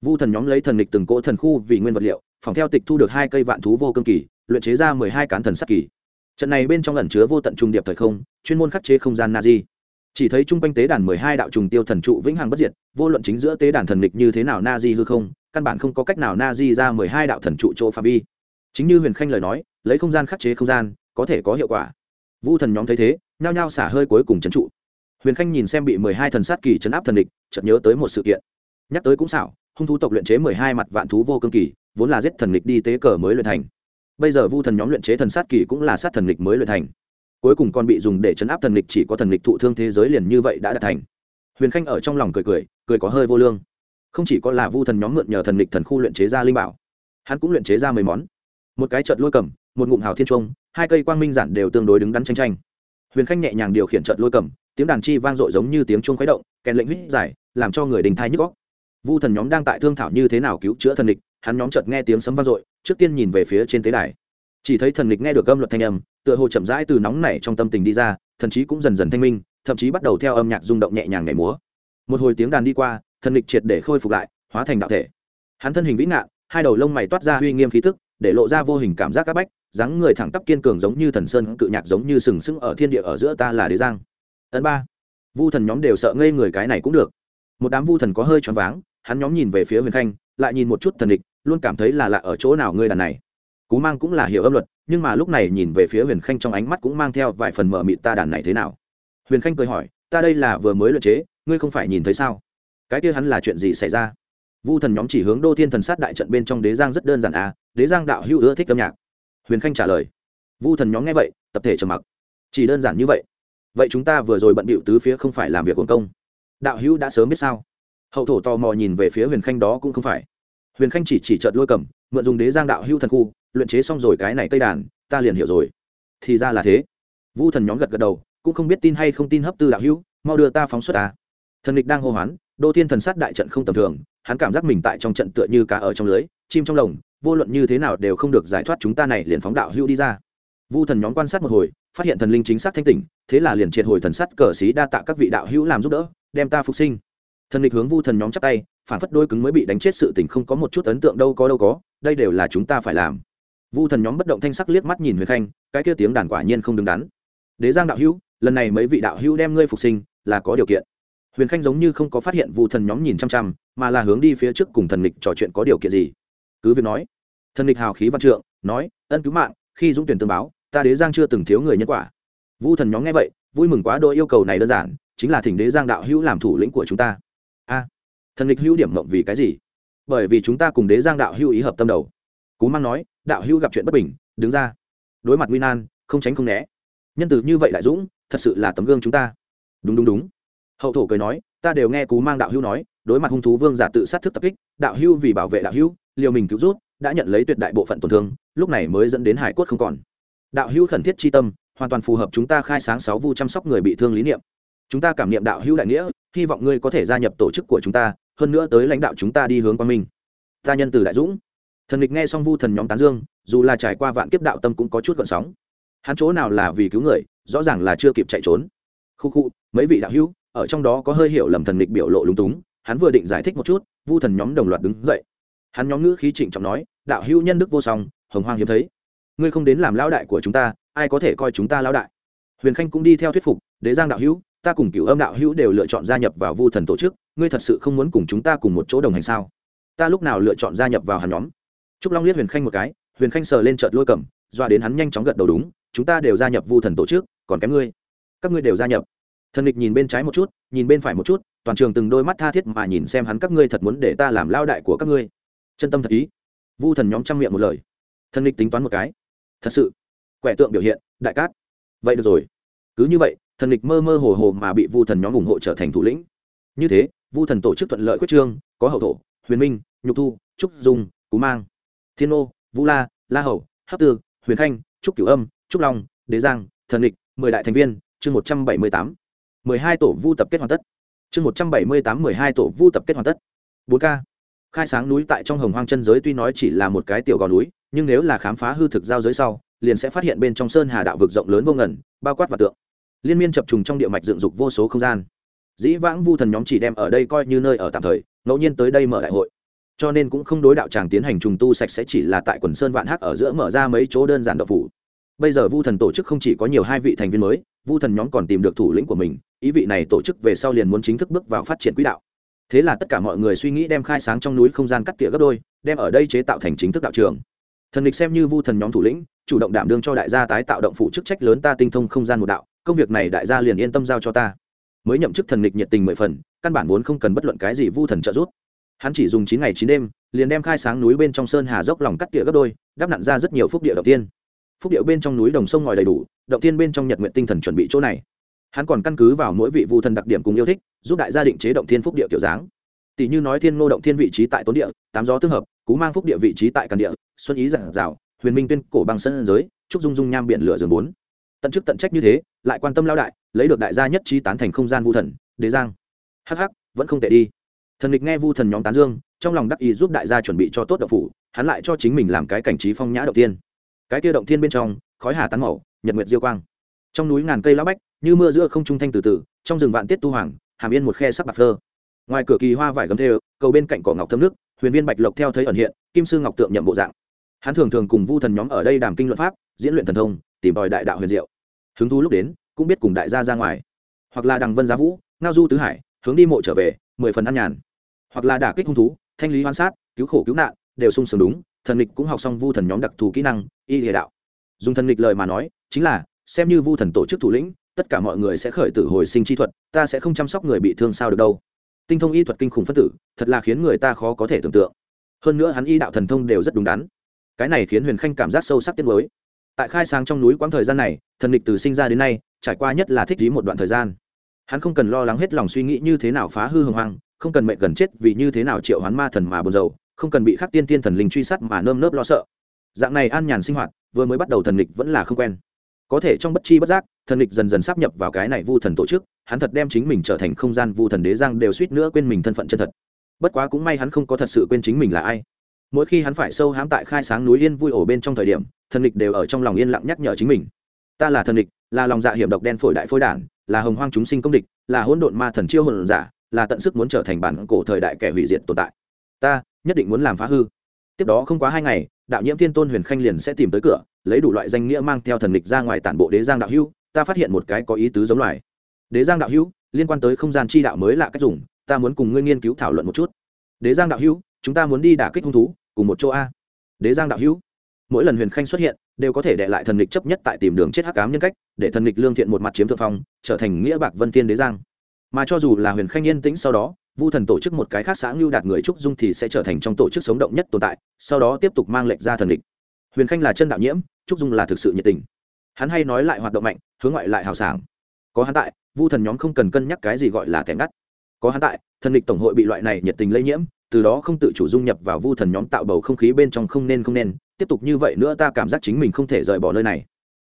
Vu thần nhóm lấy thần lịch từng cỗ thần khu vì nguyên vật liệu, phòng theo tịch thu được hai cây vạn thú vô cương kỳ, luyện chế ra mười hai cán thần sát kỳ trận này bên trong ẩn chứa vô tận trung điệp thời không, chuyên môn khắc chế không gian na di chỉ thấy chung quanh tế đàn mười hai đạo trùng tiêu thần trụ vĩnh hằng bất diệt, vô luận chính giữa tế đàn thần lịch như thế nào na di hư không, căn bản không có cách nào na di ra mười hai đạo thần trụ chỗ phạm vi. Chính như huyền khanh lời nói, lấy không gian khắc chế không gian, có thể có hiệu quả. Vu thần nhóm thấy thế, nhao nhao xả hơi cuối cùng trấn trụ. Huyền khanh nhìn xem bị mười hai thần sát kỳ chấn áp thần địch chợt nhớ tới một sự kiện. Nhắc tới cũng xảo, hung thú tộc luyện chế mười hai mặt vạn thú vô cương kỳ, vốn là giết thần địch đi tế cờ mới luyện thành bây giờ vu thần nhóm luyện chế thần sát kỳ cũng là sát thần lịch mới luyện thành. Cuối cùng còn bị dùng để chấn áp thần lịch chỉ có thần lịch thụ thương thế giới liền như vậy đã đạt thành. Huyền khanh ở trong lòng cười cười cười có hơi vô lương. Không chỉ có là vu thần nhóm mượn nhờ thần lịch thần khu luyện chế ra linh bảo, hắn cũng luyện chế ra mười món. Một cái trợt lôi cầm, một ngụm hào thiên trung hai cây quang minh giản đều tương đối đứng đắn tranh tranh. Huyền khanh nhẹ nhàng điều khiển trận lôi cầm, tiếng đàn chi vang dội giống như tiếng chuông khuấy động, kèn lệnh huyết giải, làm cho người đình thai nhức góc vu thần nhóm đang tại thương thảo như thế nào cứu chữa thần lịch hắn nhóm chợt nghe tiếng sấm vang dội, trước tiên nhìn về phía trên tế đài. Chỉ thấy thần địch nghe được âm luật thanh âm, tựa hồ chậm rãi từ nóng nảy trong tâm tình đi ra, thần chí cũng dần dần thanh minh, thậm chí bắt đầu theo âm nhạc rung động nhẹ nhàng nhảy múa. Một hồi tiếng đàn đi qua, thần địch triệt để khôi phục lại, hóa thành đạo thể. Hắn thân hình vĩ ngạn, hai đầu lông mày toát ra uy nghiêm khí tức, để lộ ra vô hình cảm giác áp bách, dáng người thẳng tắp kiên cường giống như thần sơn cự nhạc giống như sừng sững ở thiên địa ở giữa ta là đế giang. Ấn ba. Vu thần nhóm đều sợ ngây người cái này cũng được. Một đám vu thần có hơi choáng váng, hắn nhóm nhìn về phía huyền khanh lại nhìn một chút thần địch, luôn cảm thấy là lạ ở chỗ nào ngươi đàn này. Cú mang cũng là hiểu âm luật, nhưng mà lúc này nhìn về phía huyền khanh trong ánh mắt cũng mang theo vài phần mở mịt ta đàn này thế nào. Huyền khanh cười hỏi, ta đây là vừa mới luyện chế, ngươi không phải nhìn thấy sao? Cái kia hắn là chuyện gì xảy ra? Vu thần nhóm chỉ hướng đô thiên thần sát đại trận bên trong đế giang rất đơn giản à đế giang đạo hữu ưa thích âm nhạc. Huyền khanh trả lời. Vu thần nhóm nghe vậy, tập thể trầm mặc. Chỉ đơn giản như vậy. Vậy chúng ta vừa rồi bận bịu tứ phía không phải làm việc quần công. Đạo hữu đã sớm biết sao? Hậu thổ tò mò nhìn về phía huyền khanh đó cũng không phải. Huyền khanh chỉ chỉ trợt lôi cầm, mượn dùng đế giang đạo hưu thần khu, luyện chế xong rồi cái này cây đàn, ta liền hiểu rồi. Thì ra là thế. Vu thần nhóm gật gật đầu, cũng không biết tin hay không tin hấp tư đạo hưu mau đưa ta phóng xuất ta. Thần địch đang hô hoán, đô thiên thần sát đại trận không tầm thường, hắn cảm giác mình tại trong trận tựa như cá ở trong lưới, chim trong lồng, vô luận như thế nào đều không được giải thoát chúng ta này liền phóng đạo hưu đi ra. Vu thần nhóm quan sát một hồi, phát hiện thần linh chính xác thanh tỉnh, thế là liền triệt hồi thần sắt cờ xí đa tạ các vị đạo hữu làm giúp đỡ, đem ta phục sinh thần địch hướng vu thần nhóm chắp tay, phản phất đôi cứng mới bị đánh chết sự tình không có một chút ấn tượng đâu có đâu có, đây đều là chúng ta phải làm. Vu thần nhóm bất động thanh sắc liếc mắt nhìn huyền khanh, cái kia tiếng đàn quả nhiên không đứng đắn. Đế giang đạo hữu, lần này mấy vị đạo hữu đem ngươi phục sinh, là có điều kiện. Huyền khanh giống như không có phát hiện vu thần nhóm nhìn chăm chăm, mà là hướng đi phía trước cùng thần địch trò chuyện có điều kiện gì. Cứ việc nói, thần địch hào khí văn trượng, nói, ân cứu mạng, khi dũng tuyển tương báo, ta đế giang chưa từng thiếu người nhân quả. Vu thần nhóm nghe vậy, vui mừng quá đôi yêu cầu này đơn giản, chính là thỉnh đế giang đạo hữu làm thủ lĩnh của chúng ta a, thần lịch hữu điểm mộng vì cái gì? Bởi vì chúng ta cùng đế giang đạo hữu ý hợp tâm đầu. Cú mang nói, đạo hữu gặp chuyện bất bình, đứng ra. Đối mặt nguy nan, không tránh không né. Nhân từ như vậy đại dũng, thật sự là tấm gương chúng ta. Đúng đúng đúng. Hậu thổ cười nói, ta đều nghe cú mang đạo hữu nói, đối mặt hung thú vương giả tự sát thức tập kích, đạo hữu vì bảo vệ đạo hữu, liều mình cứu rút, đã nhận lấy tuyệt đại bộ phận tổn thương, lúc này mới dẫn đến hải cốt không còn. Đạo hữu khẩn thiết chi tâm, hoàn toàn phù hợp chúng ta khai sáng sáu vu chăm sóc người bị thương lý niệm chúng ta cảm nghiệm đạo hữu đại nghĩa, hy vọng ngươi có thể gia nhập tổ chức của chúng ta, hơn nữa tới lãnh đạo chúng ta đi hướng quang minh. Ta nhân từ đại dũng. Thần địch nghe xong vu thần nhóm tán dương, dù là trải qua vạn kiếp đạo tâm cũng có chút gợn sóng. Hắn chỗ nào là vì cứu người, rõ ràng là chưa kịp chạy trốn. Khu khu, mấy vị đạo hữu, ở trong đó có hơi hiểu lầm thần địch biểu lộ lúng túng, hắn vừa định giải thích một chút, vu thần nhóm đồng loạt đứng dậy. Hắn nhóm ngữ khí trịnh trọng nói, đạo hữu nhân đức vô song, hồng hoang hiếm thấy. Ngươi không đến làm lão đại của chúng ta, ai có thể coi chúng ta lão đại? Huyền khanh cũng đi theo thuyết phục, đế giang đạo hữu ta cùng cựu âm đạo hữu đều lựa chọn gia nhập vào vu thần tổ chức, ngươi thật sự không muốn cùng chúng ta cùng một chỗ đồng hành sao? Ta lúc nào lựa chọn gia nhập vào hắn nhóm? Trúc long liếc huyền khanh một cái, huyền khanh sờ lên trợt lôi cầm, doa đến hắn nhanh chóng gật đầu đúng, chúng ta đều gia nhập vu thần tổ chức, còn kém ngươi. Các ngươi đều gia nhập. Thần địch nhìn bên trái một chút, nhìn bên phải một chút, toàn trường từng đôi mắt tha thiết mà nhìn xem hắn các ngươi thật muốn để ta làm lao đại của các ngươi. Chân tâm thật ý. Vu thần nhóm trăm miệng một lời. Thần địch tính toán một cái. Thật sự. Quẻ tượng biểu hiện, đại cát. Vậy được rồi. Cứ như vậy thần địch mơ mơ hồ hồ mà bị vu thần nhóm ủng hộ trở thành thủ lĩnh. Như thế, vu thần tổ chức thuận lợi quyết trương, có hậu thổ, huyền minh, nhục thu, trúc dung, cú mang, thiên ô vũ la la hầu, hấp tư, huyền khanh, trúc cửu âm, trúc long, đế giang, thần địch, mười đại thành viên, chương một trăm bảy mươi tám. Mười hai tổ vu tập kết hoàn tất. Chương một trăm bảy mươi tám, mười hai tổ vu tập kết hoàn tất. Bốn k khai sáng núi tại trong hồng hoang chân giới tuy nói chỉ là một cái tiểu gò núi, nhưng nếu là khám phá hư thực giao giới sau, liền sẽ phát hiện bên trong sơn hà đạo vực rộng lớn vô ngần, bao quát và tượng liên miên chập trùng trong địa mạch dựng dục vô số không gian. Dĩ vãng vu thần nhóm chỉ đem ở đây coi như nơi ở tạm thời, ngẫu nhiên tới đây mở đại hội. Cho nên cũng không đối đạo tràng tiến hành trùng tu sạch sẽ chỉ là tại quần sơn vạn hắc ở giữa mở ra mấy chỗ đơn giản độc phủ. Bây giờ vu thần tổ chức không chỉ có nhiều hai vị thành viên mới, vu thần nhóm còn tìm được thủ lĩnh của mình, ý vị này tổ chức về sau liền muốn chính thức bước vào phát triển quỹ đạo. Thế là tất cả mọi người suy nghĩ đem khai sáng trong núi không gian cắt tỉa gấp đôi, đem ở đây chế tạo thành chính thức đạo trường. Thần địch xem như vu thần nhóm thủ lĩnh, chủ động đảm đương cho đại gia tái tạo động phụ chức trách lớn ta tinh thông không gian một đạo công việc này đại gia liền yên tâm giao cho ta. Mới nhậm chức thần lịch nhiệt tình mười phần, căn bản vốn không cần bất luận cái gì vu thần trợ giúp. Hắn chỉ dùng chín ngày chín đêm, liền đem khai sáng núi bên trong sơn hà dốc lòng cắt tỉa gấp đôi, đắp nặn ra rất nhiều phúc địa đầu tiên. Phúc địa bên trong núi đồng sông ngòi đầy đủ, động tiên bên trong nhật nguyện tinh thần chuẩn bị chỗ này. Hắn còn căn cứ vào mỗi vị vu thần đặc điểm cùng yêu thích, giúp đại gia định chế động thiên phúc địa kiểu dáng. Tỷ như nói thiên ngô động thiên vị trí tại tốn địa, tám gió tương hợp, cú mang phúc địa vị trí tại càn địa, xuân ý giản rào huyền minh tuyên cổ bằng sân giới, trúc dung dung nham biển lửa giường bốn tận chức tận trách như thế, lại quan tâm lao đại, lấy được đại gia nhất trí tán thành không gian vu thần, đế giang. Hh vẫn không tệ đi. Thần địch nghe vu thần nhóm tán dương, trong lòng đắc ý giúp đại gia chuẩn bị cho tốt đậu phủ, hắn lại cho chính mình làm cái cảnh trí phong nhã đầu tiên cái kia động thiên bên trong, khói hà tán màu, nhật nguyệt diêu quang. Trong núi ngàn cây lá bách, như mưa giữa không trung thanh từ từ, trong rừng vạn tiết tu hoàng, hàm yên một khe sắc bạc phơ. Ngoài cửa kỳ hoa vải gấm thêu, cầu bên cạnh cỏ ngọc thâm nước, huyền viên bạch lộc theo thấy ẩn hiện, kim sư ngọc tượng nhậm bộ dạng. Hắn thường thường cùng vu thần nhóm ở đây đàm kinh luận pháp, diễn luyện thần thông, tìm tòi đại đạo huyền diệu hứng thú lúc đến, cũng biết cùng đại gia ra ngoài. Hoặc là đằng vân giá vũ, ngao du tứ hải, hướng đi mộ trở về, mười phần ăn nhàn. Hoặc là đả kích hung thú, thanh lý hoan sát, cứu khổ cứu nạn, đều sung sướng đúng, thần lịch cũng học xong vu thần nhóm đặc thù kỹ năng, y địa đạo. Dùng thần lịch lời mà nói, chính là, xem như vu thần tổ chức thủ lĩnh, tất cả mọi người sẽ khởi tử hồi sinh chi thuật, ta sẽ không chăm sóc người bị thương sao được đâu. Tinh thông y thuật kinh khủng phân tử, thật là khiến người ta khó có thể tưởng tượng. Hơn nữa hắn y đạo thần thông đều rất đúng đắn. Cái này khiến huyền khanh cảm giác sâu sắc tiết mới tại khai sáng trong núi quãng thời gian này, thần địch từ sinh ra đến nay, trải qua nhất là thích lý một đoạn thời gian. Hắn không cần lo lắng hết lòng suy nghĩ như thế nào phá hư hồng hoang, không cần mệnh gần chết vì như thế nào triệu hoán ma thần mà buồn rầu, không cần bị khắc tiên tiên thần linh truy sát mà nơm nớp lo sợ. Dạng này an nhàn sinh hoạt, vừa mới bắt đầu thần địch vẫn là không quen. Có thể trong bất chi bất giác, thần địch dần dần sắp nhập vào cái này vu thần tổ chức, hắn thật đem chính mình trở thành không gian vu thần đế giang đều suýt nữa quên mình thân phận chân thật. Bất quá cũng may hắn không có thật sự quên chính mình là ai mỗi khi hắn phải sâu hãm tại khai sáng núi yên vui ổ bên trong thời điểm, thần địch đều ở trong lòng yên lặng nhắc nhở chính mình. Ta là thần địch, là lòng dạ hiểm độc đen phổi đại phôi đản, là hồng hoang chúng sinh công địch, là hỗn độn ma thần chiêu hồn giả, là tận sức muốn trở thành bản cổ thời đại kẻ hủy diệt tồn tại. Ta nhất định muốn làm phá hư. Tiếp đó không quá hai ngày, đạo nhiễm thiên tôn huyền khanh liền sẽ tìm tới cửa, lấy đủ loại danh nghĩa mang theo thần địch ra ngoài tản bộ đế giang đạo hữu, ta phát hiện một cái có ý tứ giống loài. Đế giang đạo hữu, liên quan tới không gian chi đạo mới lạ cách dùng, ta muốn cùng ngươi nghiên cứu thảo luận một chút. Đế giang đạo hữu chúng ta muốn đi đả kích hung thú, cùng một chỗ a. Đế giang đạo hữu, mỗi lần huyền khanh xuất hiện, đều có thể để lại thần lịch chấp nhất tại tìm đường chết hắc ám nhân cách, để thần lịch lương thiện một mặt chiếm thượng phong, trở thành nghĩa bạc vân tiên đế giang. Mà cho dù là huyền khanh yên tĩnh sau đó, vu thần tổ chức một cái khác xã ngưu đạt người trúc dung thì sẽ trở thành trong tổ chức sống động nhất tồn tại, sau đó tiếp tục mang lệnh ra thần lịch huyền khanh là chân đạo nhiễm, trúc dung là thực sự nhiệt tình. Hắn hay nói lại hoạt động mạnh, hướng ngoại lại hào sảng. Có hắn tại, vu thần nhóm không cần cân nhắc cái gì gọi là kẻ ngắt. Có hắn tại, thần lịch tổng hội bị loại này nhiệt tình lây nhiễm từ đó không tự chủ dung nhập vào vu thần nhóm tạo bầu không khí bên trong không nên không nên, tiếp tục như vậy nữa ta cảm giác chính mình không thể rời bỏ nơi này.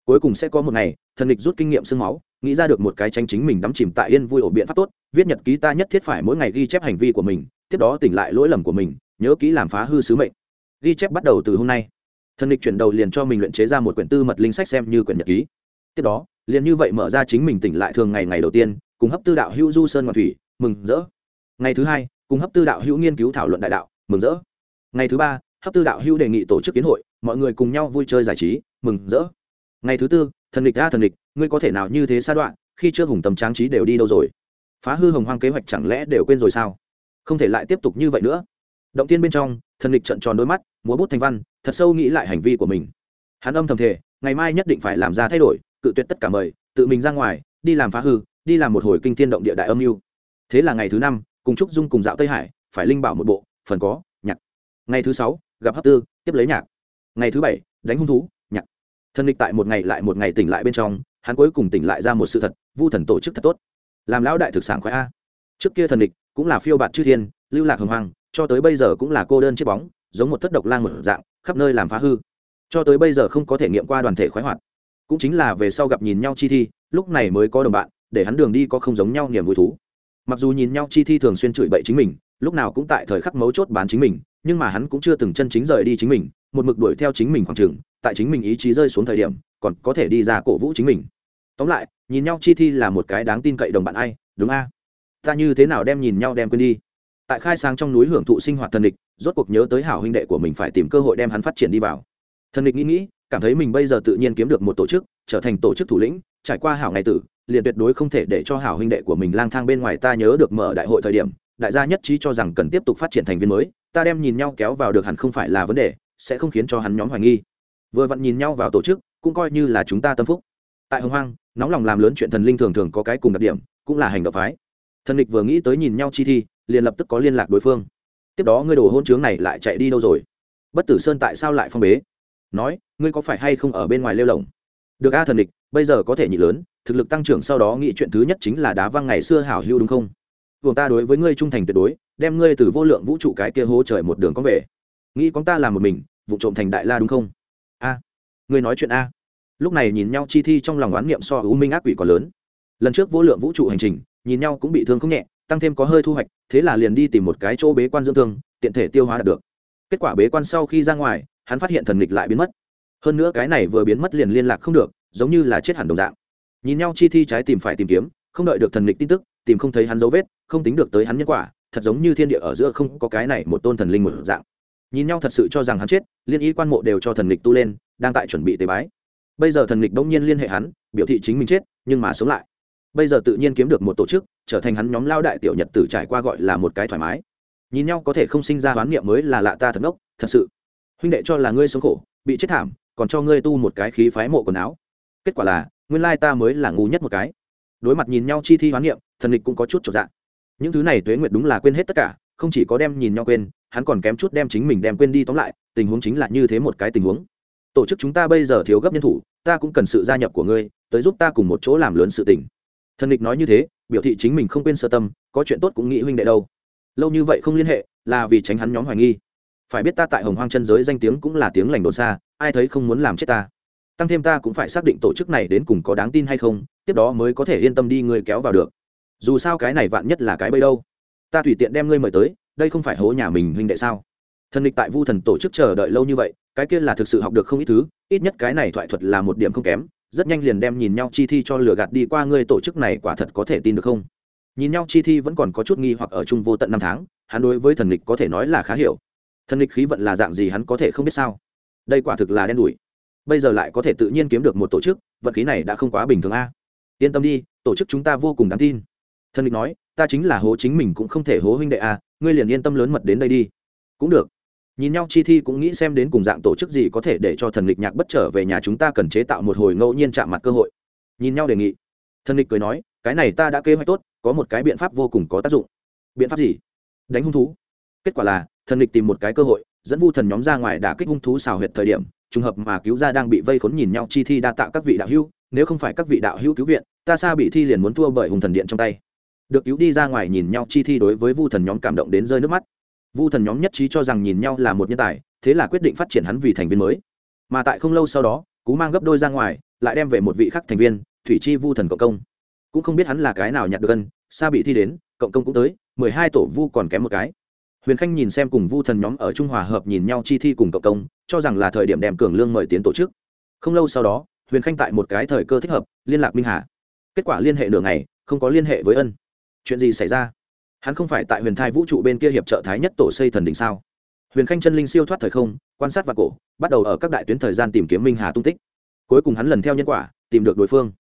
Cuối cùng sẽ có một ngày, thần địch rút kinh nghiệm sương máu, nghĩ ra được một cái tranh chính mình đắm chìm tại yên vui ổ biện pháp tốt, viết nhật ký ta nhất thiết phải mỗi ngày ghi chép hành vi của mình, tiếp đó tỉnh lại lỗi lầm của mình, nhớ kỹ làm phá hư sứ mệnh. Ghi chép bắt đầu từ hôm nay. Thần địch chuyển đầu liền cho mình luyện chế ra một quyển tư mật linh sách xem như quyển nhật ký. Tiếp đó, liền như vậy mở ra chính mình tỉnh lại thường ngày ngày đầu tiên, cùng hấp tư đạo hữu du sơn ngoạn thủy, mừng rỡ. Ngày thứ hai cùng hấp tư đạo hữu nghiên cứu thảo luận đại đạo, mừng rỡ. Ngày thứ ba, hấp tư đạo hữu đề nghị tổ chức kiến hội, mọi người cùng nhau vui chơi giải trí, mừng rỡ. Ngày thứ tư, thần địch ra thần địch, ngươi có thể nào như thế xa đoạn, khi chưa hùng tầm tráng trí đều đi đâu rồi? Phá hư hồng hoang kế hoạch chẳng lẽ đều quên rồi sao? Không thể lại tiếp tục như vậy nữa. Động tiên bên trong, thần địch trận tròn đôi mắt, múa bút thành văn, thật sâu nghĩ lại hành vi của mình. Hắn âm thầm thể ngày mai nhất định phải làm ra thay đổi, cự tuyệt tất cả mời, tự mình ra ngoài, đi làm phá hư, đi làm một hồi kinh thiên động địa đại âm mưu. Thế là ngày thứ năm cùng trúc dung cùng dạo tây hải, phải linh bảo một bộ, phần có, nhạc. Ngày thứ sáu, gặp hấp tư, tiếp lấy nhạc. Ngày thứ bảy, đánh hung thú, nhạc. Thần địch tại một ngày lại một ngày tỉnh lại bên trong, hắn cuối cùng tỉnh lại ra một sự thật, vu thần tổ chức thật tốt. Làm lão đại thực sản khoái a. Trước kia thần địch cũng là phiêu bạt chư thiên, lưu lạc hồng hoàng cho tới bây giờ cũng là cô đơn chiếc bóng, giống một thất độc lang một dạng, khắp nơi làm phá hư. Cho tới bây giờ không có thể nghiệm qua đoàn thể khoái hoạt. Cũng chính là về sau gặp nhìn nhau chi thi, lúc này mới có đồng bạn, để hắn đường đi có không giống nhau niềm vui thú mặc dù nhìn nhau chi thi thường xuyên chửi bậy chính mình, lúc nào cũng tại thời khắc mấu chốt bán chính mình, nhưng mà hắn cũng chưa từng chân chính rời đi chính mình, một mực đuổi theo chính mình khoảng trường tại chính mình ý chí rơi xuống thời điểm, còn có thể đi ra cổ vũ chính mình. Tóm lại, nhìn nhau chi thi là một cái đáng tin cậy đồng bạn ai, đúng a? Ta như thế nào đem nhìn nhau đem quên đi? Tại khai sáng trong núi hưởng thụ sinh hoạt thần địch, rốt cuộc nhớ tới hảo huynh đệ của mình phải tìm cơ hội đem hắn phát triển đi vào. Thần địch nghĩ nghĩ, cảm thấy mình bây giờ tự nhiên kiếm được một tổ chức, trở thành tổ chức thủ lĩnh trải qua hảo ngày tử, liền tuyệt đối không thể để cho hảo huynh đệ của mình lang thang bên ngoài ta nhớ được mở đại hội thời điểm, đại gia nhất trí cho rằng cần tiếp tục phát triển thành viên mới, ta đem nhìn nhau kéo vào được hẳn không phải là vấn đề, sẽ không khiến cho hắn nhóm hoài nghi. Vừa vặn nhìn nhau vào tổ chức, cũng coi như là chúng ta tâm phúc. Tại hồng hoang, nóng lòng làm lớn chuyện thần linh thường thường có cái cùng đặc điểm, cũng là hành động phái. Thần địch vừa nghĩ tới nhìn nhau chi thi, liền lập tức có liên lạc đối phương. Tiếp đó ngươi đồ hôn chướng này lại chạy đi đâu rồi? Bất tử sơn tại sao lại phong bế? Nói, ngươi có phải hay không ở bên ngoài lêu lồng? Được a, thần địch bây giờ có thể nhị lớn, thực lực tăng trưởng sau đó nghĩ chuyện thứ nhất chính là đá văng ngày xưa hảo hưu đúng không? Vùng ta đối với ngươi trung thành tuyệt đối, đem ngươi từ vô lượng vũ trụ cái kia hố trời một đường có về. Nghĩ con ta làm một mình, vụ trộm thành đại la đúng không? A, ngươi nói chuyện a. Lúc này nhìn nhau chi thi trong lòng oán niệm so ưu minh ác quỷ còn lớn. Lần trước vô lượng vũ trụ hành trình, nhìn nhau cũng bị thương không nhẹ, tăng thêm có hơi thu hoạch, thế là liền đi tìm một cái chỗ bế quan dưỡng thương, tiện thể tiêu hóa được. Kết quả bế quan sau khi ra ngoài, hắn phát hiện thần nghịch lại biến mất. Hơn nữa cái này vừa biến mất liền liên lạc không được giống như là chết hẳn đồng dạng. Nhìn nhau chi thi trái tìm phải tìm kiếm, không đợi được thần lịch tin tức, tìm không thấy hắn dấu vết, không tính được tới hắn nhân quả, thật giống như thiên địa ở giữa không có cái này một tôn thần linh một dạng. Nhìn nhau thật sự cho rằng hắn chết, liên ý quan mộ đều cho thần lịch tu lên, đang tại chuẩn bị tế bái. Bây giờ thần lịch đông nhiên liên hệ hắn, biểu thị chính mình chết, nhưng mà sống lại. Bây giờ tự nhiên kiếm được một tổ chức, trở thành hắn nhóm lao đại tiểu nhật tử trải qua gọi là một cái thoải mái. Nhìn nhau có thể không sinh ra hoán niệm mới là lạ ta thật ngốc, thật sự. Huynh đệ cho là ngươi sống khổ, bị chết thảm, còn cho ngươi tu một cái khí phái mộ quần áo kết quả là, nguyên lai ta mới là ngu nhất một cái. Đối mặt nhìn nhau chi thi hoán niệm, thần địch cũng có chút trọn dạng những thứ này tuế nguyệt đúng là quên hết tất cả, không chỉ có đem nhìn nhau quên, hắn còn kém chút đem chính mình đem quên đi tóm lại, tình huống chính là như thế một cái tình huống. Tổ chức chúng ta bây giờ thiếu gấp nhân thủ, ta cũng cần sự gia nhập của ngươi, tới giúp ta cùng một chỗ làm lớn sự tình. Thần địch nói như thế, biểu thị chính mình không quên sơ tâm, có chuyện tốt cũng nghĩ huynh đệ đâu. Lâu như vậy không liên hệ, là vì tránh hắn nhóm hoài nghi. Phải biết ta tại hồng hoang chân giới danh tiếng cũng là tiếng lành đồn xa, ai thấy không muốn làm chết ta tăng thêm ta cũng phải xác định tổ chức này đến cùng có đáng tin hay không, tiếp đó mới có thể yên tâm đi ngươi kéo vào được. Dù sao cái này vạn nhất là cái bây đâu. Ta tùy tiện đem ngươi mời tới, đây không phải hố nhà mình huynh đệ sao? Thần địch tại vu thần tổ chức chờ đợi lâu như vậy, cái kia là thực sự học được không ít thứ, ít nhất cái này thoại thuật là một điểm không kém, rất nhanh liền đem nhìn nhau chi thi cho lừa gạt đi qua ngươi tổ chức này quả thật có thể tin được không? Nhìn nhau chi thi vẫn còn có chút nghi hoặc ở chung vô tận năm tháng, hắn đối với thần địch có thể nói là khá hiểu. Thần địch khí vận là dạng gì hắn có thể không biết sao? Đây quả thực là đen đủi bây giờ lại có thể tự nhiên kiếm được một tổ chức, vận khí này đã không quá bình thường a. Yên tâm đi, tổ chức chúng ta vô cùng đáng tin. Thần địch nói, ta chính là hố chính mình cũng không thể hố huynh đệ a, ngươi liền yên tâm lớn mật đến đây đi. Cũng được. Nhìn nhau chi thi cũng nghĩ xem đến cùng dạng tổ chức gì có thể để cho thần lịch nhạc bất trở về nhà chúng ta cần chế tạo một hồi ngẫu nhiên chạm mặt cơ hội. Nhìn nhau đề nghị. Thần lịch cười nói, cái này ta đã kế hoạch tốt, có một cái biện pháp vô cùng có tác dụng. Biện pháp gì? Đánh hung thú. Kết quả là, thần lịch tìm một cái cơ hội, dẫn vu thần nhóm ra ngoài đả kích hung thú xào huyệt thời điểm trùng hợp mà cứu ra đang bị vây khốn nhìn nhau chi thi đa tạ các vị đạo hữu, nếu không phải các vị đạo hữu cứu viện, ta xa bị thi liền muốn thua bởi hùng thần điện trong tay. Được cứu đi ra ngoài nhìn nhau chi thi đối với vu thần nhóm cảm động đến rơi nước mắt. Vu thần nhóm nhất trí cho rằng nhìn nhau là một nhân tài, thế là quyết định phát triển hắn vì thành viên mới. Mà tại không lâu sau đó, cú mang gấp đôi ra ngoài, lại đem về một vị khắc thành viên, thủy chi vu thần cộng công. Cũng không biết hắn là cái nào nhặt được gần, xa bị thi đến, cộng công cũng tới, mười hai tổ vu còn kém một cái huyền khanh nhìn xem cùng vu thần nhóm ở trung hòa hợp nhìn nhau chi thi cùng cộng công, cho rằng là thời điểm đem cường lương mời tiến tổ chức. Không lâu sau đó, huyền khanh tại một cái thời cơ thích hợp, liên lạc minh hà. Kết quả liên hệ nửa ngày, không có liên hệ với ân. Chuyện gì xảy ra? Hắn không phải tại huyền thai vũ trụ bên kia hiệp trợ thái nhất tổ xây thần đình sao? Huyền khanh chân linh siêu thoát thời không, quan sát và cổ, bắt đầu ở các đại tuyến thời gian tìm kiếm minh hà tung tích. Cuối cùng hắn lần theo nhân quả, tìm được đối phương.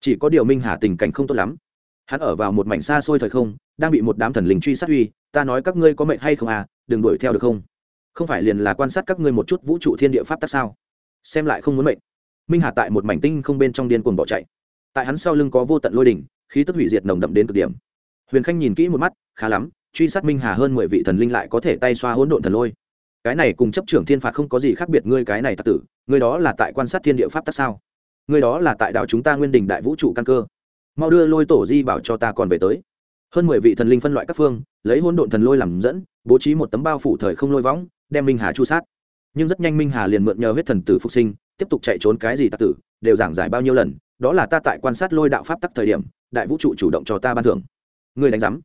Chỉ có điều minh hà tình cảnh không tốt lắm hắn ở vào một mảnh xa xôi thời không, đang bị một đám thần linh truy sát uy, ta nói các ngươi có mệnh hay không à đừng đuổi theo được không? Không phải liền là quan sát các ngươi một chút vũ trụ thiên địa pháp tắc sao? Xem lại không muốn mệnh. Minh hà tại một mảnh tinh không bên trong điên cuồng bỏ chạy. Tại hắn sau lưng có vô tận lôi đỉnh, khí tức hủy diệt nồng đậm đến cực điểm. Huyền khanh nhìn kỹ một mắt, khá lắm, truy sát minh hà hơn mười vị thần linh lại có thể tay xoa hỗn độn thần lôi. Cái này cùng chấp trưởng thiên phạt không có gì khác biệt ngươi cái này tặc tử, ngươi đó là tại quan sát thiên địa pháp tắc sao? Ngươi đó là tại đạo chúng ta nguyên đình đại vũ trụ căn cơ mau đưa lôi tổ di bảo cho ta còn về tới. Hơn mười vị thần linh phân loại các phương, lấy hỗn độn thần lôi làm dẫn, bố trí một tấm bao phủ thời không lôi võng, đem minh hà chu sát. Nhưng rất nhanh minh hà liền mượn nhờ huyết thần tử phục sinh, tiếp tục chạy trốn cái gì ta tử, đều giảng giải bao nhiêu lần, đó là ta tại quan sát lôi đạo pháp tắc thời điểm, đại vũ trụ chủ động cho ta ban thưởng. Ngươi đánh giám.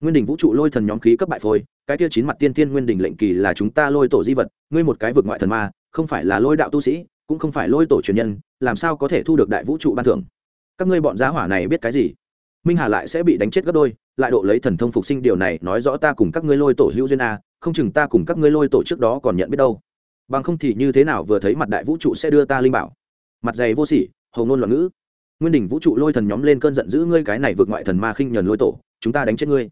Nguyên đình vũ trụ lôi thần nhóm khí cấp bại phôi, cái kia chín mặt tiên tiên nguyên đình lệnh kỳ là chúng ta lôi tổ di vật, ngươi một cái vực ngoại thần ma, không phải là lôi đạo tu sĩ, cũng không phải lôi tổ truyền nhân, làm sao có thể thu được đại vũ trụ ban thưởng? Các ngươi bọn giá hỏa này biết cái gì? Minh hà lại sẽ bị đánh chết gấp đôi, lại độ lấy thần thông phục sinh điều này nói rõ ta cùng các ngươi lôi tổ hữu duyên a, không chừng ta cùng các ngươi lôi tổ trước đó còn nhận biết đâu. Bằng không thì như thế nào vừa thấy mặt đại vũ trụ sẽ đưa ta linh bảo? Mặt dày vô sỉ, hầu ngôn loạn ngữ. Nguyên đỉnh vũ trụ lôi thần nhóm lên cơn giận dữ, ngươi cái này vượt ngoại thần ma khinh nhờn lôi tổ, chúng ta đánh chết ngươi.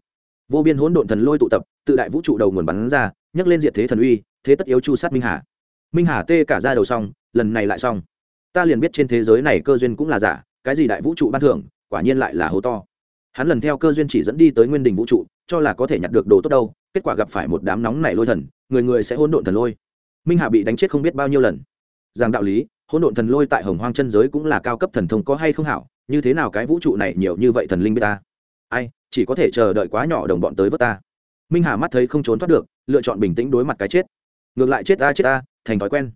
Vô biên hỗn độn thần lôi tụ tập, tự đại vũ trụ đầu nguồn bắn ra, nhấc lên diệt thế thần uy, thế tất yếu chu sát minh hà. Minh hà tê cả ra đầu xong, lần này lại xong. Ta liền biết trên thế giới này cơ duyên cũng là giả cái gì đại vũ trụ ban thưởng, quả nhiên lại là hố to. Hắn lần theo cơ duyên chỉ dẫn đi tới nguyên đình vũ trụ, cho là có thể nhặt được đồ tốt đâu, kết quả gặp phải một đám nóng nảy lôi thần, người người sẽ hỗn độn thần lôi. Minh hà bị đánh chết không biết bao nhiêu lần. Rằng đạo lý, hỗn độn thần lôi tại hồng hoang chân giới cũng là cao cấp thần thông có hay không hảo, như thế nào cái vũ trụ này nhiều như vậy thần linh biết ta? Ai, chỉ có thể chờ đợi quá nhỏ đồng bọn tới vớt ta. Minh hà mắt thấy không trốn thoát được, lựa chọn bình tĩnh đối mặt cái chết. Ngược lại chết ta chết ta, thành thói quen.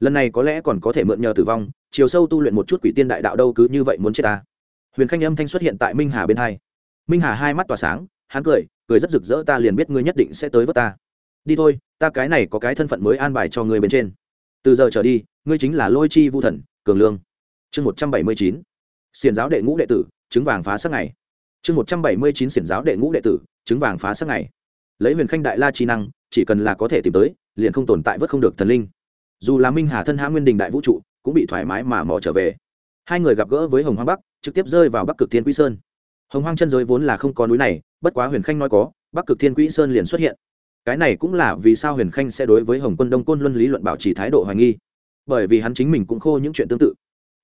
Lần này có lẽ còn có thể mượn nhờ tử vong chiều sâu tu luyện một chút quỷ tiên đại đạo đâu cứ như vậy muốn chết ta. Huyền khanh âm thanh xuất hiện tại minh hà bên hai. Minh hà hai mắt tỏa sáng, hắn cười cười rất rực rỡ, ta liền biết ngươi nhất định sẽ tới vớt ta. Đi thôi, ta cái này có cái thân phận mới an bài cho ngươi bên trên. Từ giờ trở đi, ngươi chính là lôi chi vu thần, cường lương. Chương một trăm bảy mươi chín xiền giáo đệ ngũ đệ tử, trứng vàng phá sắc ngày. Chương một trăm bảy mươi chín, xiển giáo đệ ngũ đệ tử, trứng vàng phá sắc ngày. Lấy huyền khanh đại la trí năng, chỉ cần là có thể tìm tới, liền không tồn tại vớt không được thần linh. Dù là minh hà thân hã nguyên đình đại vũ trụ cũng bị thoải mái mà mò trở về. Hai người gặp gỡ với hồng hoang bắc, trực tiếp rơi vào bắc cực thiên quỹ sơn. Hồng hoang chân giới vốn là không có núi này, bất quá huyền khanh nói có, bắc cực thiên quỹ sơn liền xuất hiện. Cái này cũng là vì sao huyền khanh sẽ đối với hồng quân đông côn luân lý luận bảo trì thái độ hoài nghi. Bởi vì hắn chính mình cũng khô những chuyện tương tự.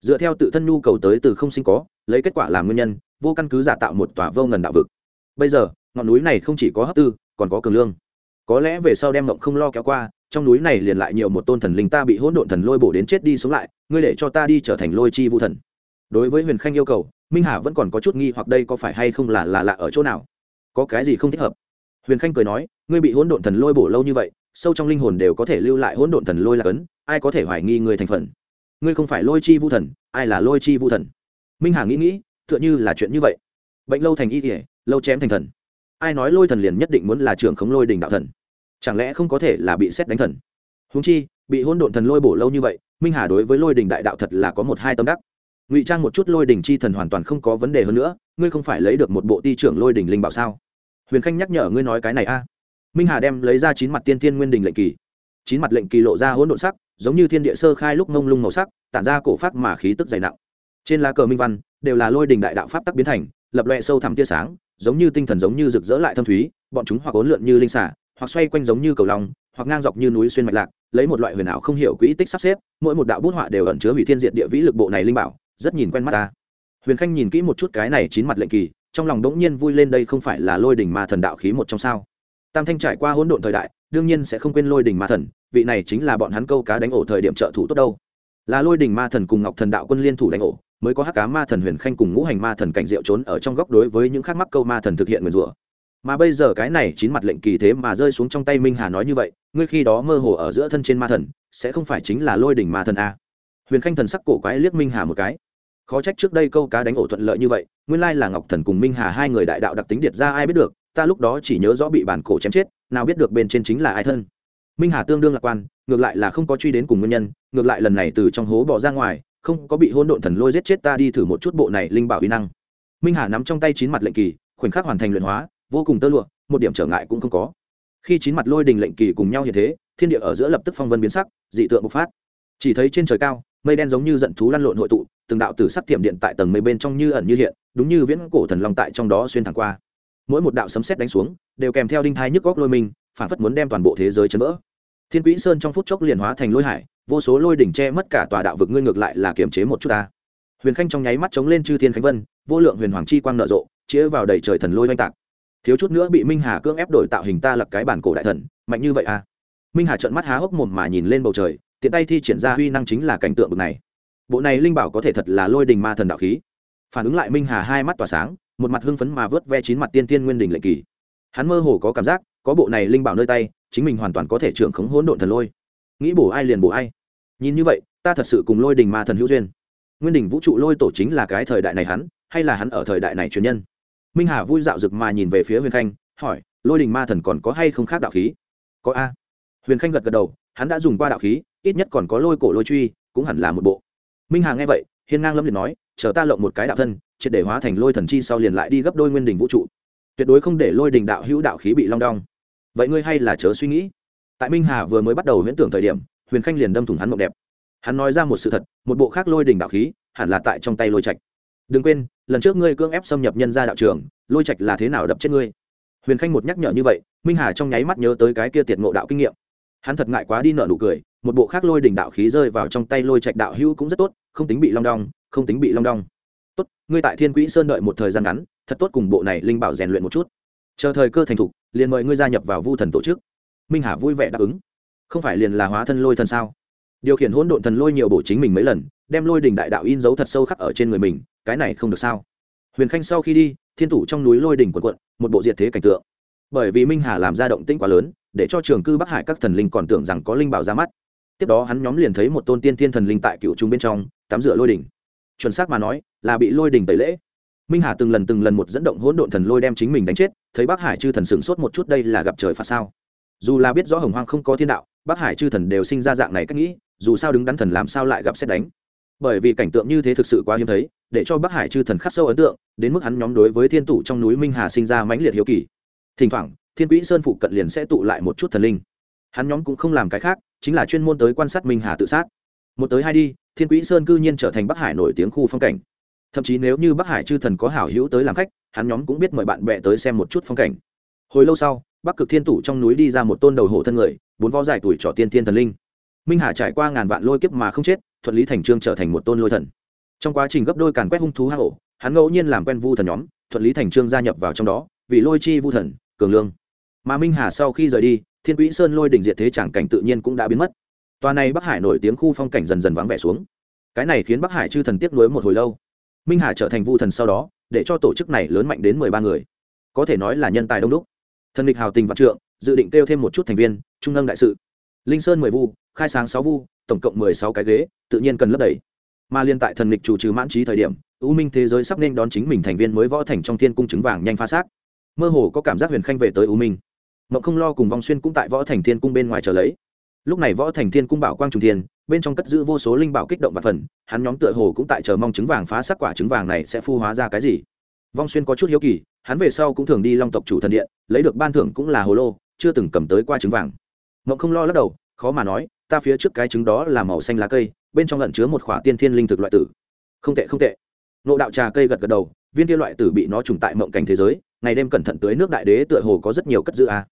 Dựa theo tự thân nhu cầu tới từ không sinh có, lấy kết quả làm nguyên nhân, vô căn cứ giả tạo một tòa vô ngần đạo vực. Bây giờ, ngọn núi này không chỉ có hấp tư, còn có cường lương. Có lẽ về sau đem ngộng không lo kéo qua trong núi này liền lại nhiều một tôn thần linh ta bị hỗn độn thần lôi bổ đến chết đi sống lại, ngươi để cho ta đi trở thành lôi chi vu thần. Đối với huyền khanh yêu cầu, minh hà vẫn còn có chút nghi hoặc đây có phải hay không là là lạ ở chỗ nào? Có cái gì không thích hợp? Huyền khanh cười nói, ngươi bị hỗn độn thần lôi bổ lâu như vậy, sâu trong linh hồn đều có thể lưu lại hỗn độn thần lôi là cấn, ai có thể hoài nghi người thành phần? Ngươi không phải lôi chi vu thần, ai là lôi chi vu thần? Minh hà nghĩ nghĩ, tựa như là chuyện như vậy. Bệnh lâu thành y thể lâu chém thành thần. Ai nói lôi thần liền nhất định muốn là trưởng khống lôi đình đạo thần? Chẳng lẽ không có thể là bị xét đánh thần? Húng chi, bị hôn độn thần lôi bổ lâu như vậy, minh hà đối với lôi đình đại đạo thật là có một hai tâm đắc. Ngụy trang một chút lôi đình chi thần hoàn toàn không có vấn đề hơn nữa, ngươi không phải lấy được một bộ ti trưởng lôi đình linh bảo sao? Huyền khanh nhắc nhở ngươi nói cái này a. Minh hà đem lấy ra chín mặt tiên tiên nguyên đình lệnh kỳ. Chín mặt lệnh kỳ lộ ra hỗn độn sắc, giống như thiên địa sơ khai lúc ngông lung màu sắc, tản ra cổ phát mà khí tức dày nặng. Trên lá cờ minh văn, đều là lôi đình đại đạo pháp tắc biến thành, lập loẹ sâu thẳm tia sáng, giống như tinh thần giống như rực rỡ lại thâm thúy, bọn chúng hoặc ốn lượn như linh xả hoặc xoay quanh giống như cầu lòng hoặc ngang dọc như núi xuyên mạch lạc, lấy một loại huyền ảo không hiểu quỹ tích sắp xếp, mỗi một đạo bút họa đều ẩn chứa hủy thiên diện địa vĩ lực bộ này linh bảo, rất nhìn quen mắt ta. Huyền khanh nhìn kỹ một chút cái này chín mặt lệnh kỳ, trong lòng đống nhiên vui lên đây không phải là lôi đỉnh ma thần đạo khí một trong sao. Tam thanh trải qua hỗn độn thời đại, đương nhiên sẽ không quên lôi đỉnh ma thần, vị này chính là bọn hắn câu cá đánh ổ thời điểm trợ thủ tốt đâu. Là lôi đỉnh ma thần cùng ngọc thần đạo quân liên thủ đánh ổ, mới có hắc cá ma thần huyền khanh cùng ngũ hành ma thần cảnh diệu trốn ở trong góc đối với những khác mắc câu ma thần thực hiện nguyền rủa mà bây giờ cái này chín mặt lệnh kỳ thế mà rơi xuống trong tay minh hà nói như vậy, ngươi khi đó mơ hồ ở giữa thân trên ma thần, sẽ không phải chính là lôi đỉnh ma thần a huyền khanh thần sắc cổ quái liếc minh hà một cái. Khó trách trước đây câu cá đánh ổ thuận lợi như vậy, nguyên lai là ngọc thần cùng minh hà hai người đại đạo đặc tính điệt ra ai biết được, ta lúc đó chỉ nhớ rõ bị bản cổ chém chết, nào biết được bên trên chính là ai thân. Minh hà tương đương lạc quan, ngược lại là không có truy đến cùng nguyên nhân, ngược lại lần này từ trong hố bỏ ra ngoài, không có bị hôn độn thần lôi giết chết ta đi thử một chút bộ này linh bảo uy năng. Minh hà nắm trong tay chín mặt lệnh kỳ, khoảnh khắc hoàn thành luyện hóa vô cùng tơ lụa, một điểm trở ngại cũng không có. Khi chín mặt lôi đình lệnh kỳ cùng nhau như thế, thiên địa ở giữa lập tức phong vân biến sắc, dị tượng bộc phát. Chỉ thấy trên trời cao, mây đen giống như giận thú lăn lộn hội tụ, từng đạo tử sắc thiểm điện tại tầng mây bên trong như ẩn như hiện, đúng như viễn cổ thần long tại trong đó xuyên thẳng qua. Mỗi một đạo sấm sét đánh xuống, đều kèm theo đinh thai nhức góc lôi mình, phản phất muốn đem toàn bộ thế giới chấn vỡ. Thiên quỹ sơn trong phút chốc liền hóa thành lôi hải, vô số lôi đỉnh che mất cả tòa đạo vực, ngươi ngược lại là kiềm chế một chút ta. Huyền khanh trong nháy mắt chống lên chư thiên khánh vân, vô lượng huyền hoàng chi quang nở rộ, chĩa vào đầy trời thần lôi oanh tạc thiếu chút nữa bị minh hà cưỡng ép đổi tạo hình ta lập cái bản cổ đại thần, mạnh như vậy à? Minh hà trợn mắt há hốc mồm mà nhìn lên bầu trời, tiện tay thi triển ra huy năng chính là cảnh tượng bực này. Bộ này linh bảo có thể thật là lôi đình ma thần đạo khí. Phản ứng lại minh hà hai mắt tỏa sáng, một mặt hưng phấn mà vớt ve chín mặt tiên tiên nguyên đình lệ kỳ. Hắn mơ hồ có cảm giác, có bộ này linh bảo nơi tay, chính mình hoàn toàn có thể trưởng khống hỗn độn thần lôi. Nghĩ bổ ai liền bổ ai. Nhìn như vậy, ta thật sự cùng lôi đình ma thần hữu duyên. Nguyên đình vũ trụ lôi tổ chính là cái thời đại này hắn, hay là hắn ở thời đại này truyền nhân? Minh hà vui dạo rực mà nhìn về phía huyền khanh, hỏi, lôi đình ma thần còn có hay không khác đạo khí? Có a. Huyền khanh gật gật đầu, hắn đã dùng qua đạo khí, ít nhất còn có lôi cổ lôi truy, cũng hẳn là một bộ. Minh hà nghe vậy, hiên ngang lâm liền nói, chờ ta lộng một cái đạo thân, triệt để hóa thành lôi thần chi sau liền lại đi gấp đôi nguyên đình vũ trụ. Tuyệt đối không để lôi đình đạo hữu đạo khí bị long đong. Vậy ngươi hay là chớ suy nghĩ. Tại minh hà vừa mới bắt đầu huyễn tưởng thời điểm, huyền khanh liền đâm thủng hắn mộng đẹp. Hắn nói ra một sự thật, một bộ khác lôi đình đạo khí, hẳn là tại trong tay lôi trạch. Đừng quên lần trước ngươi cưỡng ép xâm nhập nhân gia đạo trường, lôi trạch là thế nào đập chết ngươi? Huyền khanh một nhắc nhở như vậy, minh hà trong nháy mắt nhớ tới cái kia tiệt ngộ đạo kinh nghiệm. Hắn thật ngại quá đi nợ nụ cười, một bộ khác lôi đỉnh đạo khí rơi vào trong tay lôi trạch đạo hữu cũng rất tốt, không tính bị long đong, không tính bị long đong. Tốt, ngươi tại thiên quỹ sơn đợi một thời gian ngắn, thật tốt cùng bộ này linh bảo rèn luyện một chút. Chờ thời cơ thành thục, liền mời ngươi gia nhập vào vu thần tổ chức. Minh hà vui vẻ đáp ứng. Không phải liền là hóa thân lôi thần sao? Điều khiển hỗn độn thần lôi nhiều bổ chính mình mấy lần đem lôi đỉnh đại đạo in dấu thật sâu khắc ở trên người mình, cái này không được sao? Huyền khanh sau khi đi, thiên thủ trong núi lôi đỉnh quần quận, một bộ diệt thế cảnh tượng. Bởi vì minh hà làm ra động tĩnh quá lớn, để cho trường cư bắc hải các thần linh còn tưởng rằng có linh bảo ra mắt. Tiếp đó hắn nhóm liền thấy một tôn tiên thiên thần linh tại cựu trung bên trong, tắm rửa lôi đỉnh chuẩn xác mà nói, là bị lôi đỉnh tẩy lễ. Minh hà từng lần từng lần một dẫn động hỗn độn thần lôi đem chính mình đánh chết, thấy bắc hải chư thần sửng sốt một chút đây là gặp trời phạt sao? Dù là biết rõ hồng hoang không có thiên đạo, bắc hải chư thần đều sinh ra dạng này cách nghĩ, dù sao đứng đắn thần làm sao lại gặp xét đánh? Bởi vì cảnh tượng như thế thực sự quá hiếm thấy, để cho bắc hải chư thần khắc sâu ấn tượng, đến mức hắn nhóm đối với thiên tủ trong núi minh hà sinh ra mãnh liệt hiếu kỳ. Thỉnh thoảng, thiên quỹ sơn phụ cận liền sẽ tụ lại một chút thần linh. Hắn nhóm cũng không làm cái khác, chính là chuyên môn tới quan sát minh hà tự sát. Một tới hai đi, thiên quỹ sơn cư nhiên trở thành bắc hải nổi tiếng khu phong cảnh. Thậm chí nếu như bắc hải chư thần có hảo hữu tới làm khách, hắn nhóm cũng biết mời bạn bè tới xem một chút phong cảnh. Hồi lâu sau, bắc cực thiên tủ trong núi đi ra một tôn đầu hổ thân người, bốn vo dài tuổi trỏ tiên thiên thần linh. Minh hà trải qua ngàn vạn lôi kiếp mà không chết thuận lý thành trương trở thành một tôn lôi thần. Trong quá trình gấp đôi càn quét hung thú hang ổ, hắn ngẫu nhiên làm quen vu thần nhóm, thuận lý thành trương gia nhập vào trong đó, vì lôi chi vu thần, cường lương. Mà minh hà sau khi rời đi, thiên quỹ sơn lôi đỉnh diệt thế tràng cảnh tự nhiên cũng đã biến mất. Tòa này bắc hải nổi tiếng khu phong cảnh dần dần vắng vẻ xuống. Cái này khiến bắc hải chư thần tiếc nuối một hồi lâu. Minh hà trở thành vu thần sau đó, để cho tổ chức này lớn mạnh đến mười ba người. Có thể nói là nhân tài đông đúc. Thần địch hào tình vạn trượng, dự định kêu thêm một chút thành viên, trung nâng đại sự. Linh sơn mười vu, khai sáng sáu vu tổng cộng mười sáu cái ghế, tự nhiên cần lấp đầy. Mà liên tại thần lịch chủ trừ mãn trí thời điểm ưu minh thế giới sắp nên đón chính mình thành viên mới võ thành trong thiên cung trứng vàng nhanh phá xác. Mơ hồ có cảm giác huyền khanh về tới ưu minh. Mộng không lo cùng vong xuyên cũng tại võ thành thiên cung bên ngoài chờ lấy. Lúc này võ thành thiên cung bảo quang trung thiên, bên trong cất giữ vô số linh bảo kích động và phần, hắn nhóm tựa hồ cũng tại chờ mong trứng vàng phá sắc quả trứng vàng này sẽ phu hóa ra cái gì. Vong xuyên có chút hiếu kỳ, hắn về sau cũng thường đi long tộc chủ thần điện, lấy được ban thưởng cũng là hồ lô, chưa từng cầm tới qua trứng vàng. Mộng không lo lắc đầu, khó mà nói ta phía trước cái trứng đó là màu xanh lá cây, bên trong lẩn chứa một khỏa tiên thiên linh thực loại tử. Không tệ không tệ. Nộ đạo trà cây gật gật đầu, viên kia loại tử bị nó trùng tại mộng cảnh thế giới, ngày đêm cẩn thận tới nước đại đế tựa hồ có rất nhiều cất giữ a.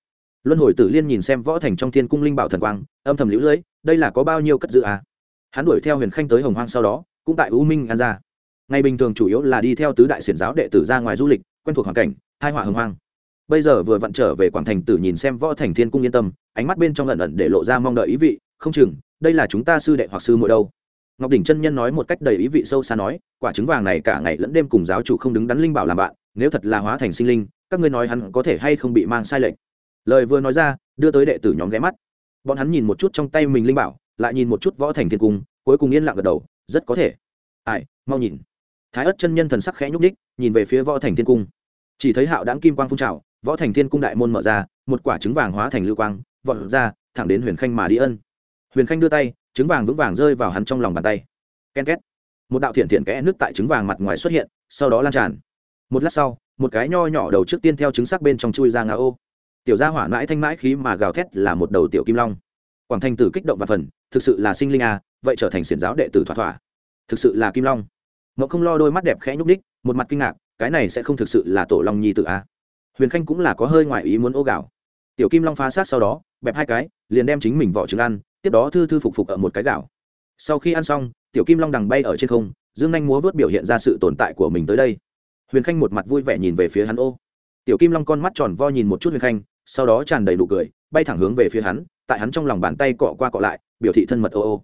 Luân hồi tử liên nhìn xem võ thành trong thiên cung linh bảo thần quang, âm thầm lũ lưỡi đây là có bao nhiêu cất giữ a? Hắn đuổi theo huyền khanh tới hồng hoang sau đó, cũng tại u minh an ra. Ngày bình thường chủ yếu là đi theo tứ đại xiển giáo đệ tử ra ngoài du lịch, quen thuộc hoàn cảnh, hai họa hồng hoang. Bây giờ vừa vặn trở về quảng thành tử nhìn xem võ thành thiên cung yên tâm, ánh mắt bên trong lần ẩn để lộ ra mong đợi ý vị không chừng, đây là chúng ta sư đệ hoặc sư muội đâu. Ngọc đỉnh chân nhân nói một cách đầy ý vị sâu xa nói, quả trứng vàng này cả ngày lẫn đêm cùng giáo chủ không đứng đắn linh bảo làm bạn, nếu thật là hóa thành sinh linh, các ngươi nói hắn có thể hay không bị mang sai lệch. Lời vừa nói ra, đưa tới đệ tử nhóm ghé mắt. Bọn hắn nhìn một chút trong tay mình linh bảo, lại nhìn một chút võ thành thiên cung, cuối cùng yên lặng gật đầu, rất có thể. Ai, mau nhìn. Thái ất chân nhân thần sắc khẽ nhúc đích nhìn về phía võ thành thiên cung. Chỉ thấy hạo đáng kim quang phun trào, võ thành thiên cung đại môn mở ra, một quả trứng vàng hóa thành lưu quang, vọt ra, thẳng đến huyền khanh mà đi ân huyền khanh đưa tay, trứng vàng vững vàng rơi vào hắn trong lòng bàn tay. Ken két. Một đạo thiện thiện kẽ nước tại trứng vàng mặt ngoài xuất hiện, sau đó lan tràn. Một lát sau, một cái nho nhỏ đầu trước tiên theo trứng sắc bên trong chui ra ngã ô tiểu gia hỏa mãi thanh mãi khí mà gào thét là một đầu tiểu kim long. Quảng Thanh tử kích động và phần, thực sự là sinh linh à vậy trở thành xiển giáo đệ tử thỏa thỏa. Thực sự là kim long. Ngọc không lo đôi mắt đẹp khẽ nhúc ních một mặt kinh ngạc, cái này sẽ không thực sự là tổ long nhi tự a à. huyền khanh cũng là có hơi ngoài ý muốn ô gạo tiểu kim long phá sát sau đó, bẹp hai cái, liền đem chính mình vỏ trứng ăn, tiếp đó thư thư phục phục ở một cái gạo. Sau khi ăn xong, tiểu kim long đằng bay ở trên không, dương anh múa vớt biểu hiện ra sự tồn tại của mình tới đây. Huyền khanh một mặt vui vẻ nhìn về phía hắn, ô. Tiểu kim long con mắt tròn vo nhìn một chút huyền khanh, sau đó tràn đầy nụ cười, bay thẳng hướng về phía hắn, tại hắn trong lòng bàn tay cọ qua cọ lại, biểu thị thân mật, ô ô.